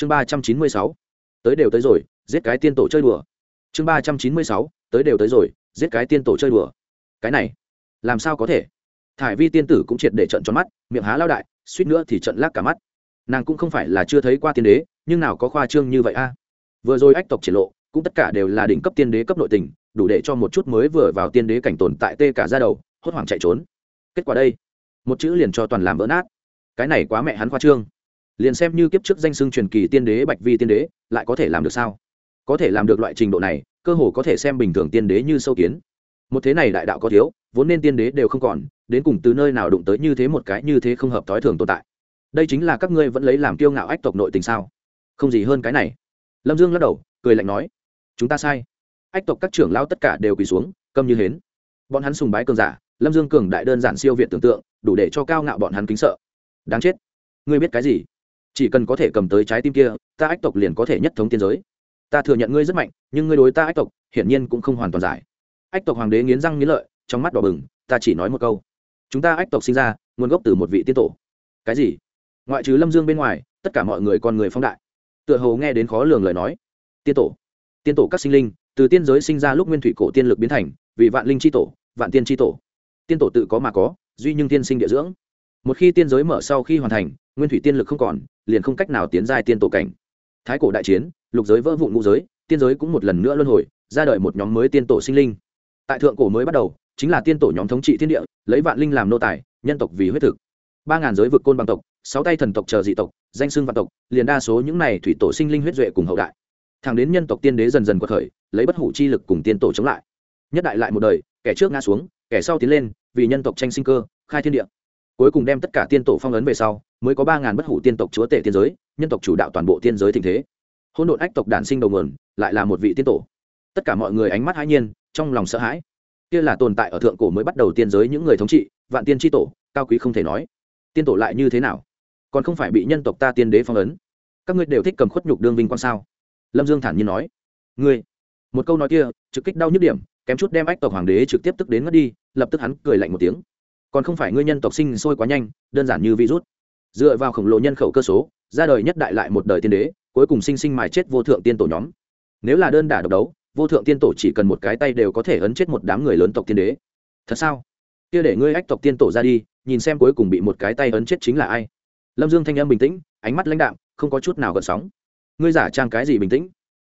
chương ba trăm chín mươi sáu, tới đều tới rồi, giết cái tiên tổ chơi đùa. Chương ba trăm chín mươi sáu, tới đều tới rồi, giết cái tiên tổ chơi đùa. Cái này, làm sao có thể? Thải vi tiên tử cũng triệt để trận tròn mắt, miệng há lao đại, suýt nữa thì trận lác cả mắt. Nàng cũng không phải là chưa thấy qua tiên đế, nhưng nào có khoa trương như vậy a? Vừa rồi ách tộc triển lộ, cũng tất cả đều là đỉnh cấp tiên đế cấp nội tình, đủ để cho một chút mới vừa vào tiên đế cảnh tồn tại tê cả ra đầu, hốt hoảng chạy trốn. Kết quả đây, một chữ liền cho toàn làm vỡ nát. Cái này quá mẹ hắn khoa trương liền xem như kiếp trước danh xưng truyền kỳ tiên đế bạch vi tiên đế, lại có thể làm được sao? Có thể làm được loại trình độ này, cơ hồ có thể xem bình thường tiên đế như sâu kiến. Một thế này đại đạo có thiếu, vốn nên tiên đế đều không còn, đến cùng từ nơi nào đụng tới như thế một cái như thế không hợp thói thường tồn tại. Đây chính là các ngươi vẫn lấy làm kiêu ngạo ách tộc nội tình sao? Không gì hơn cái này. Lâm dương lắc đầu, cười lạnh nói, chúng ta sai. Ách tộc các trưởng lao tất cả đều quỳ xuống, câm như hến. Bọn hắn sùng bái cường giả, lâm dương cường đại đơn giản siêu việt tưởng tượng, đủ để cho cao ngạo bọn hắn kính sợ. Đáng chết. Ngươi biết cái gì? Chỉ cần có thể cầm tới trái tim kia, ta ách tộc liền có thể nhất thống tiên giới. Ta thừa nhận ngươi rất mạnh, nhưng ngươi đối ta ách tộc, hiển nhiên cũng không hoàn toàn giải. Ách tộc hoàng đế nghiến răng nghiến lợi, trong mắt đỏ bừng, ta chỉ nói một câu. Chúng ta ách tộc sinh ra, nguồn gốc từ một vị tiên tổ. Cái gì? Ngoại trừ lâm dương bên ngoài, tất cả mọi người con người phong đại. Tựa hồ nghe đến khó lường lời nói. Tiên tổ. Tiên tổ các sinh linh, từ tiên giới sinh ra lúc nguyên thủy cổ tiên lực biến thành, vì vạn linh c h i tổ, vạn tiên c h i tổ. Tiên tổ tự có mà có, duy nhưng tiên sinh địa dưỡng. Một khi tiên giới mở sau khi hoàn thành nguyên thủy tiên lực không còn, liền không cách nào tiến giai tiên tổ cảnh. Thái cổ đại chiến, lục giới vỡ vụn ngũ giới, tiên giới cũng một lần nữa luân hồi, ra đời một nhóm mới tiên tổ sinh linh. Tại thượng cổ mới bắt đầu, chính là tiên tổ nhóm thống trị thiên địa, lấy vạn linh làm nô tài, nhân tộc vì huyết thực. Ba ngàn giới vực côn bằng tộc, sáu tay thần tộc chờ dị tộc, danh xưng vạn tộc, liền đa số những này thủy tổ sinh linh huyết duệ cùng hậu đại. Thẳng đến nhân tộc tiên đế dần dần quật khởi, lấy bất hủ chi lực cùng tiên tổ chống lại. Nhất đại lại một đời, kẻ trước ngã xuống, kẻ sau tiến lên, vì nhân tộc tranh sinh cơ, khai thiên địa cuối cùng đem tất cả tiên tổ phong ấn về sau, mới có ba ngàn bất hủ tiên tộc chúa tể tiên giới, nhân tộc chủ đạo toàn bộ tiên giới tình thế. Hôn đột ách tộc đản sinh đầu nguồn, lại là một vị tiên tổ. Tất cả mọi người ánh mắt hãi nhiên, trong lòng sợ hãi. Kia là tồn tại ở thượng cổ mới bắt đầu tiên giới những người thống trị, vạn tiên tri tổ, cao quý không thể nói. Tiên tổ lại như thế nào? Còn không phải bị nhân tộc ta tiên đế phong ấn. Các ngươi đều thích cầm khuất nhục đương vinh quang sao? Lâm dương thản nhiên nói. Ngươi, một câu nói kia, trực kích đau nhức điểm, kém chút đem ách tộc hoàng đế trực tiếp tức đến ngất đi, lập tức hắn cười lạnh một tiếng còn không phải ngươi nhân tộc sinh sôi quá nhanh, đơn giản như virus. Dựa vào khổng lồ nhân khẩu cơ số, ra đời nhất đại lại một đời tiên đế, cuối cùng sinh sinh mài chết vô thượng tiên tổ nhóm. Nếu là đơn đả độc đấu, vô thượng tiên tổ chỉ cần một cái tay đều có thể ấn chết một đám người lớn tộc tiên đế. Thật sao? Kia để ngươi ách tộc tiên tổ ra đi, nhìn xem cuối cùng bị một cái tay ấn chết chính là ai. Lâm dương thanh âm bình tĩnh, ánh mắt lãnh đạm, không có chút nào gợn sóng. Ngươi giả trang cái gì bình tĩnh?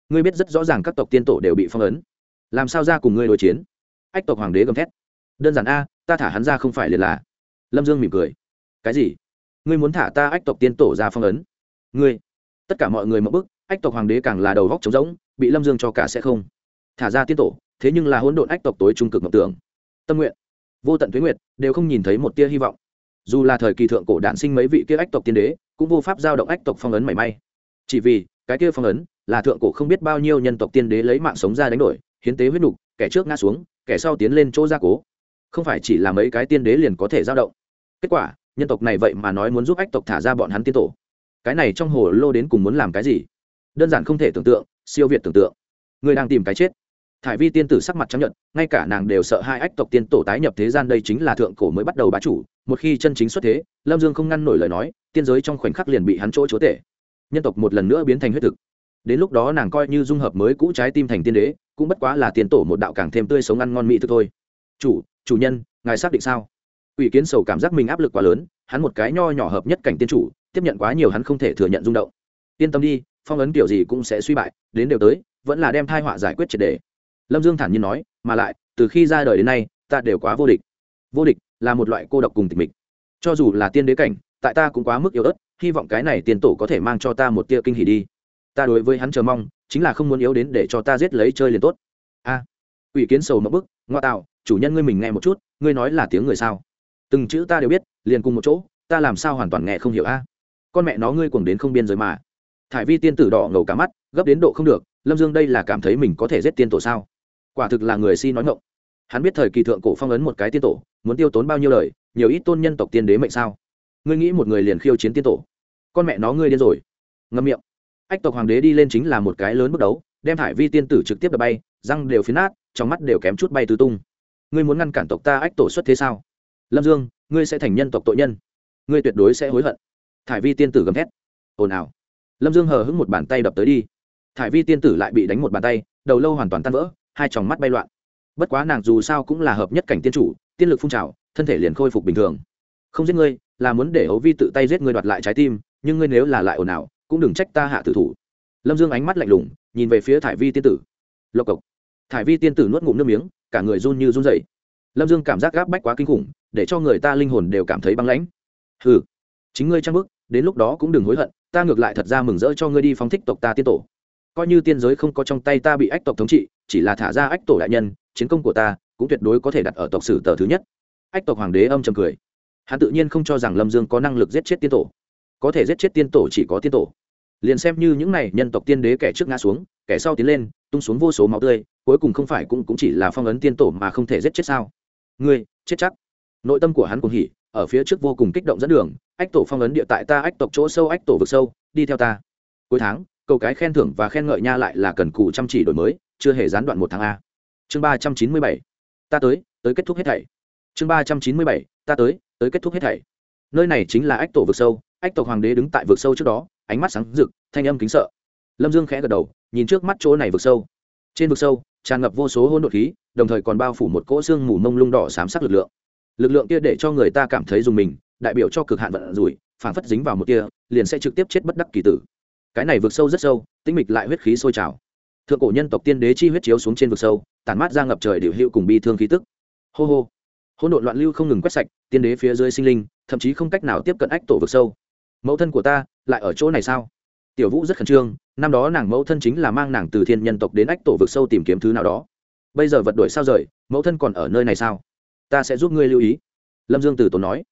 Ngươi biết rất rõ ràng các tộc tiên tổ đều bị phong ấn. Làm sao ra cùng ngươi đối chiến? Ách tộc hoàng đế gầm thét đơn giản a, ta thả hắn ra không phải liền là. Lâm dương mỉm cười. Cái gì? Ngươi muốn thả ta ách tộc tiên tổ ra phong ấn? Ngươi. Tất cả mọi người mậu bức ách tộc hoàng đế càng là đầu góc trống rỗng, bị lâm dương cho cả sẽ không. Thả ra tiên tổ, thế nhưng là hỗn độn ách tộc tối trung cực mộng tưởng. Tâm nguyện, vô tận tuyến nguyệt, đều không nhìn thấy một tia hy vọng. Dù là thời kỳ thượng cổ đạn sinh mấy vị kia ách tộc tiên đế, cũng vô pháp giao động ách tộc phong ấn mảy may. Chỉ vì, cái kia phong ấn, là thượng cổ không biết bao nhiêu nhân tộc tiên đế lấy mạng sống ra đánh đổi, hiến tế huyết nục, kẻ trước ngã xuống, kẻ sau tiến lên chỗ gia cố không phải chỉ là mấy cái tiên đế liền có thể giao động. Kết quả, nhân tộc này vậy mà nói muốn giúp ách tộc thả ra bọn hắn tiên tổ. Cái này trong hồ lô đến cùng muốn làm cái gì? Đơn giản không thể tưởng tượng, siêu việt tưởng tượng. Người đang tìm cái chết. Thải vi tiên tử sắc mặt chấp nhận ngay cả nàng đều sợ hai ách tộc tiên tổ tái nhập thế gian đây chính là thượng cổ mới bắt đầu bá chủ, một khi chân chính xuất thế, lâm dương không ngăn nổi lời nói, tiên giới trong khoảnh khắc liền bị hắn chỗ chúa tể. Nhân tộc một lần nữa biến thành huyết thực. Đến lúc đó nàng coi như dung hợp mới cũ trái tim thành tiên đế, cũng bất quá là tiền tổ một đạo càng thêm tươi sống ăn ngon mỹ thức thôi. Chủ chủ nhân, ngài xác định sao? Ủy kiến sầu cảm giác mình áp lực quá lớn, hắn một cái nho nhỏ hợp nhất cảnh tiên chủ, tiếp nhận quá nhiều hắn không thể thừa nhận rung động. Yên tâm đi, phong ấn kiểu gì cũng sẽ suy bại, đến đều tới, vẫn là đem thai họa giải quyết triệt đề lâm dương thản nhiên nói, mà lại, từ khi ra đời đến nay, ta đều quá vô địch. Vô địch là một loại cô độc cùng tịch mịch. Cho dù là tiên đế cảnh, tại ta cũng quá mức yếu ớt, hy vọng cái này tiền tổ có thể mang cho ta một tia kinh hỉ đi. Ta đối với hắn chờ mong, chính là không muốn yếu đến để cho ta giết lấy chơi liền tốt. A ủy kiến sầu mẫu bức, ngoa tạo, chủ nhân ngươi mình nghe một chút, ngươi nói là tiếng người sao? Từng chữ ta đều biết, liền cùng một chỗ, ta làm sao hoàn toàn nghe không hiểu a? Con mẹ nó ngươi cuồng đến không biên giới mà. Thải vi tiên tử đỏ ngầu cả mắt, gấp đến độ không được, lâm dương đây là cảm thấy mình có thể giết tiên tổ sao? Quả thực là người si nói ngộng hắn biết thời kỳ thượng cổ phong ấn một cái tiên tổ, muốn tiêu tốn bao nhiêu lời, nhiều ít tôn nhân tộc tiên đế mệnh sao? Ngươi nghĩ một người liền khiêu chiến tiên tổ. Con mẹ nó ngươi điên rồi. Ngâm miệng. Ách tộc hoàng đế đi lên chính là một cái lớn bước đấu, đem thải vi tiên tử trực tiếp đập bay răng đều phiến nát, trong mắt đều kém chút bay tứ tung. Ngươi muốn ngăn cản tộc ta ách tổ xuất thế sao? Lâm dương, ngươi sẽ thành nhân tộc tội nhân. Ngươi tuyệt đối sẽ hối hận. Thải vi tiên tử gầm thét. Ồn ào. Lâm dương hờ hững một bàn tay đập tới đi. Thải vi tiên tử lại bị đánh một bàn tay, đầu lâu hoàn toàn tan vỡ, hai tròng mắt bay loạn. Bất quá nàng dù sao cũng là hợp nhất cảnh tiên chủ, tiên lực phun trào, thân thể liền khôi phục bình thường. Không giết ngươi, là muốn để hấu vi tự tay giết ngươi đoạt lại trái tim, nhưng ngươi nếu là lại ồn ào, cũng đừng trách ta hạ tử thủ. Lâm dương ánh mắt lạnh lùng, nhìn về phía thải vi tiên tử. Lộc cộc thải vi tiên tử nuốt ngụm nước miếng, cả người run như run dậy lâm dương cảm giác gáp bách quá kinh khủng, để cho người ta linh hồn đều cảm thấy băng lãnh. Ừ chính ngươi trang bức đến lúc đó cũng đừng hối hận, ta ngược lại thật ra mừng rỡ cho ngươi đi phóng thích tộc ta tiên tổ. Coi như tiên giới không có trong tay ta bị ách tộc thống trị, chỉ là thả ra ách tổ đại nhân, chiến công của ta cũng tuyệt đối có thể đặt ở tộc sử tờ thứ nhất. Ách tộc hoàng đế âm trầm cười. Hắn tự nhiên không cho rằng lâm dương có năng lực giết chết tiên tổ. Có thể giết chết tiên tổ chỉ có tiên tổ. Liền xem như những này nhân tộc tiên đế kẻ trước ngã xuống, kẻ sau tiến lên, tung xuống vô số máu tươi cuối cùng không phải cũng cũng chỉ là phong ấn tiên tổ mà không thể giết chết sao? Ngươi, chết chắc. Nội tâm của hắn cũng hỉ, ở phía trước vô cùng kích động dẫn đường, ách tổ phong ấn địa tại ta, ách tộc chỗ sâu, ách tổ vực sâu, đi theo ta. Cuối tháng, cầu cái khen thưởng và khen ngợi nha lại là cần cù chăm chỉ đổi mới, chưa hề gián đoạn một tháng a. Chương ba trăm chín mươi bảy. Ta tới tới kết thúc hết thảy. Chương ba trăm chín mươi bảy. Ta tới tới kết thúc hết thảy. Nơi này chính là ách tổ vực sâu, ách tộc hoàng đế đứng tại vực sâu trước đó, ánh mắt sáng rực, thanh âm kính sợ. Lâm dương khẽ gật đầu, nhìn trước mắt chỗ này vực sâu. Trên vực sâu tràn ngập vô số hỗn độn khí, đồng thời còn bao phủ một cỗ xương mù mông lung đỏ xám sắc lực lượng. Lực lượng kia để cho người ta cảm thấy dùng mình, đại biểu cho cực hạn vận rủi phản phất dính vào một kia, liền sẽ trực tiếp chết bất đắc kỳ tử. Cái này vực sâu rất sâu, tĩnh mịch lại huyết khí sôi trào. Thượng cổ nhân tộc tiên đế chi huyết chiếu xuống trên vực sâu, tản mát ra ngập trời điều hữu cùng bi thương khí tức. Hô hô. Hỗn độn loạn lưu không ngừng quét sạch, tiên đế phía dưới sinh linh, thậm chí không cách nào tiếp cận ách tổ vực sâu. Mẫu thân của ta, lại ở chỗ này sao? Tiểu vũ rất khẩn trương năm đó nàng mẫu thân chính là mang nàng từ thiên nhân tộc đến ách tổ vực sâu tìm kiếm thứ nào đó. Bây giờ vật đổi sao rời, mẫu thân còn ở nơi này sao? Ta sẽ giúp ngươi lưu ý. Lâm dương từ tốn nói.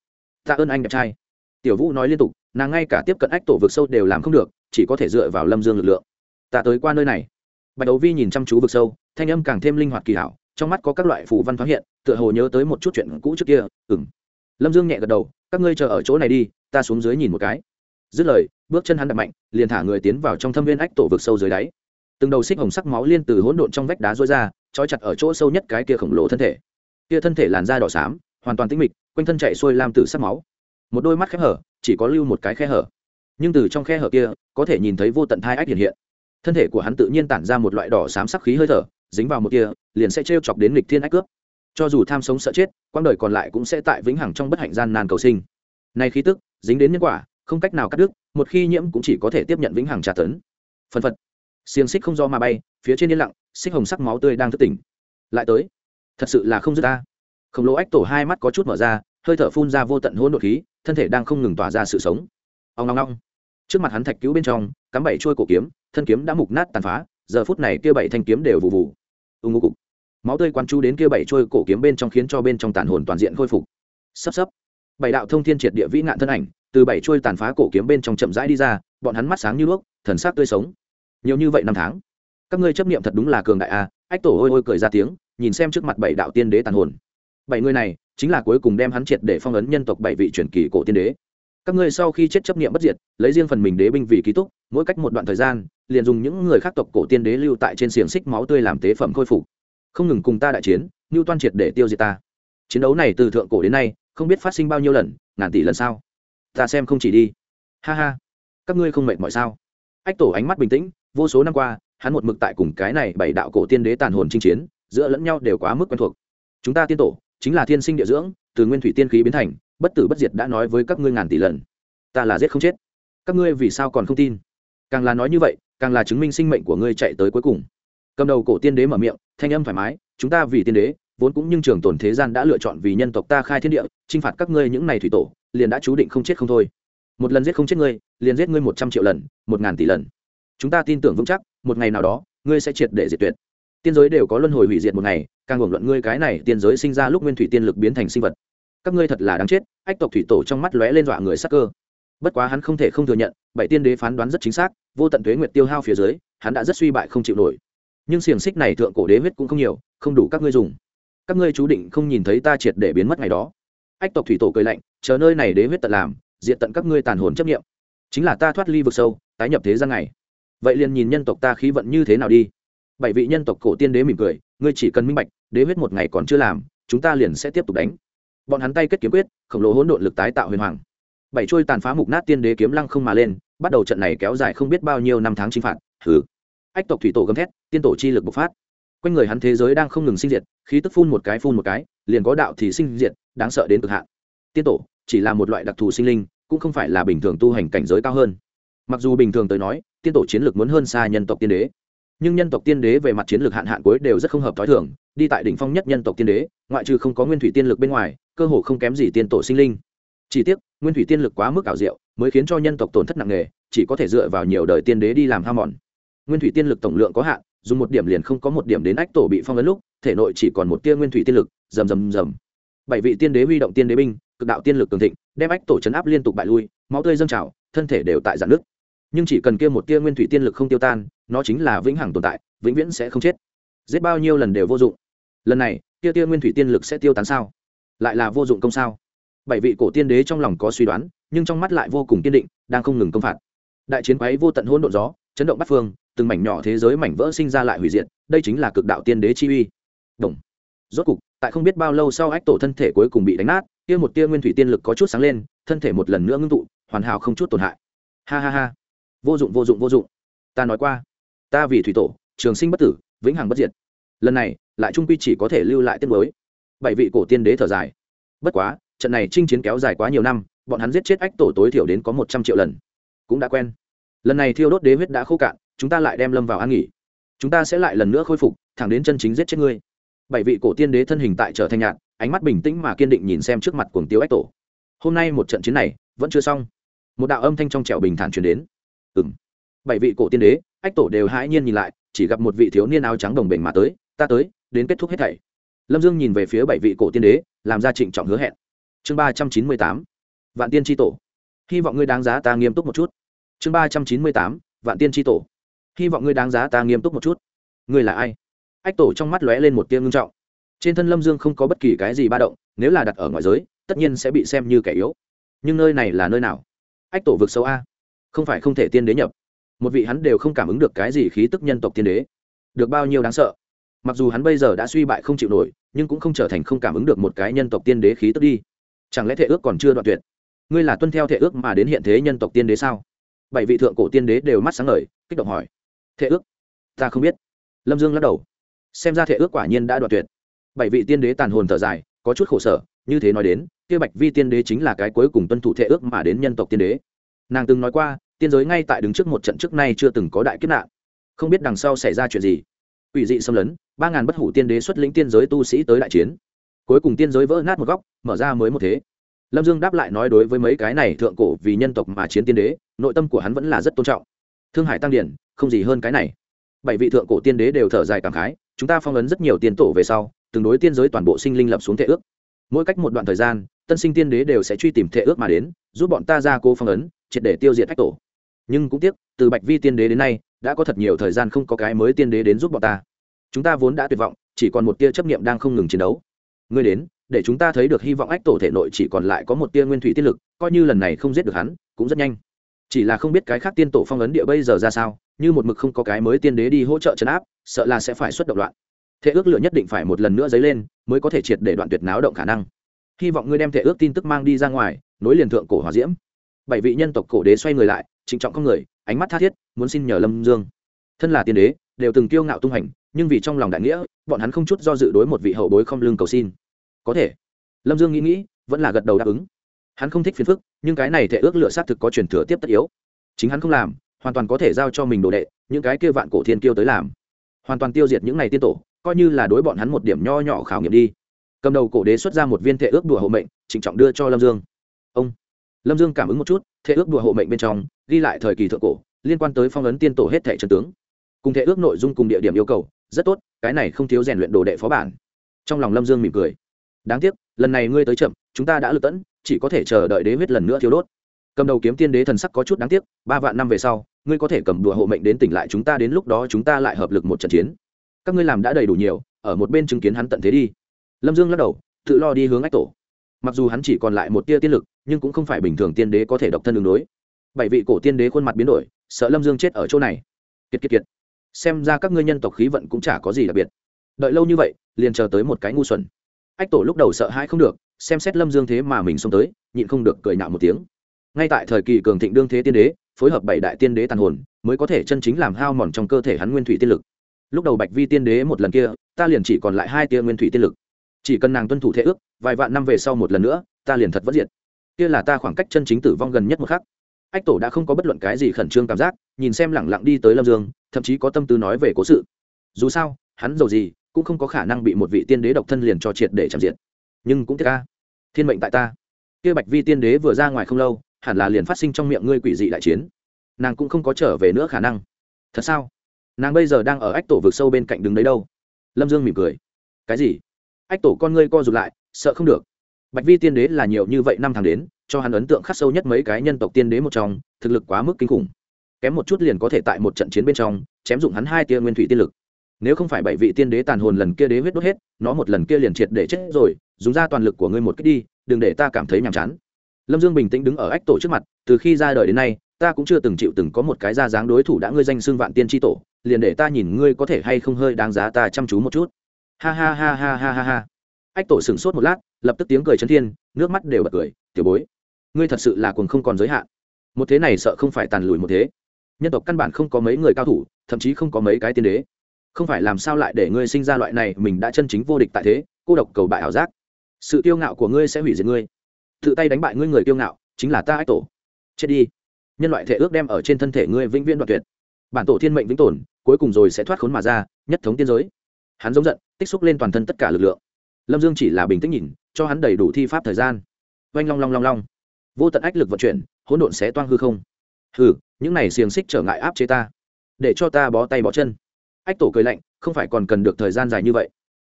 Tạ ơn anh đẹp trai. Tiểu vũ nói liên tục, nàng ngay cả tiếp cận ách tổ vực sâu đều làm không được, chỉ có thể dựa vào lâm dương lực lượng. Ta tới qua nơi này. Bạch đấu vi nhìn chăm chú vực sâu, thanh âm càng thêm linh hoạt kỳ hảo, trong mắt có các loại phù văn thoáng hiện, tựa hồ nhớ tới một chút chuyện cũ trước kia ừng lâm dương nhẹ gật đầu, các ngươi chờ ở chỗ này đi, ta xuống dưới nhìn một cái. Dứt lời bước chân hắn đập mạnh, liền thả người tiến vào trong thâm viên ách tổ vực sâu dưới đáy. Từng đầu xích hồng sắc máu liên từ hỗn độn trong vách đá rối ra, trói chặt ở chỗ sâu nhất cái kia khổng lồ thân thể. Kia thân thể làn da đỏ xám, hoàn toàn tĩnh mịch, quanh thân chạy xuôi lam tử sắc máu. Một đôi mắt khẽ hở, chỉ có lưu một cái khe hở. Nhưng từ trong khe hở kia, có thể nhìn thấy vô tận thai ách hiện hiện. Thân thể của hắn tự nhiên tản ra một loại đỏ xám sắc khí hơi thở, dính vào một kia, liền sẽ t chọc đến lịch thiên ách cướp. Cho dù tham sống sợ chết, quãng đời còn lại cũng sẽ tại vĩnh hằng trong bất hạnh gian nan cầu sinh. Nay khí tức, dính đến nhân quả không cách nào cắt đứt, một khi nhiễm cũng chỉ có thể tiếp nhận vĩnh hằng trả tấn. Phân phật. Xiềng xích không do mà bay, phía trên yên lặng, xích hồng sắc máu tươi đang thức tỉnh. Lại tới. Thật sự là không dứt ta. Khổng lồ ách tổ hai mắt có chút mở ra, hơi thở phun ra vô tận hỗn độn khí, thân thể đang không ngừng tỏa ra sự sống. Ông ngong ngong trước mặt hắn thạch cứu bên trong, cắm bảy trôi cổ kiếm, thân kiếm đã mục nát tàn phá, giờ phút này kia bảy thanh kiếm đều vụ vụ. Ưng ngô cục. Máu tươi quán chú đến kia bảy trôi cổ kiếm bên trong khiến cho bên trong tàn hồn toàn diện khôi phục. Sắp sắp bảy đạo thông thiên triệt địa vĩ ngạn thân ảnh, từ bảy chuôi tàn phá cổ kiếm bên trong chậm rãi đi ra, bọn hắn mắt sáng như đuốc thần sắc tươi sống. Nhiều như vậy năm tháng, các ngươi chấp niệm thật đúng là cường đại a, ách tổ ôi ôi cười ra tiếng, nhìn xem trước mặt bảy đạo tiên đế tàn hồn. Bảy người này, chính là cuối cùng đem hắn triệt để phong ấn nhân tộc bảy vị truyền kỳ cổ tiên đế. Các ngươi sau khi chết chấp niệm bất diệt, lấy riêng phần mình đế binh vì ký túc, mỗi cách một đoạn thời gian, liền dùng những người khác tộc cổ tiên đế lưu tại trên xiềng xích máu tươi làm tế phẩm khôi phục. Không ngừng cùng ta đại chiến như toan triệt để tiêu diệt ta. Chiến đấu này từ thượng cổ đến nay không biết phát sinh bao nhiêu lần, ngàn tỷ lần sao? Ta xem không chỉ đi. Ha ha. Các ngươi không mệt mỏi sao? Ách tổ ánh mắt bình tĩnh, vô số năm qua, hắn một mực tại cùng cái này bảy đạo cổ tiên đế tàn hồn chinh chiến, giữa lẫn nhau đều quá mức quen thuộc. Chúng ta tiên tổ, chính là thiên sinh địa dưỡng, từ nguyên thủy tiên khí biến thành, bất tử bất diệt đã nói với các ngươi ngàn tỷ lần. Ta là giết không chết. Các ngươi vì sao còn không tin? Càng là nói như vậy, càng là chứng minh sinh mệnh của ngươi chạy tới cuối cùng. Cầm đầu cổ tiên đế mở miệng, thanh âm thoải mái, chúng ta vì tiên đế vốn cũng nhưng trường tồn thế gian đã lựa chọn vì nhân tộc ta khai thiên địa t phạt các ngươi những này thủy tổ, liền đã chú định không chết không thôi. Một lần giết không chết ngươi, liền giết ngươi một trăm triệu lần, một ngàn tỷ lần. Chúng ta tin tưởng vững chắc, một ngày nào đó, ngươi sẽ triệt để diệt tuyệt. Tiên giới đều có luân hồi hủy diệt một ngày, càng hưởng luận ngươi cái này tiên giới sinh ra lúc nguyên thủy tiên lực biến thành sinh vật. Các ngươi thật là đáng chết, ách tộc thủy tổ trong mắt lóe lên dọa người sắc cơ. Bất quá hắn không thể không thừa nhận, bảy tiên đế phán đoán rất chính xác, vô tận thuế nguyệt tiêu hao phía dưới, hắn đã rất suy bại không chịu nổi. Nhưng xiềng xích này thượng cổ đế huyết cũng không nhiều, không đủ các ngươi dùng các ngươi chú định không nhìn thấy ta triệt để biến mất ngày đó. Ách tộc thủy tổ cười lạnh, chờ nơi này đế huyết tận làm diện tận các ngươi tàn hồn chấp nghiệm chính là ta thoát ly vực sâu, tái nhập thế gian này. Vậy liền nhìn nhân tộc ta khí vận như thế nào đi. Bảy vị nhân tộc cổ tiên đế mỉm cười, ngươi chỉ cần minh bạch, đế huyết một ngày còn chưa làm, chúng ta liền sẽ tiếp tục đánh. Bọn hắn tay kết kiếm quyết, khổng lồ hỗn độn lực tái tạo huyền hoàng. Bảy trôi tàn phá mục nát tiên đế kiếm lăng không mà lên, bắt đầu trận này kéo dài không biết bao nhiêu năm tháng chinh phạt. Thứ ách tộc thủy tổ gầm thét, tiên tổ chi lực bộc phát quanh người hắn thế giới đang không ngừng sinh diệt, khí tức phun một cái phun một cái, liền có đạo thì sinh diệt, đáng sợ đến cực hạn. Tiên tổ, chỉ là một loại đặc thù sinh linh, cũng không phải là bình thường tu hành cảnh giới cao hơn. Mặc dù bình thường tới nói, tiên tổ chiến lược muốn hơn xa nhân tộc tiên đế, nhưng nhân tộc tiên đế về mặt chiến lược hạn hạn cuối đều rất không hợp t h ó i thường, đi tại đỉnh phong nhất nhân tộc tiên đế, ngoại trừ không có nguyên thủy tiên lực bên ngoài, cơ hồ không kém gì tiên tổ sinh linh. Chỉ tiếc, nguyên thủy tiên lực quá mức ảo diệu, mới khiến cho nhân tộc tổn thất nặng nề, chỉ có thể dựa vào nhiều đời tiên đế đi làm ham mòn. Nguyên thủy tiên lực tổng lượng có hạn dùng một điểm liền không có một điểm đến ách tổ bị phong ấn lúc, thể nội chỉ còn một tia nguyên thủy tiên lực, rầm rầm rầm. Bảy vị tiên đế huy động tiên đế binh, cực đạo tiên lực cường thịnh, đem ách tổ chấn áp liên tục bại lui, máu tươi dâng trào, thân thể đều tại dạn nước nhưng chỉ cần kia một tia nguyên thủy tiên lực không tiêu tan, nó chính là vĩnh hằng tồn tại, vĩnh viễn sẽ không chết. Giết bao nhiêu lần đều vô dụng. Lần này tia tia nguyên thủy tiên lực sẽ tiêu tán sao? Lại là vô dụng công sao? Bảy vị cổ tiên đế trong lòng có suy đoán, nhưng trong mắt lại vô cùng kiên định, đang không ngừng công phạt. Đại chiến quái vô tận hỗn độn gió, chấn động bắt phương từng mảnh nhỏ thế giới mảnh vỡ sinh ra lại hủy diệt, đây chính là cực đạo tiên đế chi uy. Đồng. Rốt cục, tại không biết bao lâu sau ách tổ thân thể cuối cùng bị đánh nát, kia một tia nguyên thủy tiên lực có chút sáng lên, thân thể một lần nữa ngưng tụ, hoàn hảo không chút tổn hại. Ha ha ha. Vô dụng vô dụng vô dụng. Ta nói qua. Ta vì thủy tổ, trường sinh bất tử, vĩnh hằng bất diệt. Lần này, lại trung quy chỉ có thể lưu lại tiết mới. Bảy vị cổ tiên đế thở dài. Bất quá, trận này chinh chiến kéo dài quá nhiều năm, bọn hắn giết chết ách tổ tối thiểu đến có một trăm triệu lần. Cũng đã quen. Lần này thiêu đốt đế huyết đã khô cạn chúng ta lại đem lâm vào an nghỉ. Chúng ta sẽ lại lần nữa khôi phục, thẳng đến chân chính giết chết ngươi. Bảy vị cổ tiên đế thân hình tại trở thành nhạt, ánh mắt bình tĩnh mà kiên định nhìn xem trước mặt cuồng tiêu ách tổ. Hôm nay một trận chiến này, vẫn chưa xong. Một đạo âm thanh trong trẻo bình thản truyền đến. Ừng bảy vị cổ tiên đế, ách tổ đều hãi nhiên nhìn lại, chỉ gặp một vị thiếu niên áo trắng đồng bình mà tới, ta tới, đến kết thúc hết thảy. Lâm dương nhìn về phía bảy vị cổ tiên đế, làm ra trịnh trọng hứa hẹn. Chương ba trăm chín mươi tám, vạn tiên tri tổ. Hy vọng ngươi đáng giá ta nghiêm túc một chút. Chương ba trăm chín mươi tám, vạn tiên tri tổ hy vọng ngươi đáng giá ta nghiêm túc một chút. Ngươi là ai? Ách tổ trong mắt lóe lên một tia ngưng trọng. Trên thân lâm dương không có bất kỳ cái gì ba động, nếu là đặt ở ngoài giới, tất nhiên sẽ bị xem như kẻ yếu. Nhưng nơi này là nơi nào? Ách tổ vực sâu a. Không phải không thể tiên đế nhập. Một vị hắn đều không cảm ứng được cái gì khí tức nhân tộc tiên đế. Được bao nhiêu đáng sợ? Mặc dù hắn bây giờ đã suy bại không chịu nổi, nhưng cũng không trở thành không cảm ứng được một cái nhân tộc tiên đế khí tức đi. Chẳng lẽ thể ước còn chưa đoạn tuyệt? Ngươi là tuân theo thể ước mà đến hiện thế nhân tộc tiên đế sao? Bảy vị thượng cổ tiên đế đều mắt sáng ngời, kích động hỏi thệ ước? Ta không biết. Lâm dương lắc đầu. Xem ra thệ ước quả nhiên đã đoạt tuyệt. Bảy vị tiên đế tàn hồn thở dài, có chút khổ sở, như thế nói đến, kia bạch vi tiên đế chính là cái cuối cùng tuân thủ thệ ước mà đến nhân tộc tiên đế. Nàng từng nói qua, tiên giới ngay tại đứng trước một trận trước nay chưa từng có đại kiếp nạn. Không biết đằng sau xảy ra chuyện gì. Ủy dị xâm lấn, ba ngàn bất hủ tiên đế xuất lĩnh tiên giới tu sĩ tới đại chiến. Cuối cùng tiên giới vỡ nát một góc, mở ra mới một thế. Lâm dương đáp lại nói đối với mấy cái này thượng cổ vì nhân tộc mà chiến tiên đế, nội tâm của hắn vẫn là rất tôn trọng. Thương hải tăng điển không gì hơn cái này. Bảy vị thượng cổ tiên đế đều thở dài cảm khái, chúng ta phong ấn rất nhiều tiên tổ về sau, từng đối tiên giới toàn bộ sinh linh lập xuống thể ước. Mỗi cách một đoạn thời gian, tân sinh tiên đế đều sẽ truy tìm thể ước mà đến, giúp bọn ta ra cố phong ấn, triệt để tiêu diệt ách tổ. Nhưng cũng tiếc, từ bạch vi tiên đế đến nay, đã có thật nhiều thời gian không có cái mới tiên đế đến giúp bọn ta. Chúng ta vốn đã tuyệt vọng, chỉ còn một tia chấp niệm đang không ngừng chiến đấu. Ngươi đến, để chúng ta thấy được hy vọng ách tổ thể nội chỉ còn lại có một tia nguyên thủy tiên lực, coi như lần này không giết được hắn, cũng rất nhanh chỉ là không biết cái khác tiên tổ phong ấn địa bây giờ ra sao, như một mực không có cái mới tiên đế đi hỗ trợ chấn áp, sợ là sẽ phải xuất động loạn. Thế ước lựa nhất định phải một lần nữa dấy lên, mới có thể triệt để đoạn tuyệt náo động khả năng. Hy vọng ngươi đem thể ước tin tức mang đi ra ngoài, nối liền thượng cổ hòa diễm. Bảy vị nhân tộc cổ đế xoay người lại, trịnh trọng con người, ánh mắt tha thiết, muốn xin nhờ lâm dương. Thân là tiên đế, đều từng kiêu ngạo tung hành, nhưng vì trong lòng đại nghĩa, bọn hắn không chút do dự đối một vị hậu bối không lương cầu xin. Có thể. Lâm dương nghĩ nghĩ, vẫn là gật đầu đáp ứng hắn không thích phiền phức, nhưng cái này thể ước lựa xác thực có truyền thừa tiếp tất yếu. Chính hắn không làm, hoàn toàn có thể giao cho mình đồ đệ, những cái kia vạn cổ thiên kiêu tới làm. Hoàn toàn tiêu diệt những này tiên tổ, coi như là đối bọn hắn một điểm nho nhỏ khảo nghiệm đi. Cầm đầu cổ đế xuất ra một viên thể ước đùa hộ mệnh, trịnh trọng đưa cho lâm dương. Ông. Lâm dương cảm ứng một chút, thể ước đùa hộ mệnh bên trong, ghi lại thời kỳ thượng cổ, liên quan tới phong ấn tiên tổ hết thẻ trần tướng. Cùng thể ước nội dung cùng địa điểm yêu cầu, rất tốt, cái này không thiếu rèn luyện đồ đệ phó bản. Trong lòng lâm dương mỉm cười. Đáng tiếc, lần này ngươi tới chậm, chúng ta đã lựa tẫn chỉ có thể chờ đợi đế huyết lần nữa thiếu đốt. Cầm đầu kiếm tiên đế thần sắc có chút đáng tiếc, ba vạn năm về sau, ngươi có thể cầm đùa hộ mệnh đến tỉnh lại chúng ta, đến lúc đó chúng ta lại hợp lực một trận chiến. Các ngươi làm đã đầy đủ nhiều, ở một bên chứng kiến hắn tận thế đi. Lâm dương lắc đầu, tự lo đi hướng ách tổ. Mặc dù hắn chỉ còn lại một tia tiên lực, nhưng cũng không phải bình thường tiên đế có thể độc thân đường đối. Bảy vị cổ tiên đế khuôn mặt biến đổi, sợ lâm dương chết ở chỗ này. Kiệt kiệt kiệt. Xem ra các ngươi nhân tộc khí vận cũng chả có gì đặc biệt. Đợi lâu như vậy, liền chờ tới một cái ngu xuẩn ách tổ lúc đầu sợ hãi không được, xem xét lâm dương thế mà mình xông tới, nhịn không được cười nạo một tiếng. Ngay tại thời kỳ cường thịnh đương thế tiên đế, phối hợp bảy đại tiên đế tàn hồn, mới có thể chân chính làm hao mòn trong cơ thể hắn nguyên thủy tiên lực. Lúc đầu bạch vi tiên đế một lần kia, ta liền chỉ còn lại hai tia nguyên thủy tiên lực. Chỉ cần nàng tuân thủ thế ước, vài vạn năm về sau một lần nữa, ta liền thật vất diệt. Kia là ta khoảng cách chân chính tử vong gần nhất một khắc. Ách tổ đã không có bất luận cái gì khẩn trương cảm giác, nhìn xem lẳng lặng đi tới lâm dương, thậm chí có tâm tư nói về cố sự. Dù sao, hắn giàu gì cũng không có khả năng bị một vị tiên đế độc thân liền cho triệt để chạm diện nhưng cũng tiếc ca thiên mệnh tại ta. Kia bạch vi tiên đế vừa ra ngoài không lâu, hẳn là liền phát sinh trong miệng ngươi quỷ dị đại chiến. Nàng cũng không có trở về nữa khả năng. Thật sao? Nàng bây giờ đang ở ách tổ vực sâu bên cạnh đứng đấy đâu? Lâm dương mỉm cười. Cái gì? Ách tổ con ngươi co rụt lại, sợ không được. Bạch vi tiên đế là nhiều như vậy năm tháng đến, cho hắn ấn tượng khắc sâu nhất mấy cái nhân tộc tiên đế một trong, thực lực quá mức kinh khủng. Kém một chút liền có thể tại một trận chiến bên trong, chém dụng hắn hai tia nguyên thủy tiên lực nếu không phải bảy vị tiên đế tàn hồn lần kia đế huyết đốt hết, nó một lần kia liền triệt để chết rồi, dùng ra toàn lực của ngươi một cách đi, đừng để ta cảm thấy nhàm chán. Lâm dương bình tĩnh đứng ở ách tổ trước mặt, từ khi ra đời đến nay, ta cũng chưa từng chịu từng có một cái ra dáng đối thủ đã ngươi danh xưng vạn tiên tri tổ, liền để ta nhìn ngươi có thể hay không hơi đáng giá ta chăm chú một chút. Ha ha ha ha ha ha ha. Ách tổ sửng sốt một lát, lập tức tiếng cười chấn thiên, nước mắt đều bật cười, tiểu bối, ngươi thật sự là cuồng không còn giới hạn. Một thế này sợ không phải tàn lùi một thế. Nhân tộc căn bản không có mấy người cao thủ, thậm chí không có mấy cái tiên đế không phải làm sao lại để ngươi sinh ra loại này, mình đã chân chính vô địch tại thế, cô độc cầu bại ảo giác. Sự kiêu ngạo của ngươi sẽ hủy diệt ngươi. Tự tay đánh bại ngươi người kiêu ngạo, chính là ta ách tổ. Chết đi. Nhân loại thể ước đem ở trên thân thể ngươi vĩnh viễn đoạt tuyệt. Bản tổ thiên mệnh vĩnh tồn, cuối cùng rồi sẽ thoát khốn mà ra, nhất thống tiên giới. Hắn giống giận, tích xúc lên toàn thân tất cả lực lượng. Lâm dương chỉ là bình tĩnh nhìn, cho hắn đầy đủ thi pháp thời gian. Oanh long long long long. Vô tận ách lực vận chuyển, hỗn độn sẽ toang hư không. Hừ, những này xiềng xích trở ngại áp chế ta. Để cho ta bó tay bó chân ách tổ cười lạnh, không phải còn cần được thời gian dài như vậy.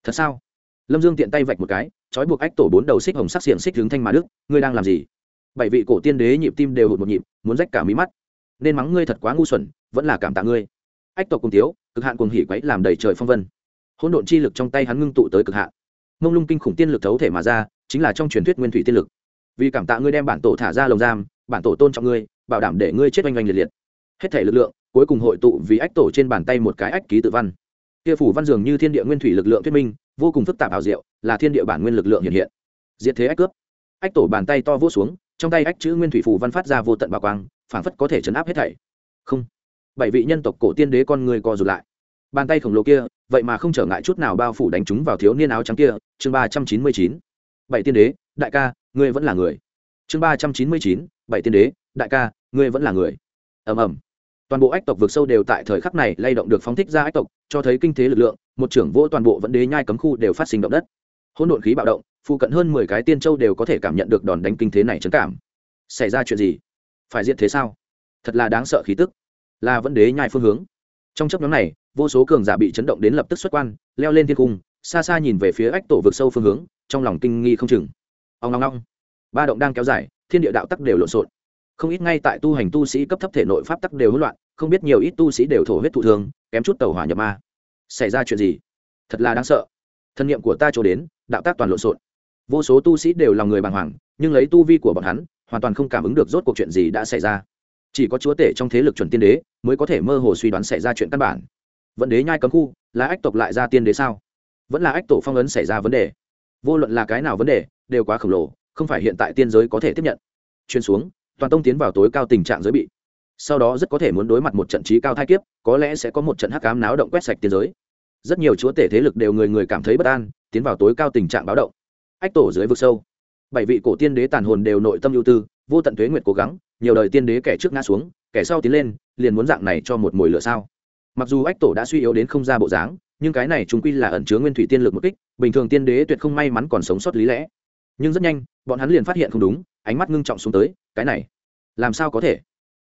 Thật sao? Lâm dương tiện tay vạch một cái, trói buộc ách tổ bốn đầu xích hồng sắc xiềng xích hướng thanh mà đức, ngươi đang làm gì? Bảy vị cổ tiên đế nhịp tim đều hụt một nhịp, muốn rách cả mí mắt. Nên mắng ngươi thật quá ngu xuẩn, vẫn là cảm tạ ngươi. Ách tộc cùng tiếu, cực hạn cùng hỉ quấy làm đầy trời phong vân. Hỗn độn chi lực trong tay hắn ngưng tụ tới cực hạn. Mông lung kinh khủng tiên lực thấu thể mà ra, chính là trong truyền thuyết nguyên thủy tiên lực. Vì cảm tạ ngươi đem bản tổ thả ra lồng giam, bản tổ tôn trọng ngươi, bảo đảm để ngươi chết oanh oanh liệt liệt. Hết thể lực lượng cuối cùng hội tụ vì ách tổ trên bàn tay một cái ách ký tự văn. Kia phủ văn dường như thiên địa nguyên thủy lực lượng thuyết minh, vô cùng phức tạp ảo diệu, là thiên địa bản nguyên lực lượng hiện hiện. Diệt thế ách cướp. Ách tổ bàn tay to vỗ xuống, trong tay ách chữ nguyên thủy phủ văn phát ra vô tận bảo quang, phảng phất có thể chấn áp hết thảy. Không. Bảy vị nhân tộc cổ tiên đế con người co rụt lại. Bàn tay khổng lồ kia, vậy mà không trở ngại chút nào bao phủ đánh chúng vào thiếu niên áo trắng kia, chương ba trăm chín mươi chín. Bảy tiên đế, đại ca, ngươi vẫn là người. Chương ba trăm chín mươi chín, bảy tiên đế, đại ca, ngươi vẫn là người. Ầm ầm toàn bộ ách tộc vượt sâu đều tại thời khắc này lay động được phóng thích ra ách tộc, cho thấy kinh thế lực lượng, một trưởng vô toàn bộ vẫn đế nhai cấm khu đều phát sinh động đất. Hỗn độn khí bạo động phụ cận hơn mười cái tiên châu đều có thể cảm nhận được đòn đánh kinh thế này trấn cảm. Xảy ra chuyện gì? Phải diện thế sao? Thật là đáng sợ khí tức. Là vẫn đế nhai phương hướng. Trong chấp nhóm này, vô số cường giả bị chấn động đến lập tức xuất quan, leo lên thiên cung, xa xa nhìn về phía ách tổ vực sâu phương hướng, trong lòng kinh nghi không chừng. Ông ngong ngong ba động đang kéo dài, thiên địa đạo tắc đều lộn xộn không ít ngay tại tu hành tu sĩ cấp thấp thể nội pháp tắc đều hỗn loạn, không biết nhiều ít tu sĩ đều thổ huyết thụ thương, kém chút tàu hỏa nhập ma. Xảy ra chuyện gì? Thật là đáng sợ. Thân nhiệm của ta chỗ đến, đạo tác toàn lộn xộn. Vô số tu sĩ đều lòng người bàng hoàng, nhưng lấy tu vi của bọn hắn, hoàn toàn không cảm ứng được rốt cuộc chuyện gì đã xảy ra. Chỉ có chúa tể trong thế lực chuẩn tiên đế mới có thể mơ hồ suy đoán xảy ra chuyện căn bản. Vẫn đế nhai cấm khu, là ách tộc lại ra tiên đế sao? Vẫn là ách tổ phong ấn xảy ra vấn đề? Vô luận là cái nào vấn đề, đều quá khổng lồ, không phải hiện tại tiên giới có thể tiếp nhận. Chuyên xuống toàn tông tiến vào tối cao tình trạng giới bị. Sau đó rất có thể muốn đối mặt một trận trí cao thai kiếp, có lẽ sẽ có một trận hắc cám náo động quét sạch tiến giới. Rất nhiều chúa tể thế lực đều người người cảm thấy bất an, tiến vào tối cao tình trạng báo động. Ách tổ dưới vực sâu. Bảy vị cổ tiên đế tàn hồn đều nội tâm ưu tư, vô tận thuế nguyệt cố gắng, nhiều đời tiên đế kẻ trước ngã xuống, kẻ sau tiến lên, liền muốn dạng này cho một mồi lửa sao. Mặc dù ách tổ đã suy yếu đến không ra bộ dáng, nhưng cái này chúng quy là ẩn chứa nguyên thủy tiên lực một kích, bình thường tiên đế tuyệt không may mắn còn sống sót lý lẽ. Nhưng rất nhanh, bọn hắn liền phát hiện không đúng, ánh mắt ngưng trọng xuống tới cái này làm sao có thể?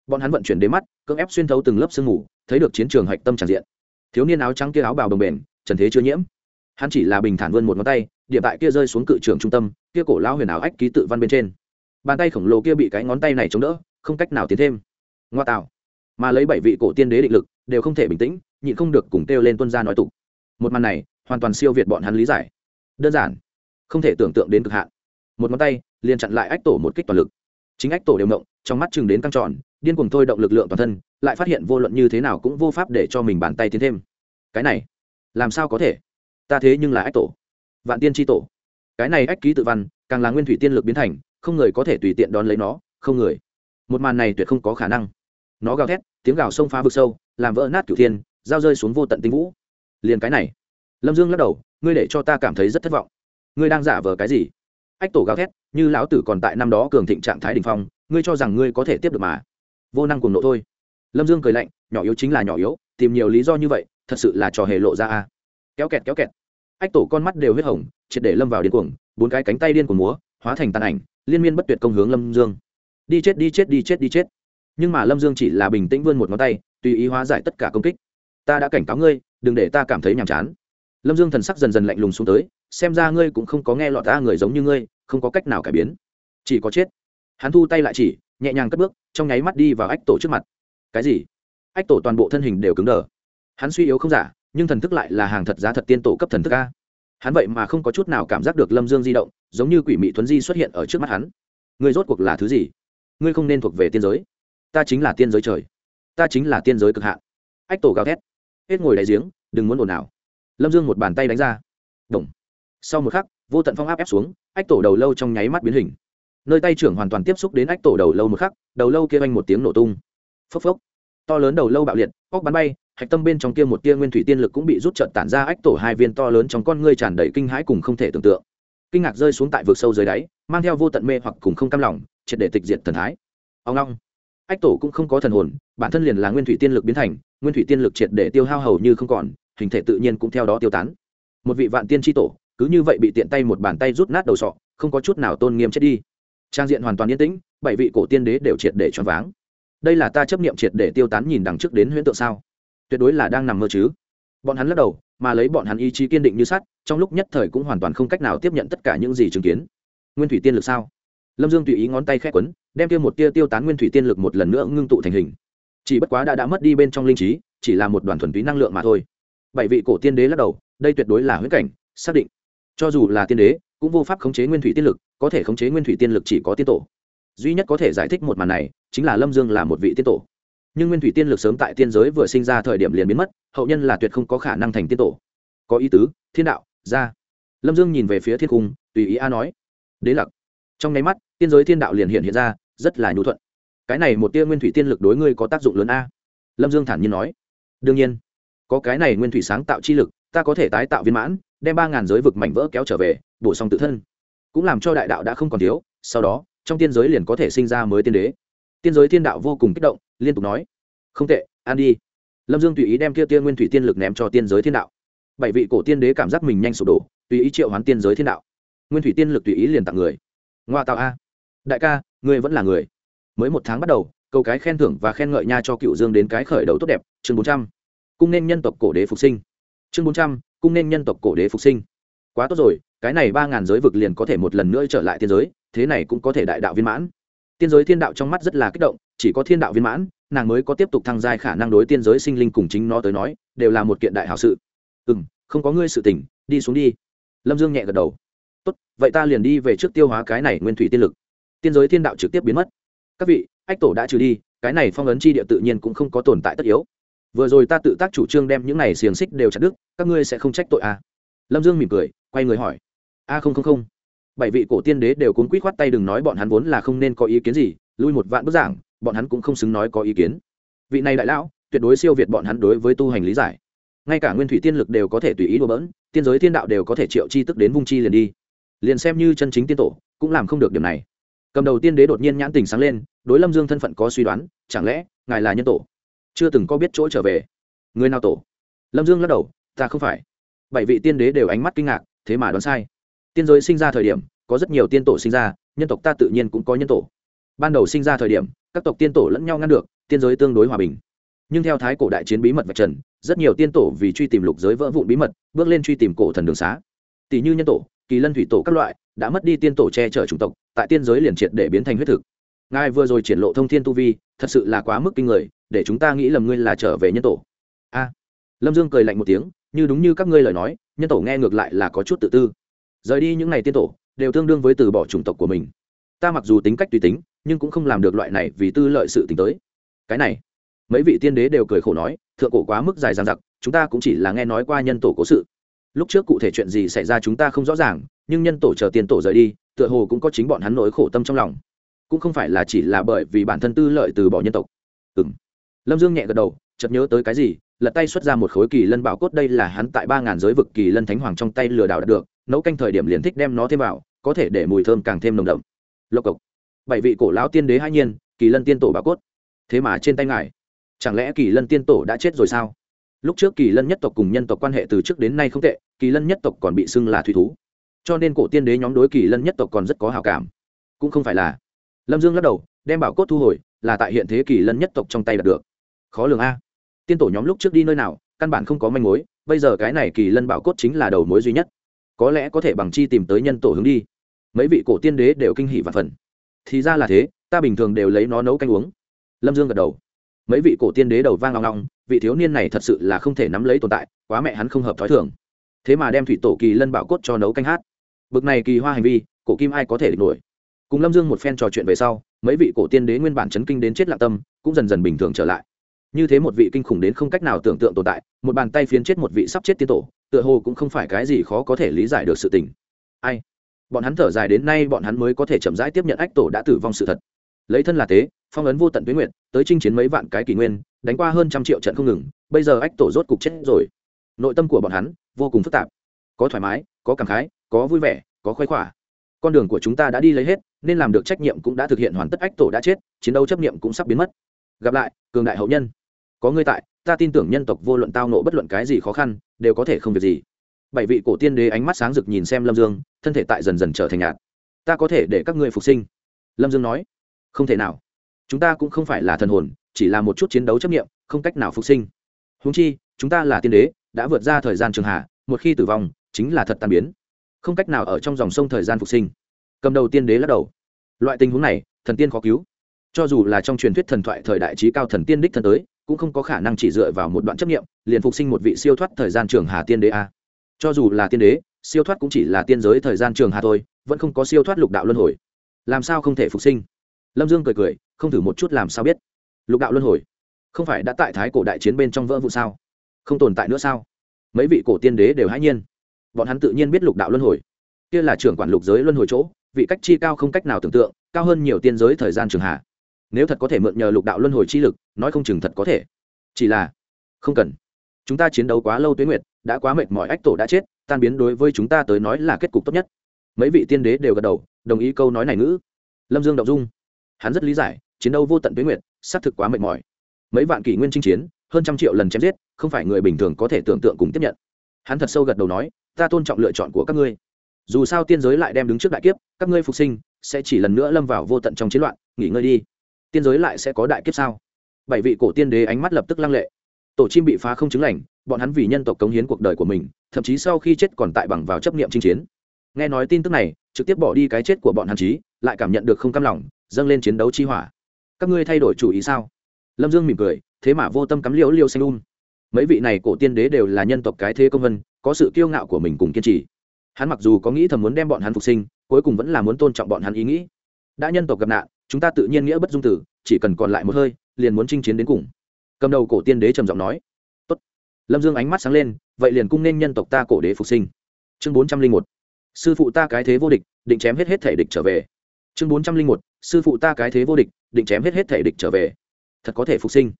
Bọn hắn vận chuyển đến mắt, cưỡng ép xuyên thấu từng lớp sương mù, thấy được chiến trường hạch tâm tràn diện. Thiếu niên áo trắng kia áo bào đồng bền, trần thế chưa nhiễm. Hắn chỉ là bình thản vươn một ngón tay điểm tại kia rơi xuống cự trường trung tâm, kia cổ lao huyền áo ách ký tự văn bên trên. Bàn tay khổng lồ kia bị cái ngón tay này chống đỡ, không cách nào tiến thêm. Ngoa tạo. Mà lấy bảy vị cổ tiên đế định lực, đều không thể bình tĩnh, nhịn không được cùng kêu lên tuân ra nói tục. Một màn này, hoàn toàn siêu việt bọn hắn lý giải. Đơn giản, không thể tưởng tượng đến cực hạn. Một ngón tay, liền chặn lại ách tổ một kích toàn lực chính ách tổ đều động, trong mắt chừng đến căng tròn, điên cuồng thôi động lực lượng toàn thân, lại phát hiện vô luận như thế nào cũng vô pháp để cho mình bàn tay tiến thêm. Cái này, làm sao có thể? Ta thế nhưng là ách tổ. Vạn tiên tri tổ. Cái này ách ký tự văn, càng là nguyên thủy tiên lực biến thành, không người có thể tùy tiện đón lấy nó, không người. Một màn này tuyệt không có khả năng. Nó gào thét, tiếng gào sông phá vực sâu, làm vỡ nát cửu thiên dao rơi xuống vô tận tinh vũ. Liền cái này. Lâm dương lắc đầu, ngươi để cho ta cảm thấy rất thất vọng. Ngươi đang giả vờ cái gì? Ách tổ gào thét, như lão tử còn tại năm đó cường thịnh trạng thái đình phong, ngươi cho rằng ngươi có thể tiếp được mà. Vô năng cùng nộ thôi. Lâm dương cười lạnh, nhỏ yếu chính là nhỏ yếu, tìm nhiều lý do như vậy, thật sự là trò hề lộ ra a. Kéo kẹt kéo kẹt. Ách tổ con mắt đều huyết hồng, triệt để lâm vào điên cuồng, bốn cái cánh tay điên của múa, hóa thành tàn ảnh, liên miên bất tuyệt công hướng lâm dương. Đi chết đi chết đi chết đi chết. Nhưng mà lâm dương chỉ là bình tĩnh vươn một ngón tay, tùy ý hóa giải tất cả công kích. Ta đã cảnh cáo ngươi, đừng để ta cảm thấy nhàm chán. Lâm dương thần sắc dần dần lạnh lùng xuống tới xem ra ngươi cũng không có nghe lọt ta người giống như ngươi, không có cách nào cải biến. Chỉ có chết. Hắn thu tay lại chỉ, nhẹ nhàng cất bước, trong nháy mắt đi vào ách tổ trước mặt. Cái gì? Ách tổ toàn bộ thân hình đều cứng đờ. Hắn suy yếu không giả, nhưng thần thức lại là hàng thật giá thật tiên tổ cấp thần thức a. Hắn vậy mà không có chút nào cảm giác được lâm dương di động, giống như quỷ mị thuấn di xuất hiện ở trước mắt hắn. Ngươi rốt cuộc là thứ gì? Ngươi không nên thuộc về tiên giới. Ta chính là tiên giới trời. Ta chính là tiên giới cực hạn. Ách tổ gào thét. Hết ngồi đáy giếng, đừng muốn ồn nào lâm dương một bàn tay đánh ra. Động sau một khắc, vô tận phong áp ép xuống, ách tổ đầu lâu trong nháy mắt biến hình. Nơi tay trưởng hoàn toàn tiếp xúc đến ách tổ đầu lâu một khắc, đầu lâu kia oanh một tiếng nổ tung. Phốc phốc. To lớn đầu lâu bạo liệt, óc bắn bay, hạch tâm bên trong kia một tia nguyên thủy tiên lực cũng bị rút trợn tản ra ách tổ hai viên to lớn trong con ngươi tràn đầy kinh hãi cùng không thể tưởng tượng. Kinh ngạc rơi xuống tại vực sâu dưới đáy, mang theo vô tận mê hoặc cùng không cam lòng, triệt để tịch diệt thần thái. Ông long. Ách tổ cũng không có thần hồn, bản thân liền là nguyên thủy tiên lực biến thành, nguyên thủy tiên lực triệt để tiêu hao hầu như không còn, hình thể tự nhiên cũng theo đó tiêu tán. Một vị vạn tiên tri tổ cứ như vậy bị tiện tay một bàn tay rút nát đầu sọ, không có chút nào tôn nghiêm chết đi. Trang diện hoàn toàn yên tĩnh, bảy vị cổ tiên đế đều triệt để choáng váng. Đây là ta chấp niệm triệt để tiêu tán nhìn đằng trước đến huyễn tượng sao? Tuyệt đối là đang nằm mơ chứ. Bọn hắn lắc đầu, mà lấy bọn hắn ý chí kiên định như sắt, trong lúc nhất thời cũng hoàn toàn không cách nào tiếp nhận tất cả những gì chứng kiến. Nguyên thủy tiên lực sao? Lâm dương tùy ý ngón tay khét quấn, đem tiêu một tia tiêu tán nguyên thủy tiên lực một lần nữa ngưng tụ thành hình. Chỉ bất quá đã đã mất đi bên trong linh trí, chỉ là một đoàn thuần túy năng lượng mà thôi. Bảy vị cổ tiên đế lắc đầu, đây tuyệt đối là huyễn cảnh, xác định cho dù là tiên đế, cũng vô pháp khống chế nguyên thủy tiên lực, có thể khống chế nguyên thủy tiên lực chỉ có tiên tổ. Duy nhất có thể giải thích một màn này, chính là lâm dương là một vị tiên tổ. Nhưng nguyên thủy tiên lực sớm tại tiên giới vừa sinh ra thời điểm liền biến mất, hậu nhân là tuyệt không có khả năng thành tiên tổ. Có ý tứ, thiên đạo, ra. Lâm dương nhìn về phía thiên cung, tùy ý a nói. Đế lặc. Trong nháy mắt, tiên giới thiên đạo liền hiện hiện ra, rất là nhu thuận. Cái này một tia nguyên thủy tiên lực đối ngươi có tác dụng lớn a? Lâm dương thản nhiên nói. Đương nhiên, có cái này nguyên thủy sáng tạo chi lực, ta có thể tái tạo viên mãn đem ba ngàn giới vực mảnh vỡ kéo trở về, bổ sung tự thân. Cũng làm cho đại đạo đã không còn thiếu, sau đó, trong tiên giới liền có thể sinh ra mới tiên đế. Tiên giới thiên đạo vô cùng kích động, liên tục nói, không tệ an đi. Lâm dương tùy ý đem kia tiên nguyên thủy tiên lực ném cho tiên giới thiên đạo. Bảy vị cổ tiên đế cảm giác mình nhanh sụp đổ, tùy ý triệu hoán tiên giới thiên đạo. Nguyên thủy tiên lực tùy ý liền tặng người. Ngoa tạo a. Đại ca, ngươi vẫn là người. Mới một tháng bắt đầu, câu cái khen thưởng và khen ngợi nha cho cựu dương đến cái khởi đầu tốt đẹp, chương bốn trăm. Cung nên nhân tộc cổ đế phục sinh. Chương bốn trăm cung nên nhân tộc cổ đế phục sinh. Quá tốt rồi, cái này ba ngàn giới vực liền có thể một lần nữa trở lại tiên giới, thế này cũng có thể đại đạo viên mãn. Tiên giới thiên đạo trong mắt rất là kích động, chỉ có thiên đạo viên mãn, nàng mới có tiếp tục thăng giai khả năng đối tiên giới sinh linh cùng chính nó tới nói, đều là một kiện đại hảo sự. Ừ m không có ngươi sự tình, đi xuống đi. Lâm dương nhẹ gật đầu. Tốt, vậy ta liền đi về trước tiêu hóa cái này nguyên thủy tiên lực. Tiên giới thiên đạo trực tiếp biến mất. Các vị, ách tổ đã trừ đi, cái này phong ấn chi địa tự nhiên cũng không có tồn tại tất yếu vừa rồi ta tự tác chủ trương đem những này xiềng xích đều chặt đứt, các ngươi sẽ không trách tội à. lâm dương mỉm cười, quay người hỏi. A không không không. Bảy vị cổ tiên đế đều cuốn quýt khoát tay đừng nói bọn hắn vốn là không nên có ý kiến gì, lui một vạn bức giảng, bọn hắn cũng không xứng nói có ý kiến. Vị này đại lão, tuyệt đối siêu việt bọn hắn đối với tu hành lý giải. Ngay cả nguyên thủy tiên lực đều có thể tùy ý đùa bỡn, tiên giới thiên đạo đều có thể triệu chi tức đến vung chi liền đi. Liền xem như chân chính tiên tổ, cũng làm không được điểm này. Cầm đầu tiên đế đột nhiên nhãn tình sáng lên, đối lâm dương thân phận có suy đoán, chẳng lẽ ngài là nhân tổ? Chưa từng có biết chỗ trở về. Người nào tổ? Lâm dương lắc đầu, ta không phải. Bảy vị tiên đế đều ánh mắt kinh ngạc, thế mà đoán sai. Tiên giới sinh ra thời điểm, có rất nhiều tiên tổ sinh ra, nhân tộc ta tự nhiên cũng có nhân tổ. Ban đầu sinh ra thời điểm, các tộc tiên tổ lẫn nhau ngăn được, tiên giới tương đối hòa bình. Nhưng theo thái cổ đại chiến bí mật vạch trần, rất nhiều tiên tổ vì truy tìm lục giới vỡ vụn bí mật, bước lên truy tìm cổ thần đường xá. Tỷ như nhân tổ, kỳ lân thủy tổ các loại, đã mất đi tiên tổ che chở chủng tộc, tại tiên giới liền triệt để biến thành huyết thực ngài vừa rồi triển lộ thông thiên tu vi, thật sự là quá mức kinh người, để chúng ta nghĩ lầm ngươi là trở về nhân tổ. A. Lâm dương cười lạnh một tiếng, như đúng như các ngươi lời nói, nhân tổ nghe ngược lại là có chút tự tư. Rời đi những ngày tiên tổ, đều tương đương với từ bỏ chủng tộc của mình. Ta mặc dù tính cách tùy tính, nhưng cũng không làm được loại này vì tư lợi sự t tới. Cái này, mấy vị tiên đế đều cười khổ nói, thượng cổ quá mức dài dằng dặc, chúng ta cũng chỉ là nghe nói qua nhân tổ cố sự. Lúc trước cụ thể chuyện gì xảy ra chúng ta không rõ ràng, nhưng nhân tổ chờ tiền tổ rời đi, tựa hồ cũng có chính bọn hắn nỗi khổ tâm trong lòng cũng không phải là chỉ là bởi vì bản thân tư lợi từ bỏ nhân tộc. Ừ m lâm dương nhẹ gật đầu, chợt nhớ tới cái gì, lật tay xuất ra một khối kỳ lân bảo cốt, đây là hắn tại ba ngàn giới vực kỳ lân thánh hoàng trong tay lừa đảo đạt được, nấu canh thời điểm liền thích đem nó thêm vào, có thể để mùi thơm càng thêm nồng đậm. Lộc cộc. Bảy vị cổ lão tiên đế hai nhiên, kỳ lân tiên tổ bảo cốt. Thế mà trên tay ngài, chẳng lẽ kỳ lân tiên tổ đã chết rồi sao? Lúc trước kỳ lân nhất tộc cùng nhân tộc quan hệ từ trước đến nay không tệ, kỳ lân nhất tộc còn bị xưng là thủy thú. Cho nên cổ tiên đế nhóm đối kỳ lân nhất tộc còn rất có hào cảm. Cũng không phải là lâm dương lắc đầu, đem bảo cốt thu hồi, là tại hiện thế kỷ lân nhất tộc trong tay đạt được. Khó lường a. Tiên tổ nhóm lúc trước đi nơi nào, căn bản không có manh mối, bây giờ cái này kỳ lân bảo cốt chính là đầu mối duy nhất. Có lẽ có thể bằng chi tìm tới nhân tổ hướng đi. Mấy vị cổ tiên đế đều kinh hỷ và phần. Thì ra là thế, ta bình thường đều lấy nó nấu canh uống. Lâm dương gật đầu. Mấy vị cổ tiên đế đầu vang long long, vị thiếu niên này thật sự là không thể nắm lấy tồn tại, quá mẹ hắn không hợp thói thường. Thế mà đem thủy tổ kỳ lân bảo cốt cho nấu canh hát. Bực này kỳ hoa hành vi, cổ kim ai có thể địch nổi? Cùng lâm dương một phen trò chuyện về sau, mấy vị cổ tiên đế nguyên bản chấn kinh đến chết lạ tâm, cũng dần dần bình thường trở lại. Như thế một vị kinh khủng đến không cách nào tưởng tượng tồn tại, một bàn tay phiến chết một vị sắp chết tiên tổ, tựa hồ cũng không phải cái gì khó có thể lý giải được sự tình. Ai? Bọn hắn thở dài đến nay bọn hắn mới có thể chậm rãi tiếp nhận ách tổ đã tử vong sự thật. Lấy thân là tế, phong ấn vô tận tuyến nguyện, tới chinh chiến mấy vạn cái kỷ nguyên, đánh qua hơn trăm triệu trận không ngừng, bây giờ ách tổ rốt cục chết rồi. Nội tâm của bọn hắn vô cùng phức tạp. Có thoải mái, có cảm khái, có vui vẻ, có khoái khỏa. Con đường của chúng ta đã đi lấy hết nên làm được trách nhiệm cũng đã thực hiện hoàn tất ách tổ đã chết, chiến đấu chấp nhiệm cũng sắp biến mất. Gặp lại, cường đại hậu nhân. Có ngươi tại, ta tin tưởng nhân tộc vô luận tao nộ bất luận cái gì khó khăn, đều có thể không việc gì. Bảy vị cổ tiên đế ánh mắt sáng rực nhìn xem lâm dương, thân thể tại dần dần trở thành nhạt. Ta có thể để các ngươi phục sinh. Lâm dương nói, không thể nào. Chúng ta cũng không phải là thần hồn, chỉ là một chút chiến đấu chấp nghiệm không cách nào phục sinh. Húng chi, chúng ta là tiên đế, đã vượt ra thời gian trường hạ, một khi tử vong, chính là thật tàn biến. Không cách nào ở trong dòng sông thời gian phục sinh cầm đầu tiên đế lắc đầu. Loại tình huống này, thần tiên khó cứu. Cho dù là trong truyền thuyết thần thoại thời đại trí cao thần tiên đích thần tới, cũng không có khả năng chỉ dựa vào một đoạn chấp nghiệm liền phục sinh một vị siêu thoát thời gian trường hà tiên đế a. Cho dù là tiên đế, siêu thoát cũng chỉ là tiên giới thời gian trường hà thôi, vẫn không có siêu thoát lục đạo luân hồi. Làm sao không thể phục sinh? Lâm dương cười cười, không thử một chút làm sao biết. Lục đạo luân hồi? Không phải đã tại thái cổ đại chiến bên trong vỡ vụ sao? Không tồn tại nữa sao? Mấy vị cổ tiên đế đều hãy nhiên. Bọn hắn tự nhiên biết lục đạo luân hồi. Kia là trưởng quản lục giới luân hồi chỗ vị cách chi cao không cách nào tưởng tượng, cao hơn nhiều tiên giới thời gian trường hạ. Nếu thật có thể mượn nhờ lục đạo luân hồi chi lực, nói không chừng thật có thể. Chỉ là, không cần. Chúng ta chiến đấu quá lâu tuyến nguyệt, đã quá mệt mỏi, ách tổ đã chết, tan biến đối với chúng ta tới nói là kết cục tốt nhất. Mấy vị tiên đế đều gật đầu, đồng ý câu nói này ngữ. Lâm dương đậu dung. Hắn rất lý giải, chiến đấu vô tận tuyến nguyệt, xác thực quá mệt mỏi. Mấy vạn kỷ nguyên chinh chiến, hơn trăm triệu lần chém giết, không phải người bình thường có thể tưởng tượng cùng tiếp nhận. Hắn thật sâu gật đầu nói, ta tôn trọng lựa chọn của các ngươi dù sao tiên giới lại đem đứng trước đại kiếp, các ngươi phục sinh, sẽ chỉ lần nữa lâm vào vô tận trong chiến loạn, nghỉ ngơi đi. Tiên giới lại sẽ có đại kiếp sao? Bảy vị cổ tiên đế ánh mắt lập tức lăng lệ. Tổ chim bị phá không chứng lành, bọn hắn vì nhân tộc cống hiến cuộc đời của mình, thậm chí sau khi chết còn tại bằng vào chấp niệm chinh chiến. Nghe nói tin tức này, trực tiếp bỏ đi cái chết của bọn hàn chí, lại cảm nhận được không cam lòng, dâng lên chiến đấu chi hỏa. Các ngươi thay đổi chủ ý sao? Lâm dương mỉm cười, thế mà vô tâm cắm liễu liêu xanh un mấy vị này cổ tiên đế đều là nhân tộc cái thế công vân, có sự kiêu ngạo của mình cùng kiên trì hắn mặc dù có nghĩ thầm muốn đem bọn hắn phục sinh, cuối cùng vẫn là muốn tôn trọng bọn hắn ý nghĩ. Đã nhân tộc gặp nạn, chúng ta tự nhiên nghĩa bất dung tử, chỉ cần còn lại một hơi, liền muốn chinh chiến đến cùng. Cầm đầu cổ tiên đế trầm giọng nói. Tốt. lâm dương ánh mắt sáng lên, vậy liền cung nên nhân tộc ta cổ đế phục sinh. Chương bốn trăm linh một. Sư phụ ta cái thế vô địch, định chém hết hết thể địch trở về. Chương bốn trăm linh một. Sư phụ ta cái thế vô địch, định chém hết hết thể địch trở về. Thật có thể phục sinh.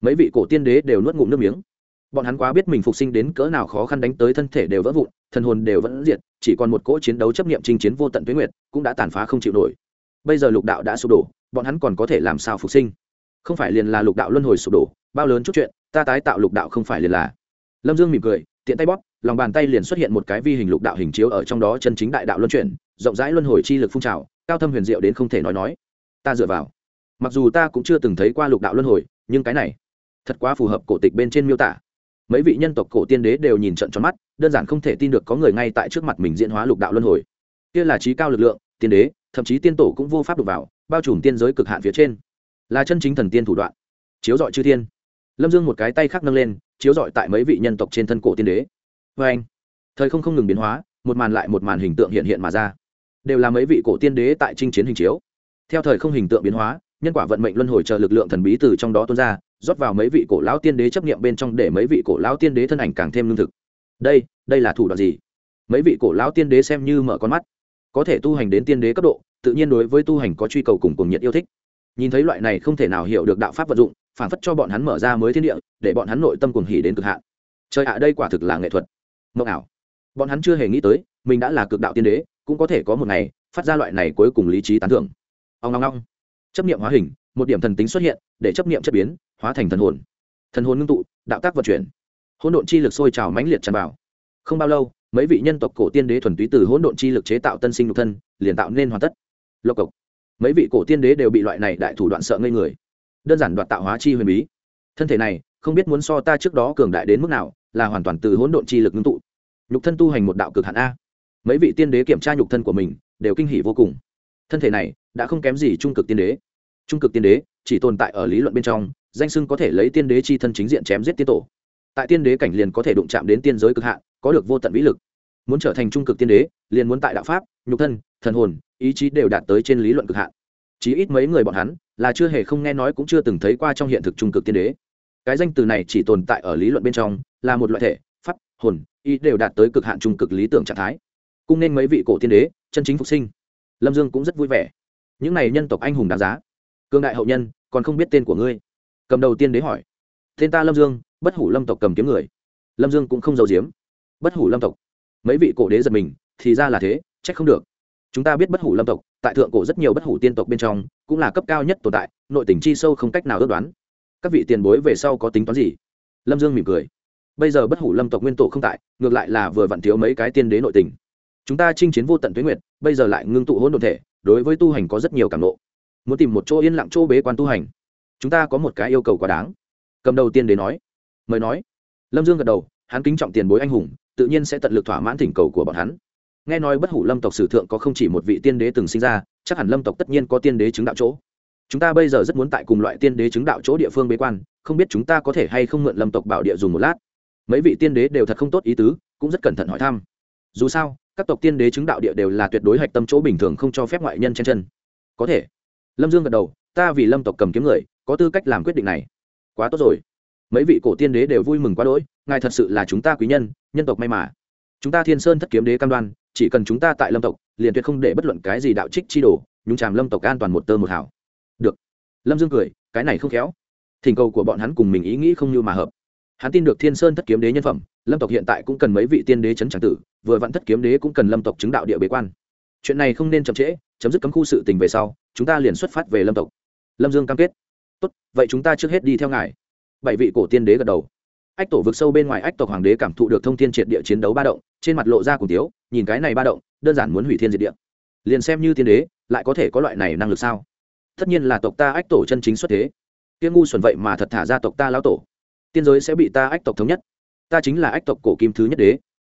Mấy vị cổ tiên đế đều nuốt ngụm nước miếng bọn hắn quá biết mình phục sinh đến cỡ nào khó khăn đánh tới thân thể đều vỡ vụn, thần hồn đều vẫn diệt, chỉ còn một cỗ chiến đấu chấp nghiệm chinh chiến vô tận tuyến nguyệt, cũng đã tàn phá không chịu nổi. Bây giờ lục đạo đã sụp đổ, bọn hắn còn có thể làm sao phục sinh? Không phải liền là lục đạo luân hồi sụp đổ, bao lớn chút chuyện, ta tái tạo lục đạo không phải liền là. Lâm dương mỉm cười, tiện tay bóp, lòng bàn tay liền xuất hiện một cái vi hình lục đạo hình chiếu ở trong đó chân chính đại đạo luân chuyển, rộng rãi luân hồi chi lực phun trào, cao thâm huyền diệu đến không thể nói nói. Ta dựa vào. Mặc dù ta cũng chưa từng thấy qua lục đạo luân hồi, nhưng cái này thật quá phù hợp cổ tịch bên trên miêu tả mấy vị nhân tộc cổ tiên đế đều nhìn trận tròn mắt, đơn giản không thể tin được có người ngay tại trước mặt mình diễn hóa lục đạo luân hồi. Kia là trí cao lực lượng, tiên đế, thậm chí tiên tổ cũng vô pháp đục vào, bao trùm tiên giới cực hạn phía trên. Là chân chính thần tiên thủ đoạn. Chiếu dọi chư thiên. Lâm dương một cái tay khác nâng lên, chiếu dọi tại mấy vị nhân tộc trên thân cổ tiên đế. Vê anh, thời không không ngừng biến hóa, một màn lại một màn hình tượng hiện hiện mà ra. Đều là mấy vị cổ tiên đế tại chinh chiến hình chiếu. Theo thời không hình tượng biến hóa, nhân quả vận mệnh luân hồi chờ lực lượng thần bí từ trong đó tuôn ra rót vào mấy vị cổ lão tiên đế chấp nghiệm bên trong để mấy vị cổ lão tiên đế thân ảnh càng thêm lương thực. Đây đây là thủ đoạn gì? Mấy vị cổ lão tiên đế xem như mở con mắt. Có thể tu hành đến tiên đế cấp độ, tự nhiên đối với tu hành có truy cầu cùng cùng nhiệt yêu thích. Nhìn thấy loại này không thể nào hiểu được đạo pháp vận dụng phản phất cho bọn hắn mở ra mới thiên địa, để bọn hắn nội tâm cuồng hỉ đến cực hạn. Trời ạ, đây quả thực là nghệ thuật. Mộng ảo. Bọn hắn chưa hề nghĩ tới, mình đã là cực đạo tiên đế, cũng có thể có một ngày, phát ra loại này cuối cùng lý trí tán thưởng. Ông long long chấp niệm hóa hình, một điểm thần tính xuất hiện, để chấp niệm chất biến hóa thành thần hồn. Thần hồn ngưng tụ, đạo tác vận chuyển. Hỗn độn chi lực sôi trào mãnh liệt tràn vào. Không bao lâu, mấy vị nhân tộc cổ tiên đế thuần túy từ hỗn độn chi lực chế tạo tân sinh nhục thân, liền tạo nên hoàn tất. Lộc cộc. Mấy vị cổ tiên đế đều bị loại này đại thủ đoạn sợ ngây người. Đơn giản đoạt tạo hóa chi huyền bí. Thân thể này, không biết muốn so ta trước đó cường đại đến mức nào, là hoàn toàn từ hỗn độn chi lực ngưng tụ. Nhục thân tu hành một đạo cực hạn a. Mấy vị tiên đế kiểm tra nhục thân của mình, đều kinh hỉ vô cùng. Thân thể này, đã không kém gì trung cực tiên đế. Trung cực tiên đế, chỉ tồn tại ở lý luận bên trong danh sưng có thể lấy tiên đế chi thân chính diện chém giết tiên tổ. Tại tiên đế cảnh liền có thể đụng chạm đến tiên giới cực hạn, có được vô tận vĩ lực. Muốn trở thành trung cực tiên đế, liền muốn tại đạo pháp, nhục thân, thần hồn, ý chí đều đạt tới trên lý luận cực hạn. Chí ít mấy người bọn hắn, là chưa hề không nghe nói cũng chưa từng thấy qua trong hiện thực trung cực tiên đế. Cái danh từ này chỉ tồn tại ở lý luận bên trong, là một loại thể, pháp, hồn, ý đều đạt tới cực hạn trung cực lý tưởng trạng thái. Cung nên mấy vị cổ tiên đế, chân chính phục sinh. Lâm dương cũng rất vui vẻ. Những này nhân tộc anh hùng đáng giá. Cương đại hậu nhân, còn không biết tên của ngươi cầm đầu tiên đế hỏi. Tên ta lâm dương, bất hủ lâm tộc cầm kiếm người. Lâm dương cũng không giàu giếm. Bất hủ lâm tộc. Mấy vị cổ đế giật mình, thì ra là thế, trách không được. Chúng ta biết bất hủ lâm tộc, tại thượng cổ rất nhiều bất hủ tiên tộc bên trong, cũng là cấp cao nhất tồn tại, nội tình chi sâu không cách nào ước đoán. Các vị tiền bối về sau có tính toán gì? Lâm dương mỉm cười. Bây giờ bất hủ lâm tộc nguyên tổ không tại, ngược lại là vừa vặn thiếu mấy cái tiên đế nội tình. Chúng ta chinh chiến vô tận tuyến nguyệt, bây giờ lại ngưng tụ hỗn độn thể, đối với tu hành có rất nhiều cảm nộ muốn tìm một chỗ yên lặng chỗ bế quan tu hành chúng ta có một cái yêu cầu quá đáng. Cầm đầu tiên đến nói. Mời nói. Lâm dương gật đầu, hắn kính trọng tiền bối anh hùng, tự nhiên sẽ tận lực thỏa mãn thỉnh cầu của bọn hắn. Nghe nói bất hủ lâm tộc sử thượng có không chỉ một vị tiên đế từng sinh ra, chắc hẳn lâm tộc tất nhiên có tiên đế chứng đạo chỗ. Chúng ta bây giờ rất muốn tại cùng loại tiên đế chứng đạo chỗ địa phương bế quan, không biết chúng ta có thể hay không mượn lâm tộc bảo địa dùng một lát. Mấy vị tiên đế đều thật không tốt ý tứ, cũng rất cẩn thận hỏi thăm. Dù sao, các tộc tiên đế chứng đạo địa đều là tuyệt đối hạch tâm chỗ bình thường không cho phép ngoại nhân chen chân. Có thể. Lâm dương gật đầu, ta vì lâm tộc cầm kiếm người có tư cách làm quyết định này. Quá tốt rồi. Mấy vị cổ tiên đế đều vui mừng quá đỗi, ngài thật sự là chúng ta quý nhân nhân tộc may mà. Chúng ta thiên sơn thất kiếm đế cam đoan, chỉ cần chúng ta tại lâm tộc, liền tuyệt không để bất luận cái gì đạo trích chi đổ nhúng chàm lâm tộc an toàn một tơ một hảo được. Lâm dương cười, cái này không khéo. Thỉnh cầu của bọn hắn cùng mình ý nghĩ không như mà hợp. Hắn tin được thiên sơn thất kiếm đế nhân phẩm, lâm tộc hiện tại cũng cần mấy vị tiên đế c h ấ n tràng tử, vừa vặn thất kiếm đế cũng cần lâm tộc chứng đạo địa bế quan. Chuyện này không nên chậm trễ, chấm dứt cấm khu sự tình về sau, chúng ta liền xuất phát về lâm tộc. Lâm dương cam kết tốt, vậy chúng ta trước hết đi theo ngài. Bảy vị cổ tiên đế gật đầu. Ách tổ vực sâu bên ngoài ách tộc hoàng đế cảm thụ được thông tin triệt địa chiến đấu ba động, trên mặt lộ ra cùng tiếu, nhìn cái này ba động, đơn giản muốn hủy thiên diệt địa. Liền xem như tiên đế, lại có thể có loại này năng lực sao? Tất nhiên là tộc ta ách tổ chân chính xuất thế. Tiên ngu xuẩn vậy mà thật thả ra tộc ta lão tổ. Tiên giới sẽ bị ta ách tộc thống nhất. Ta chính là ách tộc cổ kim thứ nhất đế.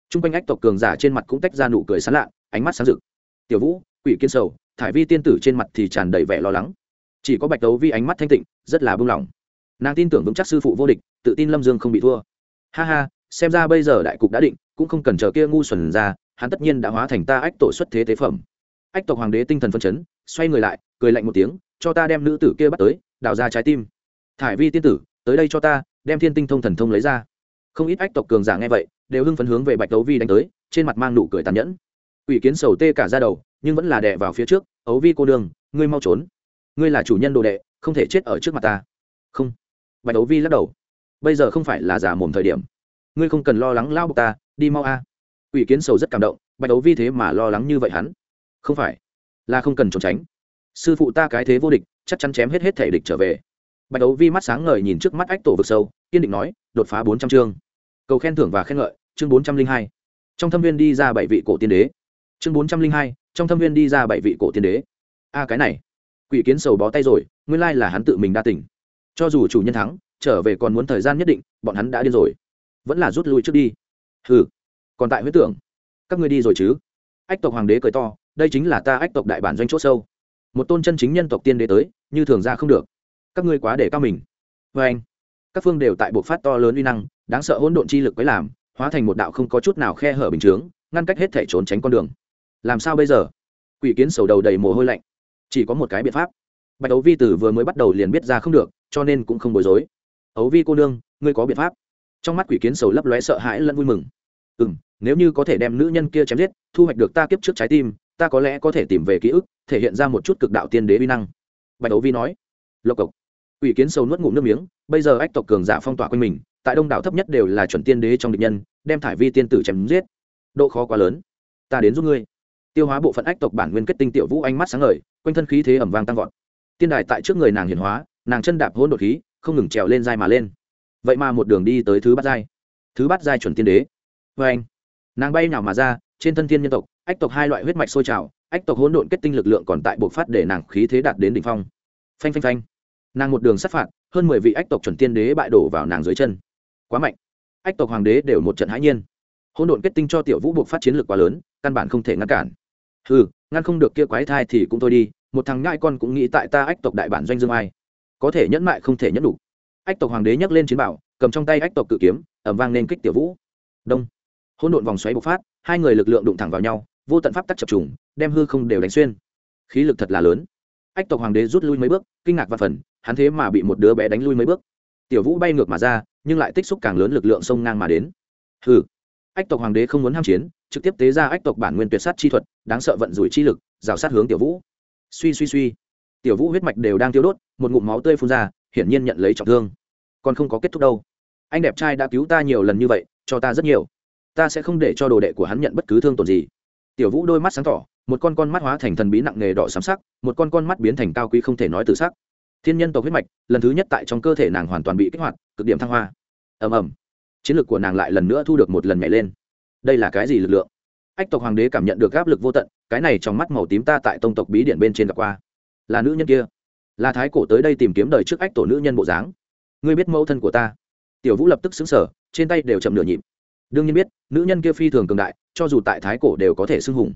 T r u n g quanh ách tộc cường giả trên mặt cũng tách ra nụ cười sán lạ, ánh mắt sáng rực. Tiểu vũ, quỷ kiên sầu, thải vi tiên tử trên mặt thì tràn đầy vẻ lo lắng. Chỉ có bạch đấu vi ánh mắt thanh tịnh rất là bưng lỏng. Nàng tin tưởng vững chắc sư phụ vô địch, tự tin lâm dương không bị thua. Ha ha, xem ra bây giờ đại cục đã định, cũng không cần chờ kia ngu xuẩn ra, hắn tất nhiên đã hóa thành ta ách tổ xuất thế tế phẩm. Ách tộc hoàng đế tinh thần phân chấn, xoay người lại, cười lạnh một tiếng, cho ta đem nữ tử kia bắt tới, đào ra trái tim. Thải vi tiên tử, tới đây cho ta, đem thiên tinh thông thần thông lấy ra. Không ít ách tộc cường giả nghe vậy, đều hưng phấn hướng về bạch đấu vi đánh tới, trên mặt mang nụ cười tàn nhẫn. Ủy kiến sầu tê cả ra đầu, nhưng vẫn là đè vào phía trước ấu vi cô đường ngươi mau trốn. Ngươi là chủ nhân đồ đệ không thể chết ở trước mặt ta. Không. Bạch đấu vi lắc đầu. Bây giờ không phải là giả mồm thời điểm. Ngươi không cần lo lắng lao bọc ta, đi mau a. Ủy kiến sầu rất cảm động, bạch đấu vi thế mà lo lắng như vậy hắn. Không phải. Là không cần trốn tránh. Sư phụ ta cái thế vô địch, chắc chắn chém hết hết thể địch trở về. Bạch đấu vi mắt sáng ngời nhìn trước mắt ách tổ vực sâu, kiên định nói, đột phá bốn trăm chương. Cầu khen thưởng và khen ngợi, chương bốn trăm linh hai. Trong thâm viên đi ra bảy vị cổ tiên đế. Chương bốn trăm linh hai, trong thâm viên đi ra bảy vị cổ tiên đế. A, cái này quỷ kiến sầu bó tay rồi, nguyên lai là hắn tự mình đa tỉnh cho dù chủ nhân thắng, trở về còn muốn thời gian nhất định, bọn hắn đã điên rồi. Vẫn là rút lui trước đi. Ừ còn tại huyết tưởng. Các ngươi đi rồi chứ? Ách tộc hoàng đế cười to, đây chính là ta ách tộc đại bản doanh c h ỗ sâu. Một tôn chân chính nhân tộc tiên đế tới, như thường ra không được. Các ngươi quá để cao mình. Vê anh, các phương đều tại bộ phát to lớn uy năng, đáng sợ hỗn độn chi lực quấy làm, hóa thành một đạo không có chút nào khe hở bình chướng, ngăn cách hết thể trốn tránh con đường. Làm sao bây giờ? Quỷ kiến sầu đầu đầy mồ hôi lạnh chỉ có một cái biện pháp. Bạch ấu vi tử vừa mới bắt đầu liền biết ra không được, cho nên cũng không bối rối. Ấu vi cô nương, ngươi có biện pháp. Trong mắt quỷ kiến sầu lấp lóe sợ hãi lẫn vui mừng. Ừ m nếu như có thể đem nữ nhân kia chém giết, thu hoạch được ta kiếp trước trái tim, ta có lẽ có thể tìm về ký ức, thể hiện ra một chút cực đạo tiên đế vi năng. Bạch ấu vi nói. Lộc cộc. Quỷ kiến sâu nuốt ngụm nước miếng, bây giờ ách tộc cường giả phong tỏa quanh mình, tại đông đảo thấp nhất đều là chuẩn tiên đế trong địch nhân, đem thải vi tiên tử chém giết. Độ khó quá lớn. Ta đến giúp ngươi. Tiêu hóa bộ phận ách tộc bản nguyên kết tinh tiểu vũ ánh mắt sáng ngời quanh thân khí thế ẩm vang tăng vọt. Tiên đài tại trước người nàng hiển hóa, nàng chân đạp hỗn đột khí, không ngừng trèo lên dai mà lên. Vậy mà một đường đi tới thứ bát giai. Thứ bát giai chuẩn tiên đế. Vê anh, nàng bay nào mà ra, trên thân thiên nhân tộc, ách tộc hai loại huyết mạch sôi trào, ách tộc hỗn độn kết tinh lực lượng còn tại bộc phát để nàng khí thế đạt đến đỉnh phong. Phanh phanh phanh. Nàng một đường sát phạt, hơn mười vị ách tộc chuẩn tiên đế bại đổ vào nàng dưới chân. Quá mạnh. Ách tộc hoàng đế đều một trận hãi nhiên. Hỗn độn kết tinh cho tiểu vũ buộc phát chiến lược quá lớn, căn bản không thể ngăn cản ừ ngăn không được kia quái thai thì cũng thôi đi, một thằng ngại con cũng nghĩ tại ta ách tộc đại bản doanh dương ai. Có thể nhẫn mại không thể nhẫn đủ. Ách tộc hoàng đế nhấc lên chiến bảo, cầm trong tay ách tộc cự kiếm ẩm vang nên kích tiểu vũ. Đông. Hỗn độn vòng xoáy bộc phát, hai người lực lượng đụng thẳng vào nhau, vô tận pháp tắc chập trùng, đem hư không đều đánh xuyên. Khí lực thật là lớn. Ách tộc hoàng đế rút lui mấy bước, kinh ngạc và phần, hắn thế mà bị một đứa bé đánh lui mấy bước. Tiểu vũ bay ngược mà ra, nhưng lại tích xúc càng lớn lực lượng sông ngang mà đến. Hừ ách tộc hoàng đế không muốn ham chiến, trực tiếp tế ra ách tộc bản nguyên tuyệt sát chi thuật, đáng sợ vận rủi chi lực, rào sát hướng tiểu vũ. Suy suy suy. Tiểu vũ huyết mạch đều đang tiêu đốt, một ngụm máu tươi phun ra, hiển nhiên nhận lấy trọng thương. Còn không có kết thúc đâu. Anh đẹp trai đã cứu ta nhiều lần như vậy, cho ta rất nhiều. Ta sẽ không để cho đồ đệ của hắn nhận bất cứ thương tổn gì. Tiểu vũ đôi mắt sáng tỏ, một con con mắt hóa thành thần bí nặng nề đỏ sám sắc, một con con mắt biến thành cao quý không thể nói từ sắc. Thiên nhân tộc huyết mạch, lần thứ nhất tại trong cơ thể nàng hoàn toàn bị kích hoạt, cực điểm thăng hoa. Ầm ầm chiến lược của nàng lại lần nữa thu được một lần nhảy lên. Đây là cái gì lực lượng? Ách tộc hoàng đế cảm nhận được áp lực vô tận, cái này trong mắt màu tím ta tại tông tộc bí điện bên trên gặp qua. Là nữ nhân kia. Là thái cổ tới đây tìm kiếm đời trước ách tổ nữ nhân bộ dáng. Ngươi biết mẫu thân của ta? Tiểu vũ lập tức xứng sở trên tay đều chậm nửa nhịp. Đương nhiên biết, nữ nhân kia phi thường cường đại, cho dù tại thái cổ đều có thể xưng hùng.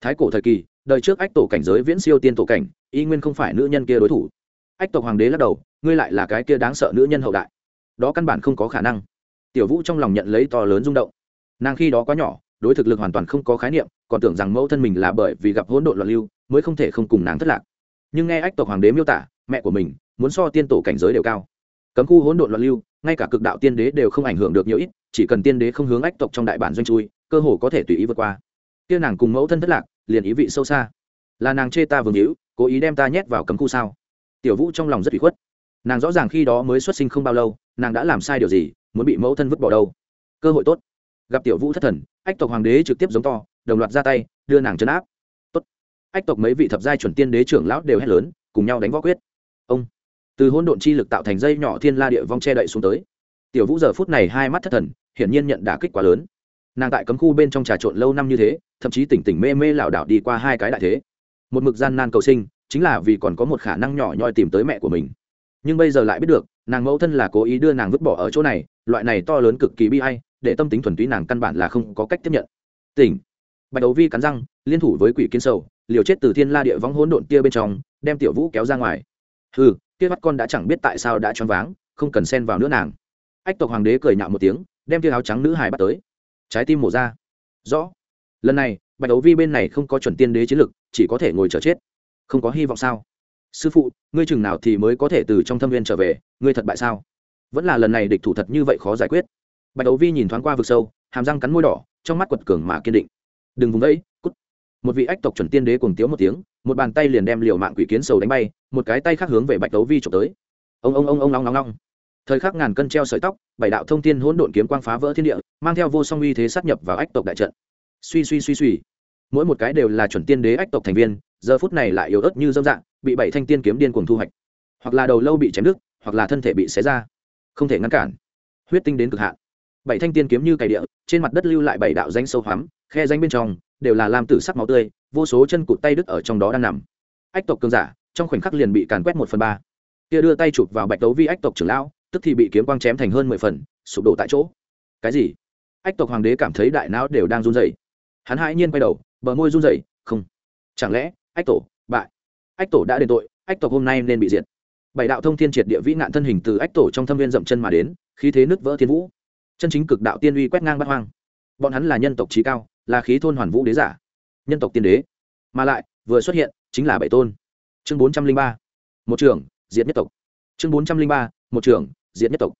Thái cổ thời kỳ, đời trước ách tổ cảnh giới viễn siêu tiên tổ cảnh, y nguyên không phải nữ nhân kia đối thủ. Ách tộc hoàng đế lắc đầu, ngươi lại là cái kia đáng sợ nữ nhân hậu đại. Đó căn bản không có khả năng tiểu vũ trong lòng nhận lấy to lớn rung động. Nàng khi đó quá nhỏ, đối thực lực hoàn toàn không có khái niệm, còn tưởng rằng mẫu thân mình là bởi vì gặp hỗn độn loạn lưu, mới không thể không cùng nàng thất lạc. Nhưng nghe ách tộc hoàng đế miêu tả, mẹ của mình muốn so tiên tổ cảnh giới đều cao. Cấm khu hỗn độn loạn lưu, ngay cả cực đạo tiên đế đều không ảnh hưởng được nhiều ít, chỉ cần tiên đế không hướng ách tộc trong đại bản doanh chui, cơ hồ có thể tùy ý vượt qua. Kia nàng cùng mẫu thân thất lạc, liền ý vị sâu xa. Là nàng chê ta vương hữu, cố ý đem ta nhét vào cấm khu sao? Tiểu vũ trong lòng rất bị khuất. Nàng rõ ràng khi đó mới xuất sinh không bao lâu, nàng đã làm sai điều gì muốn bị mẫu thân vứt bỏ đâu. Cơ hội tốt. Gặp tiểu vũ thất thần, ách tộc hoàng đế trực tiếp giống to, đồng loạt ra tay, đưa nàng chấn áp. Tốt. Ách tộc mấy vị thập giai chuẩn tiên đế trưởng lão đều hét lớn, cùng nhau đánh võ quyết. Ông. Từ hỗn độn chi lực tạo thành dây nhỏ thiên la địa vong che đậy xuống tới. Tiểu vũ giờ phút này hai mắt thất thần, hiển nhiên nhận đả kích quá lớn. Nàng tại cấm khu bên trong trà trộn lâu năm như thế, thậm chí tỉnh tỉnh mê mê lảo đảo đi qua hai cái đại thế. Một mực gian nan cầu sinh, chính là vì còn có một khả năng nhỏ nhoi tìm tới mẹ của mình. Nhưng bây giờ lại biết được, nàng mẫu thân là cố ý đưa nàng vứt bỏ ở chỗ này loại này to lớn cực kỳ bi hay để tâm tính thuần túy nàng căn bản là không có cách tiếp nhận. Tỉnh. Bạch đấu vi cắn răng liên thủ với quỷ kiến sầu liều chết từ thiên la địa vong hỗn độn kia bên trong đem tiểu vũ kéo ra ngoài. Hừ, kia mắt con đã chẳng biết tại sao đã choáng váng không cần xen vào nữa nàng. Ách tộc hoàng đế cười nhạo một tiếng đem tia áo trắng nữ hài bắt tới. Trái tim mổ ra. Rõ. Lần này bạch đấu vi bên này không có chuẩn tiên đế chiến lực chỉ có thể ngồi chờ chết. Không có hy vọng sao? Sư phụ ngươi chừng nào thì mới có thể từ trong thâm viên trở về ngươi thật bại sao? Vẫn là lần này địch thủ thật như vậy khó giải quyết. Bạch đấu vi nhìn thoáng qua vực sâu, hàm răng cắn môi đỏ, trong mắt quật cường mà kiên định. Đừng vùng vẫy, cút. Một vị ách tộc chuẩn tiên đế cùng tiếu một tiếng, một bàn tay liền đem liều mạng quỷ kiến sầu đánh bay, một cái tay khác hướng về bạch đấu vi trộm tới. Ông ông ông ông, long long long. Thời khắc ngàn cân treo sợi tóc, bảy đạo thông thiên hỗn độn kiếm quang phá vỡ thiên địa, mang theo vô song uy thế sát nhập vào ách tộc đại trận. Suy suy suy suy. Mỗi một cái đều là chuẩn tiên đế ách tộc thành viên, giờ phút này lại yếu ớt như dâm dạng, bị bảy thanh tiên kiếm điên cuồng thu hoạch. Hoặc là đầu lâu bị chém đứt, hoặc là thân thể bị xé ra không thể ngăn cản. Huyết tinh đến cực hạn. Bảy thanh tiên kiếm như cày địa, trên mặt đất lưu lại bảy đạo danh sâu hoắm, khe danh bên trong, đều là lam tử sắc máu tươi, vô số chân cụt tay đứt ở trong đó đang nằm. Ách tộc cường giả, trong khoảnh khắc liền bị càn quét một phần ba. Kia đưa tay chụp vào bạch đấu vi ách tộc trưởng lão, tức thì bị kiếm quang chém thành hơn mười phần, sụp đổ tại chỗ. Cái gì? Ách tộc hoàng đế cảm thấy đại não đều đang run rẩy. Hắn hãi nhiên quay đầu, bờ môi run rẩy, không. Chẳng lẽ, ách tổ, bại. Ách tổ đã đền tội, ách tộc hôm nay nên bị diệt bảy đạo thông thiên triệt địa vĩ nạn thân hình từ ách tổ trong thâm viên dậm chân mà đến, khí thế nứt vỡ thiên vũ. Chân chính cực đạo tiên uy quét ngang bát hoang. Bọn hắn là nhân tộc trí cao, là khí thôn hoàn vũ đế giả, nhân tộc tiên đế. Mà lại, vừa xuất hiện, chính là bảy tôn. Chương bốn trăm linh ba, một trưởng, diệt nhất tộc. Chương bốn trăm linh ba, một trưởng, diệt nhất tộc.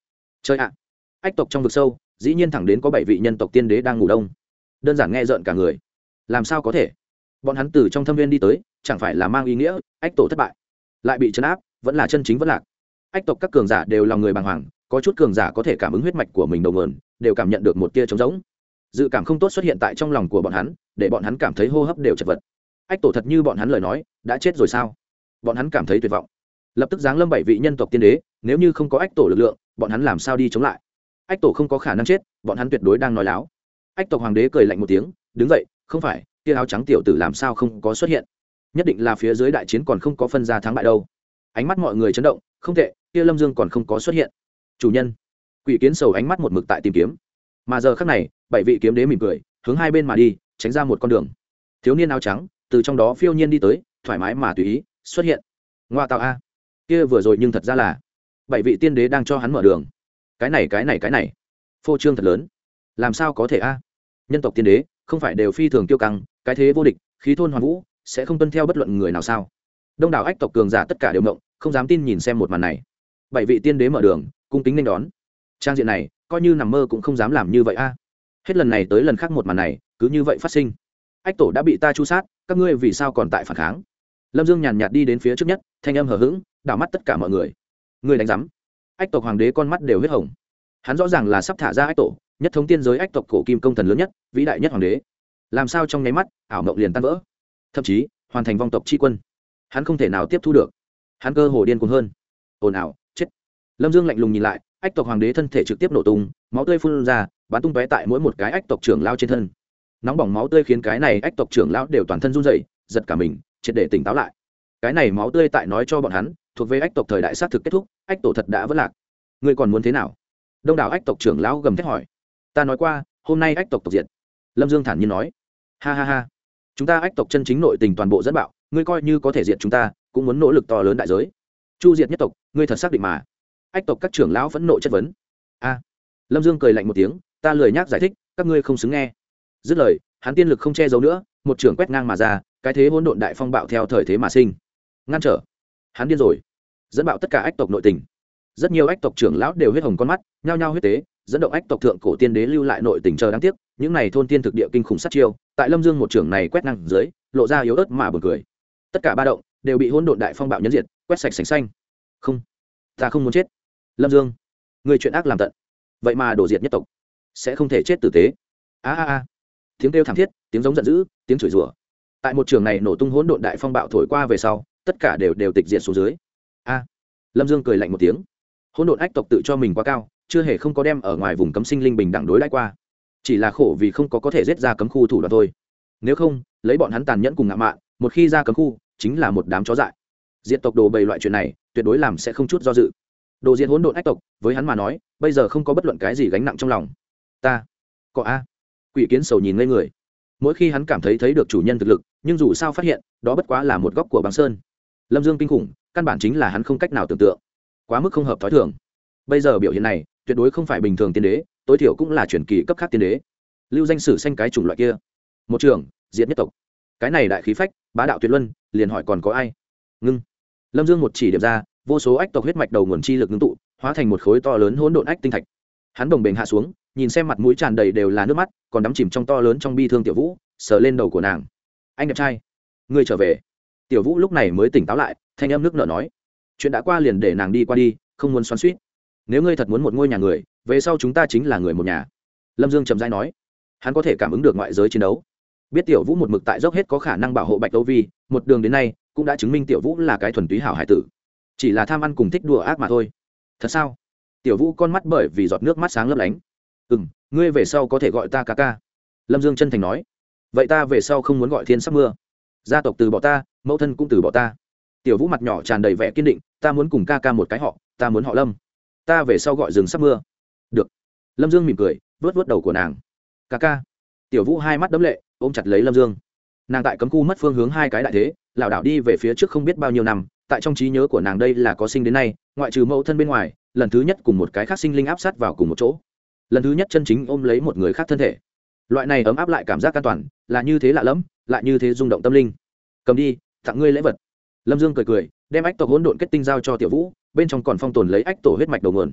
Chơi ạ. Ách tộc trong vực sâu, dĩ nhiên thẳng đến có bảy vị nhân tộc tiên đế đang ngủ đông. Đơn giản nghe rợn cả người. Làm sao có thể? Bọn hắn từ trong thâm viên đi tới, chẳng phải là mang ý nghĩa, ách tổ thất bại, lại bị chấn áp vẫn là chân chính vẫn lạc. Ách tộc các cường giả đều lòng người bàng hoàng, có chút cường giả có thể cảm ứng huyết mạch của mình đầu nguồn, đều cảm nhận được một tia trống rỗng. Dự cảm không tốt xuất hiện tại trong lòng của bọn hắn, để bọn hắn cảm thấy hô hấp đều chật vật. Ách tổ thật như bọn hắn lời nói, đã chết rồi sao? Bọn hắn cảm thấy tuyệt vọng. Lập tức giáng lâm bảy vị nhân tộc tiên đế, nếu như không có ách tổ lực lượng, bọn hắn làm sao đi chống lại? Ách tổ không có khả năng chết, bọn hắn tuyệt đối đang nói láo. Ách tộc hoàng đế cười lạnh một tiếng, đứng dậy, không phải, tia áo trắng tiểu tử làm sao không có xuất hiện? Nhất định là phía dưới đại chiến còn không có phân ra thắng bại đâu ánh mắt mọi người chấn động, không tệ, kia lâm dương còn không có xuất hiện. Chủ nhân, quỷ kiến sầu ánh mắt một mực tại tìm kiếm. Mà giờ khác này, bảy vị kiếm đế mỉm cười, hướng hai bên mà đi, tránh ra một con đường. Thiếu niên áo trắng, từ trong đó phiêu nhiên đi tới, thoải mái mà tùy ý, xuất hiện. Ngoa tạo a. Kia vừa rồi nhưng thật ra là bảy vị tiên đế đang cho hắn mở đường. Cái này cái này cái này. Phô trương thật lớn. Làm sao có thể a? Nhân tộc tiên đế, không phải đều phi thường tiêu căng, cái thế vô địch, khí thôn hoàn vũ, sẽ không tuân theo bất luận người nào sao? Đông đảo ách tộc cường giả tất cả đều mộng không dám tin nhìn xem một màn này. Bảy vị tiên đế mở đường, cung kính nên đón. Trang diện này, coi như nằm mơ cũng không dám làm như vậy a. Hết lần này tới lần khác một màn này, cứ như vậy phát sinh. Ách tổ đã bị ta chu sát, các ngươi vì sao còn tại phản kháng? Lâm dương nhàn nhạt đi đến phía trước nhất, thanh âm hờ hững, đảo mắt tất cả mọi người. Người đánh giám. Ách tộc hoàng đế con mắt đều huyết hồng. Hắn rõ ràng là sắp thả ra ách tổ, nhất thống tiên giới ách tộc cổ kim công thần lớn nhất, vĩ đại nhất hoàng đế. Làm sao trong nháy mắt, ảo mộng liền tan vỡ. Thậm chí, hoàn thành vong tộc tri quân. Hắn không thể nào tiếp thu được hắn cơ hồ điên cuồng hơn. Ồn ào, chết. Lâm dương lạnh lùng nhìn lại, ách tộc hoàng đế thân thể trực tiếp nổ tung, máu tươi phun ra, bắn tung tóe tại mỗi một cái ách tộc trưởng lao trên thân. Nóng bỏng máu tươi khiến cái này ách tộc trưởng lão đều toàn thân run rẩy, giật cả mình, triệt để tỉnh táo lại. Cái này máu tươi tại nói cho bọn hắn, thuộc về ách tộc thời đại xác thực kết thúc, ách tổ thật đã vất lạc. Ngươi còn muốn thế nào? Đông đảo ách tộc trưởng lão gầm thét hỏi. Ta nói qua, hôm nay ách tộc tộc diệt. Lâm dương thản nhiên nói. Ha ha ha. Chúng ta ách tộc chân chính nội tình toàn bộ dẫn bạo, ngươi coi như có thể diệt chúng ta cũng muốn nỗ lực to lớn đại giới. Chu diệt nhất tộc, ngươi thật xác định mà. Ách tộc các trưởng lão phẫn nộ chất vấn. A. Lâm dương cười lạnh một tiếng, ta lười nhác giải thích, các ngươi không xứng nghe. Dứt lời, hắn tiên lực không che giấu nữa, một trưởng quét ngang mà ra, cái thế hỗn độn đại phong bạo theo thời thế mà sinh. Ngăn trở. Hắn điên rồi. Dẫn bạo tất cả ách tộc nội tình. Rất nhiều ách tộc trưởng lão đều huyết hồng con mắt, nhao nhao huyết tế, dẫn động ách tộc thượng cổ tiên đế lưu lại nội tình chờ đáng tiếc, những này thôn tiên thực địa kinh khủng sát chiêu, tại lâm dương một trưởng này quét ngang dưới, lộ ra yếu ớt mà buồn cười. Tất cả ba động đều bị hỗn độn đại phong bạo nhấn diệt, quét sạch sành xanh. Không, ta không muốn chết. Lâm dương, người chuyện ác làm tận. Vậy mà đổ diệt nhất tộc, sẽ không thể chết tử tế. A a a. Tiếng kêu thảm thiết, tiếng giống giận dữ, tiếng chửi rủa. Tại một trường này nổ tung hỗn độn đại phong bạo thổi qua về sau, tất cả đều đều tịch diệt xuống dưới. A. Lâm dương cười lạnh một tiếng. Hỗn độn ách tộc tự cho mình quá cao, chưa hề không có đem ở ngoài vùng cấm sinh linh bình đẳng đối đãi qua. Chỉ là khổ vì không có có thể giết ra cấm khu thủ đoạn thôi. Nếu không, lấy bọn hắn tàn nhẫn cùng ngạo mạn, một khi ra cấm khu chính là một đám chó dại. Diện tộc đồ bày loại chuyện này, tuyệt đối làm sẽ không chút do dự. Đồ diện hỗn độn ách tộc, với hắn mà nói, bây giờ không có bất luận cái gì gánh nặng trong lòng. Ta, có a. Quỷ kiến sầu nhìn ngây người. Mỗi khi hắn cảm thấy thấy được chủ nhân thực lực, nhưng dù sao phát hiện, đó bất quá là một góc của băng sơn. Lâm dương kinh khủng, căn bản chính là hắn không cách nào tưởng tượng. Quá mức không hợp t h ó i thường. Bây giờ biểu hiện này, tuyệt đối không phải bình thường tiên đế, tối thiểu cũng là truyền kỳ cấp khác tiên đế. Lưu danh sử xanh cái chủng loại kia. Một trường, diệt nhất tộc cái này đại khí phách, bá đạo tuyệt luân, liền hỏi còn có ai? Ngưng. Lâm dương một chỉ điểm ra, vô số ách tộc huyết mạch đầu nguồn chi lực ngưng tụ, hóa thành một khối to lớn hỗn độn ách tinh thạch. Hắn đồng bền hạ xuống, nhìn xem mặt mũi tràn đầy đều là nước mắt, còn đắm chìm trong to lớn trong bi thương tiểu vũ, sờ lên đầu của nàng. Anh đẹp trai, ngươi trở về. Tiểu vũ lúc này mới tỉnh táo lại, thanh âm nước nợ nói. Chuyện đã qua liền để nàng đi qua đi, không muốn xoắn suýt nếu ngươi thật muốn một ngôi nhà người, về sau chúng ta chính là người một nhà. Lâm dương trầm dai nói. Hắn có thể cảm ứng được ngoại giới chiến đấu biết tiểu vũ một mực tại dốc hết có khả năng bảo hộ bạch đấu vi, một đường đến nay, cũng đã chứng minh tiểu vũ là cái thuần túy hảo hải tử. Chỉ là tham ăn cùng thích đùa ác mà thôi. Thật sao? Tiểu vũ con mắt bởi vì giọt nước mắt sáng lấp lánh. Ừ m ngươi về sau có thể gọi ta ca ca. Lâm dương chân thành nói. Vậy ta về sau không muốn gọi thiên sắp mưa. Gia tộc từ bỏ ta, mẫu thân cũng từ bỏ ta. Tiểu vũ mặt nhỏ tràn đầy vẻ kiên định, ta muốn cùng ca ca một cái họ, ta muốn họ lâm. Ta về sau gọi rừng sắp mưa. Được. Lâm dương mỉm cười vớt vớt đầu của nàng. Ca ca. Tiểu vũ hai mắt đấm lệ ôm chặt lấy lâm dương. Nàng tại cấm khu mất phương hướng hai cái đại thế, lảo đảo đi về phía trước không biết bao nhiêu năm, tại trong trí nhớ của nàng đây là có sinh đến nay, ngoại trừ mẫu thân bên ngoài, lần thứ nhất cùng một cái khác sinh linh áp sát vào cùng một chỗ. Lần thứ nhất chân chính ôm lấy một người khác thân thể. Loại này ấm áp lại cảm giác an toàn, là như thế lạ lẫm, lại như thế rung động tâm linh. Cầm đi, tặng ngươi lễ vật. Lâm dương cười cười, đem ách tộc hỗn độn kết tinh giao cho tiểu vũ, bên trong còn phong tồn lấy ách tổ huyết mạch đầu nguồn.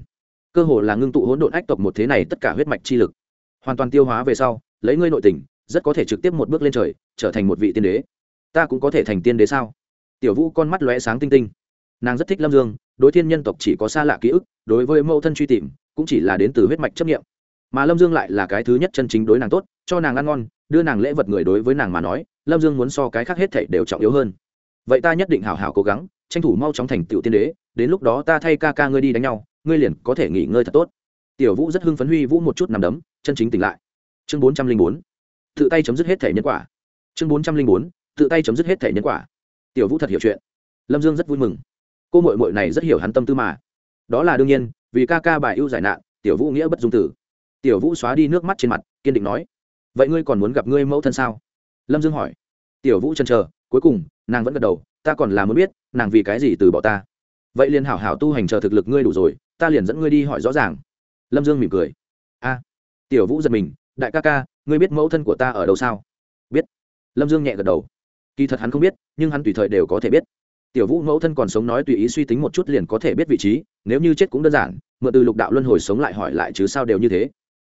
Cơ hồ là ngưng tụ hỗn độn ách tộc một thế này tất cả huyết mạch chi lực. Hoàn toàn tiêu hóa về sau, lấy ngươi nội tình rất có thể trực tiếp một bước lên trời, trở thành một vị tiên đế. Ta cũng có thể thành tiên đế sao? Tiểu vũ con mắt lóe sáng tinh tinh. Nàng rất thích lâm dương, đối thiên nhân tộc chỉ có xa lạ ký ức, đối với mẫu thân truy tìm, cũng chỉ là đến từ huyết mạch chấp nghiệm mà lâm dương lại là cái thứ nhất chân chính đối nàng tốt, cho nàng ăn ngon, đưa nàng lễ vật người đối với nàng mà nói, lâm dương muốn so cái khác hết thảy đều trọng yếu hơn. Vậy ta nhất định hào hào cố gắng, tranh thủ mau chóng thành tựu tiên đế, đến lúc đó ta thay ca ca ngươi đi đánh nhau, ngươi liền có thể nghỉ ngơi thật tốt. Tiểu vũ rất hưng phấn huy vũ một chút nằm đấm, chân chính tỉnh lại. Chương bốn trăm linh bốn tự tay chấm dứt hết thể nhân quả. Chương bốn trăm linh bốn, tự tay chấm dứt hết thể nhân quả. Tiểu vũ thật hiểu chuyện. Lâm dương rất vui mừng. Cô mội mội này rất hiểu hắn tâm tư mà. Đó là đương nhiên, vì ca ca bài ưu giải nạn, tiểu vũ nghĩa bất dung tử. Tiểu vũ xóa đi nước mắt trên mặt, kiên định nói, vậy ngươi còn muốn gặp ngươi mẫu thân sao? Lâm dương hỏi. Tiểu vũ chân chờ, cuối cùng, nàng vẫn gật đầu, ta còn là muốn biết, nàng vì cái gì từ bỏ ta? Vậy liền hảo hảo tu hành chờ thực lực ngươi đủ rồi, ta liền dẫn ngươi đi hỏi rõ ràng. Lâm dương mỉm cười. A. Tiểu vũ giật mình, đại ca ca ngươi biết mẫu thân của ta ở đâu sao? Biết. Lâm dương nhẹ gật đầu. Kỳ thật hắn không biết, nhưng hắn tùy thời đều có thể biết. Tiểu vũ mẫu thân còn sống nói tùy ý suy tính một chút liền có thể biết vị trí, nếu như chết cũng đơn giản, mượn từ lục đạo luân hồi sống lại hỏi lại chứ sao đều như thế.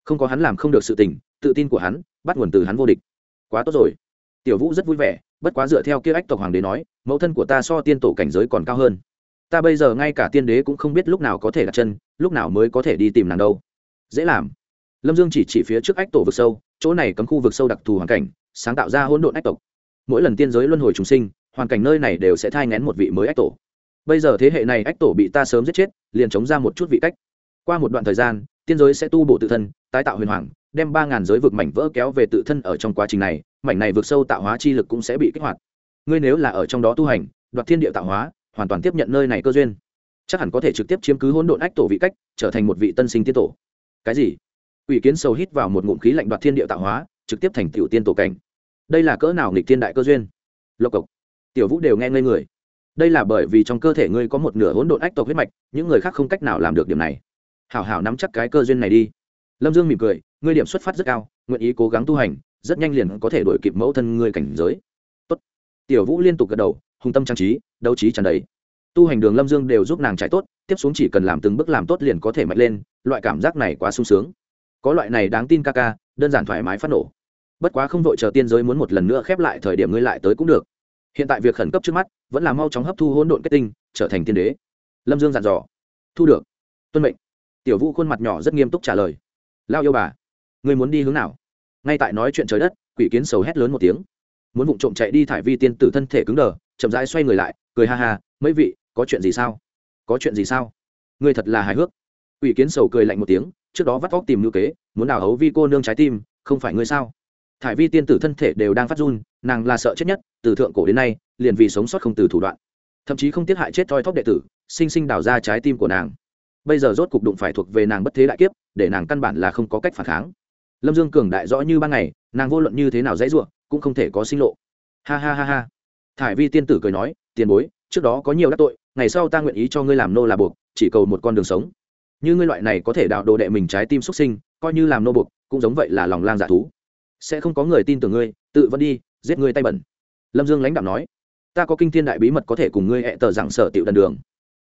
Không có hắn làm không được sự tình, tự tin của hắn, bắt nguồn từ hắn vô địch. Quá tốt rồi. Tiểu vũ rất vui vẻ, bất quá dựa theo kia ách tộc hoàng đế nói, mẫu thân của ta so tiên tổ cảnh giới còn cao hơn. Ta bây giờ ngay cả tiên đế cũng không biết lúc nào có thể đặt chân, lúc nào mới có thể đi tìm nàng đâu. Dễ làm. Lâm dương chỉ chỉ phía trước ách tổ vực sâu chỗ này cấm khu vực sâu đặc thù hoàn cảnh, sáng tạo ra hỗn độn ách tộc. Mỗi lần tiên giới luân hồi chúng sinh, hoàn cảnh nơi này đều sẽ thai ngén một vị mới ách tổ. Bây giờ thế hệ này ách tổ bị ta sớm giết chết, liền chống ra một chút vị cách. Qua một đoạn thời gian, tiên giới sẽ tu bổ tự thân, tái tạo huyền hoàng, đem ba ngàn giới vực mảnh vỡ kéo về tự thân ở trong quá trình này, mảnh này vượt sâu tạo hóa chi lực cũng sẽ bị kích hoạt. Ngươi nếu là ở trong đó tu hành, đoạt thiên địa tạo hóa, hoàn toàn tiếp nhận nơi này cơ duyên. Chắc hẳn có thể trực tiếp chiếm cứ hỗn độn ách tổ vị cách, trở thành một vị tân sinh tiên tổ. Cái gì? Quỷ kiến sầu hít vào một ngụm khí lạnh đoạt thiên địa tạo hóa, trực tiếp thành tiểu tiên tổ cảnh. Đây là cỡ nào nghịch thiên đại cơ duyên? Lộc cộc. Tiểu vũ đều nghe ngây người. Đây là bởi vì trong cơ thể ngươi có một nửa hỗn độn ách tộc huyết mạch, những người khác không cách nào làm được điểm này. Hảo hảo nắm chắc cái cơ duyên này đi. Lâm dương mỉm cười, ngươi điểm xuất phát rất cao, nguyện ý cố gắng tu hành, rất nhanh liền có thể đổi kịp mẫu thân ngươi cảnh giới. Tốt. tiểu vũ liên tục gật đầu, hùng tâm trang trí, đấu trí tràn đầy. Tu hành đường lâm dương đều giúp nàng trải tốt, tiếp xuống chỉ cần làm từng bước làm tốt liền có thể mạnh lên, loại cảm giác này quá sung sướng có loại này đáng tin ca ca, đơn giản thoải mái phát nổ. Bất quá không vội chờ tiên giới muốn một lần nữa khép lại thời điểm ngươi lại tới cũng được. Hiện tại việc khẩn cấp trước mắt, vẫn là mau chóng hấp thu hỗn độn kết tinh, trở thành tiên đế. Lâm dương dặn dò. Thu được. Tuân mệnh. Tiểu vũ khuôn mặt nhỏ rất nghiêm túc trả lời. Lao yêu bà, ngươi muốn đi hướng nào? Ngay tại nói chuyện trời đất, quỷ kiến sầu hét lớn một tiếng. Muốn vụng trộm chạy đi thải vi tiên tử thân thể cứng đờ, chậm rãi xoay người lại, cười ha ha, mấy vị, có chuyện gì sao? Có chuyện gì sao? Ngươi thật là hài hước. Quỷ kiến sầu cười lạnh một tiếng trước đó vắt vóc tìm ngữ kế, muốn đào hấu vi cô nương trái tim, không phải ngươi sao? Thải vi tiên tử thân thể đều đang phát run, nàng là sợ chết nhất, từ thượng cổ đến nay, liền vì sống sót không từ thủ đoạn. Thậm chí không tiết hại chết thoi thóp đệ tử, sinh sinh đào ra trái tim của nàng. Bây giờ rốt cục đụng phải thuộc về nàng bất thế đại kiếp, để nàng căn bản là không có cách phản kháng. Lâm dương cường đại rõ như ban ngày, nàng vô luận như thế nào dễ dụa cũng không thể có sinh lộ. Ha ha ha ha. Thải vi tiên tử cười nói, tiền bối, trước đó có nhiều đắc tội, ngày sau ta nguyện ý cho ngươi làm nô là buộc, chỉ cầu một con đường sống như ngươi loại này có thể đào đồ đệ mình trái tim xuất sinh, coi như làm nô buộc cũng giống vậy là lòng lang giả thú. Sẽ không có người tin tưởng ngươi, tự vẫn đi, giết ngươi tay bẩn. Lâm dương lãnh đạo nói. Ta có kinh thiên đại bí mật có thể cùng ngươi hẹ tờ rằng sở tiệu đần đường.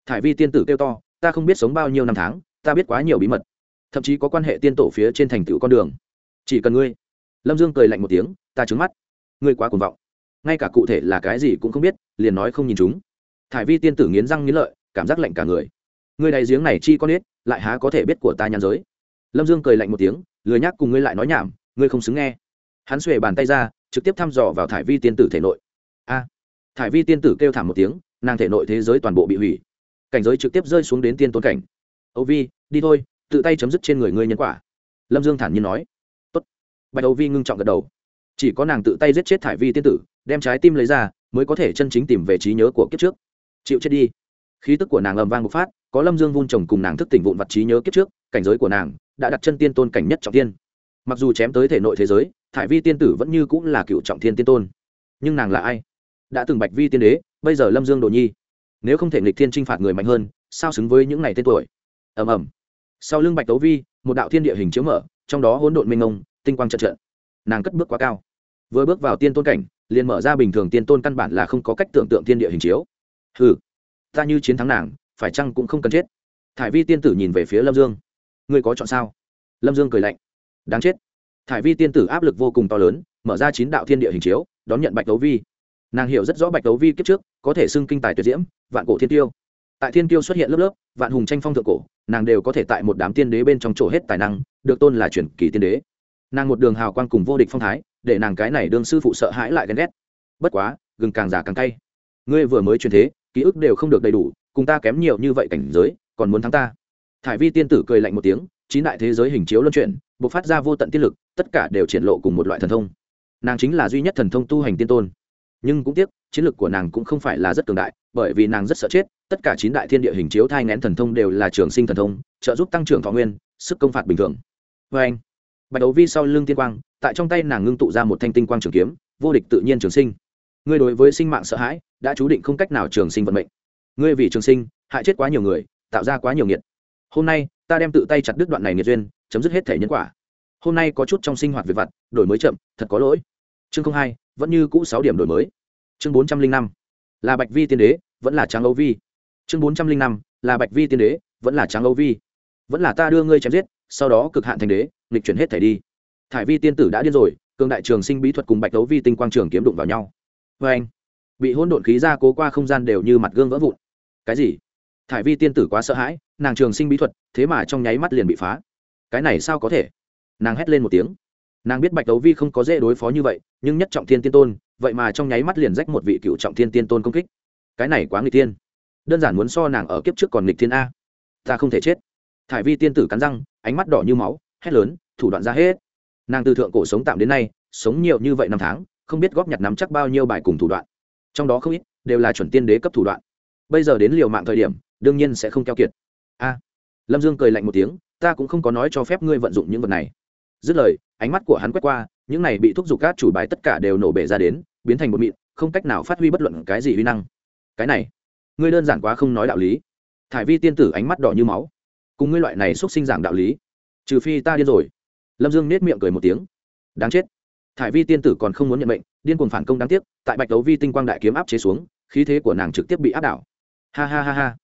Thải vi tiên tử kêu to, ta không biết sống bao nhiêu năm tháng, ta biết quá nhiều bí mật, thậm chí có quan hệ tiên tổ phía trên thành tựu con đường. Chỉ cần ngươi. Lâm dương cười lạnh một tiếng, ta trứng mắt. Ngươi quá cuồng vọng. Ngay cả cụ thể là cái gì cũng không biết, liền nói không nhìn chúng. Thải vi tiên tử nghiến răng nghiến lợi, cảm giác lạnh cả người. Ngươi đại giếng này chi con ít lại há có thể biết của ta nhàn giới. Lâm dương cười lạnh một tiếng, lười nhác cùng ngươi lại nói nhảm, ngươi không xứng nghe. Hắn xuề bàn tay ra, trực tiếp thăm dò vào thải vi tiên tử thể nội. A! Thải vi tiên tử kêu thảm một tiếng, nàng thể nội thế giới toàn bộ bị hủy. Cảnh giới trực tiếp rơi xuống đến tiên tôn cảnh. Âu vi, đi thôi, tự tay chấm dứt trên người ngươi nhân quả. Lâm dương thản nhiên nói. Tốt. bạch âu vi ngưng trọng gật đầu. Chỉ có nàng tự tay giết chết thải vi tiên tử, đem trái tim lấy ra, mới có thể chân chính tìm về trí nhớ của kiếp trước. Chịu chết đi. Khí tức của nàng ầm vang một phát có lâm dương vun trồng cùng nàng thức tỉnh vụn vặt trí nhớ kiếp trước, cảnh giới của nàng đã đặt chân tiên tôn cảnh nhất trọng tiên mặc dù chém tới thể nội thế giới, thải vi tiên tử vẫn như cũng là cựu trọng thiên tiên tôn. Nhưng nàng là ai? Đã từng bạch vi tiên đế, bây giờ lâm dương đồ nhi. Nếu không thể nghịch thiên t r i n h phạt người mạnh hơn, sao xứng với những ngày tên tuổi? Ầm ầm. Sau lưng bạch tấu vi, một đạo thiên địa hình chiếu mở, trong đó hỗn độn minh ông tinh quang trận trận nàng cất bước quá cao. Vừa bước vào tiên tôn cảnh, liền mở ra bình thường tiên tôn căn bản là không có cách tưởng tượng thiên địa hình chiếu. Ừ ta như chiến thắng nàng phải chăng cũng không cần chết? Thải vi tiên tử nhìn về phía lâm dương. Ngươi có chọn sao? Lâm dương cười lạnh. Đáng chết. Thải vi tiên tử áp lực vô cùng to lớn, mở ra chín đạo thiên địa hình chiếu, đón nhận bạch tấu vi. Nàng hiểu rất rõ bạch tấu vi kiếp trước, có thể xưng kinh tài tuyệt diễm, vạn cổ thiên tiêu. Tại thiên Tiêu xuất hiện lớp lớp, vạn hùng tranh phong thượng cổ, nàng đều có thể tại một đám tiên đế bên trong chỗ hết tài năng, được tôn là truyền kỳ tiên đế. Nàng một đường hào quang cùng vô địch phong thái, để nàng cái này đương sư phụ sợ hãi lại ghen ghét. Bất quá, gừng càng già càng cay. Ngươi vừa mới truyền thế, ký ức đều không được đầy đủ cùng ta kém nhiều như vậy cảnh giới, còn muốn thắng ta. Thải vi tiên tử cười lạnh một tiếng, chín đại thế giới hình chiếu luân chuyển, bộc phát ra vô tận tiên lực, tất cả đều triển lộ cùng một loại thần thông. Nàng chính là duy nhất thần thông tu hành tiên tôn. Nhưng cũng tiếc, chiến lược của nàng cũng không phải là rất cường đại, bởi vì nàng rất sợ chết, tất cả chín đại thiên địa hình chiếu thai ngén thần thông đều là trường sinh thần thông, trợ giúp tăng trưởng thọ nguyên, sức công phạt bình thường. Vê anh, bạch đấu vi sau lưng tiên quang, tại trong tay nàng ngưng tụ ra một thanh tinh quang trường kiếm, vô địch tự nhiên trường sinh. Ngươi đối với sinh mạng sợ hãi, đã chú định không cách nào trường sinh vận mệnh ngươi vì trường sinh, hại chết quá nhiều người, tạo ra quá nhiều nghiệt. Hôm nay, ta đem tự tay chặt đứt đoạn này nghiệt duyên, chấm dứt hết thể nhân quả. Hôm nay có chút trong sinh hoạt về vặt, đổi mới chậm, thật có lỗi. Chương không hai, vẫn như cũ sáu điểm đổi mới. Chương bốn trăm linh năm, là bạch vi tiên đế, vẫn là tráng âu vi. Chương bốn trăm linh năm, là bạch vi tiên đế, vẫn là tráng âu vi. Vẫn là ta đưa ngươi chém giết, sau đó cực hạn thành đế, nghịch chuyển hết thể đi. Thải vi tiên tử đã điên rồi, cường đại trường sinh bí thuật cùng bạch đấu vi tinh quang trường kiếm đụng vào nhau. Vê anh bị hỗn độn khí ra cố qua không gian đều như mặt gương vỡ vụn. Cái gì? Thải vi tiên tử quá sợ hãi, nàng trường sinh bí thuật, thế mà trong nháy mắt liền bị phá. Cái này sao có thể? Nàng hét lên một tiếng. Nàng biết bạch đấu vi không có dễ đối phó như vậy, nhưng nhất trọng thiên tiên tôn, vậy mà trong nháy mắt liền rách một vị cựu trọng thiên tiên tôn công kích. Cái này quá nghịch tiên đơn giản muốn so nàng ở kiếp trước còn nghịch thiên a. Ta không thể chết. Thải vi tiên tử cắn răng, ánh mắt đỏ như máu, hét lớn, thủ đoạn ra hết. Nàng từ thượng cổ sống tạm đến nay, sống nhiều như vậy năm tháng, không biết góp nhặt nắm chắc bao nhiêu bài cùng thủ đoạn trong đó không ít đều là chuẩn tiên đế cấp thủ đoạn. Bây giờ đến liều mạng thời điểm, đương nhiên sẽ không keo kiệt. A. Lâm dương cười lạnh một tiếng, ta cũng không có nói cho phép ngươi vận dụng những vật này. Dứt lời, ánh mắt của hắn quét qua, những này bị thúc giục các chủ bài tất cả đều nổ bể ra đến, biến thành một mịn, không cách nào phát huy bất luận cái gì uy năng. Cái này, ngươi đơn giản quá không nói đạo lý. Thải vi tiên tử ánh mắt đỏ như máu. Cùng ngươi loại này xúc sinh giảng đạo lý, trừ phi ta điên rồi. Lâm dương nết miệng cười một tiếng. Đáng chết thải vi tiên tử còn không muốn nhận mệnh, điên cuồng phản công đáng tiếc, tại bạch đấu vi tinh quang đại kiếm áp chế xuống, khí thế của nàng trực tiếp bị áp đảo. Ha ha ha ha.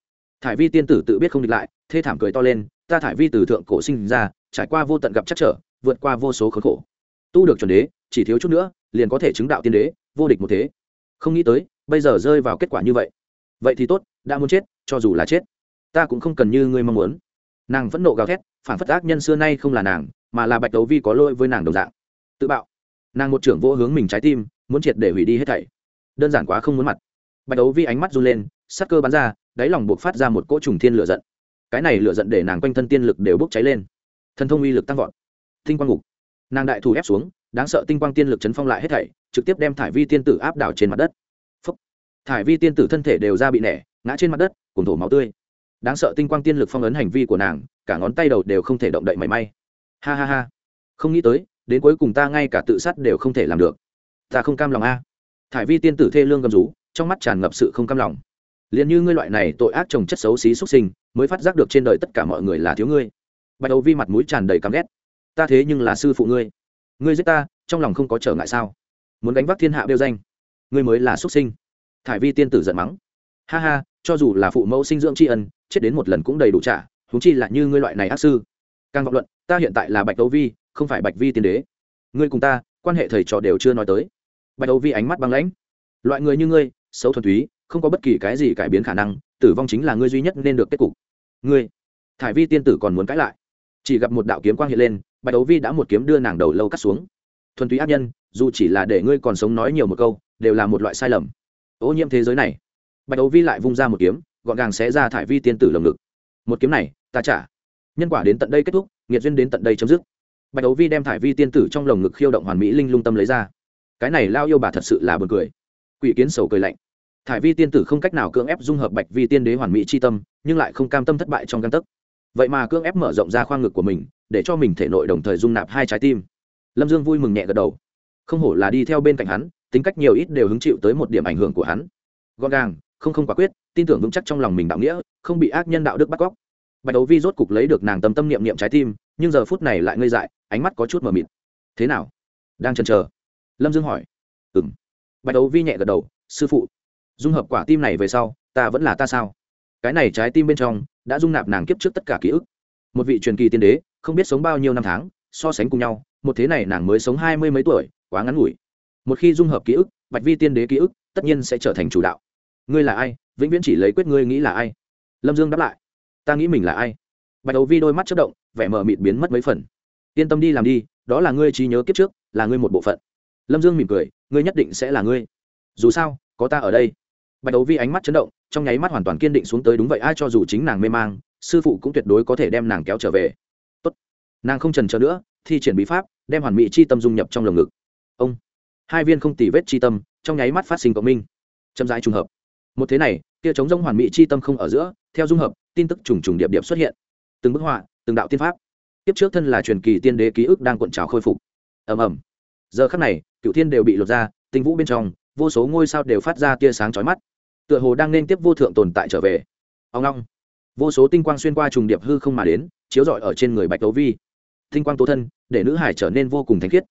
Thải vi tiên tử tự biết không địch lại, thê thảm cười to lên, ta thải vi từ thượng cổ sinh ra, trải qua vô tận gặp chắc trở, vượt qua vô số khốn khổ. Tu được chuẩn đế, chỉ thiếu chút nữa, liền có thể chứng đạo tiên đế, vô địch một thế. Không nghĩ tới, bây giờ rơi vào kết quả như vậy. Vậy thì tốt, đã muốn chết, cho dù là chết, ta cũng không cần như ngươi mong muốn. Nàng vẫn nộ gào thét, phản phất ác nhân xưa nay không là nàng, mà là bạch đấu vi có lỗi với nàng đồng dạng. Tự bạo nàng một trưởng vô hướng mình trái tim, muốn triệt để hủy đi hết thảy. Đơn giản quá không muốn mặt. Bạch đấu vi ánh mắt run lên, sắc cơ bắn ra, đáy lòng buộc phát ra một cỗ trùng thiên lửa giận. Cái này lửa giận để nàng quanh thân tiên lực đều bốc cháy lên. Thần thông uy lực tăng vọt. Tinh quang ngục. Nàng đại thủ ép xuống, đáng sợ tinh quang tiên lực chấn phong lại hết thảy, trực tiếp đem thải vi tiên tử áp đảo trên mặt đất. Phúc. thải vi tiên tử thân thể đều ra bị nẻ, ngã trên mặt đất cùng thổ máu tươi. Đáng sợ tinh quang tiên lực phong ấn hành vi của nàng, cả ngón tay đầu đều không thể động đậy mảy may. Ha ha ha. Không nghĩ tới đến cuối cùng ta ngay cả tự sát đều không thể làm được. Ta không cam lòng a. Thải vi tiên tử thê lương gầm rú, trong mắt tràn ngập sự không cam lòng. Liền như ngươi loại này tội ác trồng chất xấu xí xuất sinh, mới phát giác được trên đời tất cả mọi người là thiếu ngươi. Bạch đầu vi mặt mũi tràn đầy căm ghét. Ta thế nhưng là sư phụ ngươi. Ngươi giết ta, trong lòng không có trở ngại sao? Muốn đánh vác thiên hạ bêu danh, ngươi mới là xuất sinh. Thải vi tiên tử giận mắng. Ha ha, cho dù là phụ mẫu sinh dưỡng tri ân, chết đến một lần cũng đầy đủ trả húng chi là như ngươi loại này ác sư. Càng vọng luận, ta hiện tại là bạch đấu vi không phải bạch vi tiên đế. Ngươi cùng ta, quan hệ thầy trò đều chưa nói tới. Bạch đấu vi ánh mắt băng lãnh. Loại người như ngươi, xấu thuần túy, không có bất kỳ cái gì cải biến khả năng, tử vong chính là ngươi duy nhất nên được kết cục. Ngươi, thải vi tiên tử còn muốn cãi lại. Chỉ gặp một đạo kiếm quang hiện lên, bạch đấu vi đã một kiếm đưa nàng đầu lâu cắt xuống. Thuần túy ác nhân, dù chỉ là để ngươi còn sống nói nhiều một câu, đều là một loại sai lầm. Ô nhiễm thế giới này. Bạch đấu vi lại vung ra một kiếm, gọn gàng sẽ ra thải vi tiên tử lồng ngực. Một kiếm này, ta trả. Nhân quả đến tận đây kết thúc, nghiệt duyên đến tận đây chấm dứt bạch đấu vi đem thải vi tiên tử trong lồng ngực khiêu động hoàn mỹ linh lung tâm lấy ra. Cái này lao yêu bà thật sự là b u ồ n cười. Quỷ kiến sầu cười lạnh. Thải vi tiên tử không cách nào cưỡng ép dung hợp bạch vi tiên đế hoàn mỹ c h i tâm, nhưng lại không cam tâm thất bại trong căn tấc. Vậy mà cưỡng ép mở rộng ra khoang ngực của mình, để cho mình thể nội đồng thời dung nạp hai trái tim. Lâm dương vui mừng nhẹ gật đầu. Không hổ là đi theo bên cạnh hắn, tính cách nhiều ít đều hứng chịu tới một điểm ảnh hưởng của hắn. Gọn gàng, không không quả quyết, tin tưởng vững chắc trong lòng mình đạo nghĩa, không bị ác nhân đạo đức bắt cóc. Bạch đấu vi rốt cục lấy được nàng tâm tâm niệm niệm trái tim nhưng giờ phút này lại ngây dại, ánh mắt có chút mờ mịt. Thế nào? Đang chần chờ? Lâm dương hỏi. Ừ m bạch đấu vi nhẹ gật đầu, sư phụ, dung hợp quả tim này về sau, ta vẫn là ta sao? Cái này trái tim bên trong đã dung nạp nàng kiếp trước tất cả ký ức. Một vị truyền kỳ tiên đế, không biết sống bao nhiêu năm tháng, so sánh cùng nhau, một thế này nàng mới sống hai mươi mấy tuổi, quá ngắn ngủi. Một khi dung hợp ký ức, bạch vi tiên đế ký ức, tất nhiên sẽ trở thành chủ đạo. Ngươi là ai? Vĩnh viễn chỉ lấy quyết ngươi nghĩ là ai? Lâm dương đáp lại. Ta nghĩ mình là ai? Bạch Đầu vi đôi mắt chất động, vẻ mờ mịt biến mất mấy phần. Yên tâm đi làm đi, đó là ngươi trí nhớ kiếp trước, là ngươi một bộ phận. Lâm dương mỉm cười, ngươi nhất định sẽ là ngươi. Dù sao, có ta ở đây. Bạch Đầu vi ánh mắt chấn động, trong nháy mắt hoàn toàn kiên định xuống tới đúng vậy, ai cho dù chính nàng mê mang, sư phụ cũng tuyệt đối có thể đem nàng kéo trở về. Tốt. nàng không trần trờ nữa, thi triển bí pháp, đem hoàn mỹ chi tâm dung nhập trong lồng ngực. Ông. Hai viên không tỉ vết chi tâm, trong nháy mắt phát sinh cộng minh. Chậm rãi trùng hợp. Một thế này, kia chống giống hoàn mỹ chi tâm không ở giữa, theo dung hợp, tin tức trùng trùng điệp điệp xuất hiện từng bức họa, từng đạo tiên pháp. Tiếp trước thân là truyền kỳ tiên đế ký ức đang cuộn trào khôi phục. Ầm ầm. Giờ khắc này, cựu thiên đều bị lột ra, tinh vũ bên trong, vô số ngôi sao đều phát ra tia sáng chói mắt. Tựa hồ đang nên tiếp vô thượng tồn tại trở về. Ông long vô số tinh quang xuyên qua trùng điệp hư không mà đến, chiếu rọi ở trên người bạch đấu vi. Tinh quang tố thân, để nữ hải trở nên vô cùng thánh khiết.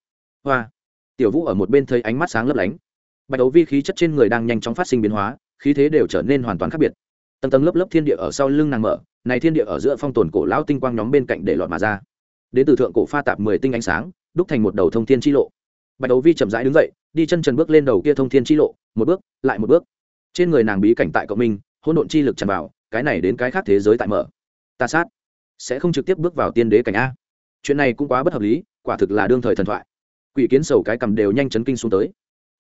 Hoa. Tiểu vũ ở một bên thấy ánh mắt sáng lấp lánh. Bạch đấu vi khí chất trên người đang nhanh chóng phát sinh biến hóa, khí thế đều trở nên hoàn toàn khác biệt. Tầng tầng lớp lớp thiên địa ở sau lưng nàng mở này thiên địa ở giữa phong tồn cổ lão tinh quang nhóm bên cạnh để lọt mà ra. Đến từ thượng cổ pha tạp mười tinh ánh sáng, đúc thành một đầu thông thiên chi lộ. Bạch đấu vi chậm rãi đứng dậy, đi chân trần bước lên đầu kia thông thiên chi lộ, một bước, lại một bước. Trên người nàng bí cảnh tại cộng minh, hỗn độn chi lực tràn vào, cái này đến cái khác thế giới tại mở. Ta sát, sẽ không trực tiếp bước vào tiên đế cảnh a. Chuyện này cũng quá bất hợp lý, quả thực là đương thời thần thoại. Quỷ kiến sầu cái cầm đều nhanh chấn kinh xuống tới.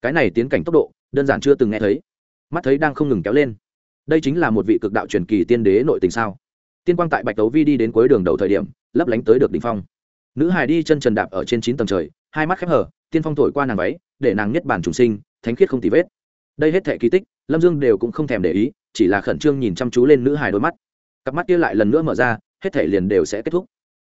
Cái này tiến cảnh tốc độ, đơn giản chưa từng nghe thấy. Mắt thấy đang không ngừng kéo lên. Đây chính là một vị cực đạo truyền kỳ tiên đế nội tình sao? Tiên quang tại bạch tấu vi đi đến cuối đường đầu thời điểm, lấp lánh tới được đ ỉ n h phong. Nữ hài đi chân trần đạp ở trên chín tầng trời, hai mắt khép hở tiên phong thổi qua nàng váy, để nàng nhất bản trùng sinh, thánh khiết không tì vết. Đây hết thệ kỳ tích, lâm dương đều cũng không thèm để ý, chỉ là khẩn trương nhìn chăm chú lên nữ hài đôi mắt. Cặp mắt kia lại lần nữa mở ra, hết thảy liền đều sẽ kết thúc.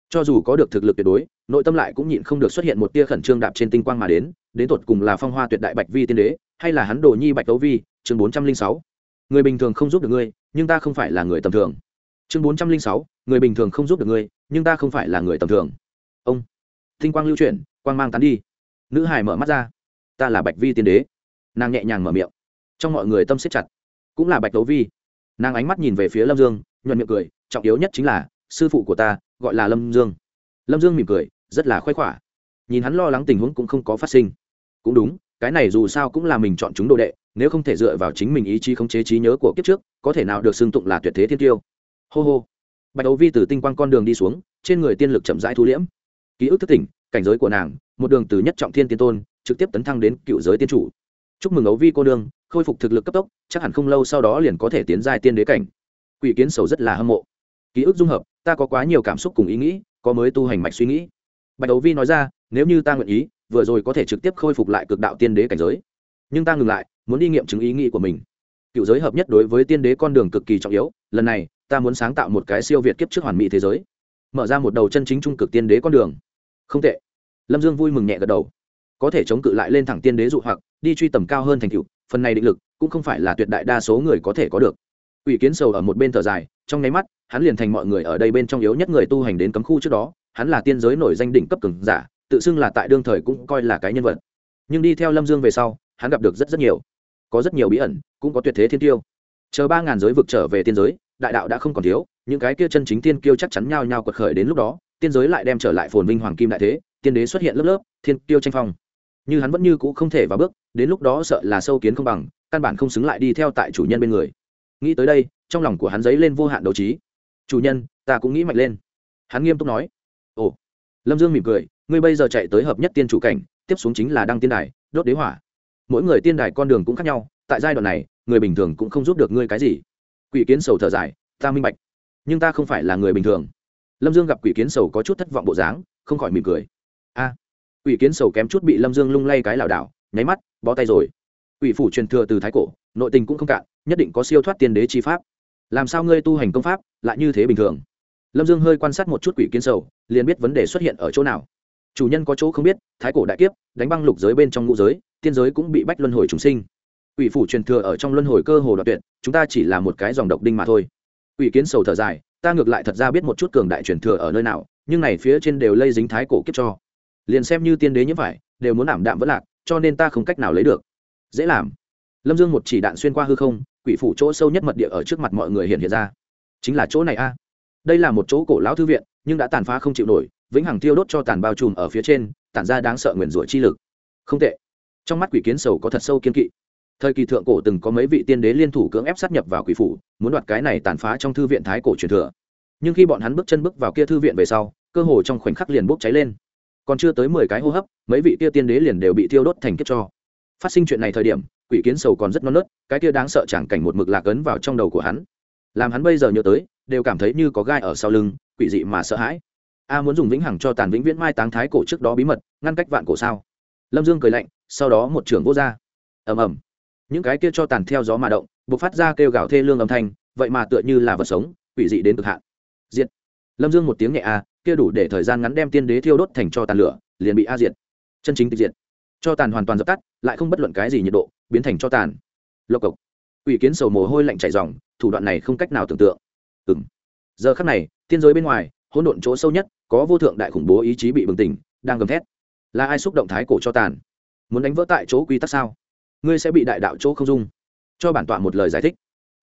Cho dù có được thực lực tuyệt đối, nội tâm lại cũng nhịn không được xuất hiện một tia khẩn trương đạp trên tinh quang mà đến đến tột cùng là phong hoa tuyệt đại bạch vi tiên đế, hay là hắn đồ nhi bạch tấu vi, chương bốn trăm linh sáu. Người bình thường không giúp được ngươi, nhưng ta không phải là người tầm thường chương bốn trăm linh sáu, người bình thường không giúp được ngươi, nhưng ta không phải là người tầm thường. Ông tinh quang lưu chuyển, quang mang tán đi. Nữ hải mở mắt ra. Ta là bạch vi tiên đế. Nàng nhẹ nhàng mở miệng. Trong mọi người tâm siết chặt. Cũng là bạch tố vi. Nàng ánh mắt nhìn về phía lâm dương, nhuận miệng cười, trọng yếu nhất chính là, sư phụ của ta, gọi là lâm dương. Lâm dương mỉm cười, rất là khoái khỏa. Nhìn hắn lo lắng tình huống cũng không có phát sinh. Cũng đúng, cái này dù sao cũng là mình chọn chúng đồ đệ, nếu không thể dựa vào chính mình ý chí khống chế trí nhớ của kiếp trước, có thể nào được xưng tụng là tuyệt thế thiên tiêu hô hô. Bạch đấu vi từ tinh quang con đường đi xuống, trên người tiên lực chậm rãi thu liễm. Ký ức thức tỉnh, cảnh giới của nàng, một đường từ nhất trọng thiên tiên tôn, trực tiếp tấn thăng đến cựu giới tiên chủ. Chúc mừng ấu vi cô đường khôi phục thực lực cấp tốc, chắc hẳn không lâu sau đó liền có thể tiến giai tiên đế cảnh. Quỷ kiến sầu rất là hâm mộ. Ký ức dung hợp, ta có quá nhiều cảm xúc cùng ý nghĩ, có mới tu hành mạch suy nghĩ. Bạch đấu vi nói ra, nếu như ta nguyện ý, vừa rồi có thể trực tiếp khôi phục lại cực đạo tiên đế cảnh giới. Nhưng ta ngừng lại, muốn đi nghiệm chứng ý nghĩ của mình. Cựu giới hợp nhất đối với tiên đế con đường cực kỳ trọng yếu, lần này ta muốn sáng tạo một cái siêu việt kiếp trước hoàn mỹ thế giới. Mở ra một đầu chân chính trung cực tiên đế con đường. Không tệ. Lâm dương vui mừng nhẹ gật đầu. Có thể chống cự lại lên thẳng tiên đế dụ hoặc, đi truy tầm cao hơn thành cựu phần này định lực cũng không phải là tuyệt đại đa số người có thể có được. Ủy kiến sầu ở một bên thở dài, trong nháy mắt, hắn liền thành mọi người ở đây bên trong yếu nhất người tu hành đến cấm khu trước đó, hắn là tiên giới nổi danh đỉnh cấp cường giả, tự xưng là tại đương thời cũng coi là cái nhân vật. Nhưng đi theo lâm dương về sau, hắn gặp được rất rất nhiều, có rất nhiều bí ẩn, cũng có tuyệt thế thiên tiêu. Chờ ba ngàn giới vực trở về tiên giới đại đạo đã không còn thiếu, những cái kia chân chính tiên kiêu chắc chắn nhao nhao quật khởi đến lúc đó, tiên giới lại đem trở lại phồn vinh hoàng kim đại thế, tiên đế xuất hiện lớp lớp, thiên kiêu tranh phong. Như hắn vẫn như cũ không thể vào bước, đến lúc đó sợ là sâu kiến không bằng, căn bản không xứng lại đi theo tại chủ nhân bên người. Nghĩ tới đây, trong lòng của hắn dấy lên vô hạn đấu trí. Chủ nhân, ta cũng nghĩ mạnh lên. Hắn nghiêm túc nói. Ồ. Lâm dương mỉm cười, ngươi bây giờ chạy tới hợp nhất tiên chủ cảnh, tiếp xuống chính là đăng tiên đài, đốt đế hỏa. Mỗi người tiên đài con đường cũng khác nhau, tại giai đoạn này, người bình thường cũng không giúp được ngươi cái gì quỷ kiến sầu thở dài, ta minh bạch, nhưng ta không phải là người bình thường. Lâm dương gặp quỷ kiến sầu có chút thất vọng bộ dáng, không khỏi mỉm cười. A, quỷ kiến sầu kém chút bị lâm dương lung lay cái lảo đảo, nháy mắt, bó tay rồi. Quỷ phủ truyền thừa từ thái cổ, nội tình cũng không cạn, nhất định có siêu thoát tiên đế chi pháp. Làm sao ngươi tu hành công pháp lại như thế bình thường? Lâm dương hơi quan sát một chút quỷ kiến sầu, liền biết vấn đề xuất hiện ở chỗ nào. Chủ nhân có chỗ không biết, thái cổ đại kiếp, đánh băng lục giới bên trong ngũ giới, tiên giới cũng bị bách luân hồi chúng sinh quỷ phủ truyền thừa ở trong luân hồi cơ hồ đoạt tuyệt, chúng ta chỉ là một cái dòng độc đinh mà thôi. Quỷ kiến sầu thở dài, ta ngược lại thật ra biết một chút cường đại truyền thừa ở nơi nào, nhưng này phía trên đều lây dính thái cổ kiếp cho. Liền xem như tiên đế như phải đều muốn ảm đạm vẫn lạc, cho nên ta không cách nào lấy được. Dễ làm. Lâm dương một chỉ đạn xuyên qua hư không, quỷ phủ chỗ sâu nhất mật địa ở trước mặt mọi người hiện hiện ra. Chính là chỗ này a. Đây là một chỗ cổ lão thư viện, nhưng đã tàn phá không chịu nổi, vĩnh hằng tiêu đốt cho tàn bao trùm ở phía trên, tản ra đáng sợ nguyền rủa chi lực. Không tệ. Trong mắt quỷ kiến sầu có thật sâu kiên kỵ thời kỳ thượng cổ từng có mấy vị tiên đế liên thủ cưỡng ép sát nhập vào quỷ phủ, muốn đoạt cái này tàn phá trong thư viện thái cổ truyền thừa. Nhưng khi bọn hắn bước chân bước vào kia thư viện về sau, cơ hồ trong khoảnh khắc liền bốc cháy lên. Còn chưa tới mười cái hô hấp, mấy vị kia tiên đế liền đều bị thiêu đốt thành kiếp cho. Phát sinh chuyện này thời điểm, quỷ kiến sầu còn rất non nớt, cái kia đáng sợ chẳng cảnh một mực lạc ấn vào trong đầu của hắn. Làm hắn bây giờ nhớ tới, đều cảm thấy như có gai ở sau lưng, quỷ dị mà sợ hãi. A muốn dùng vĩnh hằng cho tàn vĩnh viễn mai táng thái cổ trước đó bí mật, ngăn cách vạn cổ sao? Lâm dương cười lạnh, sau đó một trưởng vô r ầm ầm những cái kia cho tàn theo gió mà động b ộ c phát ra kêu gào thê lương âm thanh, vậy mà tựa như là vật sống, quỷ dị đến cực hạn. Diệt. Lâm dương một tiếng nhẹ a, kia đủ để thời gian ngắn đem tiên đế thiêu đốt thành cho tàn lửa, liền bị a diệt. Chân chính tịch diệt. Cho tàn hoàn toàn dập tắt, lại không bất luận cái gì nhiệt độ, biến thành cho tàn. Lộc cộc. Ủy kiến sầu mồ hôi lạnh chảy dòng thủ đoạn này không cách nào tưởng tượng. Ừ m giờ khắc này, tiên giới bên ngoài, hỗn độn chỗ sâu nhất, có vô thượng đại khủng bố ý chí bị bừng tỉnh, đang gầm thét. Là ai xúc động thái cổ cho tàn? Muốn đánh vỡ tại chỗ quy tắc sao? Ngươi sẽ bị đại đạo chỗ không dung. Cho bản tọa một lời giải thích.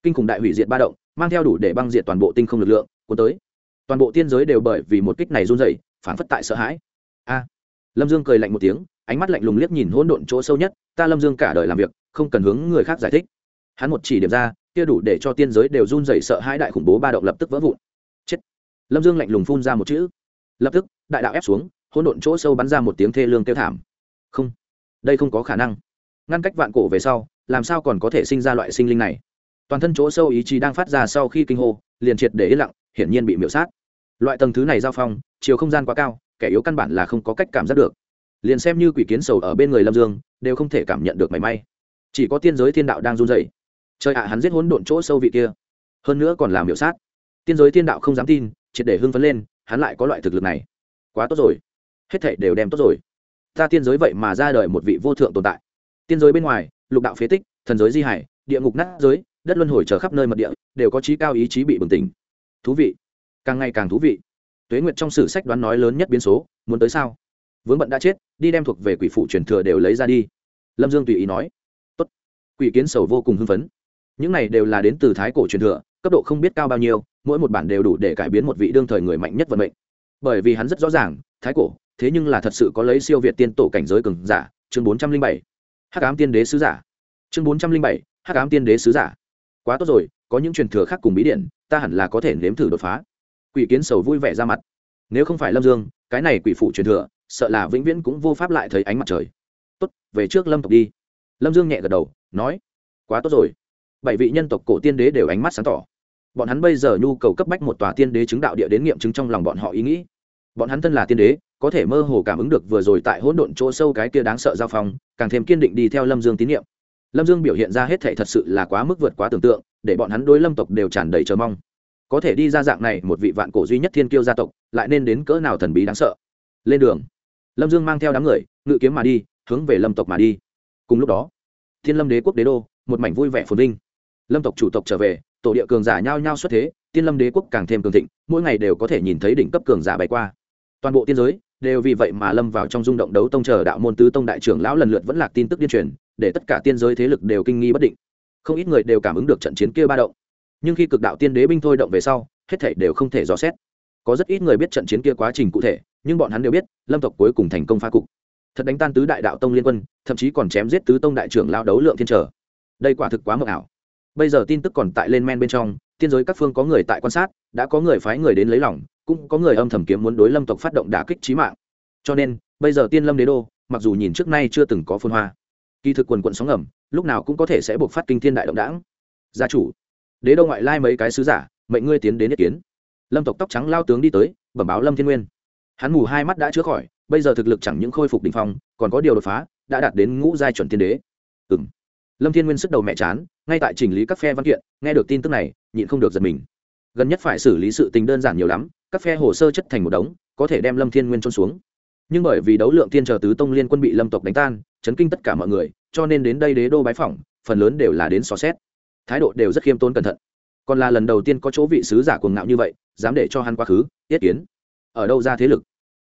Kinh khủng đại hủy diệt ba động, mang theo đủ để băng diệt toàn bộ tinh không lực lượng, cuốn tới. Toàn bộ tiên giới đều bởi vì một kích này run rẩy, phản phất tại sợ hãi. A. Lâm dương cười lạnh một tiếng, ánh mắt lạnh lùng liếc nhìn hỗn độn chỗ sâu nhất, ta lâm dương cả đời làm việc, không cần hướng người khác giải thích. Hắn một chỉ điểm ra, kia đủ để cho tiên giới đều run rẩy sợ hãi đại khủng bố ba động lập tức vỡ vụn. Chết. Lâm dương lạnh lùng phun ra một chữ. Lập tức, đại đạo ép xuống, hỗn độn chỗ sâu bắn ra một tiếng thê lương kêu thảm. Không. Đây không có khả năng ngăn cách vạn cổ về sau, làm sao còn có thể sinh ra loại sinh linh này? Toàn thân chỗ sâu ý chí đang phát ra sau khi kinh hô, liền triệt để yên lặng, hiển nhiên bị miễu sát. Loại tầng thứ này giao phong, chiều không gian quá cao, kẻ yếu căn bản là không có cách cảm giác được. Liền xem như quỷ kiến sầu ở bên người lâm dương, đều không thể cảm nhận được mảy may. Chỉ có tiên giới thiên đạo đang run dày trời ạ, hắn giết hỗn độn chỗ sâu vị kia. Hơn nữa còn làm miểu sát. Tiên giới thiên đạo không dám tin, triệt để hưng phấn lên, hắn lại có loại thực lực này. Quá tốt rồi. Hết thảy đều đem tốt rồi. Ta tiên giới vậy mà ra đời một vị vô thượng tồn tại tiên giới bên ngoài, lục đạo phế tích, thần giới di hải, địa ngục nát giới, đất luân hồi trở khắp nơi mật địa, đều có trí cao ý chí bị bừng tỉnh. Thú vị. Càng ngày càng thú vị. Tuế nguyệt trong sử sách đoán nói lớn nhất biến số, muốn tới sao? Vướng bận đã chết, đi đem thuộc về quỷ phụ truyền thừa đều lấy ra đi. Lâm dương tùy ý nói. Tốt. quỷ kiến sầu vô cùng hưng phấn. Những này đều là đến từ thái cổ truyền thừa, cấp độ không biết cao bao nhiêu, mỗi một bản đều đủ để cải biến một vị đương thời người mạnh nhất vận mệnh. Bởi vì hắn rất rõ ràng, thái cổ, thế nhưng là thật sự có lấy siêu việt tiên tổ cảnh giới cường giả, chương bốn trăm linh bảy hắc ám tiên đế sứ giả. Chương bốn trăm linh bảy, hắc ám tiên đế sứ giả. Quá tốt rồi, có những truyền thừa khác cùng bí điện, ta hẳn là có thể nếm thử đột phá. Quỷ kiến sầu vui vẻ ra mặt. Nếu không phải lâm dương, cái này quỷ phụ truyền thừa, sợ là vĩnh viễn cũng vô pháp lại thấy ánh mặt trời. Tốt, về trước lâm tộc đi. Lâm dương nhẹ gật đầu, nói, quá tốt rồi. Bảy vị nhân tộc cổ tiên đế đều ánh mắt sáng tỏ. Bọn hắn bây giờ nhu cầu cấp bách một tòa tiên đế chứng đạo địa đến nghiệm chứng trong lòng bọn họ ý nghĩ. Bọn hắn thân là tiên đế có thể mơ hồ cảm ứng được vừa rồi tại hỗn độn chỗ sâu cái kia đáng sợ giao phong, càng thêm kiên định đi theo lâm dương tín nhiệm. Lâm dương biểu hiện ra hết thể thật sự là quá mức vượt quá tưởng tượng, để bọn hắn đối lâm tộc đều tràn đầy chờ mong. Có thể đi ra dạng này, một vị vạn cổ duy nhất thiên kiêu gia tộc, lại nên đến cỡ nào thần bí đáng sợ. Lên đường, lâm dương mang theo đám người, ngự kiếm mà đi, hướng về lâm tộc mà đi. Cùng lúc đó, thiên lâm đế quốc đế đô, một mảnh vui vẻ phồn vinh. Lâm tộc chủ tộc trở về, tổ địa cường giả nhao nhao xuất thế tiên lâm đế quốc càng thêm cường thịnh, mỗi ngày đều có thể nhìn thấy đỉnh cấp cường giả bay qua. Toàn bộ tiên giới đều vì vậy mà lâm vào trong rung động đấu tông chờ đạo môn tứ tông đại trưởng lão lần lượt vẫn lạc tin tức điên truyền, để tất cả tiên giới thế lực đều kinh nghi bất định. Không ít người đều cảm ứng được trận chiến kia ba động. Nhưng khi cực đạo tiên đế binh thôi động về sau, hết thảy đều không thể dò xét. Có rất ít người biết trận chiến kia quá trình cụ thể, nhưng bọn hắn đều biết, lâm tộc cuối cùng thành công phá cục. Thật đánh tan tứ đại đạo tông liên quân, thậm chí còn chém giết tứ tông đại trưởng lao đấu lượng thiên trở. Đây quả thực quá mờ ảo. Bây giờ tin tức còn tại lên men bên trong, tiên giới các phương có người tại quan sát, đã có người phái người đến lấy lòng cũng có người âm thầm kiếm muốn đối lâm tộc phát động đả kích trí mạng. Cho nên, bây giờ tiên lâm đế đô, mặc dù nhìn trước nay chưa từng có phun hoa, kỳ thực quần quận sóng ngầm, lúc nào cũng có thể sẽ buộc phát kinh thiên đại động đảng. Gia chủ, đế đô ngoại lai mấy cái sứ giả, mệnh ngươi tiến đến ý kiến. Lâm tộc tóc trắng lao tướng đi tới, bẩm báo lâm thiên nguyên. Hắn mù hai mắt đã chữa khỏi, bây giờ thực lực chẳng những khôi phục đ ỉ n h phong, còn có điều đột phá, đã đạt đến ngũ giai chuẩn tiên đế. Ừ m lâm thiên nguyên sức đầu mẹ chán, ngay tại chỉnh lý các phe văn kiện, nghe được tin tức này, nhịn không được giật mình. Gần nhất phải xử lý sự tình đơn giản nhiều lắm các phe hồ sơ chất thành một đống, có thể đem lâm thiên nguyên trôn xuống. Nhưng bởi vì đấu lượng tiên chờ tứ tông liên quân bị lâm tộc đánh tan, chấn kinh tất cả mọi người, cho nên đến đây đế đô bái phỏng, phần lớn đều là đến xò xét. Thái độ đều rất khiêm tốn cẩn thận. Còn là lần đầu tiên có chỗ vị sứ giả cuồng ngạo như vậy, dám để cho hắn quá khứ tiết kiến. Ở đâu ra thế lực?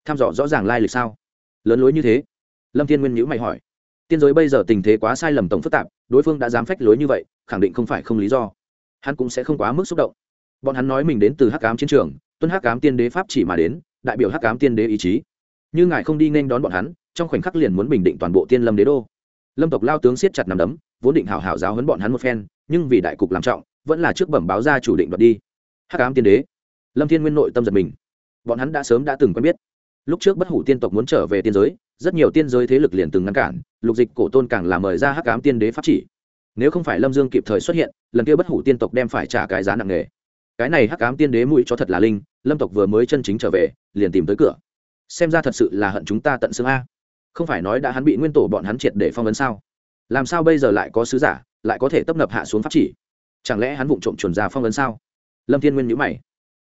Tham dò rõ ràng lai lịch sao? Lớn lối như thế? Lâm thiên nguyên nhữ mày hỏi. Tiên giới bây giờ tình thế quá sai lầm tổng phức tạp, đối phương đã dám phách lối như vậy, khẳng định không phải không lý do. Hắn cũng sẽ không quá mức xúc động. Bọn hắn nói mình đến từ hắc Ám chiến trường tuân hắc cám tiên đế pháp chỉ mà đến, đại biểu hắc cám tiên đế ý chí. Như ngài không đi nên đón bọn hắn, trong khoảnh khắc liền muốn bình định toàn bộ tiên lâm đế đô. Lâm tộc lao tướng siết chặt nằm đấm, vốn định hảo hảo giáo huấn bọn hắn một phen, nhưng vì đại cục làm trọng, vẫn là trước bẩm báo ra chủ định đoạt đi. Hắc ám tiên đế. Lâm thiên nguyên nội tâm giật mình. Bọn hắn đã sớm đã từng quen biết. Lúc trước bất hủ tiên tộc muốn trở về tiên giới, rất nhiều tiên giới thế lực liền từng ngăn cản, lục dịch cổ tôn càng là mời ra hắc ám tiên đế pháp chỉ. Nếu không phải lâm dương kịp thời xuất hiện, lần kia bất hủ tiên tộc đem phải trả cái giá nặng nề cái này hắc ám tiên đế mũi cho thật là linh, lâm tộc vừa mới chân chính trở về, liền tìm tới cửa. Xem ra thật sự là hận chúng ta tận xương a. Không phải nói đã hắn bị nguyên tổ bọn hắn triệt để phong vấn sao? Làm sao bây giờ lại có sứ giả, lại có thể tấp nập hạ xuống pháp chỉ? Chẳng lẽ hắn vụng trộm chuẩn ra phong vấn sao? Lâm thiên nguyên nhữ mày.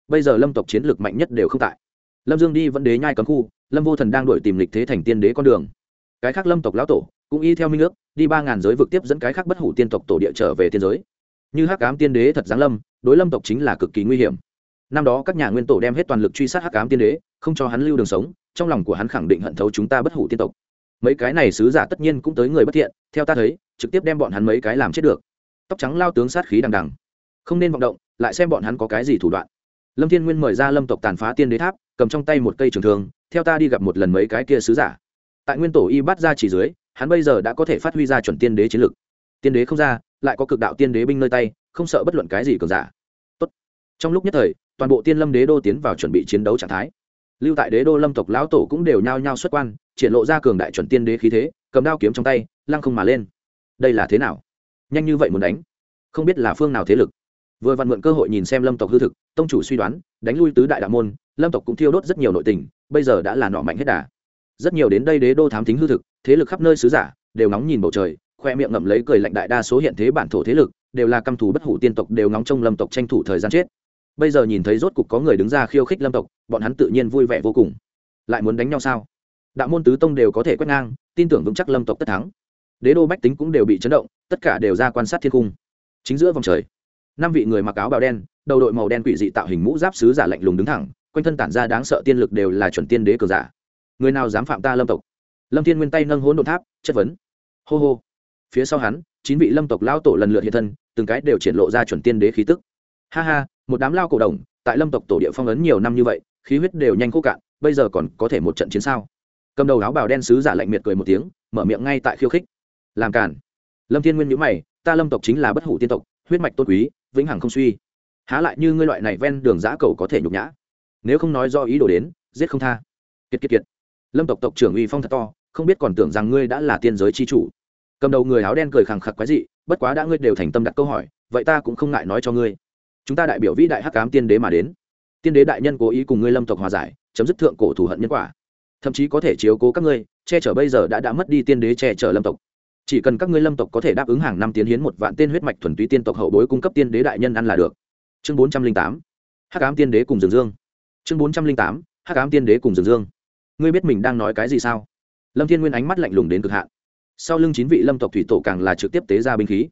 Bây giờ lâm tộc chiến lược mạnh nhất đều không tại. Lâm dương đi vẫn đế nhai cấm khu, lâm vô thần đang đổi tìm lịch thế thành tiên đế con đường. Cái khác lâm tộc lão tổ, cũng y theo minh ước, đi ba ngàn giới vực tiếp dẫn cái khác bất hủ tiên tộc tổ địa trở về tiên giới. Như hắc ám tiên đế thật giáng lâm đối lâm tộc chính là cực kỳ nguy hiểm. Năm đó các nhà nguyên tổ đem hết toàn lực truy sát hắc ám tiên đế, không cho hắn lưu đường sống, trong lòng của hắn khẳng định hận thấu chúng ta bất hủ tiên tộc. Mấy cái này sứ giả tất nhiên cũng tới người bất thiện, theo ta thấy, trực tiếp đem bọn hắn mấy cái làm chết được. Tóc trắng lao tướng sát khí đằng đằng. Không nên vọng động, lại xem bọn hắn có cái gì thủ đoạn. Lâm thiên nguyên mời ra lâm tộc tàn phá tiên đế tháp, cầm trong tay một cây trường thương, theo ta đi gặp một lần mấy cái kia sứ giả. Tại nguyên tổ y bắt ra chỉ dưới, hắn bây giờ đã có thể phát huy ra chuẩn tiên đế chiến lực. Tiên đế không ra lại có cực đạo tiên đế binh nơi tay, không sợ bất luận cái gì cường giả. Tốt. trong lúc nhất thời, toàn bộ tiên lâm đế đô tiến vào chuẩn bị chiến đấu trạng thái. Lưu tại đế đô lâm tộc lão tổ cũng đều nhao nhao xuất quan, triển lộ ra cường đại chuẩn tiên đế khí thế, cầm đao kiếm trong tay, lăng không mà lên. Đây là thế nào? Nhanh như vậy muốn đánh? Không biết là phương nào thế lực. Vừa vặn mượn cơ hội nhìn xem lâm tộc hư thực, tông chủ suy đoán, đánh lui tứ đại đạo môn, lâm tộc cũng thiêu đốt rất nhiều nội tình, bây giờ đã là nọ mạnh hết đà. Rất nhiều đến đây đế đô thám thính hư thực, thế lực khắp nơi sứ giả, đều nóng nhìn bầu trời khoe miệng ngậm lấy cười lạnh đại đa số hiện thế bản thổ thế lực, đều là căm thù bất hủ tiên tộc, đều ngóng trong lâm tộc tranh thủ thời gian chết. Bây giờ nhìn thấy rốt cục có người đứng ra khiêu khích lâm tộc, bọn hắn tự nhiên vui vẻ vô cùng. Lại muốn đánh nhau sao? Đạo môn tứ tông đều có thể quét ngang, tin tưởng vững chắc lâm tộc tất thắng. Đế đô bách tính cũng đều bị chấn động, tất cả đều ra quan sát thiên cung. Chính giữa vòng trời, năm vị người mặc áo bào đen, đầu đội màu đen quỷ dị tạo hình mũ giáp sứ giả lạnh lùng đứng thẳng, quanh thân tản ra đáng sợ tiên lực đều là chuẩn tiên đế cờ giả. Người nào dám phạm ta lâm tộc? Lâm thiên nguyên tay nâng hỗn độn tháp, chất vấn. Hô hô phía sau hắn, chín vị lâm tộc lao tổ lần lượt hiện thân, từng cái đều triển lộ ra chuẩn tiên đế khí tức. Ha ha, một đám lao cổ đồng, tại lâm tộc tổ địa phong ấn nhiều năm như vậy, khí huyết đều nhanh khô cạn, bây giờ còn có thể một trận chiến sao? Cầm đầu áo bào đen sứ giả lạnh miệt cười một tiếng, mở miệng ngay tại khiêu khích. Làm cản lâm thiên nguyên nhữ mày, ta lâm tộc chính là bất hủ tiên tộc, huyết mạch tôn quý, vĩnh hằng không suy. Há lại như ngươi loại này ven đường giã cầu có thể nhục nhã? Nếu không nói do ý đồ đến, giết không tha. Kiệt kiệt kiệt. Lâm tộc tộc trưởng uy phong thật to, không biết còn tưởng rằng ngươi đã là tiên giới chi chủ cầm đầu người áo đen cười khẳng khặc quái dị, bất quá đã ngươi đều thành tâm đặt câu hỏi, vậy ta cũng không ngại nói cho ngươi. Chúng ta đại biểu vĩ đại hắc cám tiên đế mà đến. Tiên đế đại nhân cố ý cùng ngươi lâm tộc hòa giải, chấm dứt thượng cổ thủ hận nhân quả. Thậm chí có thể chiếu cố các ngươi, che chở bây giờ đã đã mất đi tiên đế che chở lâm tộc. Chỉ cần các ngươi lâm tộc có thể đáp ứng hàng năm tiến hiến một vạn tên huyết mạch thuần túy tiên tộc hậu bối cung cấp tiên đế đại nhân ăn là được. Chương bốn trăm linh tám, hắc ám tiên đế cùng dương dương. Chương bốn trăm linh tám, hắc ám tiên đế cùng dương dương. Ngươi biết mình đang nói cái gì sao? Lâm thiên nguyên ánh mắt lạnh lùng đến cực hạn sau lưng chín vị lâm tộc thủy tổ càng là trực tiếp tế ra binh khí.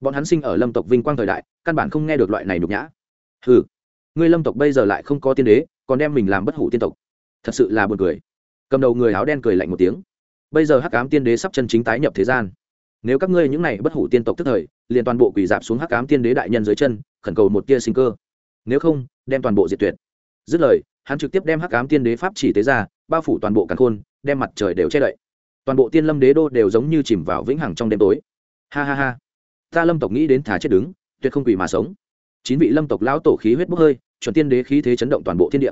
Bọn hắn sinh ở lâm tộc vinh quang thời đại, căn bản không nghe được loại này nhục nhã. Ừ ngươi lâm tộc bây giờ lại không có tiên đế, còn đem mình làm bất hủ tiên tộc. Thật sự là buồn cười. Cầm đầu người áo đen cười lạnh một tiếng. Bây giờ hắc ám tiên đế sắp chân chính tái nhập thế gian. Nếu các ngươi những này bất hủ tiên tộc tức thời, liền toàn bộ quỳ dạp xuống hắc ám tiên đế đại nhân dưới chân, khẩn cầu một tia sinh cơ. Nếu không, đem toàn bộ diệt tuyệt. Dứt lời, hắn trực tiếp đem hắc ám tiên đế pháp chỉ tế ra, bao phủ toàn bộ càn khôn, đem mặt trời đều che đậy toàn bộ tiên lâm đế đô đều giống như chìm vào vĩnh hằng trong đêm tối. Ha ha ha. Ta lâm tộc nghĩ đến thả chết đứng, tuyệt không quỳ mà sống. Chín vị lâm tộc lão tổ khí huyết bốc hơi, chuẩn tiên đế khí thế chấn động toàn bộ thiên địa.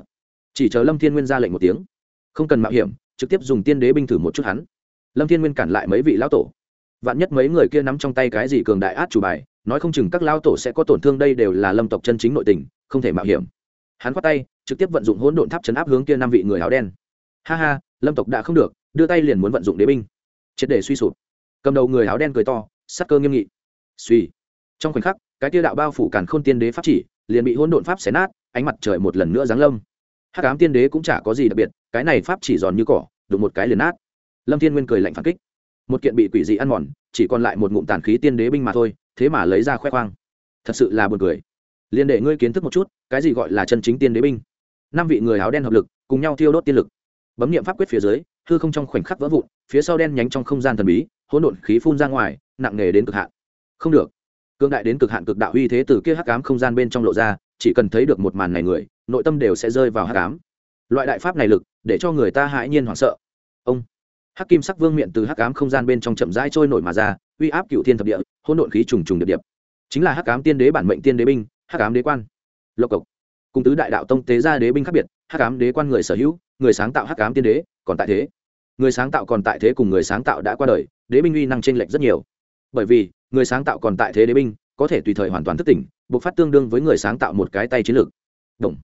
Chỉ chờ lâm thiên nguyên ra lệnh một tiếng. Không cần mạo hiểm, trực tiếp dùng tiên đế binh thử một chút hắn. Lâm thiên nguyên cản lại mấy vị lão tổ. Vạn nhất mấy người kia nắm trong tay cái gì cường đại át chủ bài, nói không chừng các lão tổ sẽ có tổn thương đây đều là lâm tộc chân chính nội tình, không thể mạo hiểm. Hắn khoát tay, trực tiếp vận dụng hỗn độn tháp chấn áp hướng kia năm vị người áo đen. Ha ha, lâm tộc đã không được đưa tay liền muốn vận dụng đế binh. Triệt để suy sụp. Cầm đầu người áo đen cười to, sắc cơ nghiêm nghị. Suy. Trong khoảnh khắc, cái tia đạo bao phủ càn khôn tiên đế pháp chỉ, liền bị hỗn độn pháp xé nát, ánh mặt trời một lần nữa giáng lâm. Hắc ám tiên đế cũng chả có gì đặc biệt, cái này pháp chỉ giòn như cỏ, đụng một cái liền nát. Lâm thiên nguyên cười lạnh phản kích. Một kiện bị quỷ dị ăn mòn, chỉ còn lại một ngụm tàn khí tiên đế binh mà thôi, thế mà lấy ra khoe khoang. Thật sự là buồn cười. Liền để ngươi kiến thức một chút, cái gì gọi là chân chính tiên đế binh? Năm vị người áo đen hợp lực, cùng nhau thiêu đốt tiên lực. Bấm niệm pháp quyết phía dưới hư không trong khoảnh khắc vỡ vụn, phía sau đen nhánh trong không gian thần bí, hỗn độn khí phun ra ngoài, nặng nề đến cực hạn. Không được. Cương đại đến cực hạn cực đạo uy thế từ kia hắc ám không gian bên trong lộ ra, chỉ cần thấy được một màn này người, nội tâm đều sẽ rơi vào hắc ám. Loại đại pháp này lực, để cho người ta hãi nhiên hoảng sợ. Ông. Hắc kim sắc vương miện từ hắc ám không gian bên trong chậm rãi trôi nổi mà ra, uy áp cựu thiên thập địa, hỗn độn khí trùng trùng điệp điệp. Chính là hắc ám tiên đế bản mệnh tiên đế binh, hắc ám đế quan. Lộc cộc. Cùng tứ đại đạo tông tế gia đế binh khác biệt, hắc ám đế quan người sở hữu, người sáng tạo hắc ám tiên đế còn tại thế. Người sáng tạo còn tại thế cùng người sáng tạo đã qua đời, đế binh uy năng chênh lệch rất nhiều. Bởi vì, người sáng tạo còn tại thế đế binh, có thể tùy thời hoàn toàn thức tỉnh, bộc phát tương đương với người sáng tạo một cái tay chiến lược. Đồng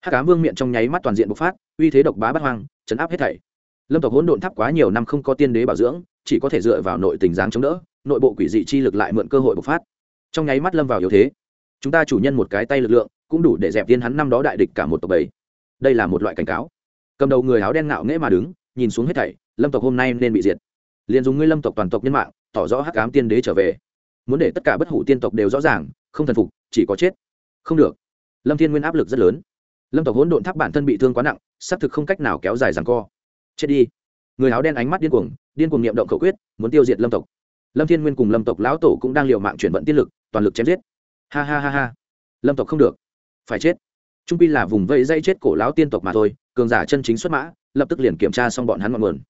hát cá vương miệng trong nháy mắt toàn diện bộc phát, uy thế độc bá bắt hoang, chấn áp hết thảy. Lâm tộc hỗn độn tháp quá nhiều năm không có tiên đế bảo dưỡng, chỉ có thể dựa vào nội tình dáng chống đỡ, nội bộ quỷ dị chi lực lại mượn cơ hội bộc phát. Trong nháy mắt lâm vào yếu thế. Chúng ta chủ nhân một cái tay lực lượng, cũng đủ để dẹp tiên hắn năm đó đại địch cả một tộc bầy. Đây là một loại cảnh cáo cầm đầu người áo đen ngạo nghễ mà đứng, nhìn xuống hết thảy, lâm tộc hôm nay nên bị diệt. Liền dùng ngươi lâm tộc toàn tộc nhân mạng, tỏ rõ hắc ám tiên đế trở về. Muốn để tất cả bất hủ tiên tộc đều rõ ràng, không thần phục, chỉ có chết. Không được. Lâm thiên nguyên áp lực rất lớn. Lâm tộc hỗn độn tháp bản thân bị thương quá nặng, xác thực không cách nào kéo dài rằng co. Chết đi. Người áo đen ánh mắt điên cuồng điên cuồng niệm động khẩu quyết, muốn tiêu diệt lâm tộc. Lâm thiên nguyên cùng lâm tộc lão tổ cũng đang liều mạng chuyển vận tiên lực, toàn lực chém giết. Ha ha ha ha. Lâm tộc không được. Phải chết. Trung pi là vùng vây dây chết cổ lão tiên tộc mà thôi cường giả chân chính xuất mã, lập tức liền kiểm tra xong bọn hắn ngọn nguồn.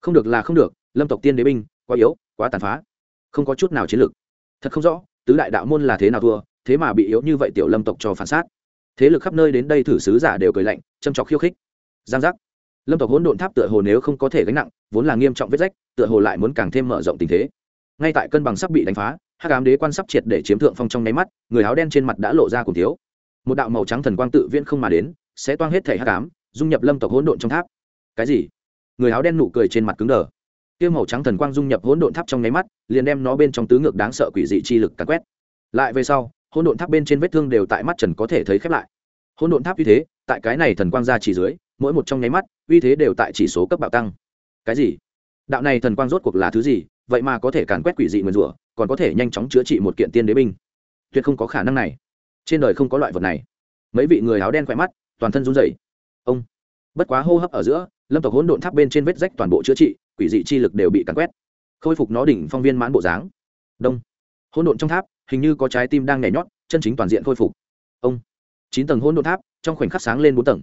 Không được là không được, lâm tộc tiên đế binh, quá yếu, quá tàn phá. Không có chút nào chiến lược. Thật không rõ, tứ đại đạo môn là thế nào thua, thế mà bị yếu như vậy tiểu lâm tộc cho phản sát. Thế lực khắp nơi đến đây thử sứ giả đều cười lạnh, châm trọc khiêu khích. Giang giác. Lâm tộc hỗn độn tháp tựa hồ nếu không có thể gánh nặng, vốn là nghiêm trọng vết rách, tựa hồ lại muốn càng thêm mở rộng tình thế. Ngay tại cân bằng sắp bị đánh phá, hắc ám đế quan sắp triệt để chiếm thượng phong trong nháy mắt, người áo đen trên mặt đã lộ ra cùng thiếu. Một đạo màu trắng thần quang tự viễn không mà đến, sẽ toang hết thể hắc ám dung nhập lâm tộc hỗn độn trong tháp. Cái gì? Người áo đen nụ cười trên mặt cứng đờ. Tiêu màu trắng thần quang dung nhập hỗn độn tháp trong nháy mắt, liền đem nó bên trong tứ ngược đáng sợ quỷ dị chi lực cắn quét. Lại về sau, hỗn độn tháp bên trên vết thương đều tại mắt trần có thể thấy khép lại. Hỗn độn tháp uy thế, tại cái này thần quang ra chỉ dưới, mỗi một trong nháy mắt, uy thế đều tại chỉ số cấp bạo tăng. Cái gì? Đạo này thần quang rốt cuộc là thứ gì? Vậy mà có thể càn quét quỷ dị nguyền rủa, còn có thể nhanh chóng chữa trị một kiện tiên đế binh. Tuyệt không có khả năng này. Trên đời không có loại vật này. Mấy vị người áo đen khỏe mắt, toàn thân run rẩy ông. Bất quá hô hấp ở giữa, lâm tộc hỗn độn tháp bên trên vết rách toàn bộ chữa trị, quỷ dị chi lực đều bị cắn quét. Khôi phục nó đỉnh phong viên mãn bộ dáng. Đông. Hỗn độn trong tháp, hình như có trái tim đang nhảy nhót, chân chính toàn diện khôi phục. Ông. Chín tầng hỗn độn tháp, trong khoảnh khắc sáng lên bốn tầng.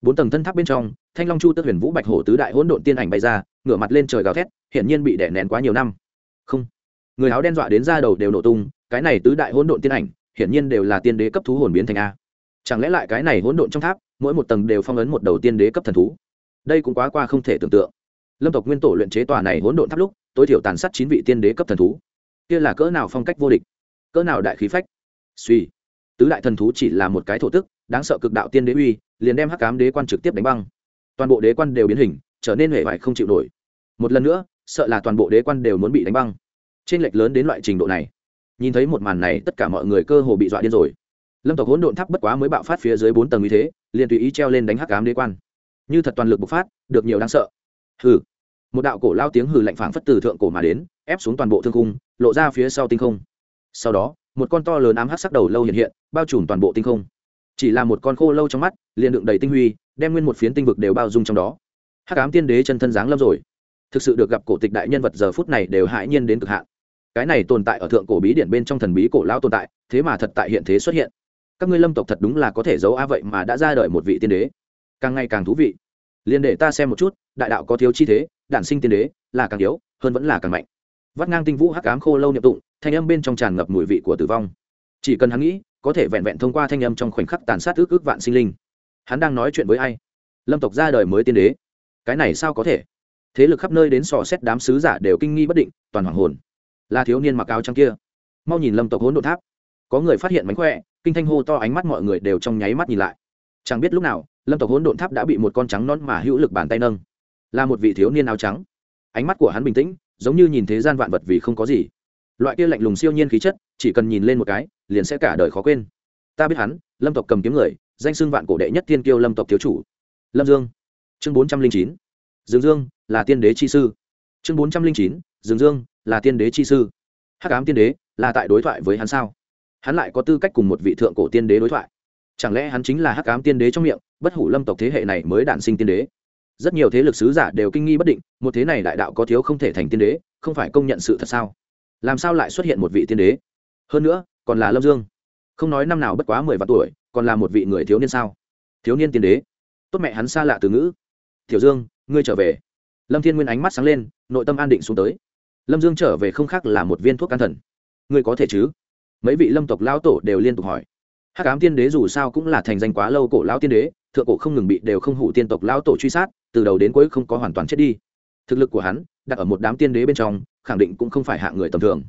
Bốn tầng thân tháp bên trong, thanh long chu tức huyền vũ bạch hổ tứ đại hỗn độn tiên ảnh bay ra, ngửa mặt lên trời gào thét, hiển nhiên bị đè nén quá nhiều năm. Không. Người áo đen dọa đến ra đầu đều nổ tung, cái này tứ đại hỗn độn tiên ảnh, hiển nhiên đều là tiên đế cấp thú hồn biến thành a chẳng lẽ lại cái này hỗn độn trong tháp, mỗi một tầng đều phong ấn một đầu tiên đế cấp thần thú? Đây cũng quá qua không thể tưởng tượng. Lâm tộc nguyên tổ luyện chế tòa này hỗn độn tháp lúc, tối thiểu tàn sát chín vị tiên đế cấp thần thú. Kia là cỡ nào phong cách vô địch? Cỡ nào đại khí phách? Suy. Tứ đại thần thú chỉ là một cái thổ tức, đáng sợ cực đạo tiên đế uy, liền đem hắc cám đế quan trực tiếp đánh băng. Toàn bộ đế quan đều biến hình, trở nên hệ vải không chịu nổi. Một lần nữa, sợ là toàn bộ đế quan đều muốn bị đánh băng. Trên lệch lớn đến loại trình độ này. Nhìn thấy một màn này, tất cả mọi người cơ hồ bị dọa điên rồi lâm tộc hỗn độn tháp bất quá mới bạo phát phía dưới bốn tầng như thế, liền tùy ý treo lên đánh hắc cám đế quan. Như thật toàn lực bộc phát, được nhiều đáng sợ. Hừ. Một đạo cổ lao tiếng hừ lạnh phảng phất từ thượng cổ mà đến, ép xuống toàn bộ thương cung lộ ra phía sau tinh không. Sau đó, một con to lớn ám hắc sắc đầu lâu hiện hiện, bao trùm toàn bộ tinh không. Chỉ là một con khô lâu trong mắt, liền đựng đầy tinh huy, đem nguyên một phiến tinh vực đều bao dung trong đó. Hắc ám tiên đế chân thân dáng lâm rồi. Thực sự được gặp cổ tịch đại nhân vật giờ phút này đều hãi nhiên đến cực hạn. Cái này tồn tại ở thượng cổ bí điển bên trong thần bí cổ lao tồn tại, thế mà thật tại hiện thế xuất hiện các ngươi lâm tộc thật đúng là có thể giấu a vậy mà đã ra đời một vị tiên đế. Càng ngày càng thú vị. Liền để ta xem một chút, đại đạo có thiếu chi thế, đản sinh tiên đế là càng yếu, hơn vẫn là càng mạnh. Vắt ngang tinh vũ hắc ám khô lâu niệm tụng, thanh âm bên trong tràn ngập mùi vị của tử vong. Chỉ cần hắn nghĩ, có thể vẹn vẹn thông qua thanh âm trong khoảnh khắc tàn sát ước ước vạn sinh linh. Hắn đang nói chuyện với ai? Lâm tộc ra đời mới tiên đế. Cái này sao có thể? Thế lực khắp nơi đến sò xét đám sứ giả đều kinh nghi bất định, toàn hoàng hồn. Là thiếu niên mặc áo trắng kia. Mau nhìn lâm tộc hỗn độn tháp có người phát hiện mánh khỏe, kinh thanh hô to ánh mắt mọi người đều trong nháy mắt nhìn lại. Chẳng biết lúc nào, lâm tộc hỗn độn tháp đã bị một con trắng non mà hữu lực bàn tay nâng. Là một vị thiếu niên áo trắng. Ánh mắt của hắn bình tĩnh, giống như nhìn thế gian vạn vật vì không có gì. Loại kia lạnh lùng siêu nhiên khí chất, chỉ cần nhìn lên một cái, liền sẽ cả đời khó quên. Ta biết hắn, lâm tộc cầm kiếm người, danh xưng vạn cổ đệ nhất thiên kiêu lâm tộc thiếu chủ. Lâm dương. Chương bốn trăm linh chín. Dương dương, là tiên đế chi sư. Chương bốn trăm linh chín. Dương dương, là tiên đế chi sư. Hắc ám tiên đế, là tại đối thoại với hắn sao? Hắn lại có tư cách cùng một vị thượng cổ tiên đế đối thoại. Chẳng lẽ hắn chính là hắc ám tiên đế trong miệng, bất hủ lâm tộc thế hệ này mới đản sinh tiên đế? Rất nhiều thế lực sứ giả đều kinh nghi bất định, một thế này đại đạo có thiếu không thể thành tiên đế, không phải công nhận sự thật sao? Làm sao lại xuất hiện một vị tiên đế? Hơn nữa, còn là lâm dương. Không nói năm nào bất quá mười vạn tuổi, còn là một vị người thiếu niên sao? Thiếu niên tiên đế. Tốt mẹ hắn xa lạ từ ngữ. Tiểu dương, ngươi trở về. Lâm thiên nguyên ánh mắt sáng lên, nội tâm an định xuống tới. Lâm dương trở về không khác là một viên thuốc can thần. Ngươi có thể chứ? Mấy vị lâm tộc lão tổ đều liên tục hỏi. Hát cám tiên đế dù sao cũng là thành danh quá lâu cổ lão tiên đế, thượng cổ không ngừng bị đều không hủ tiên tộc lão tổ truy sát, từ đầu đến cuối không có hoàn toàn chết đi. Thực lực của hắn, đặt ở một đám tiên đế bên trong, khẳng định cũng không phải hạ người tầm thường.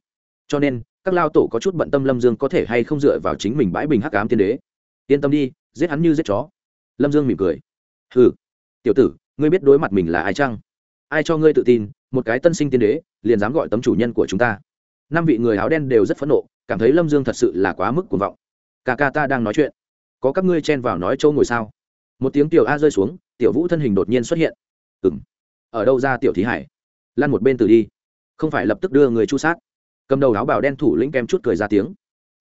Cho nên, các lao tổ có chút bận tâm lâm dương có thể hay không dựa vào chính mình bãi bình hắc cám tiên đế. Yên tâm đi, giết hắn như giết chó. Lâm dương mỉm cười. Ừ tiểu tử, ngươi biết đối mặt mình là ai chăng? Ai cho ngươi tự tin, một cái tân sinh tiên đế, liền dám gọi tấm chủ nhân của chúng ta. Năm vị người áo đen đều rất phẫn nộ cảm thấy lâm dương thật sự là quá mức cuồng vọng. Ca ca ta đang nói chuyện. Có các ngươi chen vào nói châu ngồi sao? Một tiếng tiểu a rơi xuống, tiểu vũ thân hình đột nhiên xuất hiện. Ừ m ở đâu ra tiểu thí hải? Lan một bên từ đi. Không phải lập tức đưa người chu sát. Cầm đầu áo bào đen thủ lĩnh kem chút cười ra tiếng.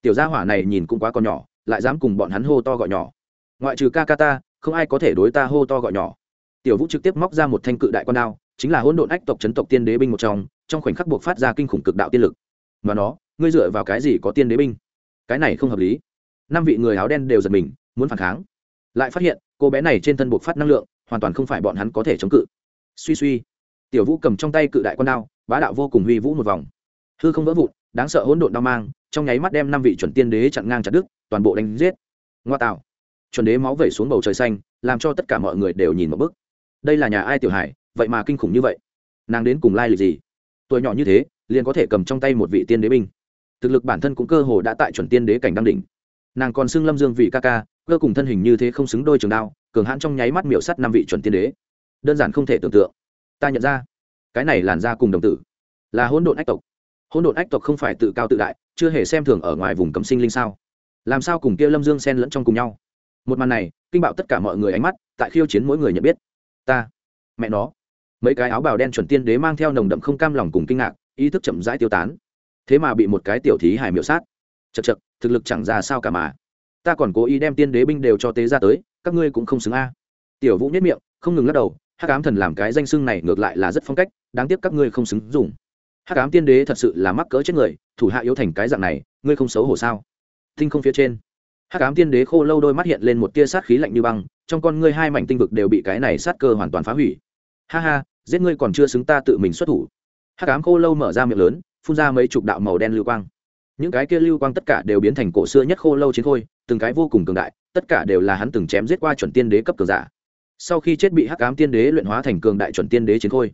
Tiểu gia hỏa này nhìn cũng quá còn nhỏ, lại dám cùng bọn hắn hô to gọi nhỏ. Ngoại trừ ca ca ta, không ai có thể đối ta hô to gọi nhỏ. Tiểu vũ trực tiếp móc ra một thanh cự đại con đao, chính là hỗn độn ách tộc chấn tộc tiên đế binh một trong trong khoảnh khắc buộc phát ra kinh khủng cực đạo tiên lực. Mà nó ngươi dựa vào cái gì có tiên đế binh? Cái này không hợp lý. Năm vị người áo đen đều giật mình, muốn phản kháng. Lại phát hiện, cô bé này trên thân buộc phát năng lượng, hoàn toàn không phải bọn hắn có thể chống cự. Suy suy. Tiểu vũ cầm trong tay cự đại con đao, bá đạo vô cùng huy vũ một vòng. Hư không vỡ vụn, đáng sợ hỗn độn đao mang, trong nháy mắt đem năm vị chuẩn tiên đế chặn ngang chặt đứt, toàn bộ đánh giết. Ngoa tạo. Chuẩn đế máu vẩy xuống bầu trời xanh, làm cho tất cả mọi người đều nhìn một bức. Đây là nhà ai tiểu hải, vậy mà kinh khủng như vậy? Nàng đến cùng lai lịch gì? Tuổi nhỏ như thế, liền có thể cầm trong tay một vị tiên đế binh thực lực bản thân cũng cơ hồ đã tại chuẩn tiên đế cảnh đăng đỉnh. Nàng còn xưng lâm dương vị ca ca, cơ cùng thân hình như thế không xứng đôi trường đao, cường hãn trong nháy mắt miểu sắt năm vị chuẩn tiên đế. Đơn giản không thể tưởng tượng. Ta nhận ra, cái này làn ra cùng đồng tử, là hỗn độn ách tộc. Hỗn độn ách tộc không phải tự cao tự đại, chưa hề xem thường ở ngoài vùng cấm sinh linh sao? Làm sao cùng kia lâm dương xen lẫn trong cùng nhau? Một màn này, kinh bạo tất cả mọi người ánh mắt, tại khiêu chiến mỗi người nhận biết. Ta, mẹ nó. Mấy cái áo bào đen chuẩn tiên đế mang theo nồng đậm không cam lòng cùng kinh ngạc, ý thức chậm rãi tiêu tán thế mà bị một cái tiểu thí hải miểu sát. Chật chật thực lực chẳng ra sao cả mà. Ta còn cố ý đem tiên đế binh đều cho tế ra tới, các ngươi cũng không xứng a. Tiểu vũ nhất miệng, không ngừng lắc đầu, hắc ám thần làm cái danh xưng này ngược lại là rất phong cách, đáng tiếc các ngươi không xứng dùng. Hắc ám tiên đế thật sự là mắc cỡ chết người, thủ hạ yếu thành cái dạng này, ngươi không xấu hổ sao? Tinh không phía trên, hắc ám tiên đế khô lâu đôi mắt hiện lên một tia sát khí lạnh như băng, trong con ngươi hai mảnh tinh vực đều bị cái này sát cơ hoàn toàn phá hủy. Ha ha, giết ngươi còn chưa xứng ta tự mình xuất thủ. Hắc ám khô lâu mở ra miệng lớn phun ra mấy chục đạo màu đen lưu quang. Những cái kia lưu quang tất cả đều biến thành cổ xưa nhất khô lâu chiến khôi, từng cái vô cùng cường đại, tất cả đều là hắn từng chém giết qua chuẩn tiên đế cấp cường giả. Sau khi chết bị hắc ám tiên đế luyện hóa thành cường đại chuẩn tiên đế chiến khôi.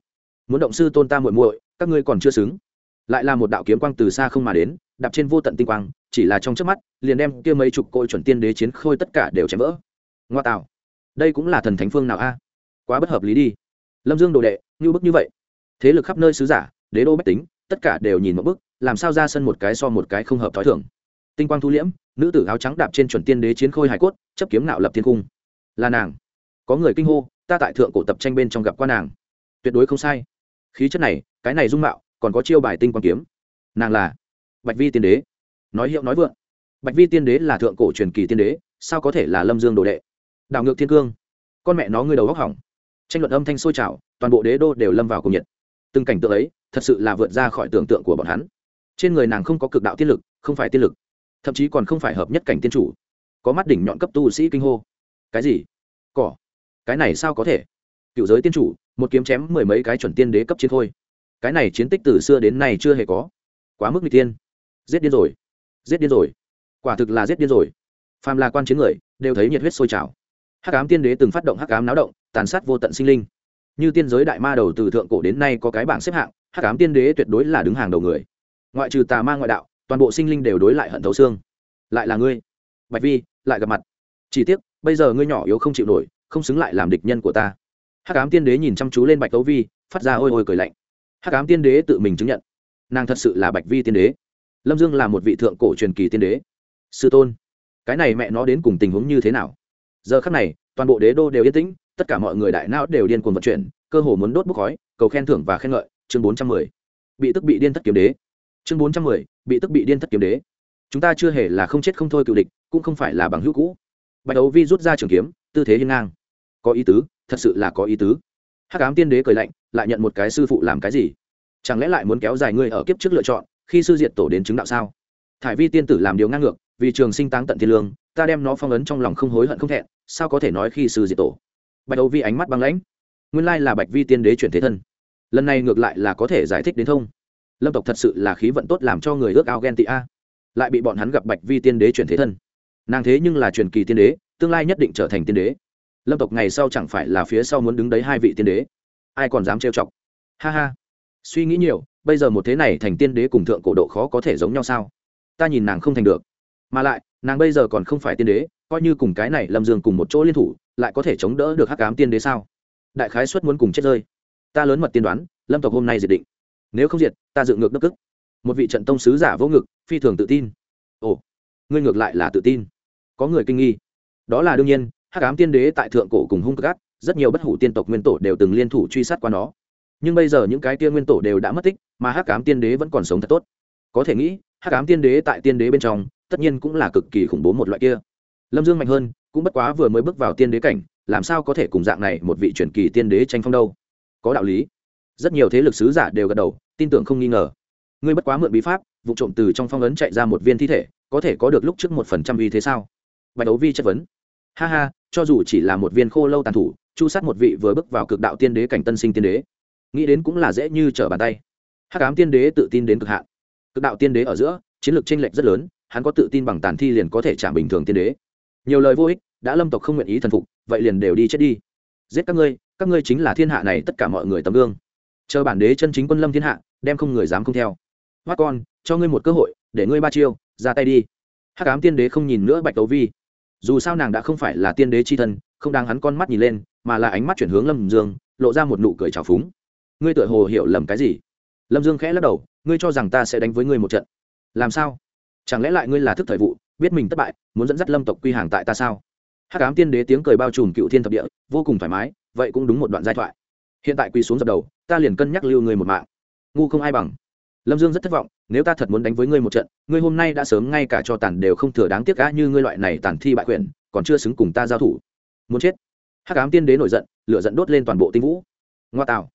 Muốn động sư tôn ta muội muội, các ngươi còn chưa xứng. Lại là một đạo kiếm quang từ xa không mà đến, đạp trên vô tận tinh quang, chỉ là trong chớp mắt, liền đem kia mấy chục cội chuẩn tiên đế chiến khôi tất cả đều chém vỡ. Ngoa tạo. Đây cũng là thần thánh phương nào a? Quá bất hợp lý đi. Lâm dương đồ đệ, như bức như vậy. Thế lực khắp nơi sứ giả, đế đô bách tính tất cả đều nhìn một bức, làm sao ra sân một cái so một cái không hợp t h ó i thưởng tinh quang thu liễm, nữ tử áo trắng đạp trên chuẩn tiên đế chiến khôi hải cốt, chấp kiếm nạo lập thiên cung. Là nàng. Có người kinh hô, ta tại thượng cổ tập tranh bên trong gặp qua nàng. Tuyệt đối không sai. Khí chất này, cái này dung mạo, còn có chiêu bài tinh quang kiếm. Nàng là bạch vi tiên đế. Nói hiệu nói vượng. Bạch vi tiên đế là thượng cổ truyền kỳ tiên đế, sao có thể là lâm dương đồ đệ? Đảo ngược thiên cương. Con mẹ nó ngươi đầu góc hỏng. Tranh luận âm thanh sôi trào, toàn bộ đế đô đều lâm vào cùng nhiệt từng cảnh tượng ấy, thật sự là vượt ra khỏi tưởng tượng của bọn hắn. Trên người nàng không có cực đạo tiên lực, không phải tiên lực, thậm chí còn không phải hợp nhất cảnh tiên chủ. Có mắt đỉnh nhọn cấp tu sĩ kinh hô. Cái gì? Cỏ. Cái này sao có thể? Cựu giới tiên chủ, một kiếm chém mười mấy cái chuẩn tiên đế cấp chiến thôi cái này chiến tích từ xưa đến nay chưa hề có. Quá mức n tiên. Giết điên rồi. Giết điên rồi. Quả thực là giết điên rồi. Phàm là quan chiến người, đều thấy nhiệt huyết sôi trào. Hắc ám tiên đế từng phát động hắc ám náo động, tàn sát vô tận sinh linh như tiên giới đại ma đầu từ thượng cổ đến nay có cái bảng xếp hạng, hắc ám tiên đế tuyệt đối là đứng hàng đầu người. Ngoại trừ tà ma ngoại đạo, toàn bộ sinh linh đều đối lại hận thấu xương. Lại là ngươi. Bạch vi, lại gặp mặt. Chỉ tiếc, bây giờ ngươi nhỏ yếu không chịu nổi, không xứng lại làm địch nhân của ta. Hắc ám tiên đế nhìn chăm chú lên bạch tấu vi, phát ra ôi ôi cười lạnh. Hắc ám tiên đế tự mình chứng nhận. Nàng thật sự là bạch vi tiên đế. Lâm dương là một vị thượng cổ truyền kỳ tiên đế. Sư tôn, cái này mẹ nó đến cùng tình huống như thế nào? Giờ khắc này, toàn bộ đế đô đều yên tĩnh tất cả mọi người đại não đều điên cuồng vận chuyển, cơ hồ muốn đốt bốc khói, cầu khen thưởng và khen ngợi. Chương bốn trăm mười. Bị tức bị điên thất kiếm đế. Chương bốn trăm mười. Bị tức bị điên thất kiếm đế. Chúng ta chưa hề là không chết không thôi cựu địch, cũng không phải là bằng hữu cũ. Bạch đấu vi rút ra trường kiếm, tư thế hiên ngang. Có ý tứ, thật sự là có ý tứ. Hắc ám tiên đế cười lạnh, lại nhận một cái sư phụ làm cái gì? Chẳng lẽ lại muốn kéo dài ngươi ở kiếp trước lựa chọn, khi sư diệt tổ đến chứng đạo sao? Thải vi tiên tử làm điều ngang ngược, vì trường sinh táng tận thiên lương, ta đem nó phong ấn trong lòng không hối hận không thẹn, sao có thể nói khi sư diệt tổ? Bạch âu vi ánh mắt băng lãnh. Nguyên lai là bạch vi tiên đế chuyển thế thân. Lần này ngược lại là có thể giải thích đến thông. Lâm tộc thật sự là khí vận tốt làm cho người ước ao ghen tị a. Lại bị bọn hắn gặp bạch vi tiên đế chuyển thế thân. Nàng thế nhưng là truyền kỳ tiên đế, tương lai nhất định trở thành tiên đế. Lâm tộc ngày sau chẳng phải là phía sau muốn đứng đấy hai vị tiên đế? Ai còn dám trêu chọc? Ha ha. Suy nghĩ nhiều, bây giờ một thế này thành tiên đế cùng thượng cổ độ khó có thể giống nhau sao? Ta nhìn nàng không thành được. Mà lại, nàng bây giờ còn không phải tiên đế coi như cùng cái này lâm dương cùng một chỗ liên thủ, lại có thể chống đỡ được hắc cám tiên đế sao? Đại khái xuất muốn cùng chết rơi. Ta lớn mật tiên đoán, lâm tộc hôm nay diệt định. Nếu không diệt, ta dựng ngược đất cức một vị trận tông sứ giả vô ngực, phi thường tự tin. Ồ, ngươi ngược lại là tự tin. Có người kinh nghi. Đó là đương nhiên, hắc ám tiên đế tại thượng cổ cùng hung cực rất nhiều bất hủ tiên tộc nguyên tổ đều từng liên thủ truy sát qua nó. Nhưng bây giờ những cái tiên nguyên tổ đều đã mất tích, mà hắc ám tiên đế vẫn còn sống thật tốt. Có thể nghĩ, hắc ám tiên đế tại tiên đế bên trong, tất nhiên cũng là cực kỳ khủng bố một loại kia lâm dương mạnh hơn, cũng bất quá vừa mới bước vào tiên đế cảnh, làm sao có thể cùng dạng này một vị truyền kỳ tiên đế tranh phong đâu? Có đạo lý. Rất nhiều thế lực sứ giả đều gật đầu, tin tưởng không nghi ngờ. Ngươi bất quá mượn bí pháp, vụ trộm từ trong phong ấn chạy ra một viên thi thể, có thể có được lúc trước một phần trăm uy thế sao? Bạch đấu vi chất vấn. Ha ha, cho dù chỉ là một viên khô lâu tàn thủ, chu sát một vị vừa bước vào cực đạo tiên đế cảnh tân sinh tiên đế, nghĩ đến cũng là dễ như trở bàn tay. Hát cám tiên đế tự tin đến cực hạn. Cực đạo tiên đế ở giữa, chiến lược tranh lệch rất lớn, hắn có tự tin bằng tàn thi liền có thể trả bình thường tiên đế nhiều lời vô ích, đã lâm tộc không nguyện ý thần phục, vậy liền đều đi chết đi. Giết các ngươi các ngươi chính là thiên hạ này tất cả mọi người tấm gương. Chờ bản đế chân chính quân lâm thiên hạ, đem không người dám không theo. Hoát con, cho ngươi một cơ hội, để ngươi ba chiêu, ra tay đi. Hắc ám tiên đế không nhìn nữa bạch tấu vi. Dù sao nàng đã không phải là tiên đế c h i thân, không đang hắn con mắt nhìn lên, mà là ánh mắt chuyển hướng lâm dương, lộ ra một nụ cười trào phúng. Ngươi tự hồ hiểu lầm cái gì? Lâm dương khẽ lắc đầu, ngươi cho rằng ta sẽ đánh với ngươi một trận. Làm sao? Chẳng lẽ lại ngươi là thức thời vụ biết mình thất bại, muốn dẫn dắt lâm tộc quy hàng tại ta sao? Hát cám tiên đế tiếng cười bao trùm cựu thiên thập địa, vô cùng thoải mái, vậy cũng đúng một đoạn giai thoại. Hiện tại quỳ xuống dập đầu, ta liền cân nhắc lưu người một mạng. Ngu không ai bằng. Lâm dương rất thất vọng, nếu ta thật muốn đánh với ngươi một trận, ngươi hôm nay đã sớm ngay cả cho tàn đều không thừa đáng tiếc cá như ngươi loại này tàn thi bại quyền còn chưa xứng cùng ta giao thủ. Muốn chết. Hắc ám tiên đế nổi giận, lửa giận đốt lên toàn bộ tinh vũ. Ngoa tạo.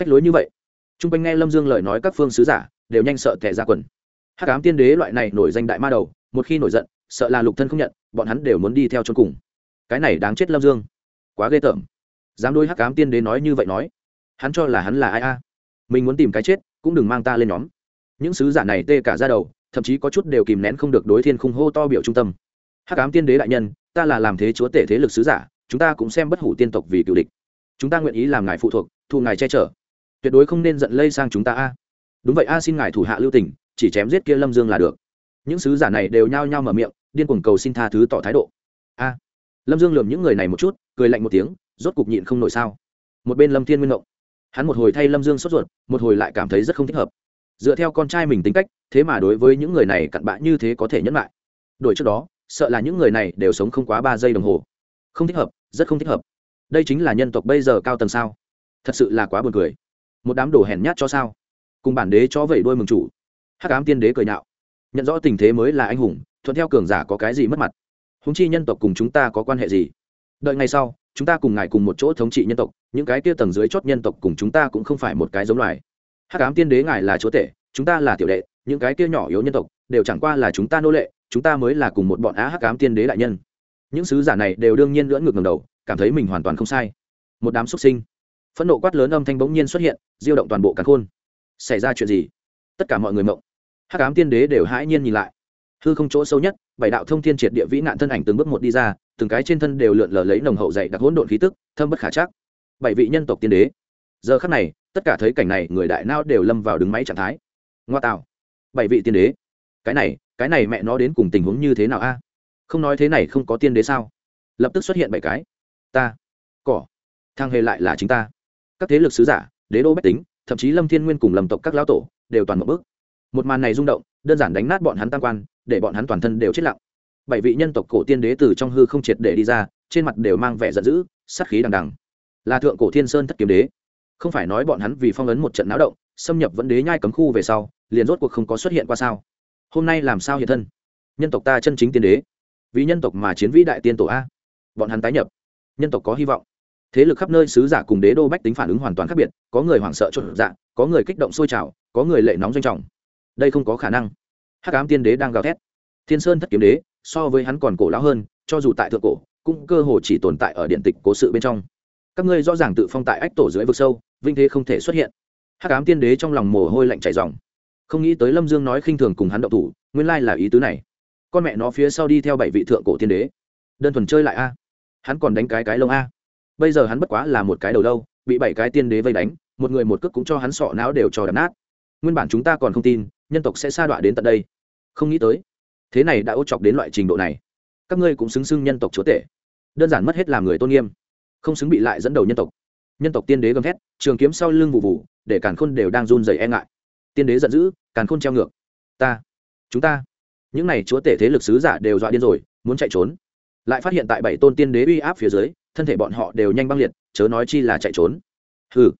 Phách lối như vậy. T r u n g quanh nghe lâm dương lời nói các phương sứ giả, đều nhanh sợ tẻ ra quần. Hắc ám tiên đế loại này nổi danh đại ma đầu một khi nổi giận, sợ là lục thân không nhận, bọn hắn đều muốn đi theo cho cùng. Cái này đáng chết lâm dương. Quá ghê tởm. Dám đôi hắc ám tiên đế nói như vậy nói, hắn cho là hắn là ai a? Mình muốn tìm cái chết, cũng đừng mang ta lên nhóm. Những sứ giả này tê cả ra đầu, thậm chí có chút đều kìm nén không được đối thiên khung hô to biểu trung tâm. Hắc ám tiên đế đại nhân, ta là làm thế chúa tể thế lực sứ giả, chúng ta cũng xem bất hủ tiên tộc vì cựu địch. Chúng ta nguyện ý làm ngài phụ thuộc thu ngài che chở. Tuyệt đối không nên giận lây sang chúng ta a. Đúng vậy a, xin ngài thủ hạ lưu tỉnh chỉ chém giết kia lâm dương là được những sứ giả này đều nhao nhao mở miệng, điên cuồng cầu xin tha thứ tỏ thái độ. A, lâm dương lườm những người này một chút, cười lạnh một tiếng, rốt cục nhịn không nổi sao. Một bên lâm thiên nguyên ngộng, hắn một hồi thay lâm dương sốt ruột, một hồi lại cảm thấy rất không thích hợp. Dựa theo con trai mình tính cách, thế mà đối với những người này cặn bã như thế có thể nhẫn lại. Đổi trước đó, sợ là những người này đều sống không quá ba giây đồng hồ. Không thích hợp, rất không thích hợp. Đây chính là nhân tộc bây giờ cao tầng sao? Thật sự là quá buồn cười. Một đám đồ hèn nhát cho sao? Cùng bản đế cho vẩy đôi mừng chủ. Hắc ám tiên đế cười nhạo nhận rõ tình thế mới là anh hùng, thuận theo cường giả có cái gì mất mặt. Húng chi nhân tộc cùng chúng ta có quan hệ gì? Đợi ngày sau, chúng ta cùng ngài cùng một chỗ thống trị nhân tộc, những cái kia tầng dưới chót nhân tộc cùng chúng ta cũng không phải một cái giống loài. Hắc ám tiên đế ngài là chúa tể, chúng ta là tiểu đệ, những cái kia nhỏ yếu nhân tộc, đều chẳng qua là chúng ta nô lệ, chúng ta mới là cùng một bọn á hắc ám tiên đế đại nhân. Những sứ giả này đều đương nhiên lưỡn ngược ngầm đầu, cảm thấy mình hoàn toàn không sai. Một đám xuất sinh. Phẫn nộ quát lớn âm thanh bỗng nhiên xuất hiện, diêu động toàn bộ cắn khôn. Xảy ra chuyện gì? Tất cả mọi người mộng hắc ám tiên đế đều hãi nhiên nhìn lại. Hư không chỗ sâu nhất, bảy đạo thông thiên triệt địa vĩ nạn thân ảnh từng bước một đi ra, từng cái trên thân đều lượn lờ lấy nồng hậu dày đặc hỗn độn khí tức, thâm bất khả chắc bảy vị nhân tộc tiên đế. Giờ khắc này, tất cả thấy cảnh này, người đại nao đều lâm vào đứng máy trạng thái. Ngoa tạo. Bảy vị tiên đế. Cái này cái này mẹ nó đến cùng tình huống như thế nào a? Không nói thế này không có tiên đế sao? Lập tức xuất hiện bảy cái. Ta. Cỏ. Thang hề lại là chính ta. Các thế lực sứ giả, đế đô bách tính, thậm chí lâm thiên nguyên cùng lầm tộc các lão tổ, đều toàn một bước một màn này rung động, đơn giản đánh nát bọn hắn tam quan, để bọn hắn toàn thân đều chết lặng. Bảy vị nhân tộc cổ tiên đế từ trong hư không triệt để đi ra, trên mặt đều mang vẻ giận dữ, sát khí đằng đằng. Là thượng cổ thiên sơn thất kiếm đế. Không phải nói bọn hắn vì phong ấn một trận náo động, xâm nhập vẫn đế nhai cấm khu về sau, liền rốt cuộc không có xuất hiện qua sao? Hôm nay làm sao hiện thân? Nhân tộc ta chân chính tiên đế. Vì nhân tộc mà chiến vĩ đại tiên tổ a. Bọn hắn tái nhập. Nhân tộc có hy vọng. Thế lực khắp nơi sứ giả cùng đế đô bách tính phản ứng hoàn toàn khác biệt, có người hoảng sợ trộn dạ có người kích động sôi trào, có người lệ nóng doanh trọng đây không có khả năng. Hắc ám tiên đế đang gào thét. Thiên sơn thất kiếm đế, so với hắn còn cổ lão hơn, cho dù tại thượng cổ, cũng cơ hồ chỉ tồn tại ở điện tịch cố sự bên trong. Các ngươi rõ ràng tự phong tại ách tổ dưới vực sâu, vinh thế không thể xuất hiện. Hắc ám tiên đế trong lòng mồ hôi lạnh chảy dòng không nghĩ tới lâm dương nói khinh thường cùng hắn động thủ, nguyên lai là ý tứ này. Con mẹ nó phía sau đi theo bảy vị thượng cổ tiên đế. Đơn thuần chơi lại a. Hắn còn đánh cái cái lông a. Bây giờ hắn bất quá là một cái đầu lâu, bị bảy cái tiên đế vây đánh, một người một cước cũng cho hắn sọ não đều cho đập nát. Nguyên bản chúng ta còn không tin nhân tộc sẽ sa đọa đến tận đây. Không nghĩ tới, thế này đã ô chọc đến loại trình độ này. Các ngươi cũng xứng xưng nhân tộc chúa tể, đơn giản mất hết làm người tôn nghiêm, không xứng bị lại dẫn đầu nhân tộc. Nhân tộc tiên đế gầm thét, trường kiếm sau lưng vụ vụ, để càn khôn đều đang run dày e ngại. Tiên đế giận dữ, càn khôn treo ngược. Ta, chúng ta, những n à y chúa tể thế lực sứ giả đều dọa điên rồi, muốn chạy trốn. Lại phát hiện tại bảy tôn tiên đế uy áp phía dưới, thân thể bọn họ đều nhanh băng liệt, chớ nói chi là chạy trốn. Ừ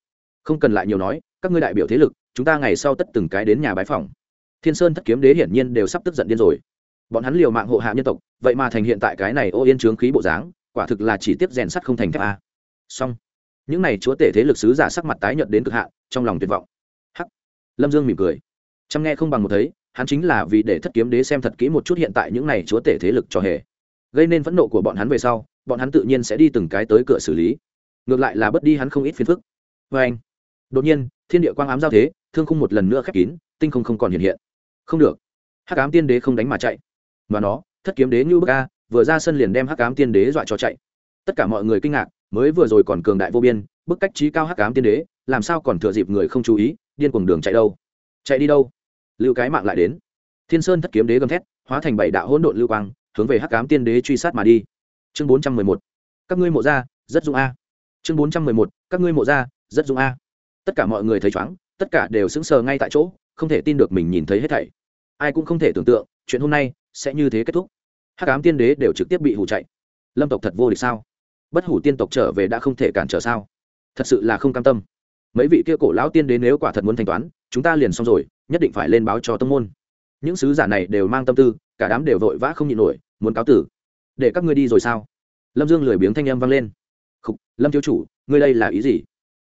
không cần lại nhiều nói, các ngươi đại biểu thế lực, chúng ta ngày sau tất từng cái đến nhà bái phòng thiên sơn thất kiếm đế hiển nhiên đều sắp tức giận điên rồi. Bọn hắn liều mạng hộ hạ nhân tộc, vậy mà thành hiện tại cái này ô yên trướng khí bộ dáng, quả thực là chỉ tiếp rèn sắt không thành thép a. Song những này chúa tể thế lực sứ giả sắc mặt tái nhợt đến cực hạn, trong lòng tuyệt vọng. Hắc. Lâm dương mỉm cười. Chăm nghe không bằng một thấy, hắn chính là vì để thất kiếm đế xem thật kỹ một chút hiện tại những này chúa tể thế lực cho hề. Gây nên phẫn nộ của bọn hắn về sau, bọn hắn tự nhiên sẽ đi từng cái tới cửa xử lý. Ngược lại là bất đi hắn không ít phiền phức. Vê anh. Đột nhiên, thiên địa quang ám giao thế, thương khung một lần nữa khép kín, tinh không không còn hiện hiện không được. Hắc ám tiên đế không đánh mà chạy. Và nó, thất kiếm đế như bức a, vừa ra sân liền đem hắc ám tiên đế dọa cho chạy. Tất cả mọi người kinh ngạc, mới vừa rồi còn cường đại vô biên, bức cách trí cao hắc ám tiên đế, làm sao còn thừa dịp người không chú ý, điên cuồng đường chạy đâu? Chạy đi đâu? Lưu cái mạng lại đến. Thiên sơn thất kiếm đế gầm thét, hóa thành bảy đạo hỗn độn lưu quang, hướng về hắc ám tiên đế truy sát mà đi. Chương bốn trăm mười một. Các ngươi mộ ra rất dung a. Chương bốn trăm mười một. Các ngươi mộ ra rất dung a. Tất cả mọi người thấy chóng, tất cả đều sững sờ ngay tại chỗ không thể tin được mình nhìn thấy hết thảy. Ai cũng không thể tưởng tượng chuyện hôm nay sẽ như thế kết thúc. Hát cám tiên đế đều trực tiếp bị hủ chạy. Lâm tộc thật vô địch sao? Bất hủ tiên tộc trở về đã không thể cản trở sao? Thật sự là không cam tâm. Mấy vị kia cổ lão tiên đế nếu quả thật muốn thanh toán chúng ta liền xong rồi nhất định phải lên báo cho tông môn. Những sứ giả này đều mang tâm tư cả đám đều vội vã không nhịn nổi muốn cáo tử. Để các ngươi đi rồi sao? Lâm dương lười biếng thanh âm vang lên. Khúc, lâm thiếu chủ ngươi đây là ý gì?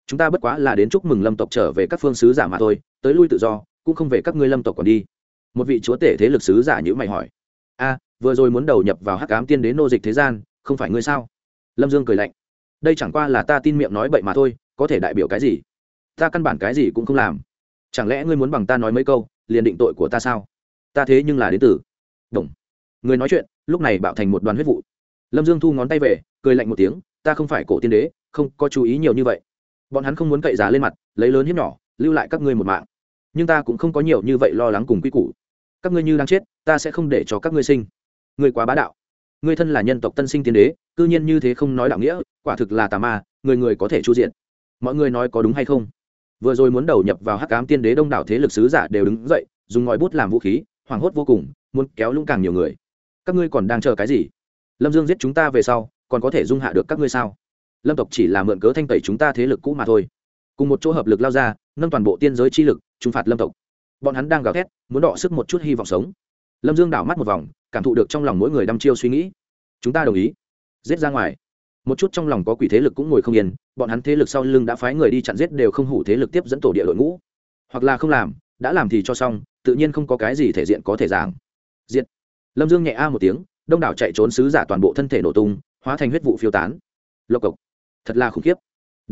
Chúng ta bất quá là đến chúc mừng lâm tộc trở về các phương sứ giả mà thôi tới lui tự do cũng không về các ngươi lâm tộc còn đi. Một vị chúa tể thế lực sứ giả nhữ mày hỏi. A, vừa rồi muốn đầu nhập vào hắc ám tiên đến nô dịch thế gian, không phải ngươi sao? Lâm dương cười lạnh. Đây chẳng qua là ta tin miệng nói bậy mà thôi, có thể đại biểu cái gì? Ta căn bản cái gì cũng không làm. Chẳng lẽ ngươi muốn bằng ta nói mấy câu, liền định tội của ta sao? Ta thế nhưng là đến từ đồng. Người nói chuyện, lúc này bạo thành một đoàn huyết vụ. Lâm dương thu ngón tay về, cười lạnh một tiếng, ta không phải cổ tiên đế, không có chú ý nhiều như vậy. Bọn hắn không muốn cậy giá lên mặt, lấy lớn hiếp nhỏ, lưu lại các ngươi một mạng nhưng ta cũng không có nhiều như vậy lo lắng cùng quy củ. Các ngươi như đang chết, ta sẽ không để cho các ngươi sinh. Ngươi quá bá đạo. Ngươi thân là nhân tộc tân sinh tiên đế, cư nhiên như thế không nói đạo nghĩa, quả thực là tà ma, người người có thể chu diện. Mọi người nói có đúng hay không? Vừa rồi muốn đầu nhập vào hắc ám tiên đế đông đảo thế lực sứ giả đều đứng dậy, dùng ngòi bút làm vũ khí, hoảng hốt vô cùng, muốn kéo lũng càng nhiều người. Các ngươi còn đang chờ cái gì? Lâm dương giết chúng ta về sau, còn có thể dung hạ được các ngươi sao? Lâm tộc chỉ là mượn cớ thanh tẩy chúng ta thế lực cũ mà thôi. Cùng một chỗ hợp lực lao ra, nâng toàn bộ tiên giới chi lực trung phạt lâm tộc. Bọn hắn đang gào thét, muốn đọ sức một chút hy vọng sống. Lâm dương đảo mắt một vòng, cảm thụ được trong lòng mỗi người đăm chiêu suy nghĩ. Chúng ta đồng ý. Giết ra ngoài. Một chút trong lòng có quỷ thế lực cũng ngồi không yên, bọn hắn thế lực sau lưng đã phái người đi chặn giết đều không hủ thế lực tiếp dẫn tổ địa đội ngũ. Hoặc là không làm, đã làm thì cho xong, tự nhiên không có cái gì thể diện có thể giảng. Diện lâm dương nhẹ a một tiếng, đông đảo chạy trốn sứ giả toàn bộ thân thể nổ tung, hóa thành huyết vụ phiêu tán. Lộc cộc. Thật là khủng khiếp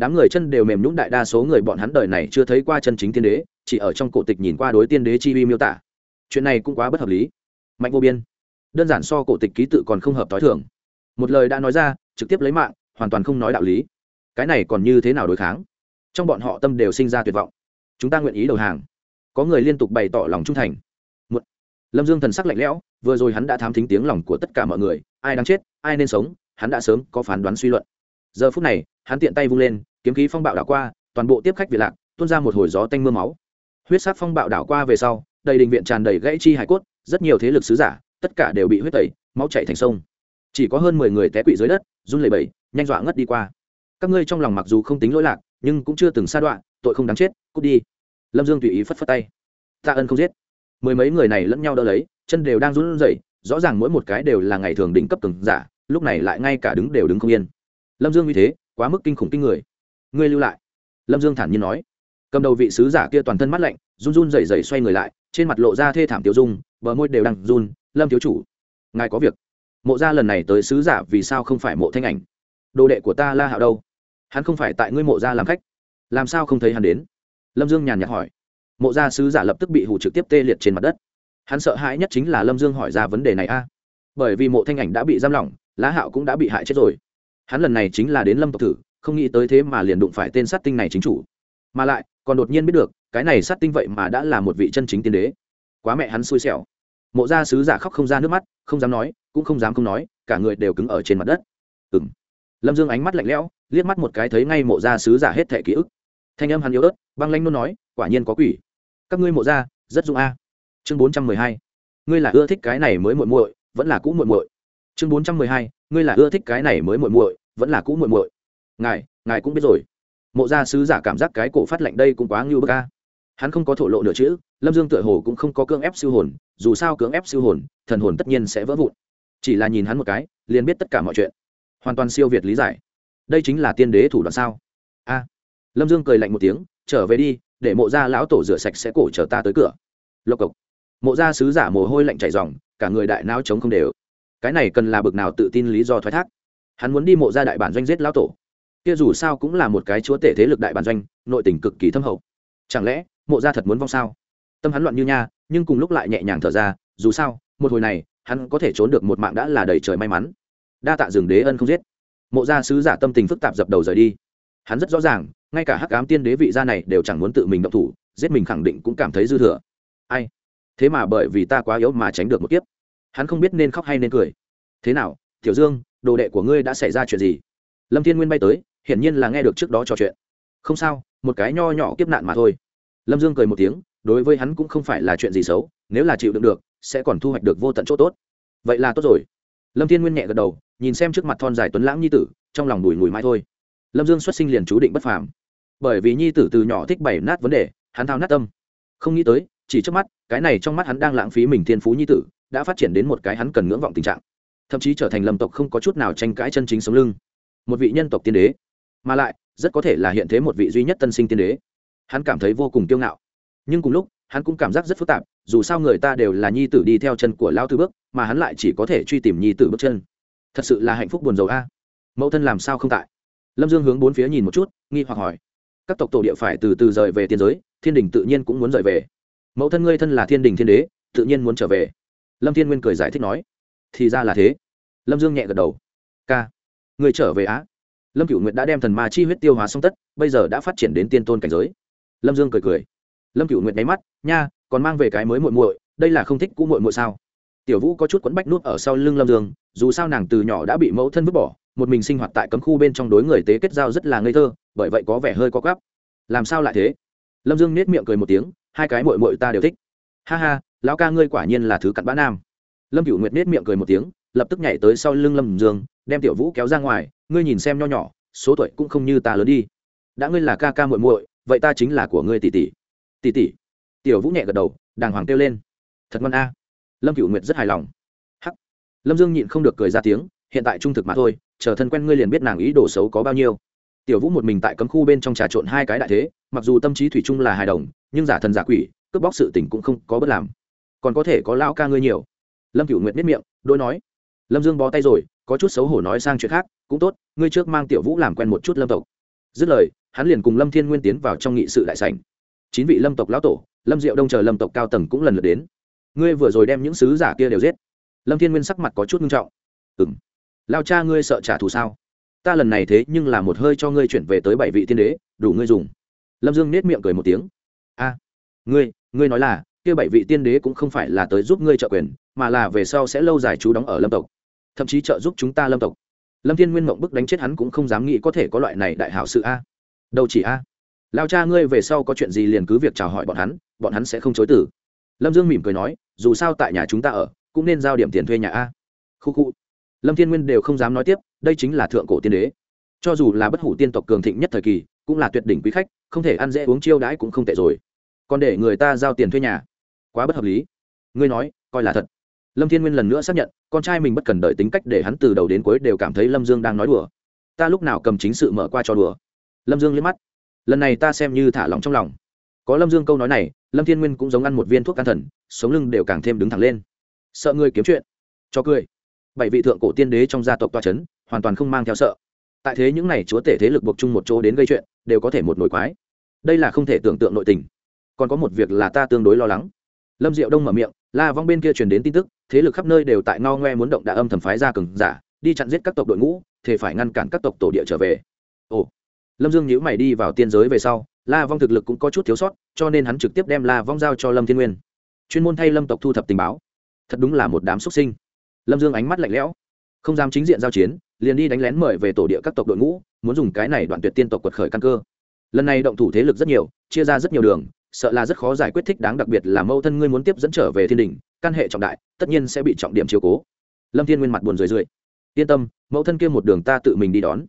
đám người chân đều mềm nhũng đại đa số người bọn hắn đời này chưa thấy qua chân chính tiên đế, chỉ ở trong cổ tịch nhìn qua đối tiên đế chi uy miêu tả. Chuyện này cũng quá bất hợp lý. Mạnh vô biên. Đơn giản so cổ tịch ký tự còn không hợp t h i thường. Một lời đã nói ra, trực tiếp lấy mạng, hoàn toàn không nói đạo lý. Cái này còn như thế nào đối kháng? Trong bọn họ tâm đều sinh ra tuyệt vọng. Chúng ta nguyện ý đầu hàng. Có người liên tục bày tỏ lòng trung thành. Một lâm dương thần sắc lạnh lẽo, vừa rồi hắn đã thám thính tiếng lòng của tất cả mọi người, ai đang chết, ai nên sống, hắn đã sớm có phán đoán suy luận. Giờ phút này, hắn tiện tay vung lên kiếm khí phong bạo đảo qua, toàn bộ tiếp khách việt lạc, tuôn ra một hồi gió tanh mưa máu. Huyết sát phong bạo đảo qua về sau, đầy đình viện tràn đầy gãy chi hải cốt, rất nhiều thế lực sứ giả, tất cả đều bị huyết tẩy, máu chảy thành sông. Chỉ có hơn mười người té quỵ dưới đất, run lẩy bẩy, nhanh dọa ngất đi qua. Các ngươi trong lòng mặc dù không tính lỗi lạc, nhưng cũng chưa từng sa đoạn tội không đáng chết, cút đi. Lâm dương tùy ý phất phất tay. Tạ ân không giết. Mười mấy người này lẫn nhau đỡ lấy, chân đều đang run rẩy, rõ ràng mỗi một cái đều là ngày thường đỉnh cấp từng giả, lúc này lại ngay cả đứng đều đứng không yên. Lâm dương như thế, quá mức kinh khủng kinh người ngươi lưu lại. Lâm dương thản nhiên nói. Cầm đầu vị sứ giả kia toàn thân mắt lạnh, run run rẩy rẩy xoay người lại, trên mặt lộ ra thê thảm tiêu dung, bờ môi đều đang run, lâm thiếu chủ, ngài có việc. Mộ gia lần này tới sứ giả vì sao không phải mộ thanh ảnh? Đồ đệ của ta la hạo đâu? Hắn không phải tại ngươi mộ gia làm khách. Làm sao không thấy hắn đến? Lâm dương nhàn nhạt hỏi. Mộ gia sứ giả lập tức bị hủ trực tiếp tê liệt trên mặt đất. Hắn sợ hãi nhất chính là lâm dương hỏi ra vấn đề này a. Bởi vì mộ thanh ảnh đã bị giam lỏng lá hạo cũng đã bị hại chết rồi. Hắn lần này chính là đến lâm tộc thử không nghĩ tới thế mà liền đụng phải tên sát tinh này chính chủ. Mà lại, còn đột nhiên biết được, cái này sát tinh vậy mà đã là một vị chân chính tiên đế. Quá mẹ hắn xui xẻo. Mộ gia sứ giả khóc không ra nước mắt, không dám nói, cũng không dám không nói, cả người đều cứng ở trên mặt đất. Ừng lâm dương ánh mắt lạnh lẽo, liếc mắt một cái thấy ngay mộ gia sứ giả hết thẻ ký ức. Thanh âm hắn yếu ớt, băng lanh nôn nói, quả nhiên có quỷ. Các ngươi mộ gia, rất dung a. Chương bốn trăm mười hai. Ngươi là ưa thích cái này mới muội muội, vẫn là cũ muội muội. Chương bốn trăm mười hai. Ngươi là ưa thích cái này mới muội muội, vẫn là cũ muội muội ngài ngài cũng biết rồi. Mộ gia sứ giả cảm giác cái cổ phát lạnh đây cũng quá ngưu bơ ca hắn không có thổ lộ nửa chữ, lâm dương tựa hồ cũng không có cưỡng ép siêu hồn, dù sao cưỡng ép siêu hồn, thần hồn tất nhiên sẽ vỡ vụn. Chỉ là nhìn hắn một cái, liền biết tất cả mọi chuyện. Hoàn toàn siêu việt lý giải. Đây chính là tiên đế thủ đoạn sao? A. Lâm dương cười lạnh một tiếng, trở về đi, để mộ gia lão tổ rửa sạch sẽ cổ chở ta tới cửa. Lộc cộc. Mộ gia sứ giả mồ hôi lạnh chảy dòng cả người đại não chống không đều. Cái này cần là bực nào tự tin lý do thoái thác. Hắn muốn đi mộ gia đại bản doanh giết lão tổ kia dù sao cũng là một cái chúa tể thế lực đại bản doanh, nội tình cực kỳ thâm hậu. Chẳng lẽ, mộ gia thật muốn vong sao? Tâm hắn loạn như nha, nhưng cùng lúc lại nhẹ nhàng thở ra, dù sao, một hồi này, hắn có thể trốn được một mạng đã là đầy trời may mắn. Đa tạ rừng đế ân không giết. Mộ gia sứ giả tâm tình phức tạp dập đầu rời đi. Hắn rất rõ ràng, ngay cả hắc ám tiên đế vị gia này đều chẳng muốn tự mình động thủ, giết mình khẳng định cũng cảm thấy dư thừa. Ai? Thế mà bởi vì ta quá yếu mà tránh được một kiếp. Hắn không biết nên khóc hay nên cười. Thế nào, tiểu dương, đồ đệ của ngươi đã xảy ra chuyện gì? Lâm thiên nguyên bay tới hiển nhiên là nghe được trước đó trò chuyện. Không sao, một cái nho nhỏ kiếp nạn mà thôi. Lâm dương cười một tiếng, đối với hắn cũng không phải là chuyện gì xấu, nếu là chịu đựng được, sẽ còn thu hoạch được vô tận chỗ tốt. Vậy là tốt rồi. Lâm thiên nguyên nhẹ gật đầu, nhìn xem trước mặt thon dài tuấn lãng nhi tử, trong lòng đùi ngùi mãi thôi. Lâm dương xuất sinh liền chú định bất phàm. Bởi vì nhi tử từ nhỏ thích bày nát vấn đề, hắn thao nát tâm. Không nghĩ tới, chỉ trước mắt, cái này trong mắt hắn đang lãng phí mình thiên phú nhi tử, đã phát triển đến một cái hắn cần ngưỡng vọng tình trạng. Thậm chí trở thành lâm tộc không có chút nào tranh cãi chân chính sống lưng. Một vị nhân tộc tiên đế mà lại, rất có thể là hiện thế một vị duy nhất tân sinh tiên đế. Hắn cảm thấy vô cùng kiêu ngạo. Nhưng cùng lúc, hắn cũng cảm giác rất phức tạp, dù sao người ta đều là nhi tử đi theo chân của lao tư bước, mà hắn lại chỉ có thể truy tìm nhi tử bước chân. Thật sự là hạnh phúc buồn rầu a. Mẫu thân làm sao không tại? Lâm dương hướng bốn phía nhìn một chút, nghi hoặc hỏi. Các tộc tổ địa phải từ từ rời về tiên giới, thiên đình tự nhiên cũng muốn rời về. Mẫu thân ngươi thân là thiên đình thiên đế, tự nhiên muốn trở về. Lâm thiên nguyên cười giải thích nói. Thì ra là thế. Lâm dương nhẹ gật đầu. Ca người trở về á lâm cựu nguyệt đã đem thần ma chi huyết tiêu hóa xong tất, bây giờ đã phát triển đến tiên tôn cảnh giới. Lâm dương cười cười. Lâm cựu nguyệt nháy mắt, nha, còn mang về cái mới muội muội, đây là không thích cũ muội muội sao? Tiểu vũ có chút quấn bách nuốt ở sau lưng lâm dương, dù sao nàng từ nhỏ đã bị mẫu thân vứt bỏ, một mình sinh hoạt tại cấm khu bên trong đối người tế kết giao rất là ngây thơ, bởi vậy có vẻ hơi có gắp làm sao lại thế? Lâm dương nết miệng cười một tiếng, hai cái muội muội ta đều thích. Ha ha, lão ca ngươi quả nhiên là thứ cặn bã nam. Lâm cựu nguyệt nết miệng cười một tiếng, lập tức nhảy tới sau lưng lâm dương, đem tiểu vũ kéo ra ngoài ngươi nhìn xem nho nhỏ, số tuổi cũng không như ta lớn đi. Đã ngươi là ca ca muội muội, vậy ta chính là của ngươi tỷ tỷ. Tỷ tỷ? Tiểu vũ nhẹ gật đầu, đàng hoàng kêu lên. Thật ngon a. Lâm cựu nguyệt rất hài lòng. Hắc. Lâm dương nhịn không được cười ra tiếng, hiện tại trung thực mà thôi, chờ thân quen ngươi liền biết nàng ý đồ xấu có bao nhiêu. Tiểu vũ một mình tại cấm khu bên trong trà trộn hai cái đại thế, mặc dù tâm trí thủy chung là hài đồng, nhưng giả thần giả quỷ, cướp bóc sự tình cũng không có bất làm. Còn có thể có lão ca ngươi nhiều. Lâm cựu nguyệt biết miệng đôi nói. Lâm dương bó tay rồi, có chút xấu hổ nói sang chuyện khác cũng tốt, ngươi trước mang tiểu vũ làm quen một chút lâm tộc. Dứt lời, hắn liền cùng lâm thiên nguyên tiến vào trong nghị sự đại sảnh. Chín vị lâm tộc lão tổ, lâm diệu đông chờ lâm tộc cao tầng cũng lần lượt đến. Ngươi vừa rồi đem những sứ giả kia đều giết. Lâm thiên nguyên sắc mặt có chút nghiêm trọng. Ừng lao cha ngươi sợ trả thù sao? Ta lần này thế nhưng là một hơi cho ngươi chuyển về tới bảy vị tiên đế, đủ ngươi dùng. Lâm dương nết miệng cười một tiếng. A, ngươi ngươi nói là, kia bảy vị tiên đế cũng không phải là tới giúp ngươi trợ quyền, mà là về sau sẽ lâu dài chú đóng ở lâm tộc. Thậm chí trợ giúp chúng ta lâm tộc lâm thiên nguyên mộng bức đánh chết hắn cũng không dám nghĩ có thể có loại này đại hảo sự a. Đâu chỉ a. Lao cha ngươi về sau có chuyện gì liền cứ việc chào hỏi bọn hắn bọn hắn sẽ không chối tử lâm dương mỉm cười nói, dù sao tại nhà chúng ta ở, cũng nên giao điểm tiền thuê nhà a. Khu khu. Lâm thiên nguyên đều không dám nói tiếp, đây chính là thượng cổ tiên đế. Cho dù là bất hủ tiên tộc cường thịnh nhất thời kỳ, cũng là tuyệt đỉnh quý khách, không thể ăn dễ uống chiêu đãi cũng không tệ rồi. Còn để người ta giao tiền thuê nhà. Quá bất hợp lý. Ngươi nói, coi là thật lâm thiên nguyên lần nữa xác nhận, con trai mình bất cần đợi tính cách để hắn từ đầu đến cuối đều cảm thấy lâm dương đang nói đùa. Ta lúc nào cầm chính sự mở qua cho đùa? Lâm dương liếc mắt. Lần này ta xem như thả lỏng trong lòng. Có lâm dương câu nói này, lâm thiên nguyên cũng giống ăn một viên thuốc can thần, sống lưng đều càng thêm đứng thẳng lên. Sợ ngươi kiếm chuyện. Cho cười. Bảy vị thượng cổ tiên đế trong gia tộc toa c h ấ n hoàn toàn không mang theo sợ. Tại thế những n à y chúa tể thế lực buộc chung một chỗ đến gây chuyện, đều có thể một nổi quái. Đây là không thể tưởng tượng nội tình. Còn có một việc là ta tương đối lo lắng. Lâm diệu đông mở miệng, la vong bên kia truyền đến tin tức thế lực khắp nơi đều tại ngao ngoe muốn động đã âm thầm phái ra cường giả, đi chặn giết các tộc đội ngũ thể phải ngăn cản các tộc tổ địa trở về. Ồ, lâm dương nhữ mày đi vào tiên giới về sau, la vong thực lực cũng có chút thiếu sót, cho nên hắn trực tiếp đem la vong giao cho lâm thiên nguyên. Chuyên môn thay lâm tộc thu thập tình báo. Thật đúng là một đám xuất sinh. Lâm dương ánh mắt lạnh lẽo. Không dám chính diện giao chiến, liền đi đánh lén mời về tổ địa các tộc đội ngũ, muốn dùng cái này đoạn tuyệt tiên tộc quật khởi căn cơ. Lần này động thủ thế lực rất nhiều, chia ra rất nhiều đường sợ là rất khó giải quyết thích đáng đặc biệt là mâu thân ngươi muốn tiếp dẫn trở về thiên đình, căn hệ trọng đại, tất nhiên sẽ bị trọng điểm chiếu cố. Lâm thiên nguyên mặt buồn rười rượi. Yên tâm, mẫu thân kia một đường ta tự mình đi đón.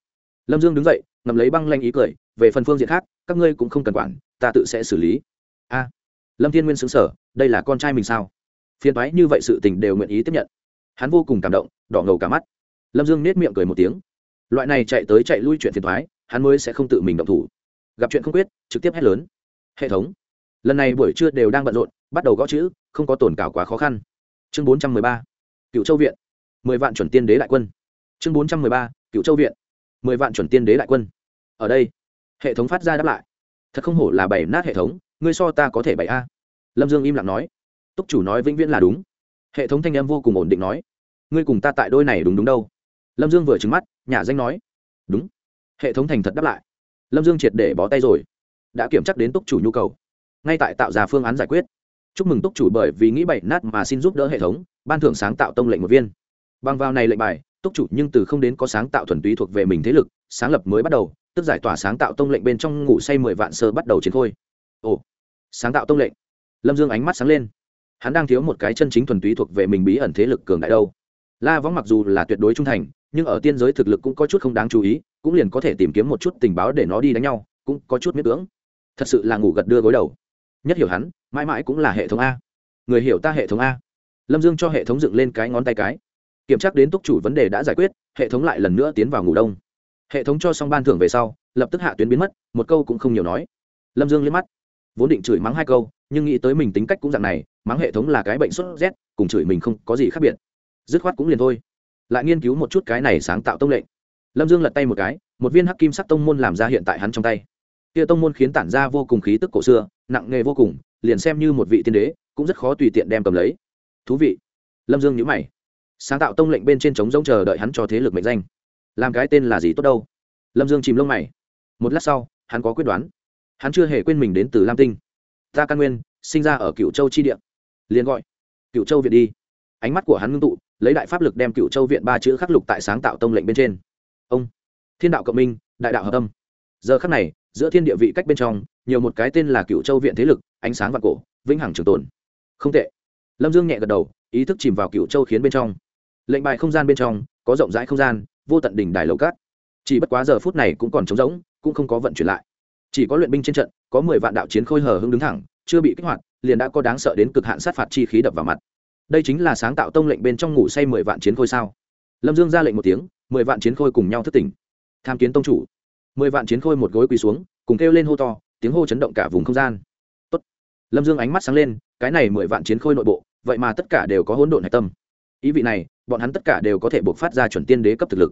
Lâm dương đứng dậy ngầm lấy băng lanh ý cười, về phần phương diện khác, các ngươi cũng không cần quản, ta tự sẽ xử lý. A. Lâm thiên nguyên xứng sở đây là con trai mình sao? Phiền thoái như vậy sự tình đều nguyện ý tiếp nhận. Hắn vô cùng cảm động, đỏ ngầu cả mắt. Lâm dương nết miệng cười một tiếng. Loại này chạy tới chạy lui chuyện phiền thoái hắn mới sẽ không tự mình động thủ. Gặp chuyện không quyết, trực tiếp hét lớn. Hệ thống lần này buổi trưa đều đang bận rộn, bắt đầu gõ chữ, không có tổn cảo quá khó khăn. Chương bốn trăm mười ba, cựu châu viện, mười vạn chuẩn tiên đế đại quân. Chương bốn trăm mười ba, cựu châu viện, mười vạn chuẩn tiên đế đại quân. Ở đây, hệ thống phát ra đáp lại. Thật không hổ là bảy nát hệ thống, ngươi so ta có thể bảy a. Lâm dương im lặng nói. Túc chủ nói vĩnh viễn là đúng. Hệ thống thanh em vô cùng ổn định nói. Ngươi cùng ta tại đôi này đúng đúng đâu? Lâm dương vừa trứng mắt, nhà danh nói. Đúng. Hệ thống thành thật đáp lại. Lâm dương triệt để bó tay rồi. Đã kiểm chắc đến túc chủ nhu cầu ngay tại tạo ra phương án giải quyết. Chúc mừng túc chủ bởi vì nghĩ bậy nát mà xin giúp đỡ hệ thống, ban thưởng sáng tạo tông lệnh một viên. Bằng vào này lệnh bài, túc chủ nhưng từ không đến có sáng tạo thuần túy thuộc về mình thế lực, sáng lập mới bắt đầu, tức giải tỏa sáng tạo tông lệnh bên trong ngủ say mười vạn sơ bắt đầu chiến khôi. Ồ, sáng tạo tông lệnh. Lâm dương ánh mắt sáng lên. Hắn đang thiếu một cái chân chính thuần túy thuộc về mình bí ẩn thế lực cường đại đâu. La võng mặc dù là tuyệt đối trung thành, nhưng ở tiên giới thực lực cũng có chút không đáng chú ý, cũng liền có thể tìm kiếm một chút tình báo để nó đi đánh nhau, cũng có chút miết cưỡng. Thật sự là ngủ gật đưa gối đầu nhất hiểu hắn, mãi mãi cũng là hệ thống a. Người hiểu ta hệ thống a. Lâm dương cho hệ thống dựng lên cái ngón tay cái. Kiểm tra đến túc chủ vấn đề đã giải quyết, hệ thống lại lần nữa tiến vào ngủ đông. Hệ thống cho xong ban thưởng về sau, lập tức hạ tuyến biến mất, một câu cũng không nhiều nói. Lâm dương liếc mắt. Vốn định chửi mắng hai câu, nhưng nghĩ tới mình tính cách cũng dạng này, mắng hệ thống là cái bệnh sốt rét, cùng chửi mình không có gì khác biệt. Dứt khoát cũng liền thôi. Lại nghiên cứu một chút cái này sáng tạo tông lệnh. Lâm dương lật tay một cái, một viên hắc kim sắc tông môn làm ra hiện tại hắn trong tay. Kia tông môn khiến tản ra vô cùng khí tức cổ xưa nặng nghề vô cùng, liền xem như một vị tiên đế, cũng rất khó tùy tiện đem cầm lấy. Thú vị. Lâm dương nhữ mày. Sáng tạo tông lệnh bên trên trống rỗng chờ đợi hắn cho thế lực mệnh danh. Làm cái tên là gì tốt đâu? Lâm dương chìm lông mày. Một lát sau, hắn có quyết đoán. Hắn chưa hề quên mình đến từ lam tinh. Ta căn nguyên, sinh ra ở cựu châu chi địa. Liền gọi cựu châu viện đi. Ánh mắt của hắn ngưng tụ, lấy đại pháp lực đem cựu châu viện ba chữ khắc lục tại sáng tạo tông lệnh bên trên. Ông, thiên đạo cộng minh, đại đạo hợp âm. Giờ khắc này, giữa thiên địa vị cách bên trong nhiều một cái tên là cựu châu viện thế lực, ánh sáng và cổ, vĩnh hằng trường tồn. Không tệ. Lâm dương nhẹ gật đầu, ý thức chìm vào cựu châu khiến bên trong. Lệnh bài không gian bên trong, có rộng rãi không gian, vô tận đỉnh đài lầu cát. Chỉ bất quá giờ phút này cũng còn trống rỗng, cũng không có vận chuyển lại. Chỉ có luyện binh trên trận, có mười vạn đạo chiến khôi hờ hưng đứng thẳng, chưa bị kích hoạt, liền đã có đáng sợ đến cực hạn sát phạt chi khí đập vào mặt. Đây chính là sáng tạo tông lệnh bên trong ngủ say mười vạn chiến khôi sao? Lâm dương ra lệnh một tiếng, mười vạn chiến khôi cùng nhau thất tỉnh. Tham kiến tông chủ. Mười vạn chiến khôi một gối quỳ xuống, cùng kêu lên hô to tiếng hô chấn động cả vùng không gian. Tốt. lâm dương ánh mắt sáng lên, cái này mười vạn chiến khôi nội bộ, vậy mà tất cả đều có hỗn độn hạch tâm. Ý vị này, bọn hắn tất cả đều có thể buộc phát ra chuẩn tiên đế cấp thực lực.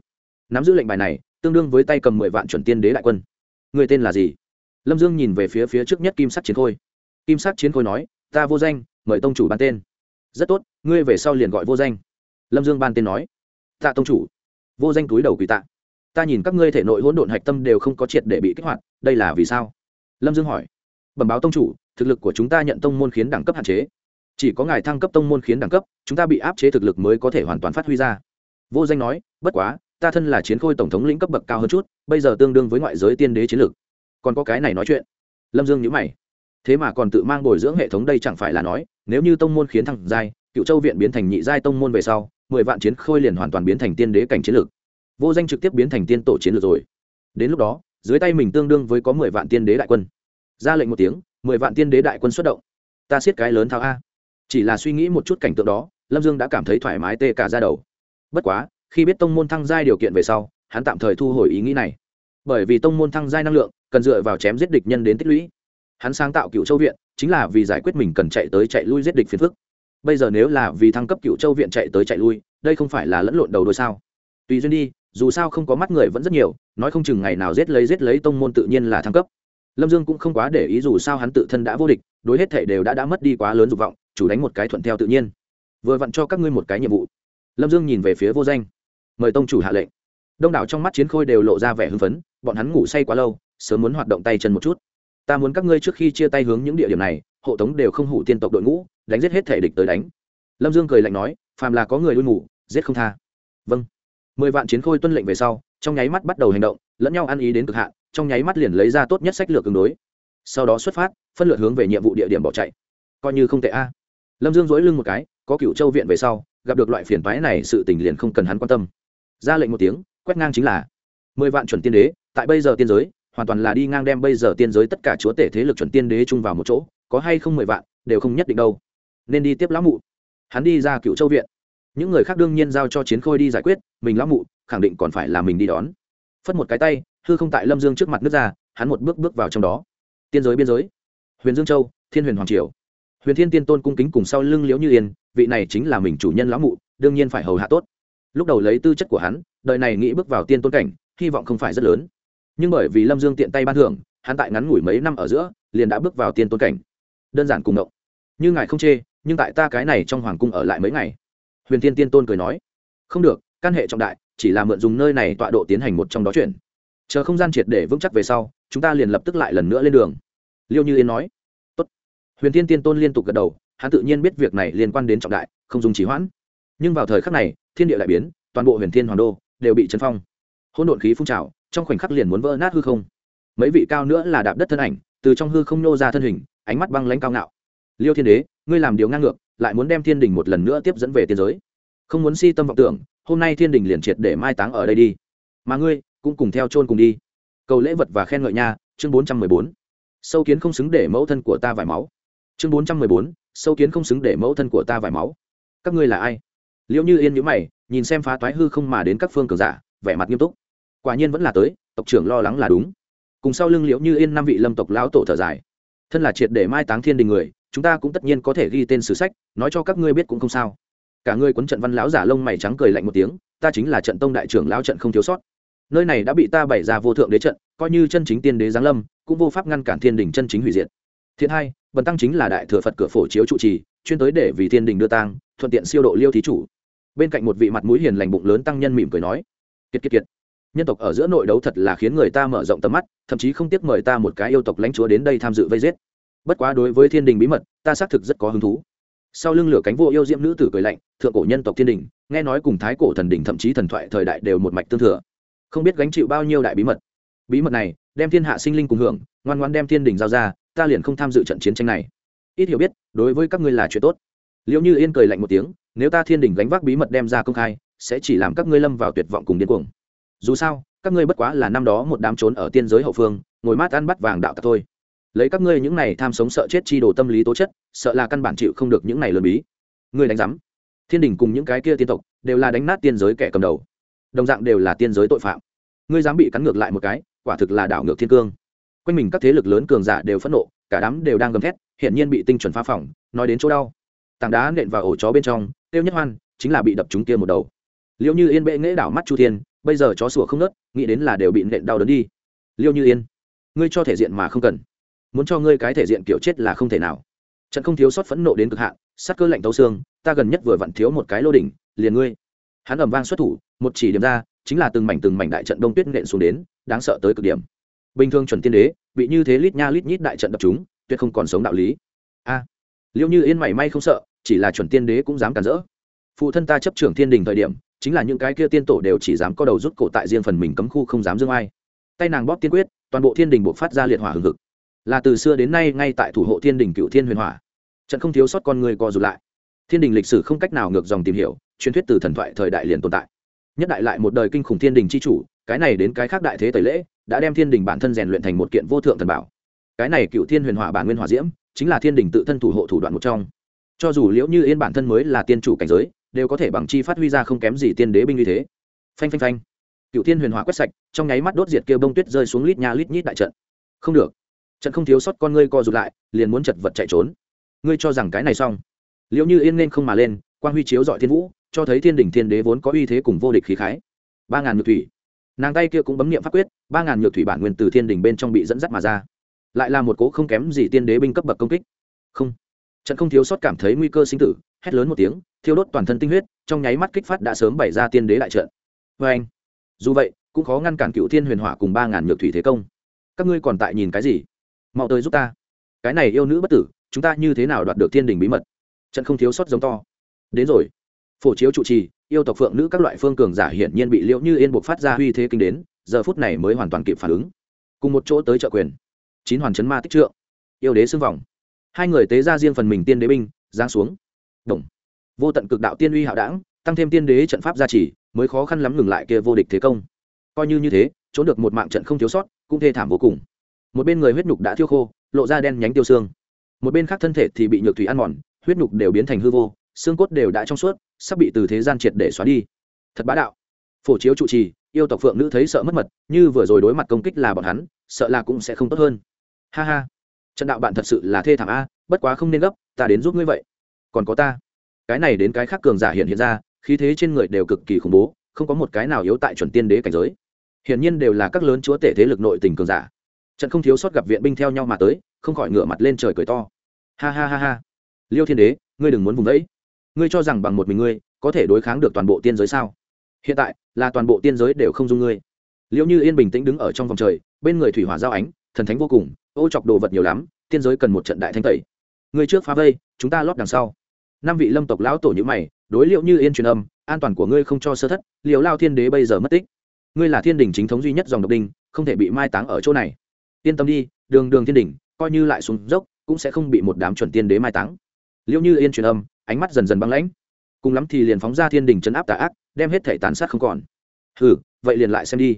Nắm giữ lệnh bài này, tương đương với tay cầm mười vạn chuẩn tiên đế đại quân. Người tên là gì? Lâm dương nhìn về phía phía trước nhất kim sắc chiến khôi. Kim sắc chiến khôi nói, ta vô danh, mời tông chủ ban tên. Rất tốt, ngươi về sau liền gọi vô danh. Lâm dương ban tên nói, tạ tông chủ. Vô danh túi đầu quỳ tạ. Ta nhìn các ngươi thể nội hỗn độn hạch tâm đều không có triệt để bị kích hoạt, đây là vì sao? Lâm dương hỏi. Bẩm báo tông chủ, thực lực của chúng ta nhận tông môn khiến đẳng cấp hạn chế. Chỉ có ngài thăng cấp tông môn khiến đẳng cấp, chúng ta bị áp chế thực lực mới có thể hoàn toàn phát huy ra. Vô danh nói, bất quá, ta thân là chiến khôi tổng thống lĩnh cấp bậc cao hơn chút, bây giờ tương đương với ngoại giới tiên đế chiến lược. Còn có cái này nói chuyện. Lâm dương nhữ mày. Thế mà còn tự mang bồi dưỡng hệ thống đây chẳng phải là nói, nếu như tông môn khiến thăng giai, cựu châu viện biến thành nhị giai tông môn về sau, mười vạn chiến khôi liền hoàn toàn biến thành tiên đế cảnh chiến lược. Vô danh trực tiếp biến thành tiên tổ chiến lược rồi. Đến lúc đó dưới tay mình tương đương với có mười vạn tiên đế đại quân. Ra lệnh một tiếng, mười vạn tiên đế đại quân xuất động. Ta siết cái lớn thao a. Chỉ là suy nghĩ một chút cảnh tượng đó, lâm dương đã cảm thấy thoải mái tê cả ra đầu. Bất quá, khi biết tông môn thăng giai điều kiện về sau, hắn tạm thời thu hồi ý nghĩ này. Bởi vì tông môn thăng giai năng lượng, cần dựa vào chém giết địch nhân đến tích lũy. Hắn sáng tạo cựu châu viện, chính là vì giải quyết mình cần chạy tới chạy lui giết địch phiền phức. Bây giờ nếu là vì thăng cấp cựu châu viện chạy tới chạy lui, đây không phải là lẫn lộn đầu đôi sao? Tùy duyên đi dù sao không có mắt người vẫn rất nhiều, nói không chừng ngày nào giết lấy giết lấy tông môn tự nhiên là thăng cấp. Lâm dương cũng không quá để ý dù sao hắn tự thân đã vô địch, đối hết thể đều đã đã mất đi quá lớn dục vọng, chủ đánh một cái thuận theo tự nhiên. Vừa vặn cho các ngươi một cái nhiệm vụ. Lâm dương nhìn về phía vô danh. Mời tông chủ hạ lệnh. Đông đảo trong mắt chiến khôi đều lộ ra vẻ hưng phấn, bọn hắn ngủ say quá lâu, sớm muốn hoạt động tay chân một chút. Ta muốn các ngươi trước khi chia tay hướng những địa điểm này, hộ tống đều không hủ tiên tộc đội ngũ, đánh giết hết thể địch tới đánh. Lâm dương cười lạnh nói, phàm là có người đuôi ngủ, giết không tha. Vâng mười vạn chiến khôi tuân lệnh về sau, trong nháy mắt bắt đầu hành động, lẫn nhau ăn ý đến cực hạn, trong nháy mắt liền lấy ra tốt nhất sách lược tương đối. Sau đó xuất phát, phân lượt hướng về nhiệm vụ địa điểm bỏ chạy. Coi như không tệ a. Lâm dương dối lưng một cái, có cựu châu viện về sau, gặp được loại phiền toái này sự tình liền không cần hắn quan tâm. Ra lệnh một tiếng, quét ngang chính là mười vạn chuẩn tiên đế, tại bây giờ tiên giới, hoàn toàn là đi ngang đem bây giờ tiên giới tất cả chúa tể thế lực chuẩn tiên đế chung vào một chỗ, có hay không mười vạn, đều không nhất định đâu. Nên đi tiếp lão mụ. Hắn đi ra cựu châu viện. Những người khác đương nhiên giao cho chiến khôi đi giải quyết mình lão mụ, khẳng định còn phải là mình đi đón. Phất một cái tay, hư không tại lâm dương trước mặt nước ra, hắn một bước bước vào trong đó. Tiên giới biên giới. Huyền dương châu, thiên huyền hoàng triều. Huyền thiên tiên tôn cung kính cùng sau lưng liễu như yên, vị này chính là mình chủ nhân lão mụ, đương nhiên phải hầu hạ tốt. Lúc đầu lấy tư chất của hắn, đời này nghĩ bước vào tiên tôn cảnh, hy vọng không phải rất lớn. Nhưng bởi vì lâm dương tiện tay ban thưởng, hắn tại ngắn ngủi mấy năm ở giữa, liền đã bước vào tiên tôn cảnh. Đơn giản cùng động như ngài không chê, nhưng tại ta cái này trong hoàng cung ở lại mấy ngày. Huyền thiên tiên tôn cười nói. Không được căn hệ trọng đại, chỉ là mượn dùng nơi này tọa độ tiến hành một trong đó chuyển. Chờ không gian triệt để vững chắc về sau, chúng ta liền lập tức lại lần nữa lên đường. Liêu như yên nói. Tốt. huyền thiên tiên tôn liên tục gật đầu, hắn tự nhiên biết việc này liên quan đến trọng đại, không dùng chỉ hoãn. Nhưng vào thời khắc này, thiên địa lại biến, toàn bộ huyền thiên hoàng đô đều bị chấn phong. Hỗn độn khí phun trào, trong khoảnh khắc liền muốn vỡ nát hư không. Mấy vị cao nữa là đạp đất thân ảnh, từ trong hư không nô ra thân hình, ánh mắt băng lãnh cao ngạo. Liêu thiên đế, ngươi làm điều ngang ngược, lại muốn đem thiên đình một lần nữa tiếp dẫn về tiên giới không muốn si tâm vọng tưởng, hôm nay thiên đình liền triệt để mai táng ở đây đi. Mà ngươi, cũng cùng theo chôn cùng đi. Cầu lễ vật và khen ngợi nha, chương bốn trăm mười bốn. Sâu kiến không xứng để mẫu thân của ta vải máu. Chương bốn trăm mười bốn, sâu kiến không xứng để mẫu thân của ta vải máu. Các ngươi là ai? Liệu như yên nhữ mày, nhìn xem phá toái hư không mà đến các phương cường giả, vẻ mặt nghiêm túc. Quả nhiên vẫn là tới, tộc trưởng lo lắng là đúng. Cùng sau lưng liễu như yên năm vị lâm tộc lão tổ thở dài. Thân là triệt để mai táng thiên đình người, chúng ta cũng tất nhiên có thể ghi tên sử sách, nói cho các ngươi biết cũng không sao cả ngươi quấn trận văn lão giả lông mày trắng cười lạnh một tiếng, ta chính là trận tông đại trưởng lão trận không thiếu sót. Nơi này đã bị ta bày ra vô thượng đế trận, coi như chân chính tiên đế giáng lâm, cũng vô pháp ngăn cản thiên đình chân chính hủy diệt. Thiện hai, bần tăng chính là đại thừa phật cửa phổ chiếu trụ trì, chuyên tới để vì thiên đình đưa tang, thuận tiện siêu độ liêu thí chủ. Bên cạnh một vị mặt mũi hiền lành bụng lớn tăng nhân mỉm cười nói, kiệt kiệt kiệt, nhân tộc ở giữa nội đấu thật là khiến người ta mở rộng tầm mắt, thậm chí không tiếc mời ta một cái yêu tộc lãnh chúa đến đây tham dự vây giết. Bất quá đối với thiên đình bí mật, ta xác thực rất có hứng thú sau lưng lửa cánh vô yêu diễm nữ tử cười lạnh, thượng cổ nhân tộc thiên đình, nghe nói cùng thái cổ thần đình thậm chí thần thoại thời đại đều một mạch tương thừa. Không biết gánh chịu bao nhiêu đại bí mật. Bí mật này, đem thiên hạ sinh linh cùng hưởng, ngoan ngoan đem thiên đình giao ra, ta liền không tham dự trận chiến tranh này. Ít hiểu biết, đối với các ngươi là chuyện tốt. Liệu như yên cười lạnh một tiếng, nếu ta thiên đình gánh vác bí mật đem ra công khai, sẽ chỉ làm các ngươi lâm vào tuyệt vọng cùng điên cuồng. Dù sao, các ngươi bất quá là năm đó một đám trốn ở tiên giới hậu phương, ngồi mát ăn bắt vàng đạo tặc thôi lấy các ngươi những này tham sống sợ chết chi đồ tâm lý tố chất, sợ là căn bản chịu không được những này lừa bí. Ngươi đánh giám. Thiên đình cùng những cái kia tiên tộc đều là đánh nát tiên giới kẻ cầm đầu. Đồng dạng đều là tiên giới tội phạm. Ngươi dám bị cắn ngược lại một cái, quả thực là đảo ngược thiên cương. Quanh mình các thế lực lớn cường giả đều phẫn nộ, cả đám đều đang gầm thét hiện nhiên bị tinh chuẩn phá phỏng, nói đến chỗ đau. Tảng đá nện vào ổ chó bên trong, tiêu nhất hoan chính là bị đập trúng kia một đầu. Liệu như yên bệ nghễ đảo mắt chu thiên, bây giờ chó sủa không nớt nghĩ đến là đều bị nện đau đớn đi. Liêu như yên, ngươi cho thể diện mà không cần muốn cho ngươi cái thể diện kiểu chết là không thể nào. Trận không thiếu sót phẫn nộ đến cực hạn sát cơ lạnh tấu xương ta gần nhất vừa vặn thiếu một cái lô đỉnh liền ngươi. Hắn ầm vang xuất thủ một chỉ điểm ra chính là từng mảnh từng mảnh đại trận đông tuyết nện xuống đến đáng sợ tới cực điểm. Bình thường chuẩn tiên đế bị như thế lít nha lít nhít đại trận đập chúng tuyệt không còn sống đạo lý. A à, liệu như yên mảy may không sợ chỉ là chuẩn tiên đế cũng dám cản rỡ. Phụ thân ta chấp trưởng thiên đình thời điểm chính là những cái kia tiên tổ đều chỉ dám có đầu rút cổ tại riêng phần mình cấm khu không dám dương ai. Tay nàng bóp tiên quyết toàn bộ thiên đình buộc phát ra liệt hỏa hừng hực là từ xưa đến nay ngay tại thủ hộ thiên đình cựu thiên huyền hỏa. Trận không thiếu sót con người co rụt lại. Thiên đình lịch sử không cách nào ngược dòng tìm hiểu, truyền thuyết từ thần thoại thời đại liền tồn tại. Nhất đại lại một đời kinh khủng thiên đình c h i chủ, cái này đến cái khác đại thế tẩy lễ, đã đem thiên đình bản thân rèn luyện thành một kiện vô thượng thần bảo. Cái này cựu thiên huyền hỏa bản nguyên hòa diễm, chính là thiên đình tự thân thủ hộ thủ đoạn một trong. Cho dù liễu như yên bản thân mới là tiên chủ cảnh giới, đều có thể bằng chi phát huy ra không kém gì tiên đế binh như thế. Phanh phanh phanh. Cựu thiên huyền hỏa quét sạch, trong nháy mắt đốt diệt kêu bông tuyết rơi xuống lít nha lít nhít đại trận. Không được trận không thiếu sót con ngươi co rụt lại, liền muốn chật vật chạy trốn. Ngươi cho rằng cái này xong? Liệu như yên nên không mà lên, quang huy chiếu dọi thiên vũ, cho thấy thiên đỉnh thiên đế vốn có uy thế cùng vô địch khí khái. Ba ngàn nhược thủy. Nàng tay kia cũng bấm nghiệm pháp quyết, ba ngàn nhược thủy bản nguyên từ thiên đỉnh bên trong bị dẫn dắt mà ra. Lại là một cố không kém gì tiên đế binh cấp bậc công kích. Không. Trận không thiếu sót cảm thấy nguy cơ sinh tử, hét lớn một tiếng, thiêu đốt toàn thân tinh huyết, trong nháy mắt kích phát đã sớm bày ra tiên đế đại trận. Vê anh. Dù vậy, cũng khó ngăn cản cựu thiên huyền hỏa cùng ba ngàn nhược thủy thế công. Các ngươi còn tại nhìn cái gì? Mau tới giúp ta. Cái này yêu nữ bất tử, chúng ta như thế nào đoạt được thiên đình bí mật? Trận không thiếu sót giống to. Đến rồi. Phổ chiếu trụ trì, yêu tộc phượng nữ các loại phương cường giả hiển nhiên bị liễu như yên buộc phát ra uy thế kinh đến, giờ phút này mới hoàn toàn kịp phản ứng. Cùng một chỗ tới trợ quyền. Chín hoàn chấn ma tích trượng. Yêu đế xưng vòng hai người tế ra riêng phần mình tiên đế binh, giáng xuống. Đồng. Vô tận cực đạo tiên uy hạo đảng, tăng thêm tiên đế trận pháp gia trì, mới khó khăn lắm ngừng lại kia vô địch thế công. Coi như như thế, trốn được một mạng trận không thiếu sót, cũng thê thảm vô cùng một bên người huyết nhục đã thiêu khô, lộ ra đen nhánh tiêu xương. Một bên khác thân thể thì bị nhược thủy ăn mòn, huyết nhục đều biến thành hư vô, xương cốt đều đã trong suốt, sắp bị từ thế gian triệt để xóa đi. Thật bá đạo. Phổ chiếu trụ trì, yêu tộc phượng nữ thấy sợ mất mật, như vừa rồi đối mặt công kích là bọn hắn, sợ là cũng sẽ không tốt hơn. Ha ha. Trận đạo bạn thật sự là thê thảm a, bất quá không nên gấp, ta đến giúp ngươi vậy. Còn có ta. Cái này đến cái khác cường giả hiện hiện ra, khí thế trên người đều cực kỳ khủng bố, không có một cái nào yếu tại chuẩn tiên đế cảnh giới. Hiển nhiên đều là các lớn chúa tể thế lực nội tình cường giả trận không thiếu sót gặp viện binh theo nhau mà tới, không khỏi ngửa mặt lên trời cười to. Ha ha ha ha. Liêu thiên đế, ngươi đừng muốn vùng đấy ngươi cho rằng bằng một mình ngươi, có thể đối kháng được toàn bộ tiên giới sao? Hiện tại, là toàn bộ tiên giới đều không dung ngươi. Liệu như yên bình tĩnh đứng ở trong vòng trời, bên người thủy hỏa giao ánh, thần thánh vô cùng, ô chọc đồ vật nhiều lắm, tiên giới cần một trận đại thanh tẩy. Người trước phá vây, chúng ta lót đằng sau. Năm vị lâm tộc lão tổ như mày, đối liệu như yên truyền âm, an toàn của ngươi không cho sơ thất liều lao thiên đế bây giờ mất tích. Ngươi là thiên đình chính thống duy nhất dòng độc đinh, không thể bị mai táng ở chỗ này yên tâm đi đường đường thiên đỉnh, coi như lại xuống dốc cũng sẽ không bị một đám chuẩn tiên đế mai táng. Liệu như yên truyền âm ánh mắt dần dần băng lãnh. Cùng lắm thì liền phóng ra thiên đình chấn áp tà ác đem hết thể tàn sát không còn. Hừ vậy liền lại xem đi.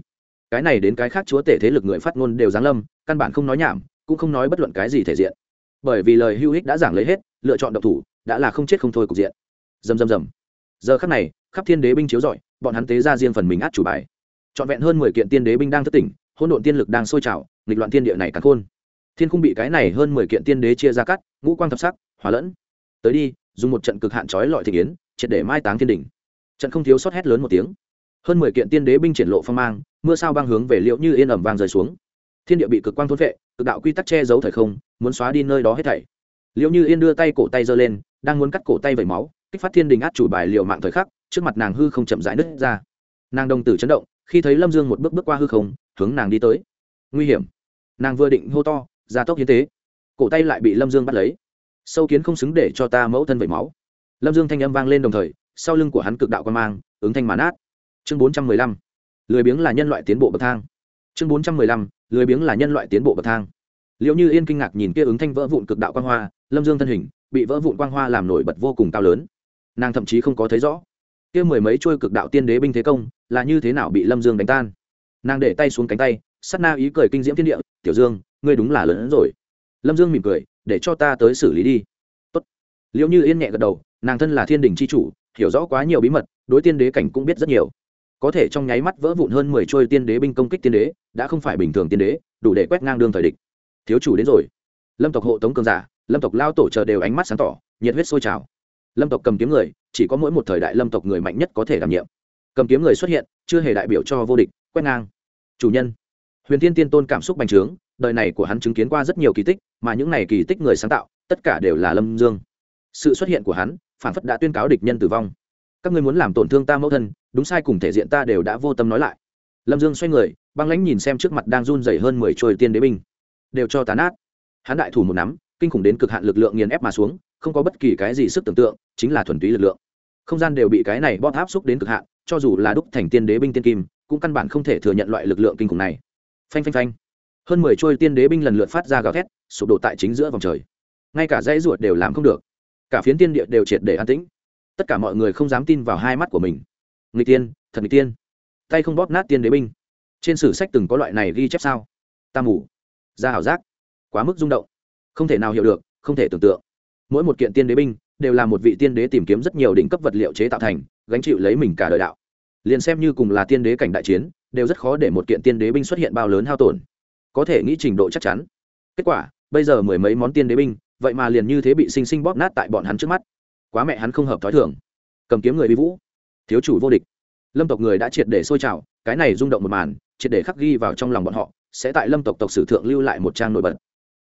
Cái này đến cái khác chúa tể thế lực người phát ngôn đều giáng lâm căn bản không nói nhảm cũng không nói bất luận cái gì thể diện. Bởi vì lời hưu hích đã giảng lấy hết lựa chọn độc thủ đã là không chết không thôi cục diện. Dầm dầm dầm giờ khắc này khắp thiên đế binh chiếu rọi bọn hắn tế ra riêng phần mình át chủ bài. Trọn vẹn hơn mười kiện tiên đế binh đang thất tỉnh hỗn độn tiên lực đang sôi trào nghịch loạn thiên địa này càng khôn. Thiên khung bị cái này hơn mười kiện tiên đế chia ra cắt, ngũ quang thập sắc, hòa lẫn. Tới đi, dùng một trận cực hạn trói lọi thị kiến triệt để mai táng thiên đỉnh. Trận không thiếu sót hét lớn một tiếng. Hơn mười kiện tiên đế binh triển lộ phong mang, mưa sao băng hướng về liệu như yên ẩm vàng rơi xuống. Thiên địa bị cực quang thôn vệ cực đạo quy tắc che giấu thời không, muốn xóa đi nơi đó hết thảy. Liệu như yên đưa tay cổ tay giơ lên, đang muốn cắt cổ tay vẩy máu, kích phát thiên đình át chủ bài liệu mạng thời khắc, trước mặt nàng hư không chậm rãi nứt ra. Nàng đồng tử chấn động, khi thấy lâm dương một bước bước qua hư không, hướng nàng đi tới nguy hiểm. Nàng vừa định hô to ra tốc hiến tế. Cổ tay lại bị lâm dương bắt lấy. Sâu kiến không xứng để cho ta mẫu thân vẩy máu. Lâm dương thanh âm vang lên đồng thời, sau lưng của hắn cực đạo quan mang, ứng thanh mán át chương bốn trăm mười lăm. Lười biếng là nhân loại tiến bộ bậc thang. Chương bốn trăm mười lăm. Lười biếng là nhân loại tiến bộ bậc thang. Liệu như yên kinh ngạc nhìn kia ứng thanh vỡ vụn cực đạo quang hoa, lâm dương thân hình bị vỡ vụn quang hoa làm nổi bật vô cùng cao lớn. Nàng thậm chí không có thấy rõ. Kia mười mấy trôi cực đạo tiên đế binh thế công là như thế nào bị lâm dương đánh tan. Nàng để tay xuống cánh tay sắt na ý cười kinh diễm thiên địa, tiểu dương, ngươi đúng là lớn hơn rồi. Lâm dương mỉm cười, để cho ta tới xử lý đi. Tốt. liệu như yên nhẹ gật đầu, nàng thân là thiên đình c h i chủ, hiểu rõ quá nhiều bí mật, đối tiên đế cảnh cũng biết rất nhiều. Có thể trong nháy mắt vỡ vụn hơn mười trôi tiên đế binh công kích tiên đế, đã không phải bình thường tiên đế, đủ để quét ngang đương thời địch. Thiếu chủ đến rồi. Lâm tộc hộ tống cường giả, lâm tộc lao tổ chờ đều ánh mắt sáng tỏ, nhiệt huyết sôi trào. Lâm tộc cầm kiếm người, chỉ có mỗi một thời đại lâm tộc người mạnh nhất có thể đảm nhiệm. Cầm kiếm người xuất hiện, chưa hề đại biểu cho vô địch, quét ngang. Chủ nhân huyền Thiên tiên tôn cảm xúc bành trướng, đời này của hắn chứng kiến qua rất nhiều kỳ tích, mà những này kỳ tích người sáng tạo, tất cả đều là lâm dương. Sự xuất hiện của hắn, phản phất đã tuyên cáo địch nhân tử vong. Các ngươi muốn làm tổn thương ta mẫu thân, đúng sai cùng thể diện ta đều đã vô tâm nói lại. Lâm dương xoay người, băng lãnh nhìn xem trước mặt đang run dày hơn mười trôi tiên đế binh. Đều cho tán át hắn đại thủ một nắm, kinh khủng đến cực hạn lực lượng nghiền ép mà xuống, không có bất kỳ cái gì sức tưởng tượng, chính là thuần túy lực lượng. Không gian đều bị cái này bóp áp xúc đến cực hạn, cho dù là đúc thành tiên đế binh tiên kim, cũng căn bản không thể thừa nhận loại lực lượng kinh khủng này phanh phanh phanh. Hơn mười trôi tiên đế binh lần lượt phát ra gào thét, sụp đổ tại chính giữa vòng trời. Ngay cả dãy ruột đều làm không được. Cả phiến tiên địa đều triệt để an tĩnh. Tất cả mọi người không dám tin vào hai mắt của mình. Người tiên, thật người tiên. Tay không bóp nát tiên đế binh. Trên sử sách từng có loại này ghi chép sao? Ta mù. Ra hảo giác. Quá mức rung động. Không thể nào hiểu được, không thể tưởng tượng. Mỗi một kiện tiên đế binh đều là một vị tiên đế tìm kiếm rất nhiều đỉnh cấp vật liệu chế tạo thành, gánh chịu lấy mình cả đời đạo. Liền xem như cùng là tiên đế cảnh đại chiến đều rất khó để một kiện tiên đế binh xuất hiện bao lớn hao tổn. Có thể nghĩ trình độ chắc chắn. Kết quả, bây giờ mười mấy món tiên đế binh, vậy mà liền như thế bị sinh sinh bóp nát tại bọn hắn trước mắt. Quá mẹ hắn không hợp t h ó i thường. Cầm kiếm người vi vũ. Thiếu chủ vô địch. Lâm tộc người đã triệt để sôi trào, cái này rung động một màn, triệt để khắc ghi vào trong lòng bọn họ, sẽ tại lâm tộc tộc sử thượng lưu lại một trang nổi bật.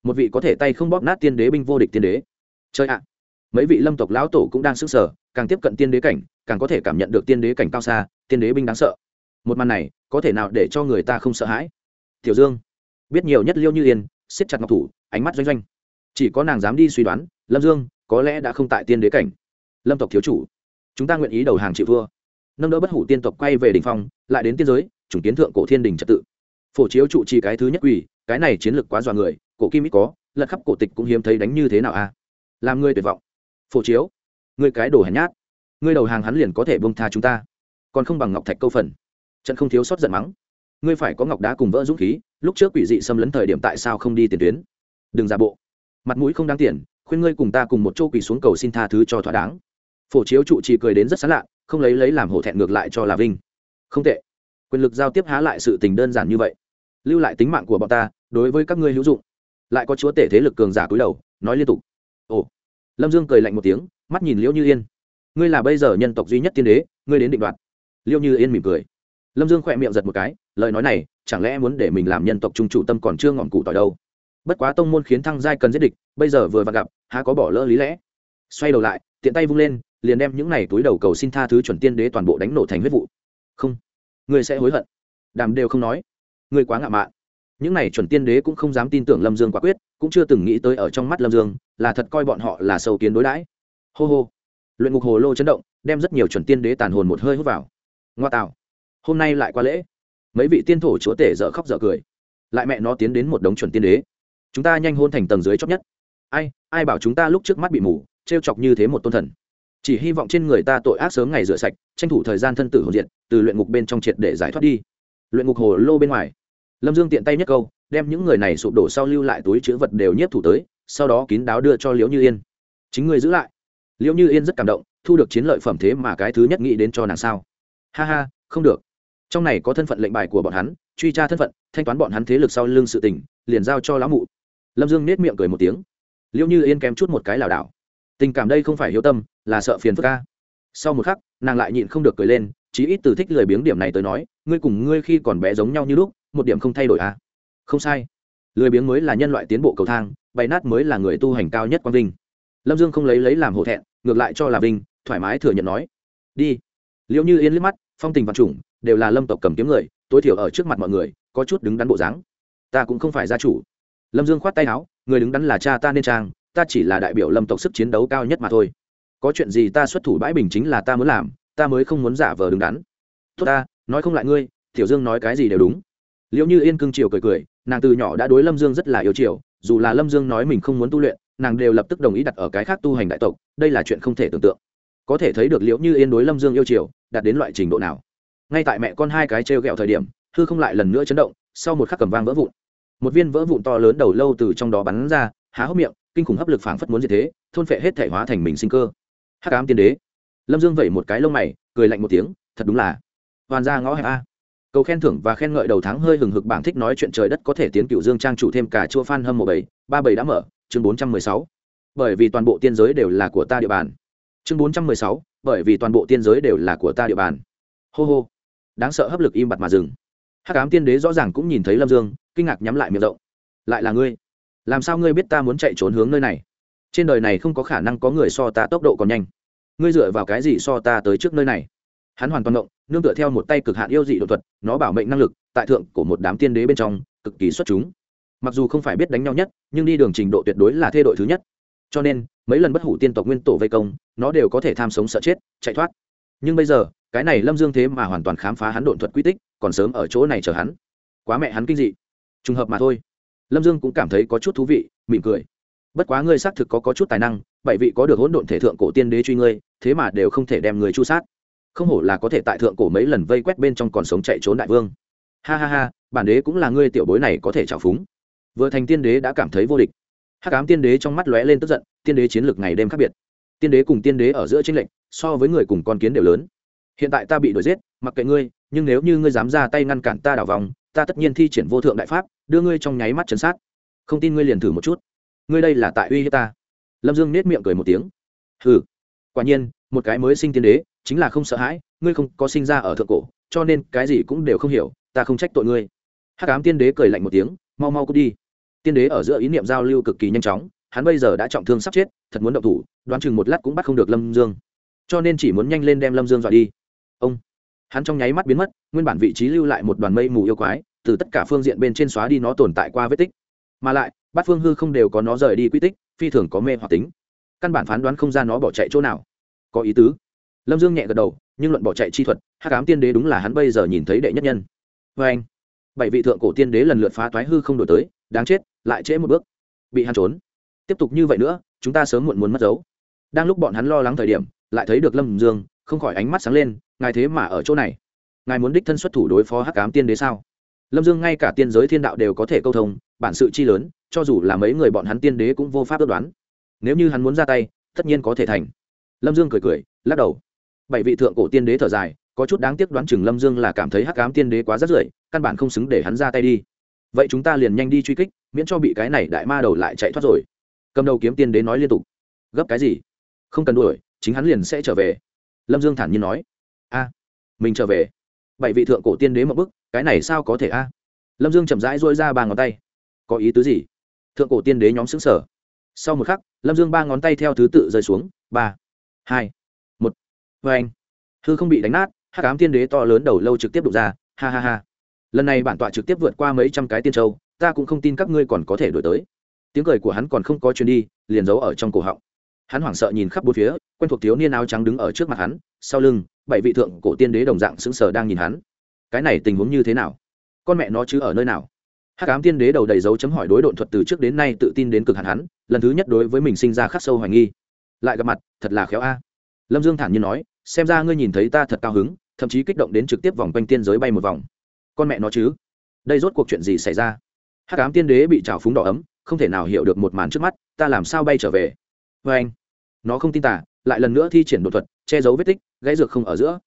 Một vị có thể tay không bóp nát tiên đế binh vô địch tiên đế. Chơi ạ. Mấy vị lâm tộc lão tổ cũng đang sức sở càng tiếp cận tiên đế cảnh, càng có thể cảm nhận được tiên đế cảnh cao xa, tiên đế binh đáng sợ một màn này có thể nào để cho người ta không sợ hãi? Tiểu dương, biết nhiều nhất liêu như yên, siết chặt ngọc thủ, ánh mắt doanh doanh. Chỉ có nàng dám đi suy đoán, lâm dương, có lẽ đã không tại tiên đế cảnh. Lâm tộc thiếu chủ, chúng ta nguyện ý đầu hàng chịu thua nâng đỡ bất hủ tiên tộc quay về đ ỉ n h phong, lại đến tiên giới, chủng kiến thượng cổ thiên đình trật tự. Phổ chiếu trụ trì cái thứ nhất quỷ cái này chiến lược quá dọa người, cổ kim ít có, lật khắp cổ tịch cũng hiếm thấy đánh như thế nào a à? làm ngươi tuyệt vọng. Phổ chiếu ngươi cái đồ hèn nhát. Ngươi đầu hàng hắn liền có thể bông tha chúng ta. Còn không bằng ngọc thạch câu phần trận không thiếu sót giận mắng. Ngươi phải có ngọc đá cùng vỡ dũng khí, lúc trước quỷ dị xâm lấn thời điểm tại sao không đi tiền tuyến? Đừng giả bộ. Mặt mũi không đáng tiền, khuyên ngươi cùng ta cùng một chỗ quỳ xuống cầu xin tha thứ cho thỏa đáng. Phổ chiếu trụ trì cười đến rất sán lạ, không lấy lấy làm hổ thẹn ngược lại cho là vinh. Không tệ. Quyền lực giao tiếp há lại sự tình đơn giản như vậy. Lưu lại tính mạng của bọn ta, đối với các ngươi hữu dụng. Lại có chúa tể thế lực cường giả cúi đầu, nói liên tục. Ồ. Lâm dương cười lạnh một tiếng, mắt nhìn liễu như yên. Ngươi là bây giờ nhân tộc duy nhất tiên đế, ngươi đến định đoạt. Liễu như yên mỉm cười lâm dương khỏe miệng giật một cái, lời nói này, chẳng lẽ muốn để mình làm nhân tộc trung chủ tâm còn chưa ngọn cụ tỏi đâu? Bất quá tông môn khiến thăng giai cần giết địch, bây giờ vừa vặn gặp, há có bỏ lỡ lý lẽ. Xoay đầu lại, tiện tay vung lên, liền đem những này túi đầu cầu xin tha thứ chuẩn tiên đế toàn bộ đánh nổ thành huyết vụ. Không, người sẽ hối hận. Đàm đều không nói. Người quá ngạo mạn. Những này chuẩn tiên đế cũng không dám tin tưởng lâm dương quả quyết, cũng chưa từng nghĩ tới ở trong mắt lâm dương, là thật coi bọn họ là sâu kiến đối đãi. Hô hô. Luyện ngục hồ lô chấn động, đem rất nhiều chuẩn tiên đế tàn hồn một hơi hút vào. Ngoa tạo hôm nay lại qua lễ. Mấy vị tiên thổ chúa tể dở khóc dở cười. Lại mẹ nó tiến đến một đống chuẩn tiên đế. Chúng ta nhanh hôn thành tầng dưới chót nhất. Ai ai bảo chúng ta lúc trước mắt bị mù t r e o chọc như thế một tôn thần. Chỉ hy vọng trên người ta tội ác sớm ngày rửa sạch, tranh thủ thời gian thân tử hồn diện từ luyện ngục bên trong triệt để giải thoát đi. Luyện ngục hồ lô bên ngoài. Lâm dương tiện tay nhất câu, đem những người này sụp đổ sau lưu lại túi chữ vật đều nhiếp thủ tới, sau đó kín đáo đưa cho liễu như yên. Chính người giữ lại. Liễu như yên rất cảm động, thu được chiến lợi phẩm thế mà cái thứ nhất nghĩ đến cho nàng sao. Ha ha, không được trong này có thân phận lệnh bài của bọn hắn, truy tra thân phận, thanh toán bọn hắn thế lực sau lưng sự tình, liền giao cho lão mụ. Lâm dương nết miệng cười một tiếng. Liễu như yên kém chút một cái lảo đảo. Tình cảm đây không phải hiếu tâm, là sợ phiền phức ca sau một khắc, nàng lại nhịn không được cười lên, chí ít từ thích lười biếng điểm này tới nói, ngươi cùng ngươi khi còn bé giống nhau như lúc, một điểm không thay đổi à không sai. Lười biếng mới là nhân loại tiến bộ cầu thang bay nát mới là người tu hành cao nhất quang vinh. Lâm dương không lấy lấy làm hổ thẹn, ngược lại cho là vinh, thoải mái thừa nhận nói. Đi. Liệu như yên liếc mắt, phong tình vật chủng đều là lâm tộc cầm kiếm người, tối thiểu ở trước mặt mọi người, có chút đứng đắn bộ dáng. Ta cũng không phải gia chủ. Lâm dương khoát tay áo, người đứng đắn là cha ta nên trang, ta chỉ là đại biểu lâm tộc sức chiến đấu cao nhất mà thôi. Có chuyện gì ta xuất thủ bãi bình chính là ta muốn làm, ta mới không muốn giả vờ đứng đắn. Tốt ta, nói không lại ngươi, tiểu dương nói cái gì đều đúng. Liệu như yên cưng chiều cười cười, nàng từ nhỏ đã đối lâm dương rất là yêu chiều, dù là lâm dương nói mình không muốn tu luyện, nàng đều lập tức đồng ý đặt ở cái khác tu hành đại tộc, đây là chuyện không thể tưởng tượng. Có thể thấy được liệu như yên đối lâm dương yêu chiều, đạt đến loại trình độ nào ngay tại mẹ con hai cái trêu ghẹo thời điểm, hư không lại lần nữa chấn động, sau một khắc cầm vang vỡ vụn. Một viên vỡ vụn to lớn đầu lâu từ trong đó bắn ra, há hốc miệng, kinh khủng hấp lực phảng phất muốn như thế, thôn phệ hết thể hóa thành mình sinh cơ. Hắc ám tiên đế. Lâm dương vẩy một cái lông mày, cười lạnh một tiếng, thật đúng là hoàn ra ngõ hẹp a. Cầu khen thưởng và khen ngợi đầu tháng hơi hừng hực bảng thích nói chuyện trời đất có thể tiến cựu dương trang chủ thêm cả chua phan hâm mộ bảy, ba bảy đã mở, chương bốn trăm mười sáu. Bởi vì toàn bộ tiên giới đều là của ta địa bàn. Chương bốn trăm mười sáu, bởi vì toàn bộ tiên giới đều là của ta địa bàn. Hô hô đáng sợ hấp lực im bặt mà dừng. Hắc ám tiên đế rõ ràng cũng nhìn thấy lâm dương, kinh ngạc nhắm lại miệng rộng. Lại là ngươi? Làm sao ngươi biết ta muốn chạy trốn hướng nơi này? Trên đời này không có khả năng có người so ta tốc độ còn nhanh. Ngươi dựa vào cái gì so ta tới trước nơi này? Hắn hoàn toàn động, nương tựa theo một tay cực hạn yêu dị đột thuật, nó bảo mệnh năng lực, tại thượng của một đám tiên đế bên trong, cực kỳ xuất chúng. Mặc dù không phải biết đánh nhau nhất, nhưng đi đường trình độ tuyệt đối là thê đội thứ nhất. Cho nên, mấy lần bất hủ tiên tộc nguyên tổ vây công, nó đều có thể tham sống sợ chết, chạy thoát. Nhưng bây giờ cái này lâm dương thế mà hoàn toàn khám phá hắn đột thuật quy tích còn sớm ở chỗ này chờ hắn. Quá mẹ hắn kinh dị. Trùng hợp mà thôi. Lâm dương cũng cảm thấy có chút thú vị mỉm cười. Bất quá ngươi xác thực có, có chút tài năng bảy vị có được hỗn độn thể thượng cổ tiên đế truy ngươi thế mà đều không thể đem người chu sát. Không hổ là có thể tại thượng cổ mấy lần vây quét bên trong còn sống chạy trốn đại vương. Ha ha ha bản đế cũng là ngươi tiểu bối này có thể trào phúng. Vừa thành tiên đế đã cảm thấy vô địch. Hắc ám tiên đế trong mắt lóe lên tức giận tiên đế chiến lược ngày đêm khác biệt. Tiên đế cùng tiên đế ở giữa tranh lệnh so với người cùng con kiến đều lớn hiện tại ta bị đuổi giết, mặc kệ ngươi, nhưng nếu như ngươi dám ra tay ngăn cản ta đảo vòng, ta tất nhiên thi triển vô thượng đại pháp, đưa ngươi trong nháy mắt chấn sát. Không tin ngươi liền thử một chút. Ngươi đây là tại uy hiếp ta. Lâm dương nết miệng cười một tiếng. Hừ. Quả nhiên, một cái mới sinh tiên đế, chính là không sợ hãi, ngươi không có sinh ra ở thượng cổ, cho nên cái gì cũng đều không hiểu, ta không trách tội ngươi. Hắc ám tiên đế cười lạnh một tiếng, mau mau cút đi. Tiên đế ở giữa ý niệm giao lưu cực kỳ nhanh chóng, hắn bây giờ đã trọng thương sắp chết, thật muốn động thủ, đoán chừng một lát cũng bắt không được lâm dương. Cho nên chỉ muốn nhanh lên đem lâm dương dọa đi ông. Hắn trong nháy mắt biến mất, nguyên bản vị trí lưu lại một đoàn mây mù yêu quái, từ tất cả phương diện bên trên xóa đi nó tồn tại qua vết tích. Mà lại, bát phương hư không đều có nó rời đi quy tích, phi thường có mê hoặc tính. Căn bản phán đoán không ra nó bỏ chạy chỗ nào. Có ý tứ. Lâm dương nhẹ gật đầu, nhưng luận bỏ chạy chi thuật, hắc ám tiên đế đúng là hắn bây giờ nhìn thấy đệ nhất nhân. Vê anh, bảy vị thượng cổ tiên đế lần lượt phá toái hư không đổi tới, đáng chết, lại trễ một bước. Bị hắn trốn. Tiếp tục như vậy nữa, chúng ta sớm muộn muốn mất dấu. Đang lúc bọn hắn lo lắng thời điểm, lại thấy được lâm dương, không khỏi ánh mắt sáng lên ngài thế mà ở chỗ này? Ngài muốn đích thân xuất thủ đối phó hắc ám tiên đế sao? Lâm dương ngay cả tiên giới thiên đạo đều có thể câu thông, bản sự chi lớn, cho dù là mấy người bọn hắn tiên đế cũng vô pháp ước đoán. Nếu như hắn muốn ra tay, tất nhiên có thể thành. Lâm dương cười cười, lắc đầu. Bảy vị thượng cổ tiên đế thở dài, có chút đáng tiếc đoán chừng lâm dương là cảm thấy hắc ám tiên đế quá rất rưởi, căn bản không xứng để hắn ra tay đi. Vậy chúng ta liền nhanh đi truy kích, miễn cho bị cái này đại ma đầu lại chạy thoát rồi. Cầm đầu kiếm tiên đế nói liên tục. Gấp cái gì? Không cần đuổi, chính hắn liền sẽ trở về. Lâm dương thản nhiên nói a, mình trở về. Bảy vị thượng cổ tiên đế một bức cái này sao có thể a? Lâm dương chậm rãi dôi ra ba ngón tay. Có ý tứ gì? Thượng cổ tiên đế nhóm xứng sở sau một khắc, lâm dương ba ngón tay theo thứ tự rơi xuống. Ba, hai, một. Vê anh, hư không bị đánh nát hát cám tiên đế to lớn đầu lâu trực tiếp đụng ra. Ha ha ha. Lần này bản tọa trực tiếp vượt qua mấy trăm cái tiên châu, ta cũng không tin các ngươi còn có thể đổi tới. Tiếng cười của hắn còn không có chuyến đi, liền giấu ở trong cổ họng. Hắn hoảng sợ nhìn khắp bốn phía, quen thuộc thiếu niên áo trắng đứng ở trước mặt hắn, sau lưng bảy vị thượng cổ tiên đế đồng dạng sững sờ đang nhìn hắn. Cái này tình huống như thế nào? Con mẹ nó chứ ở nơi nào? Hắc ám tiên đế đầu đầy dấu chấm hỏi đối độn thuật từ trước đến nay tự tin đến cực hạn hắn, lần thứ nhất đối với mình sinh ra khắc sâu hoài nghi. Lại gặp mặt, thật là khéo a. Lâm dương thản nhiên nói, xem ra ngươi nhìn thấy ta thật cao hứng, thậm chí kích động đến trực tiếp vòng quanh tiên giới bay một vòng. Con mẹ nó chứ? Đây rốt cuộc chuyện gì xảy ra? Hắc ám tiên đế bị trào phúng đỏ ấm, không thể nào hiểu được một màn trước mắt, ta làm sao bay trở về? Vê anh nó không tin tả lại lần nữa thi triển đột thuật che giấu vết tích, gãy dược không ở giữa.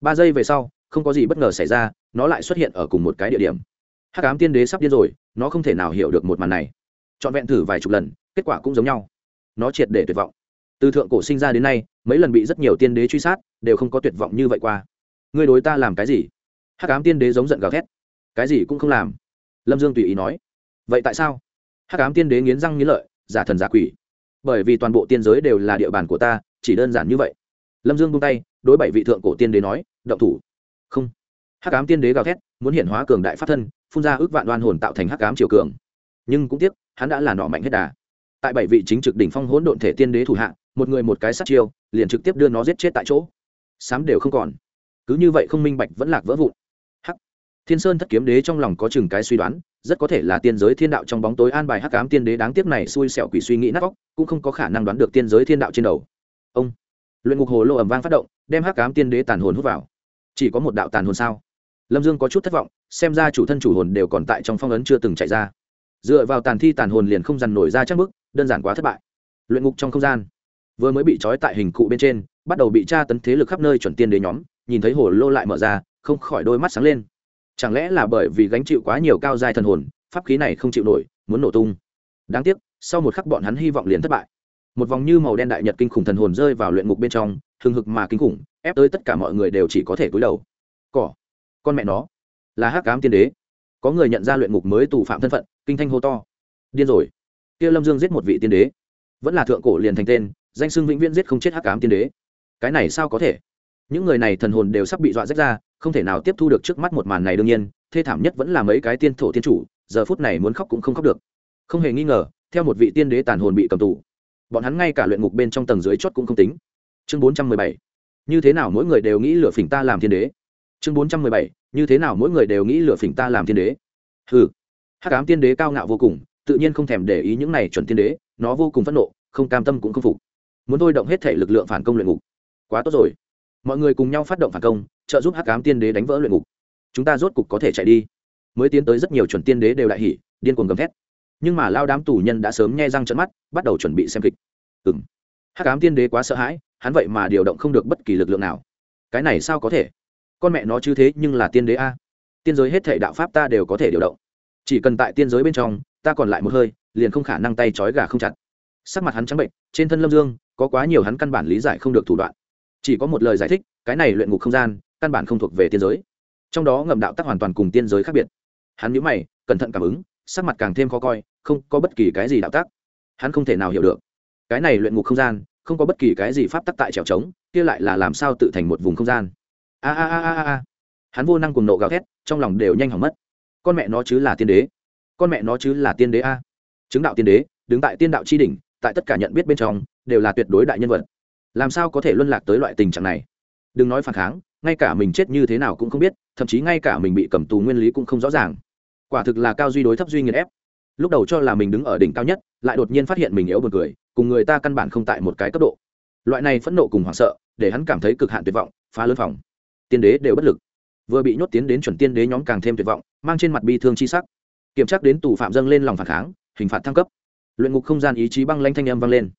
Ba giây về sau, không có gì bất ngờ xảy ra, nó lại xuất hiện ở cùng một cái địa điểm. Hắc ám tiên đế sắp điên rồi, nó không thể nào hiểu được một màn này. Trọn vẹn thử vài chục lần, kết quả cũng giống nhau. Nó triệt để tuyệt vọng. Từ thượng cổ sinh ra đến nay, mấy lần bị rất nhiều tiên đế truy sát, đều không có tuyệt vọng như vậy qua. Ngươi đối ta làm cái gì? Hắc ám tiên đế giống giận gào thét. Cái gì cũng không làm. Lâm dương tùy ý nói. Vậy tại sao? Hắc ám tiên đế nghiến răng nghiến lợi, giả thần giả quỷ. Bởi vì toàn bộ tiên giới đều là địa bàn của ta, chỉ đơn giản như vậy lâm dương buông tay, đối bảy vị thượng cổ tiên đế nói, động thủ. Không. Hắc ám tiên đế gào thét, muốn hiện hóa cường đại pháp thân, phun ra ước vạn đoan hồn tạo thành hắc ám triều cường. Nhưng cũng tiếc, hắn đã là nọ mạnh hết đà. Tại bảy vị chính trực đỉnh phong hỗn độn thể tiên đế thủ hạ, một người một cái sát chiêu, liền trực tiếp đưa nó giết chết tại chỗ. Sám đều không còn. Cứ như vậy không minh bạch vẫn lạc vỡ vụn. Hắc. Thiên sơn thất kiếm đế trong lòng có chừng cái suy đoán, rất có thể là tiên giới thiên đạo trong bóng tối an bài hắc ám tiên đế đáng tiếc này xui xẻo quỷ suy nghĩ nát vóc cũng không có khả năng đoán được tiên giới thiên đạo trên đầu. Ông luyện ngục hồ lô ẩm vang phát động, đem hắc cám tiên đế tàn hồn hút vào. Chỉ có một đạo tàn hồn sao? Lâm dương có chút thất vọng, xem ra chủ thân chủ hồn đều còn tại trong phong ấn chưa từng chạy ra. Dựa vào tàn thi tàn hồn liền không dằn nổi ra chắc bức đơn giản quá thất bại. Luyện ngục trong không gian, vừa mới bị trói tại hình cụ bên trên, bắt đầu bị tra tấn thế lực khắp nơi chuẩn tiên đế nhóm, nhìn thấy hồ lô lại mở ra, không khỏi đôi mắt sáng lên. Chẳng lẽ là bởi vì gánh chịu quá nhiều cao dài thần hồn, pháp khí này không chịu nổi, muốn nổ tung? Đáng tiếc, sau một khắc bọn hắn hy vọng liền thất bại một vòng như màu đen đại nhật kinh khủng thần hồn rơi vào luyện ngục bên trong, hừng hực mà kinh khủng, ép tới tất cả mọi người đều chỉ có thể cúi đầu. Cỏ. Con mẹ nó. Là hắc cám tiên đế. Có người nhận ra luyện ngục mới tù phạm thân phận, kinh thanh hô to. Điên rồi. Kia lâm dương giết một vị tiên đế. Vẫn là thượng cổ liền thành tên, danh xưng vĩnh viễn giết không chết hắc cám tiên đế. Cái này sao có thể? Những người này thần hồn đều sắp bị dọa rách ra, không thể nào tiếp thu được trước mắt một màn này đương nhiên, thê thảm nhất vẫn là mấy cái tiên thổ tiên chủ, giờ phút này muốn khóc cũng không khóc được. Không hề nghi ngờ, theo một vị tiên đế tàn hồn bị cầm tù bọn hắn ngay cả luyện ngục bên trong tầng dưới chót cũng không tính. Chương bốn trăm mười bảy. Như thế nào mỗi người đều nghĩ lửa phỉnh ta làm thiên đế? Chương bốn trăm mười bảy. Như thế nào mỗi người đều nghĩ lửa phỉnh ta làm thiên đế? Hừ. Hắc ám tiên đế cao ngạo vô cùng, tự nhiên không thèm để ý những này chuẩn tiên đế, nó vô cùng phẫn nộ, không cam tâm cũng không phục. Muốn thôi động hết thể lực lượng phản công luyện ngục. Quá tốt rồi. Mọi người cùng nhau phát động phản công, trợ giúp hắc ám tiên đế đánh vỡ luyện ngục. Chúng ta rốt cục có thể chạy đi. Mới tiến tới rất nhiều chuẩn tiên đế đều đại hỉ, điên cuồng gầm thét nhưng mà lao đám tù nhân đã sớm nghe răng trận mắt, bắt đầu chuẩn bị xem kịch. Ừ m hắc ám tiên đế quá sợ hãi, hắn vậy mà điều động không được bất kỳ lực lượng nào. Cái này sao có thể? Con mẹ nó chứ thế nhưng là tiên đế a. Tiên giới hết thể đạo pháp ta đều có thể điều động. Chỉ cần tại tiên giới bên trong, ta còn lại một hơi, liền không khả năng tay trói gà không chặt. Sắc mặt hắn trắng bệnh, trên thân lâm dương, có quá nhiều hắn căn bản lý giải không được thủ đoạn. Chỉ có một lời giải thích, cái này luyện ngục không gian, căn bản không thuộc về tiên giới. Trong đó ngầm đạo tắc hoàn toàn cùng tiên giới khác biệt. Hắn nhữ mày, cẩn thận cảm ứng, sắc mặt càng thêm khó coi không có bất kỳ cái gì đạo tác hắn không thể nào hiểu được. Cái này luyện ngục không gian, không có bất kỳ cái gì pháp tắc tại trèo trống, kia lại là làm sao tự thành một vùng không gian? A a a a a hắn vô năng cùng nộ gào thét, trong lòng đều nhanh hỏng mất. Con mẹ nó chứ là tiên đế. Con mẹ nó chứ là tiên đế a. Chứng đạo tiên đế, đứng tại tiên đạo tri đỉnh, tại tất cả nhận biết bên trong, đều là tuyệt đối đại nhân vật. Làm sao có thể luân lạc tới loại tình trạng này? Đừng nói phản kháng, ngay cả mình chết như thế nào cũng không biết, thậm chí ngay cả mình bị cầm tù nguyên lý cũng không rõ ràng. Quả thực là cao duy đối thấp duy nghiền ép lúc đầu cho là mình đứng ở đỉnh cao nhất, lại đột nhiên phát hiện mình yếu b u ồ n cười, cùng người ta căn bản không tại một cái cấp độ. Loại này phẫn nộ cùng hoảng sợ, để hắn cảm thấy cực hạn tuyệt vọng, phá lớn phòng. Tiên đế đều bất lực. Vừa bị nhốt tiến đến chuẩn tiên đế nhóm càng thêm tuyệt vọng, mang trên mặt bi thương chi sắc. Kiểm tra đến tù phạm dâng lên lòng phản kháng, hình phạt thăng cấp. Luyện ngục không gian ý chí băng lanh thanh âm vang lên.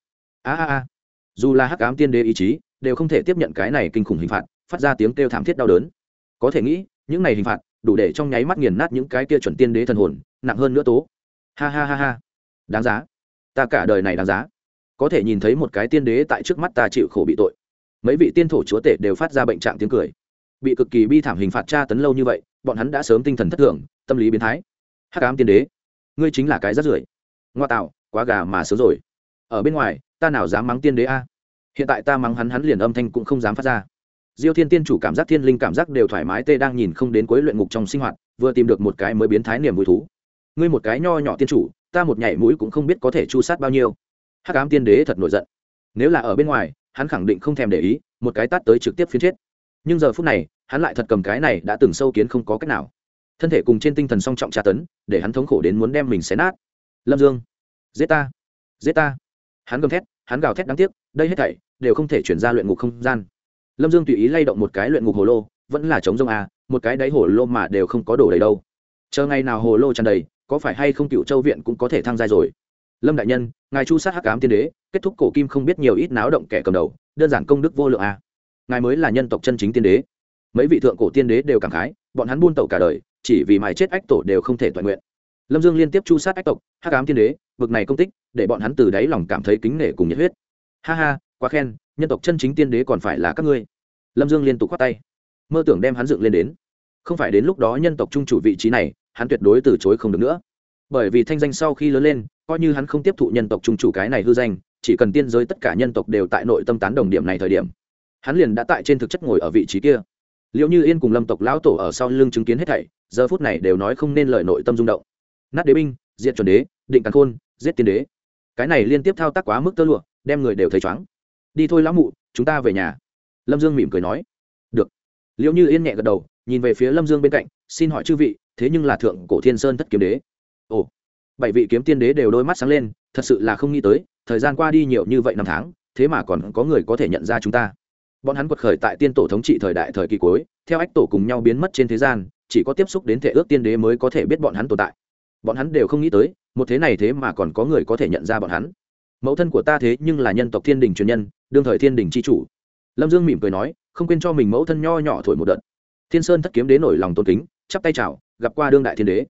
A a a. Dù là hắc ám tiên đế ý chí, đều không thể tiếp nhận cái này kinh khủng hình phạt, phát ra tiếng kêu thảm thiết đau đớn. Có thể nghĩ, những này hình phạt, đủ để trong nháy mắt nghiền nát những cái kia chuẩn tiên đế thần hồn, nặng hơn nữa tố ha ha ha ha. Đáng giá. Ta cả đời này đáng giá. Có thể nhìn thấy một cái tiên đế tại trước mắt ta chịu khổ bị tội. Mấy vị tiên thổ chúa tể đều phát ra bệnh trạng tiếng cười. Bị cực kỳ bi thảm hình phạt tra tấn lâu như vậy, bọn hắn đã sớm tinh thần thất thường, tâm lý biến thái. Hắc ám tiên đế, ngươi chính là cái rắt rưởi. Ngoa tạo, quá gà mà sớm rồi. Ở bên ngoài, ta nào dám mắng tiên đế a? Hiện tại ta mắng hắn hắn liền âm thanh cũng không dám phát ra. Diêu thiên tiên chủ cảm giác thiên linh cảm giác đều thoải mái tê đang nhìn không đến cuối luyện ngục trong sinh hoạt, vừa tìm được một cái mới biến thái niềm vui thú ngươi một cái nho nhỏ tiên chủ, ta một nhảy mũi cũng không biết có thể chu sát bao nhiêu. Hắc ám tiên đế thật nổi giận. Nếu là ở bên ngoài, hắn khẳng định không thèm để ý, một cái tát tới trực tiếp phiến chết. Nhưng giờ phút này, hắn lại thật cầm cái này đã từng sâu kiến không có cách nào. Thân thể cùng trên tinh thần song trọng tra tấn, để hắn thống khổ đến muốn đem mình xé nát. Lâm dương, giết ta giết ta. Hắn gầm thét, hắn gào thét đáng tiếc, đây hết thảy đều không thể chuyển ra luyện ngục không gian. Lâm dương tùy ý lay động một cái luyện ngục hồ lô, vẫn là chống rông à một cái đáy hồ lô mà đều không có đổ đầy đâu. Chờ ngày nào hồ lô tràn đầy có phải hay không cựu châu viện cũng có thể thăng giai rồi? Lâm đại nhân, ngài chu sát hắc cám tiên đế, kết thúc cổ kim không biết nhiều ít náo động kẻ cầm đầu, đơn giản công đức vô lượng à. ngài mới là nhân tộc chân chính tiên đế. Mấy vị thượng cổ tiên đế đều cảm khái, bọn hắn buôn tẩu cả đời, chỉ vì mài chết ách tổ đều không thể toàn nguyện. Lâm dương liên tiếp chu sát ách tộc, hắc ám tiên đế vực này công tích, để bọn hắn từ đáy lòng cảm thấy kính nể cùng nhiệt huyết. Ha ha, quá khen, nhân tộc chân chính tiên đế còn phải là các ngươi. Lâm dương liên tục khoát tay. Mơ tưởng đem hắn dựng lên đến không phải đến lúc đó nhân tộc trung chủ vị trí này, hắn tuyệt đối từ chối không được nữa. Bởi vì thanh danh sau khi lớn lên, coi như hắn không tiếp thụ nhân tộc trung chủ cái này hư danh, chỉ cần tiên giới tất cả nhân tộc đều tại nội tâm tán đồng điểm này thời điểm, hắn liền đã tại trên thực chất ngồi ở vị trí kia. Liệu như yên cùng lâm tộc lão tổ ở sau lưng chứng kiến hết thảy, giờ phút này đều nói không nên lời nội tâm rung động. Nát đế binh, diệt chuẩn đế, định càn khôn, giết tiên đế. Cái này liên tiếp thao tác quá mức tơ lụa, đem người đều thấy chóng đi thôi lão mụ, chúng ta về nhà. Lâm dương mỉm cười nói. Được. Liệu như yên nhẹ gật đầu nhìn về phía lâm dương bên cạnh, xin hỏi chư vị, thế nhưng là thượng cổ thiên sơn thất kiếm đế. Ồ, bảy vị kiếm tiên đế đều đôi mắt sáng lên, thật sự là không nghĩ tới, thời gian qua đi nhiều như vậy năm tháng, thế mà còn có người có thể nhận ra chúng ta. Bọn hắn quật khởi tại tiên tổ thống trị thời đại thời kỳ cuối, theo ách tổ cùng nhau biến mất trên thế gian, chỉ có tiếp xúc đến thể ước tiên đế mới có thể biết bọn hắn tồn tại. Bọn hắn đều không nghĩ tới, một thế này thế mà còn có người có thể nhận ra bọn hắn. Mẫu thân của ta thế nhưng là nhân tộc thiên đình truyền nhân, đương thời thiên đình c h i chủ. Lâm dương mỉm cười nói, không quên cho mình mẫu thân nho nhỏ thổi một đợt thiên sơn thất kiếm đế nổi lòng tôn kính, chắp tay chào, gặp qua đương đại thiên đế.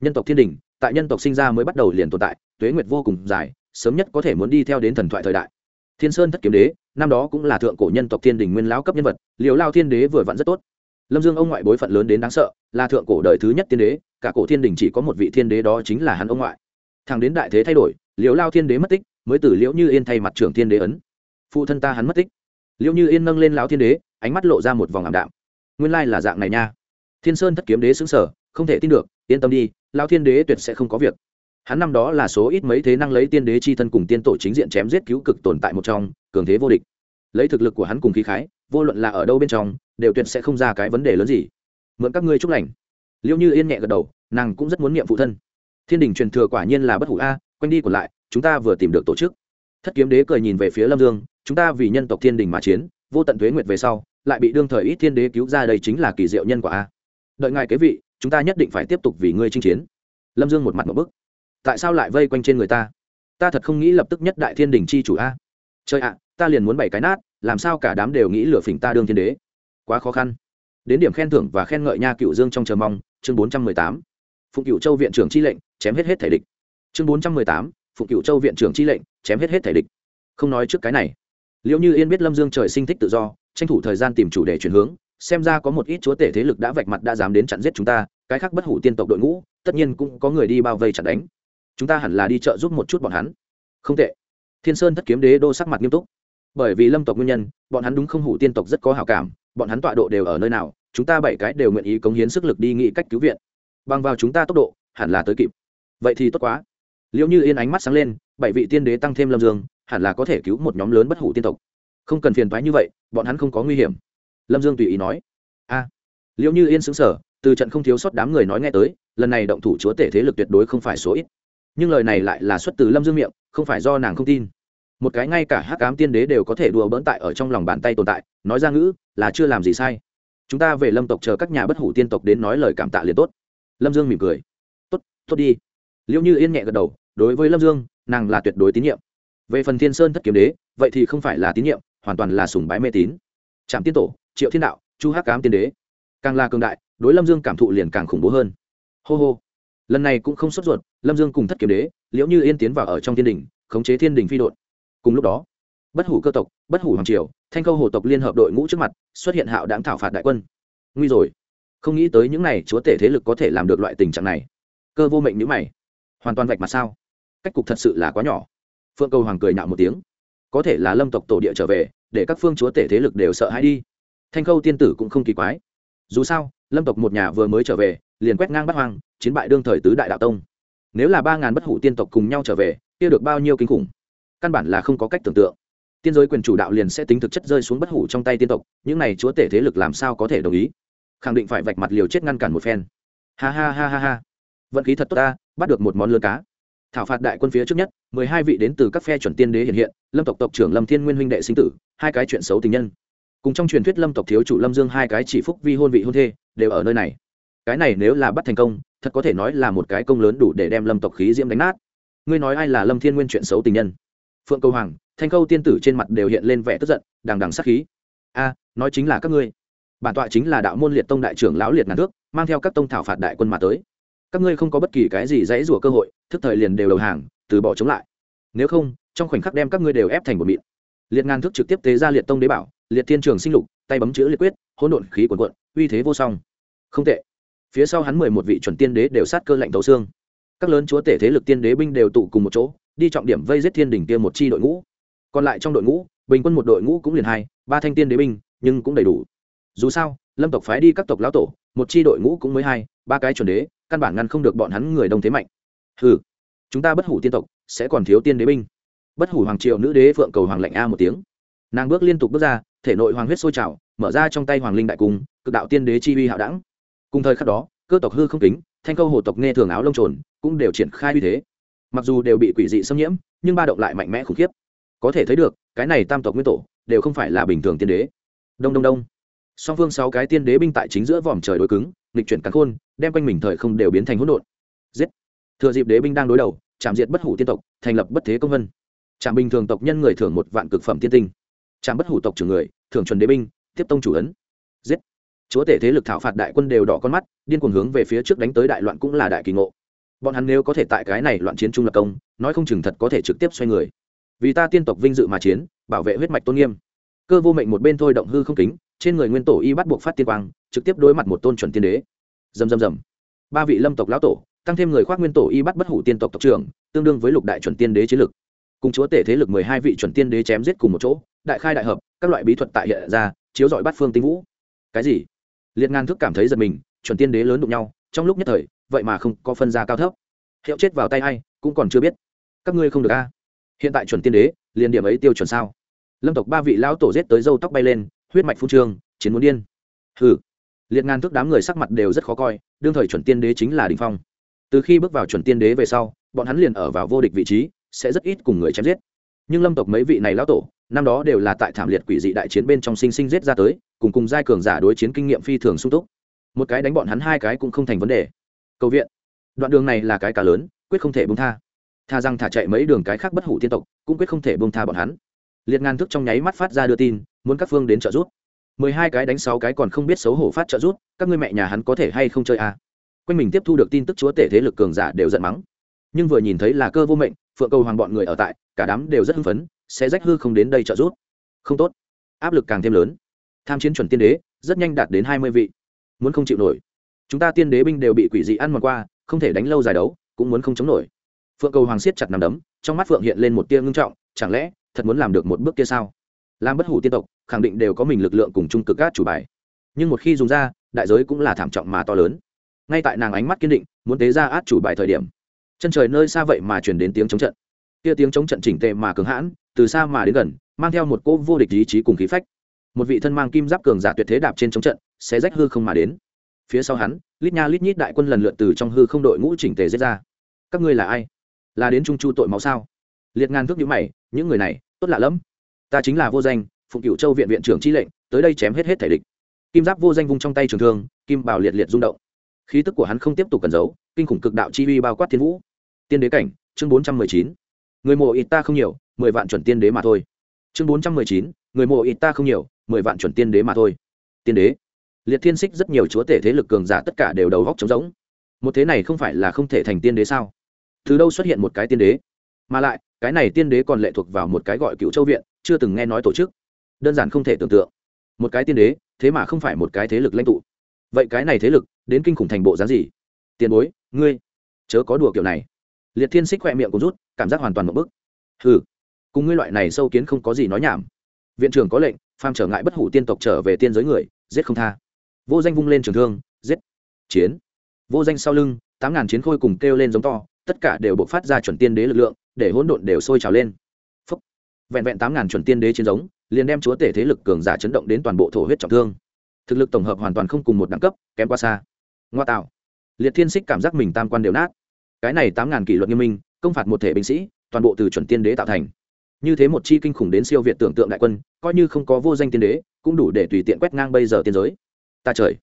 Nhân tộc thiên đình, tại nhân tộc sinh ra mới bắt đầu liền tồn tại, tuế nguyệt vô cùng dài, sớm nhất có thể muốn đi theo đến thần thoại thời đại. Thiên sơn thất kiếm đế, năm đó cũng là thượng cổ nhân tộc thiên đình nguyên lão cấp nhân vật, liều lao thiên đế vừa vặn rất tốt. Lâm dương ông ngoại bối phận lớn đến đáng sợ, là thượng cổ đời thứ nhất thiên đế, cả cổ thiên đình chỉ có một vị thiên đế đó chính là hắn ông ngoại. Thằng đến đại thế thay đổi, liều lao thiên đế mất tích, mới từ liễu như yên thay mặt trưởng thiên đế ấn. Phụ thân ta hắn mất tích. Liễu như yên nâng lên lão thiên đế, ánh mắt lộ ra một vòng ảm đạm nguyên lai là dạng này nha. Thiên sơn thất kiếm đế xứng sở, không thể tin được, yên tâm đi, lão thiên đế tuyệt sẽ không có việc. Hắn năm đó là số ít mấy thế năng lấy tiên đế chi thân cùng tiên tổ chính diện chém giết cứu cực tồn tại một trong, cường thế vô địch. Lấy thực lực của hắn cùng khí khái, vô luận là ở đâu bên trong, đều tuyệt sẽ không ra cái vấn đề lớn gì. Mượn các ngươi chúc lành. Liêu như yên nhẹ gật đầu, nàng cũng rất muốn niệm phụ thân. Thiên đình truyền thừa quả nhiên là bất hủ a, quanh đi còn lại, chúng ta vừa tìm được tổ chức. Thất kiếm đế cười nhìn về phía lâm dương, chúng ta vì nhân tộc thiên đình mà chiến, vô tận thuế nguyệt về sau lại bị đương thời ít thiên đế cứu ra đây chính là kỳ diệu nhân quả a. Đợi ngài kế vị, chúng ta nhất định phải tiếp tục vì ngươi chinh chiến. Lâm dương một mặt một bức. Tại sao lại vây quanh trên người ta? Ta thật không nghĩ lập tức nhất đại thiên đình chi chủ a. Trời ạ, ta liền muốn bảy cái nát, làm sao cả đám đều nghĩ lửa phỉnh ta đương thiên đế? Quá khó khăn. Đến điểm khen thưởng và khen ngợi nha cựu dương trong chờ mong, chương bốn trăm mười tám. Phụng cựu châu viện trưởng chi lệnh, chém hết hết thể địch. Chương bốn trăm mười tám, phụng cựu châu viện trưởng chi lệnh, chém hết hết thể địch. Không nói trước cái này. Liệu như yên biết lâm dương trời sinh thích tự do tranh thủ thời gian tìm chủ đề chuyển hướng, xem ra có một ít chúa tể thế lực đã vạch mặt đã dám đến chặn giết chúng ta, cái khác bất hủ tiên tộc đội ngũ, tất nhiên cũng có người đi bao vây chặn đánh. Chúng ta hẳn là đi chợ giúp một chút bọn hắn. Không tệ. Thiên sơn thất kiếm đế đô sắc mặt nghiêm túc. Bởi vì lâm tộc nguyên nhân, bọn hắn đúng không hủ tiên tộc rất có hào cảm, bọn hắn tọa độ đều ở nơi nào, chúng ta bảy cái đều nguyện ý cống hiến sức lực đi nghĩ cách cứu viện. Bằng vào chúng ta tốc độ, hẳn là tới kịp. Vậy thì tốt quá. Liệu như yên ánh mắt sáng lên, bảy vị tiên đế tăng thêm lâm dương, hẳn là có thể cứu một nhóm lớn bất hủ tiên tộc không cần phiền thoái như vậy bọn hắn không có nguy hiểm. Lâm dương tùy ý nói. A à, liệu như yên xứng sở từ trận không thiếu sót đám người nói nghe tới lần này động thủ chúa tể thế lực tuyệt đối không phải số ít. Nhưng lời này lại là xuất từ lâm dương miệng không phải do nàng không tin. Một cái ngay cả hắc cám tiên đế đều có thể đùa bỡn tại ở trong lòng bàn tay tồn tại nói ra ngữ là chưa làm gì sai. Chúng ta về lâm tộc chờ các nhà bất hủ tiên tộc đến nói lời cảm tạ liền tốt. Lâm dương mỉm cười. Tốt tốt đi. Liệu như yên nhẹ gật đầu đối với lâm dương nàng là tuyệt đối tín nhiệm. Về phần thiên sơn thất kiếm đế vậy thì không phải là tín nhiệm hoàn toàn là sùng bái mê tín. Trạm tiên tổ, triệu thiên đạo, chu hắc cám tiên đế. Càng là cường đại, đối lâm dương cảm thụ liền càng khủng bố hơn. Hô hô. Lần này cũng không sốt ruột, lâm dương cùng thất kiếm đế, liễu như yên tiến vào ở trong thiên đình, khống chế thiên đình phi đội. Cùng lúc đó, bất hủ cơ tộc, bất hủ hoàng triều, thanh câu hồ tộc liên hợp đội ngũ trước mặt, xuất hiện hạo đáng thảo phạt đại quân. Nguy rồi. Không nghĩ tới những n à y chúa tể thế lực có thể làm được loại tình trạng này. Cơ vô mệnh nhữ mày. Hoàn toàn vạch mặt sao? Cách cục thật sự là quá nhỏ. Phượng cầu hoàng cười nhạo một tiếng. Có thể là lâm tộc tổ địa trở về để các phương chúa tể thế lực đều sợ hãi đi. Thanh khâu tiên tử cũng không kỳ quái. Dù sao, lâm tộc một nhà vừa mới trở về, liền quét ngang bắt hoang, chiến bại đương thời tứ đại đạo tông. Nếu là ba ngàn bất hủ tiên tộc cùng nhau trở về, kia được bao nhiêu kinh khủng? Căn bản là không có cách tưởng tượng. Tiên giới quyền chủ đạo liền sẽ tính thực chất rơi xuống bất hủ trong tay tiên tộc, những này chúa tể thế lực làm sao có thể đồng ý? Khẳng định phải vạch mặt liều chết ngăn cản một phen. Ha ha ha ha ha. Vận khí thật tốt ta, bắt được một món lươn cá thảo phạt đại quân phía trước nhất, mười hai vị đến từ các phe chuẩn tiên đế hiện hiện, lâm tộc tộc trưởng lâm thiên nguyên huynh đệ sinh tử, hai cái chuyện xấu tình nhân. Cùng trong truyền thuyết lâm tộc thiếu chủ lâm dương hai cái chỉ phúc vi hôn vị hôn thê, đều ở nơi này. Cái này nếu là bắt thành công, thật có thể nói là một cái công lớn đủ để đem lâm tộc khí diễm đánh nát. Ngươi nói ai là lâm thiên nguyên chuyện xấu tình nhân? Phượng câu hoàng, thanh câu tiên tử trên mặt đều hiện lên vẻ tức giận, đằng đằng sắc khí. A, nói chính là các ngươi. Bản tọa chính là đạo môn liệt tông đại trưởng lão liệt ngàn nước mang theo các tông thảo phạt đại quân mà tới các ngươi không có bất kỳ cái gì dãy rủa cơ hội, thức thời liền đều đầu hàng, từ bỏ chống lại. Nếu không, trong khoảnh khắc đem các ngươi đều ép thành một mịn. Liệt ngàn thức trực tiếp tế ra liệt tông đế bảo, liệt thiên trường sinh lục, tay bấm chữ liệt quyết, hỗn độn khí quần quận uy thế vô song. Không tệ. Phía sau hắn mười một vị chuẩn tiên đế đều sát cơ lạnh tấu xương. Các lớn chúa tể thế lực tiên đế binh đều tụ cùng một chỗ, đi trọng điểm vây giết thiên đỉnh kia một chi đội ngũ. Còn lại trong đội ngũ, bình quân một đội ngũ cũng liền hai, ba thanh tiên đế binh, nhưng cũng đầy đủ. Dù sao, lâm tộc phái đi các tộc lão tổ, một chi đội ngũ cũng mới hai, ba cái chuẩn đế căn bản ngăn không được bọn hắn người đông thế mạnh. Hừ, chúng ta bất hủ tiên tộc, sẽ còn thiếu tiên đế binh. Bất hủ hoàng triều nữ đế phượng cầu hoàng lạnh a một tiếng. Nàng bước liên tục bước ra, thể nội hoàng huyết sôi trào, mở ra trong tay hoàng linh đại cung, cực đạo tiên đế chi uy hạo đẳng. Cùng thời khắc đó, cơ tộc hư không kính, thanh câu hồ tộc nghe thường áo lông trồn, cũng đều triển khai uy thế. Mặc dù đều bị quỷ dị xâm nhiễm, nhưng ba động lại mạnh mẽ khủng khiếp. Có thể thấy được, cái này tam tộc nguyên tổ, đều không phải là bình thường tiên đế. Đông đông đông song phương sáu cái tiên đế binh tại chính giữa vòm trời đối cứng, nghịch chuyển cắn khôn, đem quanh mình thời không đều biến thành hỗn độn. Giết! Thừa dịp đế binh đang đối đầu, chạm diệt bất hủ tiên tộc, thành lập bất thế công vân. Trạm bình thường tộc nhân người thưởng một vạn cực phẩm tiên tinh. Trạm bất hủ tộc trưởng người, thưởng chuẩn đế binh, tiếp tông chủ ấn. Giết! Chúa tể thế lực thảo phạt đại quân đều đỏ con mắt, điên cuồng hướng về phía trước đánh tới đại loạn cũng là đại kỳ ngộ. Bọn hắn nếu có thể tại cái này loạn chiến trung lập công, nói không chừng thật có thể trực tiếp xoay người. Vì ta tiên tộc vinh dự mà chiến, bảo vệ huyết mạch tôn nghiêm. Cơ vô mệnh một bên thôi động hư không kính trên người nguyên tổ y bắt buộc phát tiên quang, trực tiếp đối mặt một tôn chuẩn tiên đế. Dầm dầm dầm. Ba vị lâm tộc lão tổ, tăng thêm người khoác nguyên tổ y bắt bất hủ tiên tộc tộc trưởng, tương đương với lục đại chuẩn tiên đế chiến lực. Cùng chúa tể thế lực mười hai vị chuẩn tiên đế chém giết cùng một chỗ, đại khai đại hợp, các loại bí thuật tại hiện ra, chiếu dọi bát phương tinh vũ. Cái gì? Liệt ngan thức cảm thấy giật mình, chuẩn tiên đế lớn đụng nhau, trong lúc nhất thời, vậy mà không có phân gia cao thấp. Hiệu chết vào tay hay cũng còn chưa biết. Các ngươi không được a. Hiện tại chuẩn tiên đế, liền điểm ấy tiêu chuẩn sao? Lâm tộc ba vị lão tổ giết tới dâu tóc bay lên huyết mạch phun trương, chiến muốn điên. Hừ. Liệt ngan thức đám người sắc mặt đều rất khó coi, đương thời chuẩn tiên đế chính là đình phong. Từ khi bước vào chuẩn tiên đế về sau, bọn hắn liền ở vào vô địch vị trí, sẽ rất ít cùng người chém giết. Nhưng lâm tộc mấy vị này lão tổ, năm đó đều là tại thảm liệt quỷ dị đại chiến bên trong sinh sinh giết ra tới, cùng cùng giai cường giả đối chiến kinh nghiệm phi thường sung túc. Một cái đánh bọn hắn hai cái cũng không thành vấn đề. Cầu viện. Đoạn đường này là cái cả lớn, quyết không thể bông tha. Tha rằng thả chạy mấy đường cái khác bất hủ tiên tộc, cũng quyết không thể bông tha bọn hắn. Liệt ngàn thức trong nháy mắt phát ra đưa tin muốn các phương đến trợ giúp. Mười hai cái đánh sáu cái còn không biết xấu hổ phát trợ giúp, các ngươi mẹ nhà hắn có thể hay không chơi à. quanh mình tiếp thu được tin tức chúa tể thế lực cường giả đều giận mắng. Nhưng vừa nhìn thấy là cơ vô mệnh, phượng cầu hoàng bọn người ở tại, cả đám đều rất hưng phấn, sẽ rách hư không đến đây trợ giúp. Không tốt. Áp lực càng thêm lớn. Tham chiến chuẩn tiên đế, rất nhanh đạt đến hai mươi vị. Muốn không chịu nổi. Chúng ta tiên đế binh đều bị quỷ dị ăn mòn qua, không thể đánh lâu dài đấu, cũng muốn không chống nổi. Phượng cầu hoàng siết chặt nằm đấm, trong mắt phượng hiện lên một tia ngưng trọng, chẳng lẽ thật muốn làm được một bước kia sao? Làm bất hủ tiên tộc, khẳng định đều có mình lực lượng cùng chung cực các chủ bài. Nhưng một khi dùng ra, đại giới cũng là thảm trọng mà to lớn. Ngay tại nàng ánh mắt kiên định, muốn tế ra át chủ bài thời điểm, chân trời nơi xa vậy mà chuyển đến tiếng chống trận. Kia tiếng chống trận chỉnh tệ mà cứng hãn, từ xa mà đến gần, mang theo một cỗ vô địch ý chí cùng khí phách. Một vị thân mang kim giáp cường giả tuyệt thế đạp trên chống trận, sẽ rách hư không mà đến. Phía sau hắn, lít nha lít nhít đại quân lần lượt từ trong hư không đội ngũ chỉnh tề giết ra. Các ngươi là ai? Là đến trung chu tội máu sao? Liệt ngàn thước nhữ mày, những người này, tốt lạ lẫm ta chính là vô danh, phụng cựu châu viện viện trưởng chi lệnh, tới đây chém hết hết thể địch. Kim giáp vô danh vung trong tay trường thương, kim bảo liệt liệt rung động. Khí tức của hắn không tiếp tục cần giấu, kinh khủng cực đạo chi uy bao quát thiên vũ. Tiên đế cảnh, chương bốn trăm mười chín. Người mộ ít ta không nhiều, mười vạn chuẩn tiên đế mà thôi. Chương bốn trăm mười chín, người mộ ít ta không nhiều, mười vạn chuẩn tiên đế mà thôi. Tiên đế. Liệt thiên xích rất nhiều chúa tể thế lực cường giả tất cả đều đầu góc trống rỗng. Một thế này không phải là không thể thành tiên đế sao? Từ đâu xuất hiện một cái tiên đế? Mà lại, cái này tiên đế còn lệ thuộc vào một cái gọi cựu châu viện, chưa từng nghe nói tổ chức. Đơn giản không thể tưởng tượng. Một cái tiên đế, thế mà không phải một cái thế lực lãnh tụ. Vậy cái này thế lực, đến kinh khủng thành bộ dáng gì? Tiền bối, ngươi, chớ có đùa kiểu này. Liệt thiên xích khoe miệng cũng rút, cảm giác hoàn toàn một bức. Ừ cùng ngươi loại này sâu kiến không có gì nói nhảm. Viện trưởng có lệnh, phàm trở ngại bất hủ tiên tộc trở về tiên giới người, giết không tha. Vô danh vung lên trường thương, giết. Chiến. Vô danh sau lưng, tám ngàn chiến khôi cùng kêu lên giống to tất cả đều bộc phát ra chuẩn tiên đế lực lượng, để hỗn độn đều sôi trào lên. Phúc. vẹn vẹn tám ngàn chuẩn tiên đế chiến giống, liền đem chúa tể thế lực cường giả chấn động đến toàn bộ thổ huyết trọng thương. Thực lực tổng hợp hoàn toàn không cùng một đẳng cấp, kém qua xa. Ngoa tạo. Liệt thiên xích cảm giác mình tam quan đều nát. Cái này tám ngàn kỷ luật nghiêm minh, công phạt một thể binh sĩ, toàn bộ từ chuẩn tiên đế tạo thành. Như thế một chi kinh khủng đến siêu việt tưởng tượng đại quân, coi như không có vô danh tiên đế, cũng đủ để tùy tiện quét ngang bây giờ tiên giới. Ta trời.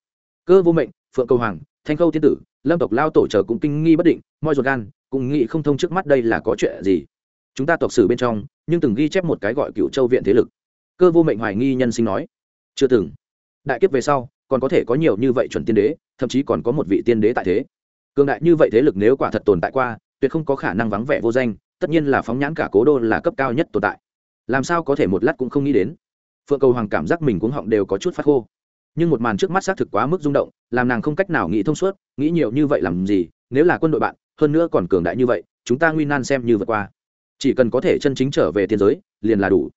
Cơ vô mệnh, phượng câu hoàng thanh khâu tiên tử, lâm tộc lao tổ chờ cũng kinh nghi bất định, moi ruột gan, cũng nghĩ không thông trước mắt đây là có chuyện gì. Chúng ta tộc sử bên trong, nhưng từng ghi chép một cái gọi cựu châu viện thế lực. Cơ vô mệnh hoài nghi nhân sinh nói. Chưa từng. Đại kiếp về sau, còn có thể có nhiều như vậy chuẩn tiên đế, thậm chí còn có một vị tiên đế tại thế. Cường đại như vậy thế lực nếu quả thật tồn tại qua, tuyệt không có khả năng vắng vẻ vô danh, tất nhiên là phóng nhãn cả cố đô là cấp cao nhất tồn tại. Làm sao có thể một lát cũng không nghĩ đến? Phượng cầu hoàng cảm giác mình cuống họng đều có chút phát khô nhưng một màn trước mắt xác thực quá mức rung động, làm nàng không cách nào nghĩ thông suốt, nghĩ nhiều như vậy làm gì, nếu là quân đội bạn, hơn nữa còn cường đại như vậy, chúng ta nguy nan xem như vượt qua. Chỉ cần có thể chân chính trở về thiên giới, liền là đủ.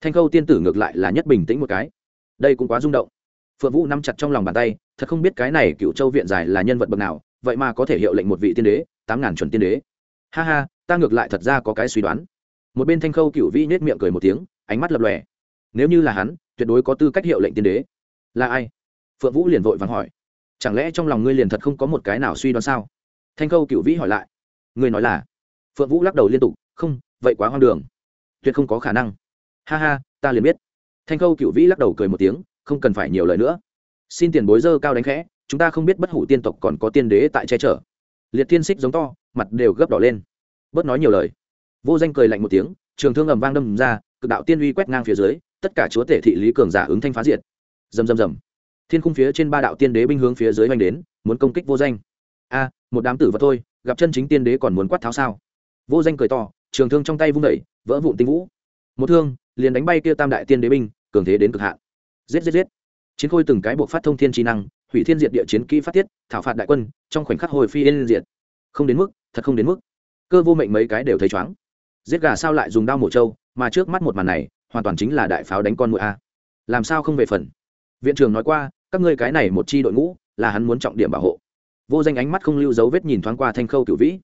Thanh khâu tiên tử ngược lại là nhất bình tĩnh một cái. Đây cũng quá rung động. Phượng vũ nắm chặt trong lòng bàn tay, thật không biết cái này cựu châu viện dài là nhân vật bậc nào, vậy mà có thể hiệu lệnh một vị tiên đế, tám ngàn chuẩn tiên đế. Ha ha, ta ngược lại thật ra có cái suy đoán. Một bên thanh khâu cựu vĩ nết miệng cười một tiếng, ánh mắt lập lòe. Nếu như là hắn, tuyệt đối có tư cách hiệu lệnh tiên đế là ai? Phượng vũ liền vội vàng hỏi. Chẳng lẽ trong lòng ngươi liền thật không có một cái nào suy đoán sao? Thanh khâu cựu vĩ hỏi lại. Ngươi nói là? Phượng vũ lắc đầu liên tục. Không, vậy quá hoang đường. Tuyệt không có khả năng. Ha ha, ta liền biết. Thanh khâu cựu vĩ lắc đầu cười một tiếng, không cần phải nhiều lời nữa. Xin tiền bối dơ cao đánh khẽ, chúng ta không biết bất hủ tiên tộc còn có tiên đế tại che chở. Liệt tiên xích giống to, mặt đều gấp đỏ lên. Bớt nói nhiều lời. Vô danh cười lạnh một tiếng, trường thương ầm vang đâm ra, cực đạo tiên uy quét ngang phía dưới, tất cả chúa tể thị lý cường giả ứng thanh phá diệt rầm rầm rầm. Thiên khung phía trên ba đạo tiên đế binh hướng phía dưới oanh đến, muốn công kích vô danh. A, một đám tử vật thôi, gặp chân chính tiên đế còn muốn quát tháo sao? Vô danh cười to, trường thương trong tay vung đẩy vỡ vụn tinh vũ. Một thương, liền đánh bay kia tam đại tiên đế binh, cường thế đến cực hạn. Giết giết giết. Chiến khôi từng cái buộc phát thông thiên trí năng, hủy thiên diệt địa chiến kỹ phát tiết, thảo phạt đại quân, trong khoảnh khắc hồi phi yên diệt. Không đến mức, thật không đến mức. Cơ vô mệnh mấy cái đều thấy chóng giết gà sao lại dùng đao mổ trâu, mà trước mắt một màn này, hoàn toàn chính là đại pháo đánh con mũi a. Làm sao không về phần? Viện trưởng nói qua, các ngươi cái này một chi đội ngũ, là hắn muốn trọng điểm bảo hộ. Vô danh ánh mắt không lưu dấu vết nhìn thoáng qua thanh khâu cửu vĩ.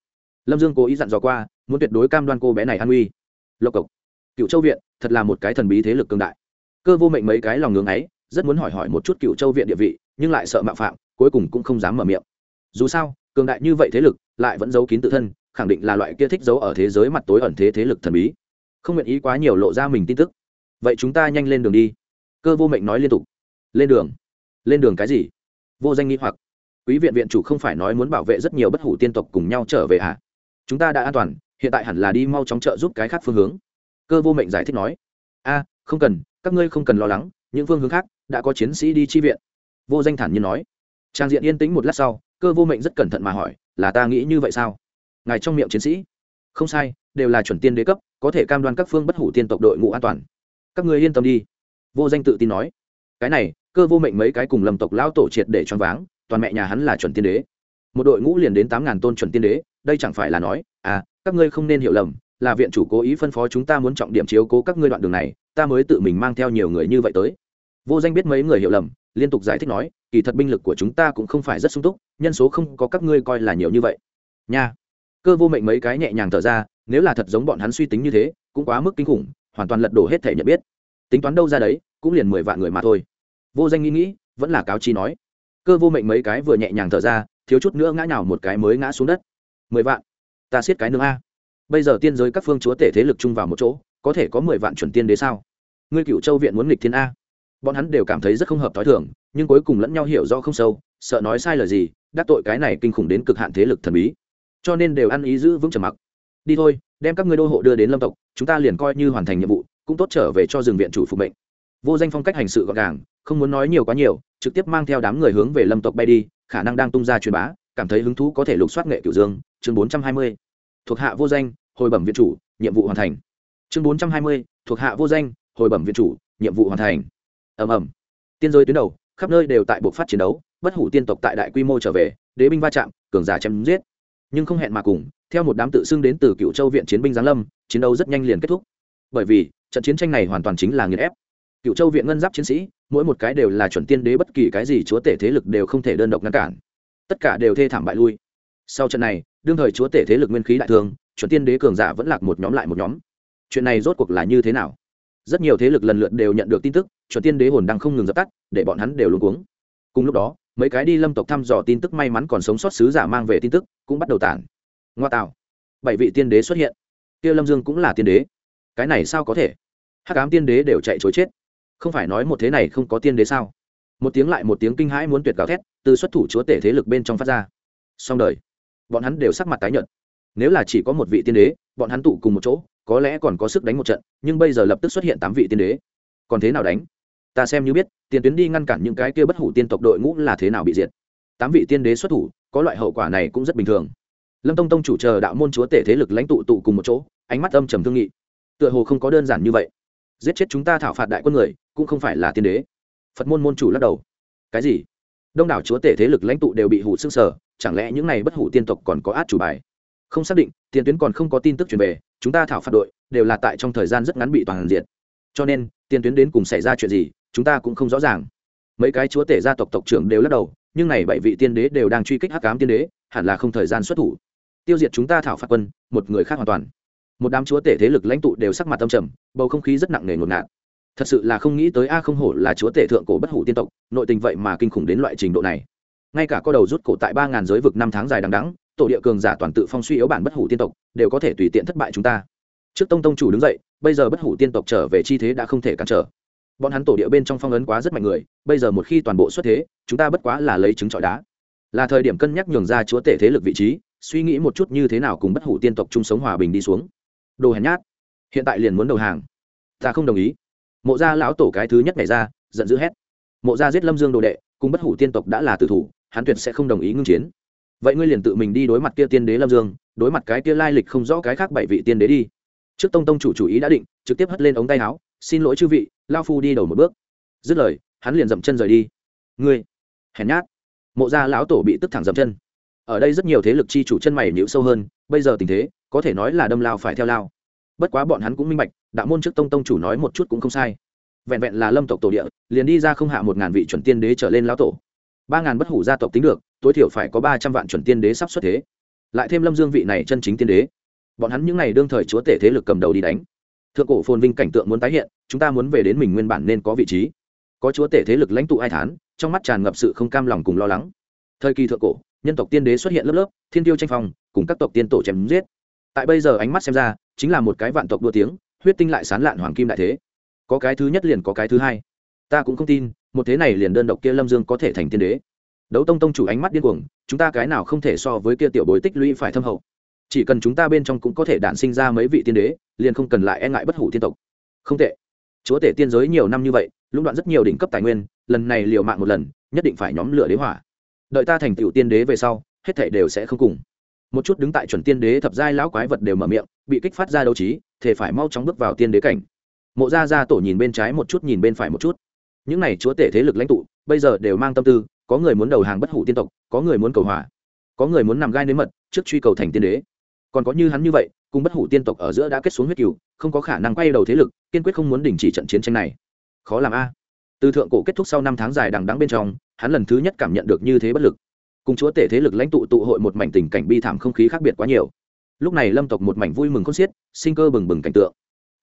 Lâm dương cố ý dặn dò qua, muốn tuyệt đối cam đoan cô bé này an uy. Lộc cộc. Cựu châu viện, thật là một cái thần bí thế lực cương đại. Cơ vô mệnh mấy cái lòng ngưng ấy, rất muốn hỏi hỏi một chút cựu châu viện địa vị, nhưng lại sợ mạo phạm, cuối cùng cũng không dám mở miệng. Dù sao, cường đại như vậy thế lực, lại vẫn giấu kín tự thân, khẳng định là loại kia thích giấu ở thế giới mặt tối ẩn thế thế lực thần bí. Không nguyện ý quá nhiều lộ ra mình tin tức. Vậy chúng ta nhanh lên đường đi. Cơ vô mệnh nói liên tục lên đường. Lên đường cái gì? Vô danh nghĩ hoặc. Quý viện viện chủ không phải nói muốn bảo vệ rất nhiều bất hủ tiên tộc cùng nhau trở về à? chúng ta đã an toàn, hiện tại hẳn là đi mau chóng trợ giúp cái khác phương hướng. Cơ vô mệnh giải thích nói. A, không cần, các ngươi không cần lo lắng, những phương hướng khác, đã có chiến sĩ đi chi viện. Vô danh thản nhiên nói. Trang diện yên tĩnh một lát sau, cơ vô mệnh rất cẩn thận mà hỏi, là ta nghĩ như vậy sao? Ngài trong miệng chiến sĩ. Không sai, đều là chuẩn tiên đế cấp, có thể cam đoan các phương bất hủ tiên tộc đội ngũ an toàn. Các ngươi yên tâm đi. Vô danh tự tin nói cái này, cơ vô mệnh mấy cái cùng lầm tộc lão tổ triệt để choáng váng, toàn mẹ nhà hắn là chuẩn tiên đế. Một đội ngũ liền đến tám ngàn tôn chuẩn tiên đế, đây chẳng phải là nói à các ngươi không nên hiểu lầm, là viện chủ cố ý phân phó chúng ta muốn trọng điểm chiếu cố các ngươi đoạn đường này, ta mới tự mình mang theo nhiều người như vậy tới. Vô danh biết mấy người hiểu lầm, liên tục giải thích nói, kỳ thật binh lực của chúng ta cũng không phải rất sung túc, nhân số không có các ngươi coi là nhiều như vậy. Nha. Cơ vô mệnh mấy cái nhẹ nhàng thở ra, nếu là thật giống bọn hắn suy tính như thế, cũng quá mức kinh khủng, hoàn toàn lật đổ hết thể nhận biết. Tính toán đâu ra đấy cũng liền mười vạn người mà thôi. Vô danh nghĩ nghĩ, vẫn là cáo chi nói. Cơ vô mệnh mấy cái vừa nhẹ nhàng thở ra, thiếu chút nữa ngã nào một cái mới ngã xuống đất. Mười vạn? Ta siết cái nương a. Bây giờ tiên giới các phương chúa tể thế lực chung vào một chỗ, có thể có mười vạn chuẩn tiên đế sao? Ngươi cựu châu viện muốn nghịch thiên a. Bọn hắn đều cảm thấy rất không hợp t h ó i thường, nhưng cuối cùng lẫn nhau hiểu do không sâu, sợ nói sai lời gì, đắc tội cái này kinh khủng đến cực hạn thế lực thần bí. Cho nên đều ăn ý giữ vững trầm mặc. Đi thôi, đem các ngươi đô hộ đưa đến lâm tộc, chúng ta liền coi như hoàn thành nhiệm vụ, cũng tốt trở về cho rừng viện chủ phục mệnh vô danh phong cách hành sự gọn gàng, không muốn nói nhiều quá nhiều, trực tiếp mang theo đám người hướng về lâm tộc bay đi, khả năng đang tung ra truyền bá, cảm thấy hứng thú có thể lục soát nghệ cửu dương, chương bốn trăm hai mươi. Thuộc hạ vô danh, hồi bẩm viện chủ, nhiệm vụ hoàn thành. Chương bốn trăm hai mươi, thuộc hạ vô danh, hồi bẩm viện chủ, nhiệm vụ hoàn thành. Ầm ầm. Tiên giới tuyến đầu, khắp nơi đều tại buộc phát chiến đấu, bất hủ tiên tộc tại đại quy mô trở về, đế binh va chạm, cường giả chém giết. Nhưng không hẹn mà cùng, theo một đám tự xưng đến từ cựu châu viện chiến binh giáng lâm, chiến đấu rất nhanh liền kết thúc. Bởi vì, trận chiến tranh này hoàn toàn chính là nghiền ép cựu châu viện ngân giáp chiến sĩ, mỗi một cái đều là chuẩn tiên đế bất kỳ cái gì chúa tể thế lực đều không thể đơn độc ngăn cản. Tất cả đều thê thảm bại lui. Sau trận này, đương thời chúa tể thế lực nguyên khí đại thương, chuẩn tiên đế cường giả vẫn lạc một nhóm lại một nhóm. Chuyện này rốt cuộc là như thế nào? Rất nhiều thế lực lần lượt đều nhận được tin tức, chuẩn tiên đế hồn đang không ngừng dập tắt, để bọn hắn đều luôn cuống. Cùng lúc đó, mấy cái đi lâm tộc thăm dò tin tức may mắn còn sống sót sứ giả mang về tin tức, cũng bắt đầu tản. Ngoa tạo. Bảy vị tiên đế xuất hiện. Kia lâm dương cũng là tiên đế. Cái này sao có thể? Hắc ám tiên đế đều chạy chối chết không phải nói một thế này không có tiên đế sao? Một tiếng lại một tiếng kinh hãi muốn tuyệt gào thét, từ xuất thủ chúa tể thế lực bên trong phát ra. Xong đời, bọn hắn đều sắc mặt tái nhợt. Nếu là chỉ có một vị tiên đế, bọn hắn tụ cùng một chỗ, có lẽ còn có sức đánh một trận, nhưng bây giờ lập tức xuất hiện tám vị tiên đế. Còn thế nào đánh? Ta xem như biết, tiền tuyến đi ngăn cản những cái kia bất hủ tiên tộc đội ngũ là thế nào bị diệt. Tám vị tiên đế xuất thủ, có loại hậu quả này cũng rất bình thường. Lâm tông tông chủ chờ đạo môn chúa tể thế lực lãnh tụ tụ cùng một chỗ, ánh mắt âm trầm thương nghị. Tựa hồ không có đơn giản như vậy. Giết chết chúng ta thảo phạt đại quân người cũng không phải là tiên đế. Phật môn môn chủ lắc đầu. Cái gì? Đông đảo chúa tể thế lực lãnh tụ đều bị hủ xương sở, chẳng lẽ những này bất hủ tiên tộc còn có át chủ bài? Không xác định, tiền tuyến còn không có tin tức truyền về, chúng ta thảo phạt đội đều là tại trong thời gian rất ngắn bị toàn diện. Cho nên, tiền tuyến đến cùng xảy ra chuyện gì, chúng ta cũng không rõ ràng. Mấy cái chúa tể gia tộc tộc trưởng đều lắc đầu, nhưng này bảy vị tiên đế đều đang truy kích hắc cám tiên đế, hẳn là không thời gian xuất thủ. Tiêu diệt chúng ta thảo phạt quân, một người khác hoàn toàn. Một đám chúa tể thế lực lãnh tụ đều sắc mặt tâm trầm, bầu không khí rất nặng nề ngột ngạt thật sự là không nghĩ tới a không hổ là chúa tể thượng cổ bất hủ tiên tộc, nội tình vậy mà kinh khủng đến loại trình độ này. Ngay cả có đầu rút cổ tại ba ngàn giới vực năm tháng dài đằng đắng tổ địa cường giả toàn tự phong suy yếu bản bất hủ tiên tộc, đều có thể tùy tiện thất bại chúng ta. Trước tông tông chủ đứng dậy, bây giờ bất hủ tiên tộc trở về chi thế đã không thể cản trở. Bọn hắn tổ địa bên trong phong ấn quá rất mạnh người, bây giờ một khi toàn bộ xuất thế, chúng ta bất quá là lấy trứng trọi đá. Là thời điểm cân nhắc nhường ra chúa tể thế lực vị trí, suy nghĩ một chút như thế nào cùng bất hủ tiên tộc chung sống hòa bình đi xuống. Đồ hèn nhát. Hiện tại liền muốn đầu hàng. Ta không đồng ý mộ gia lão tổ cái thứ nhất nhảy ra, giận dữ hét. Mộ gia giết lâm dương đồ đệ, cùng bất hủ tiên tộc đã là tử thủ, hắn tuyệt sẽ không đồng ý ngưng chiến. Vậy ngươi liền tự mình đi đối mặt kia tiên đế lâm dương, đối mặt cái kia lai lịch không rõ cái khác bảy vị tiên đế đi. Trước tông tông chủ chủ ý đã định, trực tiếp hất lên ống tay áo, xin lỗi chư vị, lao phu đi đầu một bước. Dứt lời, hắn liền dậm chân rời đi. Ngươi, hèn nhát. Mộ gia lão tổ bị tức thẳng dậm chân. Ở đây rất nhiều thế lực chi chủ chân mày nhịu sâu hơn, bây giờ tình thế, có thể nói là đâm lao phải theo lao bất quá bọn hắn cũng minh bạch, đạo môn trước tông tông chủ nói một chút cũng không sai. Vẹn vẹn là lâm tộc tổ địa, liền đi ra không hạ một ngàn vị chuẩn tiên đế trở lên lão tổ. Ba ngàn bất hủ gia tộc tính được, tối thiểu phải có ba trăm vạn chuẩn tiên đế sắp xuất thế. Lại thêm lâm dương vị này chân chính tiên đế. Bọn hắn những n à y đương thời chúa tể thế lực cầm đầu đi đánh. Thượng cổ phồn vinh cảnh tượng muốn tái hiện, chúng ta muốn về đến mình nguyên bản nên có vị trí. Có chúa tể thế lực lãnh tụ ai thán, trong mắt tràn ngập sự không cam lòng cùng lo lắng. Thời kỳ thượng cổ, nhân tộc tiên đế xuất hiện lớp lớp, thiên tiêu tranh phong, cùng các tộc tiên tổ chém giết tại bây giờ ánh mắt xem ra, chính là một cái vạn tộc đua tiếng, huyết tinh lại sán lạn hoàng kim đại thế. Có cái thứ nhất liền có cái thứ hai. Ta cũng không tin, một thế này liền đơn độc kia lâm dương có thể thành tiên đế. Đấu tông tông chủ ánh mắt điên cuồng, chúng ta cái nào không thể so với kia tiểu bối tích lũy phải thâm hậu. Chỉ cần chúng ta bên trong cũng có thể đản sinh ra mấy vị tiên đế, liền không cần lại e ngại bất hủ tiên tộc. Không tệ. Chúa tể tiên giới nhiều năm như vậy, lũng đoạn rất nhiều đỉnh cấp tài nguyên, lần này liều mạng một lần, nhất định phải nhóm lửa đế hỏa. Đợi ta thành tựu tiên đế về sau, hết thể đều sẽ không cùng một chút đứng tại chuẩn tiên đế thập giai lão quái vật đều mở miệng, bị kích phát ra đấu trí thể phải mau chóng bước vào tiên đế cảnh. Mộ gia gia tổ nhìn bên trái một chút, nhìn bên phải một chút. Những này chúa tể thế lực lãnh tụ, bây giờ đều mang tâm tư, có người muốn đầu hàng bất hủ tiên tộc, có người muốn cầu hòa, có người muốn nằm gai nếm mật trước truy cầu thành tiên đế. Còn có như hắn như vậy, cùng bất hủ tiên tộc ở giữa đã kết xuống huyết cừu, không có khả năng quay đầu thế lực, kiên quyết không muốn đình chỉ trận chiến tranh này. Khó làm a. Từ thượng cổ kết thúc sau năm tháng dài đằng đắng bên trong, hắn lần thứ nhất cảm nhận được như thế bất lực cùng chúa tể thế lực lãnh tụ tụ hội một mảnh tình cảnh bi thảm không khí khác biệt quá nhiều. Lúc này lâm tộc một mảnh vui mừng khôn xiết, sinh cơ bừng bừng cảnh tượng.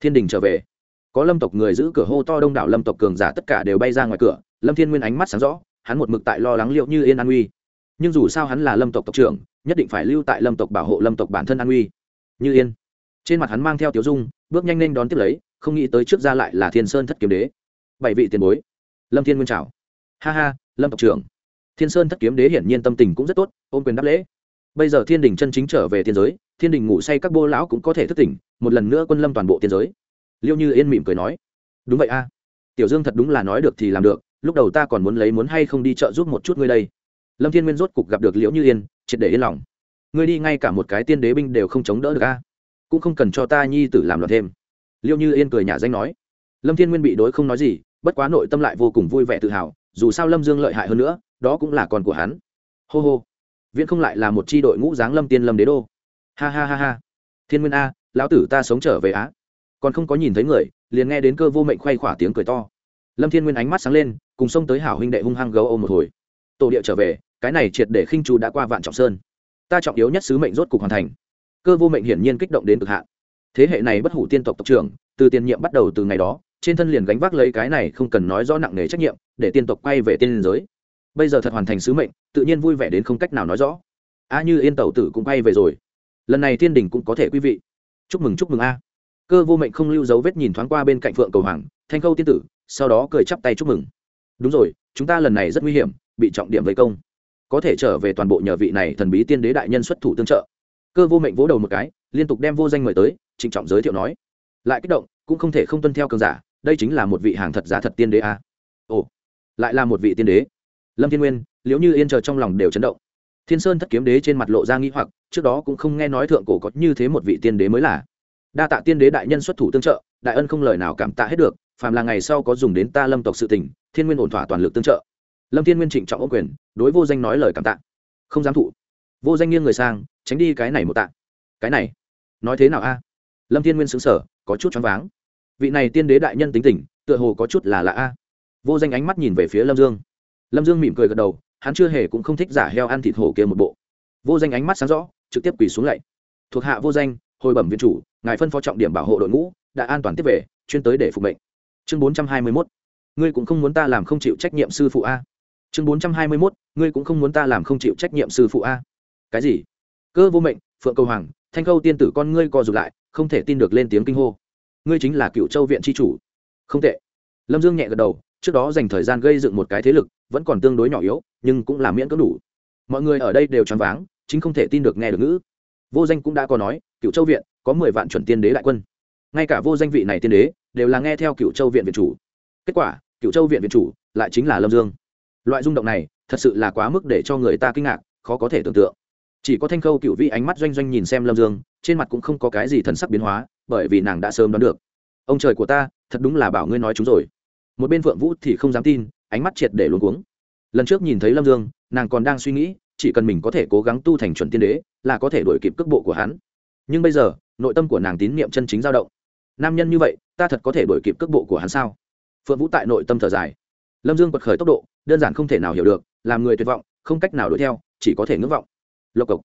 Thiên đình trở về. Có lâm tộc người giữ cửa hô to đông đảo lâm tộc cường giả tất cả đều bay ra ngoài cửa, lâm thiên nguyên ánh mắt sáng rõ, hắn một mực tại lo lắng liệu như yên an uy nhưng dù sao hắn là lâm tộc tộc trưởng, nhất định phải lưu tại lâm tộc bảo hộ lâm tộc bản thân an uy như yên. Trên mặt hắn mang theo tiểu dung, bước nhanh lên đón tiếp lấy, không nghĩ tới trước ra lại là thiên sơn thất kiếm đế. Bảy vị tiền bối. Lâm thiên nguyên chào. Ha ha, lâm tộc trưởng thiên sơn thất kiếm đế hiển nhiên tâm tình cũng rất tốt, ôm quyền đáp lễ. Bây giờ thiên đình chân chính trở về thiên giới, thiên đình ngủ say các bô lão cũng có thể thức tỉnh, một lần nữa quân lâm toàn bộ thiên giới. Liêu như yên mỉm cười nói, đúng vậy a. Tiểu dương thật đúng là nói được thì làm được, lúc đầu ta còn muốn lấy muốn hay không đi chợ giúp một chút ngươi đây. Lâm thiên nguyên rốt cục gặp được liễu như yên, triệt để yên lòng. Ngươi đi ngay cả một cái tiên đế binh đều không chống đỡ được a, cũng không cần cho ta nhi tử làm loạn thêm. Liêu như yên cười nhà danh nói. Lâm thiên nguyên bị đối không nói gì, bất quá nội tâm lại vô cùng vui vẻ tự hào, dù sao lâm dương lợi hại hơn nữa đó cũng là con của hắn. Hô hô. Viễn không lại là một c h i đội ngũ giáng lâm tiên lâm đế đô. Ha ha ha ha. Thiên nguyên a, lão tử ta sống trở về á. Còn không có nhìn thấy người, liền nghe đến cơ vô mệnh khoay khỏa tiếng cười to. Lâm thiên nguyên ánh mắt sáng lên, cùng xông tới hảo huynh đệ hung hăng gấu ôm một hồi. Tổ địa trở về, cái này triệt để khinh chú đã qua vạn trọng sơn. Ta trọng yếu nhất sứ mệnh rốt cục hoàn thành. Cơ vô mệnh hiển nhiên kích động đến cực hạn. Thế hệ này bất hủ tiên tộc tộc trưởng, từ tiền nhiệm bắt đầu từ ngày đó, trên thân liền gánh vác lấy cái này không cần nói rõ nặng nề trách nhiệm, để tiên tộc quay về tiên giới bây giờ thật hoàn thành sứ mệnh, tự nhiên vui vẻ đến không cách nào nói rõ. A, như yên tẩu tử cũng bay về rồi. Lần này thiên đình cũng có thể quý vị. Chúc mừng chúc mừng a. Cơ vô mệnh không lưu dấu vết nhìn thoáng qua bên cạnh phượng cầu hoàng, thanh khâu tiên tử, sau đó cười chắp tay chúc mừng. Đúng rồi, chúng ta lần này rất nguy hiểm, bị trọng điểm vây công. Có thể trở về toàn bộ nhờ vị này thần bí tiên đế đại nhân xuất thủ tương trợ. Cơ vô mệnh vỗ đầu một cái, liên tục đem vô danh mời tới, trịnh trọng giới thiệu nói. Lại kích động, cũng không thể không tuân theo cường giả, đây chính là một vị hàng thật giá thật tiên đế a. Ồ, lại là một vị tiên đế lâm thiên nguyên, liễu như yên chờ trong lòng đều chấn động. Thiên sơn thất kiếm đế trên mặt lộ ra nghĩ hoặc, trước đó cũng không nghe nói thượng cổ có như thế một vị tiên đế mới là. Đa tạ tiên đế đại nhân xuất thủ tương trợ, đại ân không lời nào cảm tạ hết được, phàm là ngày sau có dùng đến ta lâm tộc sự tình, thiên nguyên ổn thỏa toàn lực tương trợ. Lâm thiên nguyên trịnh trọng ông quyền, đối vô danh nói lời cảm tạ. Không dám thụ. Vô danh nghiêng người sang, tránh đi cái này một tạ. Cái này, nói thế nào a? Lâm thiên nguyên xứng sở có chút choáng váng. Vị này tiên đế đại nhân tính tình, tựa hồ có chút là lạ a. Vô danh ánh mắt nhìn về phía lâm dương lâm dương mỉm cười gật đầu, hắn chưa hề cũng không thích giả heo ăn thịt hổ kia một bộ. Vô danh ánh mắt sáng rõ, trực tiếp quỳ xuống lạy. Thuộc hạ vô danh, hồi bẩm viên chủ, ngài phân phó trọng điểm bảo hộ đội ngũ, đã an toàn tiếp về, chuyên tới để phục mệnh. Chương bốn trăm hai mươi mốt. Ngươi cũng không muốn ta làm không chịu trách nhiệm sư phụ a. Chương bốn trăm hai mươi mốt. Ngươi cũng không muốn ta làm không chịu trách nhiệm sư phụ a. Cái gì? Cơ vô mệnh, phượng cầu hoàng, thanh khâu tiên tử con ngươi co rụt lại, không thể tin được lên tiếng kinh hô. Ngươi chính là cựu châu viện tri chủ. Không tệ. Lâm dương nhẹ gật đầu trước đó dành thời gian gây dựng một cái thế lực, vẫn còn tương đối nhỏ yếu, nhưng cũng là miễn cưỡng đủ. Mọi người ở đây đều choáng váng, chính không thể tin được nghe được ngữ. Vô danh cũng đã có nói cựu châu viện có mười vạn chuẩn tiên đế đại quân. Ngay cả vô danh vị này tiên đế, đều là nghe theo cựu châu viện viện chủ. Kết quả cựu châu viện viện chủ lại chính là lâm dương. Loại rung động này, thật sự là quá mức để cho người ta kinh ngạc, khó có thể tưởng tượng. Chỉ có thanh khâu cựu vị ánh mắt doanh doanh nhìn xem lâm dương, trên mặt cũng không có cái gì thần sắc biến hóa, bởi vì nàng đã sớm đoán được. Ông trời của ta, thật đúng là bảo ngươi nói chúng rồi một bên phượng vũ thì không dám tin, ánh mắt triệt để luôn cuống. Lần trước nhìn thấy lâm dương, nàng còn đang suy nghĩ, chỉ cần mình có thể cố gắng tu thành chuẩn tiên đế, là có thể đổi kịp cước bộ của hắn. Nhưng bây giờ, nội tâm của nàng tín niệm chân chính dao động. Nam nhân như vậy, ta thật có thể đổi kịp cước bộ của hắn sao? Phượng vũ tại nội tâm thở dài. Lâm dương bật khởi tốc độ, đơn giản không thể nào hiểu được, làm người tuyệt vọng, không cách nào đuổi theo, chỉ có thể ngưỡng vọng. Lộc cộc.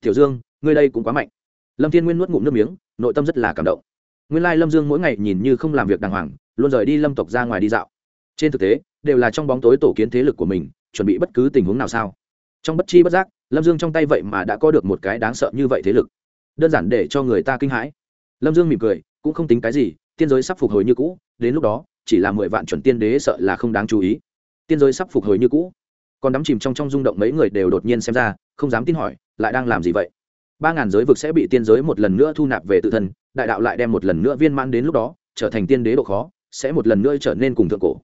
Tiểu dương, ngươi đây cũng quá mạnh. Lâm thiên nguyên nuốt ngụm nước miếng, nội tâm rất là cảm động. Nguyên lai lâm dương mỗi ngày nhìn như không làm việc đàng hoàng luôn rời đi lâm tộc ra ngoài đi dạo. Trên thực tế, đều là trong bóng tối tổ kiến thế lực của mình, chuẩn bị bất cứ tình huống nào sao. Trong bất chi bất giác, lâm dương trong tay vậy mà đã có được một cái đáng sợ như vậy thế lực. Đơn giản để cho người ta kinh hãi. Lâm dương mỉm cười, cũng không tính cái gì, tiên giới sắp phục hồi như cũ, đến lúc đó, chỉ là mười vạn chuẩn tiên đế sợ là không đáng chú ý. Tiên giới sắp phục hồi như cũ. Còn đắm chìm trong trong rung động mấy người đều đột nhiên xem ra, không dám tin hỏi, lại đang làm gì vậy? Ba ngàn giới vực sẽ bị tiên giới một lần nữa thu nạp về tự thân, đại đạo lại đem một lần nữa viên mãn đến lúc đó, trở thành tiên đế độ khó sẽ một lần nữa trở nên cùng thượng cổ.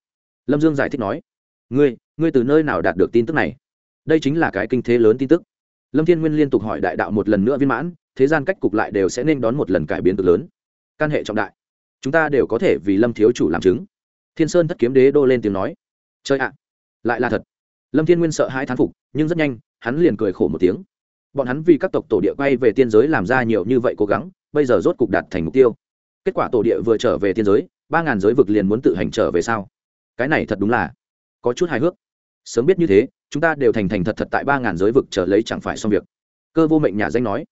Lâm dương giải thích nói, ngươi ngươi từ nơi nào đạt được tin tức này? Đây chính là cái kinh thế lớn tin tức. Lâm thiên nguyên liên tục hỏi đại đạo một lần nữa viên mãn, thế gian cách cục lại đều sẽ nên đón một lần cải biến cực lớn. Căn hệ trọng đại. Chúng ta đều có thể vì lâm thiếu chủ làm chứng. Thiên sơn thất kiếm đế đô lên tiếng nói chơi ạ, lại là thật. Lâm thiên nguyên sợ hai thán phục, nhưng rất nhanh, hắn liền cười khổ một tiếng. Bọn hắn vì các tộc tổ địa quay về tiên giới làm ra nhiều như vậy cố gắng, bây giờ rốt cục đạt thành mục tiêu. Kết quả tổ địa vừa trở về tiên giới ba ngàn giới vực liền muốn tự hành trở về sao? Cái này thật đúng là có chút hài hước. Sớm biết như thế, chúng ta đều thành thành thật thật tại ba ngàn giới vực trở lấy chẳng phải xong việc. Cơ vô mệnh nhà danh nói,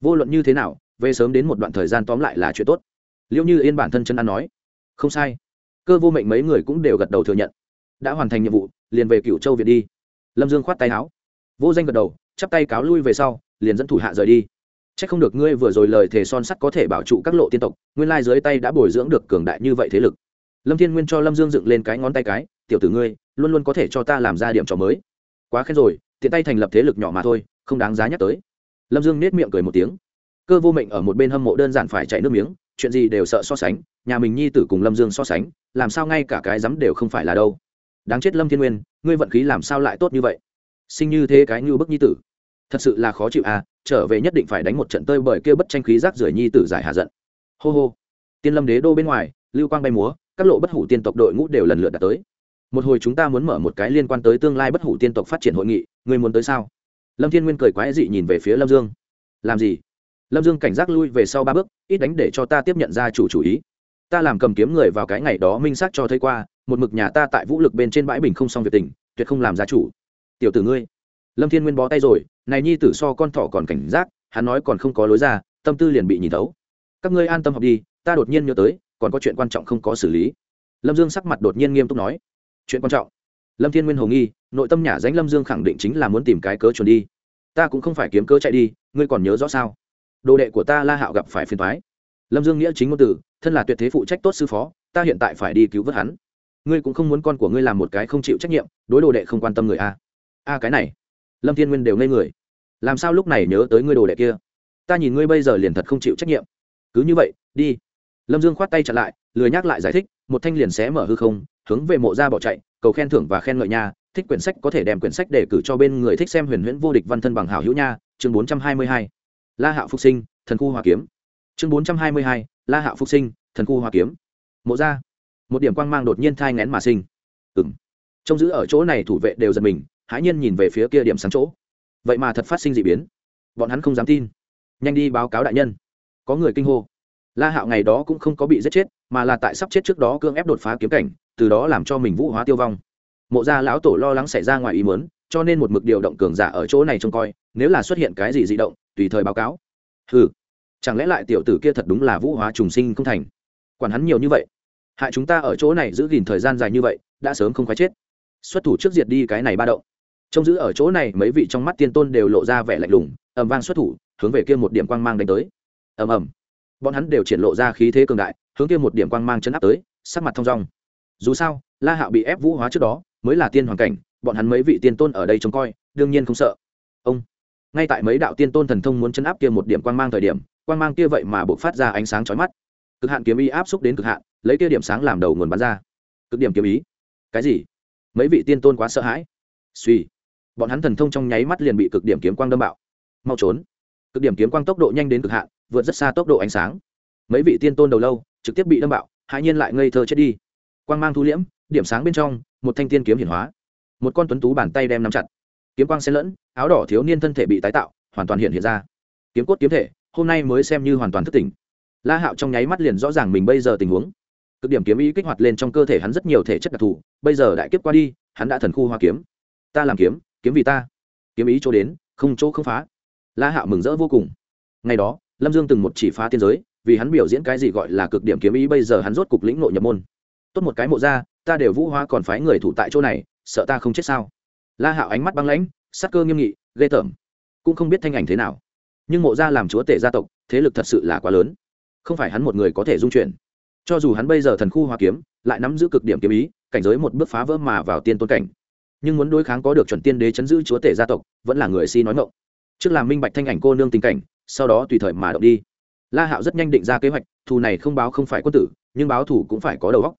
vô luận như thế nào, về sớm đến một đoạn thời gian tóm lại là chuyện tốt. Liệu như yên bản thân chân ăn nói, không sai. Cơ vô mệnh mấy người cũng đều gật đầu thừa nhận. Đã hoàn thành nhiệm vụ, liền về cựu châu việt đi. Lâm dương khoát tay áo. Vô danh gật đầu, chắp tay cáo lui về sau, liền dẫn thủ hạ rời đi. Chắc không được ngươi vừa rồi lời thề son sắt có thể bảo trụ các lộ tiên tộc, nguyên lai dưới tay đã bồi dưỡng được cường đại như vậy thế lực. Lâm thiên nguyên cho lâm dương dựng lên cái ngón tay cái, tiểu tử ngươi, luôn luôn có thể cho ta làm ra điểm trò mới. Quá khen rồi, tiện tay thành lập thế lực nhỏ mà thôi, không đáng giá nhắc tới. Lâm dương nét miệng cười một tiếng. Cơ vô mệnh ở một bên hâm mộ đơn giản phải chạy nước miếng, chuyện gì đều sợ so sánh, nhà mình nhi tử cùng lâm dương so sánh, làm sao ngay cả cái dám đều không phải là đâu. Đáng chết lâm thiên nguyên, ngươi vận khí làm sao lại tốt như vậy? Sinh như thế cái như bức nhi tử thật sự là khó chịu à trở về nhất định phải đánh một trận tơi bởi kia bất tranh khí rác rưởi nhi tử giải hạ giận. Hô hô. Tiên lâm đế đô bên ngoài, lưu quang bay múa, các lộ bất hủ tiên tộc đội ngũ đều lần lượt đạt tới. Một hồi chúng ta muốn mở một cái liên quan tới tương lai bất hủ tiên tộc phát triển hội nghị, người muốn tới sao? Lâm thiên nguyên cười quái dị nhìn về phía lâm dương. Làm gì? Lâm dương cảnh giác lui về sau ba bước, ít đánh để cho ta tiếp nhận ra chủ chủ ý. Ta làm cầm kiếm người vào cái ngày đó minh xác cho thấy qua, một mực nhà ta tại vũ lực bên trên bãi bình không xong việc tình, tuyệt không làm gia chủ. Tiểu tử ngươi. Lâm thiên nguyên bó tay rồi này nhi tử so con thỏ còn cảnh giác, hắn nói còn không có lối ra, tâm tư liền bị nhìn thấu. Các ngươi an tâm học đi, ta đột nhiên nhớ tới, còn có chuyện quan trọng không có xử lý. Lâm dương sắc mặt đột nhiên nghiêm túc nói. Chuyện quan trọng? Lâm thiên nguyên hồ nghi, nội tâm nhà danh lâm dương khẳng định chính là muốn tìm cái cớ chuẩn đi. Ta cũng không phải kiếm cớ chạy đi, ngươi còn nhớ rõ sao? Đồ đệ của ta la hạo gặp phải phiền thoái lâm dương nghĩa chính ngôn từ, thân là tuyệt thế phụ trách tốt sư phó, ta hiện tại phải đi cứu vớt hắn. Ngươi cũng không muốn con của ngươi làm một cái không chịu trách nhiệm, đối đồ đệ không quan tâm người a. A cái này. Lâm thiên nguyên đều ngây người làm sao lúc này nhớ tới ngươi đồ đệ kia? Ta nhìn ngươi bây giờ liền thật không chịu trách nhiệm. Cứ như vậy, đi. Lâm dương khoát tay chặn lại, lười nhắc lại giải thích, một thanh liền xé mở hư không, hướng về mộ ra bỏ chạy, cầu khen thưởng và khen ngợi nha, thích quyển sách có thể đem quyển sách để cử cho bên người thích xem huyền huyễn vô địch văn thân bằng hảo hữu nha, chương bốn trăm hai mươi hai. La hạo phục sinh, thần khu hòa kiếm. Chương bốn trăm hai mươi hai, la hạo phục sinh, thần khu hòa kiếm. Mộ ra, một điểm quang mang đột nhiên thai ngén mà sinh. Ừng trông giữ ở chỗ này thủ vệ đều giật mình, hãi nhiên nhìn về phía kia điểm sáng chỗ vậy mà thật phát sinh d ị biến. Bọn hắn không dám tin. Nhanh đi báo cáo đại nhân. Có người kinh hô. La hạo ngày đó cũng không có bị giết chết, mà là tại sắp chết trước đó cương ép đột phá kiếm cảnh, từ đó làm cho mình vũ hóa tiêu vong. Mộ gia lão tổ lo lắng xảy ra ngoài ý mớn cho nên một mực điều động cường giả ở chỗ này trông coi, nếu là xuất hiện cái gì dị động, tùy thời báo cáo. Ừ chẳng lẽ lại tiểu tử kia thật đúng là vũ hóa trùng sinh không thành? Quản hắn nhiều như vậy, hại chúng ta ở chỗ này giữ gìn thời gian dài như vậy, đã sớm không phải chết. Xuất thủ trước diệt đi cái này ba động trông giữ ở chỗ này, mấy vị trong mắt tiên tôn đều lộ ra vẻ lạnh lùng, ầm vang xuất thủ, hướng về kia một điểm quang mang đánh tới. Ầm ầm. Bọn hắn đều triển lộ ra khí thế cường đại, hướng kia một điểm quang mang chấn áp tới, sắc mặt thong dong. Dù sao, la hạo bị ép vũ hóa trước đó, mới là tiên hoàn cảnh, bọn hắn mấy vị tiên tôn ở đây trông coi, đương nhiên không sợ. Ông. Ngay tại mấy đạo tiên tôn thần thông muốn chấn áp kia một điểm quang mang thời điểm, quang mang kia vậy mà buộc phát ra ánh sáng chói mắt. Cực hạn kiếm ý áp xúc đến cực hạn, lấy kia điểm sáng làm đầu nguồn bắn ra. Cực điểm kiếm ý. Cái gì? Mấy vị tiên tôn quá sợ hãi. Suy bọn hắn thần thông trong nháy mắt liền bị cực điểm kiếm quang đâm bạo. Mau trốn. Cực điểm kiếm quang tốc độ nhanh đến cực hạn, vượt rất xa tốc độ ánh sáng. Mấy vị tiên tôn đầu lâu, trực tiếp bị đâm bạo, hãi nhiên lại ngây thơ chết đi. Quang mang thu liễm, điểm sáng bên trong, một thanh tiên kiếm hiển hóa. Một con tuấn tú bàn tay đem nắm chặt. Kiếm quang xen lẫn, áo đỏ thiếu niên thân thể bị tái tạo, hoàn toàn hiện hiện ra. Kiếm cốt kiếm thể, hôm nay mới xem như hoàn toàn thức tỉnh. La hạo trong nháy mắt liền rõ ràng mình bây giờ tình huống. Cực điểm kiếm ý kích hoạt lên trong cơ thể hắn rất nhiều thể chất đặc thù, bây giờ đại kiếp qua đi, hắn đã thần khu hoa kiếm. Ta làm kiếm kiếm vì ta. Kiếm ý chỗ đến, không chỗ không phá. La hạo mừng rỡ vô cùng. Ngày đó, lâm dương từng một chỉ phá tiên giới, vì hắn biểu diễn cái gì gọi là cực điểm kiếm ý bây giờ hắn rốt cục lĩnh nội nhập môn. Tốt một cái mộ ra, ta đều vũ hóa còn phái người thủ tại chỗ này, sợ ta không chết sao? La hạo ánh mắt băng lãnh, sắc cơ nghiêm nghị, ghê tởm. Cũng không biết thanh ảnh thế nào. Nhưng mộ gia làm chúa tể gia tộc, thế lực thật sự là quá lớn. Không phải hắn một người có thể dung chuyển. Cho dù hắn bây giờ thần khu hoa kiếm, lại nắm giữ cực điểm kiếm ý, cảnh giới một bước phá vỡ mà vào tiên tôn cảnh nhưng muốn đối kháng có được chuẩn tiên đế chấn giữ chúa tể gia tộc, vẫn là người si nói ngộng trước làm minh bạch thanh ảnh cô nương tình cảnh, sau đó tùy thời mà động đi. La hạo rất nhanh định ra kế hoạch, thù này không báo không phải quân tử, nhưng báo thủ cũng phải có đầu óc.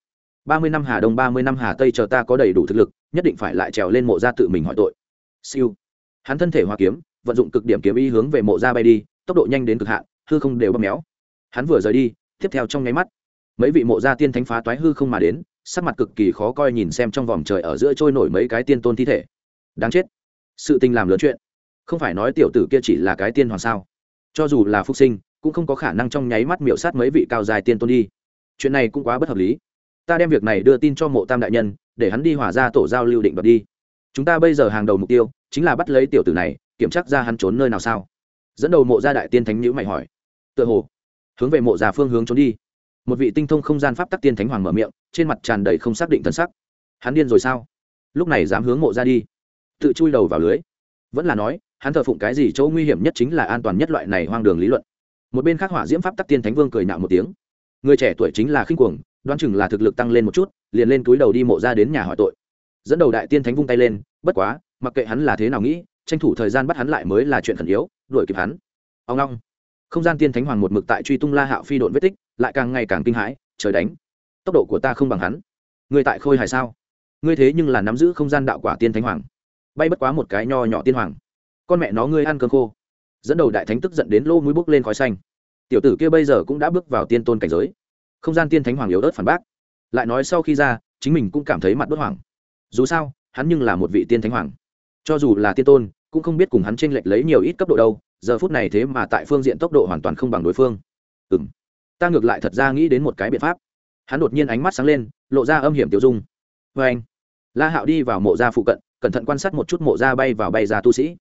Ba mươi năm hà đông, ba mươi năm hà tây chờ ta có đầy đủ thực lực, nhất định phải lại trèo lên mộ gia tự mình hỏi tội. Siêu. Hắn thân thể hoa kiếm, vận dụng cực điểm kiếm ý hướng về mộ gia bay đi, tốc độ nhanh đến cực hạn, hư không đều bấm méo. Hắn vừa rời đi, tiếp theo trong nháy mắt, mấy vị mộ gia tiên thánh phá toái hư không mà đến sắc mặt cực kỳ khó coi nhìn xem trong vòng trời ở giữa trôi nổi mấy cái tiên tôn thi thể. Đáng chết. Sự tình làm lớn chuyện. Không phải nói tiểu tử kia chỉ là cái tiên hoàng sao? Cho dù là phúc sinh, cũng không có khả năng trong nháy mắt miểu sát mấy vị cao dài tiên tôn đi. Chuyện này cũng quá bất hợp lý. Ta đem việc này đưa tin cho mộ tam đại nhân, để hắn đi hỏa ra tổ giao lưu định đoạt đi. Chúng ta bây giờ hàng đầu mục tiêu, chính là bắt lấy tiểu tử này, kiểm tra ra hắn trốn nơi nào sao? Dẫn đầu mộ gia đại tiên thánh nhữ mày hỏi. Tựa hồ. Hướng về mộ già phương hướng trốn đi một vị tinh thông không gian pháp tắc tiên thánh hoàng mở miệng, trên mặt tràn đầy không xác định thân sắc. Hắn điên rồi sao? Lúc này dám hướng mộ ra đi. Tự chui đầu vào lưới. Vẫn là nói, hắn thờ phụng cái gì chỗ nguy hiểm nhất chính là an toàn nhất loại này hoang đường lý luận. Một bên khác hỏa diễm pháp tắc tiên thánh vương cười nạo một tiếng. Người trẻ tuổi chính là khinh cuồng, đoán chừng là thực lực tăng lên một chút, liền lên túi đầu đi mộ ra đến nhà hỏi tội. Dẫn đầu đại tiên thánh vung tay lên, bất quá, mặc kệ hắn là thế nào nghĩ, tranh thủ thời gian bắt hắn lại mới là chuyện khẩn yếu, đuổi kịp hắn. Ông long không gian tiên thánh hoàng một mực tại truy tung la hạo phi độn vết tích, lại càng ngày càng kinh hãi, trời đánh. Tốc độ của ta không bằng hắn. Người tại khôi hài sao? Ngươi thế nhưng là nắm giữ không gian đạo quả tiên thánh hoàng. Bay bất quá một cái nho nhỏ tiên hoàng. Con mẹ nó ngươi ăn cơm khô. Dẫn đầu đại thánh tức giận đến lô mũi bốc lên khói xanh. Tiểu tử kia bây giờ cũng đã bước vào tiên tôn cảnh giới. Không gian tiên thánh hoàng yếu ớt phản bác. Lại nói sau khi ra, chính mình cũng cảm thấy mặt bất hoàng dù sao, hắn nhưng là một vị tiên thánh hoàng. Cho dù là tiên tôn, cũng không biết cùng hắn tranh lệch lấy nhiều ít cấp độ đâu giờ phút này thế mà tại phương diện tốc độ hoàn toàn không bằng đối phương. Ừ m ta ngược lại thật ra nghĩ đến một cái biện pháp. Hắn đột nhiên ánh mắt sáng lên, lộ ra âm hiểm tiêu dung. Vê anh la hạo đi vào mộ gia phụ cận, cẩn thận quan sát một chút mộ gia bay vào bay ra tu sĩ.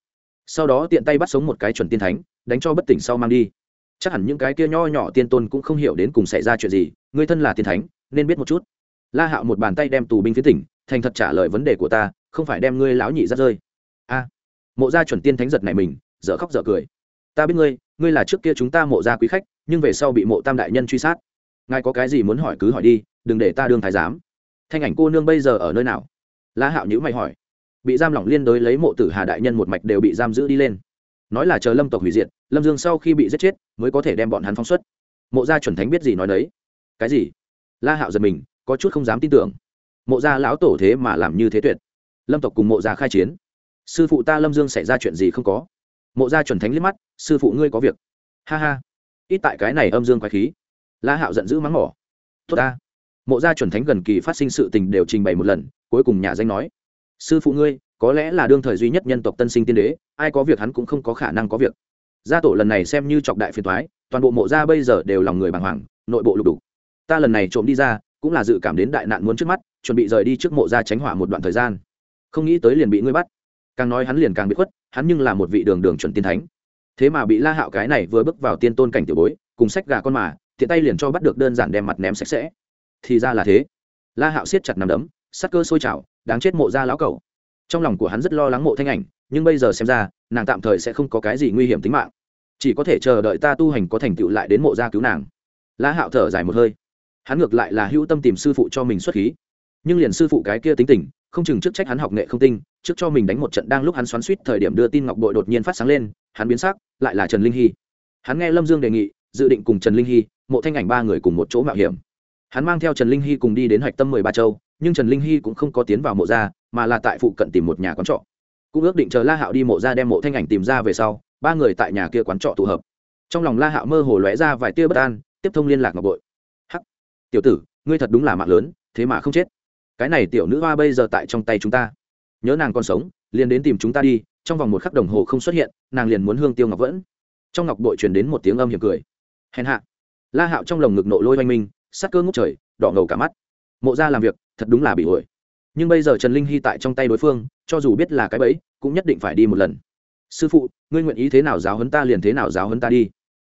Sau đó tiện tay bắt sống một cái chuẩn tiên thánh, đánh cho bất tỉnh sau mang đi. Chắc hẳn những cái kia nho nhỏ tiên tôn cũng không hiểu đến cùng xảy ra chuyện gì, người thân là tiên thánh, nên biết một chút. La hạo một bàn tay đem tù binh phía tỉnh, thành thật trả lời vấn đề của ta, không phải đem ngươi lão nhị ra rơi. A. Mộ gia chuẩn tiên thánh giật này mình dở khóc dở cười. Ta biết ngươi ngươi là trước kia chúng ta mộ gia quý khách, nhưng về sau bị mộ tam đại nhân truy sát. Ngài có cái gì muốn hỏi cứ hỏi đi, đừng để ta đương thái giám. Thanh ảnh cô nương bây giờ ở nơi nào? La hạo nhữ mày hỏi. Bị giam lỏng liên đối lấy mộ tử hà đại nhân một mạch đều bị giam giữ đi lên. Nói là chờ lâm tộc hủy diệt, lâm dương sau khi bị giết chết, mới có thể đem bọn hắn phóng xuất. Mộ gia chuẩn thánh biết gì nói đấy cái gì? La hạo giật mình, có chút không dám tin tưởng. Mộ gia lão tổ thế mà làm như thế tuyệt. Lâm tộc cùng mộ gia khai chiến. Sư phụ ta lâm dương xảy ra chuyện gì không có? Mộ gia chuẩn thánh liếc mắt, sư phụ ngươi có việc. Ha ha, ít tại cái này âm dương quái khí. La hạo giận dữ mắng mỏ. Tốt ta. Mộ gia chuẩn thánh gần kỳ phát sinh sự tình đều trình bày một lần, cuối cùng nhà danh nói, sư phụ ngươi, có lẽ là đương thời duy nhất nhân tộc tân sinh tiên đế, ai có việc hắn cũng không có khả năng có việc. Gia tổ lần này xem như trọc đại phiền thoái toàn bộ mộ gia bây giờ đều lòng người bàng hoàng, nội bộ lục đục. Ta lần này trộm đi ra, cũng là dự cảm đến đại nạn muốn trước mắt, chuẩn bị rời đi trước mộ gia tránh hỏa một đoạn thời gian. Không nghĩ tới liền bị ngươi bắt càng nói hắn liền càng bị khuất, hắn nhưng là một vị đường đường chuẩn tiên thánh. Thế mà bị la hạo cái này vừa bước vào tiên tôn cảnh tiểu bối, cùng sách gà con mà, tiện tay liền cho bắt được đơn giản đem mặt ném sạch sẽ. Thì ra là thế. La hạo siết chặt nằm đấm, sắc cơ sôi trào, đáng chết mộ ra lão cầu trong lòng của hắn rất lo lắng mộ thanh ảnh, nhưng bây giờ xem ra, nàng tạm thời sẽ không có cái gì nguy hiểm tính mạng. Chỉ có thể chờ đợi ta tu hành có thành tựu lại đến mộ gia cứu nàng. La hạo thở dài một hơi. Hắn ngược lại là hữu tâm tìm sư phụ cho mình xuất khí. Nhưng liền sư phụ cái kia tính tình không chừng trước trách hắn học nghệ không tinh, trước cho mình đánh một trận đang lúc hắn xoắn suýt thời điểm đưa tin ngọc bội đột nhiên phát sáng lên, hắn biến sắc, lại là trần linh hy. Hắn nghe lâm dương đề nghị, dự định cùng trần linh hy, mộ thanh ảnh ba người cùng một chỗ mạo hiểm. Hắn mang theo trần linh hy cùng đi đến hạch tâm mười ba châu, nhưng trần linh hy cũng không có tiến vào mộ gia, mà là tại phụ cận tìm một nhà quán trọ. Cũng ước định chờ la hạo đi mộ gia đem mộ thanh ảnh tìm ra về sau, ba người tại nhà kia quán trọ tụ hợp. Trong lòng la hạo mơ hồ lóe ra vài tia bất an, tiếp thông liên lạc ngọc bội. Hắc, tiểu tử, ngươi thật đúng là mạng lớn, thế mà không chết cái này tiểu nữ hoa bây giờ tại trong tay chúng ta. Nhớ nàng còn sống, liền đến tìm chúng ta đi, trong vòng một khắc đồng hồ không xuất hiện, nàng liền muốn hương tiêu ngọc vẫn. Trong ngọc bội truyền đến một tiếng âm hiểm cười. Hèn hạ. La hạo trong lồng ngực nộ lôi oanh minh, sắc cơ ngốc trời, đỏ ngầu cả mắt. Mộ ra làm việc, thật đúng là bị ổi nhưng bây giờ trần linh hy tại trong tay đối phương, cho dù biết là cái bẫy, cũng nhất định phải đi một lần. Sư phụ, ngươi nguyện ý thế nào giáo hấn ta liền thế nào giáo hấn ta đi.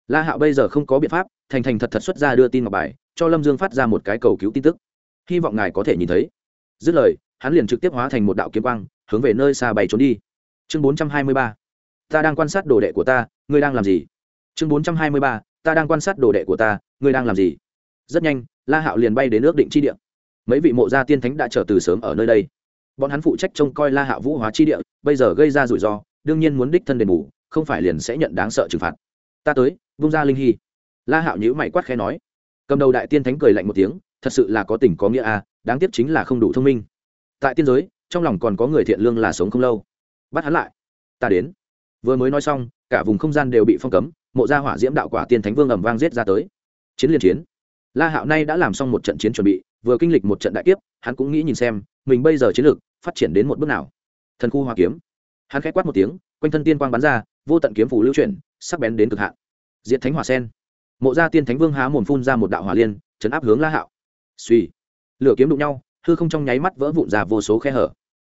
La hạo bây giờ không có biện pháp, thành thành thật thật xuất ra đưa tin ngọc bài, cho lâm dương phát ra một cái cầu cứu tin tức hy vọng ngài có thể nhìn thấy. Dứt lời, hắn liền trực tiếp hóa thành một đạo kiếm quang, hướng về nơi xa bay trốn đi. Chương bốn trăm hai mươi ba. Ta đang quan sát đồ đệ của ta, ngươi đang làm gì? Chương bốn trăm hai mươi ba. Ta đang quan sát đồ đệ của ta, ngươi đang làm gì? Rất nhanh, la hạo liền bay đến ước định chi địa. Mấy vị mộ gia tiên thánh đã chờ từ sớm ở nơi đây. Bọn hắn phụ trách trông coi la hạo vũ hóa chi địa, bây giờ gây ra rủi ro, đương nhiên muốn đích thân đền bù, không phải liền sẽ nhận đáng sợ trừng phạt. Ta tới, vung ra linh hy. La hạo nhữ mày quát khẽ nói. Cầm đầu đại tiên thánh cười lạnh một tiếng thật sự là có tình có nghĩa à đáng tiếc chính là không đủ thông minh. Tại tiên giới, trong lòng còn có người thiện lương là sống không lâu. Bắt hắn lại. Ta đến. Vừa mới nói xong, cả vùng không gian đều bị phong cấm, mộ gia hỏa diễm đạo quả tiên thánh vương ầm vang giết ra tới. Chiến liên chiến. La hạo nay đã làm xong một trận chiến chuẩn bị, vừa kinh lịch một trận đại kiếp, hắn cũng nghĩ nhìn xem, mình bây giờ chiến lược, phát triển đến một bước nào. Thần khu hoa kiếm. Hắn k h á c quát một tiếng, quanh thân tiên quang bắn ra, vô tận kiếm phủ lưu chuyển, sắc bén đến cực hạn. Diệt thánh hỏa sen. Mộ gia tiên thánh vương há mồm phun ra một đạo hỏa liên, chấn áp hướng la hạo suy. Lửa kiếm đụng nhau, hư không trong nháy mắt vỡ vụn ra vô số khe hở.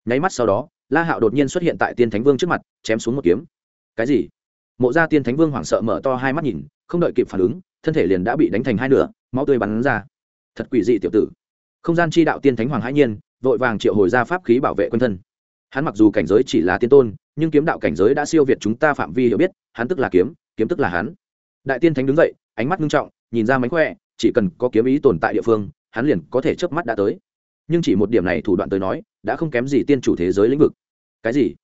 Nháy mắt sau đó, la hạo đột nhiên xuất hiện tại tiên thánh vương trước mặt, chém xuống một kiếm. Cái gì? Mộ gia tiên thánh vương hoảng sợ mở to hai mắt nhìn, không đợi kịp phản ứng, thân thể liền đã bị đánh thành hai nửa, máu tươi bắn ra. Thật quỷ dị tiểu tử. Không gian chi đạo tiên thánh hoàng hãi nhiên, vội vàng triệu hồi ra pháp khí bảo vệ quân thân. Hắn mặc dù cảnh giới chỉ là tiên tôn, nhưng kiếm đạo cảnh giới đã siêu việt chúng ta phạm vi hiểu biết, hắn tức là kiếm kiếm tức là hắn. Đại tiên thánh đứng dậy, ánh mắt nghiêm trọng, nhìn ra mánh khỏe, chỉ cần có kiếm ý tồn tại địa phương hắn liền có thể chớp mắt đã tới. Nhưng chỉ một điểm này thủ đoạn tới nói, đã không kém gì tiên chủ thế giới lĩnh vực. Cái gì?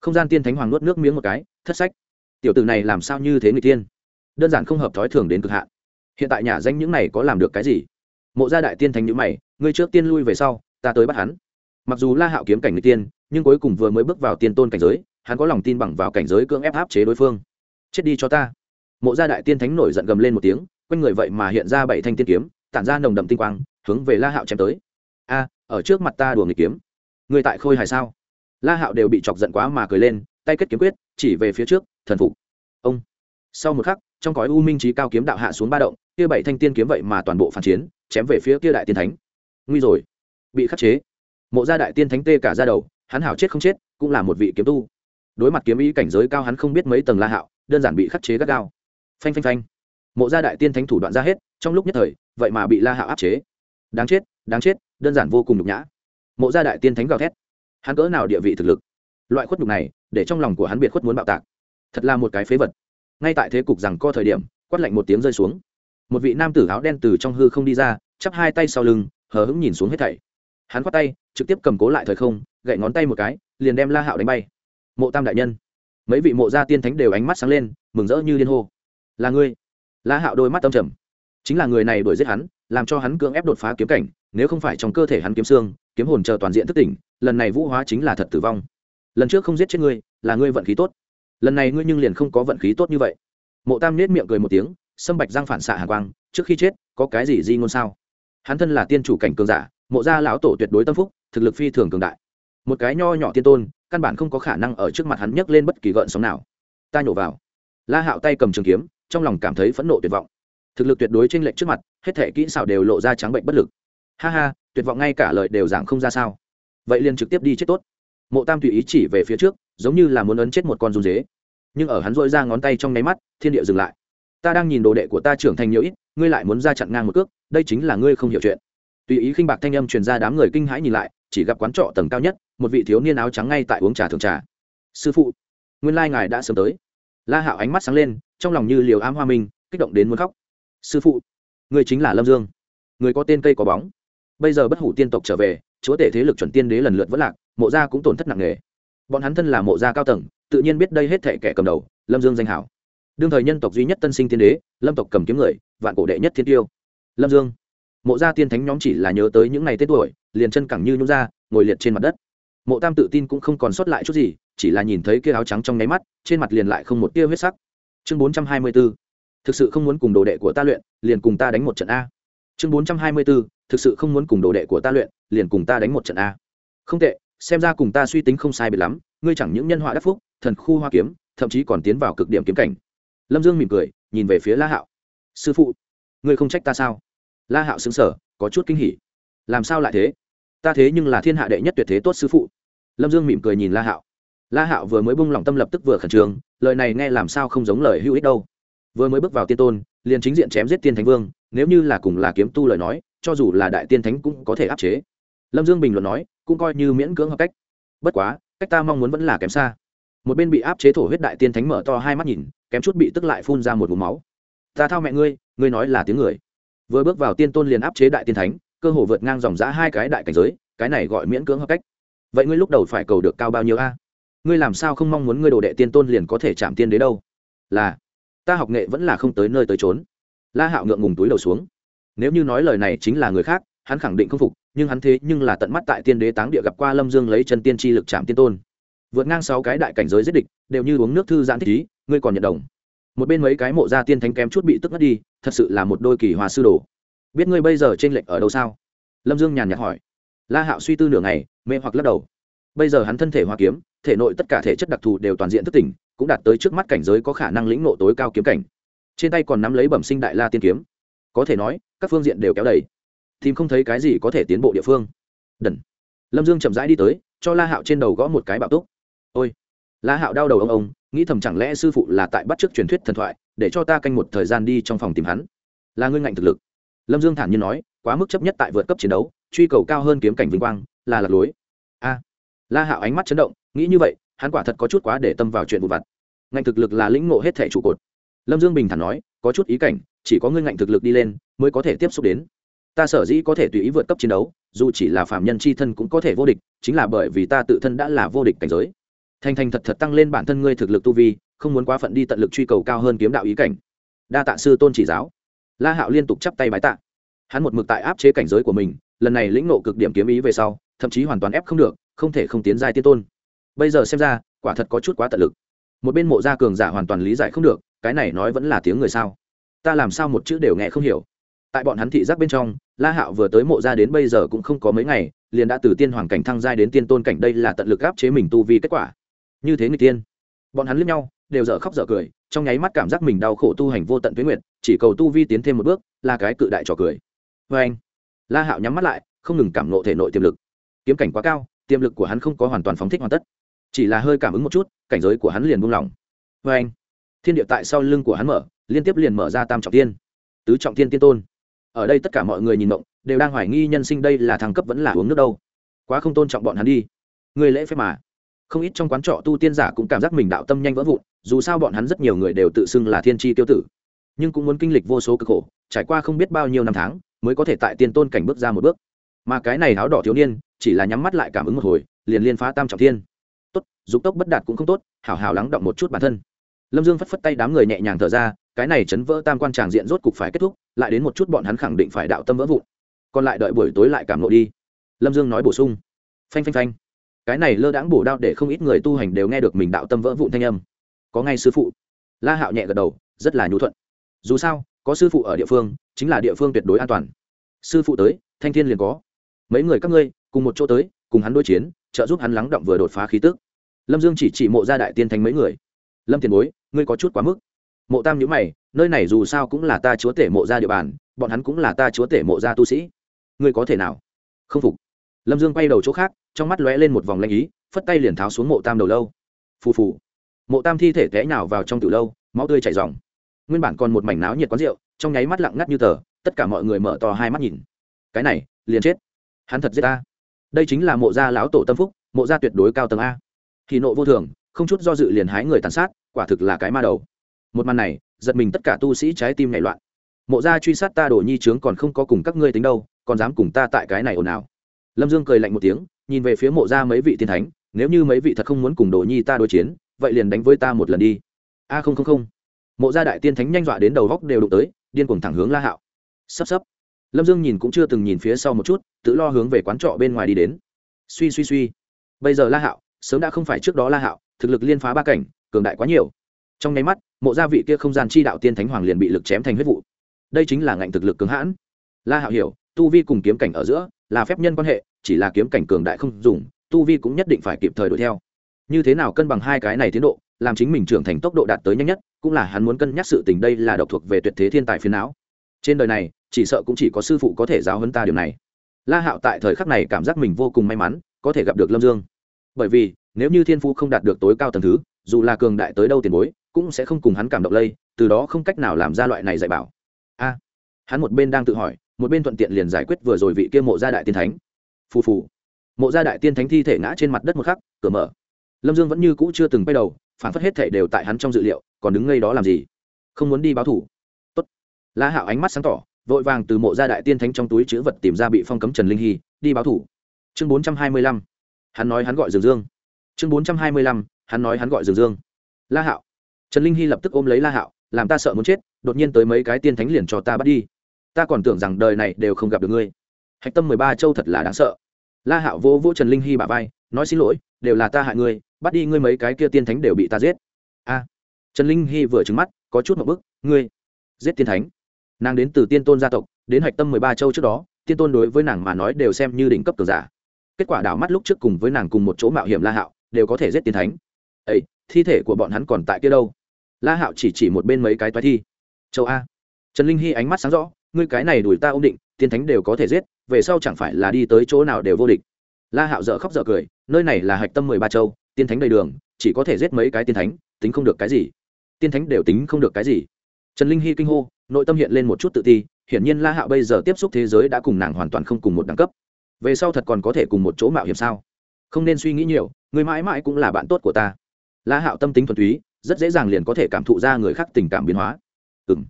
Không gian tiên thánh hoàng nuốt nước miếng một cái, thất sách. Tiểu tử này làm sao như thế người tiên? Đơn giản không hợp thói thường đến cực hạn. Hiện tại nhà danh những này có làm được cái gì? Mộ gia đại tiên thánh nhữ mày, ngươi trước tiên lui về sau, ta tới bắt hắn. Mặc dù la hạo kiếm cảnh người tiên, nhưng cuối cùng vừa mới bước vào tiên tôn cảnh giới, hắn có lòng tin bằng vào cảnh giới cưỡng ép áp chế đối phương. Chết đi cho ta. Mộ gia đại tiên thánh nổi giận gầm lên một tiếng, quanh người vậy mà hiện ra bảy thanh tiên kiếm, tản ra nồng đậm tinh quang hướng về la hạo chém tới. A, ở trước mặt ta đùa nghịch kiếm. Người tại khôi hài sao? La hạo đều bị chọc giận quá mà cười lên, tay kết kiếm quyết, chỉ về phía trước, thần phục. Ông. Sau một khắc, trong cõi u minh trí cao kiếm đạo hạ xuống ba động, kia bảy thanh tiên kiếm vậy mà toàn bộ phản chiến, chém về phía kia đại tiên thánh. Nguy rồi. Bị khắc chế. Mộ gia đại tiên thánh tê cả ra đầu, hắn hảo chết không chết, cũng là một vị kiếm tu. Đối mặt kiếm ý cảnh giới cao hắn không biết mấy tầng la hạo, đơn giản bị khắc chế gắt gao. Phanh phanh phanh. Mộ gia đại tiên thánh thủ đoạn ra hết, trong lúc nhất thời, vậy mà bị la hạo áp chế đáng chết đáng chết, đơn giản vô cùng nhục nhã. Mộ gia đại tiên thánh gào thét. Hắn cỡ nào địa vị thực lực? Loại khuất nhục này, để trong lòng của hắn biệt khuất muốn bạo tạc. Thật là một cái phế vật. Ngay tại thế cục rằng co thời điểm, quát lạnh một tiếng rơi xuống. Một vị nam tử áo đen từ trong hư không đi ra, chắp hai tay sau lưng, hờ hững nhìn xuống hết thảy. Hắn khoát tay, trực tiếp cầm cố lại thời không, gậy ngón tay một cái, liền đem la hạo đánh bay. Mộ tam đại nhân. Mấy vị mộ gia tiên thánh đều ánh mắt sáng lên, mừng rỡ như liên hô. Là ngươi. La hạo đôi mắt tâm trầm chính là người này đuổi giết hắn, làm cho hắn cưỡng ép đột phá kiếm cảnh, nếu không phải trong cơ thể hắn kiếm xương, kiếm hồn chờ toàn diện thức tỉnh, lần này vũ hóa chính là thật tử vong. Lần trước không giết chết ngươi, là ngươi vận khí tốt. Lần này ngươi nhưng liền không có vận khí tốt như vậy. Mộ tam nết miệng cười một tiếng, sâm bạch giang phản xạ hàng quang, trước khi chết, có cái gì di ngôn sao? Hắn thân là tiên chủ cảnh cường giả, mộ gia lão tổ tuyệt đối tâm phúc, thực lực phi thường cường đại. Một cái nho nhỏ tiên tôn, căn bản không có khả năng ở trước mặt hắn nhấc lên bất kỳ gợn sóng nào. Ta nhổ vào. La hạo tay cầm trường kiếm, trong lòng cảm thấy phẫn nộ tuyệt vọng thực lực tuyệt đối trên lệnh trước mặt, hết thể kỹ xảo đều lộ ra trắng bệnh bất lực. Ha ha, tuyệt vọng ngay cả lời đều giảng không ra sao. Vậy liền trực tiếp đi chết tốt. Mộ tam tùy ý chỉ về phía trước, giống như là muốn ấn chết một con run dế. Nhưng ở hắn dội ra ngón tay trong nháy mắt, thiên địa dừng lại. Ta đang nhìn đồ đệ của ta trưởng thành nhiều ít, ngươi lại muốn ra chặn ngang một cước, đây chính là ngươi không hiểu chuyện. Tùy ý khinh bạc thanh âm truyền ra đám người kinh hãi nhìn lại, chỉ gặp quán trọ tầng cao nhất, một vị thiếu niên áo trắng ngay tại uống trà thường trà. Sư phụ, nguyên lai ngài đã sớm tới. La hạo ánh mắt sáng lên, trong lòng như liều ám hoa minh, kích động đến muốn khóc sư phụ người chính là lâm dương. Người có tên cây có bóng. Bây giờ bất hủ tiên tộc trở về, chúa tể thế lực chuẩn tiên đế lần lượt vất lạc, mộ gia cũng tổn thất nặng nề. Bọn hắn thân là mộ gia cao tầng, tự nhiên biết đây hết thệ kẻ cầm đầu, lâm dương danh hảo. Đương thời nhân tộc duy nhất tân sinh tiên đế, lâm tộc cầm kiếm người, vạn cổ đệ nhất thiên tiêu. Lâm dương. Mộ gia tiên thánh nhóm chỉ là nhớ tới những ngày tết tuổi, liền chân cẳng như nhũ ra, ngồi liệt trên mặt đất. Mộ tam tự tin cũng không còn sót lại chút gì, chỉ là nhìn thấy kia áo trắng trong nháy mắt, trên mặt liền lại không một tia huyết sắc. Chương bốn trăm hai mươi b ố thực sự không muốn cùng đồ đệ của ta luyện, liền cùng ta đánh một trận a. Chương bốn trăm hai mươi b ố thực sự không muốn cùng đồ đệ của ta luyện, liền cùng ta đánh một trận a. Không tệ, xem ra cùng ta suy tính không sai biệt lắm, ngươi chẳng những nhân họa đắc phúc, thần khu hoa kiếm, thậm chí còn tiến vào cực điểm kiếm cảnh. Lâm dương mỉm cười, nhìn về phía la hạo. Sư phụ, ngươi không trách ta sao? La hạo xứng sở có chút kinh hỉ. Làm sao lại thế? Ta thế nhưng là thiên hạ đệ nhất tuyệt thế tốt sư phụ. Lâm dương mỉm cười nhìn la hạo. La hạo vừa mới bung lòng tâm lập tức vừa khẩn trương, lời này nghe làm sao không giống lời hữu ích đâu vừa mới bước vào tiên tôn, liền chính diện chém giết tiên thánh vương, nếu như là cùng là kiếm tu lời nói, cho dù là đại tiên thánh cũng có thể áp chế. Lâm dương bình luận nói, cũng coi như miễn cưỡng hợp cách. Bất quá, cách ta mong muốn vẫn là kém xa. Một bên bị áp chế thổ huyết đại tiên thánh mở to hai mắt nhìn, kém chút bị tức lại phun ra một vùng máu. Ta thao mẹ ngươi ngươi nói là tiếng người. Vừa bước vào tiên tôn liền áp chế đại tiên thánh, cơ hồ vượt ngang dòng giã hai cái đại cảnh giới, cái này gọi miễn cưỡng hợp cách. Vậy ngươi lúc đầu phải cầu được cao bao nhiêu a? Ngươi làm sao không mong muốn ngươi đồ đệ tiên tôn liền có thể chạm tiên đế đâu? Là ta học nghệ vẫn là không tới nơi tới trốn. La hạo ngượng ngùng túi đầu xuống. Nếu như nói lời này chính là người khác, hắn khẳng định không phục, nhưng hắn thế nhưng là tận mắt tại tiên đế táng địa gặp qua lâm dương lấy chân tiên tri lực chạm tiên tôn. Vượt ngang sáu cái đại cảnh giới giết địch, đều như uống nước thư giãn thích ý, ngươi còn nhận đồng. Một bên mấy cái mộ gia tiên thánh kém chút bị tức ngất đi, thật sự là một đôi kỳ hòa sư đồ. Biết ngươi bây giờ trên lệnh ở đâu sao? Lâm dương nhàn nhạt hỏi. La hạo suy tư nửa ngày, mê hoặc lắc đầu. Bây giờ hắn thân thể hoa kiếm, thể nội tất cả thể chất đặc thù đều toàn diện thức tỉnh cũng đạt tới trước mắt cảnh giới có khả năng lĩnh ngộ tối cao kiếm cảnh. Trên tay còn nắm lấy bẩm sinh đại la tiên kiếm. Có thể nói, các phương diện đều kéo đầy. Tìm không thấy cái gì có thể tiến bộ địa phương. Đần. Lâm dương chậm rãi đi tới, cho la hạo trên đầu gõ một cái bạo túc. Ôi. La hạo đau đầu ông ông, nghĩ thầm chẳng lẽ sư phụ là tại bắt t r ư ớ c truyền thuyết thần thoại, để cho ta canh một thời gian đi trong phòng tìm hắn. Là ngươi ngạnh thực lực. Lâm dương thản nhiên nói, quá mức chấp nhất tại vượt cấp chiến đấu, truy cầu cao hơn kiếm cảnh vinh quang, là lạc lối. A. La hạo ánh mắt chấn động, nghĩ như vậy hắn quả thật có chút quá để tâm vào chuyện vụ vặt. Ngạnh thực lực là lĩnh ngộ hết thể trụ cột. Lâm dương bình thản nói, có chút ý cảnh, chỉ có ngươi ngạnh thực lực đi lên, mới có thể tiếp xúc đến. Ta sở dĩ có thể tùy ý vượt cấp chiến đấu, dù chỉ là phạm nhân c h i thân cũng có thể vô địch, chính là bởi vì ta tự thân đã là vô địch cảnh giới. Thành thành thật thật tăng lên bản thân ngươi thực lực tu vi, không muốn quá phận đi tận lực truy cầu cao hơn kiếm đạo ý cảnh. Đa tạ sư tôn chỉ giáo. La hạo liên tục chắp tay bái tạ. Hắn một mực tại áp chế cảnh giới của mình, lần này lĩnh nộ cực điểm kiếm ý về sau, thậm chí hoàn toàn ép không được, không thể không tiến giai tiên tôn bây giờ xem ra, quả thật có chút quá tận lực. Một bên mộ gia cường giả hoàn toàn lý giải không được, cái này nói vẫn là tiếng người sao? Ta làm sao một chữ đều nghe không hiểu. Tại bọn hắn thị giác bên trong, la hạo vừa tới mộ gia đến bây giờ cũng không có mấy ngày, liền đã từ tiên hoàng cảnh thăng giai đến tiên tôn cảnh, đây là tận lực áp chế mình tu vi kết quả. Như thế người tiên. Bọn hắn liếc nhau, đều dở khóc dở cười, trong nháy mắt cảm giác mình đau khổ tu hành vô tận tuyến nguyện chỉ cầu tu vi tiến thêm một bước, là cái cự đại trò cười. Vê anh, la hạo nhắm mắt lại, không ngừng cảm nộ thể nội tiềm lực. Kiếm cảnh quá cao, tiềm lực của hắn không có hoàn toàn phóng thích hoàn tất chỉ là hơi cảm ứng một chút, cảnh giới của hắn liền buông lỏng. Vê anh, thiên địa tại sau lưng của hắn mở, liên tiếp liền mở ra tam trọng tiên. Tứ trọng tiên tiên tôn. Ở đây tất cả mọi người nhìn động đều đang hoài nghi nhân sinh đây là thăng cấp vẫn là uống nước đâu. Quá không tôn trọng bọn hắn đi. Người lễ phép mà. Không ít trong quán trọ tu tiên giả cũng cảm giác mình đạo tâm nhanh vỡ vụn, dù sao bọn hắn rất nhiều người đều tự xưng là thiên tri tiêu tử. Nhưng cũng muốn kinh lịch vô số cực khổ, trải qua không biết bao nhiêu năm tháng, mới có thể tại tiên tôn cảnh bước ra một bước. Mà cái này áo đỏ thiếu niên, chỉ là nhắm mắt lại cảm ứng một hồi, liền liên phá tam trọng thiên tốt, dục tốc bất đạt cũng không tốt, hảo hảo lắng động một chút bản thân. Lâm dương phất phất tay đám người nhẹ nhàng thở ra, cái này chấn vỡ tam quan tràng diện rốt cục phải kết thúc, lại đến một chút bọn hắn khẳng định phải đạo tâm vỡ vụn. Còn lại đợi buổi tối lại cảm lộ đi. Lâm dương nói bổ sung. Phanh phanh phanh. Cái này lơ đãng bổ đao để không ít người tu hành đều nghe được mình đạo tâm vỡ vụn thanh âm. Có ngay sư phụ. La hạo nhẹ gật đầu, rất là nhu thuận. Dù sao, có sư phụ ở địa phương, chính là địa phương tuyệt đối an toàn. Sư phụ tới, thanh thiên liền có. Mấy người các ngươi, cùng một chỗ tới, cùng hắn đối chiến trợ giúp hắn lắng động vừa đột phá khí tức. Lâm dương chỉ chỉ mộ gia đại tiên thánh mấy người. Lâm tiền bối, ngươi có chút quá mức. Mộ tam nhữ mày, nơi này dù sao cũng là ta chúa tể mộ gia địa bàn, bọn hắn cũng là ta chúa tể mộ gia tu sĩ. Ngươi có thể nào? Không phục. Lâm dương quay đầu chỗ khác, trong mắt lóe lên một vòng lanh ý, phất tay liền tháo xuống mộ tam đầu lâu. Phù phù. Mộ tam thi thể té nhào vào trong từ lâu, máu tươi chảy dòng nguyên bản còn một mảnh náo nhiệt quán rượu, trong nháy mắt lặng ngắt như tờ, tất cả mọi người mở to hai mắt nhìn. Cái này, liền chết. Hắn thật giết ta đây chính là mộ gia lão tổ tâm phúc, mộ gia tuyệt đối cao tầng a. Thì nộ vô thường, không chút do dự liền hái người tàn sát, quả thực là cái ma đầu. Một màn này, giật mình tất cả tu sĩ trái tim nhảy loạn. Mộ gia truy sát ta đổ nhi trướng còn không có cùng các ngươi tính đâu, còn dám cùng ta tại cái này ồn ào. Lâm dương cười lạnh một tiếng, nhìn về phía mộ gia mấy vị tiên thánh, nếu như mấy vị thật không muốn cùng đồ nhi ta đối chiến, vậy liền đánh với ta một lần đi. A không không không. Mộ gia đại tiên thánh nhanh dọa đến đầu góc đều đụng tới, điên cuồng thẳng hướng la hạo. Sắp sắp lâm dương nhìn cũng chưa từng nhìn phía sau một chút, tự lo hướng về quán trọ bên ngoài đi đến. Suy suy suy. Bây giờ la hạo, sớm đã không phải trước đó la hạo, thực lực liên phá ba cảnh, cường đại quá nhiều. Trong nháy mắt, mộ gia vị kia không gian chi đạo tiên thánh hoàng liền bị lực chém thành huyết vụ. Đây chính là ngạnh thực lực cứng hãn. La hạo hiểu, tu vi cùng kiếm cảnh ở giữa là phép nhân quan hệ, chỉ là kiếm cảnh cường đại không dùng, tu vi cũng nhất định phải kịp thời đuổi theo. Như thế nào cân bằng hai cái này tiến độ, làm chính mình trưởng thành tốc độ đạt tới nhanh nhất, cũng là hắn muốn cân nhắc sự tình đây là độc thuộc về tuyệt thế thiên tài phiến não. Trên đời này chỉ sợ cũng chỉ có sư phụ có thể giáo hơn ta điều này. La hạo tại thời khắc này cảm giác mình vô cùng may mắn, có thể gặp được lâm dương. Bởi vì, nếu như thiên phú không đạt được tối cao tầng thứ, dù là cường đại tới đâu tiền bối, cũng sẽ không cùng hắn cảm động lây, từ đó không cách nào làm ra loại này dạy bảo. A, hắn một bên đang tự hỏi, một bên thuận tiện liền giải quyết vừa rồi vị kia mộ gia đại tiên thánh. Phù phù. Mộ gia đại tiên thánh thi thể ngã trên mặt đất một khắc, cửa mở. Lâm dương vẫn như cũ chưa từng bay đầu, phản phất hết thể đều tại hắn trong dự liệu, còn đứng ngay đó làm gì? Không muốn đi báo thủ. Tốt. la hạo ánh mắt sáng tỏ vội vàng từ mộ gia đại tiên thánh trong túi chữ vật tìm ra bị phong cấm trần linh hy, đi báo thủ. Chương bốn trăm hai mươi lăm, hắn nói hắn gọi dương dương. Chương bốn trăm hai mươi lăm, hắn nói hắn gọi dương dương. La hạo. Trần linh hy lập tức ôm lấy la hạo, làm ta sợ muốn chết, đột nhiên tới mấy cái tiên thánh liền cho ta bắt đi. Ta còn tưởng rằng đời này đều không gặp được ngươi. Hạch tâm mười ba châu thật là đáng sợ. La hạo vô vô trần linh hy bà vai, nói xin lỗi, đều là ta hại ngươi, bắt đi ngươi mấy cái kia tiên thánh đều bị ta giết. A. Trần linh hy vừa trứng mắt, có chút một bức, ngươi giết tiên thánh nàng đến từ tiên tôn gia tộc, đến hạch tâm mười ba châu trước đó, tiên tôn đối với nàng mà nói đều xem như đỉnh cấp cường giả. Kết quả đảo mắt lúc trước cùng với nàng cùng một chỗ mạo hiểm la hạo, đều có thể giết tiên thánh. Ấy thi thể của bọn hắn còn tại kia đâu? La hạo chỉ chỉ một bên mấy cái toái thi. Châu a. Trần linh hy ánh mắt sáng rõ, ngươi cái này đuổi ta ôm định, tiên thánh đều có thể giết, về sau chẳng phải là đi tới chỗ nào đều vô địch. La hạo dở khóc dở cười, nơi này là hạch tâm mười ba châu, tiên thánh đầy đường, chỉ có thể giết mấy cái tiên thánh, tính không được cái gì. Tiên thánh đều tính không được cái gì. Trần linh hy kinh hô nội tâm hiện lên một chút tự ti, hiển nhiên la hạo bây giờ tiếp xúc thế giới đã cùng nàng hoàn toàn không cùng một đẳng cấp. Về sau thật còn có thể cùng một chỗ mạo hiểm sao? Không nên suy nghĩ nhiều, người mãi mãi cũng là bạn tốt của ta. La hạo tâm tính thuần túy, rất dễ dàng liền có thể cảm thụ ra người khác tình cảm biến hóa. Ừ m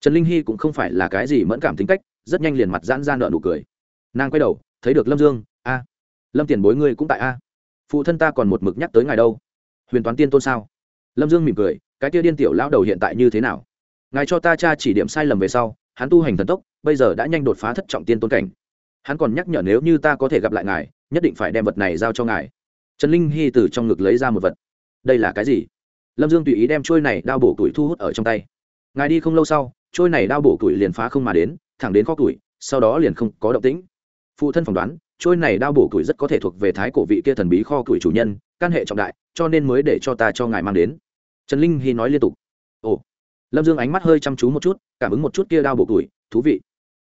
trần linh hy cũng không phải là cái gì mẫn cảm tính cách, rất nhanh liền mặt giãn ra nợ nụ cười. Nàng quay đầu, thấy được lâm dương, a, lâm tiền bối ngươi cũng tại a. Phụ thân ta còn một mực nhắc tới ngài đâu. Huyền toán tiên tôn sao? Lâm dương mỉm cười, cái kia điên tiểu lão đầu hiện tại như thế nào? Ngài cho ta cha chỉ điểm sai lầm về sau, hắn tu hành thần tốc, bây giờ đã nhanh đột phá thất trọng tiên tôn cảnh. Hắn còn nhắc nhở nếu như ta có thể gặp lại ngài, nhất định phải đem vật này giao cho ngài. Trần linh hy từ trong ngực lấy ra một vật. Đây là cái gì? Lâm dương tùy ý đem trôi này đao bổ tuổi thu hút ở trong tay. Ngài đi không lâu sau trôi này đao bổ tuổi liền phá không mà đến, thẳng đến kho tuổi, sau đó liền không có động tĩnh. Phụ thân phỏng đoán trôi này đao bổ tuổi rất có thể thuộc về thái cổ vị kia thần bí kho tuổi chủ nhân, căn hệ trọng đại, cho nên mới để cho ta cho ngài mang đến. Trần linh hy nói liên tục. Ồ lâm dương ánh mắt hơi chăm chú một chút, cảm ứng một chút kia đao bổ tuổi, thú vị.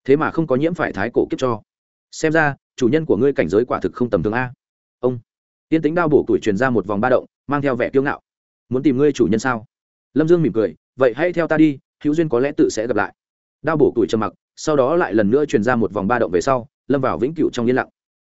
Thế mà không có nhiễm phải thái cổ kiếp cho. Xem ra, chủ nhân của ngươi cảnh giới quả thực không tầm thường a. Ông. Tiên tính đao bổ tuổi truyền ra một vòng ba động, mang theo vẻ kiêu ngạo. Muốn tìm ngươi chủ nhân sao? Lâm dương mỉm cười, vậy hãy theo ta đi, hữu duyên có lẽ tự sẽ gặp lại. Đao bổ tuổi trầm mặc, sau đó lại lần nữa truyền ra một vòng ba động về sau, lâm vào vĩnh cửu trong yên lặng.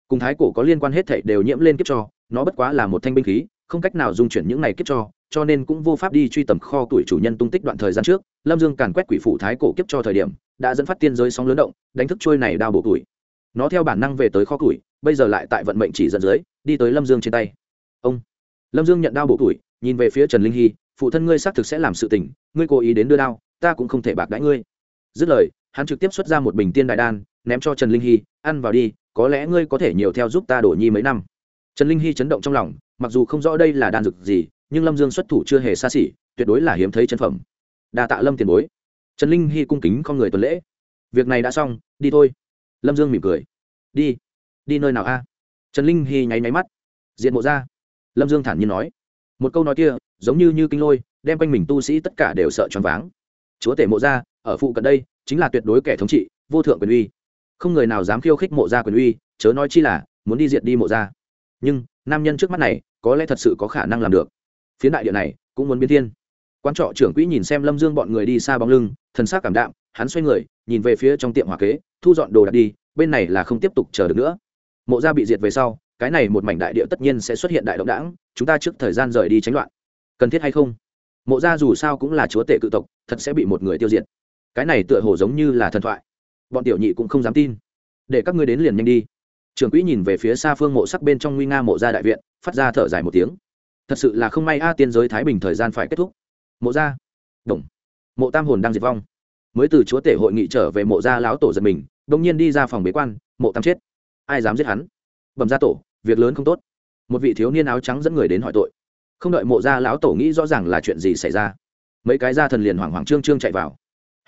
Cùng thái cổ có liên quan hết thảy đều nhiễm lên kiếp cho, nó bất quá là một thanh binh khí, không cách nào dung chuyển những này kiếp cho cho nên cũng vô pháp đi truy tầm kho tuổi chủ nhân tung tích đoạn thời gian trước, lâm dương càn quét quỷ phủ thái cổ kiếp cho thời điểm, đã dẫn phát tiên giới sóng lớn động, đánh thức trôi này đao bổ tuổi. Nó theo bản năng về tới kho tuổi, bây giờ lại tại vận mệnh chỉ dẫn dưới, đi tới lâm dương trên tay. Ông! Lâm dương nhận đao bổ tuổi, nhìn về phía trần linh hy, phụ thân ngươi xác thực sẽ làm sự tình, ngươi cố ý đến đưa đao, ta cũng không thể bạc đãi ngươi. Dứt lời, hắn trực tiếp xuất ra một bình tiên đại đan, ném cho trần linh hy, ăn vào đi, có lẽ ngươi có thể nhiều theo giúp ta đổ nhi mấy năm. Trần linh hy chấn động trong lòng, mặc dù không rõ đây là đan dược gì nhưng lâm dương xuất thủ chưa hề xa xỉ, tuyệt đối là hiếm thấy chân phẩm. Đa tạ lâm tiền bối. Trần linh hy cung kính con người tuần lễ. Việc này đã xong, đi thôi. Lâm dương mỉm cười. Đi. Đi nơi nào a? Trần linh hy nháy máy mắt. Diện mộ ra. Lâm dương thản nhiên nói. Một câu nói kia, giống như như kinh lôi, đem quanh mình tu sĩ tất cả đều sợ choáng váng. Chúa tể mộ ra, ở phụ cận đây, chính là tuyệt đối kẻ thống trị, vô thượng quyền uy. Không người nào dám khiêu khích mộ gia quyền uy, chớ nói chi là, muốn đi diệt đi mộ gia nhưng, nam nhân trước mắt này, có lẽ thật sự có khả năng làm được phía đại địa này cũng muốn biến thiên. Quan trọ trưởng quỹ nhìn xem lâm dương bọn người đi xa bóng lưng, thần s á c cảm đạm, hắn xoay người, nhìn về phía trong tiệm hòa kế, thu dọn đồ đặt đi, bên này là không tiếp tục chờ được nữa. Mộ gia bị diệt về sau, cái này một mảnh đại địa tất nhiên sẽ xuất hiện đại động đảng, chúng ta trước thời gian rời đi tránh loạn. Cần thiết hay không? Mộ gia dù sao cũng là chúa tể cự tộc, thật sẽ bị một người tiêu diệt. Cái này tựa hồ giống như là thần thoại. Bọn tiểu nhị cũng không dám tin. Để các ngươi đến liền nhanh đi. Trưởng quỹ nhìn về phía xa phương mộ sắc bên trong nguy nga mộ gia đại viện, phát ra thở dài một tiếng thật sự là không may a, tiên giới thái bình thời gian phải kết thúc. Mộ gia. Đồng. Mộ tam hồn đang diệt vong. Mới từ chúa tể hội nghị trở về mộ gia lão tổ giật mình đông nhiên đi ra phòng bế quan, mộ tam chết. Ai dám giết hắn? Bẩm gia tổ, việc lớn không tốt. Một vị thiếu niên áo trắng dẫn người đến hỏi tội. Không đợi mộ gia lão tổ nghĩ rõ ràng là chuyện gì xảy ra, mấy cái gia thần liền hoảng hoảng trương trương chạy vào.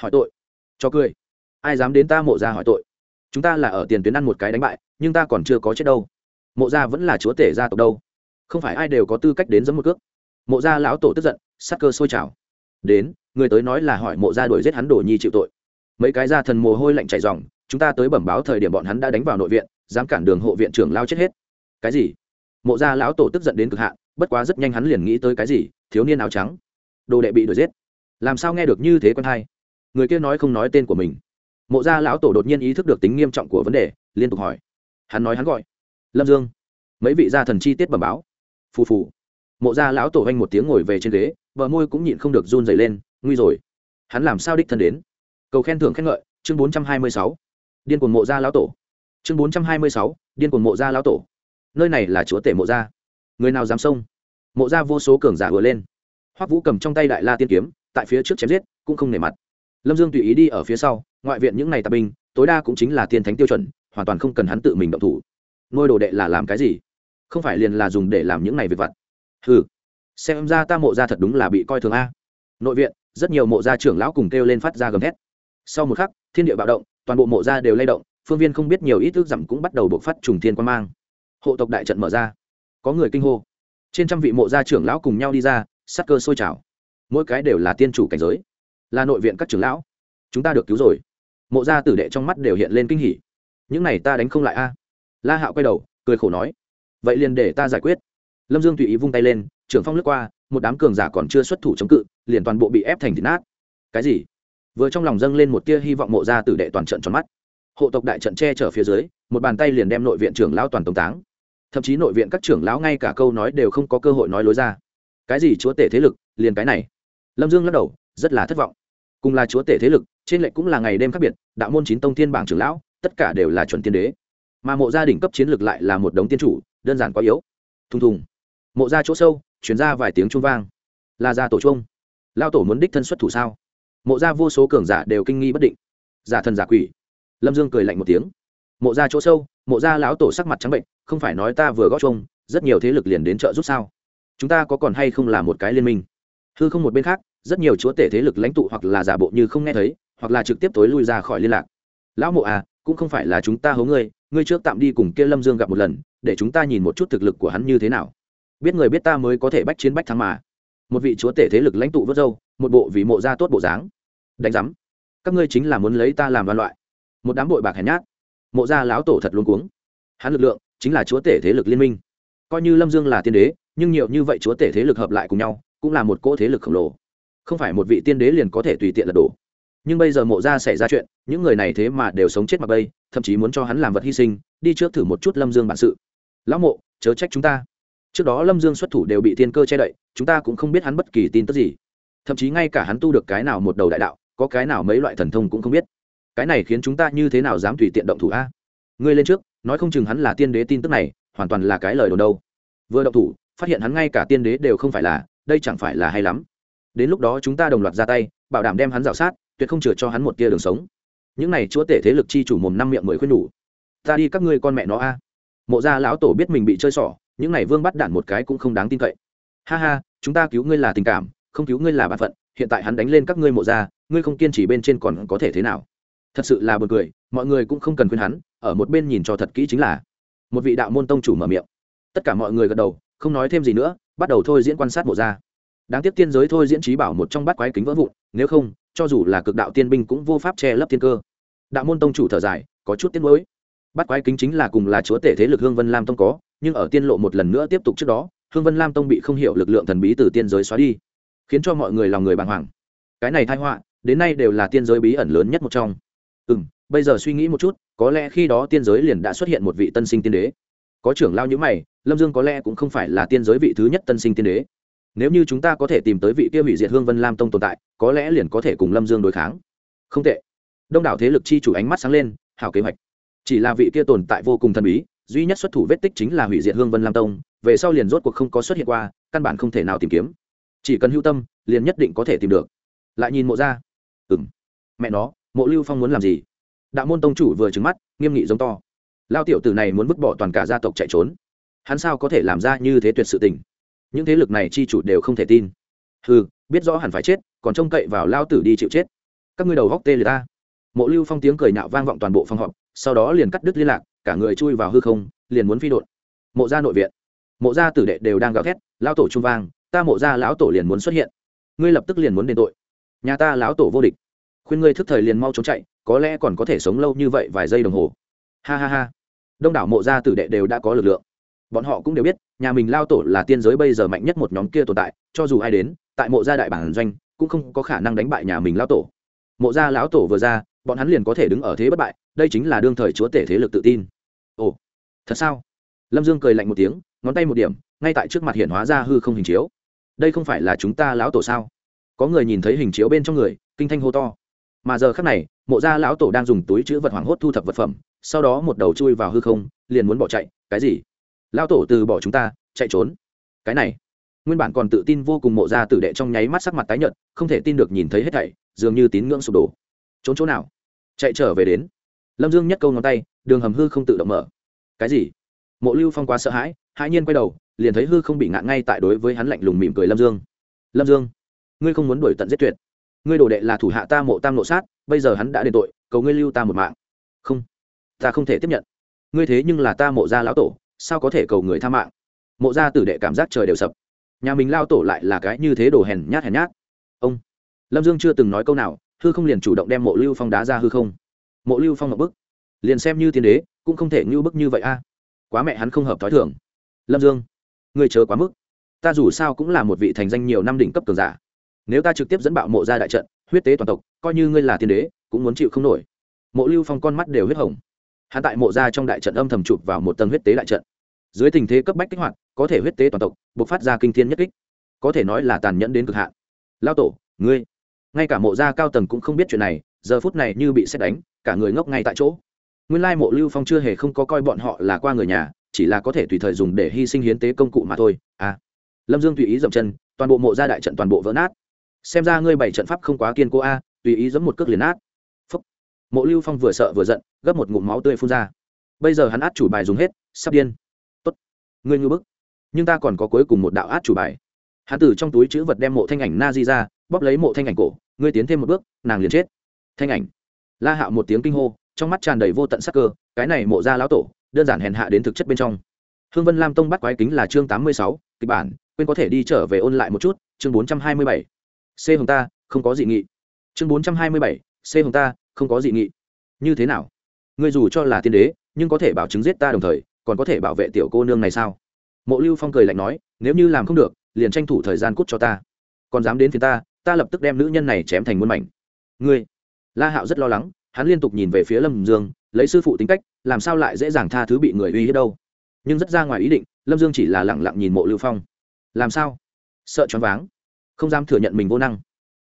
Hỏi tội. Cho cười. Ai dám đến ta mộ gia hỏi tội? Chúng ta là ở tiền tuyến ăn một cái đánh bại, nhưng ta còn chưa có chết đâu. Mộ gia vẫn là chúa tể gia tộc đâu không phải ai đều có tư cách đến giấm một cước. Mộ gia lão tổ tức giận, sắc cơ sôi trào. Đến, người tới nói là hỏi mộ gia đuổi giết hắn đổ nhi chịu tội. Mấy cái gia thần mồ hôi lạnh chảy ròng. chúng ta tới bẩm báo thời điểm bọn hắn đã đánh vào nội viện, dám cản đường hộ viện trưởng lao chết hết. Cái gì? Mộ gia lão tổ tức giận đến cực hạn, bất quá rất nhanh hắn liền nghĩ tới cái gì, thiếu niên áo trắng. Đồ đệ bị đuổi giết. Làm sao nghe được như thế quân hai? Người kia nói không nói tên của mình. Mộ gia lão tổ đột nhiên ý thức được tính nghiêm trọng của vấn đề, liên tục hỏi. Hắn nói hắn gọi. Lâm dương. Mấy vị gia thần chi tiết bẩm báo phù phù. Mộ gia lão tổ anh một tiếng ngồi về trên ghế vợ môi cũng nhịn không được run dày lên, nguy rồi. Hắn làm sao đích thân đến? Cầu khen thưởng khen ngợi, chương bốn trăm hai mươi sáu. Điên cuồng mộ gia lão tổ. Chương bốn trăm hai mươi sáu, điên cuồng mộ gia lão tổ. Nơi này là chúa tể mộ gia người nào dám xông? Mộ gia vô số cường giả vừa lên. Hoắc vũ cầm trong tay đại la tiên kiếm, tại phía trước chém giết, cũng không nể mặt. Lâm dương tùy ý đi ở phía sau, ngoại viện những này tạp binh, tối đa cũng chính là tiên thánh tiêu chuẩn, hoàn toàn không cần hắn tự mình động thủ. Nuôi đồ đệ là làm cái gì? Không phải liền là dùng để làm những này việc vặt. Ừ xem ra ta mộ gia thật đúng là bị coi thường a. Nội viện, rất nhiều mộ gia trưởng lão cùng kêu lên phát ra gầm thét. Sau một khắc, thiên địa bạo động, toàn bộ mộ gia đều lay động, phương viên không biết nhiều ít ước dặm cũng bắt đầu bộc phát trùng thiên quan mang. Hộ tộc đại trận mở ra. Có người kinh hô. Trên trăm vị mộ gia trưởng lão cùng nhau đi ra, sắc cơ sôi trào. Mỗi cái đều là tiên chủ cảnh giới. Là nội viện các trưởng lão. Chúng ta được cứu rồi. Mộ gia tử đệ trong mắt đều hiện lên kinh hỉ. Những này ta đánh không lại a. La hạo quay đầu, cười khổ nói vậy liền để ta giải quyết. Lâm dương tùy ý vung tay lên, trưởng phong lướt qua, một đám cường giả còn chưa xuất thủ chống cự, liền toàn bộ bị ép thành thịt nát. Cái gì? Vừa trong lòng dâng lên một tia hy vọng mộ gia tử đệ toàn trận tròn mắt. Hộ tộc đại trận che chở phía dưới, một bàn tay liền đem nội viện trưởng lão toàn tống táng. Thậm chí nội viện các trưởng lão ngay cả câu nói đều không có cơ hội nói lối ra. Cái gì chúa tể thế lực, liền cái này. Lâm dương lắc đầu, rất là thất vọng. Cùng là chúa tể thế lực, trên lệnh cũng là ngày đêm khác biệt, đạo môn chín tông thiên bảng trưởng lão, tất cả đều là chuẩn tiên đế. Mà mộ gia đình cấp chiến lược lại là một đống tiên chủ đơn giản quá yếu. Thùng thùng. Mộ ra chỗ sâu chuyển ra vài tiếng chuông vang. Là gia tổ chuông. Lao tổ muốn đích thân xuất thủ sao? Mộ ra vô số cường giả đều kinh nghi bất định. Giả thần giả quỷ. Lâm dương cười lạnh một tiếng. Mộ ra chỗ sâu, mộ ra lão tổ sắc mặt trắng bệnh, không phải nói ta vừa gót chuông, rất nhiều thế lực liền đến trợ giúp sao? Chúng ta có còn hay không là một cái liên minh? Hư không một bên khác, rất nhiều chúa tể thế lực lãnh tụ hoặc là giả bộ như không nghe thấy, hoặc là trực tiếp tối lui ra khỏi liên lạc. Lão mộ à cũng không phải là chúng ta hố ngươi ngươi trước tạm đi cùng kia lâm dương gặp một lần để chúng ta nhìn một chút thực lực của hắn như thế nào. Biết người biết ta mới có thể bách chiến bách thắng mà. Một vị chúa tể thế lực lãnh tụ vớt râu, một bộ vì mộ ra tốt bộ dáng. Đánh giám, các ngươi chính là muốn lấy ta làm văn loại. Một đám bội bạc hèn nhát. Mộ gia láo tổ thật luôn cuống. Hắn lực lượng chính là chúa tể thế lực liên minh. Coi như lâm dương là tiên đế, nhưng nhiều như vậy chúa tể thế lực hợp lại cùng nhau, cũng là một cỗ thế lực khổng lồ. Không phải một vị tiên đế liền có thể tùy tiện lật đổ. Nhưng bây giờ mộ gia xảy ra chuyện, những người này thế mà đều sống chết mặc bây, thậm chí muốn cho hắn làm vật hy sinh, đi trước thử một chút lâm dương bản sự lão mộ, chớ trách chúng ta. Trước đó lâm dương xuất thủ đều bị thiên cơ che đậy, chúng ta cũng không biết hắn bất kỳ tin tức gì. Thậm chí ngay cả hắn tu được cái nào một đầu đại đạo, có cái nào mấy loại thần thông cũng không biết. Cái này khiến chúng ta như thế nào dám tùy tiện động thủ a? Ngươi lên trước, nói không chừng hắn là tiên đế tin tức này, hoàn toàn là cái lời đồn đâu. Vừa động thủ, phát hiện hắn ngay cả tiên đế đều không phải là, đây chẳng phải là hay lắm. Đến lúc đó chúng ta đồng loạt ra tay, bảo đảm đem hắn rào sát, tuyệt không chừa cho hắn một tia đường sống. Những này chúa tể thế lực chi chủ mồm năm miệng mới khuyên nhủ. Ta đi các ngươi con mẹ nó a mộ gia lão tổ biết mình bị chơi xỏ, những này vương bắt đạn một cái cũng không đáng tin cậy. Ha ha, chúng ta cứu ngươi là tình cảm, không cứu ngươi là b phận, hiện tại hắn đánh lên các ngươi mộ gia ngươi không kiên trì bên trên còn có thể thế nào? Thật sự là b u ồ n cười, mọi người cũng không cần khuyên hắn, ở một bên nhìn cho thật kỹ chính là. Một vị đạo môn tông chủ mở miệng. Tất cả mọi người gật đầu, không nói thêm gì nữa, bắt đầu thôi diễn quan sát mộ gia đáng tiếc tiên giới thôi diễn trí bảo một trong bát quái kính vỡ vụn, nếu không, cho dù là cực đạo tiên binh cũng vô pháp che lấp thiên cơ. Đạo môn tông chủ thở dài, có chút tiếc mới bắt quái kính chính là cùng là chúa tể thế lực hương vân lam tông có, nhưng ở tiên lộ một lần nữa tiếp tục trước đó, hương vân lam tông bị không hiểu lực lượng thần bí từ tiên giới xóa đi, khiến cho mọi người lòng người bàng hoàng. Cái này thai họa, đến nay đều là tiên giới bí ẩn lớn nhất một trong. Ừ m bây giờ suy nghĩ một chút, có lẽ khi đó tiên giới liền đã xuất hiện một vị tân sinh tiên đế. Có trưởng lao nhữ mày, lâm dương có lẽ cũng không phải là tiên giới vị thứ nhất tân sinh tiên đế. Nếu như chúng ta có thể tìm tới vị kia hủy diệt hương vân lam tông tồn tại, có lẽ liền có thể cùng lâm dương đối kháng. Không tệ. Đông đảo thế lực chi chủ ánh mắt sáng lên, hảo kế hoạch chỉ là vị kia tồn tại vô cùng thần bí, duy nhất xuất thủ vết tích chính là hủy diệt hương vân lam tông, về sau liền rốt cuộc không có xuất hiện qua, căn bản không thể nào tìm kiếm. Chỉ cần hưu tâm, liền nhất định có thể tìm được. Lại nhìn mộ ra. Ừ m mẹ nó, mộ lưu phong muốn làm gì? Đạo môn tông chủ vừa trứng mắt, nghiêm nghị giống to. Lao tiểu tử này muốn vứt bỏ toàn cả gia tộc chạy trốn. Hắn sao có thể làm ra như thế tuyệt sự tình? Những thế lực này chi chủ đều không thể tin. Ừ biết rõ hẳn phải chết, còn trông cậy vào lao tử đi chịu chết. Các ngươi đầu góc tê liệt ta. Mộ lưu phong tiếng cười nạo vang vọng toàn bộ phòng họp sau đó liền cắt đứt liên lạc, cả người chui vào hư không, liền muốn phi đột mộ gia nội viện. Mộ gia tử đệ đều đang gào thét, lão tổ trung vang, ta mộ gia lão tổ liền muốn xuất hiện. Ngươi lập tức liền muốn đền tội. Nhà ta lão tổ vô địch. Khuyên ngươi thức thời liền mau trốn chạy, có lẽ còn có thể sống lâu như vậy vài giây đồng hồ. Ha ha ha. Đông đảo mộ gia tử đệ đều đã có lực lượng. Bọn họ cũng đều biết, nhà mình lao tổ là tiên giới bây giờ mạnh nhất một nhóm kia tồn tại, cho dù ai đến, tại mộ gia đại bản doanh, cũng không có khả năng đánh bại nhà mình lao tổ. Mộ gia lão tổ vừa ra, bọn hắn liền có thể đứng ở thế bất bại đây chính là đương thời chúa tể thế lực tự tin. Ồ, thật sao? Lâm dương cười lạnh một tiếng, ngón tay một điểm, ngay tại trước mặt hiện hóa ra hư không hình chiếu. Đây không phải là chúng ta lão tổ sao? Có người nhìn thấy hình chiếu bên trong người, kinh thanh hô to. Mà giờ khắc này, mộ gia lão tổ đang dùng túi chữ vật hoảng hốt thu thập vật phẩm, sau đó một đầu chui vào hư không, liền muốn bỏ chạy, cái gì? Lão tổ từ bỏ chúng ta, chạy trốn. Cái này, nguyên bản còn tự tin vô cùng mộ gia tử đệ trong nháy mắt sắc mặt tái nhợt, không thể tin được nhìn thấy hết thảy, dường như tín ngưỡng sụp đổ. Trốn chỗ nào? Chạy trở về đến lâm dương nhất câu ngón tay, đường hầm hư không tự động mở. Cái gì? Mộ lưu phong quá sợ hãi hãi nhiên quay đầu, liền thấy hư không bị ngạn ngay tại đối với hắn lạnh lùng mỉm cười lâm dương. Lâm dương, ngươi không muốn đuổi tận giết tuyệt. Ngươi đồ đệ là thủ hạ ta mộ tam nộ sát, bây giờ hắn đã đền tội, cầu ngươi lưu ta một mạng. Không, ta không thể tiếp nhận. Ngươi thế nhưng là ta mộ gia lão tổ, sao có thể cầu người tha mạng? Mộ gia tử đệ cảm giác trời đều sập. Nhà mình lao tổ lại là cái như thế đồ hèn nhát hèn nhát. Ông, lâm dương chưa từng nói câu nào, hư không liền chủ động đem mộ lưu phong đá ra hư không mộ lưu phong ngập bức liền xem như tiên đế cũng không thể ngưu bức như vậy a à. quá mẹ hắn không hợp t h ó i thưởng lâm dương người chớ quá mức ta dù sao cũng là một vị thành danh nhiều năm đỉnh cấp cường giả nếu ta trực tiếp dẫn bạo mộ ra đại trận huyết tế toàn tộc coi như ngươi là tiên đế cũng muốn chịu không nổi mộ lưu phong con mắt đều huyết hồng hắn tại mộ ra trong đại trận âm thầm chụp vào một tầng huyết tế đại trận dưới tình thế cấp bách kích hoạt có thể huyết tế toàn tộc buộc phát ra kinh thiên nhất kích có thể nói là tàn nhẫn đến cực hạn lao tổ ngươi ngay cả mộ gia cao tầng cũng không biết chuyện này, giờ phút này như bị xét đánh, cả người ngốc ngay tại chỗ. Nguyên lai mộ lưu phong chưa hề không có coi bọn họ là qua người nhà, chỉ là có thể tùy thời dùng để hy sinh hiến tế công cụ mà thôi. À lâm dương tùy ý dậm chân, toàn bộ mộ gia đại trận toàn bộ vỡ nát. Xem ra ngươi bảy trận pháp không quá kiên cố a, tùy ý giẫm một cước liền nát. Phúc. mộ lưu phong vừa sợ vừa giận, gấp một ngụm máu tươi phun ra. Bây giờ hắn át chủ bài dùng hết, sắp điên. Tốt. Ngươi ngư bức. Nhưng ta còn có cuối cùng một đạo át chủ bài. Hắn từ trong túi chữ vật đem mộ thanh ảnh na di ra, bóp lấy mộ thanh ảnh cổ ngươi tiến thêm một bước, nàng liền chết. Thanh ảnh. La hạo một tiếng kinh hô, trong mắt tràn đầy vô tận sắc cơ, cái này mộ ra lão tổ, đơn giản hèn hạ đến thực chất bên trong. Hương vân lam tông bắt quái kính là chương tám mươi sáu, kịch bản, quên có thể đi trở về ôn lại một chút, chương bốn trăm hai mươi bảy. C hồng ta, không có dị nghị. Chương bốn trăm hai mươi bảy, c hồng ta, không có dị nghị. Như thế nào? Ngươi dù cho là tiên đế, nhưng có thể bảo chứng giết ta đồng thời, còn có thể bảo vệ tiểu cô nương này sao? Mộ lưu phong cười lạnh nói, nếu như làm không được, liền tranh thủ thời gian cút cho ta. Còn dám đến phía ta ta lập tức đem nữ nhân này chém thành muôn mảnh. Ngươi, la hạo rất lo lắng, hắn liên tục nhìn về phía lâm dương, lấy sư phụ tính cách, làm sao lại dễ dàng tha thứ bị người uy hiếp đâu? Nhưng rất ra ngoài ý định, lâm dương chỉ là lẳng lặng nhìn mộ lưu phong. Làm sao? Sợ choáng váng. Không dám thừa nhận mình vô năng.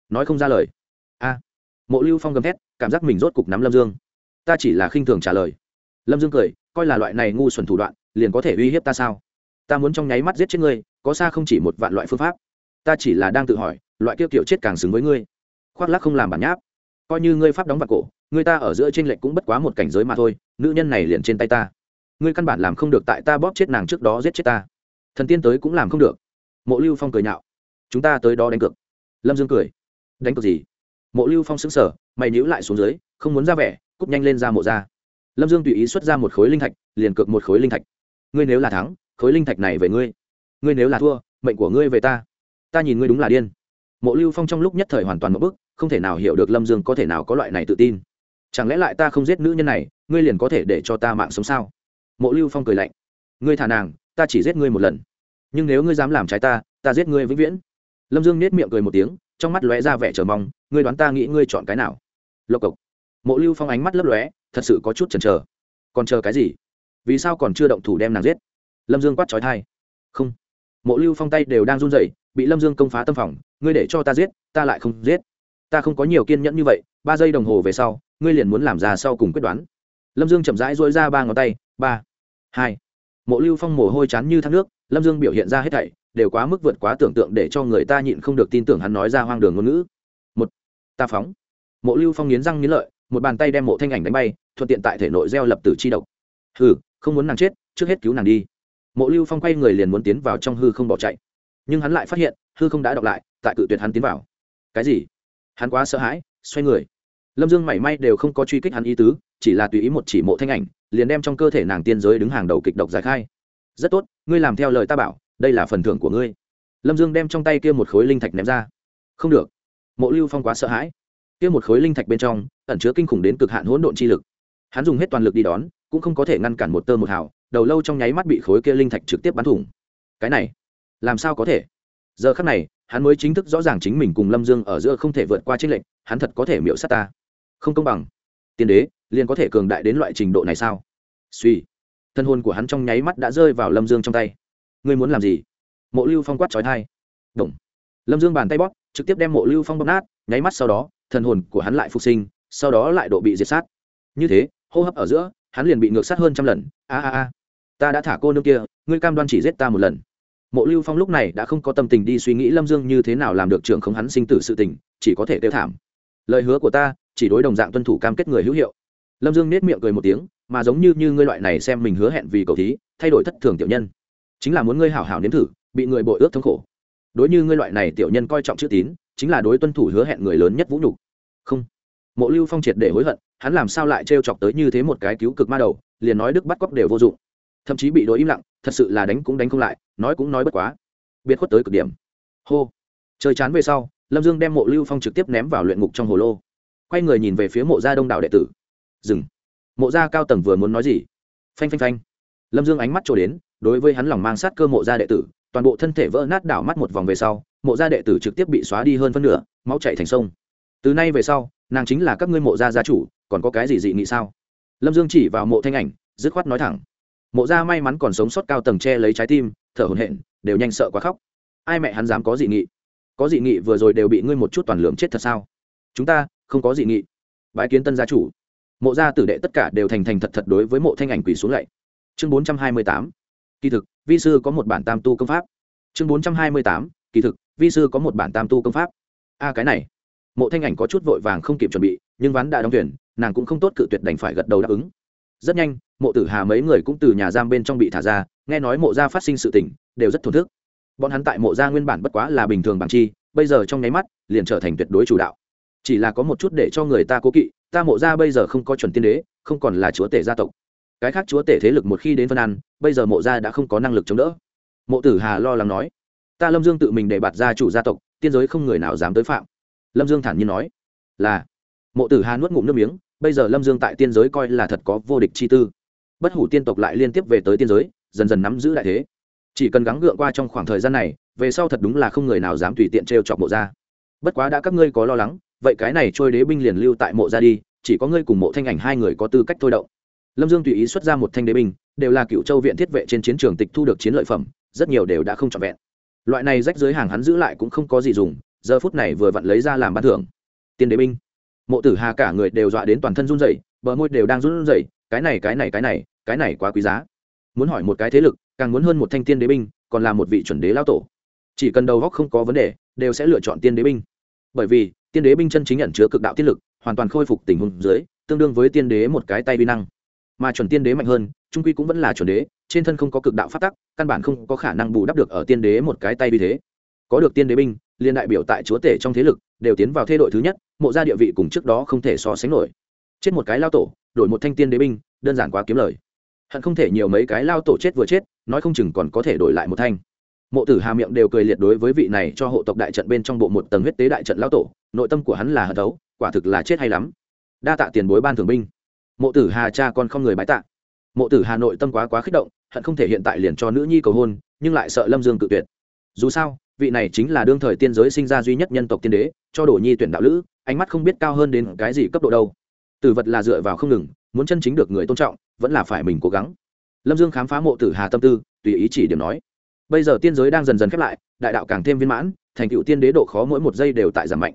Nói không ra lời. A. Mộ lưu phong gầm thét, cảm giác mình rốt cục nắm lâm dương. Ta chỉ là khinh thường trả lời. Lâm dương cười, coi là loại này ngu xuẩn thủ đoạn, liền có thể uy hiếp ta sao? Ta muốn trong nháy mắt giết chết ngươi, có xa không chỉ một vạn loại phương pháp. Ta chỉ là đang tự hỏi loại kia kiểu chết càng xứng với ngươi. Khoác lắc không làm bản nháp. Coi như ngươi pháp đóng vào cổ, người ta ở giữa t r ê n lệch cũng bất quá một cảnh giới mà thôi, nữ nhân này liền trên tay ta. Ngươi căn bản làm không được tại ta bóp chết nàng trước đó giết chết ta. Thần tiên tới cũng làm không được. Mộ lưu phong cười nhạo. Chúng ta tới đó đánh cược. Lâm dương cười. Đánh cược gì? Mộ lưu phong xứng sở mày nhữ lại xuống dưới, không muốn ra vẻ, cúp nhanh lên ra mộ ra. Lâm dương tùy ý xuất ra một khối linh thạch, liền cược một khối linh thạch. Ngươi nếu là thắng, khối linh thạch này về ngươi. Ngươi nếu là thua, mệnh của ngươi về ta. Ta nhìn ngươi đúng là điên mộ lưu phong trong lúc nhất thời hoàn toàn một bức, không thể nào hiểu được lâm dương có thể nào có loại này tự tin. Chẳng lẽ lại ta không giết nữ nhân này, ngươi liền có thể để cho ta mạng sống sao? Mộ lưu phong cười lạnh. Ngươi thả nàng, ta chỉ giết ngươi một lần. Nhưng nếu ngươi dám làm trái ta ta giết ngươi vĩnh viễn. Lâm dương nết miệng cười một tiếng, trong mắt lóe ra vẻ chờ mong, ngươi đoán ta nghĩ ngươi chọn cái nào? Lộc cộc. Mộ lưu phong ánh mắt lấp lóe, thật sự có chút chần chờ. Còn chờ cái gì? Vì sao còn chưa động thủ đem nàng giết? Lâm dương quát trói thai không. Mộ lưu phong tay đều đang run rẩy, bị lâm dương công phá tâm phòng ngươi để cho ta giết, ta lại không giết. Ta không có nhiều kiên nhẫn như vậy, ba giây đồng hồ về sau, ngươi liền muốn làm ra sau cùng quyết đoán. Lâm dương chậm rãi dối ra ba ngón tay, ba, hai. Mộ lưu phong mồ hôi chán như thác nước, lâm dương biểu hiện ra hết thảy, đều quá mức vượt quá tưởng tượng để cho người ta nhịn không được tin tưởng hắn nói ra hoang đường ngôn ngữ. Một, ta phóng. Mộ lưu phong nghiến răng nghiến lợi, một bàn tay đem mộ thanh ảnh đánh bay, thuận tiện tại thể nội gieo lập tử chi độc. Hừ, không muốn nàng chết, trước hết cứu nàng đi. Mộ lưu phong quay người liền muốn tiến vào trong hư không bỏ chạy nhưng hắn lại phát hiện, hư không đã đọc lại, tại cự tuyệt hắn tiến vào. Cái gì? Hắn quá sợ hãi, xoay người. Lâm dương mảy may đều không có truy kích hắn ý tứ, chỉ là tùy ý một chỉ mộ thanh ảnh, liền đem trong cơ thể nàng tiên giới đứng hàng đầu kịch độc giải khai. Rất tốt, ngươi làm theo lời ta bảo, đây là phần thưởng của ngươi. Lâm dương đem trong tay kia một khối linh thạch ném ra. Không được. Mộ lưu phong quá sợ hãi. Kia một khối linh thạch bên trong, ẩn chứa kinh khủng đến cực hạn hỗn độn chi lực. Hắn dùng hết toàn lực đi đón, cũng không có thể ngăn cản một tơ một hào, đầu lâu trong nháy mắt bị khối kia linh thạch trực tiếp bắn thủng. Cái này làm sao có thể? Giờ khắc này, hắn mới chính thức rõ ràng chính mình cùng lâm dương ở giữa không thể vượt qua trích lệnh hắn thật có thể miễu sát ta. Không công bằng. Tiên đế, liền có thể cường đại đến loại trình độ này sao? Suy. Thân hôn của hắn trong nháy mắt đã rơi vào lâm dương trong tay. Ngươi muốn làm gì? Mộ lưu phong quát trói thai đồng lâm dương bàn tay bóp, trực tiếp đem mộ lưu phong bóp nát, nháy mắt sau đó thần hồn của hắn lại phục sinh, sau đó lại độ bị diệt sát. Như thế, hô hấp ở giữa, hắn liền bị ngược sát hơn trăm lần. A a a. Ta đã thả cô nương kia, ngươi cam đoan chỉ giết ta một lần mộ lưu phong lúc này đã không có tâm tình đi suy nghĩ lâm dương như thế nào làm được trưởng không hắn sinh tử sự tình, chỉ có thể tiêu thảm. Lời hứa của ta, chỉ đối đồng dạng tuân thủ cam kết người hữu hiệu. Lâm dương nết miệng cười một tiếng, mà giống như như ngươi loại này xem mình hứa hẹn vì cầu thí, thay đổi thất thường tiểu nhân. Chính là muốn ngươi hảo hảo nếm thử, bị người bội ước thống khổ. Đối như ngươi loại này tiểu nhân coi trọng chữ tín, chính là đối tuân thủ hứa hẹn người lớn nhất vũ nhục. Không. Mộ lưu phong triệt để hối hận, hắn làm sao lại trêu chọc tới như thế một cái cứu cực ma đầu, liền nói đức bắt cóc đều vô dụng thậm chí bị đối im lặng, thật sự là đánh cũng đánh không lại, nói cũng nói bất quá. Biệt khuất tới cực điểm. Hô. Chơi chán về sau, lâm dương đem mộ lưu phong trực tiếp ném vào luyện ngục trong hồ lô. Quay người nhìn về phía mộ gia đông đảo đệ tử. Dừng. Mộ gia cao tầng vừa muốn nói gì? Phanh phanh phanh. Lâm dương ánh mắt trổ đến, đối với hắn lòng mang sát cơ mộ gia đệ tử, toàn bộ thân thể vỡ nát đảo mắt một vòng về sau, mộ gia đệ tử trực tiếp bị xóa đi hơn phân nửa, máu chạy thành sông. Từ nay về sau, nàng chính là các ngươi mộ gia gia chủ, còn có cái gì dị nghị sao? Lâm dương chỉ vào mộ thanh ảnh, dứt khoát nói thẳng mộ gia may mắn còn sống sót cao tầng che lấy trái tim, thở hổn hển, đều nhanh sợ quá khóc. Ai mẹ hắn dám có dị nghị? Có dị nghị vừa rồi đều bị ngươi một chút toàn lượng chết thật sao? Chúng ta, không có dị nghị. Bái kiến tân gia chủ. Mộ gia tử đệ tất cả đều thành thành thật thật đối với mộ thanh ảnh quỳ xuống lạy. Chương bốn trăm hai mươi tám. Kỳ thực, vi sư có một bản tam tu công pháp. Chương bốn trăm hai mươi tám. Kỳ thực, vi sư có một bản tam tu công pháp. A, cái này. Mộ thanh ảnh có chút vội vàng không kịp chuẩn bị, nhưng ván đã đóng tuyển nàng cũng không tốt cự tuyệt đành phải gật đầu đáp ứng. Rất nhanh mộ tử hà mấy người cũng từ nhà giam bên trong bị thả ra, nghe nói mộ gia phát sinh sự tình, đều rất thổn thức. Bọn hắn tại mộ gia nguyên bản bất quá là bình thường bằng chi, bây giờ trong nháy mắt, liền trở thành tuyệt đối chủ đạo. Chỉ là có một chút để cho người ta cố kỵ, ta mộ gia bây giờ không có chuẩn tiên đế, không còn là chúa tể gia tộc. Cái khác chúa tể thế lực một khi đến phân ăn, bây giờ mộ gia đã không có năng lực chống đỡ. Mộ tử hà lo lắng nói, ta lâm dương tự mình để bạt gia chủ gia tộc, tiên giới không người nào dám tới phạm. Lâm dương thản nhiên nói, là. Mộ tử hà nuốt ngụm nước miếng, bây giờ lâm dương tại tiên giới coi là thật có vô địch chi tư bất hủ tiên tộc lại liên tiếp về tới tiên giới, dần dần nắm giữ đại thế. Chỉ cần gắng gượng qua trong khoảng thời gian này, về sau thật đúng là không người nào dám tùy tiện t r e o chọc mộ ra bất quá đã các ngươi có lo lắng, vậy cái này trôi đế binh liền lưu tại mộ ra đi, chỉ có ngươi cùng mộ thanh ảnh hai người có tư cách thôi động. Lâm dương tùy ý xuất ra một thanh đế binh, đều là cựu châu viện thiết vệ trên chiến trường tịch thu được chiến lợi phẩm, rất nhiều đều đã không trọn vẹn. Loại này rách giới hàng hắn giữ lại cũng không có gì dùng, giờ phút này vừa vặn lấy ra làm bán thưởng. Tiên đế binh. Mộ tử hà cả người đều dọa đến toàn thân run rẩy, bờ môi đều đang run rẩy, cái này cái này cái này cái này quá quý giá. Muốn hỏi một cái thế lực, càng muốn hơn một thanh tiên đế binh, còn là một vị chuẩn đế lao tổ. Chỉ cần đầu góc không có vấn đề, đều sẽ lựa chọn tiên đế binh. Bởi vì, tiên đế binh chân chính nhận chứa cực đạo tiên lực, hoàn toàn khôi phục tình huống dưới, tương đương với tiên đế một cái tay vi năng. Mà chuẩn tiên đế mạnh hơn, trung quy cũng vẫn là chuẩn đế, trên thân không có cực đạo phát tắc, căn bản không có khả năng bù đắp được ở tiên đế một cái tay vì thế. Có được tiên đế binh liên đại biểu tại chúa tể trong thế lực, đều tiến vào thế đội thứ nhất, mộ ra địa vị cùng trước đó không thể so sánh nổi. Chết một cái lao tổ, đổi một thanh tiên đế binh, đơn giản quá kiếm lời hận không thể nhiều mấy cái lao tổ chết vừa chết, nói không chừng còn có thể đổi lại một thanh. Mộ tử hà miệng đều cười liệt đối với vị này cho hộ tộc đại trận bên trong bộ một tầng huyết tế đại trận lao tổ, nội tâm của hắn là hận thấu, quả thực là chết hay lắm. Đa tạ tiền bối ban thường binh. Mộ tử hà cha con không người bái tạ. Mộ tử hà nội tâm quá quá kích động, hận không thể hiện tại liền cho nữ nhi cầu hôn, nhưng lại sợ lâm dương cự tuyệt. Dù sao, vị này chính là đương thời tiên giới sinh ra duy nhất nhân tộc tiên đế, cho đồ nhi tuyển đạo lữ, ánh mắt không biết cao hơn đến cái gì cấp độ đâu. Tử vật là dựa vào không ngừng, muốn chân chính được người tôn trọng vẫn là phải mình cố gắng. Lâm dương khám phá mộ tử hà tâm tư, tùy ý chỉ điểm nói. Bây giờ tiên giới đang dần dần khép lại, đại đạo càng thêm viên mãn, thành cựu tiên đế độ khó mỗi một giây đều tại giảm mạnh.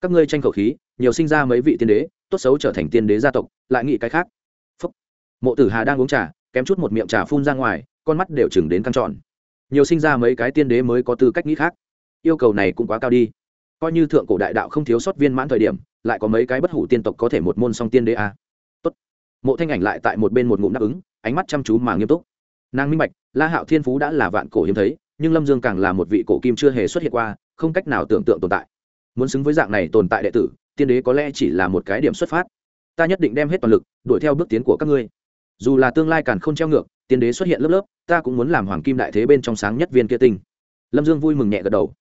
Các ngươi tranh khẩu khí, nhiều sinh ra mấy vị tiên đế, tốt xấu trở thành tiên đế gia tộc, lại nghĩ cái khác. Phúc. mộ tử hà đang uống trà, kém chút một miệng trà phun ra ngoài, con mắt đều chừng đến căng tròn. Nhiều sinh ra mấy cái tiên đế mới có tư cách nghĩ khác. Yêu cầu này cũng quá cao đi. Coi như thượng cổ đại đạo không thiếu sót viên mãn thời điểm, lại có mấy cái bất hủ tiên tộc có thể một môn song tiên đế à. Mộ thanh ảnh lại tại một bên một ngụm đáp ứng, ánh mắt chăm chú mà nghiêm túc. Nàng minh bạch, la hạo thiên phú đã là vạn cổ hiếm thấy, nhưng lâm dương càng là một vị cổ kim chưa hề xuất hiện qua, không cách nào tưởng tượng tồn tại. Muốn xứng với dạng này tồn tại đệ tử, tiên đế có lẽ chỉ là một cái điểm xuất phát. Ta nhất định đem hết toàn lực, đuổi theo bước tiến của các ngươi. Dù là tương lai càng không treo ngược, tiên đế xuất hiện lớp lớp, ta cũng muốn làm hoàng kim đại thế bên trong sáng nhất viên kia tinh. Lâm dương vui mừng nhẹ gật đầu.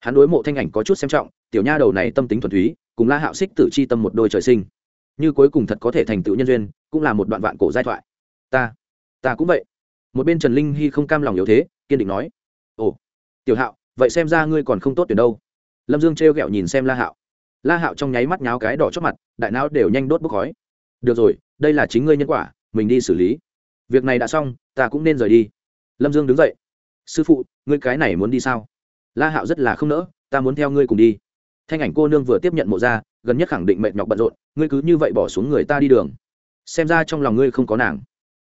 Hắn đối mộ thanh ảnh có chút xem trọng, tiểu nha đầu này tâm tính thuần túy, cùng la hạo xích tử chi tâm một đôi trời sinh như cuối cùng thật có thể thành tựu nhân duyên, cũng là một đoạn vạn cổ giai thoại. Ta ta cũng vậy. Một bên trần linh hy không cam lòng yếu thế, kiên định nói. Ồ, tiểu hạo, vậy xem ra ngươi còn không tốt tuyển đâu. Lâm dương trêu ghẹo nhìn xem la hạo. La hạo trong nháy mắt nháo cái đỏ chót mặt, đại não đều nhanh đốt bốc khói. Được rồi, đây là chính ngươi nhân quả, mình đi xử lý. Việc này đã xong, ta cũng nên rời đi. Lâm dương đứng dậy. Sư phụ, ngươi cái này muốn đi sao? La hạo rất là không nỡ, ta muốn theo ngươi cùng đi thanh ảnh cô nương vừa tiếp nhận mộ ra, gần nhất khẳng định mệt nhọc bận rộn, ngươi cứ như vậy bỏ xuống người ta đi đường. Xem ra trong lòng ngươi không có nàng.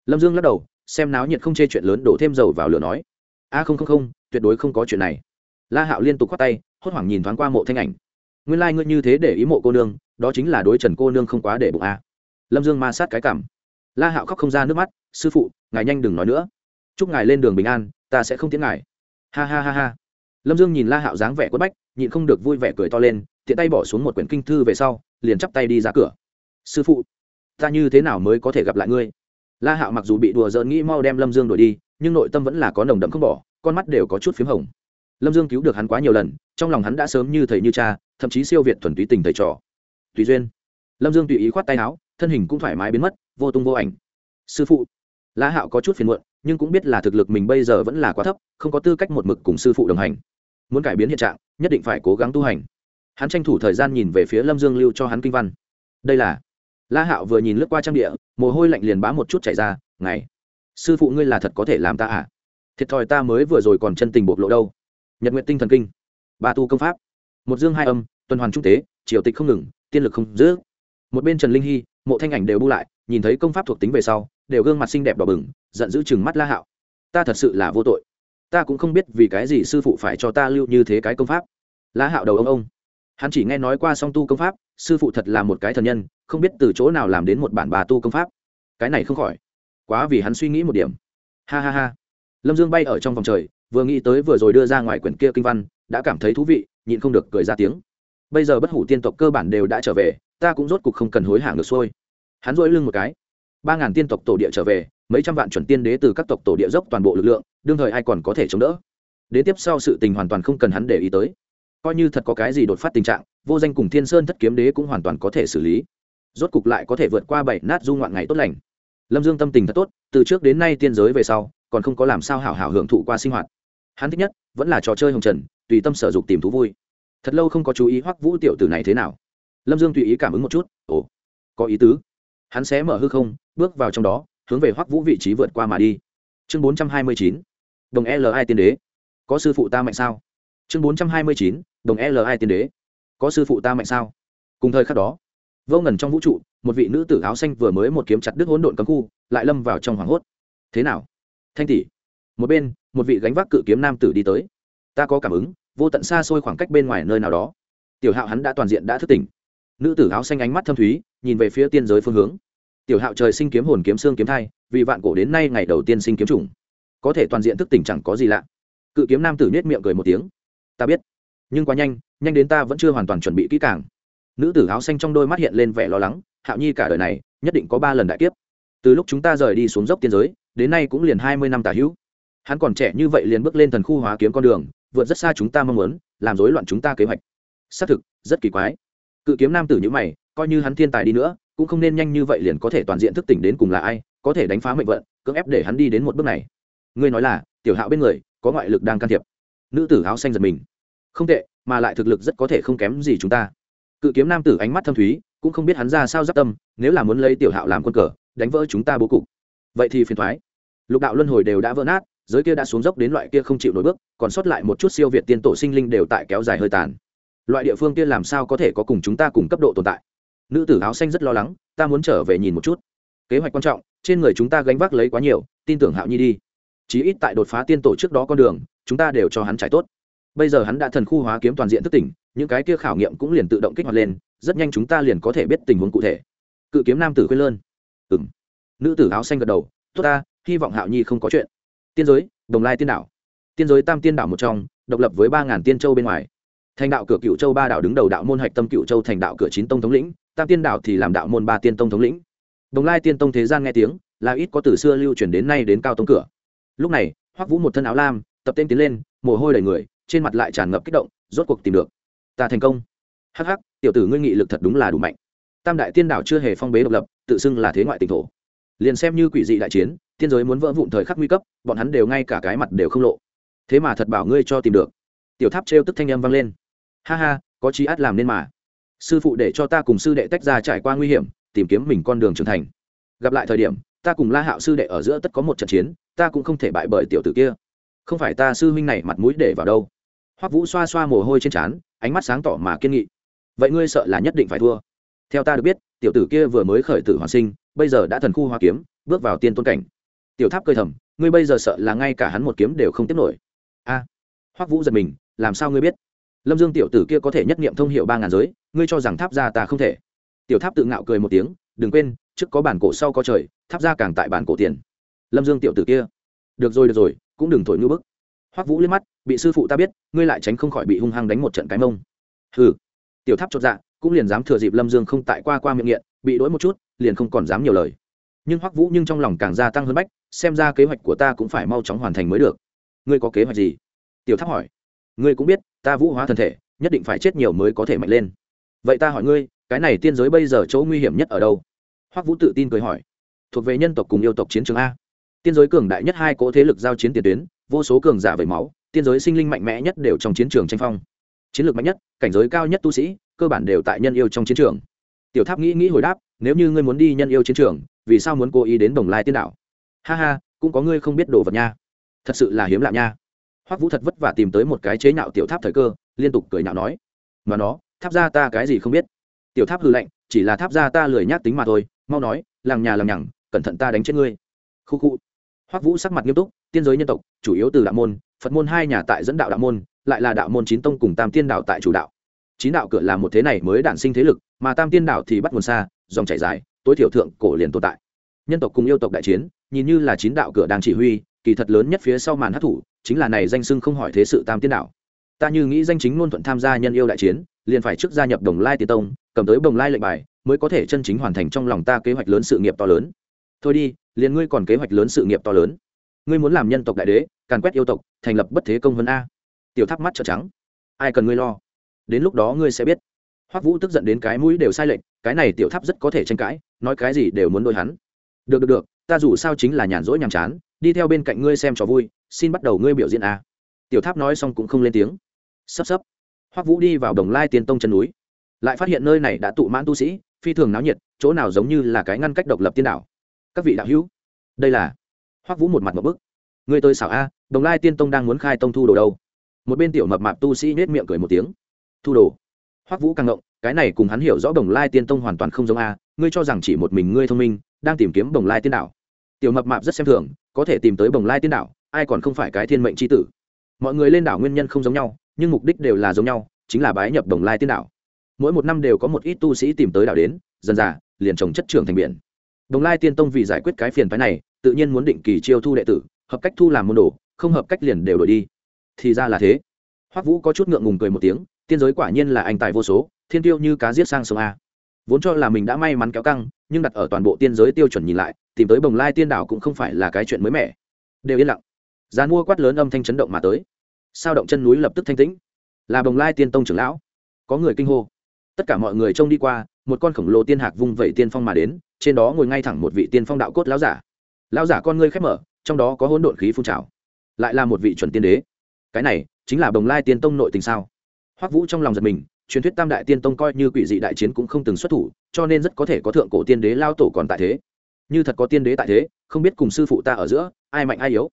Lâm dương lắc đầu, xem náo nhiệt không chê chuyện lớn đổ thêm dầu vào lửa nói. A không không không, tuyệt đối không có chuyện này. La hạo liên tục k h o á t tay, hốt hoảng nhìn thoáng qua mộ thanh ảnh. Nguyên lai、like、ngươi như thế để ý mộ cô nương, đó chính là đối trần cô nương không quá để bụng a. Lâm dương ma sát cái cảm. La hạo khóc không ra nước mắt, sư phụ, ngài nhanh đừng nói nữa. Chúc ngài lên đường bình an, ta sẽ không tiếng ngài. Ha ha ha ha lâm dương nhìn la hạo dáng vẻ quất bách, nhịn không được vui vẻ cười to lên, tiện tay bỏ xuống một quyển kinh thư về sau, liền chắp tay đi ra cửa. Sư phụ, ta như thế nào mới có thể gặp lại ngươi? La hạo mặc dù bị đùa giỡn nghĩ mau đem lâm dương đuổi đi, nhưng nội tâm vẫn là có nồng đậm không bỏ, con mắt đều có chút p h í m hồng. Lâm dương cứu được hắn quá nhiều lần, trong lòng hắn đã sớm như thầy như cha, thậm chí siêu việt thuần túy tình thầy trò. Tùy duyên. Lâm dương tùy ý khoát tay áo, thân hình cũng thoải mái biến mất, vô tung vô ảnh. Sư phụ. La hạo có chút phiền muộn nhưng cũng biết là thực lực mình bây giờ vẫn là quá thấp, không có tư cách một mực cùng sư phụ đồng hành. Muốn cải biến hiện trạng, nhất định phải cố gắng tu hành. Hắn tranh thủ thời gian nhìn về phía lâm dương lưu cho hắn kinh văn. Đây là la hạo vừa nhìn lướt qua trang địa, mồ hôi lạnh liền bá một chút chảy ra ngày sư phụ ngươi là thật có thể làm ta à? Thiệt thòi ta mới vừa rồi còn chân tình bộc lộ đâu. Nhật nguyện tinh thần kinh, ba tu công pháp. Một dương hai âm, tuần hoàn trung tế, triều tịch không ngừng, tiên lực không giữ một bên trần linh hy, mộ thanh ảnh đều bu lại nhìn thấy công pháp thuộc tính về sau, đều gương mặt xinh đẹp đỏ bừng, giận dữ chừng mắt la hạo. Ta thật sự là vô tội. Ta cũng không biết vì cái gì sư phụ phải cho ta lưu như thế cái công pháp. La hạo đầu ông ông. Hắn chỉ nghe nói qua song tu công pháp, sư phụ thật là một cái thần nhân, không biết từ chỗ nào làm đến một bản bà tu công pháp. Cái này không khỏi. Quá vì hắn suy nghĩ một điểm. Ha ha ha. Lâm dương bay ở trong vòng trời, vừa nghĩ tới vừa rồi đưa ra ngoài quyển kia kinh văn, đã cảm thấy thú vị, nhịn không được cười ra tiếng. Bây giờ bất hủ tiên tộc cơ bản đều đã trở về, ta cũng rốt cục không cần hối hả ngược xuôi hắn dỗi lưng một cái. Ba ngàn tiên tộc tổ địa trở về, mấy trăm vạn chuẩn tiên đế từ các tộc tổ địa dốc toàn bộ lực lượng, đương thời ai còn có thể chống đỡ? Đến tiếp sau sự tình hoàn toàn không cần hắn để ý tới. Coi như thật có cái gì đột phát tình trạng, vô danh cùng thiên sơn thất kiếm đế cũng hoàn toàn có thể xử lý. Rốt cục lại có thể vượt qua bảy nát du ngoạn ngày tốt lành. Lâm dương tâm tình thật tốt, từ trước đến nay tiên giới về sau, còn không có làm sao hảo hảo hưởng thụ qua sinh hoạt. Hắn thích nhất, vẫn là trò chơi hồng trần, tùy tâm sở dục tìm thú vui. Thật lâu không có chú ý hoắc vũ tiểu tử này thế nào. Lâm dương tùy ý cảm ứng một chút, ồ, có ý tứ hắn sẽ mở hư không, bước vào trong đó, hướng về hoắc vũ vị trí vượt qua mà đi. Chương bốn trăm hai mươi chín, đồng li tiên đế. Có sư phụ ta mạnh sao? Chương bốn trăm hai mươi chín, đồng li tiên đế. Có sư phụ ta mạnh sao? Cùng thời khắc đó, vô ngần trong vũ trụ, một vị nữ tử áo xanh vừa mới một kiếm chặt đứt hỗn độn cấm khu, lại lâm vào trong hoảng hốt. Thế nào? Thanh tỷ, một bên, một vị gánh vác cự kiếm nam tử đi tới. Ta có cảm ứng, vô tận xa xôi khoảng cách bên ngoài nơi nào đó. Tiểu hạo hắn đã toàn diện đã thức tỉnh nữ tử áo xanh ánh mắt thâm thúy, nhìn về phía tiên giới phương hướng. Tiểu hạo trời sinh kiếm hồn kiếm xương kiếm thai, vì vạn cổ đến nay ngày đầu tiên sinh kiếm chủng. Có thể toàn diện thức tỉnh chẳng có gì lạ. Cự kiếm nam tử nết miệng cười một tiếng. Ta biết. Nhưng quá nhanh nhanh đến ta vẫn chưa hoàn toàn chuẩn bị kỹ càng. Nữ tử áo xanh trong đôi mắt hiện lên vẻ lo lắng, hạo nhi cả đời này, nhất định có ba lần đại kiếp. Từ lúc chúng ta rời đi xuống dốc tiên giới, đến nay cũng liền hai mươi năm tả hữu. Hắn còn trẻ như vậy liền bước lên thần khu hóa kiếm con đường, vượt rất xa chúng ta mong muốn, làm rối loạn chúng ta kế hoạch. Xác thực, rất kỳ quái cự kiếm nam tử như mày, coi như hắn thiên tài đi nữa, cũng không nên nhanh như vậy liền có thể toàn diện thức tỉnh đến cùng là ai, có thể đánh phá mệnh vận, cưỡng ép để hắn đi đến một bước này. Ngươi nói là, tiểu hạo bên người, có ngoại lực đang can thiệp. Nữ tử áo xanh giật mình. Không tệ, mà lại thực lực rất có thể không kém gì chúng ta. Cự kiếm nam tử ánh mắt thâm thúy, cũng không biết hắn ra sao giáp tâm, nếu là muốn lấy tiểu hạo làm quân cờ, đánh vỡ chúng ta bố cục. Vậy thì phiền thoái. Lục đạo luân hồi đều đã vỡ nát, giới kia đã xuống dốc đến loại kia không chịu nổi bước, còn sót lại một chút siêu việt tiên tổ sinh linh đều tại kéo dài hơi tàn loại địa phương kia làm sao có thể có cùng chúng ta cùng cấp độ tồn tại? Nữ tử áo xanh rất lo lắng, ta muốn trở về nhìn một chút. Kế hoạch quan trọng, trên người chúng ta gánh vác lấy quá nhiều, tin tưởng hạo nhi đi. Chí ít tại đột phá tiên tổ trước đó con đường, chúng ta đều cho hắn trải tốt. Bây giờ hắn đã thần khu hóa kiếm toàn diện thức tỉnh, những cái kia khảo nghiệm cũng liền tự động kích hoạt lên, rất nhanh chúng ta liền có thể biết tình huống cụ thể. Cự kiếm nam tử khuyên lơn. Ừng nữ tử áo xanh gật đầu, tốt ta, hy vọng hạo nhi không có chuyện. Tiên giới, đồng lai tiên đảo. Tiên giới tam tiên đảo một trong, độc lập với ba ngàn tiên châu bên ngoài thành đạo cửa cựu châu ba đảo đứng đầu đạo môn hạch tâm cựu châu thành đạo cửa chín tông thống lĩnh, tam tiên đảo thì làm đạo môn ba tiên tông thống lĩnh. Đồng lai tiên tông thế gian nghe tiếng, là ít có từ xưa lưu truyền đến nay đến cao tông cửa. Lúc này, hoắc vũ một thân áo lam, tập tên tiến lên, mồ hôi đầy người, trên mặt lại tràn ngập kích động, rốt cuộc tìm được. Ta thành công. Hắc hắc, tiểu tử ngươi nghị lực thật đúng là đủ mạnh. Tam đại tiên đảo chưa hề phong bế độc lập, tự xưng là thế ngoại tỉnh thổ. Liền xem như quỷ dị đại chiến, tiên giới muốn vỡ vụn thời khắc nguy cấp, bọn hắn đều ngay cả cái mặt đều không lộ. Thế mà thật bảo ngươi cho tìm được tiểu tháp trêu tức thanh âm vang lên. Ha ha, có chí át làm nên mà. Sư phụ để cho ta cùng sư đệ tách ra trải qua nguy hiểm, tìm kiếm mình con đường trưởng thành. Gặp lại thời điểm, ta cùng la hạo sư đệ ở giữa tất có một trận chiến, ta cũng không thể bại bởi tiểu tử kia. Không phải ta sư huynh này mặt mũi để vào đâu. Hoắc vũ xoa xoa mồ hôi trên trán, ánh mắt sáng tỏ mà kiên nghị. Vậy ngươi sợ là nhất định phải thua. Theo ta được biết, tiểu tử kia vừa mới khởi tử hoàn sinh, bây giờ đã thần khu hoa kiếm, bước vào tiên tôn cảnh. Tiểu tháp cơi thầm, ngươi bây giờ sợ là ngay cả hắn một kiếm đều không tiếp nổi. A. Hoắc vũ giật mình làm sao ngươi biết? Lâm dương tiểu tử kia có thể nhất nghiệm thông hiệu ba ngàn giới, ngươi cho rằng tháp ra ta không thể. Tiểu tháp tự ngạo cười một tiếng, đừng quên, trước có bản cổ sau có trời, tháp ra càng tại bản cổ tiền. Lâm dương tiểu tử kia. Được rồi được rồi, cũng đừng thổi ngư bức. Hoắc vũ liếc mắt, bị sư phụ ta biết, ngươi lại tránh không khỏi bị hung hăng đánh một trận cái mông. Hừ. Tiểu tháp chột dạ cũng liền dám thừa dịp lâm dương không tại qua qua miệng nghiện, bị đỗi một chút, liền không còn dám nhiều lời. Nhưng hoắc vũ nhưng trong lòng càng gia tăng hơn bách, xem ra kế hoạch của ta cũng phải mau chóng hoàn thành mới được. Ngươi có kế hoạch gì? Tiểu tháp hỏi ngươi cũng biết, ta vũ hóa thân thể, nhất định phải chết nhiều mới có thể mạnh lên. Vậy ta hỏi ngươi, cái này tiên giới bây giờ chỗ nguy hiểm nhất ở đâu? Hoắc vũ tự tin cười hỏi. Thuộc về nhân tộc cùng yêu tộc chiến trường a. Tiên giới cường đại nhất hai cỗ thế lực giao chiến tiền tuyến, vô số cường giả về máu, tiên giới sinh linh mạnh mẽ nhất đều trong chiến trường tranh phong. Chiến lược mạnh nhất, cảnh giới cao nhất tu sĩ, cơ bản đều tại nhân yêu trong chiến trường. Tiểu tháp nghĩ nghĩ hồi đáp, nếu như ngươi muốn đi nhân yêu chiến trường, vì sao muốn cố ý đến đồng lai tiên đảo? Ha ha, cũng có ngươi không biết đồ vật nha. Thật sự là hiếm lạ nha hoắc vũ thật vất vả tìm tới một cái chế nhạo tiểu tháp thời cơ, liên tục cười nhạo nói, mà nó, tháp ra ta cái gì không biết? Tiểu tháp hư lệnh chỉ là tháp ra ta lười nhác tính mà thôi, mau nói làng nhà làm nhằng, cẩn thận ta đánh chết ngươi. Khu khu. Hoắc vũ sắc mặt nghiêm túc, tiên giới nhân tộc, chủ yếu từ đạo môn, phật môn hai nhà tại dẫn đạo đạo môn, lại là đạo môn chín tông cùng tam tiên đạo tại chủ đạo. Chín đạo cửa là một thế này mới đản sinh thế lực, mà tam tiên đạo thì bắt nguồn xa, dòng chảy dài, tối thiểu thượng cổ liền tồn tại. Nhân tộc cùng yêu tộc đại chiến, nhìn như là chín đạo cửa đang chỉ huy kỳ thật lớn nhất phía sau màn hát thủ, chính là này danh sưng không hỏi thế sự tam tiên đạo. Ta như nghĩ danh chính ngôn thuận tham gia nhân yêu đại chiến, liền phải trước gia nhập đồng lai tiên tông, cầm tới đồng lai lệnh bài, mới có thể chân chính hoàn thành trong lòng ta kế hoạch lớn sự nghiệp to lớn. Thôi đi, liền ngươi còn kế hoạch lớn sự nghiệp to lớn. Ngươi muốn làm nhân tộc đại đế, càn quét yêu tộc, thành lập bất thế công vân a. Tiểu tháp mắt trợ trắng. Ai cần ngươi lo? Đến lúc đó ngươi sẽ biết. Hoắc vũ tức giận đến cái mũi đều sai lệch, cái này tiểu tháp rất có thể tranh cãi, nói cái gì đều muốn đôi hắn. Được được được, ta dù sao chính là nhàn rỗi nhàm chán đi theo bên cạnh ngươi xem trò vui, xin bắt đầu ngươi biểu diễn à? tiểu tháp nói xong cũng không lên tiếng. Sắp sắp. Hoắc vũ đi vào đồng lai tiên tông chân núi. Lại phát hiện nơi này đã tụ mãn tu sĩ, phi thường náo nhiệt, chỗ nào giống như là cái ngăn cách độc lập tiên đảo. Các vị đạo hữu, đây là. Hoắc vũ một mặt một bức. Người tôi xảo a, đồng lai tiên tông đang muốn khai tông thu đồ đâu? Một bên tiểu mập mạp tu sĩ nết miệng cười một tiếng. Thu đồ? Hoắc vũ càng ngộng, cái này cùng hắn hiểu rõ đồng lai tiên tông hoàn toàn không giống a, ngươi cho rằng chỉ một mình ngươi thông minh, đang tìm kiếm đồng lai tiên đảo. Tiểu mập mạp rất xem thường có thể tìm tới Bồng lai tiên đảo, ai còn không phải cái thiên mệnh c h i tử. Mọi người lên đảo nguyên nhân không giống nhau, nhưng mục đích đều là giống nhau, chính là bái nhập Bồng lai tiên đảo. Mỗi một năm đều có một ít tu sĩ tìm tới đảo đến, dần dà, liền trồng chất trưởng thành biển. Bồng lai tiên tông vì giải quyết cái phiền phái này, tự nhiên muốn định kỳ chiêu thu đệ tử, hợp cách thu làm môn đồ, không hợp cách liền đều đổi đi. Thì ra là thế. Hoắc vũ có chút ngượng ngùng cười một tiếng, tiên giới quả nhiên là anh tài vô số, thiên tiêu như cá giết sang sông a. Vốn cho là mình đã may mắn kéo căng nhưng đặt ở toàn bộ tiên giới tiêu chuẩn nhìn lại, tìm tới bồng lai tiên đảo cũng không phải là cái chuyện mới mẻ. Đều yên lặng. Gian mua quát lớn âm thanh chấn động mà tới. Sao động chân núi lập tức thanh tĩnh? Là bồng lai tiên tông trưởng lão. Có người kinh hô. Tất cả mọi người trông đi qua, một con khổng lồ tiên hạc vung vẩy tiên phong mà đến, trên đó ngồi ngay thẳng một vị tiên phong đạo cốt lão giả. Lão giả con ngươi khép mở, trong đó có hỗn độn khí phun trào. Lại là một vị chuẩn tiên đế. Cái này chính là bồng lai tiên tông nội tình sao? Hoắc vũ trong lòng giật mình truyền thuyết tam đại tiên tông coi như quỷ dị đại chiến cũng không từng xuất thủ, cho nên rất có thể có thượng cổ tiên đế lao tổ còn tại thế. Như thật có tiên đế tại thế, không biết cùng sư phụ ta ở giữa, ai mạnh ai yếu.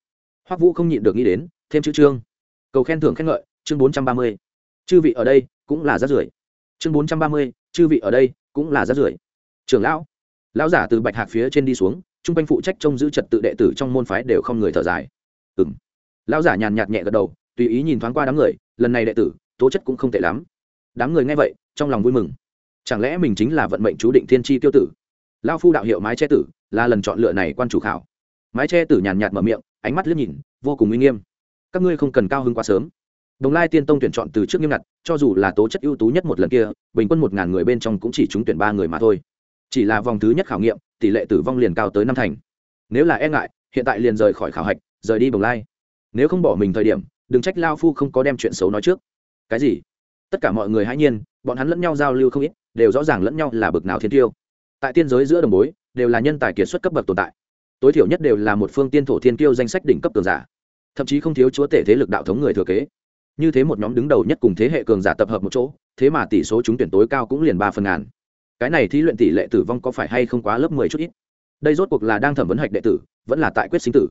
Hoắc vũ không nhịn được nghĩ đến, thêm chữ chương. Cầu khen thưởng khen ngợi, chương bốn trăm ba mươi. Chư vị ở đây, cũng là rát rưởi. Chương bốn trăm ba mươi, chư vị ở đây, cũng là rát rưởi. Trưởng lão. Lão giả từ bạch hạc phía trên đi xuống trung quanh phụ trách trông giữ trật tự đệ tử trong môn phái đều không người thở dài. Ừng lão giả nhàn nhạt nhẹ gật đầu, tùy ý nhìn thoáng qua đám người, lần này đệ tử, tố chất cũng không tệ lắm đám người nghe vậy, trong lòng vui mừng. Chẳng lẽ mình chính là vận mệnh chú định thiên tri tiêu tử? Lao phu đạo hiệu mái che tử là lần chọn lựa này quan chủ khảo. Mái che tử nhàn nhạt mở miệng, ánh mắt liếc nhìn, vô cùng uy nghiêm. Các ngươi không cần cao hơn quá sớm. Đồng lai tiên tông tuyển chọn từ trước nghiêm ngặt, cho dù là tố chất ưu tú nhất một lần kia, bình quân một ngàn người bên trong cũng chỉ trúng tuyển ba người mà thôi. Chỉ là vòng thứ nhất khảo nghiệm, tỷ lệ tử vong liền cao tới năm thành. Nếu là e ngại, hiện tại liền rời khỏi khảo hạch, rời đi bồng lai. Nếu không bỏ mình thời điểm, đừng trách lao phu không có đem chuyện xấu nói trước. Cái gì? Tất cả mọi người hãy nhiên, bọn hắn lẫn nhau giao lưu không ít, đều rõ ràng lẫn nhau là bực nào thiên tiêu. Tại tiên giới giữa đồng bối, đều là nhân tài kiệt xuất cấp bậc tồn tại. Tối thiểu nhất đều là một phương tiên thổ thiên tiêu danh sách đỉnh cấp cường giả. Thậm chí không thiếu chúa tể thế lực đạo thống người thừa kế. Như thế một nhóm đứng đầu nhất cùng thế hệ cường giả tập hợp một chỗ, thế mà tỷ số trúng tuyển tối cao cũng liền ba phần ngàn. Cái này thí luyện tỷ lệ tử vong có phải hay không quá lớp mười chút ít? Đây rốt cuộc là đang thẩm vấn hạch đệ tử, vẫn là tại quyết sinh tử?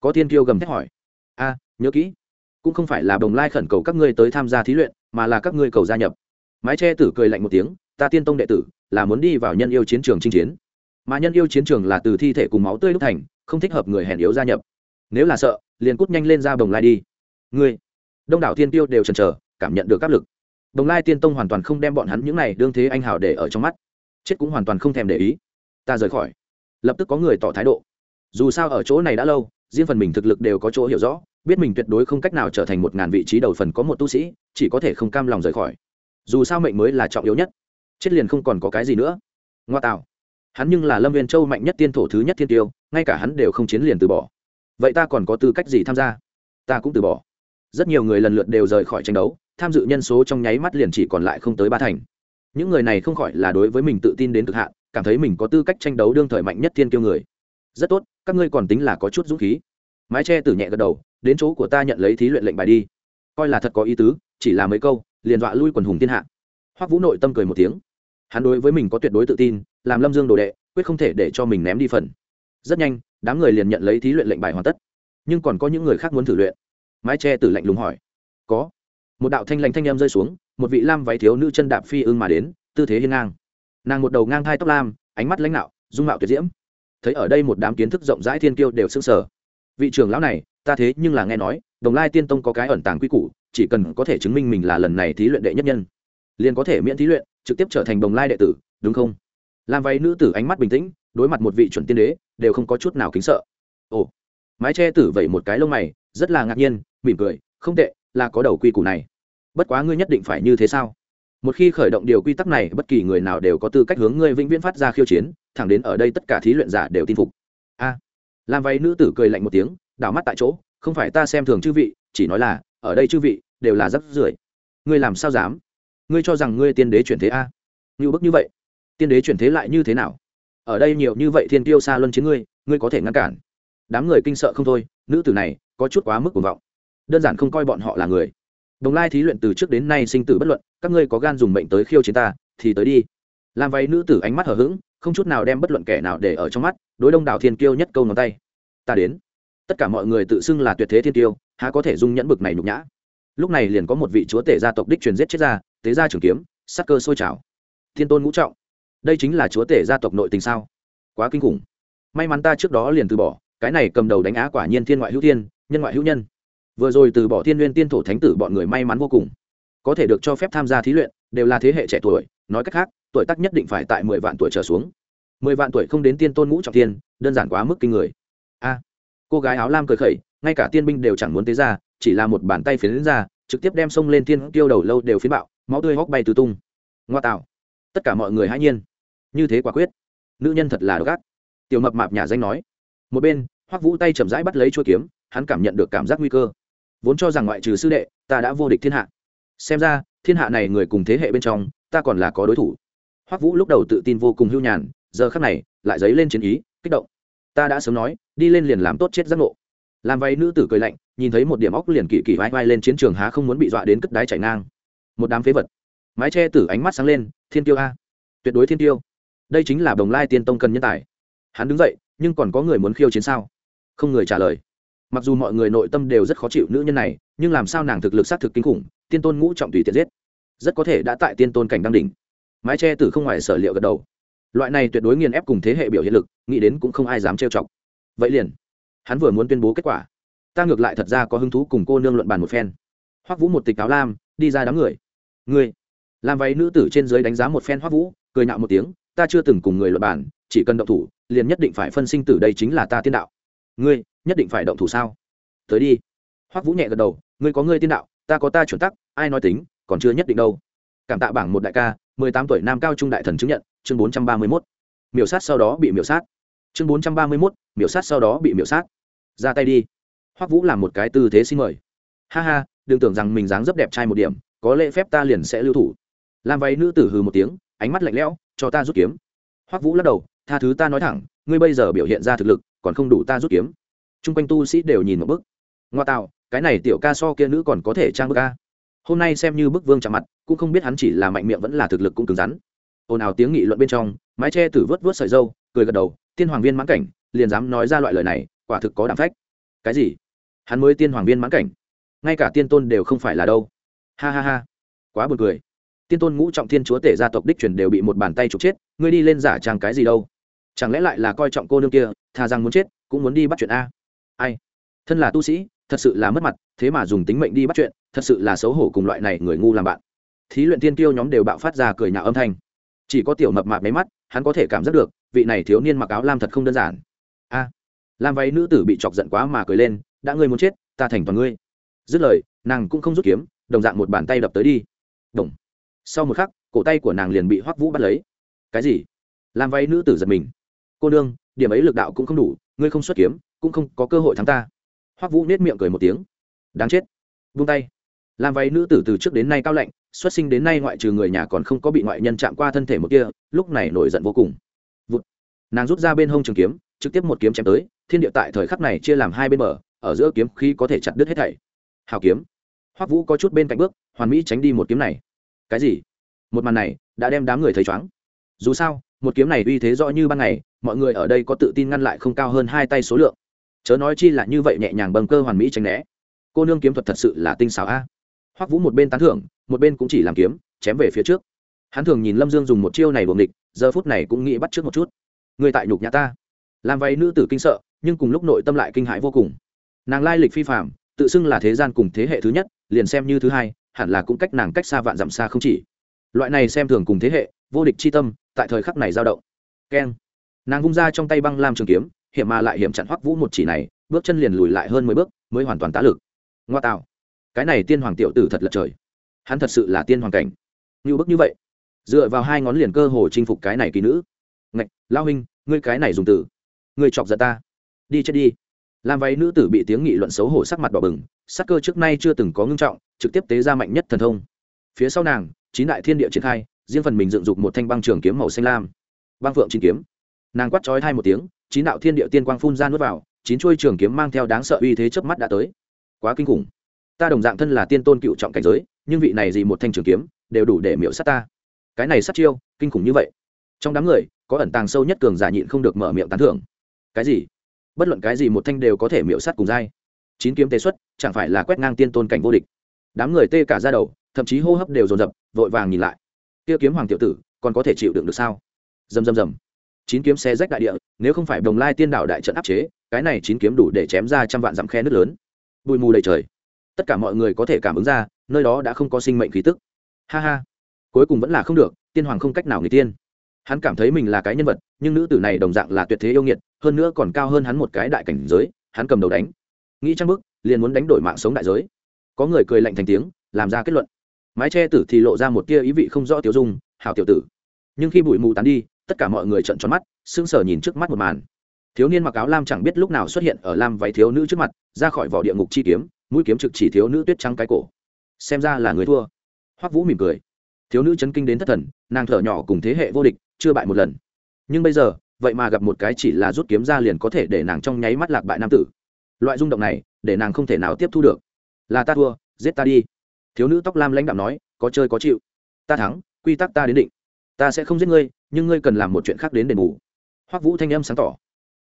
Có thiên kiêu gầm thét hỏi. A, nhớ kỹ. Cũng không phải là đồng lai khẩn cầu các ngươi tới tham gia thí luyện mà là các ngươi cầu gia nhập. Mái che tử cười lạnh một tiếng, ta tiên tông đệ tử, là muốn đi vào nhân yêu chiến trường chinh chiến. Mà nhân yêu chiến trường là từ thi thể cùng máu tươi đúc thành, không thích hợp người hèn yếu gia nhập. Nếu là sợ, liền cút nhanh lên ra bồng lai đi. Ngươi, đông đảo thiên tiêu đều chần chờ, cảm nhận được áp lực. Bồng lai tiên tông hoàn toàn không đem bọn hắn những này đương thế anh hào để ở trong mắt. Chết cũng hoàn toàn không thèm để ý. Ta rời khỏi. Lập tức có người tỏ thái độ. Dù sao ở chỗ này đã lâu, riêng phần mình thực lực đều có chỗ hiểu rõ biết mình tuyệt đối không cách nào trở thành một ngàn vị trí đầu phần có một tu sĩ, chỉ có thể không cam lòng rời khỏi. Dù sao mệnh mới là trọng yếu nhất. Chết liền không còn có cái gì nữa. Ngoa tạo. Hắn nhưng là lâm viên châu mạnh nhất tiên thổ thứ nhất thiên tiêu, ngay cả hắn đều không chiến liền từ bỏ. Vậy ta còn có tư cách gì tham gia? Ta cũng từ bỏ. Rất nhiều người lần lượt đều rời khỏi tranh đấu, tham dự nhân số trong nháy mắt liền chỉ còn lại không tới ba thành. Những người này không khỏi là đối với mình tự tin đến cực hạn, cảm thấy mình có tư cách tranh đấu đương thời mạnh nhất thiên kiêu người. Rất tốt, các ngươi còn tính là có chút dũng khí. Mái tre tử nhẹ gật đầu đến chỗ của ta nhận lấy thí luyện lệnh bài đi. Coi là thật có ý tứ, chỉ là mấy câu, liền dọa lui quần hùng thiên hạ. Hoắc vũ nội tâm cười một tiếng. Hắn đối với mình có tuyệt đối tự tin, làm lâm dương đồ đệ, quyết không thể để cho mình ném đi phần. Rất nhanh, đám người liền nhận lấy thí luyện lệnh bài hoàn tất. Nhưng còn có những người khác muốn thử luyện. Mái tre từ lạnh lùng hỏi. Có. Một đạo thanh lành thanh em rơi xuống, một vị lam váy thiếu nữ chân đạp phi ưng mà đến, tư thế hiên ngang. Nàng một đầu ngang thai tóc lam, ánh mắt lãnh nạo dung mạo tuyệt diễm. Thấy ở đây một đám kiến thức rộng rãi thiên kiêu đều s ư n g sở vị trưởng lão này ta thế nhưng là nghe nói, đồng lai tiên tông có cái ẩn tàng quy củ, chỉ cần có thể chứng minh mình là lần này thí luyện đệ nhất nhân, liền có thể miễn thí luyện, trực tiếp trở thành đồng lai đệ tử, đúng không? Làm váy nữ tử ánh mắt bình tĩnh, đối mặt một vị chuẩn tiên đế, đều không có chút nào kính sợ. Ồ, mái che tử vẩy một cái lông mày, rất là ngạc nhiên, mỉm cười, không tệ, là có đầu quy củ này. Bất quá ngươi nhất định phải như thế sao? Một khi khởi động điều quy tắc này, bất kỳ người nào đều có tư cách hướng ngươi vĩnh viễn phát ra khiêu chiến, thẳng đến ở đây tất cả thí luyện giả đều tin phục. A, làm váy nữ tử cười lạnh một tiếng đảo mắt tại chỗ, không phải ta xem thường chư vị, chỉ nói là, ở đây chư vị, đều là rắc rưởi. Ngươi làm sao dám? Ngươi cho rằng ngươi tiên đế chuyển thế a? Như bức như vậy, tiên đế chuyển thế lại như thế nào? Ở đây nhiều như vậy thiên tiêu xa luân chiến ngươi ngươi có thể ngăn cản. Đám người kinh sợ không thôi, nữ tử này có chút quá mức cuồng vọng. Đơn giản không coi bọn họ là người. Đồng lai thí luyện từ trước đến nay sinh tử bất luận, các ngươi có gan dùng mệnh tới khiêu chiến ta, thì tới đi. Làm váy nữ tử ánh mắt hở h ữ g không chút nào đem bất luận kẻ nào để ở trong mắt, đối đông đảo thiên kiêu nhất câu ngón tay. Ta đến tất cả mọi người tự xưng là tuyệt thế thiên tiêu, há có thể dung nhẫn bực này nhục nhã. Lúc này liền có một vị chúa tể gia tộc đích truyền giết chết ra, tế gia trường kiếm, sắc cơ sôi trào. Thiên tôn ngũ trọng. Đây chính là chúa tể gia tộc nội tình sao? Quá kinh khủng. May mắn ta trước đó liền từ bỏ, cái này cầm đầu đánh á quả nhiên thiên ngoại hữu thiên, nhân ngoại hữu nhân. Vừa rồi từ bỏ thiên n tiên thổ thánh tử bọn người may mắn vô cùng. Có thể được cho phép tham gia thí luyện, đều là thế hệ trẻ tuổi, nói cách khác, tuổi tác nhất định phải tại mười vạn tuổi trở xuống. Mười vạn tuổi không đến tiên tôn ngũ trọng tiên đơn giản quá mức kinh người cô gái áo lam cười khẩy, ngay cả tiên binh đều chẳng muốn tế ra, chỉ là một bàn tay phiến ra, trực tiếp đem sông lên thiên tiêu đầu lâu đều phiến bạo, máu tươi hóc bay tứ tung. Ngoa tạo. Tất cả mọi người hãy nhiên. Như thế quả quyết. Nữ nhân thật là đ ộ tiểu mập mạp nhà danh nói. Một bên, hoắc vũ tay chậm rãi bắt lấy chuôi kiếm, hắn cảm nhận được cảm giác nguy cơ. Vốn cho rằng ngoại trừ sư đệ, ta đã vô địch thiên hạ. Xem ra, thiên hạ này người cùng thế hệ bên trong, ta còn là có đối thủ. Hoắc vũ lúc đầu tự tin vô cùng hưu nhàn, giờ khắc này, lại dấy lên chiến ý, kích động ta đã sớm nói, đi lên liền làm tốt chết giác ngộ. Làm vay nữ tử cười lạnh, nhìn thấy một điểm óc liền kỳ kỳ vai vai lên chiến trường há không muốn bị dọa đến cất đái chảy ngang. Một đám phế vật. Mái che tử ánh mắt sáng lên, thiên tiêu a. Tuyệt đối thiên tiêu. Đây chính là đồng lai tiên tông cần nhân tài. Hắn đứng dậy, nhưng còn có người muốn khiêu chiến sao? Không người trả lời. Mặc dù mọi người nội tâm đều rất khó chịu nữ nhân này, nhưng làm sao nàng thực lực xác thực kinh khủng, tiên tôn ngũ trọng tùy tiện giết. Rất có thể đã tại tiên tôn cảnh đăng đỉnh. Mái che tử không ngoài sở liệu gật đầu loại này tuyệt đối nghiền ép cùng thế hệ biểu hiện lực, nghĩ đến cũng không ai dám trêu chọc. Vậy liền, hắn vừa muốn tuyên bố kết quả, ta ngược lại thật ra có hứng thú cùng cô nương luận bàn một phen. Hoắc vũ một tịch áo lam, đi ra đám người. Người làm váy nữ tử trên dưới đánh giá một phen hoắc vũ, cười nạo một tiếng, ta chưa từng cùng người luận bàn, chỉ cần động thủ, liền nhất định phải phân sinh tử đây chính là ta tiên đạo. Ngươi, nhất định phải động thủ sao? Tới đi. Hoắc vũ nhẹ gật đầu, ngươi có ngươi tiên đạo, ta có ta chuẩn tắc, ai nói tính, còn chưa nhất định đâu. Cảm tạ bảng một đại ca mười tám tuổi nam cao trung đại thần chứng nhận, chương bốn trăm ba mươi mốt. Miểu sát sau đó bị miểu sát. Chương bốn trăm ba mươi mốt, miểu sát sau đó bị miểu sát. Ra tay đi. Hoắc vũ làm một cái tư thế xin mời. Ha ha, đừng tưởng rằng mình dáng dấp đẹp trai một điểm, có lễ phép ta liền sẽ lưu thủ. Làm váy nữ tử hừ một tiếng, ánh mắt lạnh lẽo, cho ta rút kiếm. Hoắc vũ lắc đầu, tha thứ ta nói thẳng, ngươi bây giờ biểu hiện ra thực lực, còn không đủ ta rút kiếm. Trung quanh tu sĩ đều nhìn một bức. Ngoa tạo, cái này tiểu ca so kia nữ còn có thể trang bức ca hôm nay xem như bức vương chạm mặt, cũng không biết hắn chỉ là mạnh miệng vẫn là thực lực cũng cứng rắn. Ồn ào tiếng nghị luận bên trong, mái tre tử vớt vớt sợi dâu, cười gật đầu, tiên hoàng viên mãn cảnh, liền dám nói ra loại lời này, quả thực có đảm phách. Cái gì? Hắn mới tiên hoàng viên mãn cảnh? Ngay cả tiên tôn đều không phải là đâu. Ha ha ha. Quá buồn cười. Tiên tôn ngũ trọng thiên chúa tể gia tộc đích truyền đều bị một bàn tay trục chết, ngươi đi lên giả trang cái gì đâu? Chẳng lẽ lại là coi trọng cô nương kia, thà rằng muốn chết, cũng muốn đi bắt chuyện a. Ai? Thân là tu sĩ thật sự là mất mặt thế mà dùng tính mệnh đi bắt chuyện thật sự là xấu hổ cùng loại này người ngu làm bạn. Thí luyện tiên tiêu nhóm đều bạo phát ra cười nhạo âm thanh. Chỉ có tiểu mập mạp máy mắt hắn có thể cảm giác được vị này thiếu niên mặc áo lam thật không đơn giản. A à, lam váy nữ tử bị chọc giận quá mà cười lên đã ngươi muốn chết ta thành toàn ngươi. Dứt lời nàng cũng không rút kiếm đồng dạng một bàn tay đập tới đi. Đồng sau một khắc cổ tay của nàng liền bị hoắc vũ bắt lấy. Cái gì? Làm váy nữ tử giật mình. Cô nương điểm ấy lực đạo cũng không đủ ngươi không xuất kiếm cũng không có cơ hội thắng ta hoắc vũ nết miệng cười một tiếng. Đáng chết. Vung tay. Làm váy nữ tử từ trước đến nay cao lạnh, xuất sinh đến nay ngoại trừ người nhà còn không có bị ngoại nhân chạm qua thân thể một kia, lúc này nổi giận vô cùng. Vụt. nàng rút ra bên hông trường kiếm, trực tiếp một kiếm chém tới, thiên địa tại thời khắc này chia làm hai bên bờ, ở giữa kiếm khí có thể chặt đứt hết thảy. Hào kiếm. Hoắc vũ có chút bên cạnh bước, hoàn mỹ tránh đi một kiếm này. Cái gì? Một màn này đã đem đám người thấy chóng dù sao, một kiếm này uy thế rõ như ban ngày, mọi người ở đây có tự tin ngăn lại không cao hơn hai tay số lượng chớ nói chi là như vậy nhẹ nhàng bâng cơ hoàn mỹ tránh né. Cô nương kiếm thuật thật sự là tinh xảo a. Hoắc vũ một bên tán thưởng, một bên cũng chỉ làm kiếm, chém về phía trước. Hắn thường nhìn lâm dương dùng một chiêu này buồng địch giờ phút này cũng nghĩ bắt trước một chút. Người tại nhục nhà ta. Làm vậy nữ tử kinh sợ, nhưng cùng lúc nội tâm lại kinh hãi vô cùng. Nàng lai lịch phi phạm tự xưng là thế gian cùng thế hệ thứ nhất, liền xem như thứ hai, hẳn là cũng cách nàng cách xa vạn dặm xa không chỉ. Loại này xem thường cùng thế hệ, vô địch c h i tâm, tại thời khắc này dao động. Keng. Nàng vung ra trong tay băng lam trường kiếm hiểm mà lại hiểm chặn hoắc vũ một chỉ này bước chân liền lùi lại hơn mười bước mới hoàn toàn tá lực. Ngoa tạo. Cái này tiên hoàng tiểu tử thật lật trời. Hắn thật sự là tiên hoàng cảnh. Như bức như vậy. Dựa vào hai ngón liền cơ hồ chinh phục cái này kỳ nữ. Ngạch lao huynh ngươi cái này dùng từ, ngươi chọc giận ta. Đi chết đi. Làm váy nữ tử bị tiếng nghị luận xấu hổ sắc mặt đỏ bừng sắc cơ trước nay chưa từng có ngưng trọng trực tiếp tế ra mạnh nhất thần thông. Phía sau nàng chín đại thiên địa triển khai riêng phần mình dựng dục một thanh băng trường kiếm màu xanh lam. Băng phượng chín kiếm. Nàng quát trói hai một tiếng chín đạo thiên địa tiên quang phun ra nuốt vào, chín chuôi trường kiếm mang theo đáng sợ uy thế chớp mắt đã tới. Quá kinh khủng. Ta đồng dạng thân là tiên tôn cựu trọng cảnh giới, nhưng vị này gì một thanh trường kiếm, đều đủ để miễu sát ta. Cái này sát chiêu, kinh khủng như vậy. Trong đám người, có ẩn tàng sâu nhất cường giả nhịn không được mở miệng tán thưởng. Cái gì? Bất luận cái gì một thanh đều có thể miễu sát cùng dai. Chín kiếm tế xuất, chẳng phải là quét ngang tiên tôn cảnh vô địch. Đám người tê cả ra đầu, thậm chí hô hấp đều dồn dập, vội vàng nhìn lại. Kia kiếm hoàng tiểu tử, còn có thể chịu đựng được sao? Dầm dầm dầm chín kiếm xe rách đại địa, nếu không phải đồng lai tiên đạo đại trận áp chế, cái này chín kiếm đủ để chém ra trăm vạn dặm khe nước lớn. Bụi mù đầy trời. Tất cả mọi người có thể cảm ứng ra, nơi đó đã không có sinh mệnh khí tức. Ha ha. Cuối cùng vẫn là không được, tiên hoàng không cách nào người tiên. Hắn cảm thấy mình là cái nhân vật, nhưng nữ tử này đồng dạng là tuyệt thế yêu nghiệt, hơn nữa còn cao hơn hắn một cái đại cảnh giới, hắn cầm đầu đánh. Nghĩ trang bức liền muốn đánh đổi mạng sống đại giới. Có người cười lạnh thành tiếng, làm ra kết luận. Mái che tử thì lộ ra một tia ý vị không rõ tiêu dung, hảo tiểu tử. Nhưng khi bụi mù tán đi tất cả mọi người trợn tròn mắt, sững sờ nhìn trước mắt một màn. Thiếu niên mặc áo lam chẳng biết lúc nào xuất hiện ở lam váy thiếu nữ trước mặt, ra khỏi vỏ địa ngục chi kiếm, mũi kiếm trực chỉ thiếu nữ tuyết trắng cái cổ. Xem ra là người thua. Hoắc vũ mỉm cười. Thiếu nữ chấn kinh đến thất thần, nàng thở nhỏ cùng thế hệ vô địch, chưa bại một lần. Nhưng bây giờ, vậy mà gặp một cái chỉ là rút kiếm ra liền có thể để nàng trong nháy mắt lạc bại nam tử. Loại rung động này, để nàng không thể nào tiếp thu được. Là ta thua, giết ta đi. Thiếu nữ tóc lam lãnh đạm nói, có chơi có chịu. Ta thắng, quy tắc ta đến định ta sẽ không giết ngươi, nhưng ngươi cần làm một chuyện khác đến đền bù. Hoắc vũ thanh âm sáng tỏ.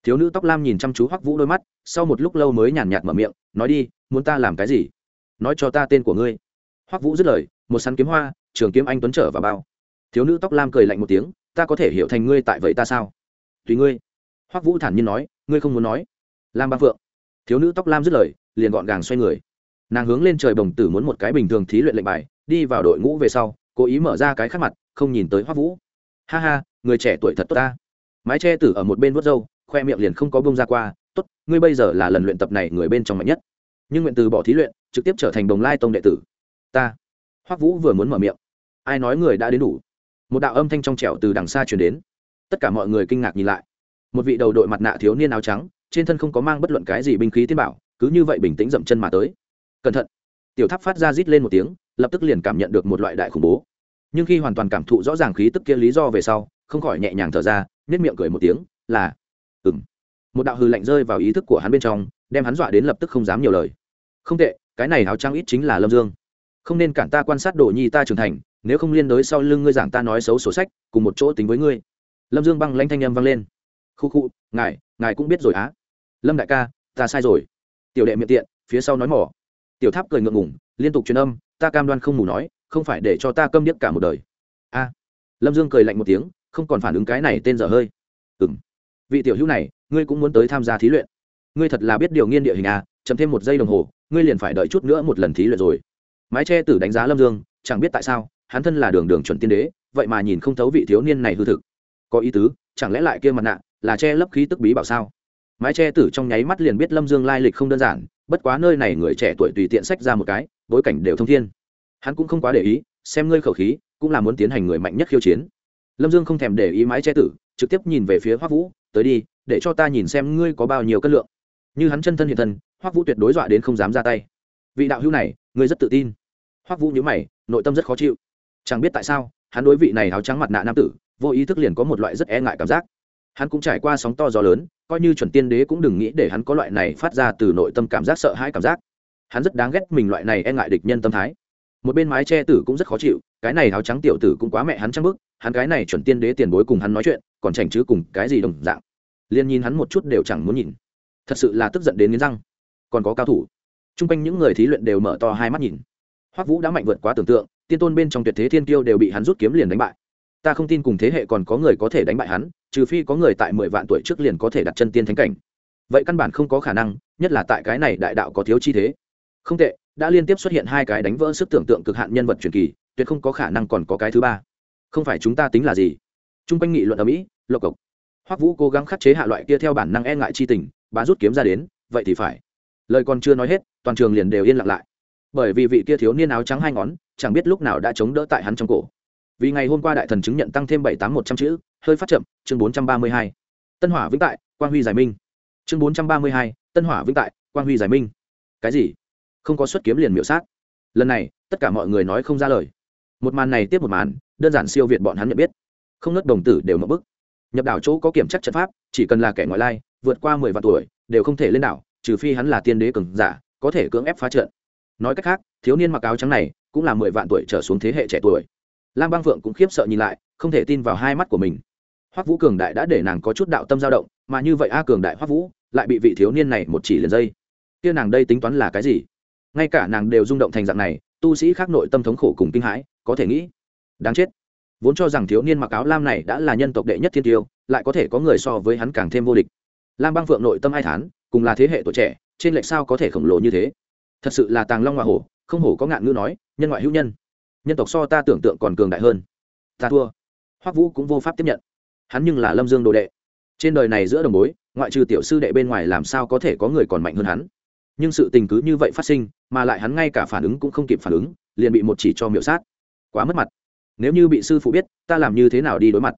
Thiếu nữ tóc lam nhìn chăm chú hoắc vũ đôi mắt, sau một lúc lâu mới nhàn nhạt mở miệng, nói đi, muốn ta làm cái gì? Nói cho ta tên của ngươi. Hoắc vũ dứt lời, một sắn kiếm hoa, trường kiếm anh tuấn trở vào bao. Thiếu nữ tóc lam cười lạnh một tiếng, ta có thể hiểu thành ngươi tại vậy ta sao? Tùy ngươi. Hoắc vũ thản nhiên nói, ngươi không muốn nói. Lam ba phượng. Thiếu nữ tóc lam dứt lời, liền gọn gàng xoay người. Nàng hướng lên trời bồng tử muốn một cái bình thường thí luyện lệnh bài, đi vào đội ngũ về sau, cố ý mở ra cái khắc mặt không nhìn tới hoắc vũ. Ha ha, người trẻ tuổi thật tốt ta. Mái che tử ở một bên vớt râu, khoe miệng liền không có bông ra qua, tốt, ngươi bây giờ là lần luyện tập này người bên trong mạnh nhất. Nhưng nguyện từ bỏ thí luyện, trực tiếp trở thành đồng lai tông đệ tử. Ta. Hoắc vũ vừa muốn mở miệng. Ai nói người đã đến đủ? Một đạo âm thanh trong trẻo từ đằng xa chuyển đến. Tất cả mọi người kinh ngạc nhìn lại. Một vị đầu đội mặt nạ thiếu niên áo trắng, trên thân không có mang bất luận cái gì binh khí tiên bảo, cứ như vậy bình tĩnh dậm chân mà tới. Cẩn thận. Tiểu tháp phát ra rít lên một tiếng, lập tức liền cảm nhận được một loại đại khủng bố nhưng khi hoàn toàn cảm thụ rõ ràng khí tức kia lý do về sau, không khỏi nhẹ nhàng thở ra nhét miệng cười một tiếng, là ừng một đạo hư lạnh rơi vào ý thức của hắn bên trong, đem hắn dọa đến lập tức không dám nhiều lời. Không tệ, cái này áo trang ít chính là lâm dương. Không nên cản ta quan sát đồ nhi ta trưởng thành, nếu không liên đối sau lưng ngươi giảng ta nói xấu sổ sách, cùng một chỗ tính với ngươi. Lâm dương băng lanh thanh âm vang lên. Khu khu, ngài ngài cũng biết rồi á. Lâm đại ca, ta sai rồi. Tiểu đệ miệng tiện, phía sau nói mỏ. Tiểu tháp cười ngượng ngủng liên tục truyền âm, ta cam đoan không mù nói không phải để cho ta câm điếc cả một đời. A. À, lâm dương cười lạnh một tiếng, không còn phản ứng cái này tên dở hơi. Ừ m vị tiểu hữu này, ngươi cũng muốn tới tham gia thí luyện. Ngươi thật là biết điều nghiên địa hình à chậm thêm một giây đồng hồ, ngươi liền phải đợi chút nữa một lần thí luyện rồi. Mái che tử đánh giá lâm dương, chẳng biết tại sao, hắn thân là đường đường chuẩn tiên đế, vậy mà nhìn không thấu vị thiếu niên này hư thực. Có ý tứ, chẳng lẽ lại kia mặt nạ là che lấp khí tức bí bảo sao? Mái che tử trong nháy mắt liền biết lâm dương lai lịch không đơn giản, bất quá nơi này người trẻ tuổi tùy tiện sách ra một cái, bối cảnh đều thông thiên hắn cũng không quá để ý, xem ngươi khẩu khí, cũng là muốn tiến hành người mạnh nhất khiêu chiến. Lâm dương không thèm để ý mái che tử, trực tiếp nhìn về phía hoắc vũ, tới đi, để cho ta nhìn xem ngươi có bao nhiêu cân lượng. Như hắn chân thân hiện thân, hoắc vũ tuyệt đối dọa đến không dám ra tay. Vị đạo hữu này, ngươi rất tự tin. Hoắc vũ nhớ mày, nội tâm rất khó chịu. Chẳng biết tại sao, hắn đối vị này áo trắng mặt nạ nam tử, vô ý thức liền có một loại rất e ngại cảm giác. Hắn cũng trải qua sóng to gió lớn, coi như chuẩn tiên đế cũng đừng nghĩ để hắn có loại này phát ra từ nội tâm cảm giác sợ hãi cảm giác. Hắn rất đáng ghét mình loại này e ngại địch nhân tâm thái một bên mái che tử cũng rất khó chịu, cái này áo trắng tiểu tử cũng quá mẹ hắn trăng bức, hắn cái này chuẩn tiên đế tiền bối cùng hắn nói chuyện, còn chảnh chứ cùng cái gì đồng dạng. Liền nhìn hắn một chút đều chẳng muốn nhìn. Thật sự là tức giận đến nghiến răng. Còn có cao thủ. T r u n g quanh những người thí luyện đều mở to hai mắt nhìn. Hoắc vũ đã mạnh vượt quá tưởng tượng, tiên tôn bên trong tuyệt thế thiên tiêu đều bị hắn rút kiếm liền đánh bại. Ta không tin cùng thế hệ còn có người có thể đánh bại hắn, trừ phi có người tại mười vạn tuổi trước liền có thể đặt chân tiên thánh cảnh. Vậy căn bản không có khả năng, nhất là tại cái này đại đạo có thiếu chi thế. Không tệ đã liên tiếp xuất hiện hai cái đánh vỡ sức tưởng tượng cực hạn nhân vật truyền kỳ, tuyệt không có khả năng còn có cái thứ ba. Không phải chúng ta tính là gì? T r u n g quanh nghị luận ở mỹ, lộc cộc. Hoắc vũ cố gắng khắc chế hạ loại kia theo bản năng e ngại chi tình, bá rút kiếm ra đến, vậy thì phải. Lời còn chưa nói hết, toàn trường liền đều yên lặng lại. Bởi vì vị kia thiếu niên áo trắng hai ngón, chẳng biết lúc nào đã chống đỡ tại hắn trong cổ. Vì ngày hôm qua đại thần chứng nhận tăng thêm bảy tám một trăm chữ, hơi phát chậm, chương bốn trăm ba mươi hai. Tân hỏa vĩnh tại, quang huy giải minh. Chương bốn trăm ba mươi hai, tân hỏa vĩnh tại, quang huy giải minh. Cái gì? Không có xuất kiếm liền miểu sát. Lần này, tất cả mọi người nói không ra lời. Một màn này tiếp một màn, đơn giản siêu việt bọn hắn nhận biết. Không nớt đồng tử đều mập bức. Nhập đảo chỗ có kiểm chắc trận pháp, chỉ cần là kẻ ngoại lai, vượt qua mười vạn tuổi, đều không thể lên đảo, trừ phi hắn là tiên đế cường giả, có thể cưỡng ép phá trận. Nói cách khác, thiếu niên mặc áo trắng này, cũng là mười vạn tuổi trở xuống thế hệ trẻ tuổi. Lam bang phượng cũng khiếp sợ nhìn lại, không thể tin vào hai mắt của mình. Hoắc vũ cường đại đã để nàng có chút đạo tâm dao động, mà như vậy a cường đại hoắc vũ, lại bị vị thiếu niên này một chỉ liền dây. Kia nàng đây tính toán là cái gì? Ngay cả nàng đều rung động thành dạng này, tu sĩ khác nội tâm thống khổ cùng kinh hãi, có thể nghĩ, đáng chết. Vốn cho rằng thiếu niên mặc áo lam này đã là nhân tộc đệ nhất thiên tiêu, lại có thể có người so với hắn càng thêm vô địch. Lam băng phượng nội tâm ai thán, cùng là thế hệ tuổi trẻ, trên lệch sao có thể khổng lồ như thế? Thật sự là tàng long hoa hổ, không hổ có ngạn ngữ nói, nhân ngoại hữu nhân. Nhân tộc so ta tưởng tượng còn cường đại hơn. Ta thua. Hoắc vũ cũng vô pháp tiếp nhận. Hắn nhưng là lâm dương đồ đệ. Trên đời này giữa đồng bối, ngoại trừ tiểu sư đệ bên ngoài làm sao có thể có người còn mạnh hơn hắn? Nhưng sự tình cứ như vậy phát sinh, mà lại hắn ngay cả phản ứng cũng không kịp phản ứng, liền bị một chỉ cho miểu sát. Quá mất mặt. Nếu như bị sư phụ biết, ta làm như thế nào đi đối mặt?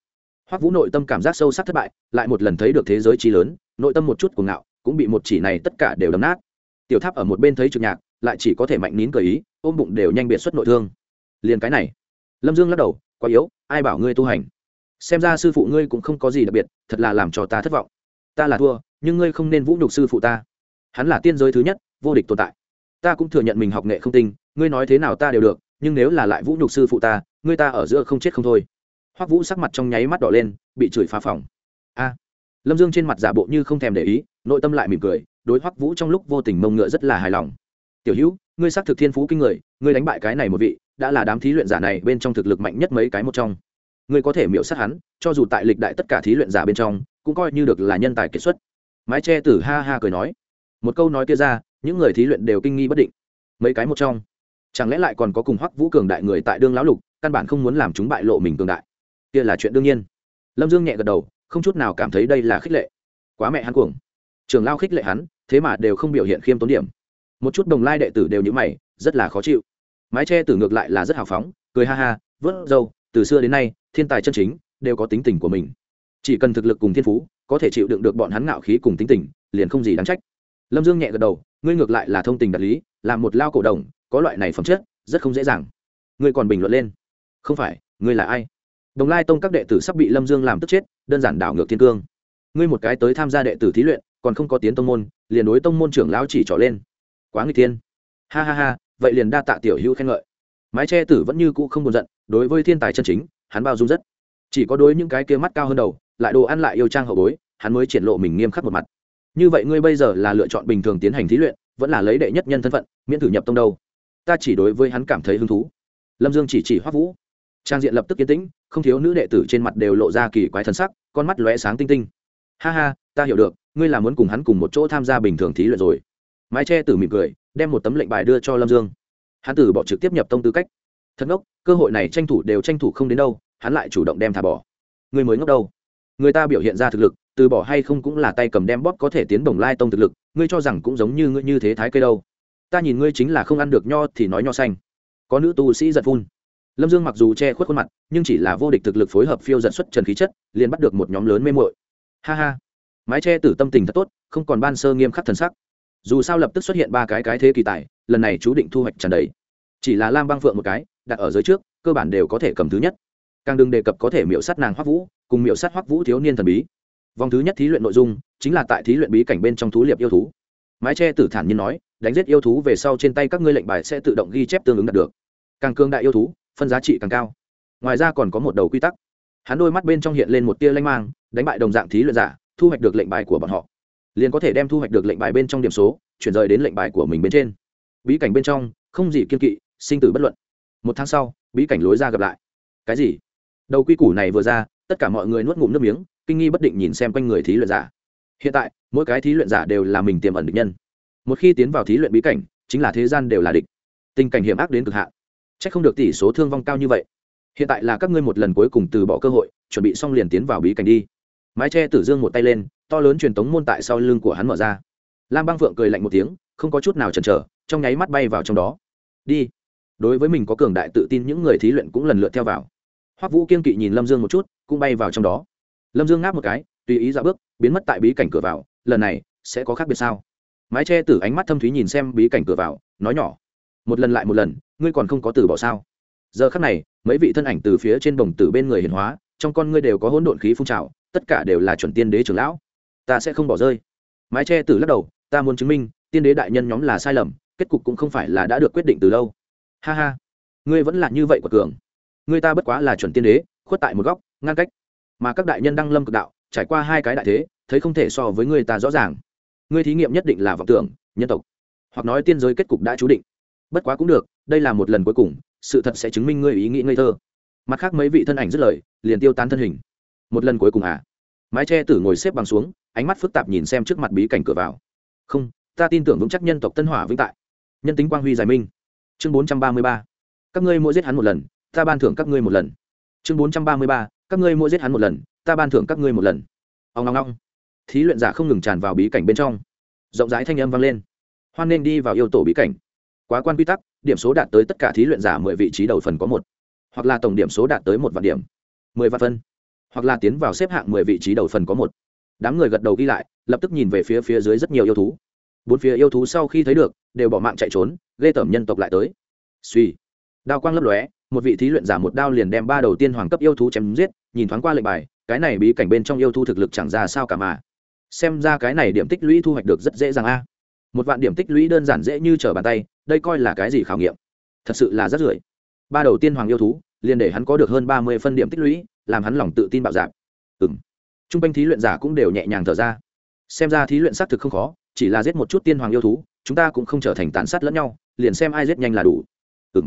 Hoắc vũ nội tâm cảm giác sâu sắc thất bại, lại một lần thấy được thế giới trí lớn, nội tâm một chút cuồng ngạo, cũng bị một chỉ này tất cả đều đấm nát. Tiểu tháp ở một bên thấy trực nhạc, lại chỉ có thể mạnh nín cười ý, ôm bụng đều nhanh biệt xuất nội thương. Liền cái này. Lâm dương lắc đầu, quá yếu, ai bảo ngươi tu hành? Xem ra sư phụ ngươi cũng không có gì đặc biệt, thật là làm cho ta thất vọng. Ta là thua, nhưng ngươi không nên vũ nhục sư phụ ta hắn là tiên giới thứ nhất, vô địch tồn tại. Ta cũng thừa nhận mình học nghệ không tinh, ngươi nói thế nào ta đều được, nhưng nếu là lại vũ nhục sư phụ ta, ngươi ta ở giữa không chết không thôi. Hoắc vũ sắc mặt trong nháy mắt đỏ lên, bị chửi phá phòng. A! Lâm dương trên mặt giả bộ như không thèm để ý, nội tâm lại mỉm cười, đối hoắc vũ trong lúc vô tình mông ngựa rất là hài lòng. Tiểu hữu, ngươi xác thực thiên phú kinh người, ngươi đánh bại cái này một vị, đã là đám thí luyện giả này bên trong thực lực mạnh nhất mấy cái một trong. Ngươi có thể miễu sát hắn, cho dù tại lịch đại tất cả thí luyện giả bên trong, cũng coi như được là nhân tài kiệt xuất. Mái che tử ha ha cười nói một câu nói kia ra, những người thí luyện đều kinh nghi bất định. Mấy cái một trong. Chẳng lẽ lại còn có cùng hoắc vũ cường đại người tại đương lão lục, căn bản không muốn làm chúng bại lộ mình cường đại? Kia là chuyện đương nhiên. Lâm dương nhẹ gật đầu, không chút nào cảm thấy đây là khích lệ. Quá mẹ hắn cuồng. Trường lao khích lệ hắn, thế mà đều không biểu hiện khiêm tốn điểm. Một chút đồng lai đệ tử đều như mày, rất là khó chịu. Mái che tử ngược lại là rất hào phóng, cười ha ha, vớt dâu từ xưa đến nay, thiên tài chân chính, đều có tính tình của mình. Chỉ cần thực lực cùng thiên phú, có thể chịu đựng được bọn hắn ngạo khí cùng tính tình, liền không gì đáng trách lâm dương nhẹ gật đầu, ngươi ngược lại là thông tình đạt lý làm một lao cổ đồng, có loại này phẩm chất, rất không dễ dàng. Ngươi còn bình luận lên. Không phải, ngươi là ai? Đồng lai tông các đệ tử sắp bị lâm dương làm tức chết, đơn giản đảo ngược thiên cương. Ngươi một cái tới tham gia đệ tử thí luyện, còn không có tiến tông môn, liền đối tông môn trưởng lão chỉ trỏ lên. Quá người thiên. Ha ha ha, vậy liền đa tạ tiểu hữu khen ngợi. Mái che tử vẫn như cũ không buồn giận, đối với thiên tài chân chính, hắn bao dung rất. Chỉ có đối những cái kia mắt cao hơn đầu, lại đồ ăn lại yêu trang hậu bối, hắn mới triển lộ mình nghiêm khắc một mặt như vậy ngươi bây giờ là lựa chọn bình thường tiến hành thí luyện, vẫn là lấy đệ nhất nhân thân phận, miễn thử nhập tông đâu? Ta chỉ đối với hắn cảm thấy hứng thú. Lâm dương chỉ chỉ hoắc vũ. Trang diện lập tức yên tĩnh, không thiếu nữ đệ tử trên mặt đều lộ ra kỳ quái thân sắc, con mắt lóe sáng tinh tinh. Ha ha, ta hiểu được, ngươi là muốn cùng hắn cùng một chỗ tham gia bình thường thí luyện rồi. Mái tre tử mỉm cười, đem một tấm lệnh bài đưa cho lâm dương. Hắn tử bỏ trực tiếp nhập tông tư cách. Thật ngốc, cơ hội này tranh thủ đều tranh thủ không đến đâu, hắn lại chủ động đem thả bỏ. Người mới ngốc đâu? Người ta biểu hiện ra thực lực từ bỏ hay không cũng là tay cầm đem bóp có thể tiến bồng lai tông thực lực, ngươi cho rằng cũng giống như ngươi như thế thái cây đâu. Ta nhìn ngươi chính là không ăn được nho thì nói nho xanh. Có nữ tu sĩ giật phun. Lâm dương mặc dù che khuất khuôn mặt, nhưng chỉ là vô địch thực lực phối hợp phiêu giật xuất trần khí chất, liền bắt được một nhóm lớn mê mội ha ha. Mái che tử tâm tình thật tốt, không còn ban sơ nghiêm khắc thần sắc. Dù sao lập tức xuất hiện ba cái cái thế kỳ tài, lần này chú định thu hoạch trần đầy. Chỉ là lam băng phượng một cái, đặt ở dưới trước, cơ bản đều có thể cầm thứ nhất. Càng đừng đề cập có thể miễu sát nàng hoắc vũ, cùng miễu sát hoắc vũ thiếu niên thần bí vòng thứ nhất thí luyện nội dung chính là tại thí luyện bí cảnh bên trong thú liệp yêu thú. Mái che tử thản nhiên nói, đánh giết yêu thú về sau trên tay các ngươi lệnh bài sẽ tự động ghi chép tương ứng đạt được. Càng cương đại yêu thú, phân giá trị càng cao. Ngoài ra còn có một đầu quy tắc. Hắn đôi mắt bên trong hiện lên một tia lanh mang, đánh bại đồng dạng thí luyện giả, thu hoạch được lệnh bài của bọn họ. Liền có thể đem thu hoạch được lệnh bài bên trong điểm số, chuyển rời đến lệnh bài của mình bên trên. Bí cảnh bên trong, không gì kiên kỵ, sinh tử bất luận. Một tháng sau, bí cảnh lối ra gặp lại. Cái gì? Đầu quy củ này vừa ra, tất cả mọi người nuốt ngụm nước miếng kinh nghi bất định nhìn xem quanh người thí luyện giả. Hiện tại, mỗi cái thí luyện giả đều là mình tiềm ẩn địch nhân. Một khi tiến vào thí luyện bí cảnh, chính là thế gian đều là địch. Tình cảnh hiểm ác đến cực hạn. C h ắ c không được tỷ số thương vong cao như vậy. Hiện tại là các ngươi một lần cuối cùng từ bỏ cơ hội, chuẩn bị xong liền tiến vào bí cảnh đi. Mái tre tử dương một tay lên, to lớn truyền tống môn tại sau lưng của hắn mở ra. Lam băng phượng cười lạnh một tiếng, không có chút nào chần chờ, trong nháy mắt bay vào trong đó. Đi. Đối với mình có cường đại tự tin, những người thí luyện cũng lần lượt theo vào. Hoắc vũ kiên kỵ nhìn lâm dương một chút, cũng bay vào trong đó lâm dương ngáp một cái, tùy ý ra bước, biến mất tại bí cảnh cửa vào, lần này, sẽ có khác biệt sao? Mái che tử ánh mắt thâm thúy nhìn xem bí cảnh cửa vào, nói nhỏ, một lần lại một lần, ngươi còn không có từ bỏ sao? Giờ khắc này, mấy vị thân ảnh từ phía trên bồng tử bên người hiền hóa, trong con ngươi đều có hỗn độn khí phun trào, tất cả đều là chuẩn tiên đế trưởng lão. Ta sẽ không bỏ rơi. Mái che tử lắc đầu, ta muốn chứng minh, tiên đế đại nhân nhóm là sai lầm, kết cục cũng không phải là đã được quyết định từ lâu. Ha ha, ngươi vẫn là như vậy của cường. Ngươi ta bất quá là chuẩn tiên đế, khuất tại một góc ngăn cách mà các đại nhân đăng lâm cực đạo, trải qua hai cái đại thế, thấy không thể so với người ta rõ ràng. Ngươi thí nghiệm nhất định là vọng tưởng, nhân tộc. Hoặc nói tiên giới kết cục đã chú định. Bất quá cũng được, đây là một lần cuối cùng, sự thật sẽ chứng minh ngươi ý nghĩ ngây thơ. Mặt khác mấy vị thân ảnh dứt lời, liền tiêu tán thân hình. Một lần cuối cùng à? Mái che tử ngồi xếp bằng xuống, ánh mắt phức tạp nhìn xem trước mặt bí cảnh cửa vào. Không, ta tin tưởng vững chắc nhân tộc tân hỏa vĩnh tại. Nhân tính quang huy giải minh. Chương bốn trăm ba mươi ba. Các ngươi mỗi giết hắn một lần, ta ban thưởng các ngươi một lần. Chương bốn trăm ba mươi ba các ngươi mỗi giết hắn một lần, ta ban thưởng các ngươi một lần. Ông ngong ngong thí luyện giả không ngừng tràn vào bí cảnh bên trong. Rộng rãi thanh âm vang lên. Hoan nên đi vào yêu tổ bí cảnh. Quá quan quy tắc, điểm số đạt tới tất cả thí luyện giả mười vị trí đầu phần có một. Hoặc là tổng điểm số đạt tới một vạn điểm. Mười vạn phân. Hoặc là tiến vào xếp hạng mười vị trí đầu phần có một. Đám người gật đầu ghi lại, lập tức nhìn về phía phía dưới rất nhiều yêu thú. Bốn phía yêu thú sau khi thấy được, đều bỏ mạng chạy trốn, ghê tởm nhân tộc lại tới. Suy đao quang lấp lóe một vị thí luyện giả một đao liền đem ba đầu tiên hoàng cấp yêu thú chém giết, nhìn thoáng qua lệnh bài, cái này bí cảnh bên trong yêu thú thực lực chẳng ra sao cả mà. Xem ra cái này điểm tích lũy thu hoạch được rất dễ dàng a. Một vạn điểm tích lũy đơn giản dễ như trở bàn tay, đây coi là cái gì khảo nghiệm? Thật sự là rất rưỡi. Ba đầu tiên hoàng yêu thú, liền để hắn có được hơn ba mươi phân điểm tích lũy, làm hắn lòng tự tin bạo dạp ừ m t r u n g quanh thí luyện giả cũng đều nhẹ nhàng thở ra. Xem ra thí luyện xác thực không khó, chỉ là giết một chút tiên hoàng yêu thú, chúng ta cũng không trở thành tàn sát lẫn nhau, liền xem ai giết nhanh là đủ. Ừ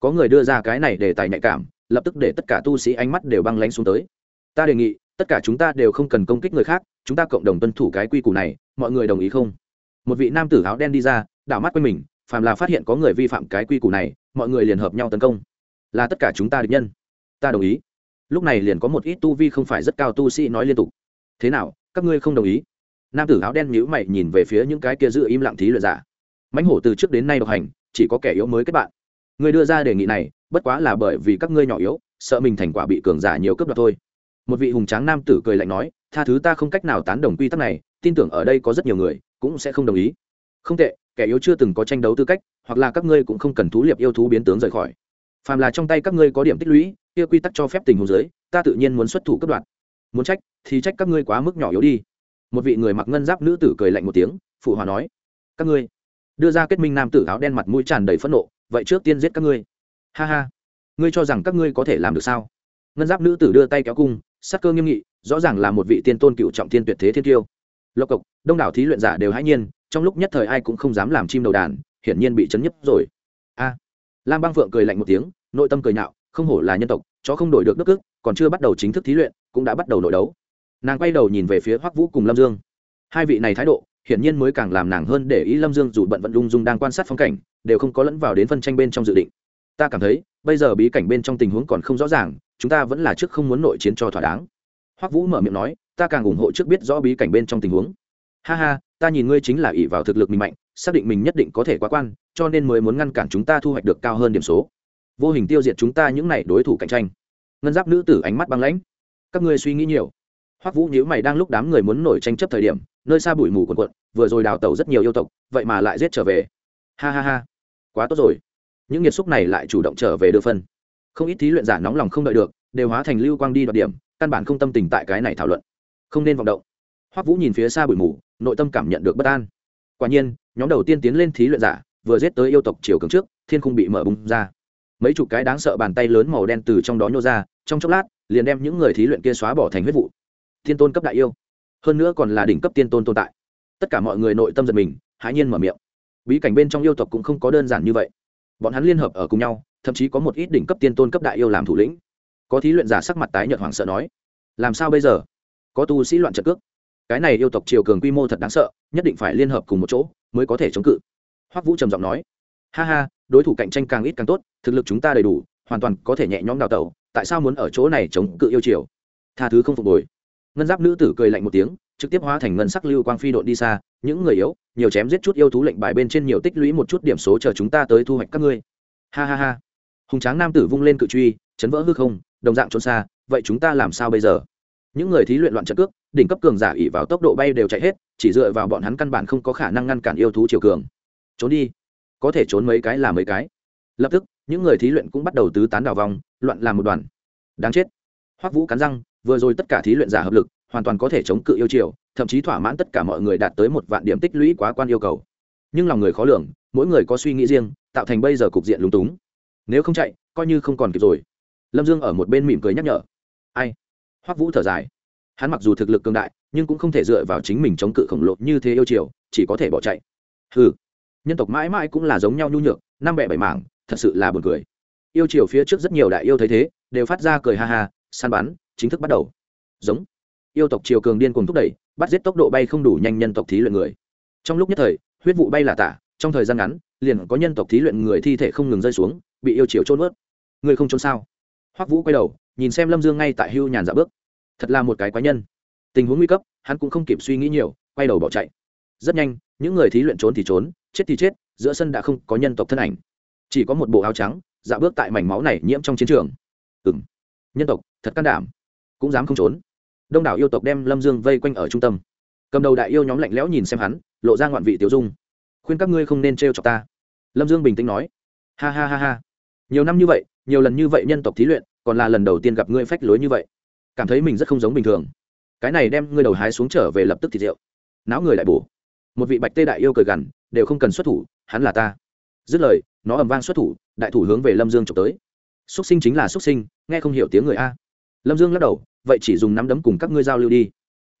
có người đưa ra cái này để tài nhạy cảm, lập tức để tất cả tu sĩ ánh mắt đều băng lánh xuống tới. Ta đề nghị, tất cả chúng ta đều không cần công kích người khác, chúng ta cộng đồng tuân thủ cái quy củ này, mọi người đồng ý không? Một vị nam tử áo đen đi ra, đảo mắt quanh mình, phàm là phát hiện có người vi phạm cái quy củ này, mọi người liền hợp nhau tấn công. Là tất cả chúng ta địch nhân. Ta đồng ý. Lúc này liền có một ít tu vi không phải rất cao tu sĩ nói liên tục. Thế nào, các ngươi không đồng ý? Nam tử áo đen nhíu mày nhìn về phía những cái kia giữ im lặng thí luyện giả. Mãnh hổ từ trước đến nay độc hành, chỉ có kẻ yếu mới kết bạn người đưa ra đề nghị này, bất quá là bởi vì các ngươi nhỏ yếu, sợ mình thành quả bị cường giả nhiều cấp đoạt thôi. Một vị hùng tráng nam tử cười lạnh nói, tha thứ ta không cách nào tán đồng quy tắc này, tin tưởng ở đây có rất nhiều người, cũng sẽ không đồng ý. Không tệ, kẻ yếu chưa từng có tranh đấu tư cách, hoặc là các ngươi cũng không cần thú liệp yêu thú biến tướng rời khỏi. Phàm là trong tay các ngươi có điểm tích lũy, kia quy tắc cho phép tình huống dưới, ta tự nhiên muốn xuất thủ cấp đoạn muốn trách, thì trách các ngươi quá mức nhỏ yếu đi. Một vị người mặc ngân giáp nữ tử cười lạnh một tiếng, phụ hòa nói, các ngươi. Đưa ra kết minh nam tử áo đen mặt mũi tràn đầy phẫn nộ vậy trước tiên giết các ngươi. Ha ha. Ngươi cho rằng các ngươi có thể làm được sao? Ngân giáp nữ tử đưa tay kéo cung sắc cơ nghiêm nghị, rõ ràng là một vị tiên tôn cựu trọng tiên tuyệt thế thiên tiêu lộc cộc, đông đảo thí luyện giả đều hãy nhiên, trong lúc nhất thời ai cũng không dám làm chim đầu đàn, hiển nhiên bị chấn nhấp rồi. A. Lam băng phượng cười lạnh một tiếng, nội tâm cười nhạo, không hổ là nhân tộc, chó không đổi được đức ức còn chưa bắt đầu chính thức thí luyện, cũng đã bắt đầu nội đấu. Nàng quay đầu nhìn về phía hoắc vũ cùng lâm dương. Hai vị này thái độ hiển nhiên mới càng làm nàng hơn để ý lâm dương dù bận vận lung dung đang quan sát phong cảnh, đều không có lẫn vào đến phân tranh bên trong dự định. Ta cảm thấy, bây giờ bí cảnh bên trong tình huống còn không rõ ràng, chúng ta vẫn là trước không muốn nội chiến cho thỏa đáng. Hoắc vũ mở miệng nói, ta càng ủng hộ trước biết rõ bí cảnh bên trong tình huống. Ha ha, ta nhìn ngươi chính là ỷ vào thực lực mình mạnh, xác định mình nhất định có thể quá quan, cho nên mới muốn ngăn cản chúng ta thu hoạch được cao hơn điểm số. Vô hình tiêu diệt chúng ta những n à y đối thủ cạnh tranh. Ngân giáp nữ tử ánh mắt băng lãnh. Các ngươi suy nghĩ nhiều hoắc vũ nhíu mày đang lúc đám người muốn nổi tranh chấp thời điểm, nơi xa bụi mù quần quận vừa rồi đào tẩu rất nhiều yêu tộc, vậy mà lại giết trở về. Ha ha ha, quá tốt rồi. Những nhiệt xúc này lại chủ động trở về đưa phân. Không ít thí luyện giả nóng lòng không đợi được, đều hóa thành lưu quang đi đoạt điểm, căn bản không tâm tình tại cái này thảo luận. Không nên vọng động. Hoắc vũ nhìn phía xa bụi mù, nội tâm cảm nhận được bất an. Quả nhiên, nhóm đầu tiên tiến lên thí luyện giả, vừa giết tới yêu tộc chiều cường trước, thiên khung bị mở bung ra. Mấy chục cái đáng sợ bàn tay lớn màu đen từ trong đó nhô ra, trong chốc lát, liền đem những người thí luyện kia xóa bỏ thành huyết vụ thiên tôn cấp đại yêu. Hơn nữa còn là đỉnh cấp tiên tôn tồn tại. Tất cả mọi người nội tâm giật mình, hãi nhiên mở miệng. Bí cảnh bên trong yêu tộc cũng không có đơn giản như vậy. Bọn hắn liên hợp ở cùng nhau, thậm chí có một ít đỉnh cấp tiên tôn cấp đại yêu làm thủ lĩnh. Có thí luyện giả sắc mặt tái nhợt hoảng sợ nói, làm sao bây giờ? Có tu sĩ loạn trận cước. Cái này yêu tộc triều cường quy mô thật đáng sợ, nhất định phải liên hợp cùng một chỗ mới có thể chống cự. Hoắc vũ trầm giọng nói, ha ha, đối thủ cạnh tranh càng ít càng tốt, thực lực chúng ta đầy đủ, hoàn toàn có thể nhẹ nhõm đào tẩu, tại sao muốn ở chỗ này chống cự yêu triều? Tha thứ không phục hồi ngân giáp nữ tử cười lạnh một tiếng, trực tiếp hóa thành ngân sắc lưu quang phi đội đi xa, những người yếu, nhiều chém giết chút yêu thú lệnh bài bên trên nhiều tích lũy một chút điểm số chờ chúng ta tới thu hoạch các ngươi. Ha ha ha. Hùng tráng nam tử vung lên cự truy, chấn vỡ hư không, đồng dạng trốn xa, vậy chúng ta làm sao bây giờ? Những người thí luyện loạn trận cước, đỉnh cấp cường giả ỉ vào tốc độ bay đều chạy hết, chỉ dựa vào bọn hắn căn bản không có khả năng ngăn cản yêu thú chiều cường. Trốn đi. Có thể trốn mấy cái là mấy cái. Lập tức, những người thí luyện cũng bắt đầu tứ tán đào vòng, loạn làm một đoàn. Đáng chết. Hoắc vũ cắn răng vừa rồi tất cả thí luyện giả hợp lực, hoàn toàn có thể chống cự yêu triều, thậm chí thỏa mãn tất cả mọi người đạt tới một vạn điểm tích lũy quá quan yêu cầu. Nhưng lòng người khó lường, mỗi người có suy nghĩ riêng, tạo thành bây giờ cục diện lúng túng. Nếu không chạy, coi như không còn kịp rồi. Lâm dương ở một bên mỉm cười nhắc nhở. Ai? Hoắc vũ thở dài. Hắn mặc dù thực lực cường đại, nhưng cũng không thể dựa vào chính mình chống cự khổng lồ như thế yêu triều, chỉ có thể bỏ chạy. Ừ nhân tộc mãi mãi cũng là giống nhau nhu nhược, năm bẹ bảy mảng, thật sự là buồn cười. Yêu triều phía trước rất nhiều đại yêu thấy thế, đều phát ra cười ha ha, săn bắn chính thức bắt đầu. Giống. Yêu tộc triều cường điên cùng thúc đẩy, bắt giết tốc độ bay không đủ nhanh nhân tộc thí luyện người. Trong lúc nhất thời, huyết vụ bay là tả, trong thời gian ngắn, liền có nhân tộc thí luyện người thi thể không ngừng rơi xuống, bị yêu triều trôn ướt người không trốn sao? Hoắc vũ quay đầu, nhìn xem lâm dương ngay tại hưu nhàn dạ bước. Thật là một cái quái nhân. Tình huống nguy cấp, hắn cũng không kịp suy nghĩ nhiều, quay đầu bỏ chạy. Rất nhanh, những người thí luyện trốn thì trốn, chết thì chết, giữa sân đã không có nhân tộc thân ảnh. Chỉ có một bộ áo trắng dạ bước tại mảnh máu này nhiễm trong chiến trường. Ừ m nhân tộc, thật can đảm cũng dám không trốn. Đông đảo yêu tộc đem lâm dương vây quanh ở trung tâm. Cầm đầu đại yêu nhóm lạnh lẽo nhìn xem hắn, lộ ra ngoạn vị tiểu dung. Khuyên các ngươi không nên t r e o chọc ta. Lâm dương bình tĩnh nói. Ha ha ha ha. Nhiều năm như vậy, nhiều lần như vậy nhân tộc thí luyện, còn là lần đầu tiên gặp ngươi phách lối như vậy. Cảm thấy mình rất không giống bình thường. Cái này đem ngươi đầu hái xuống trở về lập tức thịt rượu. Não người đại bổ. Một vị bạch tê đại yêu cười gằn, đều không cần xuất thủ, hắn là ta. Dứt lời, nó ầm vang xuất thủ, đại thủ hướng về lâm dương trộm tới. Xuất sinh chính là xuất sinh, nghe không hiểu tiếng người a. Lâm dương lắc đầu vậy chỉ dùng nắm đấm cùng các ngươi giao lưu đi.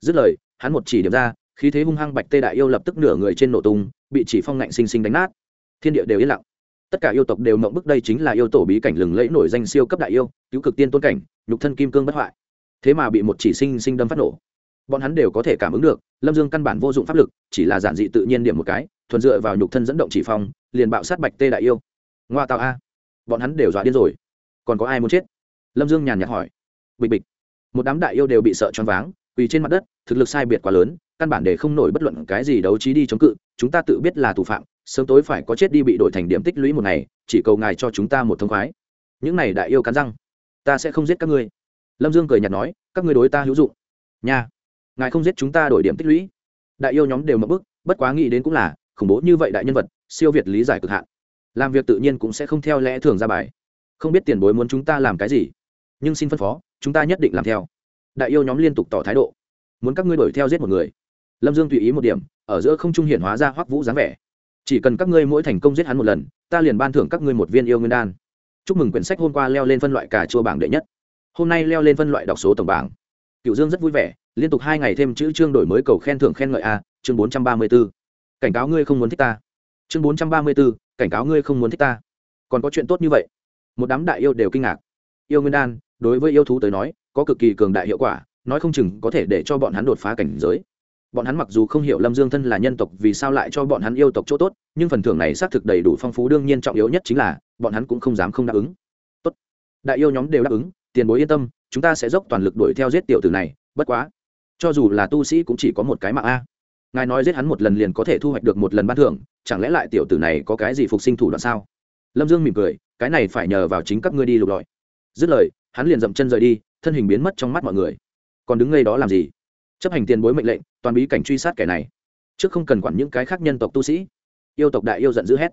Dứt lời, hắn một chỉ điểm ra, khí thế hung hăng bạch tê đại yêu lập tức nửa người trên nổ tung, bị chỉ phong ngạnh xinh xinh đánh nát. Thiên địa đều yên lặng. Tất cả yêu tộc đều mộng bức đây chính là yêu tổ bí cảnh lừng lẫy nổi danh siêu cấp đại yêu, cứu cực tiên tôn cảnh, nhục thân kim cương bất hoại. Thế mà bị một chỉ sinh sinh đâm phát nổ. Bọn hắn đều có thể cảm ứng được, lâm dương căn bản vô dụng pháp lực, chỉ là giản dị tự nhiên điểm một cái, thuần dựa vào nhục thân dẫn động chỉ phong, liền bạo sát bạch tê đại yêu. Ngoa tạo a. Bọn hắn đều dọa điên rồi. Còn có ai muốn chết? Lâm dương nhàn nhạt hỏi. Bịch bịch một đám đại yêu đều bị sợ choáng váng, quỳ trên mặt đất, thực lực sai biệt quá lớn, căn bản để không nổi bất luận cái gì đấu trí đi chống cự, chúng ta tự biết là thủ phạm, sớm tối phải có chết đi bị đổi thành điểm tích lũy một ngày, chỉ cầu ngài cho chúng ta một thông khoái. Những này đại yêu cắn răng, ta sẽ không giết các ngươi. Lâm dương cười nhạt nói, các ngươi đối ta hữu dụng. Nha, ngài không giết chúng ta đổi điểm tích lũy. Đại yêu nhóm đều mập bức bất quá nghĩ đến cũng là, khủng bố như vậy đại nhân vật, siêu việt lý giải cực hạn. Làm việc tự nhiên cũng sẽ không theo lẽ thường ra bài. Không biết tiền bối muốn chúng ta làm cái gì. Nhưng xin phân phó chúng ta nhất định làm theo. Đại yêu nhóm liên tục tỏ thái độ. Muốn các ngươi đuổi theo giết một người. Lâm dương tùy ý một điểm, ở giữa không trung hiển hóa ra hoắc vũ dáng vẻ. Chỉ cần các ngươi mỗi thành công giết hắn một lần, ta liền ban thưởng các ngươi một viên yêu nguyên đan. Chúc mừng quyển sách hôm qua leo lên phân loại cà chua bảng đệ nhất. Hôm nay leo lên phân loại đọc số tổng bảng. Cựu dương rất vui vẻ, liên tục hai ngày thêm chữ chương đổi mới cầu khen thưởng khen ngợi a, chương bốn trăm ba mươi b ố cảnh cáo ngươi không muốn thích ta. Chương bốn trăm ba mươi b ố cảnh cáo ngươi không muốn thích ta. Còn có chuyện tốt như vậy. Một đám đại yêu đều kinh ngạc. Yêu nguyên đan đối với yêu thú tới nói, có cực kỳ cường đại hiệu quả, nói không chừng có thể để cho bọn hắn đột phá cảnh giới. Bọn hắn mặc dù không hiểu lâm dương thân là nhân tộc vì sao lại cho bọn hắn yêu tộc chỗ tốt, nhưng phần thưởng này xác thực đầy đủ phong phú, đương nhiên trọng yếu nhất chính là, bọn hắn cũng không dám không đáp ứng. Tốt. Đại yêu nhóm đều đáp ứng, tiền bối yên tâm, chúng ta sẽ dốc toàn lực đuổi theo giết tiểu tử này, bất quá. Cho dù là tu sĩ cũng chỉ có một cái mạng a. Ngài nói giết hắn một lần liền có thể thu hoạch được một lần ban thưởng, chẳng lẽ lại tiểu tử này có cái gì phục sinh thủ đoạn sao? Lâm dương mỉm cười, cái này phải nhờ vào chính các ngươi đi lục lọi. Dứt lời hắn liền dậm chân rời đi, thân hình biến mất trong mắt mọi người. Còn đứng ngay đó làm gì? Chấp hành tiền bối mệnh lệnh, toàn bí cảnh truy sát kẻ này. Trước không cần quản những cái khác nhân tộc tu sĩ. Yêu tộc đại yêu giận dữ hét.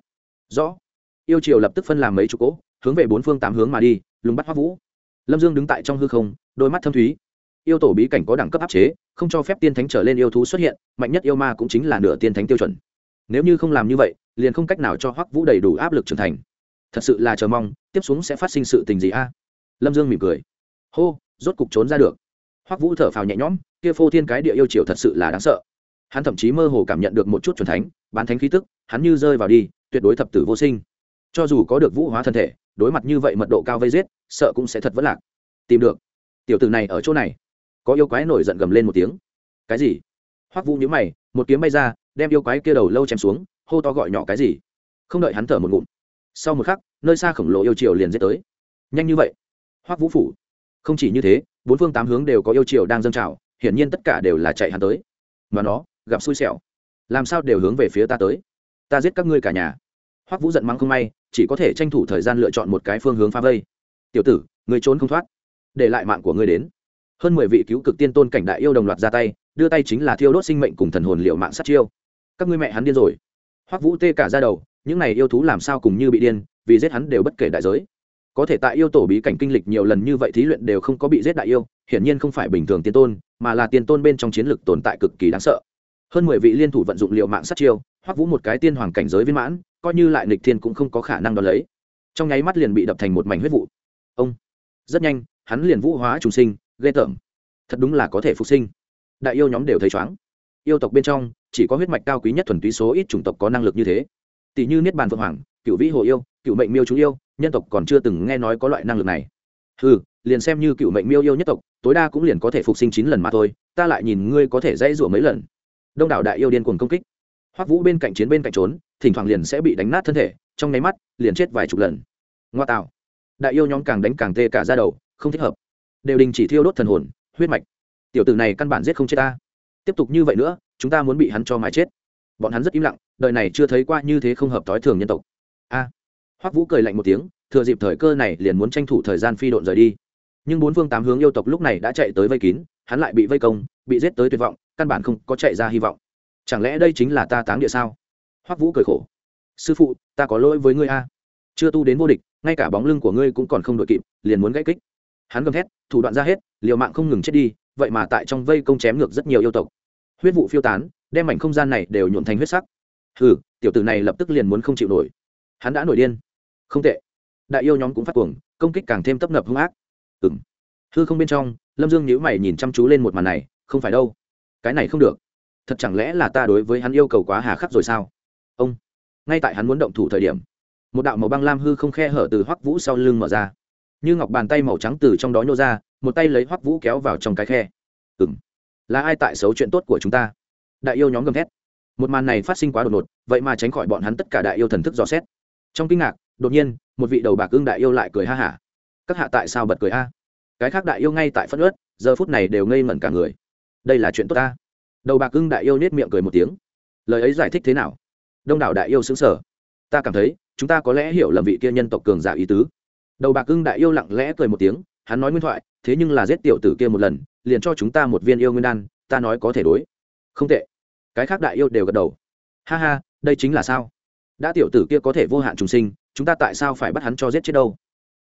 Rõ. Yêu triều lập tức phân làm mấy chục cỗ, hướng về bốn phương tám hướng mà đi, lùng bắt hoác vũ. Lâm dương đứng tại trong hư không, đôi mắt thâm thúy. Yêu tổ bí cảnh có đẳng cấp áp chế, không cho phép tiên thánh trở lên yêu thú xuất hiện, mạnh nhất yêu ma cũng chính là nửa tiên thánh tiêu chuẩn. Nếu như không làm như vậy, liền không cách nào cho hoắc vũ đầy đủ áp lực trưởng thành. Thật sự là chờ mong, tiếp xuống sẽ phát sinh sự tình gì a? Lâm dương mỉm cười. Hô, rốt cục trốn ra được. Hoắc vũ thở phào nhẹ nhõm, kia phô thiên cái địa yêu triều thật sự là đáng sợ. Hắn thậm chí mơ hồ cảm nhận được một chút c thánh, bán thánh khí tức, hắn như rơi vào đi, tuyệt đối thập tử vô sinh. Cho dù có được vũ hóa thân thể, đối mặt như vậy mật độ cao vây giết, sợ cũng sẽ thật vất lạc. Tìm được. Tiểu tử này ở chỗ này. Có yêu quái nổi giận gầm lên một tiếng. Cái gì? Hoắc vũ nhíu mày, một kiếm bay ra, đem yêu quái kia đầu lâu chém xuống, hô to gọi nhỏ cái gì? Không đợi hắn thở một ngụm. Sau một khắc, nơi xa khổng lồ yêu triều liền giết tới. Nhanh như vậy hoắc vũ phủ không chỉ như thế bốn phương tám hướng đều có yêu triều đang dâng trào hiển nhiên tất cả đều là chạy hắn tới mà nó gặp xui xẻo làm sao đều hướng về phía ta tới ta giết các ngươi cả nhà hoắc vũ giận mắng không may chỉ có thể tranh thủ thời gian lựa chọn một cái phương hướng phá vây tiểu tử người trốn không thoát để lại mạng của ngươi đến hơn mười vị cứu cực tiên tôn cảnh đại yêu đồng loạt ra tay đưa tay chính là thiêu đốt sinh mệnh cùng thần hồn liệu mạng sát chiêu các ngươi mẹ hắn điên rồi hoắc vũ tê cả ra đầu những này yêu thú làm sao cùng như bị điên vì giết hắn đều bất kể đại giới có thể tại yêu tổ bí cảnh kinh lịch nhiều lần như vậy thí luyện đều không có bị giết đại yêu, hiển nhiên không phải bình thường tiên tôn, mà là tiên tôn bên trong chiến lực tồn tại cực kỳ đáng sợ. Hơn mười vị liên thủ vận dụng liệu mạng sát chiêu, hoắc vũ một cái tiên hoàng cảnh giới viên mãn, coi như lại nịch thiên cũng không có khả năng đo lấy. Trong nháy mắt liền bị đập thành một mảnh huyết vụ. Ông! Rất nhanh, hắn liền vũ hóa trùng sinh, ghê tởm. Thật đúng là có thể phục sinh. Đại yêu nhóm đều thấy chóng yêu tộc bên trong, chỉ có huyết mạch cao quý nhất thuần túy số ít chủng tộc có năng lực như thế. Tỷ như niết bàn phượng hoàng cựu vĩ hồ yêu cựu mệnh miêu chú yêu nhân tộc còn chưa từng nghe nói có loại năng lực này. Ừ liền xem như cựu mệnh miêu yêu nhất tộc, tối đa cũng liền có thể phục sinh chín lần mà thôi, ta lại nhìn ngươi có thể dãy rủa mấy lần. Đông đảo đại yêu điên cuồng công kích. Hoắc vũ bên cạnh chiến bên cạnh trốn, thỉnh thoảng liền sẽ bị đánh nát thân thể, trong nháy mắt, liền chết vài chục lần. Ngoa tạo. Đại yêu nhóm càng đánh càng tê cả ra đầu, không thích hợp. Đều đình chỉ thiêu đốt thần hồn, huyết mạch. Tiểu tử này căn bản giết không chết ta. Tiếp tục như vậy nữa, chúng ta muốn bị hắn cho mài chết. Bọn hắn rất im lặng, đời này chưa thấy qua như thế không hợp thói thường nhân tộc. A hoắc vũ cười lạnh một tiếng, thừa dịp thời cơ này liền muốn tranh thủ thời gian phi độn rời đi. Nhưng bốn phương tám hướng yêu tộc lúc này đã chạy tới vây kín, hắn lại bị vây công, bị giết tới tuyệt vọng, căn bản không có chạy ra hy vọng. Chẳng lẽ đây chính là ta táng địa sao? Hoắc vũ cười khổ. Sư phụ, ta có lỗi với ngươi a. Chưa tu đến vô địch, ngay cả bóng lưng của ngươi cũng còn không đội kịp, liền muốn gãy kích. Hắn gầm thét, thủ đoạn ra hết, liều mạng không ngừng chết đi, vậy mà tại trong vây công chém ngược rất nhiều yêu tộc. Huyết vụ phiêu tán, đem mảnh không gian này đều nhuộn thành huyết sắc. Hừ, tiểu tử này lập tức liền muốn không chịu nổi. Hắn đã nổi điên không tệ. Đại yêu nhóm cũng phát cuồng, công kích càng thêm tấp nập hung ác. Ừ m hư không bên trong, lâm dương nhữ mày nhìn chăm chú lên một màn này, không phải đâu. Cái này không được. Thật chẳng lẽ là ta đối với hắn yêu cầu quá hà khắc rồi sao? Ông. Ngay tại hắn muốn động thủ thời điểm, một đạo màu băng lam hư không khe hở từ hoắc vũ sau lưng mở ra. Như ngọc bàn tay màu trắng từ trong đó nhô ra, một tay lấy hoắc vũ kéo vào trong cái khe. Ừng là ai tại xấu chuyện tốt của chúng ta? Đại yêu nhóm gầm thét. Một màn này phát sinh quá đột ngột, vậy mà tránh khỏi bọn hắn tất cả đại yêu thần thức dò xét. Trong kinh ngạc đột nhiên, một vị đầu bạc ưng đại yêu lại cười ha hả. Các hạ tại sao bật cười a? Cái khác đại yêu ngay tại phân ớt giờ phút này đều ngây ngẩn cả người. Đây là chuyện tốt ta. Đầu bạc ưng đại yêu nết miệng cười một tiếng. Lời ấy giải thích thế nào? Đông đảo đại yêu xứng sở ta cảm thấy, chúng ta có lẽ hiểu lầm vị kia nhân tộc cường giả ý tứ. Đầu bạc ưng đại yêu lặng lẽ cười một tiếng, hắn nói nguyên thoại, thế nhưng là giết tiểu tử kia một lần, liền cho chúng ta một viên yêu nguyên đan, ta nói có thể đối. Không tệ. Cái khác đại yêu đều gật đầu. Ha ha, đây chính là sao? Đã tiểu tử kia có thể vô hạn trùng sinh chúng ta tại sao phải bắt hắn cho giết chết đâu?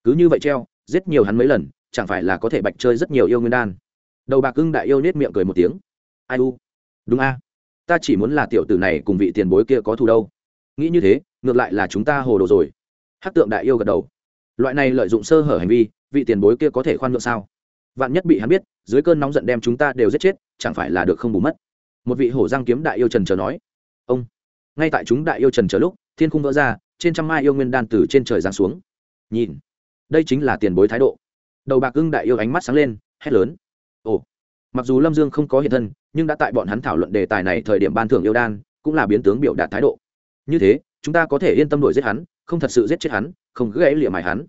Cứ như vậy treo, giết nhiều hắn mấy lần, chẳng phải là có thể bạch chơi rất nhiều yêu nguyên đan? Đầu bạc ưng đại yêu nết miệng cười một tiếng. Ai u? Đúng a. Ta chỉ muốn là tiểu tử này cùng vị tiền bối kia có thù đâu. Nghĩ như thế, ngược lại là chúng ta hồ đồ rồi. Hát tượng đại yêu gật đầu. Loại này lợi dụng sơ hở hành vi, vị tiền bối kia có thể khoan nhượng sao? Vạn nhất bị hắn biết, dưới cơn nóng giận đem chúng ta đều giết chết, chẳng phải là được không bù mất? Một vị hổ giang kiếm đại yêu trần chờ nói. Ông. Ngay tại chúng đại yêu trần chờ lúc, thiên khung vỡ ra trên trăm mai yêu nguyên đan từ trên trời giáng xuống. Nhìn, đây chính là tiền bối thái độ. Đầu bạc ưng đại yêu ánh mắt sáng lên, hét lớn. Ồ, mặc dù lâm dương không có hiện thân, nhưng đã tại bọn hắn thảo luận đề tài này thời điểm ban thưởng yêu đan, cũng là biến tướng biểu đạt thái độ. Như thế, chúng ta có thể yên tâm đổi giết hắn, không thật sự giết chết hắn, không gãy liệm mài hắn.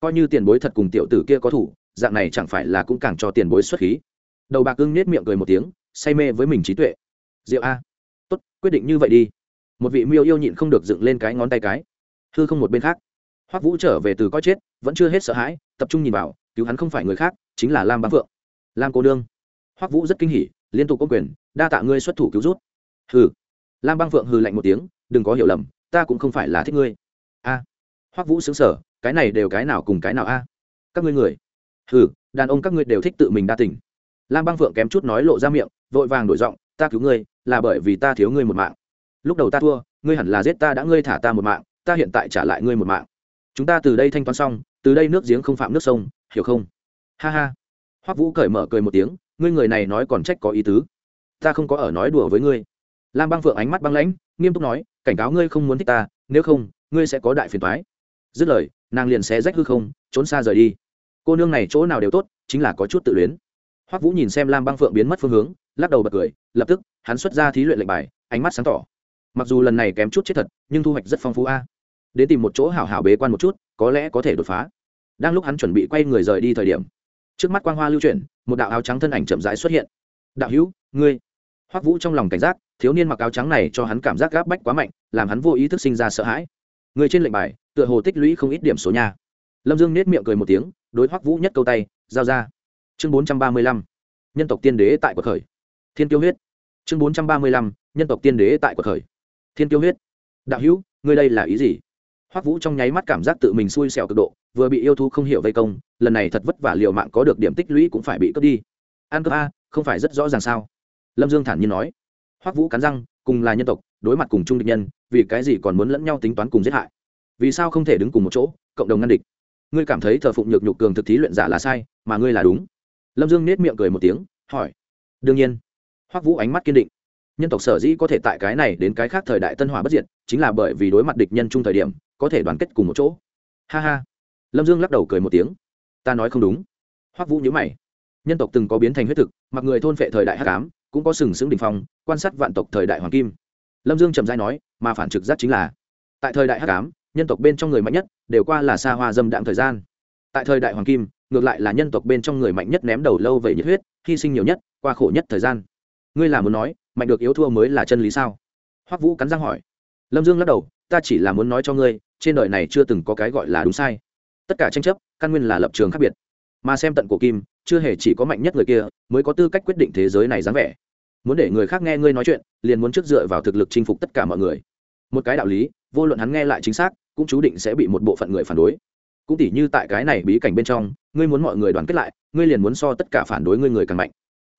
Coi như tiền bối thật cùng tiểu tử kia có thủ, dạng này chẳng phải là cũng càng cho tiền bối xuất khí. Đầu bạc ưng nết miệng cười một tiếng, say mê với mình trí tuệ. Diệu a. Tốt, quyết định như vậy đi. Một vị miêu yêu nhịn không được dựng lên cái ngón tay cái hư không một bên khác. Hoắc vũ trở về từ coi chết, vẫn chưa hết sợ hãi, tập trung nhìn vào, cứu hắn không phải người khác, chính là lam bá phượng lam cô nương. Hoắc vũ rất kinh hỉ, liên tục có quyền, đa tạ ngươi xuất thủ cứu rút hừ. Lam băng phượng hừ lạnh một tiếng, đừng có hiểu lầm, ta cũng không phải là thích ngươi. A. Hoắc vũ xứng sở cái này đều cái nào cùng cái nào a? Các ngươi người. Hừ, đàn ông các ngươi đều thích tự mình đa tình. Lam băng phượng kém chút nói lộ ra miệng, vội vàng đổi giọng, ta cứu ngươi, là bởi vì ta thiếu ngươi một mạng. Lúc đầu ta thua, ngươi hẳn là giết ta đã, ngươi thả ta một mạng ta hiện tại trả lại ngươi một mạng. Chúng ta từ đây thanh toán xong, từ đây nước giếng không phạm nước sông, hiểu không? Ha ha. Hoắc vũ cởi mở cười một tiếng, ngươi người này nói còn trách có ý tứ. Ta không có ở nói đùa với ngươi. Lam băng phượng ánh mắt băng lãnh, nghiêm túc nói, cảnh cáo ngươi không muốn thích ta, nếu không, ngươi sẽ có đại phiền toái. Dứt lời, nàng liền xé rách hư không, trốn xa rời đi. Cô nương này chỗ nào đều tốt, chính là có chút tự luyến. Hoắc vũ nhìn xem lam băng phượng biến mất phương hướng, lắc đầu bật cười, lập tức, hắn xuất ra thí luyện lệnh bài, ánh mắt sáng tỏ mặc dù lần này kém chút chết thật, nhưng thu hoạch rất phong phú a. Đến tìm một chỗ hảo hảo bế quan một chút, có lẽ có thể đột phá. Đang lúc hắn chuẩn bị quay người rời đi thời điểm, trước mắt quang hoa lưu chuyển, một đạo áo trắng thân ảnh chậm rãi xuất hiện. Đạo hữu, ngươi. Hoắc vũ trong lòng cảnh giác, thiếu niên mặc áo trắng này cho hắn cảm giác gáp bách quá mạnh, làm hắn vô ý thức sinh ra sợ hãi. Người trên lệnh bài, tựa hồ tích lũy không ít điểm số nhà lâm dương nết miệng cười một tiếng, đối hoắc vũ nhất câu tay, giao ra. Chương bốn trăm ba mươi lăm, nhân tộc tiên đế tại cuộc khởi. Thiên tiêu huyết. Chương bốn trăm ba mươi lăm, nhân tộc tiên đế tại cuộc khởi thiên tiêu huyết. Đạo hữu, ngươi đây là ý gì? Hoắc vũ trong nháy mắt cảm giác tự mình xui xẻo cực độ, vừa bị yêu thú không hiểu vây công, lần này thật vất vả liều mạng có được điểm tích lũy cũng phải bị cướp đi. An cướp a, không phải rất rõ ràng sao? Lâm dương thản nhiên nói. Hoắc vũ cắn răng, cùng là nhân tộc, đối mặt cùng chung địch nhân, vì cái gì còn muốn lẫn nhau tính toán cùng giết hại? Vì sao không thể đứng cùng một chỗ, cộng đồng ngăn địch? Ngươi cảm thấy thờ phụng nhược nhục cường thực thí luyện giả là sai, mà ngươi là đúng. Lâm dương nết miệng cười một tiếng, hỏi. Đương nhiên. Hoắc vũ ánh mắt kiên định nhân tộc sở dĩ có thể tại cái này đến cái khác thời đại tân hòa bất diệt, chính là bởi vì đối mặt địch nhân chung thời điểm, có thể đoàn kết cùng một chỗ. Ha ha. Lâm dương lắc đầu cười một tiếng. Ta nói không đúng. Hoắc vũ nhớ mày. Nhân tộc từng có biến thành huyết thực, mặc người thôn phệ thời đại hắc ám, cũng có sừng sững đình phong, quan sát vạn tộc thời đại hoàng kim. Lâm dương trầm dai nói, mà phản trực giác chính là, tại thời đại hắc ám, nhân tộc bên trong người mạnh nhất đều qua là xa hoa dâm đạm thời gian. Tại thời đại hoàng kim, ngược lại là nhân tộc bên trong người mạnh nhất ném đầu lâu về nhiệt huyết, hy sinh nhiều nhất, qua khổ nhất thời gian. Ngươi là muốn nói mạnh được yếu thua mới là chân lý sao? Hoắc vũ cắn răng hỏi. Lâm dương lắc đầu, ta chỉ là muốn nói cho ngươi, trên đời này chưa từng có cái gọi là đúng sai. Tất cả tranh chấp, căn nguyên là lập trường khác biệt. Mà xem tận cổ kim, chưa hề chỉ có mạnh nhất người kia mới có tư cách quyết định thế giới này dáng vẻ. Muốn để người khác nghe ngươi nói chuyện, liền muốn trước dựa vào thực lực chinh phục tất cả mọi người. Một cái đạo lý, vô luận hắn nghe lại chính xác, cũng chú định sẽ bị một bộ phận người phản đối. Cũng tỉ như tại cái này bí cảnh bên trong, ngươi muốn mọi người đoàn kết lại, ngươi liền muốn so tất cả phản đối ngươi người càng mạnh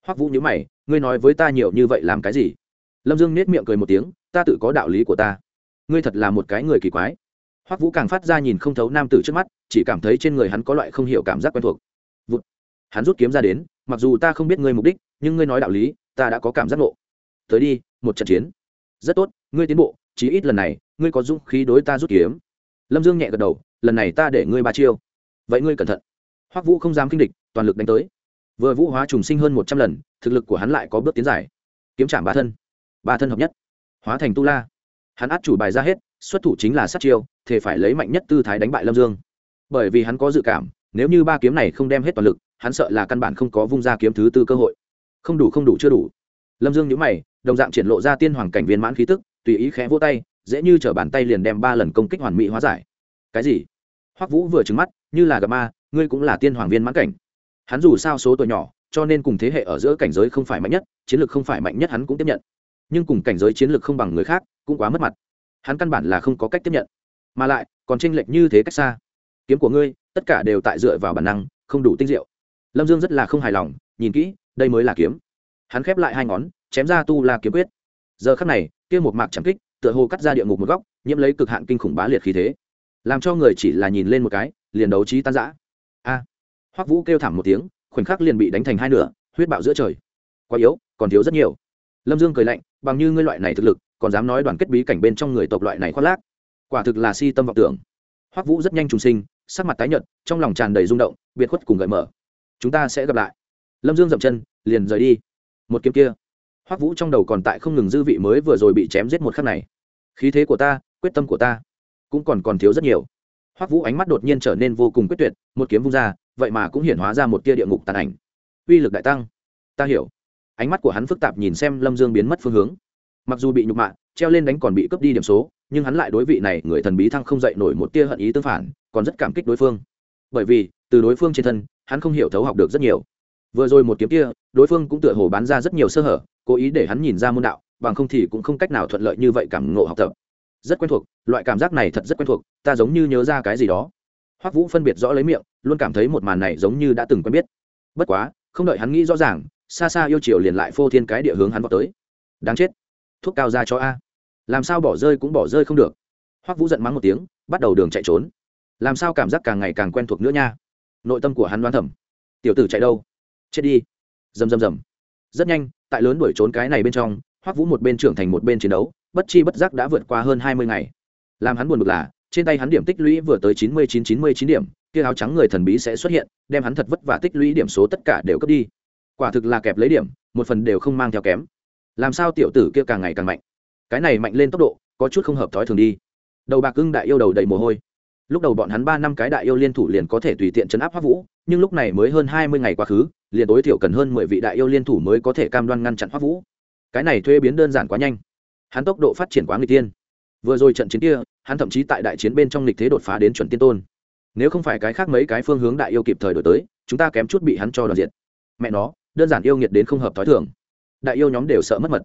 hoắc vũ nhớ mày, ngươi nói với ta nhiều như vậy làm cái gì? Lâm dương nết miệng cười một tiếng, ta tự có đạo lý của ta. Ngươi thật là một cái người kỳ quái. Hoắc vũ càng phát ra nhìn không thấu nam tử trước mắt, chỉ cảm thấy trên người hắn có loại không hiểu cảm giác quen thuộc. Vụt. hắn rút kiếm ra đến, mặc dù ta không biết ngươi mục đích, nhưng ngươi nói đạo lý, ta đã có cảm giác ngộ. Tới đi, một trận chiến. Rất tốt, ngươi tiến bộ, chí ít lần này, ngươi có dũng khí đối ta rút kiếm. Lâm dương nhẹ gật đầu, lần này ta để ngươi ba chiêu. Vậy ngươi cẩn thận. Hoắc vũ không dám kinh địch, toàn lực đánh tới vừa vũ hóa trùng sinh hơn một trăm lần, thực lực của hắn lại có bước tiến giải kiếm trạm ba thân ba thân hợp nhất, hóa thành tu la. Hắn át chủ bài ra hết, xuất thủ chính là sát chiêu, thể phải lấy mạnh nhất tư thái đánh bại lâm dương. Bởi vì hắn có dự cảm, nếu như ba kiếm này không đem hết toàn lực, hắn sợ là căn bản không có vung ra kiếm thứ tư cơ hội. Không đủ không đủ, chưa đủ. Lâm dương nhữ mày, đồng dạng triển lộ ra tiên hoàng cảnh viên mãn khí tức, tùy ý khẽ vỗ tay, dễ như t r ở bàn tay liền đem ba lần công kích hoàn mỹ hóa giải. Cái gì? Hoắc vũ vừa trứng mắt, như là gặp ma, ngươi cũng là tiên hoàng viên mãn cảnh hắn dù sao số tuổi nhỏ, cho nên cùng thế hệ ở giữa cảnh giới không phải mạnh nhất, chiến lược không phải mạnh nhất hắn cũng tiếp nhận. Nhưng cùng cảnh giới chiến lược không bằng người khác, cũng quá mất mặt. Hắn căn bản là không có cách tiếp nhận. Mà lại, còn tranh lệch như thế cách xa. Kiếm của ngươi, tất cả đều tại dựa vào bản năng, không đủ tinh diệu. Lâm dương rất là không hài lòng, nhìn kỹ, đây mới là kiếm. Hắn khép lại hai ngón, chém ra tu la kiếm quyết. Giờ khắc này, kia một mạc chẳng kích, tựa hồ cắt ra địa ngục một góc, nhiễm lấy cực hạn kinh khủng bá liệt khí thế. Làm cho người chỉ là nhìn lên một cái, liền đấu trí tan giã a! Hoắc vũ kêu thảm một tiếng khoảnh khắc liền bị đánh thành hai nửa huyết bạo giữa trời quá yếu còn thiếu rất nhiều lâm dương cười lạnh bằng như ngươi loại này thực lực còn dám nói đoàn kết bí cảnh bên trong người tộc loại này khoác lác quả thực là si tâm vọng tưởng hoắc vũ rất nhanh trùng sinh sắc mặt tái nhợt trong lòng tràn đầy rung động biệt khuất cùng gợi mở chúng ta sẽ gặp lại lâm dương dậm chân liền rời đi một kiếm kia hoắc vũ trong đầu còn tại không ngừng dư vị mới vừa rồi bị chém giết một khắc này khí thế của ta quyết tâm của ta cũng còn còn thiếu rất nhiều hoắc vũ ánh mắt đột nhiên trở nên vô cùng quyết tuyệt, một kiếm vung ra, vậy mà cũng hiển hóa ra một tia địa ngục tàn ảnh. Uy lực đại tăng. Ta hiểu. Ánh mắt của hắn phức tạp nhìn xem lâm dương biến mất phương hướng. Mặc dù bị nhục mạ, treo lên đánh còn bị cướp đi điểm số, nhưng hắn lại đối vị này người thần bí thăng không dậy nổi một tia hận ý tương phản, còn rất cảm kích đối phương. Bởi vì, từ đối phương trên thân, hắn không hiểu thấu học được rất nhiều. Vừa rồi một kiếm kia, đối phương cũng tựa hồ bán ra rất nhiều sơ hở, cố ý để hắn nhìn ra môn đạo, bằng không thì cũng không cách nào thuận lợi như vậy cảm ngộ học tập rất quen thuộc loại cảm giác này thật rất quen thuộc ta giống như nhớ ra cái gì đó. Hoắc vũ phân biệt rõ lấy miệng luôn cảm thấy một màn này giống như đã từng quen biết. Bất quá không đợi hắn nghĩ rõ ràng xa xa yêu chiều liền lại phô thiên cái địa hướng hắn vào tới. Đáng chết thuốc cao ra cho a. Làm sao bỏ rơi cũng bỏ rơi không được. Hoắc vũ giận mắng một tiếng bắt đầu đường chạy trốn. Làm sao cảm giác càng ngày càng quen thuộc nữa nha. Nội tâm của hắn đoán thầm, tiểu tử chạy đâu? Chết đi. Rầm rầm rầm. Rất nhanh tại lớn đuổi trốn cái này bên trong hoắc vũ một bên trưởng thành một bên chiến đấu, bất chi bất giác đã vượt qua hơn hai mươi ngày. Làm hắn buồn bực là, trên tay hắn điểm tích lũy vừa tới chín mươi chín chín mươi chín điểm, kia áo trắng người thần bí sẽ xuất hiện, đem hắn thật vất vả tích lũy điểm số tất cả đều cướp đi. Quả thực là kẹp lấy điểm, một phần đều không mang theo kém. Làm sao tiểu tử kia càng ngày càng mạnh? Cái này mạnh lên tốc độ, có chút không hợp thói thường đi. Đầu bạc ưng đại yêu đầu đầy mồ hôi. Lúc đầu bọn hắn ba năm cái đại yêu liên thủ liền có thể tùy tiện chấn áp hoắc vũ, nhưng lúc này mới hơn hai mươi ngày quá khứ, liền tối thiểu cần hơn mười vị đại yêu liên thủ mới có thể cam đoan ngăn chặn hoắc vũ cái này thuê biến đơn giản quá nhanh. Hắn tốc độ phát triển quá người tiên vừa rồi trận chiến kia, hắn thậm chí tại đại chiến bên trong lịch thế đột phá đến chuẩn tiên tôn. Nếu không phải cái khác mấy cái phương hướng đại yêu kịp thời đổi tới, chúng ta kém chút bị hắn cho đoàn diện mẹ nó, đơn giản yêu nghiệt đến không hợp t h ó i thường. Đại yêu nhóm đều sợ mất mật.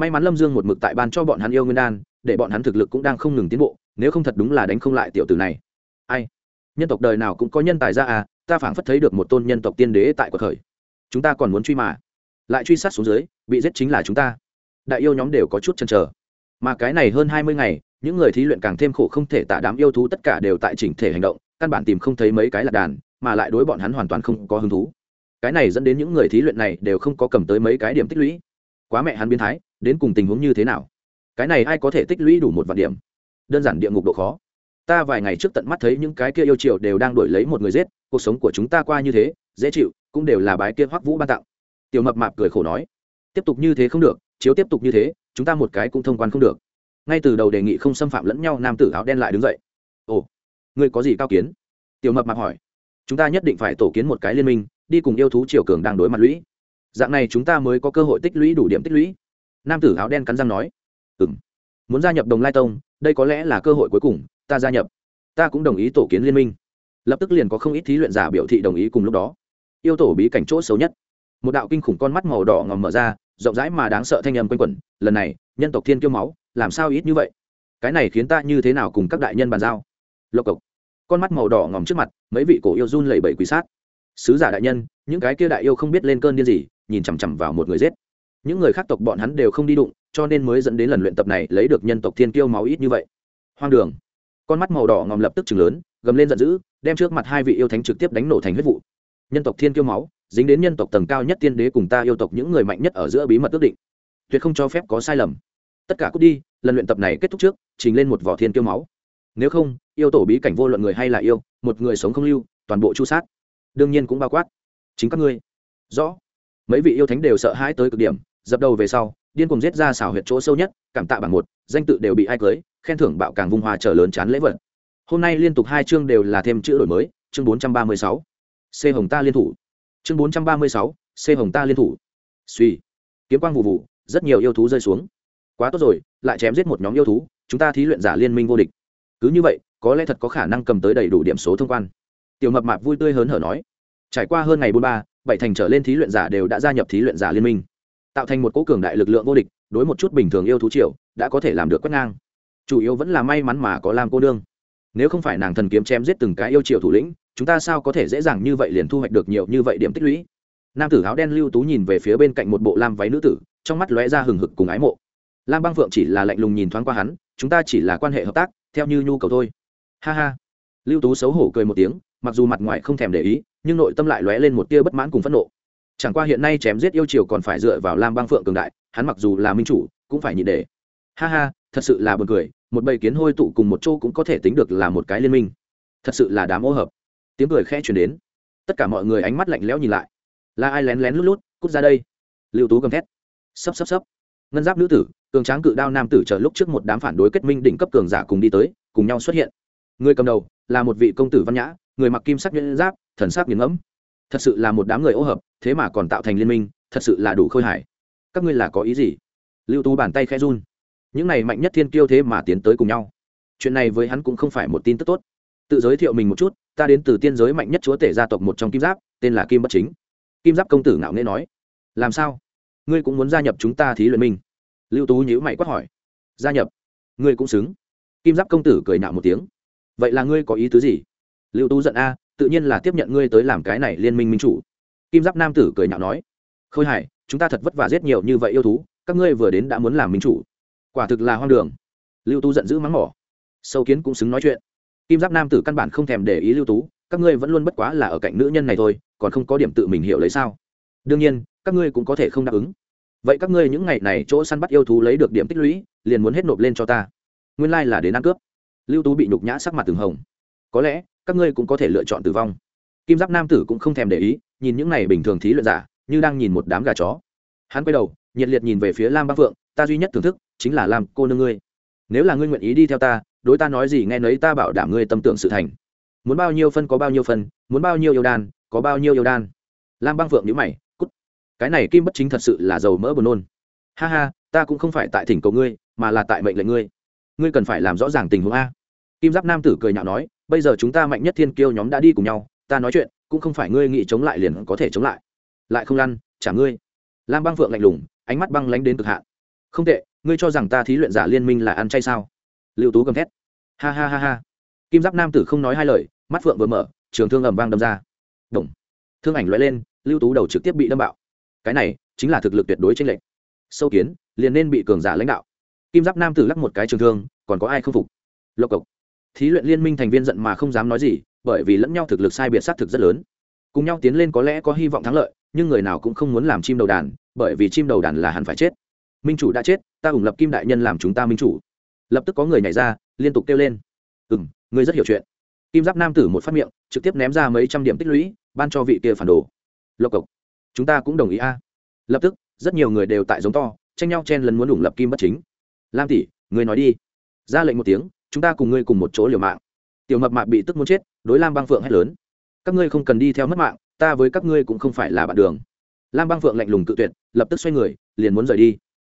May mắn lâm dương một mực tại ban cho bọn hắn yêu nguyên đan, để bọn hắn thực lực cũng đang không ngừng tiến bộ, nếu không thật đúng là đánh không lại tiểu tử này. Ai? Nhân tộc đời nào cũng có nhân tài ra à ta phảng phất thấy được một tôn nhân tộc tiên đế tại cuộc khởi. Chúng ta còn muốn truy mà. Lại truy sát xuống dưới bị giết chính là chúng ta. Đại yêu nhóm đều có chút chăn trở mà cái này hơn hai mươi ngày, những người thí luyện càng thêm khổ không thể tả đám yêu thú tất cả đều tại chỉnh thể hành động, căn bản tìm không thấy mấy cái lạc đàn, mà lại đối bọn hắn hoàn toàn không có hứng thú. Cái này dẫn đến những người thí luyện này đều không có cầm tới mấy cái điểm tích lũy. Quá mẹ hắn biến thái, đến cùng tình huống như thế nào? Cái này ai có thể tích lũy đủ một vạn điểm? Đơn giản địa ngục độ khó. Ta vài ngày trước tận mắt thấy những cái kia yêu triều đều đang đổi lấy một người giết, cuộc sống của chúng ta qua như thế, dễ chịu, cũng đều là bái kia hoắc vũ ban tặng. Tiểu mập mạp cười khổ nói tiếp tục như thế không được, chiếu tiếp tục như thế, chúng ta một cái cũng thông quan không được. Ngay từ đầu đề nghị không xâm phạm lẫn nhau, nam tử áo đen lại đứng dậy. Ồ, ngươi có gì cao kiến? Tiểu mập mạp hỏi. Chúng ta nhất định phải tổ kiến một cái liên minh, đi cùng yêu thú triều cường đang đối mặt lũy. Dạng này chúng ta mới có cơ hội tích lũy đủ điểm tích lũy. Nam tử áo đen cắn răng nói. Ừ m muốn gia nhập đồng lai tông, đây có lẽ là cơ hội cuối cùng, ta gia nhập. Ta cũng đồng ý tổ kiến liên minh. Lập tức liền có không ít thí luyện giả biểu thị đồng ý cùng lúc đó. Yêu tổ bí cảnh chỗ xấu nhất. Một đạo kinh khủng con mắt màu đỏ ngòm mở ra rộng rãi mà đáng sợ thanh âm quanh quẩn, lần này, nhân tộc thiên kiêu máu, làm sao ít như vậy? Cái này khiến ta như thế nào cùng các đại nhân bàn giao? Lộc cộc. Con mắt màu đỏ ngòm trước mặt, mấy vị cổ yêu run lẩy bẩy quý sát. Sứ giả đại nhân, những cái kia đại yêu không biết lên cơn điên gì, nhìn chằm chằm vào một người giết. Những người khác tộc bọn hắn đều không đi đụng, cho nên mới dẫn đến lần luyện tập này lấy được nhân tộc thiên kiêu máu ít như vậy. Hoang đường. Con mắt màu đỏ ngòm lập tức chừng lớn, gầm lên giận dữ, đem trước mặt hai vị yêu thánh trực tiếp đánh nổ thành huyết vụ. Nhân tộc thiên kiêu máu dính đến nhân tộc tầng cao nhất tiên đế cùng ta yêu tộc những người mạnh nhất ở giữa bí mật ước định. Tuyệt không cho phép có sai lầm. Tất cả cút đi, lần luyện tập này kết thúc trước, trình lên một vỏ thiên kiêu máu. Nếu không, yêu tổ bí cảnh vô luận người hay là yêu, một người sống không lưu, toàn bộ chu sát. Đương nhiên cũng bao quát. Chính các ngươi. Rõ. Mấy vị yêu thánh đều sợ hãi tới cực điểm, dập đầu về sau, điên cùng giết ra xảo huyệt chỗ sâu nhất, cảm tạ bằng một, danh tự đều bị ai cưới, khen thưởng bạo càng vung hoa trở lớn chán lễ vật. Hôm nay liên tục hai chương đều là thêm chữ đổi mới, chương bốn trăm ba mươi sáu. C hồng ta liên thủ chương bốn trăm ba mươi sáu c hồng ta liên thủ. Suy kiếm quang vụ vụ, rất nhiều yêu thú rơi xuống. Quá tốt rồi, lại chém giết một nhóm yêu thú, chúng ta thí luyện giả liên minh vô địch. Cứ như vậy, có lẽ thật có khả năng cầm tới đầy đủ điểm số thông quan. Tiểu mập mạp vui tươi hớn hở nói. Trải qua hơn ngày bốn ba, bảy thành trở lên thí luyện giả đều đã gia nhập thí luyện giả liên minh. Tạo thành một cố cường đại lực lượng vô địch, đối một chút bình thường yêu thú triệu đã có thể làm được quét ngang. Chủ yếu vẫn là may mắn mà có lam cô đương nếu không phải nàng thần kiếm chém giết từng cái yêu triệu thủ lĩnh chúng ta sao có thể dễ dàng như vậy liền thu hoạch được nhiều như vậy điểm tích lũy? Nam tử áo đen lưu tú nhìn về phía bên cạnh một bộ lam váy nữ tử, trong mắt lóe ra hừng hực cùng ái mộ. Lam băng phượng chỉ là lạnh lùng nhìn thoáng qua hắn, chúng ta chỉ là quan hệ hợp tác, theo như nhu cầu thôi. Ha ha. Lưu tú xấu hổ cười một tiếng, mặc dù mặt ngoài không thèm để ý, nhưng nội tâm lại lóe lên một tia bất mãn cùng phẫn nộ. Chẳng qua hiện nay chém giết yêu chiều còn phải dựa vào lam băng phượng cường đại, hắn mặc dù là minh chủ, cũng phải nhịn để ha ha, thật sự là buồn cười, một bầy kiến hôi tụ cùng một chỗ cũng có thể tính được là một cái liên minh. Thật sự là đám ô hợp tiếng cười khẽ chuyển đến. Tất cả mọi người ánh mắt lạnh lẽo nhìn lại. Là ai lén lén lút lút cút ra đây? Lưu tú gầm thét. Sấp sấp sấp, ngân giáp nữ tử cường tráng cự đao nam tử chờ lúc trước một đám phản đối kết minh đỉnh cấp cường giả cùng đi tới cùng nhau xuất hiện. Người cầm đầu là một vị công tử văn nhã người mặc kim sắc nhuyễn giáp thần sắc nghiền ngẫm. Thật sự là một đám người ô hợp thế mà còn tạo thành liên minh thật sự là đủ khôi hài. Các ngươi là có ý gì? Lưu tú bàn tay khẽ run. Những này mạnh nhất thiên kiêu thế mà tiến tới cùng nhau. Chuyện này với hắn cũng không phải một tin tức tốt tự giới thiệu mình một chút, ta đến từ tiên giới mạnh nhất chúa tể gia tộc một trong kim giáp, tên là kim bất chính. Kim giáp công tử ngạo nghễ nói, làm sao? Ngươi cũng muốn gia nhập chúng ta thí luyện minh lưu tú nhữ mày quát hỏi, gia nhập? Ngươi cũng xứng. Kim giáp công tử cười nạo một tiếng, vậy là ngươi có ý tứ gì? Lưu tú giận a, tự nhiên là tiếp nhận ngươi tới làm cái này liên minh minh chủ. Kim giáp nam tử cười nhạo nói, khôi hải chúng ta thật vất vả giết nhiều như vậy yêu thú, các ngươi vừa đến đã muốn làm minh chủ. Quả thực là hoang đường. Lưu tú giận dữ mắng mỏ, sâu kiến cũng xứng nói chuyện kim giáp nam tử căn bản không thèm để ý lưu tú, các ngươi vẫn luôn bất quá là ở cạnh nữ nhân này thôi, còn không có điểm tự mình hiểu lấy sao? Đương nhiên, các ngươi cũng có thể không đáp ứng. Vậy các ngươi những ngày này chỗ săn bắt yêu thú lấy được điểm tích lũy, liền muốn hết nộp lên cho ta. Nguyên lai、like、là đến ăn cướp. Lưu tú bị nhục nhã sắc mặt từng hồng. Có lẽ, các ngươi cũng có thể lựa chọn tử vong. Kim giáp nam tử cũng không thèm để ý, nhìn những này bình thường thí luyện giả, như đang nhìn một đám gà chó. Hắn quay đầu, nhiệt liệt nhìn về phía lam băng phượng, ta duy nhất thưởng thức, chính là làm cô nương ngươi nếu là ngươi nguyện ý đi theo ta, đối ta nói gì nghe nấy ta bảo đảm ngươi tâm tưởng sự thành. Muốn bao nhiêu phân có bao nhiêu phân, muốn bao nhiêu yêu đan, có bao nhiêu yêu đan. Lam băng phượng nhữ mày, cút. Cái này kim bất chính thật sự là giàu mỡ buồn nôn. Ha ha, ta cũng không phải tại thỉnh cầu ngươi, mà là tại mệnh lệnh ngươi. Ngươi cần phải làm rõ ràng tình huống a. Kim giáp nam tử cười nhạo nói, bây giờ chúng ta mạnh nhất thiên kiêu nhóm đã đi cùng nhau, ta nói chuyện, cũng không phải ngươi nghĩ chống lại liền có thể chống lại. Lại không lăn trả ngươi. Lam băng phượng lạnh lùng, ánh mắt băng lánh đến cực hạn. Không tệ ngươi cho rằng ta thí luyện giả liên minh là ăn chay sao? Lưu tú gầm thét. Ha ha ha ha. Kim giáp nam tử không nói hai lời, mắt phượng vừa mở, trường thương ầm vang đâm ra. Động. thương ảnh loại lên, lưu tú đầu trực tiếp bị đâm bạo. Cái này chính là thực lực tuyệt đối tranh lệch. Sâu kiến, liền nên bị cường giả lãnh đạo. Kim giáp nam tử lắc một cái trường thương, còn có ai không phục? Lộc cộc. Thí luyện liên minh thành viên giận mà không dám nói gì, bởi vì lẫn nhau thực lực sai biệt sát thực rất lớn. Cùng nhau tiến lên có lẽ có hy vọng thắng lợi, nhưng người nào cũng không muốn làm chim đầu đàn, bởi vì chim đầu đàn là hẳn phải chết minh chủ đã chết, ta ủng lập kim đại nhân làm chúng ta minh chủ. Lập tức có người nhảy ra, liên tục kêu lên. Ừ m ngươi rất hiểu chuyện. Kim giáp nam tử một phát miệng, trực tiếp ném ra mấy trăm điểm tích lũy, ban cho vị kia phản đồ. Lộc cộc, chúng ta cũng đồng ý a. Lập tức, rất nhiều người đều tại giống to, tranh nhau chen lần muốn ủng lập kim bất chính. Lam tỷ, người nói đi. Ra lệnh một tiếng, chúng ta cùng ngươi cùng một chỗ liều mạng. Tiểu mập mạp bị tức muốn chết, đối lam băng phượng hét lớn. Các ngươi không cần đi theo mất mạng, ta với các ngươi cũng không phải là bạn đường. Lam băng phượng lạnh lùng tự tuyệt, lập tức xoay người, liền muốn rời đi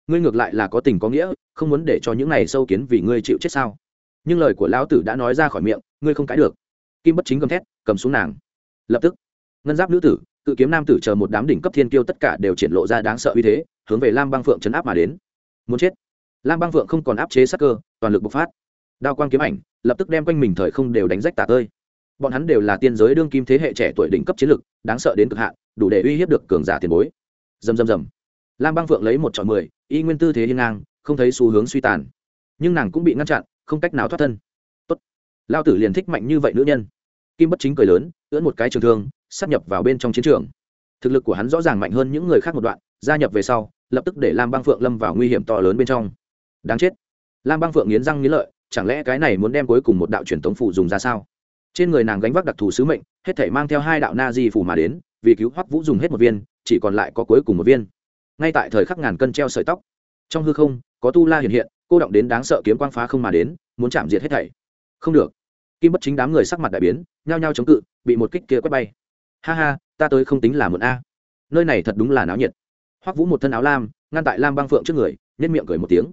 ngươi ngược lại là có tình có nghĩa, không muốn để cho những này sâu kiến vì ngươi chịu chết sao? Nhưng lời của lão tử đã nói ra khỏi miệng, ngươi không cãi được. Kim bất chính gầm thét, cầm xuống nàng. Lập tức, ngân giáp nữ tử, cự kiếm nam tử chờ một đám đỉnh cấp thiên kiêu tất cả đều triển lộ ra đáng sợ uy thế, hướng về lam băng phượng chấn áp mà đến. Muốn chết. Lam băng phượng không còn áp chế sắc cơ, toàn lực bộc phát. Đao quang kiếm ảnh, lập tức đem quanh mình thời không đều đánh rách tả tơi. Bọn hắn đều là tiên giới đương kim thế hệ trẻ tuổi đỉnh cấp chiến lực, đáng sợ đến cực hạn, đủ để uy hiếp được cường giả tiền bối. Dầm dầm dầm lam băng phượng lấy một trọi mười, y nguyên tư thế hiên ngang, không thấy xu hướng suy tàn. Nhưng nàng cũng bị ngăn chặn, không cách nào thoát thân. Tốt. lao tử liền thích mạnh như vậy nữ nhân. Kim bất chính cười lớn, ưỡn một cái trường thương, sắp nhập vào bên trong chiến trường. Thực lực của hắn rõ ràng mạnh hơn những người khác một đoạn, gia nhập về sau, lập tức để lam băng phượng lâm vào nguy hiểm to lớn bên trong. Đáng chết. Lam băng phượng nghiến răng nghiến lợi, chẳng lẽ cái này muốn đem cuối cùng một đạo truyền tống phụ dùng ra sao? Trên người nàng gánh vác đặc thù sứ mệnh, hết thể mang theo hai đạo na di phủ mà đến, vì cứu hoắc vũ dùng hết một viên, chỉ còn lại có cuối cùng một viên ngay tại thời khắc ngàn cân treo sợi tóc. Trong hư không, có tu la hiện hiện, cô động đến đáng sợ kiếm quang phá không mà đến, muốn chạm diệt hết thảy. Không được. Kim bất chính đám người sắc mặt đại biến, nhao nhao chống cự, bị một kích kia quét bay. Ha ha, ta tới không tính là một a. Nơi này thật đúng là náo nhiệt. Hoắc vũ một thân áo lam, ngăn tại lam băng phượng trước người nhất miệng cười một tiếng.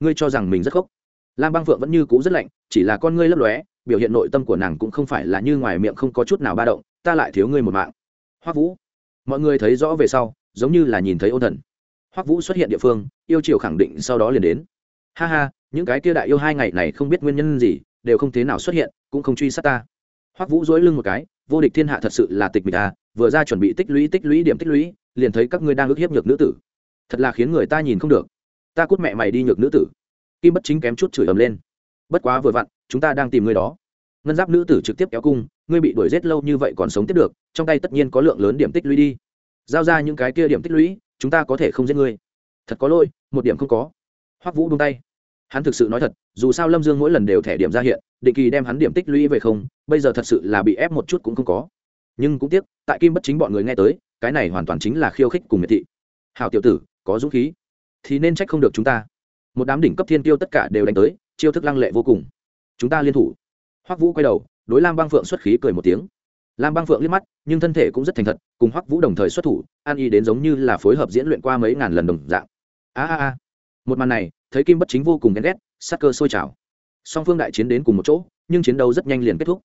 Ngươi cho rằng mình rất khốc? Lam băng phượng vẫn như cũ rất lạnh, chỉ là con ngươi lấp lóe, biểu hiện nội tâm của nàng cũng không phải là như ngoài miệng không có chút nào ba động, ta lại thiếu ngươi một mạng. Hoắc vũ, mọi người thấy rõ về sau giống như là nhìn thấy ôn thần. Hoắc vũ xuất hiện địa phương, yêu triều khẳng định sau đó liền đến. Ha ha, những cái kia đại yêu hai ngày này không biết nguyên nhân gì, đều không thế nào xuất hiện, cũng không truy sát ta. Hoắc vũ dối lưng một cái, vô địch thiên hạ thật sự là tịch mịch à vừa ra chuẩn bị tích lũy tích lũy điểm tích lũy, liền thấy các ngươi đang ức hiếp nhược nữ tử. Thật là khiến người ta nhìn không được. Ta cút mẹ mày đi nhược nữ tử. Kim bất chính kém chút chửi ầm lên. Bất quá vừa vặn, chúng ta đang tìm người đó. Ngân giáp nữ tử trực tiếp kéo cung, ngươi bị đuổi g lâu như vậy còn sống tiếp được, trong tay tất nhiên có lượng lớn điểm tích lũy đi giao ra những cái kia điểm tích lũy, chúng ta có thể không giết ngươi. Thật có lỗi, một điểm không có. Hoắc vũ buông tay. Hắn thực sự nói thật, dù sao lâm dương mỗi lần đều thẻ điểm ra hiện, định kỳ đem hắn điểm tích lũy về không, bây giờ thật sự là bị ép một chút cũng không có. Nhưng cũng tiếc, tại kim bất chính bọn người nghe tới, cái này hoàn toàn chính là khiêu khích cùng miệt thị. Hào tiểu tử, có dũng khí, thì nên trách không được chúng ta. Một đám đỉnh cấp thiên tiêu tất cả đều đánh tới, chiêu thức lăng lệ vô cùng. Chúng ta liên thủ. Hoắc vũ quay đầu, đối lam băng phượng xuất khí cười một tiếng lam băng phượng liếc mắt, nhưng thân thể cũng rất thành thật, cùng hoắc vũ đồng thời xuất thủ, an y đến giống như là phối hợp diễn luyện qua mấy ngàn lần đồng dạng. A a a. Một màn này, thấy kim bất chính vô cùng ghen ghét, sắc cơ sôi trào. Song phương đại chiến đến cùng một chỗ, nhưng chiến đấu rất nhanh liền kết thúc.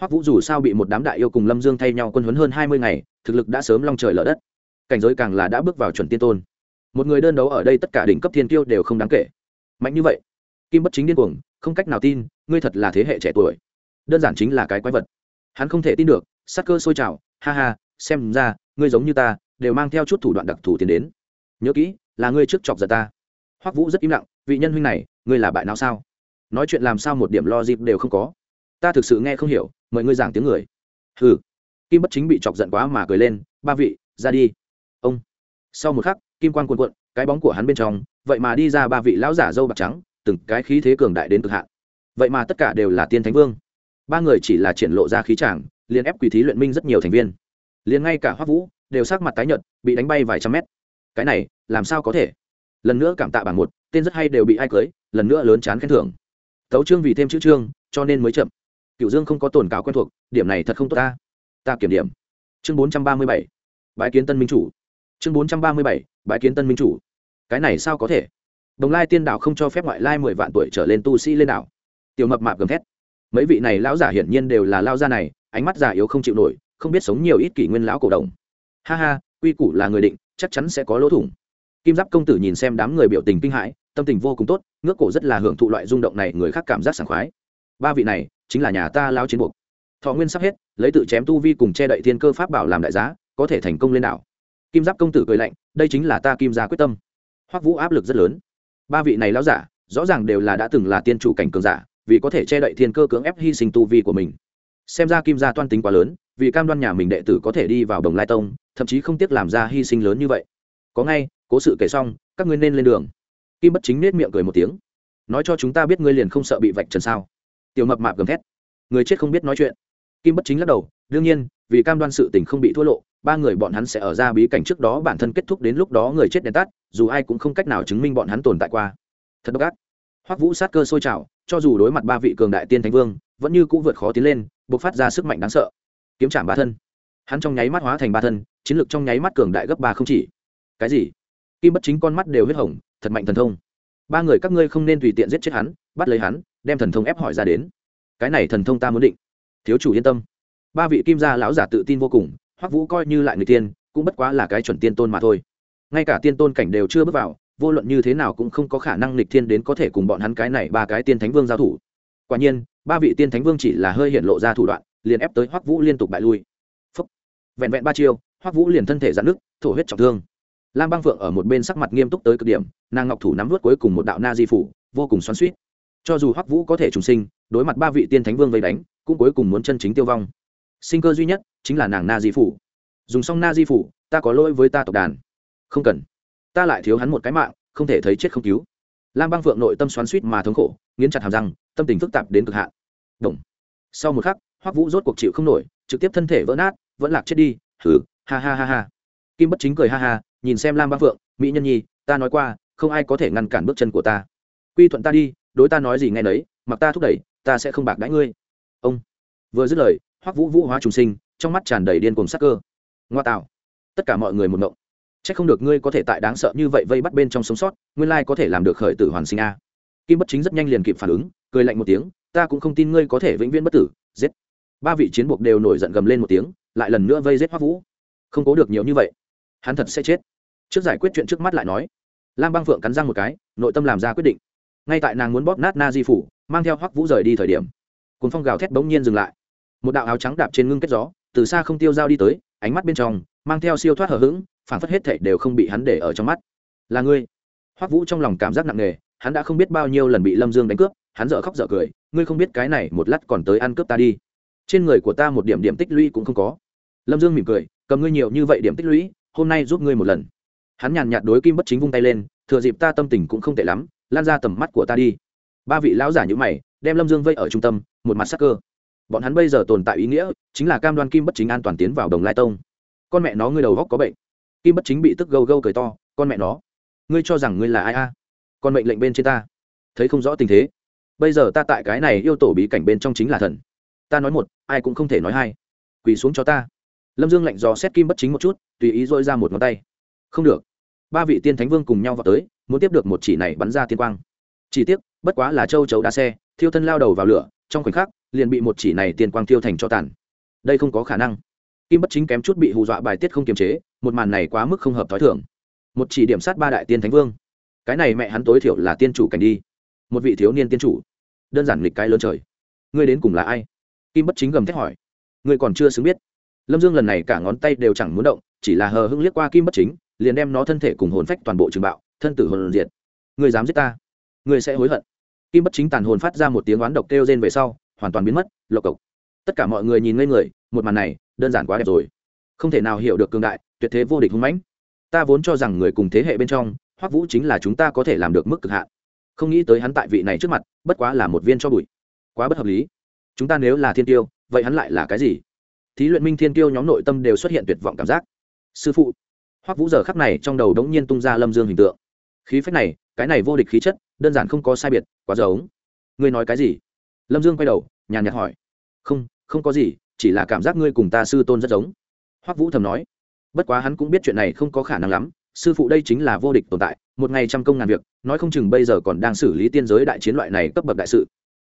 Hoắc vũ dù sao bị một đám đại yêu cùng lâm dương thay nhau quân huấn hơn hai mươi ngày, thực lực đã sớm long trời lở đất. Cảnh giới càng là đã bước vào chuẩn tiên tôn. Một người đơn đấu ở đây tất cả đỉnh cấp thiên tiêu đều không đáng kể. Mạnh như vậy, kim bất chính điên cuồng, không cách nào tin, ngươi thật là thế hệ trẻ tuổi. Đơn giản chính là cái quái vật hắn không thể tin được, sắc cơ sôi trào, ha ha, xem ra, ngươi giống như ta, đều mang theo chút thủ đoạn đặc thù tiến đến. Nhớ kỹ, là ngươi trước chọc giận ta. Hoắc vũ rất im lặng, vị nhân huynh này, ngươi là bại não sao? Nói chuyện làm sao một điểm lo dịp đều không có. Ta thực sự nghe không hiểu, mời ngươi giảng tiếng người. Hừ. Kim bất chính bị chọc giận quá mà cười lên, ba vị, ra đi. Ông. Sau một khắc, kim quan g cuộn cuộn, cái bóng của hắn bên trong, vậy mà đi ra ba vị lão giả dâu bạc trắng, từng cái khí thế cường đại đến cực hạn. Vậy mà tất cả đều là tiên thánh vương ba người chỉ là triển lộ ra khí tràng liền ép quỷ thí luyện minh rất nhiều thành viên. Liền ngay cả hoắc vũ đều sắc mặt tái nhợt, bị đánh bay vài trăm mét. Cái này, làm sao có thể? Lần nữa cảm tạ bảng một, tên rất hay đều bị ai cưới, lần nữa lớn chán khen thưởng. Tấu trương vì thêm chữ trương cho nên mới chậm. Cựu dương không có tồn cáo quen thuộc, điểm này thật không tốt ta. Ta kiểm điểm. Chương bốn trăm ba mươi bảy bãi kiến tân minh chủ. Chương bốn trăm ba mươi bảy bãi kiến tân minh chủ. Cái này sao có thể? Đồng lai tiên đạo không cho phép ngoại lai mười vạn tuổi trở lên tu sĩ lên đảo. Tiểu mập mạp gầm thét mấy vị này lão giả hiển nhiên đều là lao gia này, ánh mắt giả yếu không chịu nổi, không biết sống nhiều ít kỷ nguyên lão cổ đồng. Ha ha, quy củ là người định, chắc chắn sẽ có lỗ thủng. Kim giáp công tử nhìn xem đám người biểu tình kinh hãi, tâm tình vô cùng tốt, ngước cổ rất là hưởng thụ loại rung động này, người khác cảm giác sảng khoái. Ba vị này, chính là nhà ta lao chiến buộc. Thọ nguyên sắp hết, lấy tự chém tu vi cùng che đậy thiên cơ pháp bảo làm đại giá, có thể thành công lên đảo. Kim giáp công tử cười lạnh, đây chính là ta kim gia quyết tâm. Hoắc vũ áp lực rất lớn. Ba vị này lão giả, rõ ràng đều là đã từng là tiên chủ cảnh cường giả vì có thể che đậy thiên cơ cưỡng ép hy sinh tu vi của mình. Xem ra kim gia toan tính quá lớn, vì cam đoan nhà mình đệ tử có thể đi vào đồng lai tông, thậm chí không tiếc làm ra hy sinh lớn như vậy. Có ngay, cố sự kể xong, các ngươi nên lên đường. Kim bất chính nết miệng cười một tiếng. Nói cho chúng ta biết ngươi liền không sợ bị vạch trần sao? Tiểu mập mạp gầm thét. Người chết không biết nói chuyện. Kim bất chính lắc đầu, đương nhiên, vì cam đoan sự tình không bị thua lộ, ba người bọn hắn sẽ ở ra bí cảnh trước đó bản thân kết thúc đến lúc đó người chết đèn tắt, dù ai cũng không cách nào chứng minh bọn hắn tồn tại qua. Thật độc ác. Hoắc vũ sát cơ sôi trào cho dù đối mặt ba vị cường đại tiên thánh vương, vẫn như cũng vượt khó tiến lên buộc phát ra sức mạnh đáng sợ. Kiếm chạm ba thân. Hắn trong nháy mắt hóa thành ba thân, chiến lược trong nháy mắt cường đại gấp ba không chỉ. Cái gì? Kim bất chính con mắt đều huyết hồng, thật mạnh thần thông. Ba người các ngươi không nên tùy tiện giết chết hắn, bắt lấy hắn, đem thần thông ép hỏi ra đến. Cái này thần thông ta muốn định. Thiếu chủ yên tâm. Ba vị kim gia lão giả tự tin vô cùng, hoắc vũ coi như lại người tiên, cũng bất quá là cái chuẩn tiên tôn mà thôi. Ngay cả tiên tôn cảnh đều chưa bước vào vô luận như thế nào cũng không có khả năng lịch thiên đến có thể cùng bọn hắn cái này ba cái tiên thánh vương giao thủ. Quả nhiên, ba vị tiên thánh vương chỉ là hơi hiện lộ ra thủ đoạn, liền ép tới hoắc vũ liên tục bại lui. Phúc. vẹn vẹn ba chiêu, hoắc vũ liền thân thể giãn nước thổ huyết trọng thương. Lam băng phượng ở một bên sắc mặt nghiêm túc tới cực điểm, nàng ngọc thủ nắm vớt cuối cùng một đạo na di phủ, vô cùng xoắn suýt cho dù hoắc vũ có thể trùng sinh, đối mặt ba vị tiên thánh vương vây đánh, cũng cuối cùng muốn chân chính tiêu vong. Sinh cơ duy nhất chính là nàng na di phủ. Dùng xong na di phủ, ta có lỗi với ta tộc đàn. Không cần ta lại thiếu hắn một cái mạng, không thể thấy chết không cứu. Lam băng phượng nội tâm xoắn suýt mà thống khổ, nghiến chặt hàm răng, tâm tình phức tạp đến cực hạn. Động. sau một khắc, hoắc vũ rốt cuộc chịu không nổi, trực tiếp thân thể vỡ nát, vẫn lạc chết đi thử ha ha ha ha. Kim bất chính cười ha ha, nhìn xem lam băng phượng, mỹ nhân nhi, ta nói qua, không ai có thể ngăn cản bước chân của ta. Quy thuận ta đi, đối ta nói gì nghe nấy, mặc ta thúc đẩy, ta sẽ không bạc đãi ngươi. Ông. Vừa dứt lời, hoắc vũ vũ hóa trùng sinh, trong mắt tràn đầy điên cuồng sắc cơ. Ngoa tạo. Tất cả mọi người một ngộng chắc không được ngươi có thể tại đáng sợ như vậy vây bắt bên trong sống sót, nguyên lai có thể làm được khởi tử hoàn sinh a. Kim bất chính rất nhanh liền kịp phản ứng, cười lạnh một tiếng, ta cũng không tin ngươi có thể vĩnh viễn bất tử, giết. Ba vị chiến buộc đều nổi giận gầm lên một tiếng, lại lần nữa vây giết hoắc vũ. Không cố được nhiều như vậy, hắn thật sẽ chết. Trước giải quyết chuyện trước mắt lại nói, lam băng phượng cắn răng một cái, nội tâm làm ra quyết định. Ngay tại nàng muốn bóp nát na di phủ, mang theo hoắc vũ rời đi thời điểm cuốn phong gào thét bỗng nhiên dừng lại. Một đạo áo trắng đạp trên ngưng kết gió, từ xa không tiêu dao đi tới, ánh mắt bên trong, mang theo siêu thoát hờ hững phản phất hết thảy đều không bị hắn để ở trong mắt. Là ngươi. Hoắc vũ trong lòng cảm giác nặng nề, hắn đã không biết bao nhiêu lần bị lâm dương đánh cướp, hắn dở khóc dở cười, ngươi không biết cái này một lát còn tới ăn cướp ta đi. Trên người của ta một điểm điểm tích lũy cũng không có. Lâm dương mỉm cười, cầm ngươi nhiều như vậy điểm tích lũy, hôm nay giúp ngươi một lần. Hắn nhàn nhạt đối kim bất chính vung tay lên, thừa dịp ta tâm tình cũng không tệ lắm, lan ra tầm mắt của ta đi. Ba vị lão giả như mày, đem lâm dương vây ở trung tâm, một mặt sắc cơ. Bọn hắn bây giờ tồn tại ý nghĩa, chính là cam đoan kim bất chính an toàn tiến vào đồng lai tông. Con mẹ nó, ngươi đầu góc có bệnh kim bất chính bị tức gâu gâu cười to, con mẹ nó, ngươi cho rằng ngươi là ai a? Con mệnh lệnh bên trên ta. Thấy không rõ tình thế, bây giờ ta tại cái này yêu tổ bí cảnh bên trong chính là thần. Ta nói một, ai cũng không thể nói hai. Quỳ xuống cho ta. Lâm dương lạnh dò xét kim bất chính một chút, tùy ý dội ra một ngón tay. Không được. Ba vị tiên thánh vương cùng nhau vào tới, muốn tiếp được một chỉ này bắn ra tiên quang. Chỉ tiếc, bất quá là châu chấu đá xe, thiêu thân lao đầu vào lửa, trong khoảnh khắc, liền bị một chỉ này tiên quang thiêu thành cho tàn. Đây không có khả năng. Kim bất chính kém chút bị hù dọa bài tiết không kiềm chế một màn này quá mức không hợp t h ó i thưởng một chỉ điểm sát ba đại tiên thánh vương. Cái này mẹ hắn tối thiểu là tiên chủ cảnh đi. Một vị thiếu niên tiên chủ. Đơn giản lịch cái lớn trời. Ngươi đến cùng là ai? Kim bất chính gầm thét hỏi. Ngươi còn chưa xứng biết. Lâm dương lần này cả ngón tay đều chẳng muốn động, chỉ là hờ hưng liếc qua kim bất chính, liền đem nó thân thể cùng hồn phách toàn bộ trường bạo, thân tử hồn diệt. Ngươi dám giết ta? Ngươi sẽ hối hận. Kim bất chính tàn hồn phát ra một tiếng oán độc kêu rên về sau, hoàn toàn biến mất, lộc cộc. Tất cả mọi người nhìn ngây người, một màn này, đơn giản quá đẹp rồi. Không thể nào hiểu được cường đại tuyệt thế vô địch hung mãnh. Ta vốn cho rằng người cùng thế hệ bên trong, hoắc vũ chính là chúng ta có thể làm được mức cực hạn. Không nghĩ tới hắn tại vị này trước mặt, bất quá là một viên cho bụi. Quá bất hợp lý. Chúng ta nếu là thiên tiêu, vậy hắn lại là cái gì? Thí luyện minh thiên tiêu nhóm nội tâm đều xuất hiện tuyệt vọng cảm giác. Sư phụ. Hoắc vũ giờ khắc này trong đầu đống nhiên tung ra lâm dương hình tượng. Khí phách này, cái này vô địch khí chất, đơn giản không có sai biệt, quá giống. Ngươi nói cái gì? Lâm dương quay đầu, nhàn nhạt hỏi. Không không có gì, chỉ là cảm giác ngươi cùng ta sư tôn rất giống. Hoắc vũ thầm nói bất quá hắn cũng biết chuyện này không có khả năng lắm, sư phụ đây chính là vô địch tồn tại, một ngày trăm công ngàn việc, nói không chừng bây giờ còn đang xử lý tiên giới đại chiến loại này cấp bậc đại sự.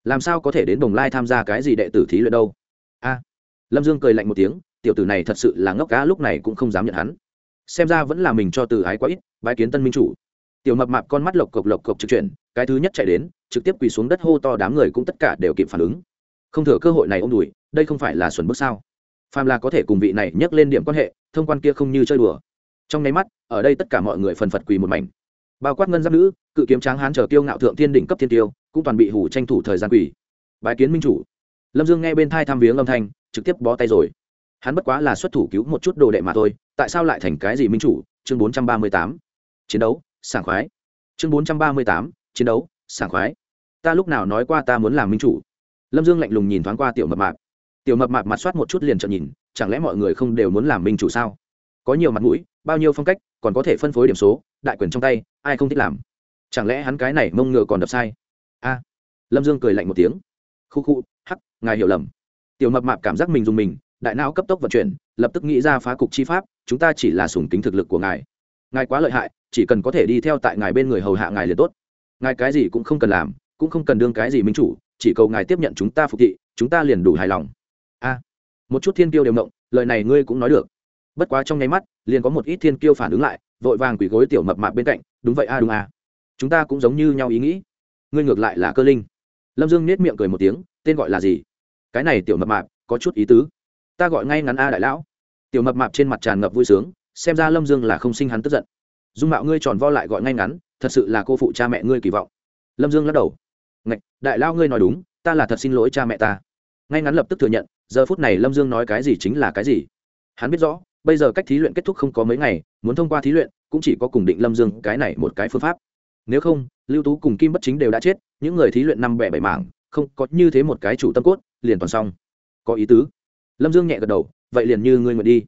Làm sao có thể đến đồng lai tham gia cái gì đệ tử thí luyện đâu? A. Lâm dương cười lạnh một tiếng, tiểu tử này thật sự là ngốc cá lúc này cũng không dám nhận hắn. Xem ra vẫn là mình cho từ ái quá ít, bái kiến tân minh chủ. Tiểu mập mạp con mắt lộc cộc lộc cộc trực chuyển, cái thứ nhất chạy đến, trực tiếp quỳ xuống đất, hô to đám người cũng tất cả đều kịp phản ứng. Không thừa cơ hội này ôm đùi, đây không phải là xuẩn bước sao? Phàm là có thể cùng vị này nhắc lên điểm quan hệ, thông quan kia không như chơi đùa. Trong nháy mắt, ở đây tất cả mọi người phần phật quỳ một mảnh. Bao quát ngân giáp nữ, cự kiếm tráng hán chờ tiêu ngạo thượng thiên đỉnh cấp thiên tiêu, cũng toàn bị hủ tranh thủ thời gian quỳ. Bài kiến minh chủ. Lâm dương nghe bên thai tham viếng âm thanh, trực tiếp bó tay rồi. Hắn bất quá là xuất thủ cứu một chút đồ đệ mà thôi, tại sao lại thành cái gì minh chủ? Chương bốn trăm ba mươi tám. Chiến đấu, sảng khoái. Chương bốn trăm ba mươi tám. Chiến đấu, sảng khoái. Ta lúc nào nói qua ta muốn làm minh chủ? Lâm dương lạnh lùng nhìn thoáng qua tiểu mập mạp tiểu mập mạp mặt soát một chút liền trợn nhìn, chẳng lẽ mọi người không đều muốn làm minh chủ sao? Có nhiều mặt mũi, bao nhiêu phong cách, còn có thể phân phối điểm số, đại quyền trong tay, ai không thích làm? Chẳng lẽ hắn cái này mông ngựa còn đập sai? A! Lâm dương cười lạnh một tiếng. Khu khu, hắc, ngài hiểu lầm. Tiểu mập mạp cảm giác mình dùng mình, đại não cấp tốc vận chuyển, lập tức nghĩ ra phá cục chi pháp, chúng ta chỉ là sùng kính thực lực của ngài. Ngài quá lợi hại, chỉ cần có thể đi theo tại ngài bên người hầu hạ ngài liền tốt. Ngài cái gì cũng không cần làm, cũng không cần đương cái gì minh chủ, chỉ cầu ngài tiếp nhận chúng ta phục thị, chúng ta liền đủ hài lòng một chút thiên kiêu đều động, lời này ngươi cũng nói được. Bất quá trong nháy mắt, liền có một ít thiên kiêu phản ứng lại, vội vàng quỳ gối tiểu mập mạp bên cạnh, đúng vậy a, đúng a. Chúng ta cũng giống như nhau ý nghĩ. Ngươi ngược lại là cơ linh. Lâm dương nết miệng cười một tiếng, tên gọi là gì? Cái này tiểu mập mạp, có chút ý tứ. Ta gọi ngay ngắn a đại lão. Tiểu mập mạp trên mặt tràn ngập vui sướng, xem ra lâm dương là không sinh hắn tức giận. Dung mạo ngươi tròn vo lại gọi ngay ngắn, thật sự là cô phụ cha mẹ ngươi kỳ vọng. Lâm dương lắc đầu. Ngạch, đại lao ngươi nói đúng, ta là thật xin lỗi cha mẹ ta ngay ngắn lập tức thừa nhận, giờ phút này lâm dương nói cái gì chính là cái gì. Hắn biết rõ, bây giờ cách thí luyện kết thúc không có mấy ngày, muốn thông qua thí luyện, cũng chỉ có cùng định lâm dương cái này một cái phương pháp. Nếu không, lưu tú cùng kim bất chính đều đã chết, những người thí luyện năm bẻ bảy mảng, không có như thế một cái chủ tâm cốt, liền toàn xong. Có ý tứ. Lâm dương nhẹ gật đầu, vậy liền như ngươi nguyện đi.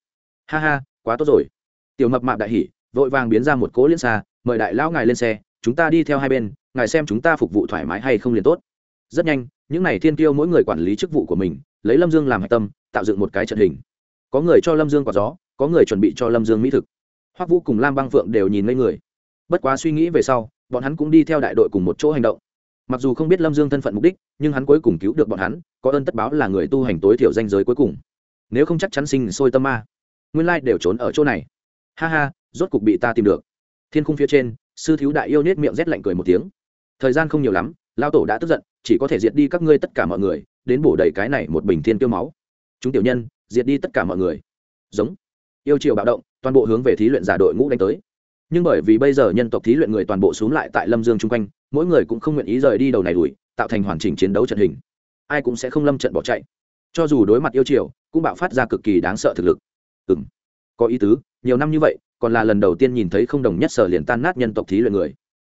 Ha ha, quá tốt rồi. Tiểu mập mạp đại hỉ, vội vàng biến ra một cỗ liên xa, mời đại lão ngài lên xe, chúng ta đi theo hai bên, ngài xem chúng ta phục vụ thoải mái hay không liền tốt. Rất nhanh những này thiên tiêu mỗi người quản lý chức vụ của mình, lấy lâm dương làm hạch tâm, tạo dựng một cái trận hình. Có người cho lâm dương quả gió, có người chuẩn bị cho lâm dương mỹ thực. Hoắc vũ cùng lam băng phượng đều nhìn ngây người. Bất quá suy nghĩ về sau, bọn hắn cũng đi theo đại đội cùng một chỗ hành động. Mặc dù không biết lâm dương thân phận mục đích, nhưng hắn cuối cùng cứu được bọn hắn, có ơn tất báo là người tu hành tối thiểu danh giới cuối cùng. Nếu không chắc chắn sinh sôi tâm ma. Nguyên lai đều trốn ở chỗ này. Ha ha, rốt cục bị ta tìm được. Thiên khung phía trên, sư thiếu đại yêu nết miệng rét lạnh cười một tiếng. Thời gian không nhiều lắm lao tổ đã tức giận, chỉ có thể diệt đi các ngươi tất cả mọi người, đến bổ đầy cái này một bình thiên tiêu máu. Chúng tiểu nhân, diệt đi tất cả mọi người. Giống. Yêu triều bạo động, toàn bộ hướng về thí luyện giả đội ngũ đánh tới. Nhưng bởi vì bây giờ nhân tộc thí luyện người toàn bộ xuống lại tại lâm dương chung quanh, mỗi người cũng không nguyện ý rời đi đầu này đuổi, tạo thành hoàn chỉnh chiến đấu trận hình. Ai cũng sẽ không lâm trận bỏ chạy. Cho dù đối mặt yêu triều, cũng bạo phát ra cực kỳ đáng sợ thực lực. Ừ m có ý tứ, nhiều năm như vậy, còn là lần đầu tiên nhìn thấy không đồng nhất sở liền tan nát nhân tộc thí luyện người.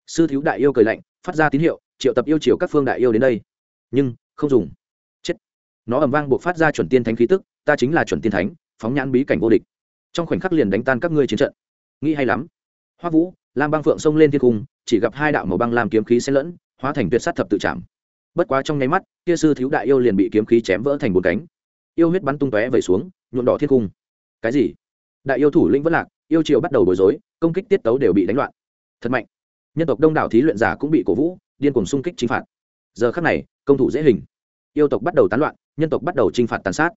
Sư thiếu đại yêu cười lạnh, phát ra tín hiệu triệu tập yêu triều các phương đại yêu đến đây. Nhưng, không dùng. Chết. Nó ầm vang buộc phát ra chuẩn tiên thánh khí tức, ta chính là chuẩn tiên thánh, phóng nhãn bí cảnh vô địch. Trong khoảnh khắc liền đánh tan các ngươi chiến trận. Nghĩ hay lắm. Hoa vũ, lam băng phượng xông lên thiên cung, chỉ gặp hai đạo màu băng làm kiếm khí xen lẫn, hóa thành tuyệt sát thập tự chạm bất quá trong nháy mắt, kia sư thiếu đại yêu liền bị kiếm khí chém vỡ thành bốn cánh. Yêu huyết bắn tung tóe vẩy xuống, nhuộm đỏ thiên cung. Cái gì? Đại yêu thủ lĩnh vẫn lạc, yêu triều bắt đầu bối rối, công kích tiết tấu đều bị đánh loạn. Thật mạnh. Nhân tộc đông đảo thí luyện giả cũng bị cổ vũ điên cuồng xung kích chinh phạt. Giờ khắc này, công thủ dễ hình. Yêu tộc bắt đầu tán loạn, nhân tộc bắt đầu chinh phạt tàn sát.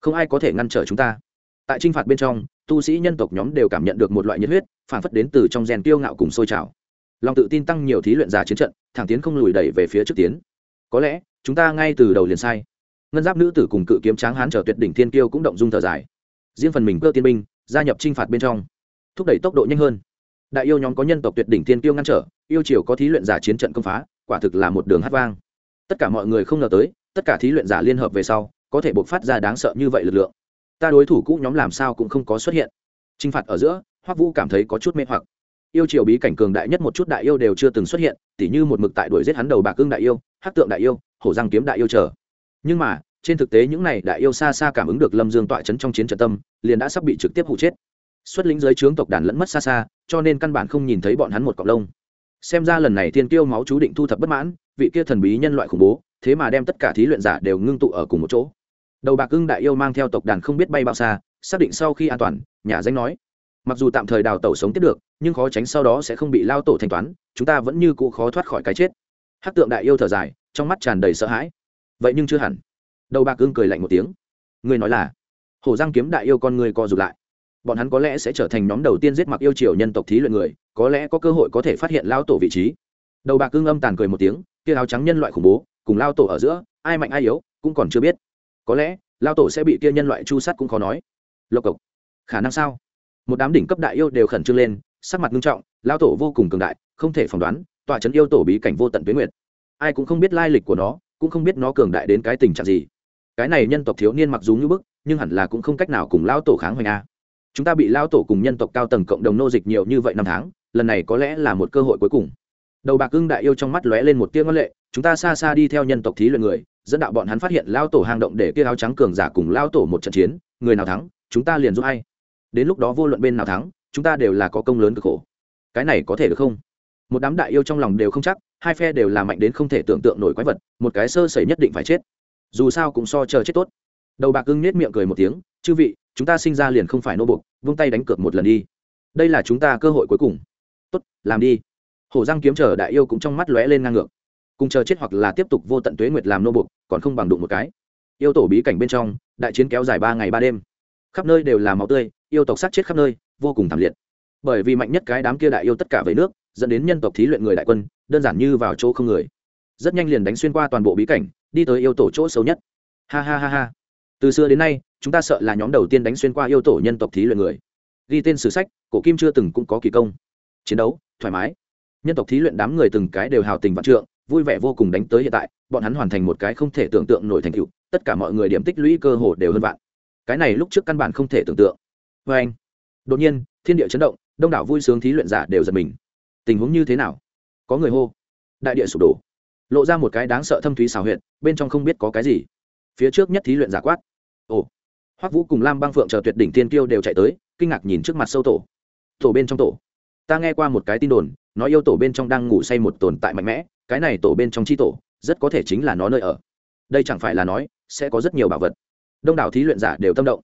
Không ai có thể ngăn trở chúng ta. Tại chinh phạt bên trong, tu sĩ nhân tộc nhóm đều cảm nhận được một loại nhiệt huyết, phản phất đến từ trong rèn tiêu ngạo cùng sôi trào. Lòng tự tin tăng nhiều thí luyện giả chiến trận, thẳng tiến không lùi đẩy về phía trước tiến. Có lẽ, chúng ta ngay từ đầu liền sai. Ngân giáp nữ tử cùng cự kiếm tráng hán trở tuyệt đỉnh thiên kiêu cũng động dung thở dài. Riêng phần mình cơ tiên binh, gia nhập chinh phạt bên trong, thúc đẩy tốc độ nhanh hơn đại yêu nhóm có nhân tộc tuyệt đỉnh thiên kiêu ngăn trở, yêu triều có thí luyện giả chiến trận công phá, quả thực là một đường hát vang. Tất cả mọi người không ngờ tới, tất cả thí luyện giả liên hợp về sau, có thể buộc phát ra đáng sợ như vậy lực lượng. Ta đối thủ cũ nhóm làm sao cũng không có xuất hiện. T r i n h phạt ở giữa, hoắc vũ cảm thấy có chút mê hoặc. Yêu triều bí cảnh cường đại nhất một chút đại yêu đều chưa từng xuất hiện, tỉ như một mực tại đuổi giết hắn đầu bạc cương đại yêu hát tượng đại yêu, hổ giang kiếm đại yêu chờ. Nhưng mà, trên thực tế những này đại yêu xa xa cảm ứng được lâm dương tọa chấn trong chiến trận tâm, liền đã sắp bị trực tiếp hụ chết xuất lĩnh giới trướng tộc đàn lẫn mất xa xa, cho nên căn bản không nhìn thấy bọn hắn một cọc lông. Xem ra lần này thiên kiêu máu chú định thu thập bất mãn, vị kia thần bí nhân loại khủng bố, thế mà đem tất cả thí luyện giả đều ngưng tụ ở cùng một chỗ. Đầu bạc ưng đại yêu mang theo tộc đàn không biết bay bao xa, xác định sau khi an toàn, nhà danh nói, mặc dù tạm thời đào tẩu sống tiếp được, nhưng khó tránh sau đó sẽ không bị lao tổ thanh toán, chúng ta vẫn như cũ khó thoát khỏi cái chết. Hát tượng đại yêu thở dài, trong mắt tràn đầy sợ hãi. Vậy nhưng chưa hẳn. Đầu bạc ưng cười lạnh một tiếng. Người nói là? Hổ giang kiếm đại yêu con người co rụt lại bọn hắn có lẽ sẽ trở thành nhóm đầu tiên giết mặc yêu triều nhân tộc thí luyện người, có lẽ có cơ hội có thể phát hiện lao tổ vị trí. Đầu bạc cương âm tàn cười một tiếng, kia áo trắng nhân loại khủng bố, cùng lao tổ ở giữa, ai mạnh ai yếu, cũng còn chưa biết. Có lẽ, lao tổ sẽ bị kia nhân loại chu sát cũng khó nói. Lộc cộc. Khả năng sao? Một đám đỉnh cấp đại yêu đều khẩn trương lên, sắc mặt nghiêm trọng, lao tổ vô cùng cường đại, không thể phỏng đoán tọa trấn yêu tổ bí cảnh vô tận tuyến nguyệt. Ai cũng không biết lai lịch của nó, cũng không biết nó cường đại đến cái tình trạng gì. Cái này nhân tộc thiếu niên mặc dù như bức, nhưng hẳn là cũng không cách nào cùng lao tổ kháng hoành a chúng ta bị lao tổ cùng nhân tộc cao tầng cộng đồng nô dịch nhiều như vậy năm tháng, lần này có lẽ là một cơ hội cuối cùng. Đầu bạc ưng đại yêu trong mắt lóe lên một tiếng ngân lệ, chúng ta xa xa đi theo nhân tộc thí luyện người, dẫn đạo bọn hắn phát hiện lao tổ hang động để kia áo trắng cường giả cùng lao tổ một trận chiến, người nào thắng, chúng ta liền giúp hay đến lúc đó vô luận bên nào thắng, chúng ta đều là có công lớn cực khổ. Cái này có thể được không? Một đám đại yêu trong lòng đều không chắc, hai phe đều là mạnh đến không thể tưởng tượng nổi quái vật, một cái sơ sẩy nhất định phải chết. Dù sao cũng so chờ chết tốt đầu bạc ưng nết miệng cười một tiếng, chư vị, chúng ta sinh ra liền không phải nô bục vung tay đánh cược một lần đi. Đây là chúng ta cơ hội cuối cùng. Tốt, làm đi. Hổ răng kiếm chờ đại yêu cũng trong mắt lóe lên ngang ngược. Cùng chờ chết hoặc là tiếp tục vô tận tuế nguyệt làm nô bục còn không bằng đụng một cái. Yêu tổ bí cảnh bên trong, đại chiến kéo dài ba ngày ba đêm. Khắp nơi đều là máu tươi, yêu tộc sát chết khắp nơi, vô cùng thảm liệt. Bởi vì mạnh nhất cái đám kia đại yêu tất cả về nước, dẫn đến nhân tộc thí luyện người đại quân, đơn giản như vào chỗ không người. Rất nhanh liền đánh xuyên qua toàn bộ bí cảnh, đi tới yêu tổ chỗ xấu nhất. Ha ha ha ha từ xưa đến nay, chúng ta sợ là nhóm đầu tiên đánh xuyên qua yêu tổ nhân tộc thí luyện người. Ghi tên sử sách, cổ kim chưa từng cũng có kỳ công. Chiến đấu, thoải mái. Nhân tộc thí luyện đám người từng cái đều hào tình vạn trượng, vui vẻ vô cùng đánh tới hiện tại, bọn hắn hoàn thành một cái không thể tưởng tượng nổi thành tựu, tất cả mọi người điểm tích lũy cơ hồ đều hơn vạn. Cái này lúc trước căn bản không thể tưởng tượng. Vê anh, đột nhiên, thiên địa chấn động, đông đảo vui sướng thí luyện giả đều giật mình. Tình huống như thế nào? Có người hô. Đại địa sụp đổ. Lộ ra một cái đáng sợ thâm thúy xào huyện bên trong không biết có cái gì. Phía trước nhất thí luyện giả quát ồ. Hoắc vũ cùng lam băng phượng chờ tuyệt đỉnh tiên kiêu đều chạy tới, kinh ngạc nhìn trước mặt sâu tổ. Tổ bên trong tổ. Ta nghe qua một cái tin đồn, nói yêu tổ bên trong đang ngủ say một tồn tại mạnh mẽ, cái này tổ bên trong chi tổ, rất có thể chính là nó nơi ở. Đây chẳng phải là nói, sẽ có rất nhiều bảo vật. Đông đảo thí luyện giả đều tâm động.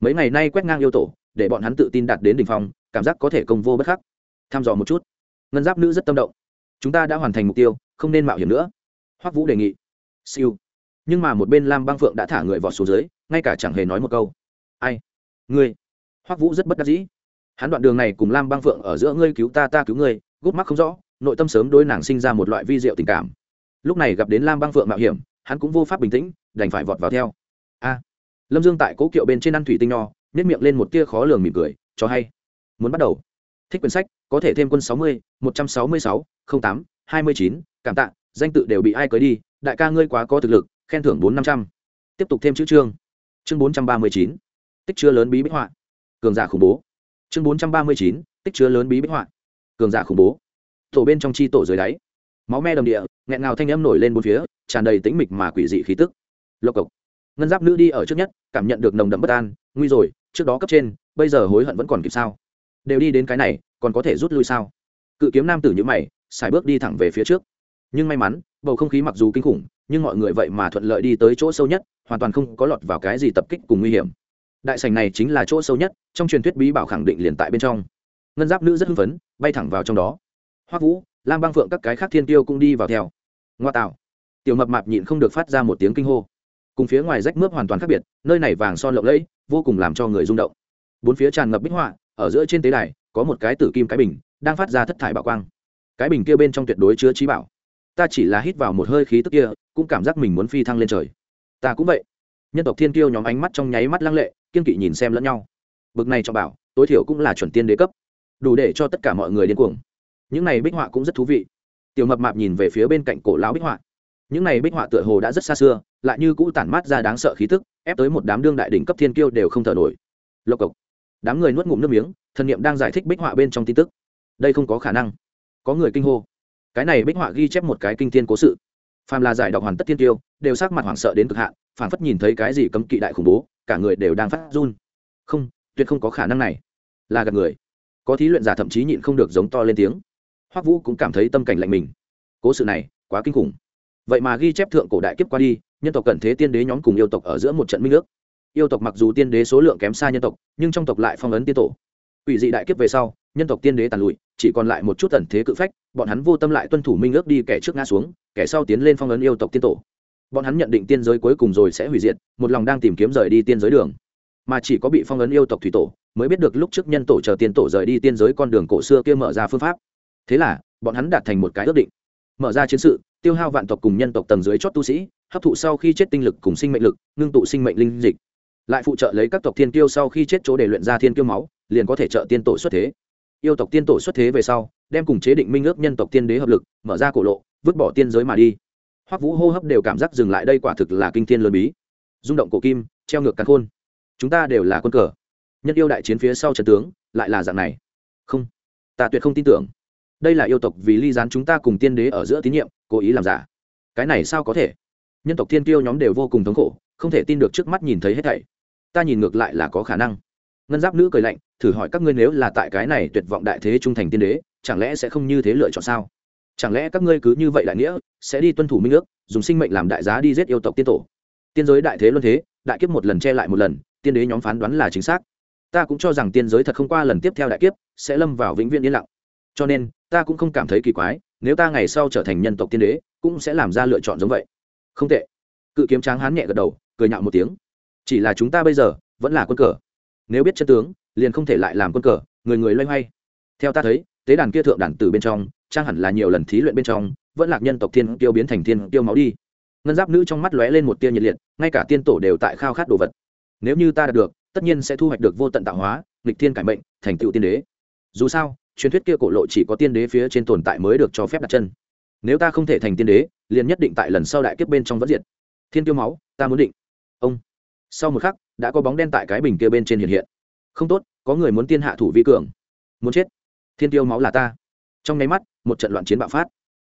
Mấy ngày nay quét ngang yêu tổ, để bọn hắn tự tin đạt đến đ ỉ n h phong, cảm giác có thể công vô bất khắc. Tham dò một chút. Ngân giáp nữ rất tâm động. Chúng ta đã hoàn thành mục tiêu, không nên mạo hiểm nữa. Hoắc vũ đề nghị. Siêu. Nhưng mà một bên lam băng phượng đã thả người vào số dưới ngay cả chẳng hề nói một câu. Ai? Ngươi? Hoắc vũ rất bất đắc dĩ. Hắn đoạn đường này cùng lam Bang phượng ở giữa ngươi cứu ta ta cứu ngươi, gút mắt không rõ, nội tâm sớm đôi nàng sinh ra một loại vi diệu tình cảm. Lúc này gặp đến lam Bang phượng mạo hiểm, hắn cũng vô pháp bình tĩnh, đành phải vọt vào theo. A! Lâm dương tại cố kiệu bên trên ăn thủy tinh nho nếp miệng lên một tia khó lường mỉm cười, cho hay. Muốn bắt đầu. Thích quyển sách, có thể thêm quân sáu mươi, một trăm sáu mươi sáu tám, hai mươi chín, cảm tạ, danh tự đều bị ai cưới đi, đại ca ngươi quá có thực lực, khen thưởng bốn năm trăm. Tiếp tục thêm chữ chương chương bốn trăm ba mươi chín, tích chứa lớn bí bích họa. Cường giả khủng bố. Chương bốn trăm ba mươi chín, tích chứa lớn bí bích họa. Cường giả khủng bố. Tổ bên trong chi tổ dưới đáy. Máu me đầm địa, nghẹn ngào thanh âm nổi lên bốn phía, tràn đầy tĩnh mịch mà quỷ dị khí tức. Lộc cộc. Ngân giáp nữ đi ở trước nhất, cảm nhận được nồng đậm bất an, nguy rồi, trước đó cấp trên, bây giờ hối hận vẫn còn kịp sao? Đều đi đến cái này, còn có thể rút lui sao? Cự kiếm nam tử như mày xài bước đi thẳng về phía trước. Nhưng may mắn bầu không khí mặc dù kinh khủng, nhưng mọi người vậy mà thuận lợi đi tới chỗ sâu nhất, hoàn toàn không có lọt vào cái gì tập kích cùng nguy hiểm. Đại sành này chính là chỗ sâu nhất, trong truyền thuyết bí bảo khẳng định liền tại bên trong. Ngân giáp nữ rất hưng phấn, bay thẳng vào trong đó. Hoắc vũ, lam băng phượng các cái khác thiên tiêu cũng đi vào theo. Ngoa tạo. Tiểu mập mạp nhịn không được phát ra một tiếng kinh hô. Cùng phía ngoài rách mướp hoàn toàn khác biệt, nơi này vàng son lộng lẫy, vô cùng làm cho người rung động. Bốn phía tràn ngập bích họa, ở giữa trên tế đài, có một cái tử kim cái bình, đang phát ra thất thải bảo quang. Cái bình kia bên trong tuyệt đối chứa trí bảo ta chỉ là hít vào một hơi khí tức kia, cũng cảm giác mình muốn phi thăng lên trời. Ta cũng vậy. Nhân tộc thiên kiêu nhóm ánh mắt trong nháy mắt lăng lệ, kiên kỵ nhìn xem lẫn nhau. Bực này cho bảo, tối thiểu cũng là chuẩn tiên đế cấp. Đủ để cho tất cả mọi người điên cuồng. Những này bích họa cũng rất thú vị. Tiểu mập mạp nhìn về phía bên cạnh cổ lão bích họa. Những này bích họa tựa hồ đã rất xa xưa, lại như cũ tản mát ra đáng sợ khí tức, ép tới một đám đương đại đỉnh cấp thiên kiêu đều không thở nổi. Lộc cộc. Đám người nuốt ngụm nước miếng, thần niệm đang giải thích bích họa bên trong tin tức. Đây không có khả năng. Có người kinh hô cái này bích họa ghi chép một cái kinh thiên cố sự. Phàm là giải đọc hoàn tất thiên tiêu, đều sắc mặt hoảng sợ đến cực hạn phản phất nhìn thấy cái gì cấm kỵ đại khủng bố, cả người đều đang phát run. Không, tuyệt không có khả năng này. Là gạt người. Có thí luyện giả thậm chí nhịn không được giống to lên tiếng. Hoắc vũ cũng cảm thấy tâm cảnh lạnh mình. Cố sự này, quá kinh khủng. Vậy mà ghi chép thượng cổ đại kiếp qua đi, nhân tộc cận thế tiên đế nhóm cùng yêu tộc ở giữa một trận minh ước. Yêu tộc mặc dù tiên đế số lượng kém xa nhân tộc, nhưng trong tộc lại phong ấn tiên tổ. Ủy dị đại kiếp về sau nhân tộc tiên đế tàn lụi, chỉ còn lại một chút tần thế cự phách, bọn hắn vô tâm lại tuân thủ minh ước đi kẻ trước ngã xuống, kẻ sau tiến lên phong ấn yêu tộc tiên tổ. Bọn hắn nhận định tiên giới cuối cùng rồi sẽ hủy diệt, một lòng đang tìm kiếm rời đi tiên giới đường. Mà chỉ có bị phong ấn yêu tộc thủy tổ, mới biết được lúc trước nhân tổ chờ tiên tổ rời đi tiên giới con đường cổ xưa kia mở ra phương pháp. Thế là, bọn hắn đạt thành một cái ước định. Mở ra chiến sự, tiêu hao vạn tộc cùng nhân tộc tầng dưới chót tu sĩ, hấp thụ sau khi chết tinh lực cùng sinh mệnh lực, ngưng tụ sinh mệnh linh dịch. Lại phụ trợ lấy các tộc thiên kiêu sau khi chết chỗ để luyện ra thiên kiêu máu, liền có thể trợ tiên tổ xuất thế yêu tộc tiên tổ xuất thế về sau, đem cùng chế định minh ước nhân tộc tiên đế hợp lực, mở ra cổ lộ, vứt bỏ tiên giới mà đi. Hoắc vũ hô hấp đều cảm giác dừng lại đây quả thực là kinh thiên lớn bí. Rung động cổ kim, treo ngược cắn khôn. Chúng ta đều là quân cờ. Nhân yêu đại chiến phía sau trận tướng, lại là dạng này. Không, ta tuyệt không tin tưởng. Đây là yêu tộc vì ly gián chúng ta cùng tiên đế ở giữa tín nhiệm, cố ý làm giả. Cái này sao có thể? Nhân tộc thiên kiêu nhóm đều vô cùng thống khổ, không thể tin được trước mắt nhìn thấy hết thảy. Ta nhìn ngược lại là có khả năng ngân giáp nữ cười lạnh, thử hỏi các ngươi nếu là tại cái này tuyệt vọng đại thế trung thành tiên đế, chẳng lẽ sẽ không như thế lựa chọn sao? Chẳng lẽ các ngươi cứ như vậy đại nghĩa, sẽ đi tuân thủ minh ước, dùng sinh mệnh làm đại giá đi giết yêu tộc tiên tổ? Tiên giới đại thế luân thế, đại kiếp một lần che lại một lần, tiên đế nhóm phán đoán là chính xác. Ta cũng cho rằng tiên giới thật không qua lần tiếp theo đại kiếp, sẽ lâm vào vĩnh viễn yên lặng. Cho nên, ta cũng không cảm thấy kỳ quái, nếu ta ngày sau trở thành nhân tộc tiên đế, cũng sẽ làm ra lựa chọn giống vậy. Không tệ. Cự kiếm tráng hán nhẹ gật đầu, cười nhạo một tiếng. Chỉ là chúng ta bây giờ, vẫn là quân cờ nếu biết chân tướng, liền không thể lại làm quân cờ, người người loay hoay. Theo ta thấy, tế đàn kia thượng đàn từ bên trong, trang hẳn là nhiều lần thí luyện bên trong, vẫn lạc nhân tộc thiên tiêu biến thành thiên tiêu máu đi. Ngân giáp nữ trong mắt lóe lên một tia nhiệt liệt, ngay cả tiên tổ đều tại khao khát đồ vật. Nếu như ta đạt được, tất nhiên sẽ thu hoạch được vô tận tạo hóa, nghịch thiên cải mệnh, thành tựu tiên đế. Dù sao, truyền thuyết kia cổ lộ chỉ có tiên đế phía trên tồn tại mới được cho phép đặt chân. Nếu ta không thể thành tiên đế, liền nhất định tại lần sau đại kiếp bên trong vẫn diệt. Thiên tiêu máu, ta muốn định sau một khắc, đã có bóng đen tại cái bình kia bên trên hiện hiện. Không tốt, có người muốn tiên hạ thủ vi cường. Muốn chết. Thiên tiêu máu là ta. Trong nháy mắt, một trận loạn chiến bạo phát.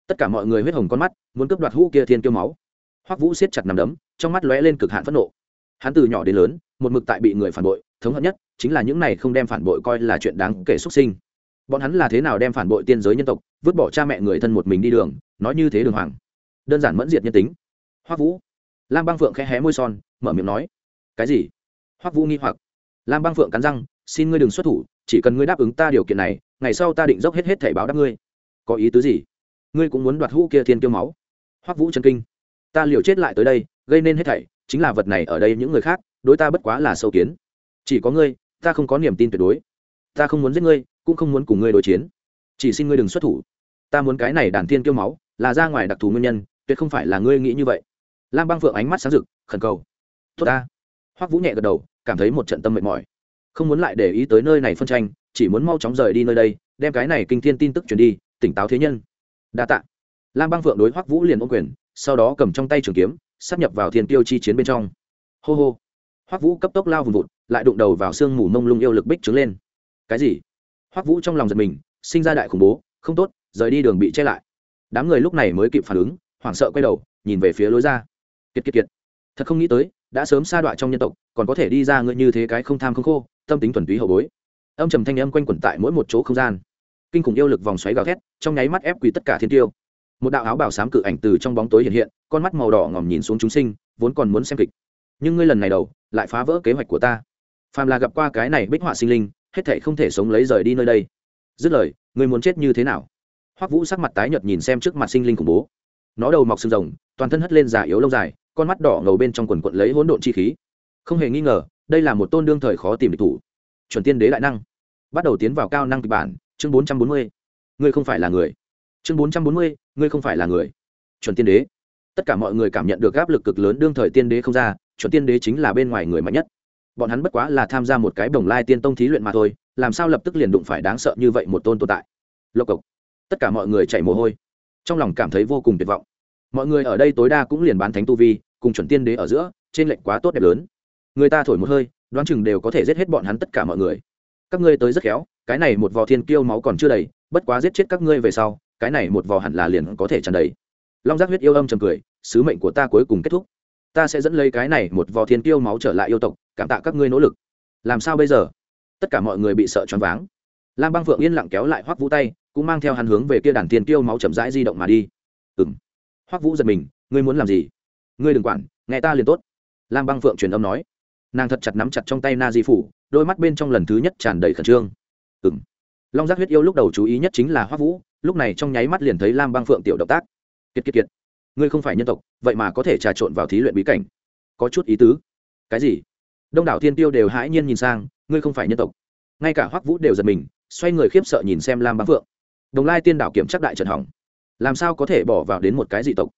Tất cả mọi người huyết hồng con mắt, muốn cướp đoạt hũ kia thiên tiêu máu. Hoắc vũ siết chặt nằm đấm, trong mắt lóe lên cực hạn phẫn nộ. Hắn từ nhỏ đến lớn, một mực tại bị người phản bội, thống hận nhất chính là những này không đem phản bội coi là chuyện đáng kể xuất sinh. Bọn hắn là thế nào đem phản bội tiên giới nhân tộc, vứt bỏ cha mẹ người thân một mình đi đường, nói như thế đường hoàng. Đơn giản mẫn diệt nhân tính. Hoắc vũ. Lam băng phượng khẽ hé môi son, mở miệng nói cái gì? Hoắc vũ nghi hoặc. Lam băng phượng cắn răng, xin ngươi đừng xuất thủ, chỉ cần ngươi đáp ứng ta điều kiện này, ngày sau ta định dốc hết hết thẻ báo đáp ngươi. Có ý tứ gì? Ngươi cũng muốn đoạt hũ kia thiên kiêu máu. Hoắc vũ chân kinh. Ta liều chết lại tới đây, gây nên hết thảy, chính là vật này ở đây những người khác, đối ta bất quá là sâu kiến. Chỉ có ngươi, ta không có niềm tin tuyệt đối. Ta không muốn giết ngươi, cũng không muốn cùng ngươi đối chiến. Chỉ xin ngươi đừng xuất thủ. Ta muốn cái này đàn thiên kiêu máu, là ra ngoài đặc thù nguyên nhân, tuyệt không phải là ngươi nghĩ như vậy. Lam băng phượng ánh mắt sáng rực, khẩn cầu. Tốt ta hoắc vũ nhẹ gật đầu, cảm thấy một trận tâm mệt mỏi. Không muốn lại để ý tới nơi này phân tranh, chỉ muốn mau chóng rời đi nơi đây, đem cái này kinh thiên tin tức truyền đi, tỉnh táo thế nhân. Đa tạ. Lam băng phượng đối hoắc vũ liền ôm quyền, sau đó cầm trong tay trường kiếm, sắp nhập vào thiên tiêu chi chiến bên trong. Hô hô. Hoắc vũ cấp tốc lao vùng vụt, lại đụng đầu vào sương mù mông lung yêu lực bích trứng lên. Cái gì? Hoắc vũ trong lòng giật mình, sinh ra đại khủng bố, không tốt, rời đi đường bị che lại. Đám người lúc này mới kịp phản ứng, hoảng sợ quay đầu, nhìn về phía lối ra. Kiệt kiệt kiệt. Thật không nghĩ tới đã sớm sa đọa trong nhân tộc, còn có thể đi ra ngươi như thế cái không tham không khô, tâm tính thuần túy hậu bối. Âm trầm thanh âm quanh quẩn tại mỗi một chỗ không gian. Kinh khủng yêu lực vòng xoáy gào thét, trong nháy mắt ép quỳ tất cả thiên tiêu. Một đạo áo bảo sám cự ảnh từ trong bóng tối hiện hiện, con mắt màu đỏ ngòm nhìn xuống chúng sinh, vốn còn muốn xem kịch. Nhưng ngươi lần này đầu, lại phá vỡ kế hoạch của ta. Phàm là gặp qua cái này bích họa sinh linh, hết thảy không thể sống lấy rời đi nơi đây. Dứt lời, ngươi muốn chết như thế nào? Hoắc vũ sắc mặt tái nhợt nhìn xem trước mặt sinh linh khủng bố. Nó đầu mọc xương rồng, toàn thân hất lên giả yếu lông dài con mắt đỏ ngầu bên trong quần quận lấy hỗn độn chi khí. Không hề nghi ngờ, đây là một tôn đương thời khó tìm địch thủ. Chuẩn tiên đế đại năng. Bắt đầu tiến vào cao năng kịch bản, chương bốn trăm bốn mươi. Ngươi không phải là người. Chương bốn trăm bốn mươi, ngươi không phải là người. Chuẩn tiên đế. Tất cả mọi người cảm nhận được áp lực cực lớn đương thời tiên đế không ra, chuẩn tiên đế chính là bên ngoài người mạnh nhất. Bọn hắn bất quá là tham gia một cái bồng lai tiên tông thí luyện mà thôi, làm sao lập tức liền đụng phải đáng sợ như vậy một tôn tồn tại. Lộc cộc. Tất cả mọi người chạy mồ hôi. Trong lòng cảm thấy vô cùng tuyệt vọng mọi người ở đây tối đa cũng liền bán thánh tu vi, cùng chuẩn tiên đế ở giữa, trên lệnh quá tốt đẹp lớn. Người ta thổi một hơi, đoán chừng đều có thể giết hết bọn hắn tất cả mọi người. Các ngươi tới rất khéo, cái này một vò thiên kiêu máu còn chưa đầy, bất quá giết chết các ngươi về sau, cái này một vò hẳn là liền có thể tràn đầy. Long giác huyết yêu âm trầm cười, sứ mệnh của ta cuối cùng kết thúc. Ta sẽ dẫn lấy cái này một vò thiên kiêu máu trở lại yêu tộc, cảm tạ các ngươi nỗ lực. Làm sao bây giờ? Tất cả mọi người bị sợ choáng váng. Lam băng phượng yên lặng kéo lại hoắc vũ tay, cũng mang theo hắn hướng về kia đàn thiên kiêu máu chậm rãi di động mà đi. Ừ hoắc vũ giật mình ngươi muốn làm gì ngươi đừng quản nghe ta liền tốt lam băng phượng truyền âm nói nàng thật chặt nắm chặt trong tay na di phủ đôi mắt bên trong lần thứ nhất tràn đầy khẩn trương ừ m long giác huyết yêu lúc đầu chú ý nhất chính là hoắc vũ lúc này trong nháy mắt liền thấy lam băng phượng tiểu động tác kiệt kiệt kiệt ngươi không phải nhân tộc vậy mà có thể trà trộn vào thí luyện bí cảnh có chút ý tứ cái gì đông đảo thiên tiêu đều hãi nhiên nhìn sang ngươi không phải nhân tộc ngay cả hoắc vũ đều giật mình xoay người khiếp sợ nhìn xem lam băng phượng đồng lai tiên đảo kiểm chắc đại trần hỏng làm sao có thể bỏ vào đến một cái dị tộc?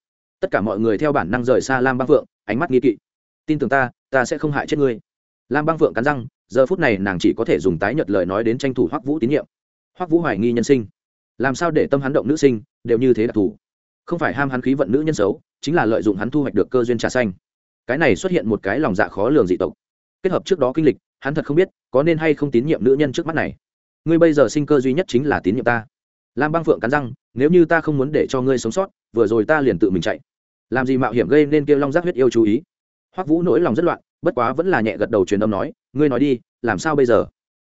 Tất cả mọi người theo bản năng rời xa lam băng phượng, ánh mắt nghi kỵ. Tin tưởng ta ta sẽ không hại chết ngươi. Lam băng phượng cắn răng, giờ phút này nàng chỉ có thể dùng tái nhật lời nói đến tranh thủ hoắc vũ tín nhiệm. Hoắc vũ hoài nghi nhân sinh. Làm sao để tâm hắn động nữ sinh, đều như thế đặc thù không phải ham hắn khí vận nữ nhân xấu, chính là lợi dụng hắn thu hoạch được cơ duyên trà xanh. Cái này xuất hiện một cái lòng dạ khó lường dị tộc. Kết hợp trước đó kinh lịch, hắn thật không biết, có nên hay không tín nhiệm nữ nhân trước mắt này. Ngươi bây giờ sinh cơ duy nhất chính là tín nhiệm ta. Lam băng phượng cắn răng nếu như ta không muốn để cho ngươi sống sót, vừa rồi ta liền tự mình chạy. Làm gì mạo hiểm gây nên kêu long giác huyết yêu chú ý? Hoắc vũ nỗi lòng rất loạn, bất quá vẫn là nhẹ gật đầu truyền âm nói, ngươi nói đi, làm sao bây giờ?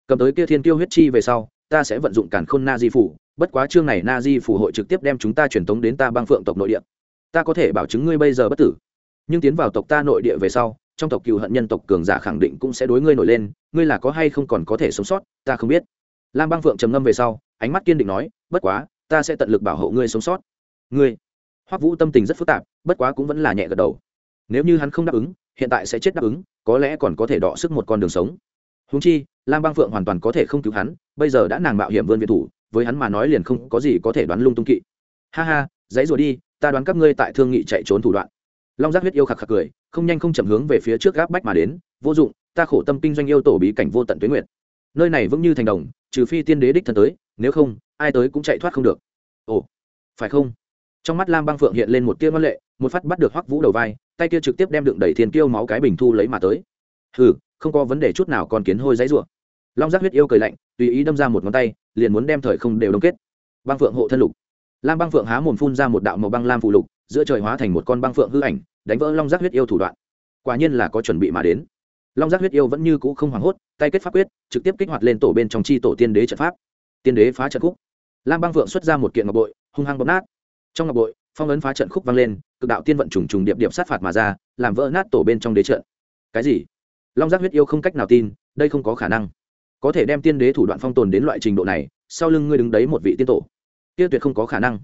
Cầm tới kia thiên tiêu huyết chi về sau, ta sẽ vận dụng cản khôn na di phủ, bất quá chương này na di phủ hội trực tiếp đem chúng ta truyền tống đến ta băng phượng tộc nội địa. Ta có thể bảo chứng ngươi bây giờ bất tử. Nhưng tiến vào tộc ta nội địa về sau, trong tộc cựu hận nhân tộc cường giả khẳng định cũng sẽ đối ngươi nổi lên, ngươi là có hay không còn có thể sống sót, ta không biết. Lam băng phượng trầm ngâm về sau, ánh mắt kiên định nói, bất quá ta sẽ tận lực bảo hộ ngươi sống sót. Ngươi, hoắc vũ tâm tình rất phức tạp, bất quá cũng vẫn là nhẹ gật đầu. Nếu như hắn không đáp ứng, hiện tại sẽ chết đáp ứng, có lẽ còn có thể đọ sức một con đường sống. Húng chi, lam Bang phượng hoàn toàn có thể không cứu hắn, bây giờ đã nàng mạo hiểm vươn việt thủ, với hắn mà nói liền không có gì có thể đoán lung tung kỵ. Ha ha, dãy rồi đi, ta đoán các ngươi tại thương nghị chạy trốn thủ đoạn. Long giác huyết yêu khạc khạc cười, không nhanh không chậm hướng về phía trước gác bách mà đến, vô dụng, ta khổ tâm kinh doanh yêu tổ bí cảnh vô tận tuyến nguyện. nơi này vững như thành đồng, trừ phi tiên đế đích thân tới, nếu không ai tới cũng chạy thoát không được. Ồ, phải không? Trong mắt lam băng phượng hiện lên một tia ngân lệ, một phát bắt được hoắc vũ đầu vai, tay kia trực tiếp đem đựng đẩy thiên kiêu máu cái bình thu lấy mà tới. Hừ, không có vấn đề chút nào còn kiến hôi giấy rủa. Long giác huyết yêu cười lạnh, tùy ý đâm ra một ngón tay, liền muốn đem thời không đều đông kết. Băng phượng hộ thân lục. Lam băng phượng há mồm phun ra một đạo màu băng lam phụ lục, giữa trời hóa thành một con băng phượng hư ảnh, đánh vỡ long giác huyết yêu thủ đoạn. Quả nhiên là có chuẩn bị mà đến. Long giác huyết yêu vẫn như cũ không hoảng hốt, tay kết pháp quyết, trực tiếp kích hoạt lên tổ bên trong chi tổ tiên đế trận pháp. Tiên đế phá trận khúc lam băng Vượng xuất ra một kiện ngọc bội, hung hăng bóp nát. Trong ngọc bội, phong ấn phá trận khúc vang lên, cực đạo tiên vận trùng trùng điệp điệp sát phạt mà ra, làm vỡ nát tổ bên trong đế trận. Cái gì? Long giác huyết yêu không cách nào tin, đây không có khả năng. Có thể đem tiên đế thủ đoạn phong tồn đến loại trình độ này, sau lưng ngươi đứng đấy một vị tiên tổ. Kia tuyệt không có khả năng.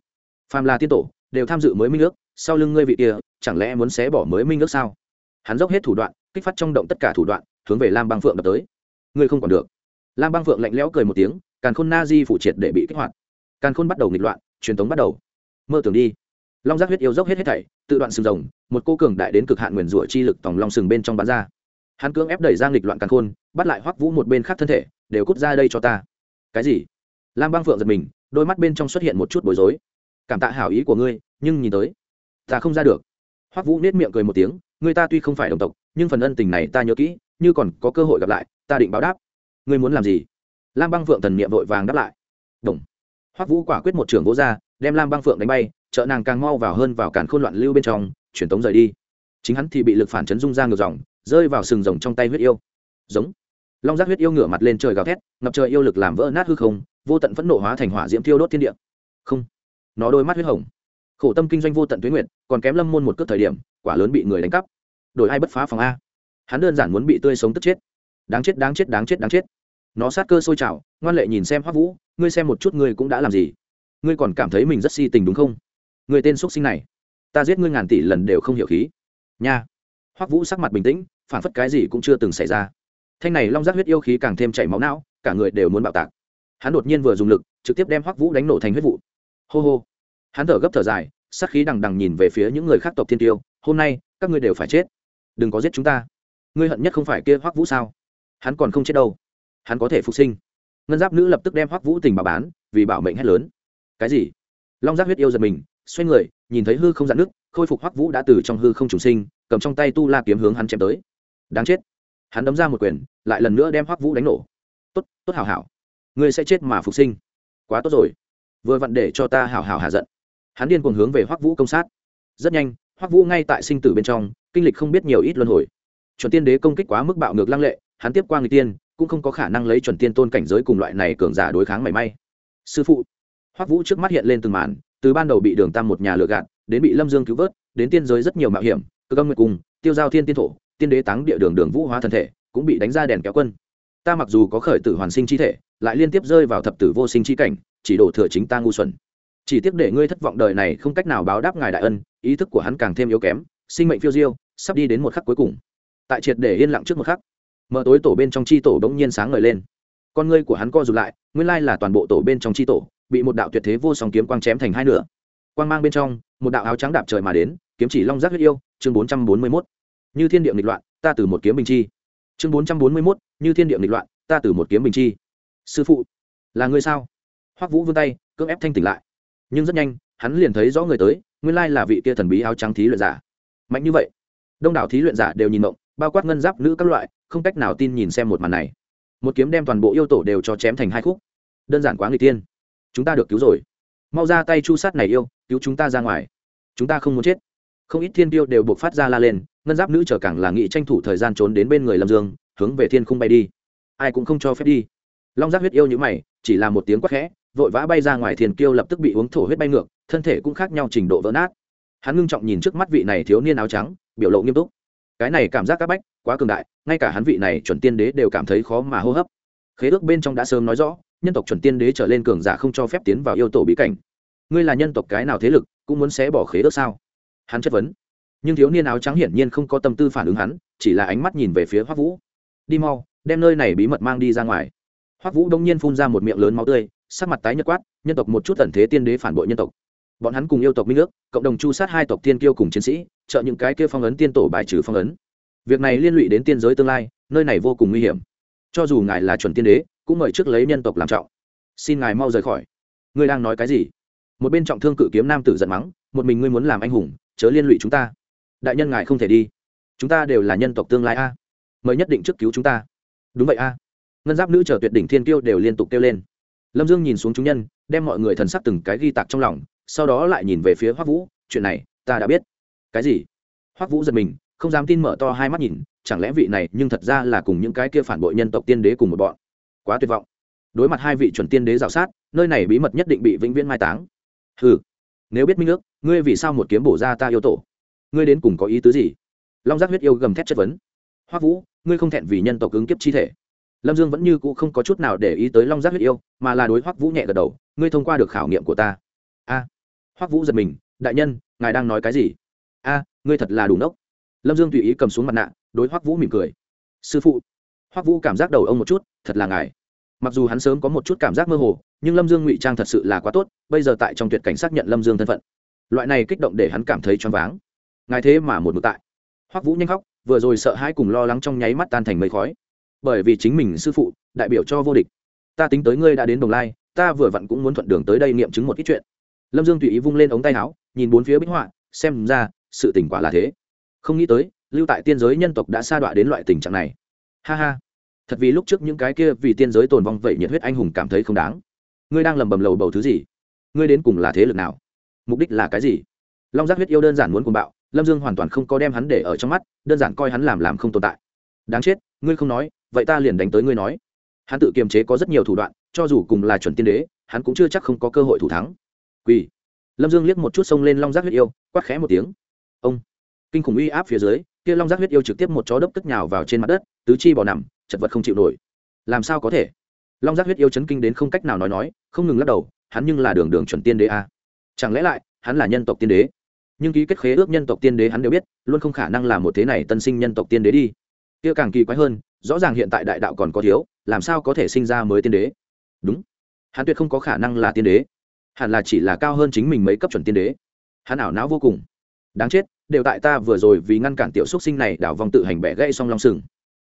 Phàm là tiên tổ, đều tham dự mới minh ước, sau lưng ngươi vị kia, chẳng lẽ muốn xé bỏ mới minh ước sao? Hắn dốc hết thủ đoạn, kích phát trong động tất cả thủ đoạn, hướng về lam băng phượng đập tới. Ngươi không còn được. Lam băng phượng lạnh lẽo cười một tiếng, càn khôn na di phụ triệt để bị kích hoạt càn khôn bắt đầu nghịch loạn, truyền thống bắt đầu. Mơ tưởng đi. Long giác huyết yêu dốc hết hết thảy, tự đoạn sừng rồng, một cô cường đại đến cực hạn nguyền rủa chi lực tòng long sừng bên trong bán ra. Hắn cưỡng ép đẩy ra nghịch loạn càn khôn, bắt lại hoắc vũ một bên khác thân thể, đều cút ra đây cho ta. Cái gì? Lam băng phượng giật mình, đôi mắt bên trong xuất hiện một chút bối rối. Cảm tạ hảo ý của ngươi, nhưng nhìn tới, ta không ra được. Hoắc vũ nết miệng cười một tiếng, ngươi ta tuy không phải đồng tộc, nhưng phần ân tình này ta nhớ kỹ, như còn có cơ hội gặp lại, ta định báo đáp. Ngươi muốn làm gì? Lam băng phượng thần niệm vội vàng đáp lại. Đồng hoắc vũ quả quyết một trưởng vỗ ra, đem lam băng phượng đánh bay, trợ nàng càng mau vào hơn vào càn khôn loạn lưu bên trong, truyền tống rời đi. Chính hắn thì bị lực phản chấn dung ra ngược dòng, rơi vào sừng rồng trong tay huyết yêu. Giống. Long giác huyết yêu ngửa mặt lên trời gào thét, ngập trời yêu lực làm vỡ nát hư không, vô tận phẫn nộ hóa thành hỏa diễm thiêu đốt thiên địa. Không. Nó đôi mắt huyết hồng. Khổ tâm kinh doanh vô tận tuyến nguyện còn kém lâm môn một cước thời điểm, quả lớn bị người đánh cắp. Đổi ai bất phá phòng a. Hắn đơn giản muốn bị tươi sống tức chết. Đáng chết đáng chết đáng chết đáng chết. Nó sát cơ sôi trào, ngoan lệ nhìn xem hoắc vũ ngươi xem một chút ngươi cũng đã làm gì. Ngươi còn cảm thấy mình rất si tình đúng không? Người tên x sinh này, ta giết ngươi ngàn tỷ lần đều không hiểu khí. Nha. Hoắc vũ sắc mặt bình tĩnh, phản phất cái gì cũng chưa từng xảy ra. Thanh này long giác huyết yêu khí càng thêm chảy máu não, cả người đều muốn bạo tạc. Hắn đột nhiên vừa dùng lực, trực tiếp đem hoắc vũ đánh nổ thành huyết vụ. Hô hô. Hắn thở gấp thở dài, sát khí đằng đằng nhìn về phía những người khác tộc thiên tiêu, hôm nay, các ngươi đều phải chết. Đừng có giết chúng ta. Ngươi hận nhất không phải kia hoắc vũ sao? Hắn còn không chết đâu. Hắn có thể phục sinh ngân giáp nữ lập tức đem hoắc vũ tình bà bán, vì bảo mệnh hét lớn. Cái gì? Long giáp huyết yêu giật mình, xoay người, nhìn thấy hư không dạn nước, khôi phục hoắc vũ đã từ trong hư không trùng sinh, cầm trong tay tu la kiếm hướng hắn chém tới. Đáng chết. Hắn đấm ra một quyền, lại lần nữa đem hoắc vũ đánh nổ. Tốt tốt hảo hảo. Ngươi sẽ chết mà phục sinh. Quá tốt rồi. Vừa vặn để cho ta hảo hảo hạ giận. Hắn điên cuồng hướng về hoắc vũ công sát. Rất nhanh, hoắc vũ ngay tại sinh tử bên trong, kinh lịch không biết nhiều ít luân hồi. Chuẩn tiên đế công kích quá mức bạo ngược lăng lệ, hắn tiếp qua người tiên cũng không có khả năng lấy chuẩn tiên tôn cảnh giới cùng loại này cường giả đối kháng mảy may. Sư phụ, hoắc vũ trước mắt hiện lên từng màn, từ ban đầu bị đường tam một nhà lừa gạt, đến bị lâm dương cứu vớt, đến tiên giới rất nhiều mạo hiểm cơ công nguyệt cùng, tiêu giao thiên tiên thổ, tiên đế táng địa đường đường vũ hóa thân thể, cũng bị đánh ra đèn kéo quân. Ta mặc dù có khởi tử hoàn sinh chi thể, lại liên tiếp rơi vào thập tử vô sinh chi cảnh, chỉ đổ thừa chính ta ngu xuẩn. Chỉ tiếc để ngươi thất vọng đời này không cách nào báo đáp ngài đại ân, ý thức của hắn càng thêm yếu kém, sinh mệnh phiêu diêu, sắp đi đến một khắc cuối cùng. Tại triệt để yên lặng trước một khắc mở tối tổ bên trong chi tổ bỗng nhiên sáng ngời lên. Con ngươi của hắn co rụt lại, nguyên lai là toàn bộ tổ bên trong chi tổ, bị một đạo tuyệt thế vô song kiếm quang chém thành hai nửa. Quang mang bên trong, một đạo áo trắng đạp trời mà đến, kiếm chỉ long giác huyết yêu, chương bốn trăm bốn mươi mốt. Như thiên địa nghịch loạn, ta từ một kiếm bình chi. Chương bốn trăm bốn mươi mốt, như thiên địa nghịch loạn, ta từ một kiếm bình chi. Sư phụ, là người sao? Hoắc vũ vươn tay, cưỡng ép thanh tỉnh lại. Nhưng rất nhanh, hắn liền thấy rõ người tới, nguyên lai là vị kia thần bí áo trắng thí luyện giả. Mạnh như vậy, đông đảo thí luyện giả đều nhìn mộng bao quát ngân giáp nữ các loại, không cách nào tin nhìn xem một màn này. Một kiếm đem toàn bộ yêu tổ đều cho chém thành hai khúc. Đơn giản quá người tiên chúng ta được cứu rồi. Mau ra tay chu sát này yêu, cứu chúng ta ra ngoài. Chúng ta không muốn chết. Không ít thiên tiêu đều buộc phát ra la lên, ngân giáp nữ trở càng là nghị tranh thủ thời gian trốn đến bên người lâm dương, hướng về thiên không bay đi. Ai cũng không cho phép đi. Long giác huyết yêu như mày, chỉ là một tiếng quát khẽ, vội vã bay ra ngoài thiền kiêu lập tức bị uống thổ huyết bay ngược, thân thể cũng khác nhau trình độ vỡ nát. Hắn ngưng trọng nhìn trước mắt vị này thiếu niên áo trắng, biểu lộ nghiêm túc cái này cảm giác c áp bách quá cường đại, ngay cả hắn vị này chuẩn tiên đế đều cảm thấy khó mà hô hấp. Khế ước bên trong đã sớm nói rõ, nhân tộc chuẩn tiên đế trở lên cường giả không cho phép tiến vào yêu tổ bí cảnh. Ngươi là nhân tộc cái nào thế lực, cũng muốn xé bỏ khế ước sao? Hắn chất vấn. Nhưng thiếu niên áo trắng hiển nhiên không có tâm tư phản ứng hắn, chỉ là ánh mắt nhìn về phía hoắc vũ. Đi mau, đem nơi này bí mật mang đi ra ngoài. Hoắc vũ đông nhiên phun ra một miệng lớn máu tươi, sắc mặt tái nhợt quát, nhân tộc một chút tần thế tiên đế phản bội nhân tộc bọn hắn cùng yêu tộc minh ước, cộng đồng chu sát hai tộc tiên kiêu cùng chiến sĩ, trợ những cái kia phong ấn tiên tổ bài trừ phong ấn. Việc này liên lụy đến tiên giới tương lai, nơi này vô cùng nguy hiểm. Cho dù ngài là chuẩn tiên đế, cũng mời trước lấy nhân tộc làm trọng. Xin ngài mau rời khỏi. Ngươi đang nói cái gì? Một bên trọng thương cự kiếm nam tử giận mắng, một mình ngươi muốn làm anh hùng, chớ liên lụy chúng ta. Đại nhân ngài không thể đi. Chúng ta đều là nhân tộc tương lai a. Mời nhất định trước cứu chúng ta. Đúng vậy a. Ngân giáp nữ chờ tuyệt đỉnh thiên kiêu đều liên tục kêu lên. Lâm dương nhìn xuống chúng nhân, đem mọi người thần sắc từng cái ghi tạc trong lòng sau đó lại nhìn về phía hoắc vũ, chuyện này, ta đã biết. Cái gì? Hoắc vũ giật mình, không dám tin mở to hai mắt nhìn, chẳng lẽ vị này, nhưng thật ra là cùng những cái kia phản bội nhân tộc tiên đế cùng một bọn? Quá tuyệt vọng. Đối mặt hai vị chuẩn tiên đế rào sát, nơi này bí mật nhất định bị vĩnh viễn mai táng. Ừ nếu biết minh ước, ngươi vì sao một kiếm bổ ra ta yêu tổ? Ngươi đến cùng có ý tứ gì? Long giác huyết yêu gầm thét chất vấn. Hoắc vũ, ngươi không thẹn vì nhân tộc ứng kiếp chi thể. Lâm dương vẫn như cũ không có chút nào để ý tới long giác huyết yêu, mà là đối hoắc vũ nhẹ gật đầu, ngươi thông qua được khảo nghiệm của ta. A hoắc vũ giật mình, đại nhân, ngài đang nói cái gì? A, ngươi thật là đủ nốc lâm dương tùy ý cầm xuống mặt nạ, đối hoắc vũ mỉm cười. Sư phụ. Hoắc vũ cảm giác đầu ông một chút, thật là ngài. Mặc dù hắn sớm có một chút cảm giác mơ hồ, nhưng lâm dương ngụy trang thật sự là quá tốt, bây giờ tại trong tuyệt cảnh xác nhận lâm dương thân phận. Loại này kích động để hắn cảm thấy choáng váng. Ngài thế mà một mực tại. Hoắc vũ nhanh khóc, vừa rồi sợ hãi cùng lo lắng trong nháy mắt tan thành mây khói. Bởi vì chính mình, sư phụ, đại biểu cho vô địch. Ta tính tới ngươi đã đến đồng lai, ta vừa vặn cũng muốn thuận đường tới đây nghiệm chứng một ít chuyện lâm dương tùy ý vung lên ống tay áo, nhìn bốn phía bích họa, xem ra, sự tỉnh quả là thế. Không nghĩ tới, lưu tại tiên giới nhân tộc đã sa đọa đến loại tình trạng này. Ha ha. Thật vì lúc trước những cái kia vì tiên giới tồn vong vậy nhiệt huyết anh hùng cảm thấy không đáng. Ngươi đang lầm bầm lầu bầu thứ gì? Ngươi đến cùng là thế lực nào? Mục đích là cái gì? Long giác huyết yêu đơn giản muốn cùng bạo, lâm dương hoàn toàn không có đem hắn để ở trong mắt, đơn giản coi hắn làm làm không tồn tại. Đáng chết, ngươi không nói, vậy ta liền đánh tới ngươi nói. Hắn tự kiềm chế có rất nhiều thủ đoạn, cho dù cùng là chuẩn tiên đế, hắn cũng chưa chắc không có cơ hội thủ thắng quỳ. Lâm dương liếc một chút xông lên long giác huyết yêu, quát khẽ một tiếng. Ông, kinh khủng uy áp phía dưới, kia long giác huyết yêu trực tiếp một chó đốc tức nhào vào trên mặt đất, tứ chi bò nằm, chật vật không chịu nổi. Làm sao có thể? Long giác huyết yêu chấn kinh đến không cách nào nói nói, không ngừng lắc đầu, hắn nhưng là đường đường chuẩn tiên đế a. Chẳng lẽ lại, hắn là nhân tộc tiên đế? Nhưng ký kết khế ước nhân tộc tiên đế hắn đều biết, luôn không khả năng là một thế này tân sinh nhân tộc tiên đế đi. Kia càng kỳ quái hơn, rõ ràng hiện tại đại đạo còn có thiếu, làm sao có thể sinh ra mới tiên đế? Đúng. Hắn tuyệt không có khả năng là tiên đế hẳn là chỉ là cao hơn chính mình mấy cấp chuẩn tiên đế. Hắn ảo não vô cùng. Đáng chết, đều tại ta vừa rồi vì ngăn cản tiểu xúc sinh này đảo vòng tự hành bẻ gãy song long sừng.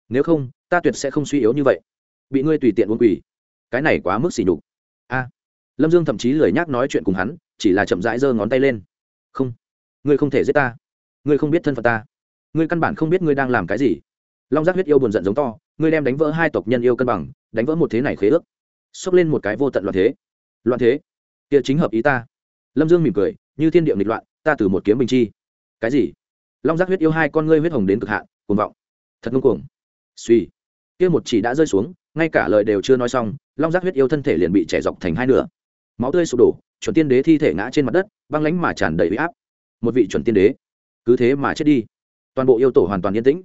Nếu không, ta tuyệt sẽ không suy yếu như vậy. Bị ngươi tùy tiện uống quỳ cái này quá mức xỉ nhục. A. Lâm dương thậm chí lười nhác nói chuyện cùng hắn, chỉ là chậm rãi giơ ngón tay lên. Không. Ngươi không thể giết ta. Ngươi không biết thân phận ta. Ngươi căn bản không biết ngươi đang làm cái gì. Long giác huyết yêu buồn giận giống to, ngươi đem đánh vỡ hai tộc nhân yêu cân bằng, đánh vỡ một thế này khế ước. Xốc lên một cái vô tận loạn thế. Loạn thế? Kia chính hợp ý ta. Lâm dương mỉm cười, như thiên địa nghịch loạn, ta từ một kiếm bình chi. Cái gì? Long giác huyết yêu hai con ngươi huyết hồng đến cực hạn, cuồng vọng. Thật ngông cuồng. Suy. Kia một chỉ đã rơi xuống, ngay cả lời đều chưa nói xong, long giác huyết yêu thân thể liền bị trẻ dọc thành hai nửa. Máu tươi sụp đổ, chuẩn tiên đế thi thể ngã trên mặt đất, băng lánh mà tràn đầy huy áp. Một vị chuẩn tiên đế. Cứ thế mà chết đi. Toàn bộ yêu tổ hoàn toàn yên tĩnh.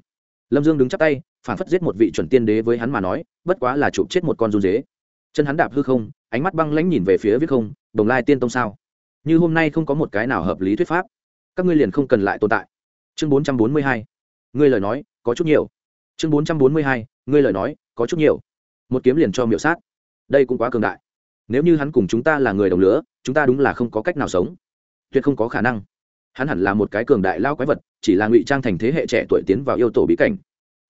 Lâm dương đứng chắp tay, phản phất giết một vị chuẩn tiên đế với hắn mà nói, bất quá là chụp chết một con run dế chân hắn đạp hư không, ánh mắt băng lãnh nhìn về phía viết không đồng lai tiên tông sao? Như hôm nay không có một cái nào hợp lý thuyết pháp. Các ngươi liền không cần lại tồn tại. Chương bốn trăm bốn mươi hai. Ngươi lời nói, có chút nhiều. Chương bốn trăm bốn mươi hai. Ngươi lời nói, có chút nhiều. Một kiếm liền cho miểu sát. Đây cũng quá cường đại. Nếu như hắn cùng chúng ta là người đồng lứa, chúng ta đúng là không có cách nào sống. Tuyệt không có khả năng. Hắn hẳn là một cái cường đại lao quái vật, chỉ là ngụy trang thành thế hệ trẻ tuổi tiến vào yêu tổ bí cảnh.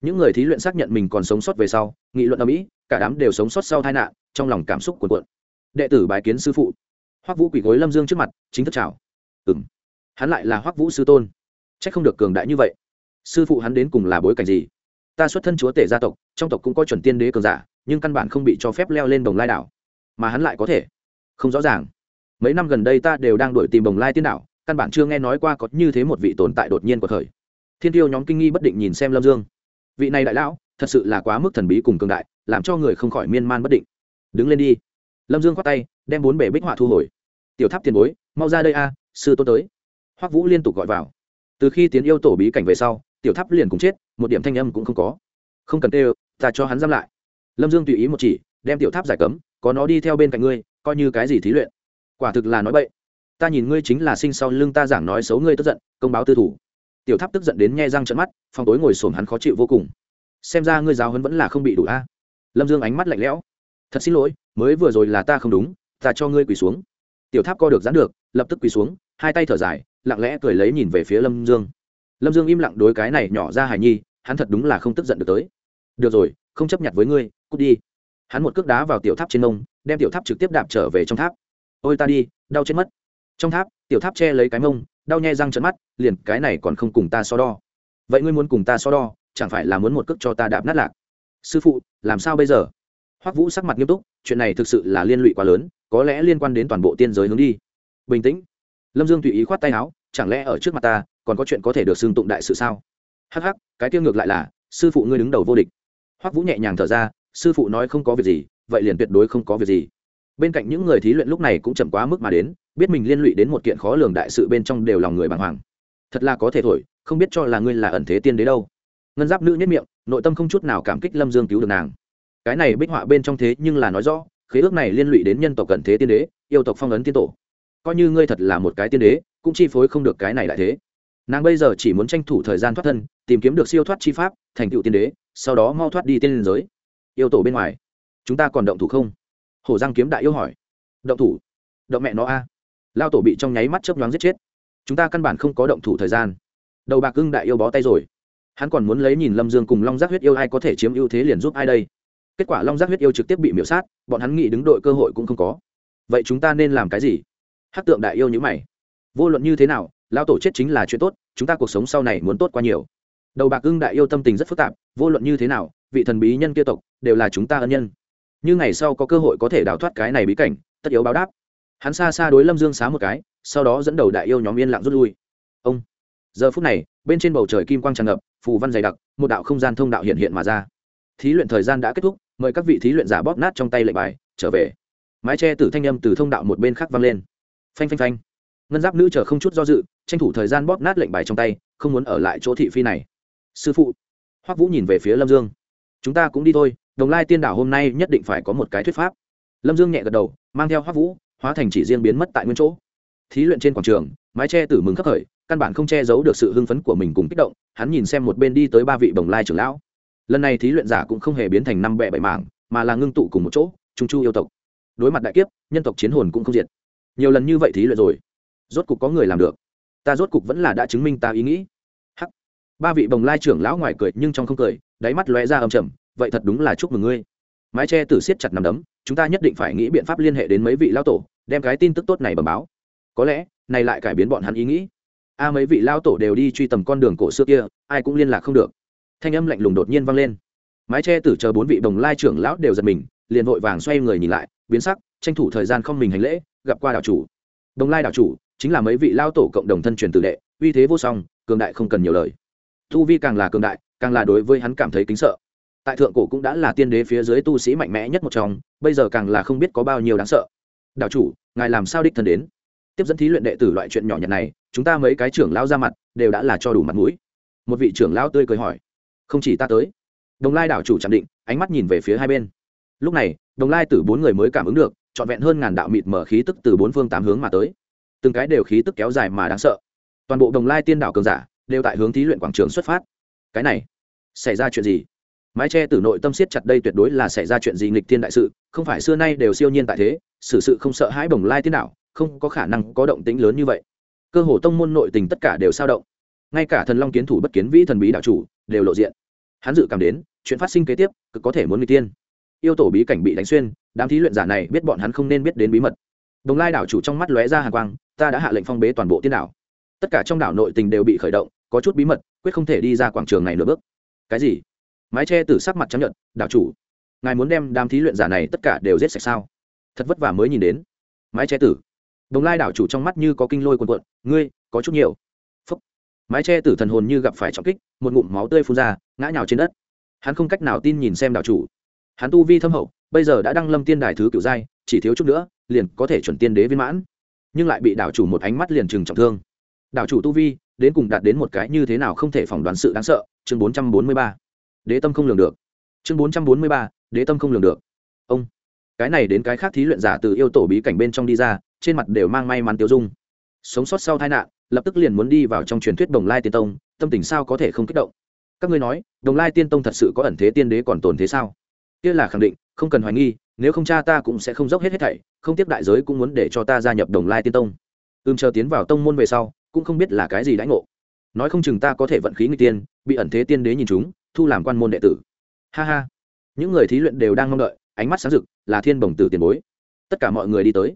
Những người thí luyện xác nhận mình còn sống sót về sau, nghị luận ở mỹ, cả đám đều sống sót sau tai nạn, trong lòng cảm xúc cuồn cuộn. Đệ tử bái kiến sư phụ hoắc vũ quỳ gối lâm dương trước mặt chính thức chào ừng hắn lại là hoắc vũ sư tôn c h ắ c không được cường đại như vậy sư phụ hắn đến cùng là bối cảnh gì ta xuất thân chúa tể gia tộc trong tộc cũng có chuẩn tiên đế cường giả nhưng căn bản không bị cho phép leo lên đồng lai đảo mà hắn lại có thể không rõ ràng mấy năm gần đây ta đều đang đuổi tìm đồng lai tiên đảo căn bản chưa nghe nói qua có như thế một vị tồn tại đột nhiên của thời thiên tiêu nhóm kinh nghi bất định nhìn xem lâm dương vị này đại lão thật sự là quá mức thần bí cùng cường đại làm cho người không khỏi miên man bất định đứng lên đi lâm dương khoát tay đem bốn bể bích họa thu hồi tiểu tháp tiền bối, mau ra đây a, sư tôn tới. Hoắc vũ liên tục gọi vào. Từ khi tiến yêu tổ bí cảnh về sau, tiểu tháp liền cùng chết, một điểm thanh âm cũng không có. Không cần tê ta cho hắn giam lại. Lâm dương tùy ý một chỉ, đem tiểu tháp giải cấm, có nó đi theo bên cạnh ngươi, coi như cái gì thí luyện. Quả thực là nói bậy. Ta nhìn ngươi chính là sinh sau lưng ta giảng nói xấu ngươi tức giận, công báo tư thủ. Tiểu tháp tức giận đến nhe răng trận mắt, phòng tối ngồi xổm hắn khó chịu vô cùng. Xem ra ngươi giáo hấn vẫn là không bị đủ a. Lâm dương ánh mắt lạnh lẽo. Thật xin lỗi, mới vừa rồi là ta không đúng, ta cho ngươi quỳ xuống tiểu tháp co được dán được, lập tức quỳ xuống, hai tay thở dài, lặng lẽ cười lấy nhìn về phía lâm dương. Lâm dương im lặng đối cái này nhỏ ra hài nhi, hắn thật đúng là không tức giận được tới. Được rồi, không chấp nhận với ngươi, cút đi. Hắn một cước đá vào tiểu tháp trên nông đem tiểu tháp trực tiếp đạp trở về trong tháp. Ôi ta đi, đau chết mất. Trong tháp, tiểu tháp che lấy cái mông đau nhai răng trận mắt, liền cái này còn không cùng ta so đo. Vậy ngươi muốn cùng ta so đo, chẳng phải là muốn một cước cho ta đạp nát lạc? Sư phụ, làm sao bây giờ? Hoắc vũ sắc mặt nghiêm túc, chuyện này thực sự là liên lụy quá lớn, có lẽ liên quan đến toàn bộ tiên giới hướng đi. Bình tĩnh. Lâm dương tùy ý khoát tay áo, chẳng lẽ ở trước mặt ta, còn có chuyện có thể được xưng tụng đại sự sao? Hắc hắc, cái tiêu ngược lại là, sư phụ ngươi đứng đầu vô địch. Hoắc vũ nhẹ nhàng thở ra, sư phụ nói không có việc gì, vậy liền tuyệt đối không có việc gì. Bên cạnh những người thí luyện lúc này cũng chậm quá mức mà đến, biết mình liên lụy đến một kiện khó lường đại sự bên trong đều lòng người bàng hoàng. Thật là có thể thổi, không biết cho là ngươi là ẩn thế tiên đế đâu. Ngân giáp nữ nhất miệng, nội tâm không chút nào cảm kích lâm dương cứu được nàng cái này bích họa bên trong thế nhưng là nói rõ, khế ước này liên lụy đến nhân tộc cận thế tiên đế, yêu tộc phong ấn tiên tổ. Coi như ngươi thật là một cái tiên đế, cũng chi phối không được cái này lại thế. Nàng bây giờ chỉ muốn tranh thủ thời gian thoát thân, tìm kiếm được siêu thoát chi pháp, thành tựu tiên đế, sau đó mau thoát đi tiên liên giới. Yêu tổ bên ngoài, chúng ta còn động thủ không? Hổ giang kiếm đại yêu hỏi. Động thủ? Động mẹ nó a. Lao tổ bị trong nháy mắt chớp nhoáng giết chết. Chúng ta căn bản không có động thủ thời gian. Đầu bạc ưng đại yêu bó tay rồi. Hắn còn muốn lấy nhìn lâm dương cùng long giác huyết yêu ai có thể chiếm ưu thế liền giúp ai đây? Kết quả long giác huyết yêu trực tiếp bị miễu sát, bọn hắn nghĩ đứng đội cơ hội cũng không có. Vậy chúng ta nên làm cái gì? Hát tượng đại yêu nhữ mày. Vô luận như thế nào lao tổ chết chính là chuyện tốt, chúng ta cuộc sống sau này muốn tốt quá nhiều. Đầu bạc ưng đại yêu tâm tình rất phức tạp, vô luận như thế nào, vị thần bí nhân kia tộc đều là chúng ta ân nhân. Như ngày sau có cơ hội có thể đào thoát cái này bí cảnh, tất yếu báo đáp. Hắn xa xa đối lâm dương xá một cái, sau đó dẫn đầu đại yêu nhóm yên lặng rút lui. Ông! Giờ phút này, bên trên bầu trời kim quang tràn ngập, phù văn dày đặc, một đạo không gian thông đạo hiện hiện mà ra. Thí luyện thời gian đã kết thúc mời các vị thí luyện giả bóp nát trong tay lệnh bài, trở về. Mái tre tử thanh âm từ thông đạo một bên khác vang lên. Phanh phanh phanh. Ngân giáp nữ chờ không chút do dự, tranh thủ thời gian bóp nát lệnh bài trong tay, không muốn ở lại chỗ thị phi này. Sư phụ. Hoắc vũ nhìn về phía lâm dương. Chúng ta cũng đi thôi, đồng lai tiên đảo hôm nay nhất định phải có một cái thuyết pháp. Lâm dương nhẹ gật đầu, mang theo hoắc vũ, hóa thành chỉ riêng biến mất tại nguyên chỗ. Thí luyện trên quảng trường, mái tre tử mừng khắc khởi, căn bản không che giấu được sự hưng phấn của mình cùng kích động, hắn nhìn xem một bên đi tới ba vị bồng lai trưởng lão lần này thí luyện giả cũng không hề biến thành năm bẹ bảy mảng, mà là ngưng tụ cùng một chỗ, trung chu yêu tộc. Đối mặt đại kiếp, nhân tộc chiến hồn cũng không diệt. Nhiều lần như vậy thí luyện rồi, rốt cục có người làm được. Ta rốt cục vẫn là đã chứng minh ta ý nghĩ. Hắc. Ba vị bồng lai trưởng lão ngoài cười nhưng trong không cười, đáy mắt lóe ra âm trầm, vậy thật đúng là chúc mừng ngươi. Mái tre tử siết chặt nằm đấm, chúng ta nhất định phải nghĩ biện pháp liên hệ đến mấy vị lao tổ, đem cái tin tức tốt này bẩm báo. Có lẽ, này lại cải biến bọn hắn ý nghĩ. A, mấy vị lao tổ đều đi truy tầm con đường cổ xưa kia, ai cũng liên lạc không được thanh âm lạnh lùng đột nhiên vang lên. Mái tre tử chờ bốn vị đồng lai trưởng lão đều giật mình, liền vội vàng xoay người nhìn lại, biến sắc, tranh thủ thời gian không mình hành lễ, gặp qua đạo chủ. Đồng lai đạo chủ, chính là mấy vị lao tổ cộng đồng thân truyền tử đệ, uy thế vô song, cường đại không cần nhiều lời. Tu vi càng là cường đại, càng là đối với hắn cảm thấy kính sợ. Tại thượng cổ cũng đã là tiên đế phía dưới tu sĩ mạnh mẽ nhất một trong, bây giờ càng là không biết có bao nhiêu đáng sợ. Đạo chủ, ngài làm sao đích thân đến? Tiếp dẫn thí luyện đệ tử loại chuyện nhỏ nhặt này, chúng ta mấy cái trưởng lão ra mặt, đều đã là cho đủ mặt mũi. Một vị trưởng lão tươi cười hỏi không chỉ ta tới. Đồng lai đảo chủ chạm định, ánh mắt nhìn về phía hai bên. Lúc này, đồng lai từ bốn người mới cảm ứng được, trọn vẹn hơn ngàn đạo mịt mở khí tức từ bốn phương tám hướng mà tới. Từng cái đều khí tức kéo dài mà đáng sợ. Toàn bộ đồng lai tiên đảo cường giả, đều tại hướng thí luyện quảng trường xuất phát. Cái này, xảy ra chuyện gì? Mái tre từ nội tâm siết chặt đây tuyệt đối là xảy ra chuyện gì nghịch thiên đại sự, không phải xưa nay đều siêu nhiên tại thế, xử sự không sợ hãi bồng lai tiên đảo, không có khả năng có động tĩnh lớn như vậy. Cơ hồ tông môn nội tình tất cả đều sao động. Ngay cả thần long kiến thủ bất kiến vĩ thần bí đạo chủ đều lộ diện. Hắn dự cảm đến, chuyện phát sinh kế tiếp, cực có thể muốn người tiên. Yêu tổ bí cảnh bị đánh xuyên, đám thí luyện giả này biết bọn hắn không nên biết đến bí mật. Đồng lai đảo chủ trong mắt lóe ra hàng quang, ta đã hạ lệnh phong bế toàn bộ tiên đảo. Tất cả trong đảo nội tình đều bị khởi động, có chút bí mật, quyết không thể đi ra quảng trường này nửa bước. Cái gì? Mái tre từ sắc mặt chấp nhận đảo chủ, ngài muốn đem đám thí luyện giả này tất cả đều giết sạch sao? Thật vất vả mới nhìn đến. Mái tre tử. Đồng lai đảo chủ trong mắt như có kinh lôi quần quận ngươi, có chút nhiều mái tre tử thần hồn như gặp phải trọng kích, một ngụm máu tươi phun ra, ngã nhào trên đất. Hắn không cách nào tin nhìn xem đảo chủ. Hắn tu vi thâm hậu, bây giờ đã đăng lâm tiên đài thứ cựu giai, chỉ thiếu chút nữa, liền có thể chuẩn tiên đế viên mãn. Nhưng lại bị đảo chủ một ánh mắt liền trừng trọng thương. Đảo chủ tu vi, đến cùng đạt đến một cái như thế nào không thể phỏng đoán sự đáng sợ, chương bốn trăm bốn mươi ba. Đế tâm không lường được. Chương bốn trăm bốn mươi ba, đế tâm không lường được. Ông, cái này đến cái khác thí luyện giả từ yêu tổ bí cảnh bên trong đi ra, trên mặt đều mang may mắn tiêu dung. Sống sót sau tai nạn lập tức liền muốn đi vào trong truyền thuyết đồng lai tiên tông, tâm tình sao có thể không kích động? Các ngươi nói, đồng lai tiên tông thật sự có ẩn thế tiên đế còn tồn thế sao? Kia là khẳng định, không cần hoài nghi, nếu không cha ta cũng sẽ không dốc hết hết thảy, không tiếp đại giới cũng muốn để cho ta gia nhập đồng lai tiên tông. Ưm chờ tiến vào tông môn về sau, cũng không biết là cái gì đãi ngộ. Nói không chừng ta có thể vận khí người tiên, bị ẩn thế tiên đế nhìn chúng, thu làm quan môn đệ tử. Ha ha. Những người thí luyện đều đang mong đợi, ánh mắt sáng rực, là thiên bồng tử tiền bối. Tất cả mọi người đi tới.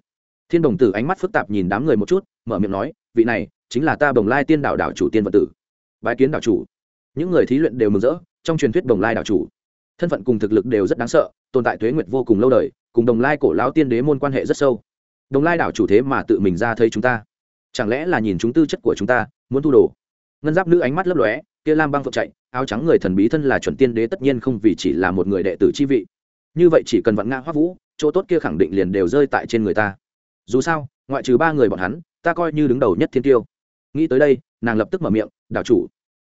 Thiên bồng tử ánh mắt phức tạp nhìn đám người một chút, mở miệng nói, vị này chính là ta bồng lai tiên đạo đảo chủ tiên vận tử. Bái kiến đạo chủ. Những người thí luyện đều mừng rỡ, trong truyền thuyết bồng lai đạo chủ. Thân phận cùng thực lực đều rất đáng sợ, tồn tại tuế nguyệt vô cùng lâu đời, cùng đồng lai cổ lão tiên đế môn quan hệ rất sâu. Đồng lai đảo chủ thế mà tự mình ra thấy chúng ta. Chẳng lẽ là nhìn chúng tư chất của chúng ta, muốn thu đồ? Ngân giáp nữ ánh mắt lấp lóe, kia lam băng phượng chạy, áo trắng người thần bí thân là chuẩn tiên đế tất nhiên không vì chỉ là một người đệ tử chi vị. Như vậy chỉ cần vặn ngã hoắc vũ, chỗ tốt kia khẳng định liền đều rơi tại trên người ta. Dù sao, ngoại trừ ba người bọn hắn, ta coi như đứng đầu nhất thiên tiêu nghĩ tới đây, nàng lập tức mở miệng, đảo chủ,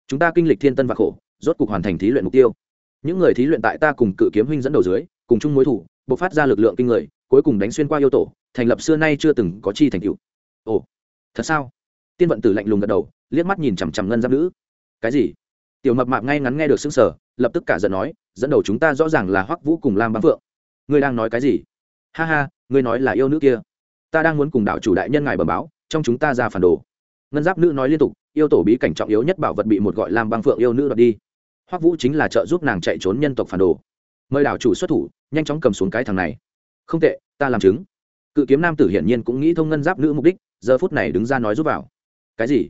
chúng ta kinh lịch thiên tân và khổ, rốt cuộc hoàn thành thí luyện mục tiêu. Những người thí luyện tại ta cùng cự kiếm huynh dẫn đầu dưới, cùng chung mối thủ, bộc phát ra lực lượng kinh người, cuối cùng đánh xuyên qua yêu tổ, thành lập xưa nay chưa từng có chi thành cựu ồ, thật sao? Tiên vận tử lạnh lùng gật đầu, liếc mắt nhìn chằm chằm ngân giáp nữ. Cái gì? Tiểu mập mạp ngay ngắn nghe được xưng sở lập tức cả giận nói, dẫn đầu chúng ta rõ ràng là hoắc vũ cùng lam băng phượng. Ngươi đang nói cái gì? Ha ha, ngươi nói là yêu nữ kia. Ta đang muốn cùng đạo chủ đại nhân ngài bẩm báo, trong chúng ta ra phản đồ ngân giáp nữ nói liên tục, yêu tổ bí cảnh trọng yếu nhất bảo vật bị một gọi lam băng phượng yêu nữ đoạt đi. Hoắc vũ chính là trợ giúp nàng chạy trốn nhân tộc phản đồ. Mời đảo chủ xuất thủ, nhanh chóng cầm xuống cái thằng này. Không tệ, ta làm chứng. Cự kiếm nam tử hiển nhiên cũng nghĩ thông ngân giáp nữ mục đích, giờ phút này đứng ra nói giúp vào. Cái gì?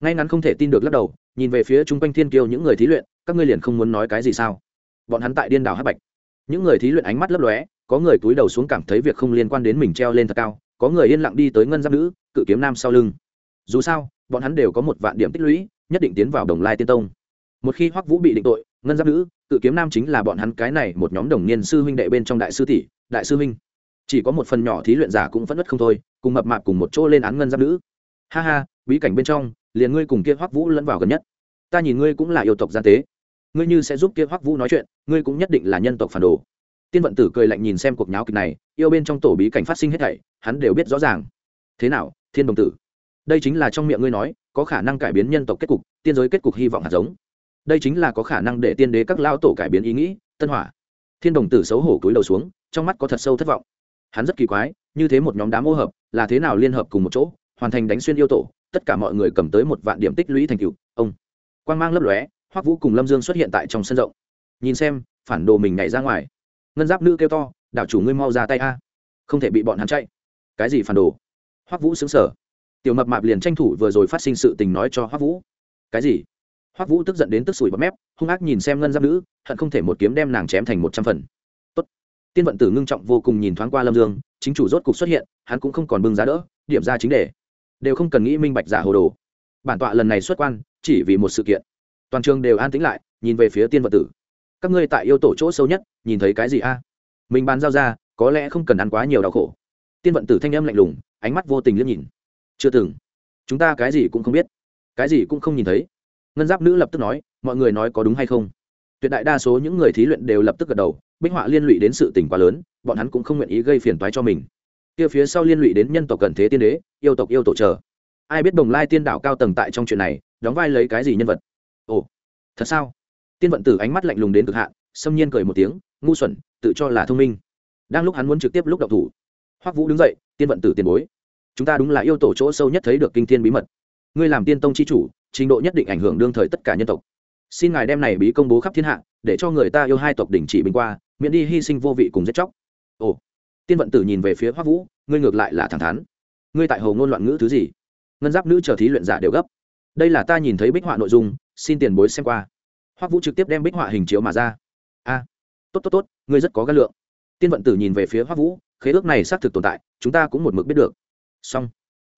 Ngay ngắn không thể tin được lắc đầu, nhìn về phía chung quanh thiên kiêu những người thí luyện, các ngươi liền không muốn nói cái gì sao? Bọn hắn tại điên đảo hát bạch. Những người thí luyện ánh mắt lấp lóe, có người túi đầu xuống cảm thấy việc không liên quan đến mình treo lên thật cao, có người yên lặng đi tới ngân giáp nữ, cự kiếm nam sau lưng dù sao, bọn hắn đều có một vạn điểm tích lũy, nhất định tiến vào đồng lai tiên tông. Một khi hoắc vũ bị định tội, ngân giáp nữ, cự kiếm nam chính là bọn hắn cái này một nhóm đồng niên sư huynh đệ bên trong đại sư tỷ, đại sư huynh. Chỉ có một phần nhỏ thí luyện giả cũng vẫn ất không thôi, cùng mập mạp cùng một chỗ lên án ngân giáp nữ. Ha ha, bí cảnh bên trong, liền ngươi cùng kia hoắc vũ lẫn vào gần nhất. Ta nhìn ngươi cũng là yêu tộc gian tế. Ngươi như sẽ giúp kia hoắc vũ nói chuyện, ngươi cũng nhất định là nhân tộc phản đồ. Tiên vận tử cười lạnh nhìn xem cuộc nháo kịch này, yêu bên trong tổ bí cảnh phát sinh hết thảy, hắn đều biết rõ ràng. Thế nào, thiên đồng tử? Đây chính là trong miệng ngươi nói, có khả năng cải biến nhân tộc kết cục, tiên giới kết cục hy vọng hạt giống. Đây chính là có khả năng để tiên đế các lao tổ cải biến ý nghĩ, tân hỏa. Thiên đồng tử xấu hổ cúi đầu xuống, trong mắt có thật sâu thất vọng. Hắn rất kỳ quái, như thế một nhóm đám ô hợp, là thế nào liên hợp cùng một chỗ, hoàn thành đánh xuyên yêu tổ, tất cả mọi người cầm tới một vạn điểm tích lũy thành cựu ông. Quang mang lấp lóe, hoắc vũ cùng lâm dương xuất hiện tại trong sân rộng. Nhìn xem, phản đồ mình nhảy ra ngoài. Ngân giáp nữ kêu to, đảo chủ ngươi mau ra tay a. Không thể bị bọn hắn chạy. Cái gì phản đồ? Hoắc vũ xứng sở tiểu mập mạp liền tranh thủ vừa rồi phát sinh sự tình nói cho hoắc vũ. Cái gì? Hoắc vũ tức giận đến tức sủi bọt mép, hung ác nhìn xem ngân giáp nữ, hận không thể một kiếm đem nàng chém thành một trăm phần. Tốt. tiên vận tử ngưng trọng vô cùng nhìn thoáng qua lâm dương, chính chủ rốt cục xuất hiện, hắn cũng không còn bưng giá đỡ, điểm ra chính đề. Đều không cần nghĩ minh bạch giả hồ đồ. Bản tọa lần này xuất quan, chỉ vì một sự kiện. Toàn trường đều an tĩnh lại, nhìn về phía tiên vận tử. Các ngươi tại yêu tổ chỗ sâu nhất, nhìn thấy cái gì a? Mình bàn giao ra, có lẽ không cần ăn quá nhiều đau khổ. Tiên vận tử thanh âm lạnh lùng, ánh mắt vô tình liếc nhìn chưa từng. Chúng ta cái gì cũng không biết, cái gì cũng không nhìn thấy. Ngân giáp nữ lập tức nói, mọi người nói có đúng hay không? Tuyệt đại đa số những người thí luyện đều lập tức gật đầu, bích họa liên lụy đến sự tình quá lớn, bọn hắn cũng không nguyện ý gây phiền toái cho mình. Kia phía sau liên lụy đến nhân tộc cần thế tiên đế, yêu tộc yêu tổ chờ. Ai biết đồng lai tiên đảo cao tầng tại trong chuyện này, đóng vai lấy cái gì nhân vật? Ồ, thật sao? Tiên vận tử ánh mắt lạnh lùng đến cực hạn, xâm nhiên cười một tiếng, ngu xuẩn, tự cho là thông minh. Đang lúc hắn muốn trực tiếp lúc đậu thủ, hoắc vũ đứng dậy, tiên vận tử tiền bối chúng ta đúng là yêu tổ chỗ sâu nhất thấy được kinh thiên bí mật. Ngươi làm tiên tông chi chủ, trình độ nhất định ảnh hưởng đương thời tất cả nhân tộc. Xin ngài đem này bí công bố khắp thiên hạ, để cho người ta yêu hai tộc đỉnh chỉ bình qua, miễn đi hy sinh vô vị cùng giết chóc. Ồ, tiên vận tử nhìn về phía hoác vũ, ngươi ngược lại là thẳng thắn. Ngươi tại hồ ngôn loạn ngữ thứ gì? Ngân giáp nữ chờ thí luyện giả đều gấp. Đây là ta nhìn thấy bích họa nội dung, xin tiền bối xem qua. Hoác vũ trực tiếp đem bích họa hình chiếu mà ra. A, tốt tốt tốt, ngươi rất có gan lượng. Tiên vận tử nhìn về phía hoác vũ, khế ước này xác thực tồn tại, chúng ta cũng một mực biết được song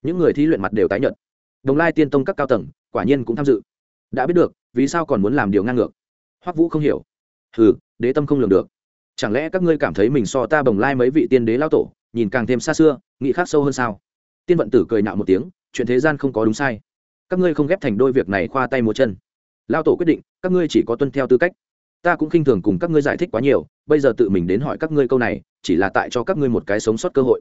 những người thí luyện mặt đều tái nhận đồng lai tiên tông các cao tầng, quả nhiên cũng tham dự. Đã biết được, vì sao còn muốn làm điều ngang ngược. Hoắc vũ không hiểu. Hừ, đế tâm không lường được. Chẳng lẽ các ngươi cảm thấy mình so ta bồng lai mấy vị tiên đế lao tổ, nhìn càng thêm xa xưa, nghĩ khác sâu hơn sao? Tiên vận tử cười nạo một tiếng, chuyện thế gian không có đúng sai. Các ngươi không ghép thành đôi việc này khoa tay múa chân. Lao tổ quyết định, các ngươi chỉ có tuân theo tư cách. Ta cũng khinh thường cùng các ngươi giải thích quá nhiều, bây giờ tự mình đến hỏi các ngươi câu này, chỉ là tại cho các ngươi một cái sống sót cơ hội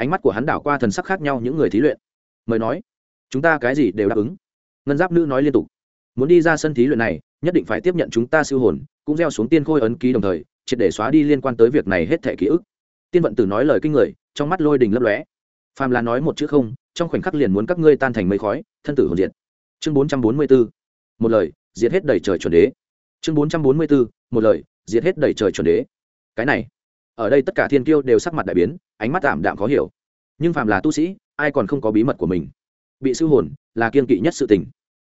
ánh mắt của hắn đảo qua thần sắc khác nhau những người thí luyện. Mời nói, chúng ta cái gì đều đáp ứng. Ngân giáp nữ nói liên tục, muốn đi ra sân thí luyện này, nhất định phải tiếp nhận chúng ta siêu hồn, cũng gieo xuống tiên khôi ấn ký đồng thời, triệt để xóa đi liên quan tới việc này hết thẻ ký ức. Tiên vận tử nói lời kinh người, trong mắt lôi đình lấp lóe. Phàm là nói một chữ không, trong khoảnh khắc liền muốn các ngươi tan thành mây khói, thân tử hồn diệt. Chương bốn trăm bốn mươi bốn một lời, diệt hết đầy trời chuẩn đế. Chương bốn trăm bốn mươi bốn một lời, diệt hết đầy trời chuẩn đế. Cái này ở đây tất cả thiên kiêu đều sắc mặt đại biến, ánh mắt tạm đạm khó hiểu. Nhưng phàm là tu sĩ, ai còn không có bí mật của mình? Bị sư hồn là kiên kỵ nhất sự tình.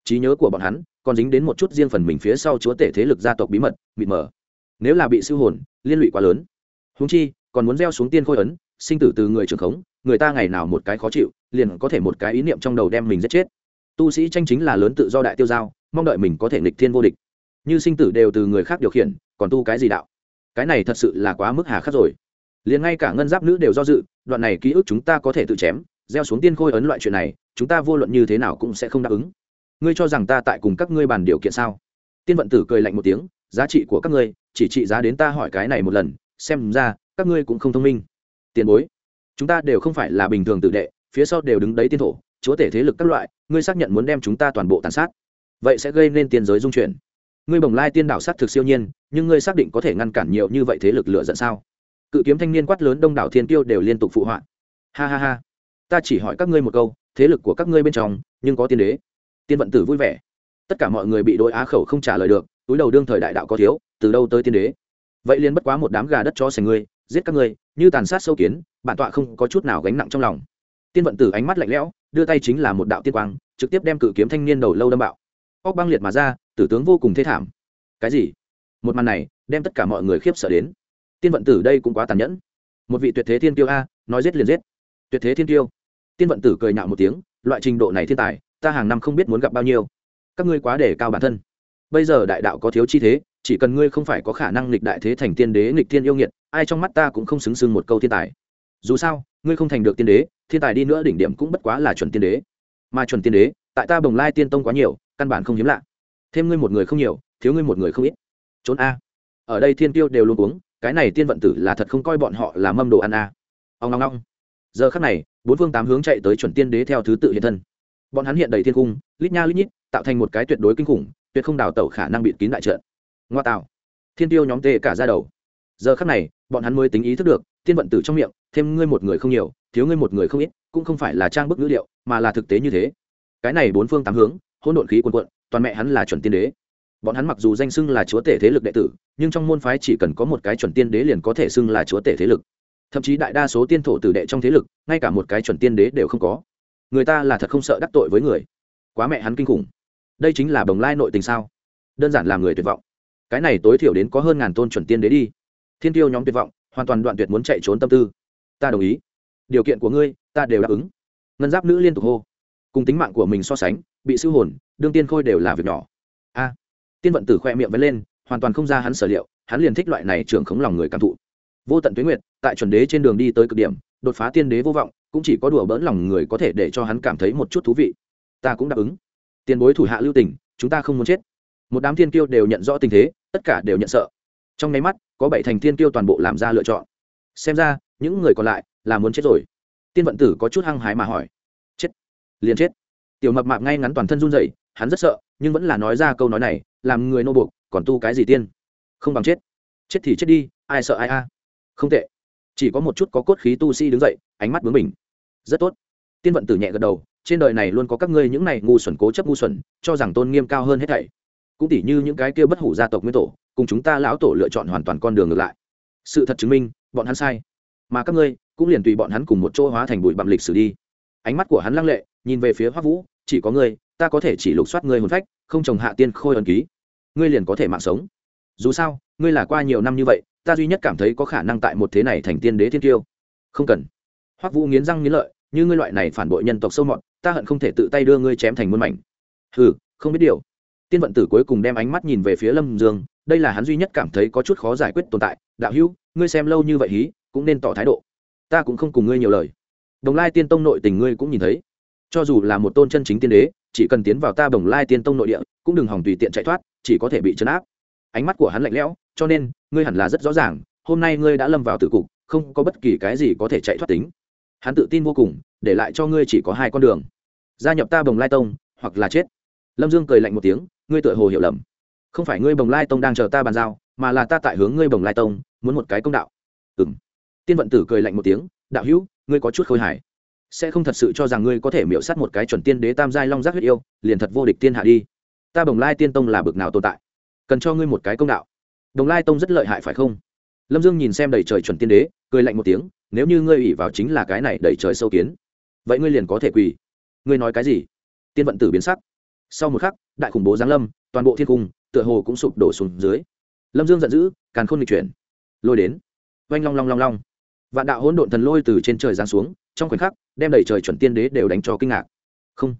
Trí nhớ của bọn hắn còn dính đến một chút riêng phần mình phía sau chúa tể thế lực gia tộc bí mật, mịt mờ. Nếu là bị sư hồn liên lụy quá lớn húng chi còn muốn gieo xuống tiên khôi ấn, sinh tử từ người trưởng khống, người ta ngày nào một cái khó chịu, liền có thể một cái ý niệm trong đầu đem mình giết chết. Tu sĩ tranh chính là lớn tự do đại tiêu giao, mong đợi mình có thể nghịch thiên vô địch. Như sinh tử đều từ người khác điều khiển, còn tu cái gì đạo? Cái này thật sự là quá mức hà khắc rồi. Liền ngay cả ngân giáp nữ đều do dự, đoạn này ký ức chúng ta có thể tự chém, gieo xuống tiên khôi ấn loại chuyện này, chúng ta vô luận như thế nào cũng sẽ không đáp ứng. Ngươi cho rằng ta tại cùng các ngươi bàn điều kiện sao? Tiên vận tử cười lạnh một tiếng, giá trị của các ngươi, chỉ trị giá đến ta hỏi cái này một lần, xem ra, các ngươi cũng không thông minh. Tiền bối, chúng ta đều không phải là bình thường tự đệ, phía sau đều đứng đấy tiên thổ, chúa tể thế lực các loại, ngươi xác nhận muốn đem chúng ta toàn bộ tàn sát, vậy sẽ gây nên tiền giới dung chuyển ngươi bồng lai tiên đảo sát thực siêu nhiên, nhưng ngươi xác định có thể ngăn cản nhiều như vậy thế lực lựa dẫn sao? Cự kiếm thanh niên quát lớn đông đảo thiên tiêu đều liên tục phụ họa. Ha ha ha. Ta chỉ hỏi các ngươi một câu, thế lực của các ngươi bên trong, nhưng có tiên đế. Tiên vận tử vui vẻ. Tất cả mọi người bị đội á khẩu không trả lời được, túi đầu đương thời đại đạo có thiếu, từ đâu tới tiên đế? Vậy liền bất quá một đám gà đất cho sành ngươi, giết các ngươi, như tàn sát sâu kiến, bản tọa không có chút nào gánh nặng trong lòng. Tiên vận tử ánh mắt lạnh lẽo, đưa tay chính là một đạo tiên quang, trực tiếp đem cự kiếm thanh niên đầu lâu đâm bạo. Óc băng liệt mà ra tử tướng vô cùng thê thảm. Cái gì? Một màn này, đem tất cả mọi người khiếp sợ đến. Tiên vận tử đây cũng quá tàn nhẫn. Một vị tuyệt thế thiên tiêu a, nói giết liền giết. Tuyệt thế thiên tiêu. Tiên vận tử cười nhạo một tiếng, loại trình độ này thiên tài, ta hàng năm không biết muốn gặp bao nhiêu. Các ngươi quá để cao bản thân. Bây giờ đại đạo có thiếu chi thế, chỉ cần ngươi không phải có khả năng nghịch đại thế thành tiên đế, nghịch thiên yêu nghiệt, ai trong mắt ta cũng không xứng xưng một câu thiên tài. Dù sao, ngươi không thành được tiên đế, thiên tài đi nữa đỉnh điểm cũng bất quá là chuẩn tiên đế. Mà chuẩn tiên đế, tại ta bồng lai tiên tông quá nhiều, căn bản không hiếm lạ thêm ngươi một người không nhiều, thiếu ngươi một người không ít. Trốn a. Ở đây thiên tiêu đều luôn uống, cái này tiên vận tử là thật không coi bọn họ là mâm đồ ăn a. Ông ngong ngong giờ khắc này, bốn phương tám hướng chạy tới chuẩn tiên đế theo thứ tự hiện thân. Bọn hắn hiện đầy thiên cung, lít nha lít nhít, tạo thành một cái tuyệt đối kinh khủng, tuyệt không đào tẩu khả năng bịt kín đại trận. Ngoa tạo. Thiên tiêu nhóm tê cả ra đầu. Giờ khắc này, bọn hắn mới tính ý thức được, tiên vận tử trong miệng, thêm ngươi một người không nhiều, thiếu ngươi một người không ít, cũng không phải là trang bức ngữ liệu, mà là thực tế như thế. Cái này bốn phương tám hướng, hỗn độn khí quần quận toàn mẹ hắn là chuẩn tiên đế. Bọn hắn mặc dù danh xưng là chúa tể thế lực đệ tử, nhưng trong môn phái chỉ cần có một cái chuẩn tiên đế liền có thể xưng là chúa tể thế lực. Thậm chí đại đa số tiên thổ tử đệ trong thế lực, ngay cả một cái chuẩn tiên đế đều không có. Người ta là thật không sợ đắc tội với người. Quá mẹ hắn kinh khủng. Đây chính là bồng lai nội tình sao? Đơn giản làm người tuyệt vọng. Cái này tối thiểu đến có hơn ngàn tôn chuẩn tiên đế đi. Thiên tiêu nhóm tuyệt vọng, hoàn toàn đoạn tuyệt muốn chạy trốn tâm tư. Ta đồng ý. Điều kiện của ngươi, ta đều đáp ứng. Ngân giáp nữ liên tục hô. Cùng tính mạng của mình so sánh, bị sư hồn đương tiên khôi đều là việc nhỏ. A, tiên vận tử khoe miệng vẫn lên, hoàn toàn không ra hắn sở liệu, hắn liền thích loại này trưởng khống lòng người cảm thụ. Vô tận tuyến nguyệt, tại chuẩn đế trên đường đi tới cực điểm, đột phá tiên đế vô vọng, cũng chỉ có đùa bỡn lòng người có thể để cho hắn cảm thấy một chút thú vị. Ta cũng đáp ứng. Tiền bối thủ hạ lưu tình, chúng ta không muốn chết. Một đám thiên kiêu đều nhận rõ tình thế, tất cả đều nhận sợ. Trong nháy mắt, có bảy thành thiên kiêu toàn bộ làm ra lựa chọn. Xem ra, những người còn lại là muốn chết rồi. Tiên vận tử có chút hăng hái mà hỏi. Chết. Liền chết. Tiểu mập mạp ngay ngắn toàn thân run rẩy hắn rất sợ, nhưng vẫn là nói ra câu nói này, làm người nô buộc, còn tu cái gì tiên? Không bằng chết. Chết thì chết đi, ai sợ ai a? Không tệ. Chỉ có một chút có cốt khí tu sĩ đứng dậy, ánh mắt bướng mình rất tốt. Tiên vận tử nhẹ gật đầu, trên đời này luôn có các ngươi những này ngu xuẩn cố chấp ngu xuẩn, cho rằng tôn nghiêm cao hơn hết thảy. Cũng tỉ như những cái kia bất hủ gia tộc nguyên tổ, cùng chúng ta lão tổ lựa chọn hoàn toàn con đường ngược lại. Sự thật chứng minh, bọn hắn sai. Mà các ngươi, cũng liền tùy bọn hắn cùng một chỗ hóa thành bụi bặm lịch sử đi. Ánh mắt của hắn lăng lệ, nhìn về phía hoắc vũ, chỉ có ngươi ta có thể chỉ lục soát ngươi hồn phách, không trồng hạ tiên khôi ẩn ký. Ngươi liền có thể mạng sống. Dù sao, ngươi là qua nhiều năm như vậy, ta duy nhất cảm thấy có khả năng tại một thế này thành tiên đế thiên tiêu không cần. Hoắc vũ nghiến răng nghiến lợi, như ngươi loại này phản bội nhân tộc sâu mọt, ta hận không thể tự tay đưa ngươi chém thành muôn mảnh. Hừ, không biết điều. Tiên vận tử cuối cùng đem ánh mắt nhìn về phía lâm dương, đây là hắn duy nhất cảm thấy có chút khó giải quyết tồn tại. Đạo hữu, ngươi xem lâu như vậy hí, cũng nên tỏ thái độ. Ta cũng không cùng ngươi nhiều lời. Đồng lai tiên tông nội tình ngươi cũng nhìn thấy. Cho dù là một tôn chân chính tiên đế chỉ cần tiến vào ta bồng lai tiên tông nội địa, cũng đừng hòng tùy tiện chạy thoát, chỉ có thể bị chấn áp. Ánh mắt của hắn lạnh lẽo, cho nên, ngươi hẳn là rất rõ ràng, hôm nay ngươi đã lâm vào tử cục, không có bất kỳ cái gì có thể chạy thoát tính. Hắn tự tin vô cùng, để lại cho ngươi chỉ có hai con đường. Gia nhập ta bồng lai tông, hoặc là chết. Lâm dương cười lạnh một tiếng, ngươi tựa hồ hiểu lầm. Không phải ngươi bồng lai tông đang chờ ta bàn giao, mà là ta tại hướng ngươi bồng lai tông, muốn một cái công đạo. Ừ m tiên vận tử cười lạnh một tiếng, đạo hữu, ngươi có chút khôi hài sẽ không thật sự cho rằng ngươi có thể miễu sát một cái chuẩn tiên đế tam giai long giác huyết yêu, liền thật vô địch tiên hạ đi. Ta bồng lai tiên tông là bực nào tồn tại? Cần cho ngươi một cái công đạo. Đồng lai tông rất lợi hại phải không? Lâm dương nhìn xem đầy trời chuẩn tiên đế, cười lạnh một tiếng, nếu như ngươi ủy vào chính là cái này đầy trời sâu kiến, vậy ngươi liền có thể quỳ. Ngươi nói cái gì? Tiên vận tử biến sắc. Sau một khắc, đại khủng bố giáng lâm, toàn bộ thiên cung, tựa hồ cũng sụp đổ xuống dưới. Lâm dương giận dữ, càn khôn lịch chuyển. Lôi đến. Oanh long long long long. Vạn đạo hỗn độn thần lôi từ trên trời giáng xuống trong khoảnh khắc, đem đầy trời chuẩn tiên đế đều đánh cho kinh ngạc. Không,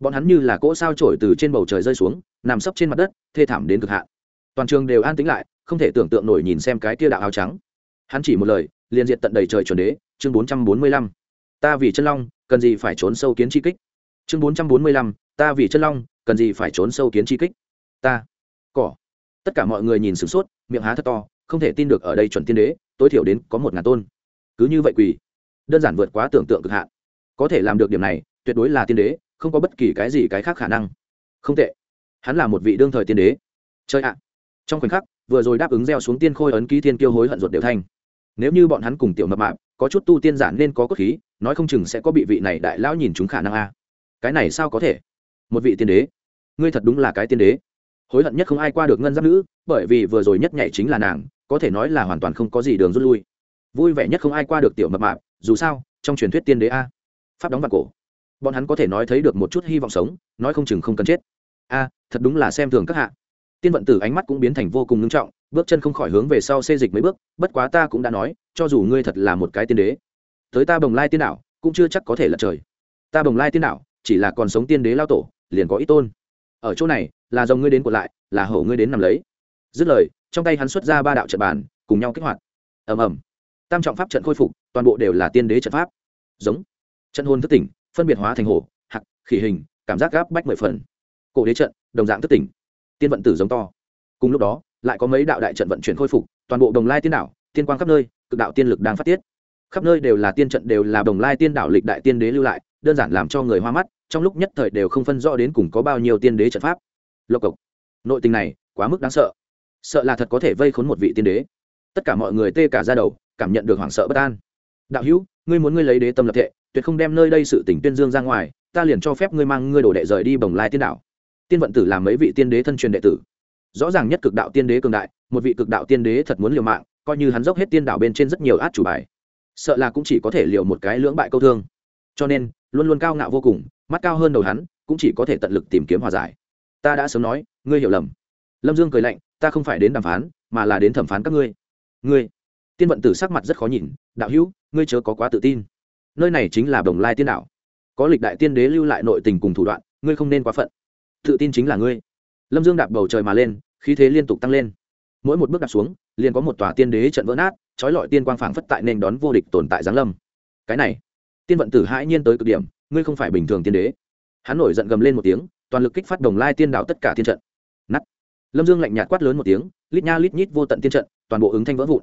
bọn hắn như là cỗ sao trổi từ trên bầu trời rơi xuống, nằm sấp trên mặt đất, thê thảm đến cực hạn. Toàn trường đều an tĩnh lại, không thể tưởng tượng nổi nhìn xem cái kia đạo áo trắng. Hắn chỉ một lời, liền diện tận đầy trời chuẩn đế, chương bốn trăm bốn mươi lăm. Ta vì chân long, cần gì phải trốn sâu kiến chi kích? Chương bốn trăm bốn mươi lăm, ta vì chân long, cần gì phải trốn sâu kiến chi kích? Ta, cỏ. Tất cả mọi người nhìn sửng sốt, miệng há thật to, không thể tin được ở đây chuẩn tiên đế, tối thiểu đến có một ngàn tôn. Cứ như vậy quỳ đơn giản vượt quá tưởng tượng cực hạn. Có thể làm được điểm này, tuyệt đối là tiên đế, không có bất kỳ cái gì cái khác khả năng. Không tệ. Hắn là một vị đương thời tiên đế. Chơi ạ. Trong khoảnh khắc, vừa rồi đáp ứng gieo xuống tiên khôi ấn ký thiên kiêu hối hận ruột đều thanh nếu như bọn hắn cùng tiểu mập mạp, có chút tu tiên giản nên có cốt khí, nói không chừng sẽ có bị vị này đại lão nhìn chúng khả năng a. Cái này sao có thể? Một vị tiên đế. Ngươi thật đúng là cái tiên đế. Hối hận nhất không ai qua được ngân giáp nữ, bởi vì vừa rồi nhất nhảy chính là nàng, có thể nói là hoàn toàn không có gì đường rút lui. Vui vẻ nhất không ai qua được tiểu mập mạp dù sao, trong truyền thuyết tiên đế a, pháp đóng vào cổ. Bọn hắn có thể nói thấy được một chút hy vọng sống, nói không chừng không cần chết. A, thật đúng là xem thường các hạ. Tiên vận tử ánh mắt cũng biến thành vô cùng ngưng trọng, bước chân không khỏi hướng về sau xê dịch mấy bước, bất quá ta cũng đã nói, cho dù ngươi thật là một cái tiên đế, tới ta bồng lai tiên đạo cũng chưa chắc có thể lật trời. Ta bồng lai tiên đạo chỉ là còn sống tiên đế lao tổ, liền có ít tôn. Ở chỗ này, là dòng ngươi đến của lại, là hổ ngươi đến nằm lấy. Dứt lời, trong tay hắn xuất ra ba đạo trận bàn, cùng nhau kích hoạt. Ầm ầm tam trọng pháp trận khôi phục, toàn bộ đều là tiên đế trận pháp. Giống. Trận hôn thức tỉnh, phân biệt hóa thành hổ, hạc, khỉ hình, cảm giác gáp bách mười phần. Cổ đế trận, đồng dạng thức tỉnh. Tiên vận tử giống to. Cùng lúc đó, lại có mấy đạo đại trận vận chuyển khôi phục, toàn bộ đồng lai tiên đảo, tiên quang khắp nơi, cực đạo tiên lực đang phát tiết. Khắp nơi đều là tiên trận đều là đồng lai tiên đảo lịch đại tiên đế lưu lại, đơn giản làm cho người hoa mắt, trong lúc nhất thời đều không phân rõ đến cùng có bao nhiêu tiên đế trận pháp. Lộc cộc. Nội tình này, quá mức đáng sợ. Sợ là thật có thể vây khốn một vị tiên đế. Tất cả mọi người tê cả ra đầu cảm nhận được hoảng sợ bất an. Đạo hữu, ngươi muốn ngươi lấy đế tâm lập thệ, tuyệt không đem nơi đây sự tỉnh tuyên dương ra ngoài, ta liền cho phép ngươi mang ngươi đồ đệ rời đi bồng lai tiên đạo tiên vận tử làm mấy vị tiên đế thân truyền đệ tử. Rõ ràng nhất cực đạo tiên đế cường đại, một vị cực đạo tiên đế thật muốn liều mạng, coi như hắn dốc hết tiên đạo bên trên rất nhiều át chủ bài. Sợ là cũng chỉ có thể liều một cái lưỡng bại câu thương. Cho nên, luôn luôn cao ngạo vô cùng, mắt cao hơn đầu hắn, cũng chỉ có thể tận lực tìm kiếm hòa giải. Ta đã sớm nói, ngươi hiểu lầm. Lâm dương cười lạnh, ta không phải đến đàm phán, mà là đến thẩm phán các ngươi. Ngươi tiên vận tử sắc mặt rất khó nhìn, đạo hữu, ngươi chớ có quá tự tin. Nơi này chính là đồng lai tiên đạo có lịch đại tiên đế lưu lại nội tình cùng thủ đoạn, ngươi không nên quá phận. Tự tin chính là ngươi. Lâm dương đạp bầu trời mà lên, khí thế liên tục tăng lên. Mỗi một bước đạp xuống, liền có một tòa tiên đế trận vỡ nát, trói lọi tiên quang phảng phất tại nền đón vô địch tồn tại giáng lâm. Cái này, tiên vận tử hãi nhiên tới cực điểm, ngươi không phải bình thường tiên đế. Hắn nổi giận gầm lên một tiếng, toàn lực kích phát đồng lai tiên đạo tất cả tiên trận. Nắt lâm dương lạnh nhạt quát lớn một tiếng, lít nha lít nhít vô tận tiên trận, toàn bộ ứng thanh vỡ vụn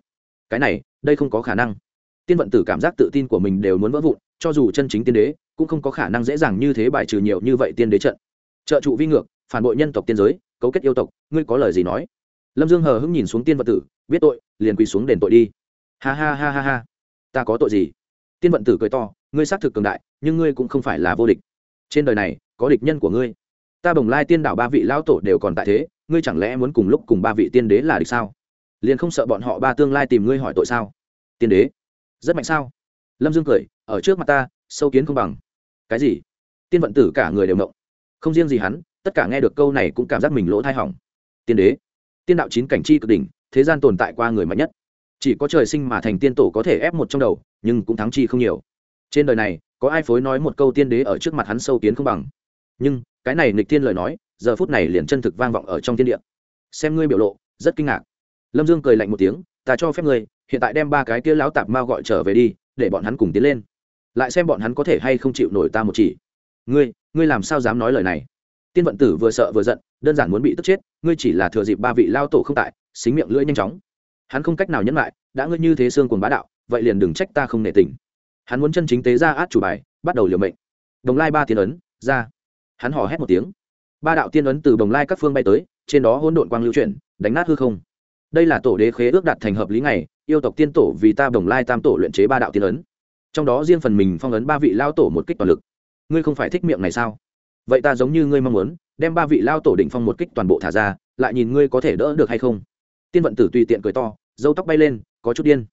cái này, đây không có khả năng. Tiên vận tử cảm giác tự tin của mình đều muốn vỡ vụn, cho dù chân chính tiên đế, cũng không có khả năng dễ dàng như thế bài trừ nhiều như vậy tiên đế trận. Trợ trụ vi ngược, phản bội nhân tộc tiên giới, cấu kết yêu tộc, ngươi có lời gì nói? Lâm dương hờ hững nhìn xuống tiên vận tử, biết tội, liền quỳ xuống đền tội đi. Ha ha ha ha ha. Ta có tội gì? Tiên vận tử cười to, ngươi xác thực cường đại, nhưng ngươi cũng không phải là vô địch. Trên đời này, có địch nhân của ngươi. Ta bồng lai tiên đảo ba vị lão tổ đều còn tại thế, ngươi chẳng lẽ muốn cùng lúc cùng ba vị tiên đế là địch sao? Liền không sợ bọn họ ba tương lai tìm ngươi hỏi tội sao? Tiên đế, rất mạnh sao? Lâm dương cười, ở trước mặt ta, sâu kiến không bằng. Cái gì? Tiên vận tử cả người đều mộng không riêng gì hắn, tất cả nghe được câu này cũng cảm giác mình lỗ thai hỏng. Tiên đế, tiên đạo chín cảnh chi cực đỉnh, thế gian tồn tại qua người mạnh nhất. Chỉ có trời sinh mà thành tiên tổ có thể ép một trong đầu, nhưng cũng thắng chi không nhiều. Trên đời này, có ai phối nói một câu tiên đế ở trước mặt hắn sâu kiến không bằng? Nhưng, cái này nịch tiên lời nói, giờ phút này liền chân thực vang vọng ở trong thiên địa. Xem ngươi biểu lộ, rất kinh ngạc lâm dương cười lạnh một tiếng, ta cho phép ngươi, hiện tại đem ba cái kia lão tạp mao gọi trở về đi, để bọn hắn cùng tiến lên. Lại xem bọn hắn có thể hay không chịu nổi ta một chỉ. Ngươi ngươi làm sao dám nói lời này? Tiên vận tử vừa sợ vừa giận, đơn giản muốn bị tức chết, ngươi chỉ là thừa dịp ba vị lao tổ không tại, xính miệng lưỡi nhanh chóng. Hắn không cách nào nhẫn lại, đã ngươi như thế xương cùng bá đạo, vậy liền đừng trách ta không nể tình. Hắn muốn chân chính tế ra át chủ bài, bắt đầu liều mệnh. Đồng lai ba tiên ấn, ra. Hắn hò hét một tiếng. Ba đạo tiên ấn từ đồng lai các phương bay tới, trên đó hỗn độn quang lưu chuyển, đánh nát hư không đây là tổ đế khế ước đạt thành hợp lý ngày, yêu tộc tiên tổ vì ta đồng lai tam tổ luyện chế ba đạo tiên ấn. Trong đó riêng phần mình phong ấn ba vị lao tổ một kích toàn lực. Ngươi không phải thích miệng này sao? Vậy ta giống như ngươi mong muốn, đem ba vị lao tổ định phong một kích toàn bộ thả ra, lại nhìn ngươi có thể đỡ được hay không? Tiên vận tử tùy tiện cười to dâu tóc bay lên, có chút điên.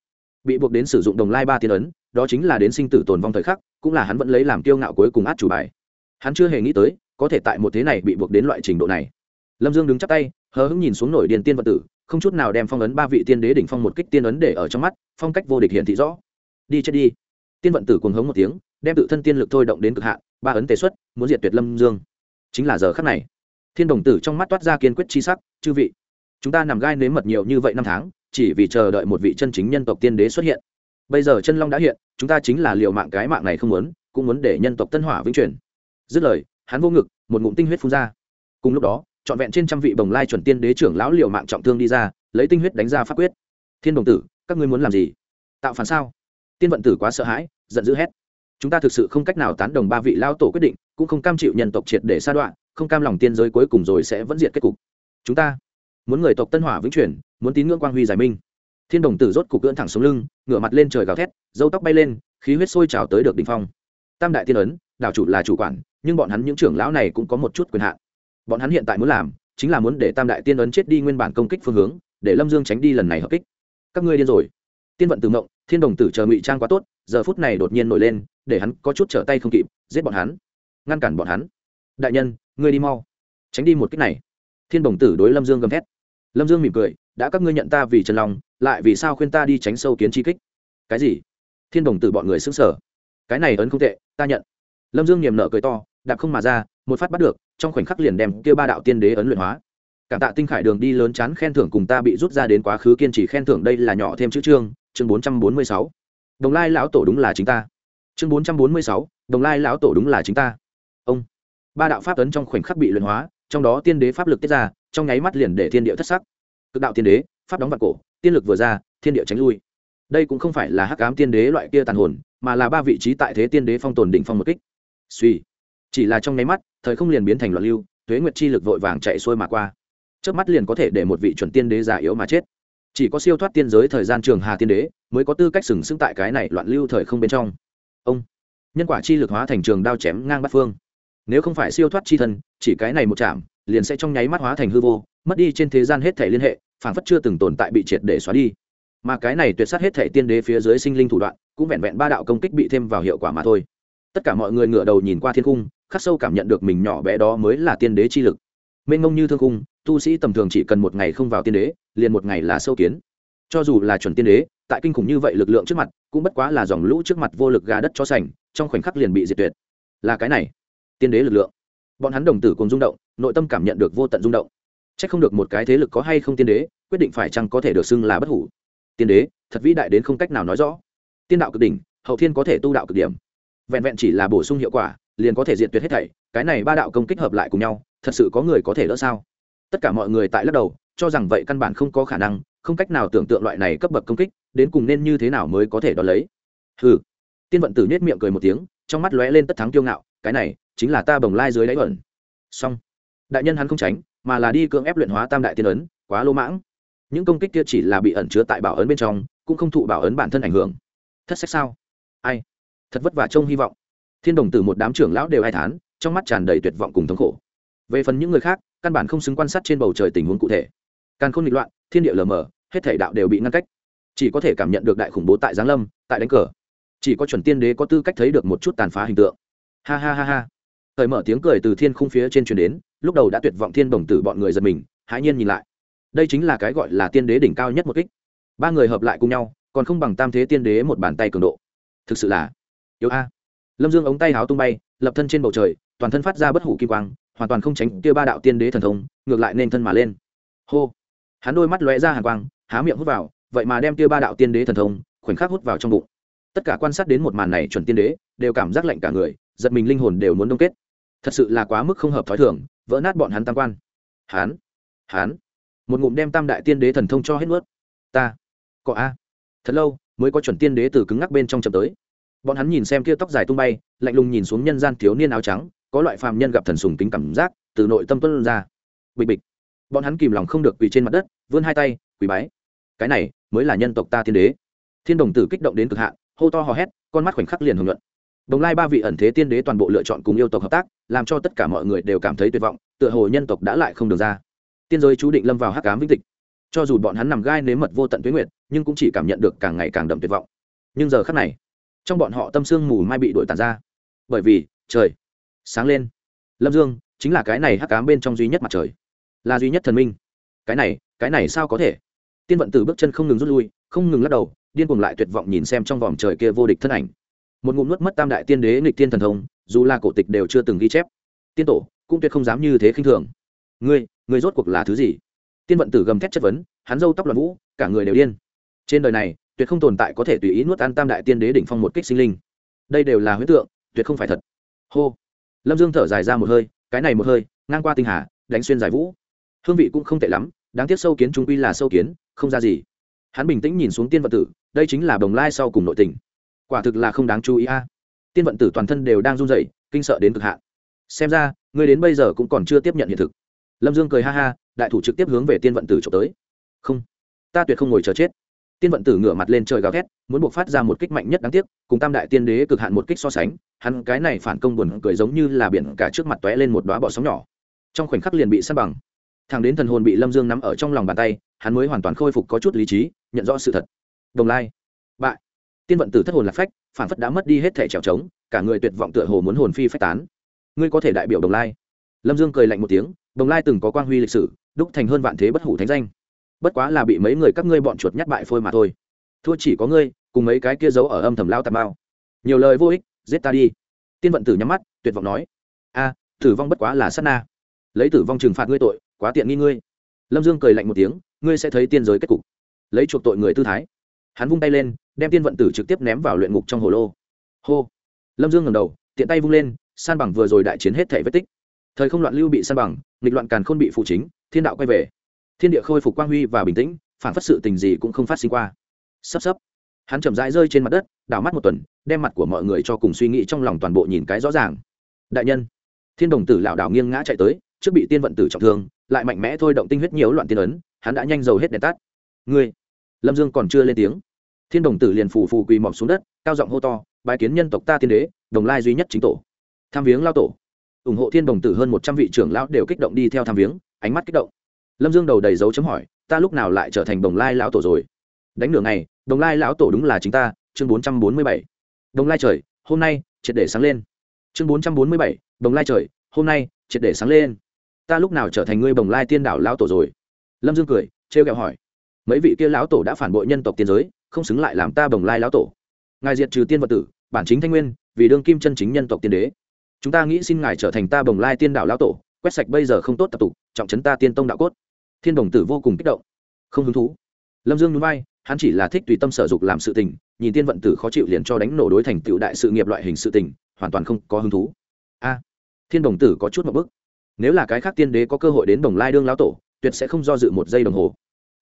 Bị buộc đến sử dụng đồng lai ba tiên ấn, đó chính là đến sinh tử tồn vong thời khắc, cũng là hắn vẫn lấy làm kiêu ngạo cuối cùng át chủ bài. Hắn chưa hề nghĩ tới, có thể tại một thế này bị buộc đến loại trình độ này. Lâm dương đứng chắp tay, hờ hững nhìn xuống nổi điền tiên vận tử không chút nào đem phong ấn ba vị tiên đế đỉnh phong một kích tiên ấn để ở trong mắt, phong cách vô địch hiện thị rõ. Đi chết đi. Tiên vận tử cuồng hống một tiếng, đem tự thân tiên lực thôi động đến cực hạn, ba ấn tề xuất, muốn diệt tuyệt lâm dương. Chính là giờ khắc này, thiên đồng tử trong mắt toát ra kiên quyết chi sắc, chư vị, chúng ta nằm gai nếm mật nhiều như vậy năm tháng, chỉ vì chờ đợi một vị chân chính nhân tộc tiên đế xuất hiện. Bây giờ chân long đã hiện, chúng ta chính là liều mạng cái mạng này không muốn, cũng muốn để nhân tộc tân hỏa vĩnh chuyển. dứt lời, hắn vô ngực, một ngụm tinh huyết phun ra. Cùng lúc đó trọn vẹn trên trăm vị bồng lai chuẩn tiên đế trưởng lão liệu mạng trọng thương đi ra, lấy tinh huyết đánh ra pháp quyết. Thiên đồng tử, các ngươi muốn làm gì? Tạo phản sao? Tiên vận tử quá sợ hãi, giận dữ hét. Chúng ta thực sự không cách nào tán đồng ba vị lao tổ quyết định, cũng không cam chịu nhân tộc triệt để sa đoạn không cam lòng tiên giới cuối cùng rồi sẽ vẫn diệt kết cục. Chúng ta muốn người tộc tân hỏa vĩnh chuyển, muốn tín ngưỡng quang huy giải minh. Thiên đồng tử rốt cục cưỡn thẳng xuống lưng, ngửa mặt lên trời gào thét dâu tóc bay lên, khí huyết sôi trào tới được đ ỉ n h phong. Tam đại tiên ấn, đảo chủ là chủ quản, nhưng bọn hắn những trưởng lão này cũng có một chút quyền hạn bọn hắn hiện tại muốn làm chính là muốn để tam đại tiên ấn chết đi nguyên bản công kích phương hướng, để lâm dương tránh đi lần này hợp kích. Các ngươi điên rồi. Tiên vận từ mộng, thiên đồng tử chờ ngụy trang quá tốt, giờ phút này đột nhiên nổi lên, để hắn có chút trở tay không kịp, giết bọn hắn. Ngăn cản bọn hắn. Đại nhân, ngươi đi mau. Tránh đi một cách này. Thiên đồng tử đối lâm dương gầm thét. Lâm dương mỉm cười, đã các ngươi nhận ta vì trần lòng lại vì sao khuyên ta đi tránh sâu kiến chi kích? Cái gì? Thiên đồng tử bọn người xứng sở cái này ấn không tệ, ta nhận. Lâm dương niềm nợ cười to, đạp không mà ra một phát bắt được, trong khoảnh khắc liền đem kia ba đạo tiên đế ấn luyện hóa. Cảm tạ tinh khải đường đi lớn chán khen thưởng cùng ta bị rút ra đến quá khứ kiên trì khen thưởng, đây là nhỏ thêm chữ chương chương bốn trăm bốn mươi sáu. Đồng lai lão tổ đúng là chính ta. Chương bốn trăm bốn mươi sáu, đồng lai lão tổ đúng là chính ta. Ông. Ba đạo pháp ấn trong khoảnh khắc bị luyện hóa, trong đó tiên đế pháp lực tiết ra, trong nháy mắt liền để thiên địa thất sắc. Cực đạo tiên đế, pháp đóng vặt cổ, tiên lực vừa ra, thiên địa tránh lui. Đây cũng không phải là hắc ám tiên đế loại kia tàn hồn, mà là ba vị trí tại thế tiên đế phong tồn đỉnh phong một kích. Suy chỉ là trong nháy mắt, thời không liền biến thành loạn lưu, tuế nguyệt chi lực vội vàng chạy xuôi mà qua. Trước mắt liền có thể để một vị chuẩn tiên đế già yếu mà chết. Chỉ có siêu thoát tiên giới thời gian trường hà tiên đế, mới có tư cách sừng sững tại cái này loạn lưu thời không bên trong. Ông, nhân quả chi lực hóa thành trường đao chém ngang bắt phương. Nếu không phải siêu thoát chi thân, chỉ cái này một chạm, liền sẽ trong nháy mắt hóa thành hư vô, mất đi trên thế gian hết thể liên hệ phản phất chưa từng tồn tại bị triệt để xóa đi. Mà cái này tuyệt sát hết thể tiên đế phía dưới sinh linh thủ đoạn, cũng vẹn vẹn ba đạo công kích bị thêm vào hiệu quả mà thôi. Tất cả mọi người ngửa đầu nhìn qua thiên cung khắc sâu cảm nhận được mình nhỏ bé đó mới là tiên đế chi lực. Mênh mông như thương cung tu sĩ tầm thường chỉ cần một ngày không vào tiên đế, liền một ngày là sâu kiến. Cho dù là chuẩn tiên đế, tại kinh khủng như vậy lực lượng trước mặt, cũng bất quá là dòng lũ trước mặt vô lực gà đất cho sành, trong khoảnh khắc liền bị diệt tuyệt. Là cái này, tiên đế lực lượng. Bọn hắn đồng tử cùng rung động, nội tâm cảm nhận được vô tận rung động. C h ắ c không được một cái thế lực có hay không tiên đế, quyết định phải chăng có thể được xưng là bất hủ. Tiên đế, thật vĩ đại đến không cách nào nói rõ. Tiên đạo cực đỉnh, hậu thiên có thể tu đạo cực điểm. Vẹn vẹn chỉ là bổ sung hiệu quả liền có thể diện tuyệt hết thảy, cái này ba đạo công kích hợp lại cùng nhau, thật sự có người có thể đỡ sao? Tất cả mọi người tại lắc đầu, cho rằng vậy căn bản không có khả năng, không cách nào tưởng tượng loại này cấp bậc công kích, đến cùng nên như thế nào mới có thể đo lấy. Ừ tiên vận tử nết miệng cười một tiếng, trong mắt lóe lên tất thắng kiêu ngạo, cái này chính là ta bồng lai dưới đáy ẩn. Xong. Đại nhân hắn không tránh, mà là đi cưỡng ép luyện hóa tam đại tiên ấn, quá lô mãng. Những công kích kia chỉ là bị ẩn chứa tại bảo ấn bên trong, cũng không thụ bảo ấn bản thân ảnh hưởng. Thất sách sao? Ai? Thật vất vả trông hy vọng thiên đồng tử một đám trưởng lão đều ai thán, trong mắt tràn đầy tuyệt vọng cùng thống khổ. Về phần những người khác, căn bản không xứng quan sát trên bầu trời tình huống cụ thể. Càng không nghịch loạn, thiên địa lờ mờ, hết thể đạo đều bị ngăn cách. Chỉ có thể cảm nhận được đại khủng bố tại giáng lâm, tại đánh cờ. Chỉ có chuẩn tiên đế có tư cách thấy được một chút tàn phá hình tượng. Ha ha ha ha. Thời mở tiếng cười từ thiên khung phía trên truyền đến, lúc đầu đã tuyệt vọng thiên đồng tử bọn người giật mình, hãi nhiên nhìn lại. Đây chính là cái gọi là tiên đế đỉnh cao nhất một kích. Ba người hợp lại cùng nhau, còn không bằng tam thế tiên đế một bàn tay cường độ. Thực sự là, yếu a lâm dương ống tay háo tung bay lập thân trên bầu trời toàn thân phát ra bất hủ kim quang hoàn toàn không tránh kia ba đạo tiên đế thần thông ngược lại nên thân mà lên. Hô! Hắn đôi mắt lóe ra hàng quang há miệng hút vào vậy mà đem kia ba đạo tiên đế thần thông khoảnh khắc hút vào trong bụng. Tất cả quan sát đến một màn này chuẩn tiên đế đều cảm giác lạnh cả người giật mình linh hồn đều muốn đông kết. Thật sự là quá mức không hợp thói thường vỡ nát bọn hắn tam quan. Hán, Hán, một ngụm đem tam đại tiên đế thần thông cho hết nuốt. Ta! Cọ a! Thật lâu mới có chuẩn tiên đế từ cứng ngắc bên trong chậm tới bọn hắn nhìn xem kia tóc dài tung bay, lạnh lùng nhìn xuống nhân gian thiếu niên áo trắng, có loại phàm nhân gặp thần sùng tính cảm giác, từ nội tâm tuân ra. Bịch bịch. Bọn hắn kìm lòng không được quỳ trên mặt đất, vươn hai tay, quỳ bái. Cái này mới là nhân tộc ta thiên đế. Thiên đồng tử kích động đến cực hạn, hô to hò hét, con mắt khoảnh khắc liền hưởng luận đồng lai ba vị ẩn thế tiên đế toàn bộ lựa chọn cùng yêu tộc hợp tác, làm cho tất cả mọi người đều cảm thấy tuyệt vọng, tựa hồ nhân tộc đã lại không được ra. Tiên giới chú định lâm vào hắc cám vĩnh tịch. Cho dù bọn hắn nằm gai nếm mật vô tận tuyến nguyệt, nhưng cũng chỉ cảm nhận được càng ngày càng đậm tuyệt vọng. Nhưng giờ khắc này trong bọn họ tâm sương mù mai bị đổi tàn ra. Bởi vì, trời sáng lên. Lâm dương chính là cái này hắc cám bên trong duy nhất mặt trời. Là duy nhất thần minh. Cái này cái này sao có thể? Tiên vận tử bước chân không ngừng rút lui, không ngừng lắc đầu, điên cuồng lại tuyệt vọng nhìn xem trong vòng trời kia vô địch thân ảnh. Một ngụm nuốt mất tam đại tiên đế nghịch tiên thần thông, dù là cổ tịch đều chưa từng ghi chép. Tiên tổ cũng tuyệt không dám như thế khinh thường. Ngươi ngươi rốt cuộc là thứ gì? Tiên vận tử gầm thét chất vấn, hắn râu tóc loạn vũ, cả người đều điên. Trên đời này tuyệt không tồn tại có thể tùy ý nuốt ăn tam đại tiên đế đỉnh phong một kích sinh linh. Đây đều là huyết tượng, tuyệt không phải thật. Hô. Lâm dương thở dài ra một hơi, cái này một hơi, ngang qua tinh hà, đánh xuyên giải vũ. Hương vị cũng không tệ lắm, đáng tiếc sâu kiến trung quy là sâu kiến, không ra gì. Hắn bình tĩnh nhìn xuống tiên vận tử, đây chính là đồng lai sau cùng nội tình. Quả thực là không đáng chú ý a. Tiên vận tử toàn thân đều đang run rẩy, kinh sợ đến cực hạn. Xem ra, ngươi đến bây giờ cũng còn chưa tiếp nhận hiện thực. Lâm dương cười ha ha, đại thủ trực tiếp hướng về tiên vận tử trộm tới. Không, ta tuyệt không ngồi chờ chết tiên vận tử ngửa mặt lên trời gào thét, muốn buộc phát ra một kích mạnh nhất đáng tiếc, cùng tam đại tiên đế cực hạn một kích so sánh, hắn cái này phản công buồn cười giống như là biển cả trước mặt tóe lên một đoá bọ sóng nhỏ. Trong khoảnh khắc liền bị săn bằng. Thằng đến thần hồn bị lâm dương nắm ở trong lòng bàn tay, hắn mới hoàn toàn khôi phục có chút lý trí, nhận rõ sự thật. Đồng lai. Bại. Tiên vận tử thất hồn lạc phách, phản phất đã mất đi hết thể trèo trống, cả người tuyệt vọng tựa hồ muốn hồn phi phách tán. Ngươi có thể đại biểu đồng lai. Lâm dương cười lạnh một tiếng, đồng lai từng có quang huy lịch sử, đúc thành hơn vạn thế bất hủ thánh danh bất quá là bị mấy người các ngươi bọn chuột nhắt bại phôi mà thôi. Thua chỉ có ngươi, cùng mấy cái kia giấu ở âm thầm lao tạp bao nhiều lời vô ích, giết ta đi. Tiên vận tử nhắm mắt, tuyệt vọng nói. A, tử vong bất quá là sát na. Lấy tử vong trừng phạt ngươi tội, quá tiện nghi ngươi. Lâm dương cười lạnh một tiếng, ngươi sẽ thấy tiên giới kết cục. Lấy chuộc tội người tư thái. Hắn vung tay lên, đem tiên vận tử trực tiếp ném vào luyện ngục trong hồ lô. Hô. Lâm dương ngầm đầu, tiện tay vung lên, san bằng vừa rồi đại chiến hết thể vết tích. Thời không loạn lưu bị san bằng, nghịch loạn càn khôn bị phụ chính, thiên đạo quay về thiên địa khôi phục quang huy và bình tĩnh, phản phát sự tình gì cũng không phát sinh qua. Sắp sắp, hắn chậm rãi rơi trên mặt đất, đảo mắt một tuần, đem mặt của mọi người cho cùng suy nghĩ trong lòng toàn bộ nhìn cái rõ ràng. Đại nhân, thiên đồng tử lảo đảo nghiêng ngã chạy tới, trước bị tiên vận tử trọng thương, lại mạnh mẽ thôi động tinh huyết nhiều loạn tiên ấn, hắn đã nhanh dầu hết đèn tắt. Ngươi, lâm dương còn chưa lên tiếng. Thiên đồng tử liền phù phù quỳ mọc xuống đất, cao giọng hô to bài kiến nhân tộc ta tiên đế, đồng lai duy nhất chính tổ. Tham viếng lao tổ. Ủng hộ thiên đồng tử hơn một trăm vị trưởng lão đều kích động đi theo tham viếng, ánh mắt kích động lâm dương đầu đầy dấu chấm hỏi, ta lúc nào lại trở thành đồng lai lão tổ rồi? Đánh nửa ngày, đồng lai lão tổ đúng là chính ta. Chương bốn trăm bốn mươi bảy. Đồng lai trời, hôm nay, triệt để sáng lên. Chương bốn trăm bốn mươi bảy. Đồng lai trời, hôm nay, triệt để sáng lên. Ta lúc nào trở thành ngươi bồng lai tiên đảo lão tổ rồi? Lâm dương cười, trêu ghẹo hỏi, mấy vị kia lão tổ đã phản bội nhân tộc tiên giới, không xứng lại làm ta bồng lai lão tổ. Ngài diệt trừ tiên vật tử, bản chính thanh nguyên, vì đương kim chân chính nhân tộc tiên đế. Chúng ta nghĩ xin ngài trở thành ta bồng lai tiên đạo lão tổ, quét sạch bây giờ không tốt tập tục, trọng trấn ta tiên tông đạo cốt thiên đồng tử vô cùng kích động. Không hứng thú. Lâm dương núi bay hắn chỉ là thích tùy tâm sở dục làm sự tình, nhìn tiên vận tử khó chịu liền cho đánh nổ đối thành tựu đại sự nghiệp loại hình sự tình, hoàn toàn không có hứng thú. A, thiên đồng tử có chút một bức. Nếu là cái khác tiên đế có cơ hội đến đồng lai đương lão tổ, tuyệt sẽ không do dự một giây đồng hồ.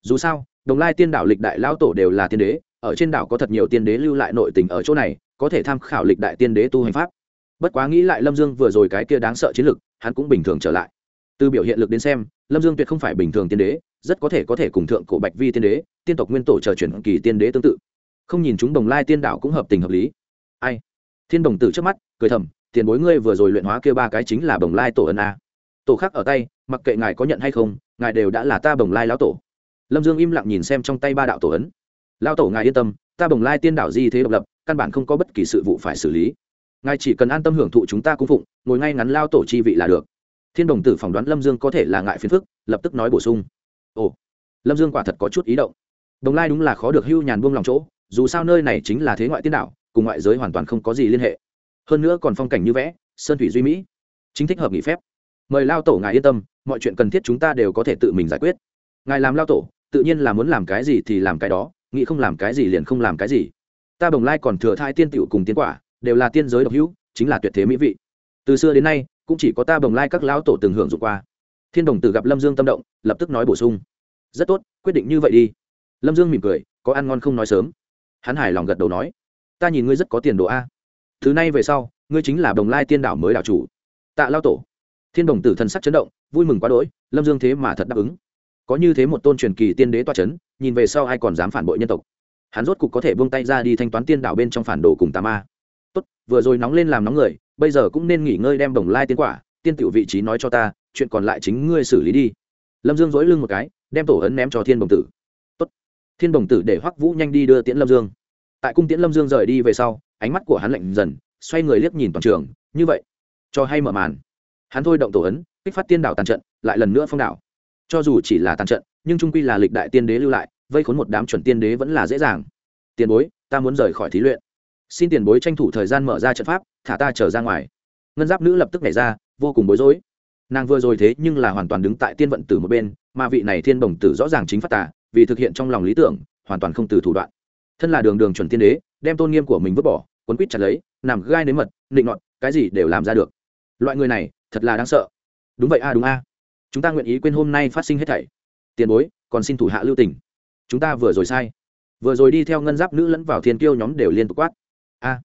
Dù sao, đồng lai tiên đảo lịch đại lão tổ đều là tiên đế, ở trên đảo có thật nhiều tiên đế lưu lại nội tình ở chỗ này, có thể tham khảo lịch đại tiên đế tu hành pháp. Bất quá nghĩ lại lâm dương vừa rồi cái kia đáng sợ chiến lực, hắn cũng bình thường trở lại từ biểu hiện lực đến xem, lâm dương tuyệt không phải bình thường tiên đế, rất có thể có thể cùng thượng cổ bạch vi tiên đế, tiên tộc nguyên tổ chờ chuyển kỳ tiên đế tương tự. Không nhìn chúng đồng lai tiên đảo cũng hợp tình hợp lý. Ai? Thiên đồng tử trước mắt, cười thầm, tiền bối ngươi vừa rồi luyện hóa kia ba cái chính là đồng lai tổ ân a. Tổ khác ở tay, mặc kệ ngài có nhận hay không, ngài đều đã là ta bồng lai lão tổ. Lâm dương im lặng nhìn xem trong tay ba đạo tổ ấn. Lao tổ ngài yên tâm, ta bồng lai tiên đảo di thế độc lập, căn bản không có bất kỳ sự vụ phải xử lý. Ngài chỉ cần an tâm hưởng thụ chúng ta cung phụng, ngồi ngay ngắn lao tổ chi vị là được thiên đồng tử phỏng đoán lâm dương có thể là ngại phiền phức, lập tức nói bổ sung. Ồ, lâm dương quả thật có chút ý động. Đồng lai đúng là khó được hưu nhàn buông lòng chỗ, dù sao nơi này chính là thế ngoại tiên đảo, cùng ngoại giới hoàn toàn không có gì liên hệ. Hơn nữa còn phong cảnh như vẽ, sơn thủy duy mỹ. Chính thích hợp nghỉ phép. Mời lao tổ ngài yên tâm, mọi chuyện cần thiết chúng ta đều có thể tự mình giải quyết. Ngài làm lao tổ, tự nhiên là muốn làm cái gì thì làm cái đó, nghĩ không làm cái gì liền không làm cái gì. Ta bồng lai còn thừa thai tiên tiểu cùng tiên quả, đều là tiên giới độc hữu, chính là tuyệt thế mỹ vị. Từ xưa đến nay cũng chỉ có ta bồng lai các lão tổ từng hưởng dụng qua. Thiên đồng tử gặp lâm dương tâm động, lập tức nói bổ sung. Rất tốt, quyết định như vậy đi. Lâm dương mỉm cười, có ăn ngon không nói sớm. Hắn hài lòng gật đầu nói. Ta nhìn ngươi rất có tiền đồ a. Thứ này về sau, ngươi chính là bồng lai tiên đảo mới đảo chủ. Tạ lao tổ. Thiên đồng tử thần sắc chấn động, vui mừng quá đỗi, lâm dương thế mà thật đáp ứng. Có như thế một tôn truyền kỳ tiên đế toa c h ấ n nhìn về sau ai còn dám phản bội nhân tộc. Hắn rốt cục có thể buông tay ra đi thanh toán tiên đảo bên trong phản đồ cùng tà ma. Tốt, vừa rồi nóng lên làm nóng người bây giờ cũng nên nghỉ ngơi đem đồng lai tiên quả, tiên tiểu vị trí nói cho ta, chuyện còn lại chính ngươi xử lý đi. Lâm dương dỗi lưng một cái, đem tổ ấn ném cho thiên đồng tử. Tốt. Thiên đồng tử để hoắc vũ nhanh đi đưa tiễn lâm dương. Tại cung tiễn lâm dương rời đi về sau, ánh mắt của hắn lạnh dần, xoay người liếc nhìn toàn trường, như vậy, cho hay mở màn. Hắn thôi động tổ ấn, kích phát tiên đảo tàn trận, lại lần nữa phong đảo. Cho dù chỉ là tàn trận, nhưng trung quy là lịch đại tiên đế lưu lại, vây khốn một đám chuẩn tiên đế vẫn là dễ dàng. Tiền bối, ta muốn rời khỏi thí luyện xin tiền bối tranh thủ thời gian mở ra trận pháp, thả ta trở ra ngoài. Ngân giáp nữ lập tức nhảy ra, vô cùng bối rối. Nàng vừa rồi thế nhưng là hoàn toàn đứng tại tiên vận tử một bên, mà vị này thiên bồng tử rõ ràng chính phát tả vì thực hiện trong lòng lý tưởng, hoàn toàn không từ thủ đoạn. Thân là đường đường chuẩn tiên đế, đem tôn nghiêm của mình vứt bỏ quấn quýt chặt lấy, nằm gai nếm mật định nọt, cái gì đều làm ra được. Loại người này, thật là đáng sợ. Đúng vậy a, đúng a. Chúng ta nguyện ý quên hôm nay phát sinh hết thảy. Tiền bối, còn xin thủ hạ lưu tình. Chúng ta vừa rồi sai. Vừa rồi đi theo ngân giáp nữ lẫn vào thiên kiêu nhóm đều liên tục quát a.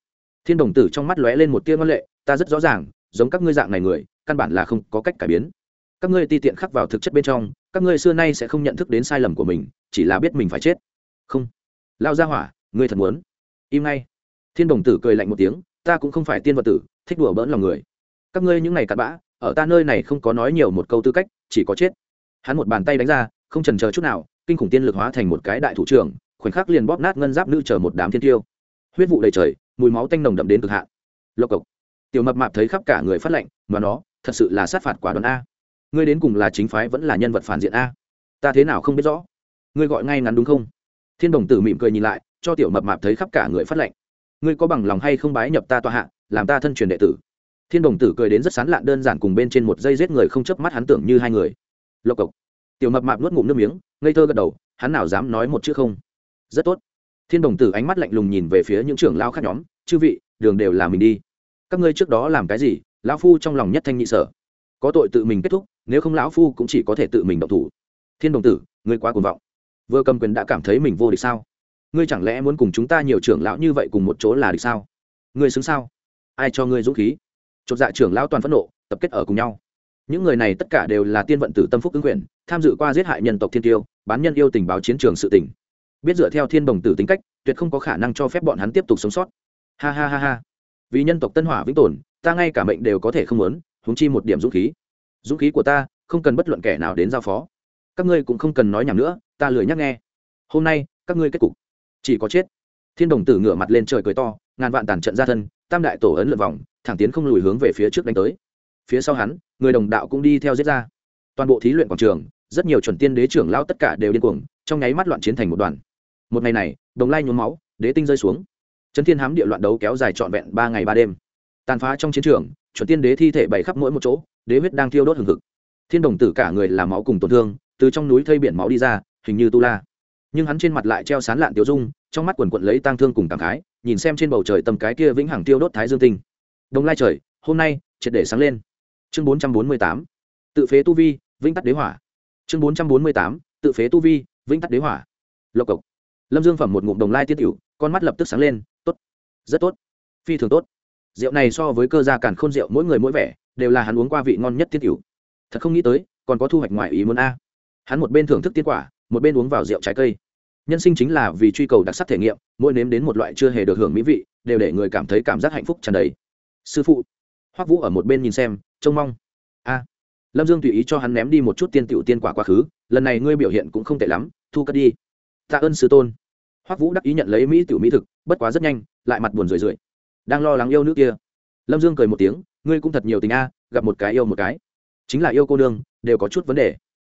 Thiên đồng tử trong mắt lóe lên một tia ngân lệ, ta rất rõ ràng, giống các ngươi dạng này người, căn bản là không có cách cải biến. Các ngươi ti tiện khắc vào thực chất bên trong, các ngươi xưa nay sẽ không nhận thức đến sai lầm của mình, chỉ là biết mình phải chết. Không. Lao ra hỏa, ngươi thật muốn. Im ngay. Thiên đồng tử cười lạnh một tiếng, ta cũng không phải tiên vật tử, thích đùa bỡn lòng người. Các ngươi những ngày cặn bã, ở ta nơi này không có nói nhiều một câu tư cách, chỉ có chết. Hắn một bàn tay đánh ra, không trần chờ chút nào, kinh khủng tiên lực hóa thành một cái đại thủ trưởng, khoảnh khắc liền bóp nát ngân giáp nữ chờ một đám thiên tiêu. Huyết vụ đầy trời mùi máu tanh nồng đậm đến cực hạn. Lộc cộc. Tiểu mập mạp thấy khắp cả người phát lệnh mà nó, thật sự là sát phạt quả đoán a. Ngươi đến cùng là chính phái vẫn là nhân vật phản diện a? Ta thế nào không biết rõ? Ngươi gọi ngay ngắn đúng không? Thiên đồng tử mỉm cười nhìn lại, cho tiểu mập mạp thấy khắp cả người phát lệnh ngươi có bằng lòng hay không bái nhập ta tọa hạ, làm ta thân truyền đệ tử? Thiên đồng tử cười đến rất sán lạn đơn giản cùng bên trên một dây giết người không chớp mắt hắn tưởng như hai người. Lộc cộc. Tiểu mập mạp nuốt ngụm nước miếng, ngây thơ gật đầu, hắn nào dám nói một chữ không? Rất tốt thiên đồng tử ánh mắt lạnh lùng nhìn về phía những trưởng lao khác nhóm, chư vị, đường đều là mình đi. Các ngươi trước đó làm cái gì, lão phu trong lòng nhất thanh nhị sở. Có tội tự mình kết thúc, nếu không lão phu cũng chỉ có thể tự mình động thủ. Thiên đồng tử, ngươi quá cuồng vọng. Vừa cầm quyền đã cảm thấy mình vô địch sao? Ngươi chẳng lẽ muốn cùng chúng ta nhiều trưởng lão như vậy cùng một chỗ là địch sao? Ngươi xứng sao? Ai cho ngươi dũng khí? Chột dạ trưởng lão toàn phẫn nộ, tập kết ở cùng nhau. Những người này tất cả đều là tiên vận tử tâm phúc ứng quyền, tham dự qua giết hại nhân tộc thiên tiêu, bán nhân yêu tình báo chiến trường sự tình biết dựa theo thiên đồng tử tính cách, tuyệt không có khả năng cho phép bọn hắn tiếp tục sống sót. Ha ha ha ha. Vì nhân tộc tân hỏa vĩnh tồn, ta ngay cả mệnh đều có thể không muốn húng chi một điểm dũng khí. Dũng khí của ta, không cần bất luận kẻ nào đến giao phó. Các ngươi cũng không cần nói nhảm nữa, ta lười nhắc nghe. Hôm nay, các ngươi kết cục. Chỉ có chết. Thiên đồng tử ngửa mặt lên trời cười to, ngàn vạn tàn trận ra thân, tam đại tổ ấn lượn vòng, thẳng tiến không lùi hướng về phía trước đánh tới. Phía sau hắn, người đồng đạo cũng đi theo giết ra. Toàn bộ thí luyện quảng trường, rất nhiều chuẩn tiên đế trưởng lao tất cả đều điên cuồng, trong nháy mắt loạn chiến thành một đoàn một ngày này, đồng lai nhuốm máu, đế tinh rơi xuống. Trấn thiên hám địa loạn đấu kéo dài trọn vẹn ba ngày ba đêm. Tàn phá trong chiến trường, chuẩn tiên đế thi thể bày khắp mỗi một chỗ, đế huyết đang thiêu đốt hừng hực. Thiên đồng tử cả người làm máu cùng tổn thương, từ trong núi thây biển máu đi ra, hình như tu la. Nhưng hắn trên mặt lại treo sán lạn tiêu dung, trong mắt quần quận lấy tang thương cùng cảm khái, nhìn xem trên bầu trời tầm cái kia vĩnh hằng tiêu đốt thái dương tinh. Đồng lai trời, hôm nay, triệt để sáng lên. Chương bốn trăm bốn mươi tám, tự phế tu vi, vĩnh tắt đế hỏa. Chương bốn trăm bốn mươi tám, tự phế tu vi, vĩnh tắt đế hỏa. Lộc cộc lâm dương phẩm một ngụm đồng lai tiết cựu con mắt lập tức sáng lên, tốt, rất tốt, phi thường tốt. Rượu này so với cơ gia càn khôn rượu mỗi người mỗi vẻ, đều là hắn uống qua vị ngon nhất tiết cựu thật không nghĩ tới, còn có thu hoạch ngoài ý muốn a. Hắn một bên thưởng thức tiên quả, một bên uống vào rượu trái cây. Nhân sinh chính là vì truy cầu đặc sắc thể nghiệm, mỗi nếm đến một loại chưa hề được hưởng mỹ vị, đều để người cảm thấy cảm giác hạnh phúc tràn đầy. Sư phụ, hoắc vũ ở một bên nhìn xem, trông mong. A. Lâm dương tùy ý cho hắn ném đi một chút tiên tiểu tiên quả quá khứ, lần này ngươi biểu hiện cũng không tệ lắm, thu cất đi. Tạ ơn sư tôn hoắc vũ đắc ý nhận lấy mỹ tiểu mỹ thực, bất quá rất nhanh, lại mặt buồn rười rượi. Đang lo lắng yêu nữ kia, lâm dương cười một tiếng, ngươi cũng thật nhiều tình a, gặp một cái yêu một cái. Chính là yêu cô nương, đều có chút vấn đề.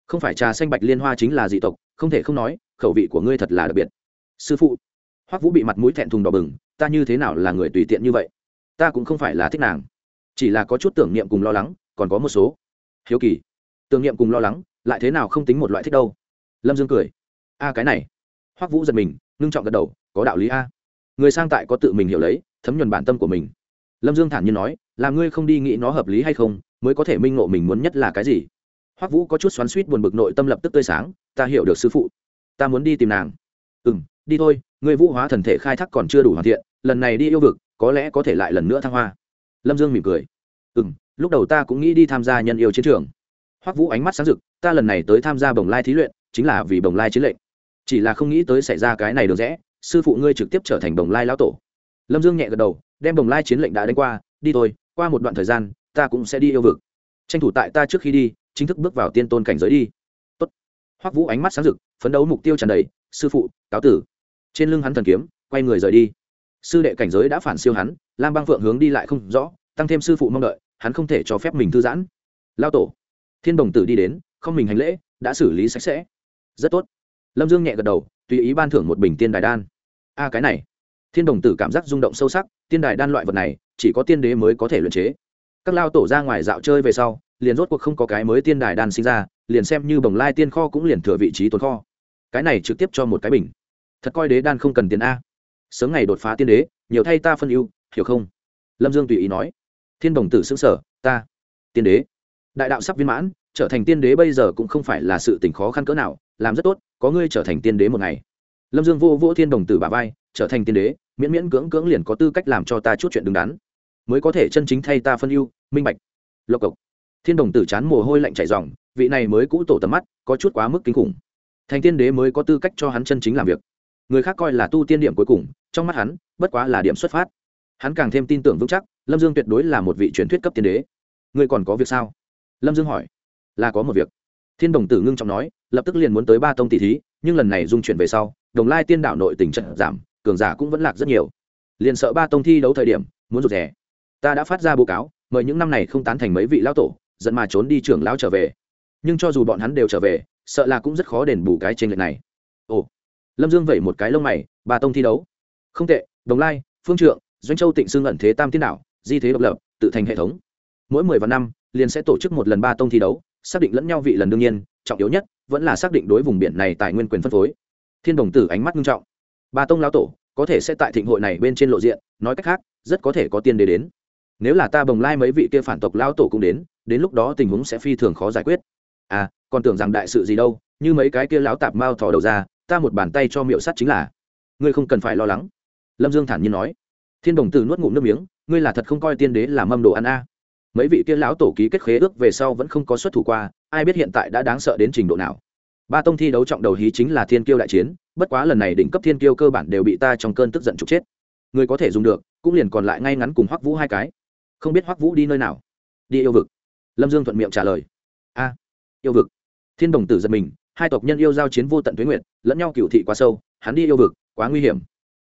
Không phải trà xanh bạch liên hoa chính là dị tộc, không thể không nói, khẩu vị của ngươi thật là đặc biệt. Sư phụ. Hoắc vũ bị mặt mũi thẹn thùng đỏ bừng, ta như thế nào là người tùy tiện như vậy? Ta cũng không phải là thích nàng. Chỉ là có chút tưởng niệm cùng lo lắng, còn có một số. Hiếu kỳ. Tưởng niệm cùng lo lắng, lại thế nào không tính một loại thích đâu? Lâm dương cười. A, cái này. Hoắc vũ giật mình ngưng trọng gật đầu, có đạo lý a. Người sang tại có tự mình hiểu lấy, thấm nhuần bản tâm của mình. Lâm dương thản nhiên nói, là ngươi không đi nghĩ nó hợp lý hay không, mới có thể minh ngộ mình muốn nhất là cái gì? Hoắc vũ có chút xoắn suýt buồn bực nội tâm lập tức tươi sáng, ta hiểu được sư phụ, ta muốn đi tìm nàng. Ừ m đi thôi, ngươi vũ hóa thần thể khai thác còn chưa đủ hoàn thiện, lần này đi yêu vực, có lẽ có thể lại lần nữa thăng hoa. Lâm dương mỉm cười. Ừ m lúc đầu ta cũng nghĩ đi tham gia nhân yêu chiến trường. Hoắc vũ ánh mắt sáng rực, ta lần này tới tham gia bồng lai thí luyện, chính là vì bồng lai chiến lệnh chỉ là không nghĩ tới xảy ra cái này được rẽ, sư phụ ngươi trực tiếp trở thành bồng lai lão tổ. Lâm dương nhẹ gật đầu, đem bồng lai chiến lệnh đã đánh qua, đi thôi, qua một đoạn thời gian, ta cũng sẽ đi yêu vực. Tranh thủ tại ta trước khi đi, chính thức bước vào tiên tôn cảnh giới đi. Tốt. hoắc vũ ánh mắt sáng rực, phấn đấu mục tiêu tràn đầy, sư phụ, cáo tử. Trên lưng hắn thần kiếm, quay người rời đi. Sư đệ cảnh giới đã phản siêu hắn, lam băng phượng hướng đi lại không rõ, tăng thêm sư phụ mong đợi, hắn không thể cho phép mình thư giãn. Lao tổ. Thiên đồng tử đi đến, không mình hành lễ, đã xử lý sạch sẽ. Rất tốt lâm dương nhẹ gật đầu, tùy ý ban thưởng một bình tiên đài đan. A cái này. Thiên đồng tử cảm giác rung động sâu sắc, tiên đài đan loại vật này, chỉ có tiên đế mới có thể luyện chế. Các lao tổ ra ngoài dạo chơi về sau, liền rốt cuộc không có cái mới tiên đài đan sinh ra, liền xem như bồng lai tiên kho cũng liền thừa vị trí tồn kho. Cái này trực tiếp cho một cái bình. Thật coi đế đan không cần tiền a. Sớm ngày đột phá tiên đế, nhiều thay ta phân ưu, hiểu không? Lâm dương tùy ý nói. Thiên đồng tử xứng sở ta, tiên đế. Đại đạo sắp viên mãn, trở thành tiên đế bây giờ cũng không phải là sự tình khó khăn cỡ nào làm rất tốt, có ngươi trở thành tiên đế một ngày. Lâm dương vô vô thiên đồng tử bà vai, trở thành tiên đế, miễn miễn cưỡng cưỡng liền có tư cách làm cho ta chút chuyện đứng đắn. Mới có thể chân chính thay ta phân ưu, minh bạch. Lộc cộc. Thiên đồng tử chán mồ hôi lạnh chảy dòng vị này mới cũ tổ tầm mắt, có chút quá mức kinh khủng. Thành tiên đế mới có tư cách cho hắn chân chính làm việc. Người khác coi là tu tiên điểm cuối cùng, trong mắt hắn, bất quá là điểm xuất phát. Hắn càng thêm tin tưởng vững chắc, lâm dương tuyệt đối là một vị truyền thuyết cấp tiên đế. Ngươi còn có việc sao? Lâm dương hỏi. Là có một việc. Thiên đồng tử ngưng trọng nói lập tức liền muốn tới ba tông tỷ thí, nhưng lần này dung chuyển về sau, đồng lai tiên đảo nội tình trận giảm, cường giả cũng vẫn lạc rất nhiều. Liền sợ ba tông thi đấu thời điểm, muốn rụt rè. Ta đã phát ra báo cáo, mời những năm này không tán thành mấy vị lão tổ, dẫn mà trốn đi trưởng lão trở về. Nhưng cho dù bọn hắn đều trở về, sợ là cũng rất khó đền bù cái trên lệch này. Ồ. Lâm dương vẩy một cái lông mày, ba tông thi đấu. Không tệ, đồng lai, phương trượng, doanh châu tịnh xương ẩn thế tam tiên đảo, di thế độc lập, tự thành hệ thống. Mỗi mười vạn năm, liền sẽ tổ chức một lần ba tông thi đấu, xác định lẫn nhau vị lần đương nhiên trọng yếu nhất vẫn là xác định đối vùng biển này tài nguyên quyền phân phối. Thiên đồng tử ánh mắt nghiêm trọng. Ba tông lão tổ có thể sẽ tại thịnh hội này bên trên lộ diện, nói cách khác, rất có thể có tiên đế đến. Nếu là ta bồng lai mấy vị kia phản tộc lão tổ cũng đến đến lúc đó tình huống sẽ phi thường khó giải quyết. À còn tưởng rằng đại sự gì đâu, như mấy cái kia lão tạp mao thò đầu ra, ta một bàn tay cho miệu sắt chính là. Ngươi không cần phải lo lắng. Lâm dương thản nhiên nói. Thiên đồng tử nuốt ngụm nước miếng, ngươi là thật không coi tiên đế là mâm đồ ăn a. Mấy vị kia lão tổ ký kết khế ước về sau vẫn không có xuất thủ qua ai biết hiện tại đã đáng sợ đến trình độ nào. Ba tông thi đấu trọng đầu hí chính là thiên kiêu đại chiến, bất quá lần này đỉnh cấp thiên kiêu cơ bản đều bị ta trong cơn tức giận trục chết. Người có thể dùng được, cũng liền còn lại ngay ngắn cùng hoắc vũ hai cái. Không biết hoắc vũ đi nơi nào? Đi yêu vực. Lâm dương thuận miệng trả lời. A, yêu vực. Thiên đồng tử giật mình, hai tộc nhân yêu giao chiến vô tận tuế nguyện lẫn nhau cựu thị quá sâu, hắn đi yêu vực, quá nguy hiểm.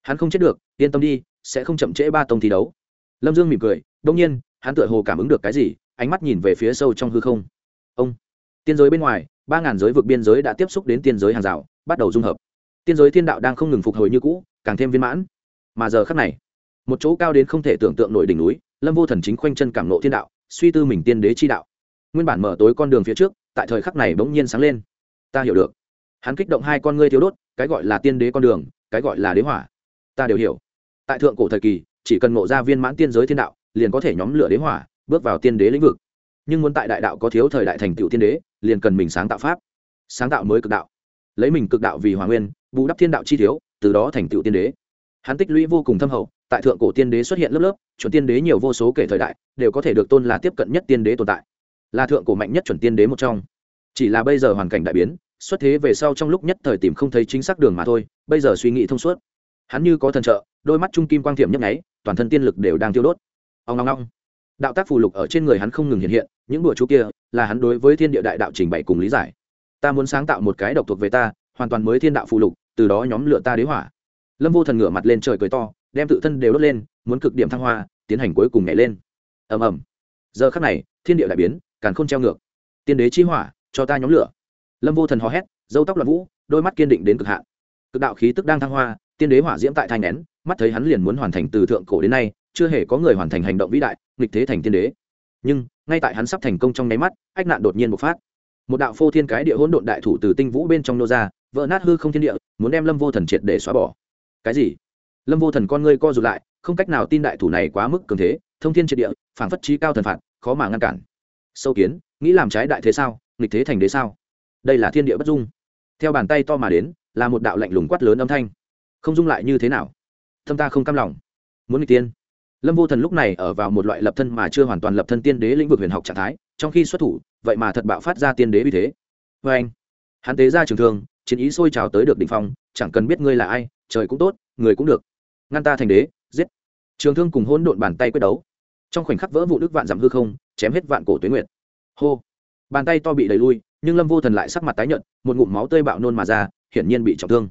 Hắn không chết được, yên tâm đi, sẽ không chậm trễ ba tông thi đấu. Lâm dương mỉm cười đông nhiên, hắn tựa hồ cảm ứng được cái gì, ánh mắt nhìn về phía sâu trong hư không. Ông tiên giới bên ngoài, ba ngàn giới vực biên giới đã tiếp xúc đến tiên giới hàng rào, bắt đầu dung hợp. Tiên giới thiên đạo đang không ngừng phục hồi như cũ, càng thêm viên mãn. Mà giờ khắc này, một chỗ cao đến không thể tưởng tượng nổi đỉnh núi, lâm vô thần chính khoanh chân cảm nộ thiên đạo, suy tư mình tiên đế chi đạo. Nguyên bản mở tối con đường phía trước, tại thời khắc này bỗng nhiên sáng lên. Ta hiểu được. Hắn kích động hai con ngươi thiếu đốt, cái gọi là tiên đế con đường, cái gọi là đế hỏa. Ta đều hiểu. Tại thượng cổ thời kỳ, chỉ cần ngộ ra viên mãn tiên giới thiên đạo, liền có thể nhóm lửa đế hỏa, bước vào tiên đế lĩnh vực nhưng muốn tại đại đạo có thiếu thời đại thành tựu tiên đế, liền cần mình sáng tạo pháp. Sáng tạo mới cực đạo. Lấy mình cực đạo vì hòa nguyên, bù đắp thiên đạo chi thiếu, từ đó thành tựu tiên đế. Hắn tích lũy vô cùng thâm hậu, tại thượng cổ tiên đế xuất hiện lớp lớp, chuẩn tiên đế nhiều vô số kể thời đại, đều có thể được tôn là tiếp cận nhất tiên đế tồn tại. Là thượng cổ mạnh nhất chuẩn tiên đế một trong. Chỉ là bây giờ hoàn cảnh đại biến, xuất thế về sau trong lúc nhất thời tìm không thấy chính xác đường mà thôi, bây giờ suy nghĩ thông suốt. Hắn như có thần trợ, đôi mắt trung kim quang thiểm nhấp nháy, toàn thân tiên lực đều đang tiêu đốt. Ông long long đạo tác phù lục ở trên người hắn không ngừng hiện hiện những đùa chú kia là hắn đối với thiên địa đại đạo trình bày cùng lý giải. Ta muốn sáng tạo một cái độc thuộc về ta, hoàn toàn mới thiên đạo phù lục, từ đó nhóm lựa ta đế hỏa. Lâm vô thần ngửa mặt lên trời cười to, đem tự thân đều đốt lên, muốn cực điểm thăng hoa, tiến hành cuối cùng nhảy lên. Ầm ầm. Giờ khắc này, thiên địa đại biến, càn khôn treo ngược. Tiên đế chi hỏa, cho ta nhóm lửa. Lâm vô thần hò hét, dâu tóc loạn vũ, đôi mắt kiên định đến cực hạn. Cực đạo khí tức đang thăng hoa, tiên đế hỏa diễm tại thai nén, mắt thấy hắn liền muốn hoàn thành từ thượng cổ đến nay, chưa hề có người hoàn thành hành động vĩ đại, nghịch thế thành tiên đế. Nhưng ngay tại hắn sắp thành công trong nháy mắt, ách nạn đột nhiên bộc phát. Một đạo phô thiên cái địa hỗn độn đại thủ từ tinh vũ bên trong nô ra, vỡ nát hư không thiên địa, muốn đem lâm vô thần triệt để xóa bỏ. Cái gì? Lâm vô thần con ngươi co rụt lại, không cách nào tin đại thủ này quá mức cường thế, thông thiên triệt địa phản phất trí cao thần phạt, khó mà ngăn cản. Sâu kiến, nghĩ làm trái đại thế sao, nghịch thế thành đế sao? Đây là thiên địa bất dung. Theo bàn tay to mà đến, là một đạo lạnh lùng quát lớn âm thanh. Không dung lại như thế nào? Thâm ta không cam lòng. Muốn nghịch tiên lâm vô thần lúc này ở vào một loại lập thân mà chưa hoàn toàn lập thân tiên đế lĩnh vực huyền học trạng thái, trong khi xuất thủ, vậy mà thật bạo phát ra tiên đế uy thế. Vê anh, hắn tế ra trường thương, chiến ý sôi trào tới được đ ỉ n h phong, chẳng cần biết ngươi là ai, trời cũng tốt, người cũng được. Ngăn ta thành đế, giết. Trường thương cùng hôn độn bàn tay quyết đấu. Trong khoảnh khắc vỡ vụ đức vạn dặm hư không, chém hết vạn cổ tuyến nguyệt. Hô. Bàn tay to bị đẩy lui, nhưng lâm vô thần lại sắc mặt tái nhợt, một ngụm máu tươi bạo nôn mà ra, hiển nhiên bị trọng thương.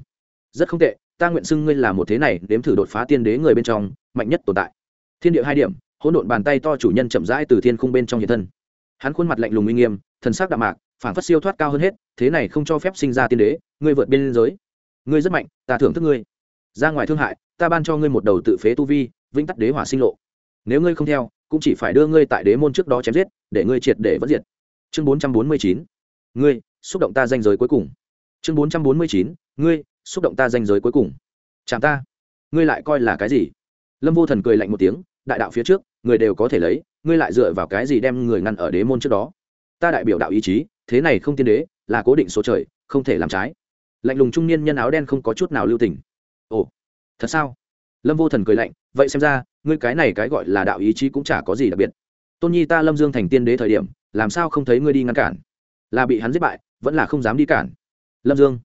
Rất không tệ, ta nguyện xưng ngươi là một thế này đếm thử đột phá tiên đế người bên trong, mạnh nhất tồn tại thiên địa hai điểm, hỗn độn bàn tay to chủ nhân chậm rãi từ thiên khung bên trong hiện thân. Hắn khuôn mặt lạnh lùng uy nghiêm, thần sắc đạm mạc phản phất siêu thoát cao hơn hết, thế này không cho phép sinh ra tiên đế, ngươi vượt biên giới. Ngươi rất mạnh, ta thưởng thức ngươi. Ra ngoài thương hại, ta ban cho ngươi một đầu tự phế tu vi, vĩnh tắc đế hỏa sinh lộ. Nếu ngươi không theo, cũng chỉ phải đưa ngươi tại đế môn trước đó chém giết, để ngươi triệt để vẫn diệt. Chương bốn trăm bốn mươi chín, ngươi, xúc động ta danh giới cuối cùng. Chương bốn trăm bốn mươi chín, ngươi, xúc động ta danh giới cuối cùng. Chẳng ta. Ngươi lại coi là cái gì? Lâm vô thần cười lạnh một tiếng đại đạo phía trước, người đều có thể lấy, ngươi lại dựa vào cái gì đem người ngăn ở đế môn trước đó? Ta đại biểu đạo ý chí, thế này không tiên đế, là cố định số trời, không thể làm trái. Lạnh lùng trung niên nhân áo đen không có chút nào lưu tình. Ồ, thật sao? Lâm vô thần cười lạnh, vậy xem ra, ngươi cái này cái gọi là đạo ý chí cũng chả có gì đặc biệt. Tôn nhi ta lâm dương thành tiên đế thời điểm, làm sao không thấy ngươi đi ngăn cản? Là bị hắn giết bại, vẫn là không dám đi cản? Lâm dương.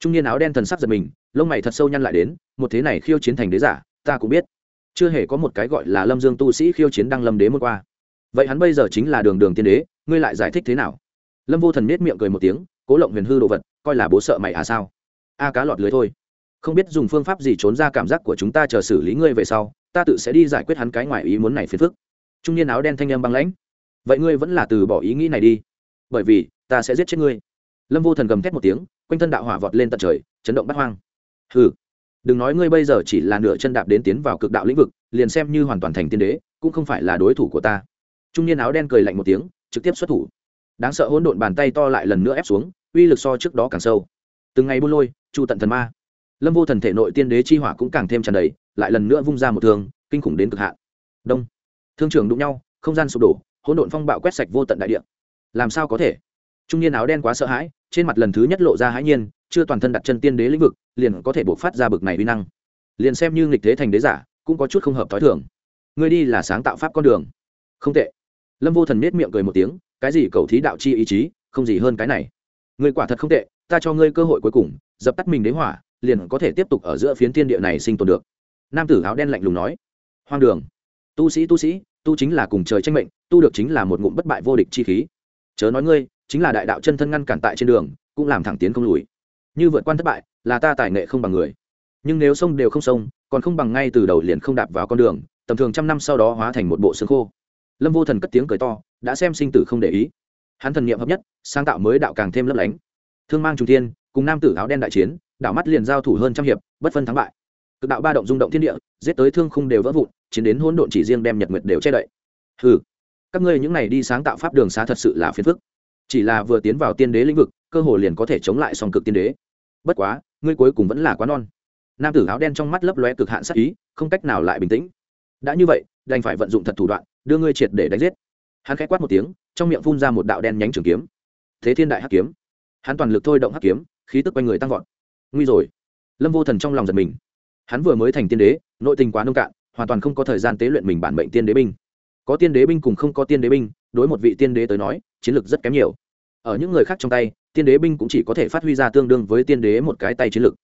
Trung niên áo đen thần sắc giật mình, lông mày thật sâu nhăn lại đến, một thế này khiêu chiến thành đế giả, ta cũng biết chưa hề có một cái gọi là lâm dương tu sĩ khiêu chiến đăng lâm đế môn qua. Vậy hắn bây giờ chính là đường đường tiên đế, ngươi lại giải thích thế nào? Lâm vô thần nết miệng cười một tiếng, cố lộng huyền hư đồ vật, coi là bố sợ mày à sao? A cá lọt lưới thôi. Không biết dùng phương pháp gì trốn ra cảm giác của chúng ta chờ xử lý ngươi về sau, ta tự sẽ đi giải quyết hắn cái ngoài ý muốn này phiền phức. Trung niên áo đen thanh âm băng lãnh. Vậy ngươi vẫn là từ bỏ ý nghĩ này đi, bởi vì ta sẽ giết chết ngươi. Lâm vô thần gầm thét một tiếng, quanh thân đạo hỏa vọt lên tận trời, chấn động bắt hoang. Hừ đừng nói ngươi bây giờ chỉ là nửa chân đạp đến tiến vào cực đạo lĩnh vực, liền xem như hoàn toàn thành tiên đế, cũng không phải là đối thủ của ta. Trung niên áo đen cười lạnh một tiếng, trực tiếp xuất thủ. Đáng sợ hỗn độn bàn tay to lại lần nữa ép xuống, uy lực so trước đó càng sâu. Từng ngày buôn lôi, chu tận thần ma. Lâm vô thần thể nội tiên đế chi hỏa cũng càng thêm tràn đầy, lại lần nữa vung ra một thương, kinh khủng đến cực hạn. Đông. Thương trường đụng nhau, không gian sụp đổ, hỗn độn phong bạo quét sạch vô tận đại địa. Làm sao có thể? Trung niên áo đen quá sợ hãi, trên mặt lần thứ nhất lộ ra hãi nhiên chưa toàn thân đặt chân tiên đế lĩnh vực, liền có thể buộc phát ra bực này uy năng. Liền xem như nghịch thế thành đế giả, cũng có chút không hợp t h ó i thường. Ngươi đi là sáng tạo pháp con đường. Không tệ. Lâm vô thần nết miệng cười một tiếng, cái gì cầu thí đạo chi ý chí, không gì hơn cái này. Ngươi quả thật không tệ, ta cho ngươi cơ hội cuối cùng, dập tắt mình đế hỏa, liền có thể tiếp tục ở giữa phiến thiên địa này sinh tồn được. Nam tử áo đen lạnh lùng nói. Hoang đường. Tu sĩ tu sĩ, tu chính là cùng trời tranh mệnh, tu được chính là một ngụm bất bại vô địch chi khí. Chớ nói ngươi, chính là đại đạo chân thân ngăn cản tại trên đường, cũng làm thẳng tiến không lùi như vượt quan thất bại, là ta tài nghệ không bằng người. Nhưng nếu sông đều không sông, còn không bằng ngay từ đầu liền không đạp vào con đường, tầm thường trăm năm sau đó hóa thành một bộ xương khô. Lâm vô thần cất tiếng cười to, đã xem sinh tử không để ý. Hắn thần nghiệm hợp nhất, sáng tạo mới đạo càng thêm lấp lánh. Thương mang trung thiên, cùng nam tử áo đen đại chiến đạo mắt liền giao thủ hơn trăm hiệp, bất phân thắng bại. Cực đạo ba động rung động thiên địa, giết tới thương khung đều vỡ vụn, chiến đến hỗn độn chỉ riêng đem nhật nguyệt đều che đậy. Ừ các ngươi những này đi sáng tạo pháp đường xá thật sự là phiền phức. Chỉ là vừa tiến vào tiên đế lĩnh vực cơ hồ liền có thể chống lại song cực tiên đế. Bất quá, ngươi cuối cùng vẫn là quá non. Nam tử áo đen trong mắt lấp lóe cực hạn sắc ý, không cách nào lại bình tĩnh. Đã như vậy, đành phải vận dụng thật thủ đoạn, đưa ngươi triệt để đánh giết. Hắn khẽ quát một tiếng, trong miệng phun ra một đạo đen nhánh trường kiếm. Thế thiên đại hắc kiếm. Hắn toàn lực thôi động hắc kiếm, khí tức quanh người tăng vọt. Nguy rồi. Lâm vô thần trong lòng giật mình. Hắn vừa mới thành tiên đế, nội tình quá nông cạn, hoàn toàn không có thời gian tế luyện mình bản mệnh tiên đế binh. Có tiên đế binh cùng không có tiên đế binh, đối một vị tiên đế tới nói, chiến lược rất kém nhiều. Ở những người khác trong tay tiên đế binh cũng chỉ có thể phát huy ra tương đương với tiên đế một cái tay chiến lược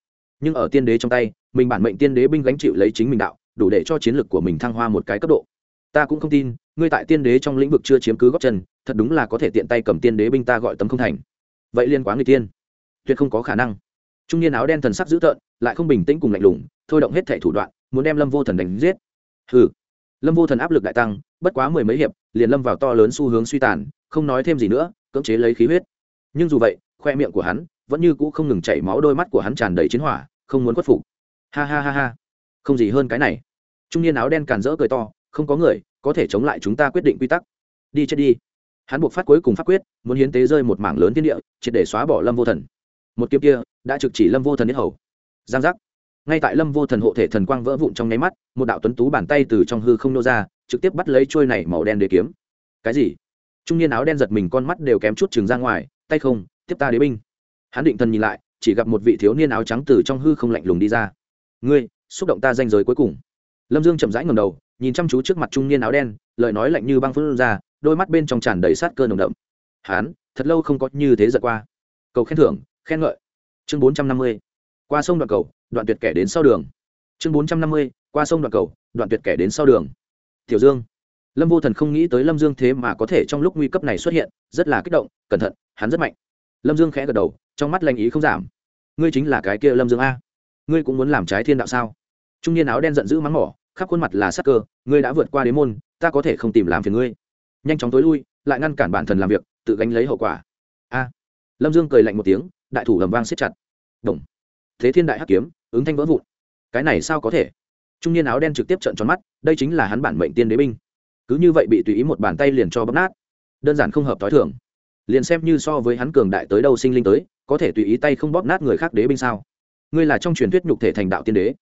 nhưng ở tiên đế trong tay, mình bản mệnh tiên đế binh gánh chịu lấy chính mình đạo, đủ để cho chiến lược của mình thăng hoa một cái cấp độ. Ta cũng không tin, ngươi tại tiên đế trong lĩnh vực chưa chiếm cứ góc chân, thật đúng là có thể tiện tay cầm tiên đế binh ta gọi tấm không thành. Vậy liên quá người tiên. Tuyệt không có khả năng. Trung niên áo đen thần sắc dữ tợn, lại không bình tĩnh cùng lạnh lùng, thôi động hết thể thủ đoạn, muốn đem lâm vô thần đánh giết. Hừ. Lâm vô thần áp lực đại tăng, bất quá mười mấy hiệp, liền lâm vào to lớn xu hướng suy tàn, không nói thêm gì nữa, cưỡng chế lấy khí huyết nhưng dù vậy, khoe miệng của hắn vẫn như cũ không ngừng chảy máu, đôi mắt của hắn tràn đầy chiến hỏa, không muốn khuất phục. Ha ha ha ha. Không gì hơn cái này. Trung niên áo đen càn rỡ cười to, không có người có thể chống lại chúng ta quyết định quy tắc. Đi chết đi. Hắn buộc phát cuối cùng phát quyết, muốn hiến tế rơi một mảng lớn thiên địa, triệt để xóa bỏ lâm vô thần. Một kiếm kia đã trực chỉ lâm vô thần nhất hầu. Giang giác. Ngay tại lâm vô thần hộ thể thần quang vỡ vụn trong nháy mắt, một đạo tuấn tú bàn tay từ trong hư không nô ra, trực tiếp bắt lấy trôi này màu đen để kiếm. Cái gì? Trung niên áo đen giật mình, con mắt đều kém chút chừng ra ngoài tay không, tiếp ta đế binh. Hắn định thần nhìn lại, chỉ gặp một vị thiếu niên áo trắng từ trong hư không lạnh lùng đi ra. Ngươi, xúc động ta danh giới cuối cùng. Lâm dương chậm rãi ngầm đầu, nhìn chăm chú trước mặt trung niên áo đen, lời nói lạnh như băng phun ra, đôi mắt bên trong tràn đầy sát cơ nồng đậm. Hắn, thật lâu không có như thế giật qua. Cầu khen thưởng, khen ngợi. Chương bốn trăm năm mươi, qua sông đoạn cầu, đoạn tuyệt kẻ đến sau đường. Chương bốn trăm năm mươi, qua sông đoạn cầu, đoạn tuyệt kẻ đến sau đường. Tiểu dương. Lâm vô thần không nghĩ tới lâm dương thế mà có thể trong lúc nguy cấp này xuất hiện, rất là kích động, cẩn thận hắn rất mạnh. Lâm dương khẽ gật đầu, trong mắt lanh ý không giảm. Ngươi chính là cái kia lâm dương a. Ngươi cũng muốn làm trái thiên đạo sao? Trung niên áo đen giận dữ mắng mỏ, khắp khuôn mặt là sắc cơ, ngươi đã vượt qua đế môn, ta có thể không tìm làm phiền ngươi. Nhanh chóng tối lui, lại ngăn cản bản thần làm việc, tự gánh lấy hậu quả. A. Lâm dương cười lạnh một tiếng, đại thủ lầm vang siết chặt. Đồng thế thiên đại hắc kiếm, ứng thanh vỡ vụn. Cái này sao có thể? Trung niên áo đen trực tiếp trợn tròn mắt, đây chính là hắn bản mệnh tiên đế binh. Cứ như vậy bị tùy ý một bàn tay liền cho bóp nát. Đơn giản không hợp t h i thường liền xem như so với hắn cường đại tới đâu sinh linh tới, có thể tùy ý tay không bóp nát người khác đế binh sao? Ngươi là trong truyền thuyết nhục thể thành đạo tiên đế.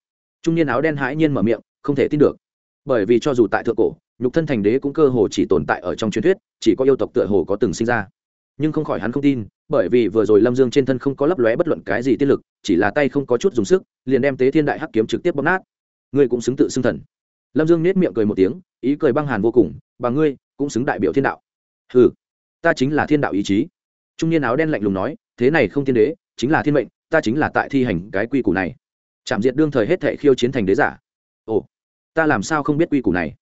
Trung niên áo đen hãi nhiên mở miệng, không thể tin được. Bởi vì cho dù tại thượng cổ, nhục thân thành đế cũng cơ hồ chỉ tồn tại ở trong truyền thuyết, chỉ có yêu tộc tựa hồ có từng sinh ra. Nhưng không khỏi hắn không tin, bởi vì vừa rồi lâm dương trên thân không có lấp lóe bất luận cái gì tiết lực, chỉ là tay không có chút dùng sức, liền đem tế thiên đại hắc kiếm trực tiếp bóp nát. Ngươi cũng xứng tự xưng thần. Lâm dương nết miệng cười một tiếng, ý cười băng hàn vô cùng, bà ngươi cũng xứng đại biểu thiên đạo. Hừ ta chính là thiên đạo ý chí. Trung niên áo đen lạnh lùng nói, thế này không thiên đế, chính là thiên mệnh, ta chính là tại thi hành cái quy củ này. Chạm diệt đương thời hết thệ khiêu chiến thành đế giả. Ồ, ta làm sao không biết quy củ này?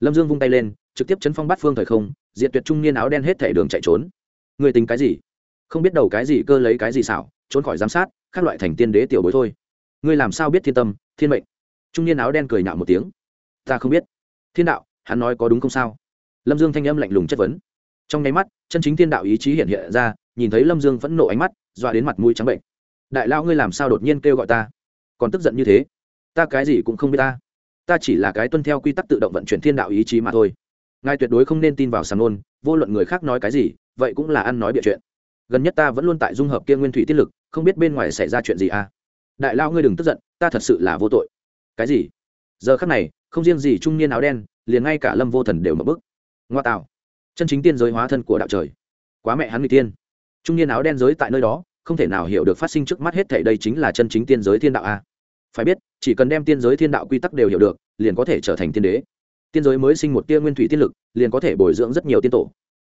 Lâm dương vung tay lên, trực tiếp chấn phong bắt phương thời không, diệt tuyệt trung niên áo đen hết thệ đường chạy trốn. Người tính cái gì? Không biết đầu cái gì cơ lấy cái gì xảo, trốn khỏi giám sát các loại thành tiên đế tiểu bối thôi. Ngươi làm sao biết thiên tâm, thiên mệnh? Trung niên áo đen cười nhạo một tiếng. Ta không biết. Thiên đạo, hắn nói có đúng không sao? Lâm dương thanh âm lạnh lùng chất vấn trong nháy mắt, chân chính thiên đạo ý chí hiện hiện ra, nhìn thấy lâm dương phẫn nộ ánh mắt, dọa đến mặt mũi trắng bệnh. Đại lao ngươi làm sao đột nhiên kêu gọi ta? Còn tức giận như thế? Ta cái gì cũng không biết ta. Ta chỉ là cái tuân theo quy tắc tự động vận chuyển thiên đạo ý chí mà thôi. Ngài tuyệt đối không nên tin vào sàn ôn vô luận người khác nói cái gì, vậy cũng là ăn nói bịa chuyện. Gần nhất ta vẫn luôn tại dung hợp kia nguyên thủy tiết lực, không biết bên ngoài xảy ra chuyện gì à? Đại lao ngươi đừng tức giận, ta thật sự là vô tội. Cái gì? Giờ khắc này, không riêng gì trung niên áo đen, liền ngay cả lâm vô thần đều mở bức. Ngoa tạo chân chính tiên giới hóa thân của đạo trời. Quá mẹ hắn người tiên trung niên áo đen giới tại nơi đó, không thể nào hiểu được phát sinh trước mắt hết thảy đây chính là chân chính tiên giới thiên đạo a. Phải biết, chỉ cần đem tiên giới thiên đạo quy tắc đều hiểu được, liền có thể trở thành tiên đế. Tiên giới mới sinh một tia nguyên thủy tiên lực, liền có thể bồi dưỡng rất nhiều tiên tổ.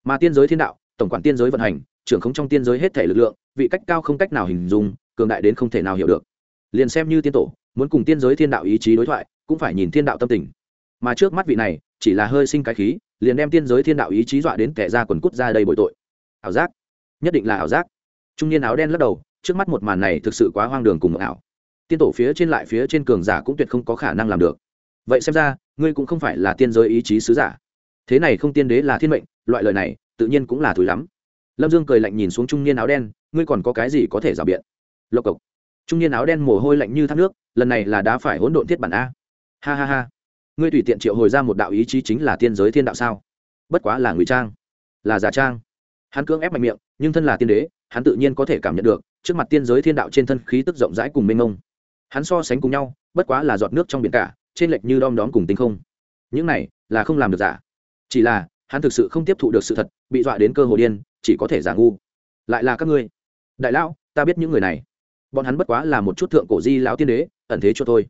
Mà tiên giới thiên đạo, tổng quản tiên giới vận hành, trưởng không trong tiên giới hết thể lực lượng, vị cách cao không cách nào hình dung, cường đại đến không thể nào hiểu được. Liền xem như tiên tổ, muốn cùng tiên giới thiên đạo ý chí đối thoại, cũng phải nhìn thiên đạo tâm tình. Mà trước mắt vị này, chỉ là hơi sinh cái khí liền đem tiên giới thiên đạo ý chí dọa đến kẻ ra quần cút ra đây bội tội. Ảo giác. Nhất định là ảo giác. Trung niên áo đen lắc đầu, trước mắt một màn này thực sự quá hoang đường cùng một ảo. Tiên tổ phía trên lại phía trên cường giả cũng tuyệt không có khả năng làm được. Vậy xem ra, ngươi cũng không phải là tiên giới ý chí sứ giả. Thế này không tiên đế là thiên mệnh, loại lời này, tự nhiên cũng là thúi lắm. Lâm dương cười lạnh nhìn xuống trung niên áo đen, ngươi còn có cái gì có thể rào biện? Lộc cộc. Trung niên áo đen mồ hôi lạnh như thác nước, lần này là đã phải hỗn độn thiết bản a. Ha ha ha ngươi tùy tiện triệu hồi ra một đạo ý chí chính là tiên giới thiên đạo sao? Bất quá là ngụy trang, là giả trang. Hắn cưỡng ép mạnh miệng, nhưng thân là tiên đế, hắn tự nhiên có thể cảm nhận được, trước mặt tiên giới thiên đạo trên thân khí tức rộng rãi cùng mênh mông. Hắn so sánh cùng nhau, bất quá là giọt nước trong biển cả, trên lệch như đom đóm cùng tinh không. Những này là không làm được giả. Chỉ là, hắn thực sự không tiếp thụ được sự thật, bị dọa đến cơ hồ điên, chỉ có thể giả ngu. Lại là các ngươi. Đại lão, ta biết những người này. Bọn hắn bất quá là một chút thượng cổ di lão tiên đế, ẩn thế cho tôi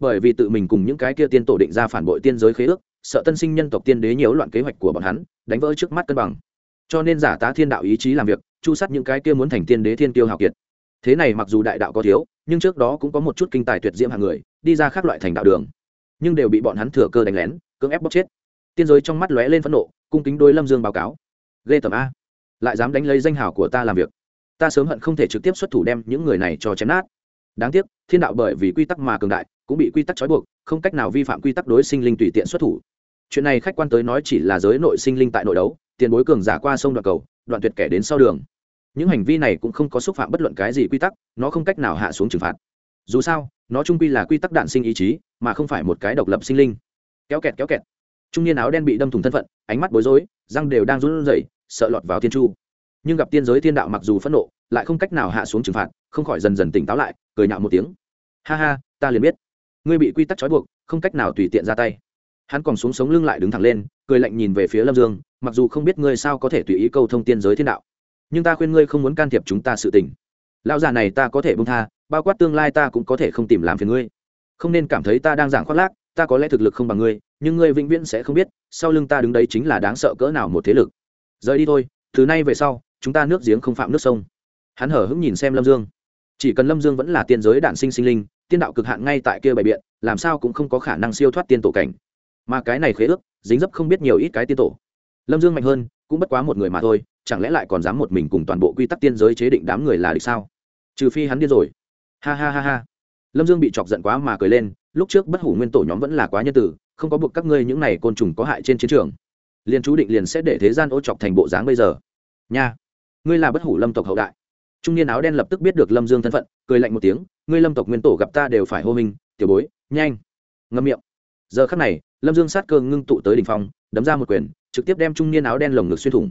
bởi vì tự mình cùng những cái kia tiên tổ định ra phản bội tiên giới khế ước, sợ tân sinh nhân tộc tiên đế nhiễu loạn kế hoạch của bọn hắn, đánh vỡ trước mắt cân bằng. Cho nên giả tá thiên đạo ý chí làm việc, chu sát những cái kia muốn thành tiên đế thiên tiêu hào kiệt. Thế này mặc dù đại đạo có thiếu, nhưng trước đó cũng có một chút kinh tài tuyệt diễm hàng người, đi ra khác loại thành đạo đường. Nhưng đều bị bọn hắn thừa cơ đánh lén, cưỡng ép bóc chết. Tiên giới trong mắt lóe lên phẫn nộ, cung kính đôi lâm dương báo cáo. Ghê tầm a. Lại dám đánh lấy danh hào của ta làm việc. Ta sớm hận không thể trực tiếp xuất thủ đem những người này cho chém nát đáng tiếc, thiên đạo bởi vì quy tắc mà cường đại, cũng bị quy tắc trói buộc, không cách nào vi phạm quy tắc đối sinh linh tùy tiện xuất thủ. Chuyện này khách quan tới nói chỉ là giới nội sinh linh tại nội đấu, tiền bối cường giả qua sông đoạn cầu, đoạn tuyệt kẻ đến sau đường. Những hành vi này cũng không có xúc phạm bất luận cái gì quy tắc, nó không cách nào hạ xuống trừng phạt. Dù sao, nó trung quy là quy tắc đạn sinh ý chí, mà không phải một cái độc lập sinh linh. Kéo kẹt kéo kẹt. Trung niên áo đen bị đâm thủng thân phận, ánh mắt bối rối, răng đều đang run rẩy, sợ lọt vào thiên chu. Nhưng gặp tiên giới thiên đạo mặc dù phẫn nộ lại không cách nào hạ xuống trừng phạt, không khỏi dần dần tỉnh táo lại, cười nhạo một tiếng. Ha ha, ta liền biết. Ngươi bị quy tắc trói buộc, không cách nào tùy tiện ra tay. Hắn còn xuống sống lưng lại đứng thẳng lên, cười lạnh nhìn về phía lâm dương, mặc dù không biết ngươi sao có thể tùy ý câu thông tiên giới thiên đạo. Nhưng ta khuyên ngươi không muốn can thiệp chúng ta sự tình. Lão già này ta có thể bông tha, bao quát tương lai ta cũng có thể không tìm làm phiền ngươi. Không nên cảm thấy ta đang giảng khoác lác, ta có lẽ thực lực không bằng ngươi, nhưng ngươi vĩnh viễn sẽ không biết, sau lưng ta đứng đấy chính là đáng sợ cỡ nào một thế lực. Rời đi thôi, từ nay về sau, chúng ta nước giếng không phạm nước sông hắn hở hững nhìn xem lâm dương. Chỉ cần lâm dương vẫn là tiên giới đản sinh sinh linh, tiên đạo cực hạn ngay tại kia bày biện, làm sao cũng không có khả năng siêu thoát tiên tổ cảnh. Mà cái này khế ước, dính dấp không biết nhiều ít cái tiên tổ. Lâm dương mạnh hơn, cũng bất quá một người mà thôi, chẳng lẽ lại còn dám một mình cùng toàn bộ quy tắc tiên giới chế định đám người là địch sao? Trừ phi hắn điên rồi. Ha ha ha ha. Lâm dương bị chọc giận quá mà cười lên, lúc trước bất hủ nguyên tổ nhóm vẫn là quá nhân tử, không có buộc các ngươi những này côn trùng có hại trên chiến trường. Liền chú định liền sẽ để thế gian ô chọc thành bộ dáng bây giờ. Nha. Ngươi là bất hủ lâm tộc hậu đại trung niên áo đen lập tức biết được lâm dương thân phận, cười lạnh một tiếng, ngươi lâm tộc nguyên tổ gặp ta đều phải hô minh tiểu bối, nhanh. Ngâm miệng. Giờ khắc này, lâm dương sát cơ ngưng tụ tới đ ỉ n h phong, đấm ra một quyền, trực tiếp đem trung niên áo đen lồng ngực xuyên thủng.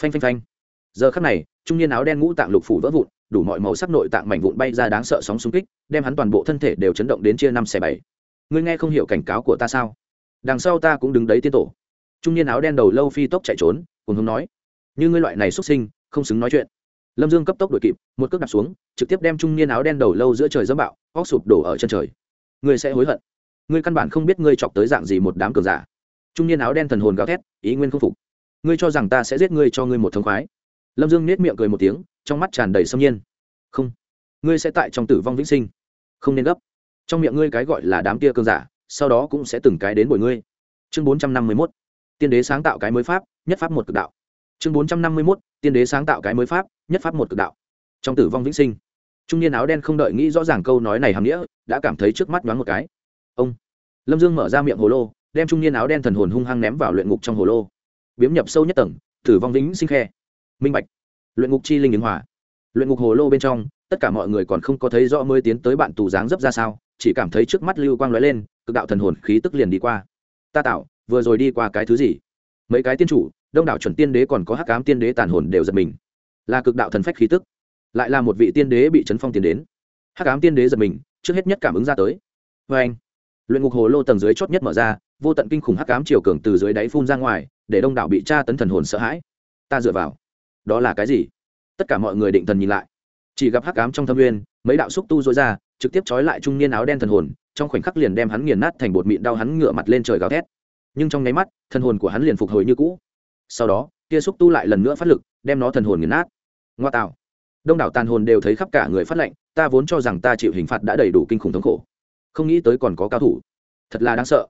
Phanh phanh phanh. Giờ khắc này, trung niên áo đen ngũ tạng lục phủ vỡ vụn, đủ mọi màu sắc nội tạng mảnh vụn bay ra đáng sợ sóng xung kích, đem hắn toàn bộ thân thể đều chấn động đến chia năm xẻ bảy. Ngươi nghe không hiểu cảnh cáo của ta sao? Đằng sau ta cũng đứng đấy tiên tổ. Trung niên áo đen đầu lâu phi tốc chạy trốn cùng hướng nói, như ngươi loại này xuất sinh, không xứng nói chuyện lâm dương cấp tốc đội kịp, một cước đạp xuống, trực tiếp đem trung niên áo đen đầu lâu giữa trời dẫm bạo, óc sụp đổ ở chân trời. Ngươi sẽ hối hận. Ngươi căn bản không biết ngươi chọc tới dạng gì một đám cường giả. Trung niên áo đen thần hồn gào thét, ý nguyên không phục. Ngươi cho rằng ta sẽ giết ngươi cho ngươi một thống khoái. Lâm dương nết miệng cười một tiếng, trong mắt tràn đầy sâm nhiên. Không. Ngươi sẽ tại trong tử vong vĩnh sinh. Không nên gấp. Trong miệng ngươi cái gọi là đám tia cơn giả, sau đó cũng sẽ từng cái đến bồi ngươi. Chương bốn trăm năm mươi mốt. Tiên đế sáng tạo cái mới pháp, nhất pháp một cực đạo. Chương bốn trăm năm mươi mốt tiên đế sáng tạo cái mới pháp, nhất pháp một cực đạo. Trong tử vong vĩnh sinh, trung niên áo đen không đợi nghĩ rõ ràng câu nói này hàm nghĩa, đã cảm thấy trước mắt đoán một cái. Ông lâm dương mở ra miệng hồ lô, đem trung niên áo đen thần hồn hung hăng ném vào luyện ngục trong hồ lô. Biếm nhập sâu nhất tầng, tử vong vĩnh sinh khe. Minh bạch. Luyện ngục chi linh ứng hòa. Luyện ngục hồ lô bên trong, tất cả mọi người còn không có thấy rõ mới tiến tới bạn tù dáng dấp ra sao, chỉ cảm thấy trước mắt lưu quang lóe lên, cực đạo thần hồn khí tức liền đi qua. Ta tạo, vừa rồi đi qua cái thứ gì? Mấy cái tiên chủ đông đảo chuẩn tiên đế còn có hắc cám tiên đế tàn hồn đều giật mình. Là cực đạo thần phách khí tức, lại là một vị tiên đế bị chấn phong tiến đến. Hắc cám tiên đế giật mình, trước hết nhất cảm ứng ra tới. Vê anh, luyện ngục hồ lô tầng dưới chót nhất mở ra, vô tận kinh khủng hắc cám chiều cường từ dưới đáy phun ra ngoài, để đông đảo bị tra tấn thần hồn sợ hãi. Ta dựa vào, đó là cái gì? Tất cả mọi người định thần nhìn lại. Chỉ gặp hắc cám trong thâm nguyên, mấy đạo xúc tu dối ra, trực tiếp trói lại trung niên áo đen thần hồn, trong khoảnh khắc liền đem hắn nghiền nát thành bột mịn đau hắn ngửa mặt lên trời gào thét. Nhưng trong nháy mắt, thần hồn của hắn liền phục hồi như cũ sau đó kia xúc tu lại lần nữa phát lực, đem nó thần hồn nghiền nát. Ngoa tạo. Đông đảo tàn hồn đều thấy khắp cả người phát lệnh ta vốn cho rằng ta chịu hình phạt đã đầy đủ kinh khủng thống khổ. Không nghĩ tới còn có cao thủ. Thật là đáng sợ.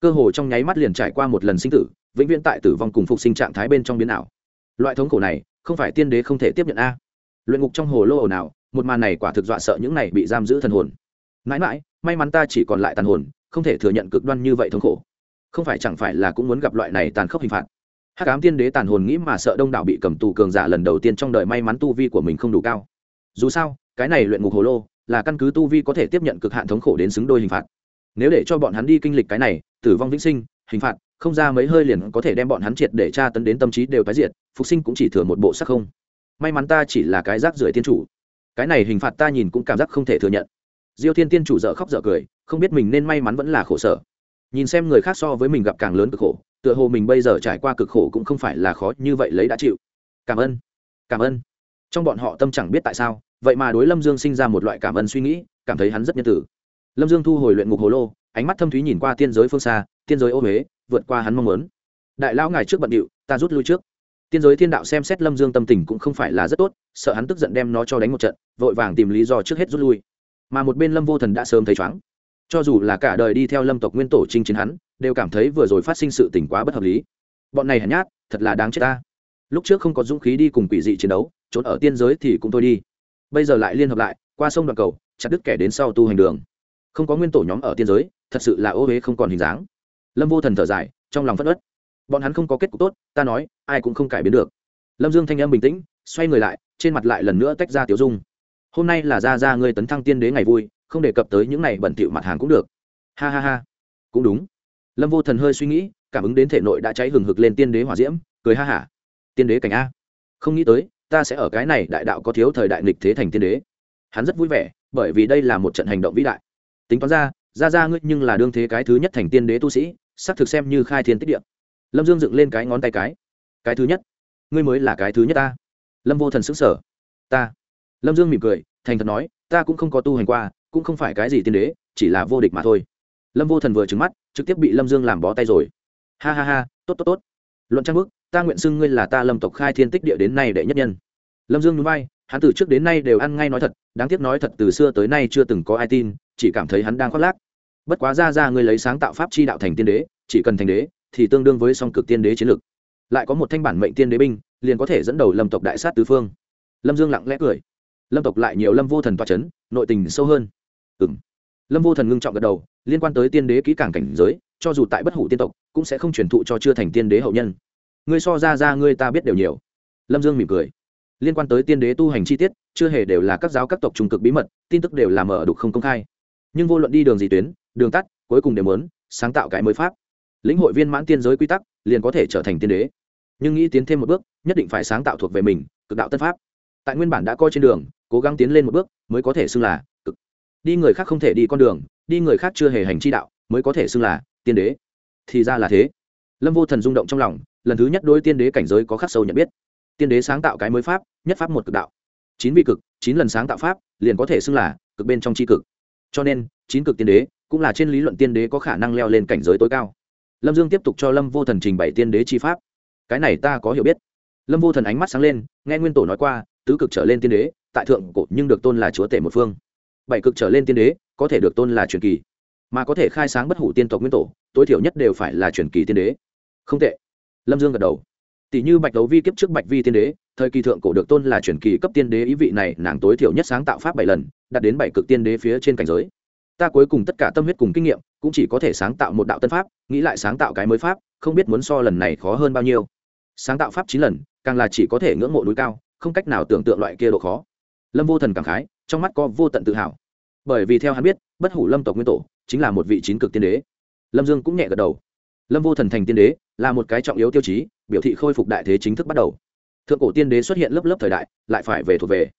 Cơ hồ trong nháy mắt liền trải qua một lần sinh tử, vĩnh viễn tại tử vong cùng phục sinh trạng thái bên trong biến ảo. Loại thống khổ này, không phải tiên đế không thể tiếp nhận a. Luyện ngục trong hồ lô ồn ào, một màn này quả thực dọa sợ những này bị giam giữ thần hồn. Mãi mãi, may mắn ta chỉ còn lại tàn hồn, không thể thừa nhận cực đoan như vậy thống khổ. Không phải chẳng phải là cũng muốn gặp loại này tàn khốc hình phạt hắc ám tiên đế tàn hồn nghĩ mà sợ đông đảo bị cầm tù cường giả lần đầu tiên trong đời may mắn tu vi của mình không đủ cao. Dù sao, cái này luyện ngục hồ lô là căn cứ tu vi có thể tiếp nhận cực hạn thống khổ đến xứng đôi hình phạt. Nếu để cho bọn hắn đi kinh lịch cái này, tử vong vĩnh sinh, hình phạt, không ra mấy hơi liền có thể đem bọn hắn triệt để tra tấn đến tâm trí đều tái diệt, phục sinh cũng chỉ thừa một bộ sắc không. May mắn ta chỉ là cái rác rưởi tiên chủ. Cái này hình phạt ta nhìn cũng cảm giác không thể thừa nhận. Diêu thiên tiên chủ dở khóc dở cười, không biết mình nên may mắn vẫn là khổ sở. Nhìn xem người khác so với mình gặp càng lớn cực khổ tựa hồ mình bây giờ trải qua cực khổ cũng không phải là khó như vậy lấy đã chịu. Cảm ơn cảm ơn. Trong bọn họ tâm chẳng biết tại sao, vậy mà đối lâm dương sinh ra một loại cảm ơn suy nghĩ, cảm thấy hắn rất nhân tử. Lâm dương thu hồi luyện ngục hồ lô, ánh mắt thâm thúy nhìn qua tiên giới phương xa, tiên giới ô huế, vượt qua hắn mong muốn. Đại lão ngài trước bận điệu, ta rút lui trước. Tiên giới thiên đạo xem xét lâm dương tâm tình cũng không phải là rất tốt, sợ hắn tức giận đem nó cho đánh một trận, vội vàng tìm lý do trước hết rút lui. Mà một bên lâm vô thần đã sớm thấy chóng cho dù là cả đời đi theo lâm tộc nguyên tổ chinh chiến hắn, đều cảm thấy vừa rồi phát sinh sự tình quá bất hợp lý. Bọn này hèn nhát, thật là đáng chết ta. Lúc trước không có dũng khí đi cùng quỷ dị chiến đấu, trốn ở tiên giới thì cũng thôi đi. Bây giờ lại liên hợp lại, qua sông đoạn cầu, chặt đứt kẻ đến sau tu hành đường. Không có nguyên tổ nhóm ở tiên giới, thật sự là ô huế không còn hình dáng. Lâm vô thần thở dài, trong lòng phất ớt bọn hắn không có kết cục tốt, ta nói, ai cũng không cải biến được. Lâm dương thanh âm bình tĩnh, xoay người lại, trên mặt lại lần nữa tách ra tiểu dung. Hôm nay là ra ra ngươi tấn thăng tiên đế ngày vui không đề cập tới những này bẩn thỉu mặt hàng cũng được. Ha ha ha. Cũng đúng. Lâm vô thần hơi suy nghĩ, cảm ứng đến thể nội đã cháy hừng hực lên tiên đế hỏa diễm, cười ha hả. Tiên đế cảnh a. Không nghĩ tới, ta sẽ ở cái này đại đạo có thiếu thời đại nghịch thế thành tiên đế. Hắn rất vui vẻ, bởi vì đây là một trận hành động vĩ đại. Tính toán ra ra ra ngươi nhưng là đương thế cái thứ nhất thành tiên đế tu sĩ xác thực xem như khai thiên tích địa. Lâm dương dựng lên cái ngón tay cái. Cái thứ nhất? Ngươi mới là cái thứ nhất ta. Lâm vô thần xứng sở ta. Lâm dương mỉm cười, thành thật nói, ta cũng không có tu hành qua cũng không phải cái gì tiên đế, chỉ là vô địch mà thôi. Lâm vô thần vừa trứng mắt, trực tiếp bị lâm dương làm bó tay rồi. Ha ha ha, tốt tốt tốt. Luận trang bức, ta nguyện xưng ngươi là ta lâm tộc khai thiên tích địa đến nay đệ nhất nhân. Lâm dương núi bay hắn từ trước đến nay đều ăn ngay nói thật, đáng tiếc nói thật từ xưa tới nay chưa từng có ai tin, chỉ cảm thấy hắn đang khoác lác. Bất quá ra ra ngươi lấy sáng tạo pháp chi đạo thành tiên đế, chỉ cần thành đế, thì tương đương với song cực tiên đế chiến lược. lại có một thanh bản mệnh tiên đế binh, liền có thể dẫn đầu lâm tộc đại sát tứ phương. Lâm dương lặng lẽ cười. Lâm tộc lại nhiều lâm vô thần toa c h ấ n nội tình sâu hơn ừ m lâm vô thần ngưng trọng gật đầu, liên quan tới tiên đế kỹ càng cảnh giới, cho dù tại bất hủ tiên tộc, cũng sẽ không truyền thụ cho chưa thành tiên đế hậu nhân. Ngươi so ra ra ngươi ta biết đều nhiều. Lâm dương mỉm cười. Liên quan tới tiên đế tu hành chi tiết, chưa hề đều là các giáo các tộc trung cực bí mật, tin tức đều là mở đục không công khai. Nhưng vô luận đi đường gì tuyến, đường tắt, cuối cùng đều muốn sáng tạo cái mới pháp. Lĩnh hội viên mãn tiên giới quy tắc, liền có thể trở thành tiên đế. Nhưng nghĩ tiến thêm một bước, nhất định phải sáng tạo thuộc về mình, cực đạo tân pháp. Tại nguyên bản đã coi trên đường, cố gắng tiến lên một bước, mới có thể xưng là đi người khác không thể đi con đường, đi người khác chưa hề hành chi đạo, mới có thể xưng là tiên đế. Thì ra là thế. Lâm vô thần rung động trong lòng, lần thứ nhất đôi tiên đế cảnh giới có khắc sâu nhận biết. Tiên đế sáng tạo cái mới pháp, nhất pháp một cực đạo. Chín vị cực, chín lần sáng tạo pháp, liền có thể xưng là cực bên trong c cực. Cho nên, chín cực tiên đế cũng là trên lý luận tiên đế có khả năng leo lên cảnh giới tối cao. Lâm dương tiếp tục cho lâm vô thần trình bày tiên đế chi pháp. Cái này ta có hiểu biết. Lâm vô thần ánh mắt sáng lên, nghe nguyên tổ nói qua, tứ cực trở lên tiên đế, tại thượng cổ nhưng được tôn là chúa tể một phương bảy cực trở lên tiên đế, có thể được tôn là truyền kỳ, mà có thể khai sáng bất hủ tiên tộc nguyên tổ, tối thiểu nhất đều phải là truyền kỳ tiên đế. Không tệ. Lâm dương gật đầu. Tỷ như bạch đấu vi kiếp trước bạch vi tiên đế, thời kỳ thượng cổ được tôn là truyền kỳ cấp tiên đế ý vị này, nàng tối thiểu nhất sáng tạo pháp bảy lần, đạt đến bảy cực tiên đế phía trên cảnh giới. Ta cuối cùng tất cả tâm huyết cùng kinh nghiệm, cũng chỉ có thể sáng tạo một đạo tân pháp, nghĩ lại sáng tạo cái mới pháp, không biết muốn so lần này khó hơn bao nhiêu. Sáng tạo pháp chín lần, càng là chỉ có thể ngưỡng mộ núi cao, không cách nào tưởng tượng loại kia độ khó lâm vô thần cảm khái, trong mắt có vô tận tự hào. Bởi vì theo hắn biết, bất hủ lâm tộc nguyên tổ chính là một vị chín cực tiên đế. Lâm dương cũng nhẹ gật đầu. Lâm vô thần thành tiên đế là một cái trọng yếu tiêu chí, biểu thị khôi phục đại thế chính thức bắt đầu. Thượng cổ tiên đế xuất hiện lớp lớp thời đại, lại phải về thuộc về.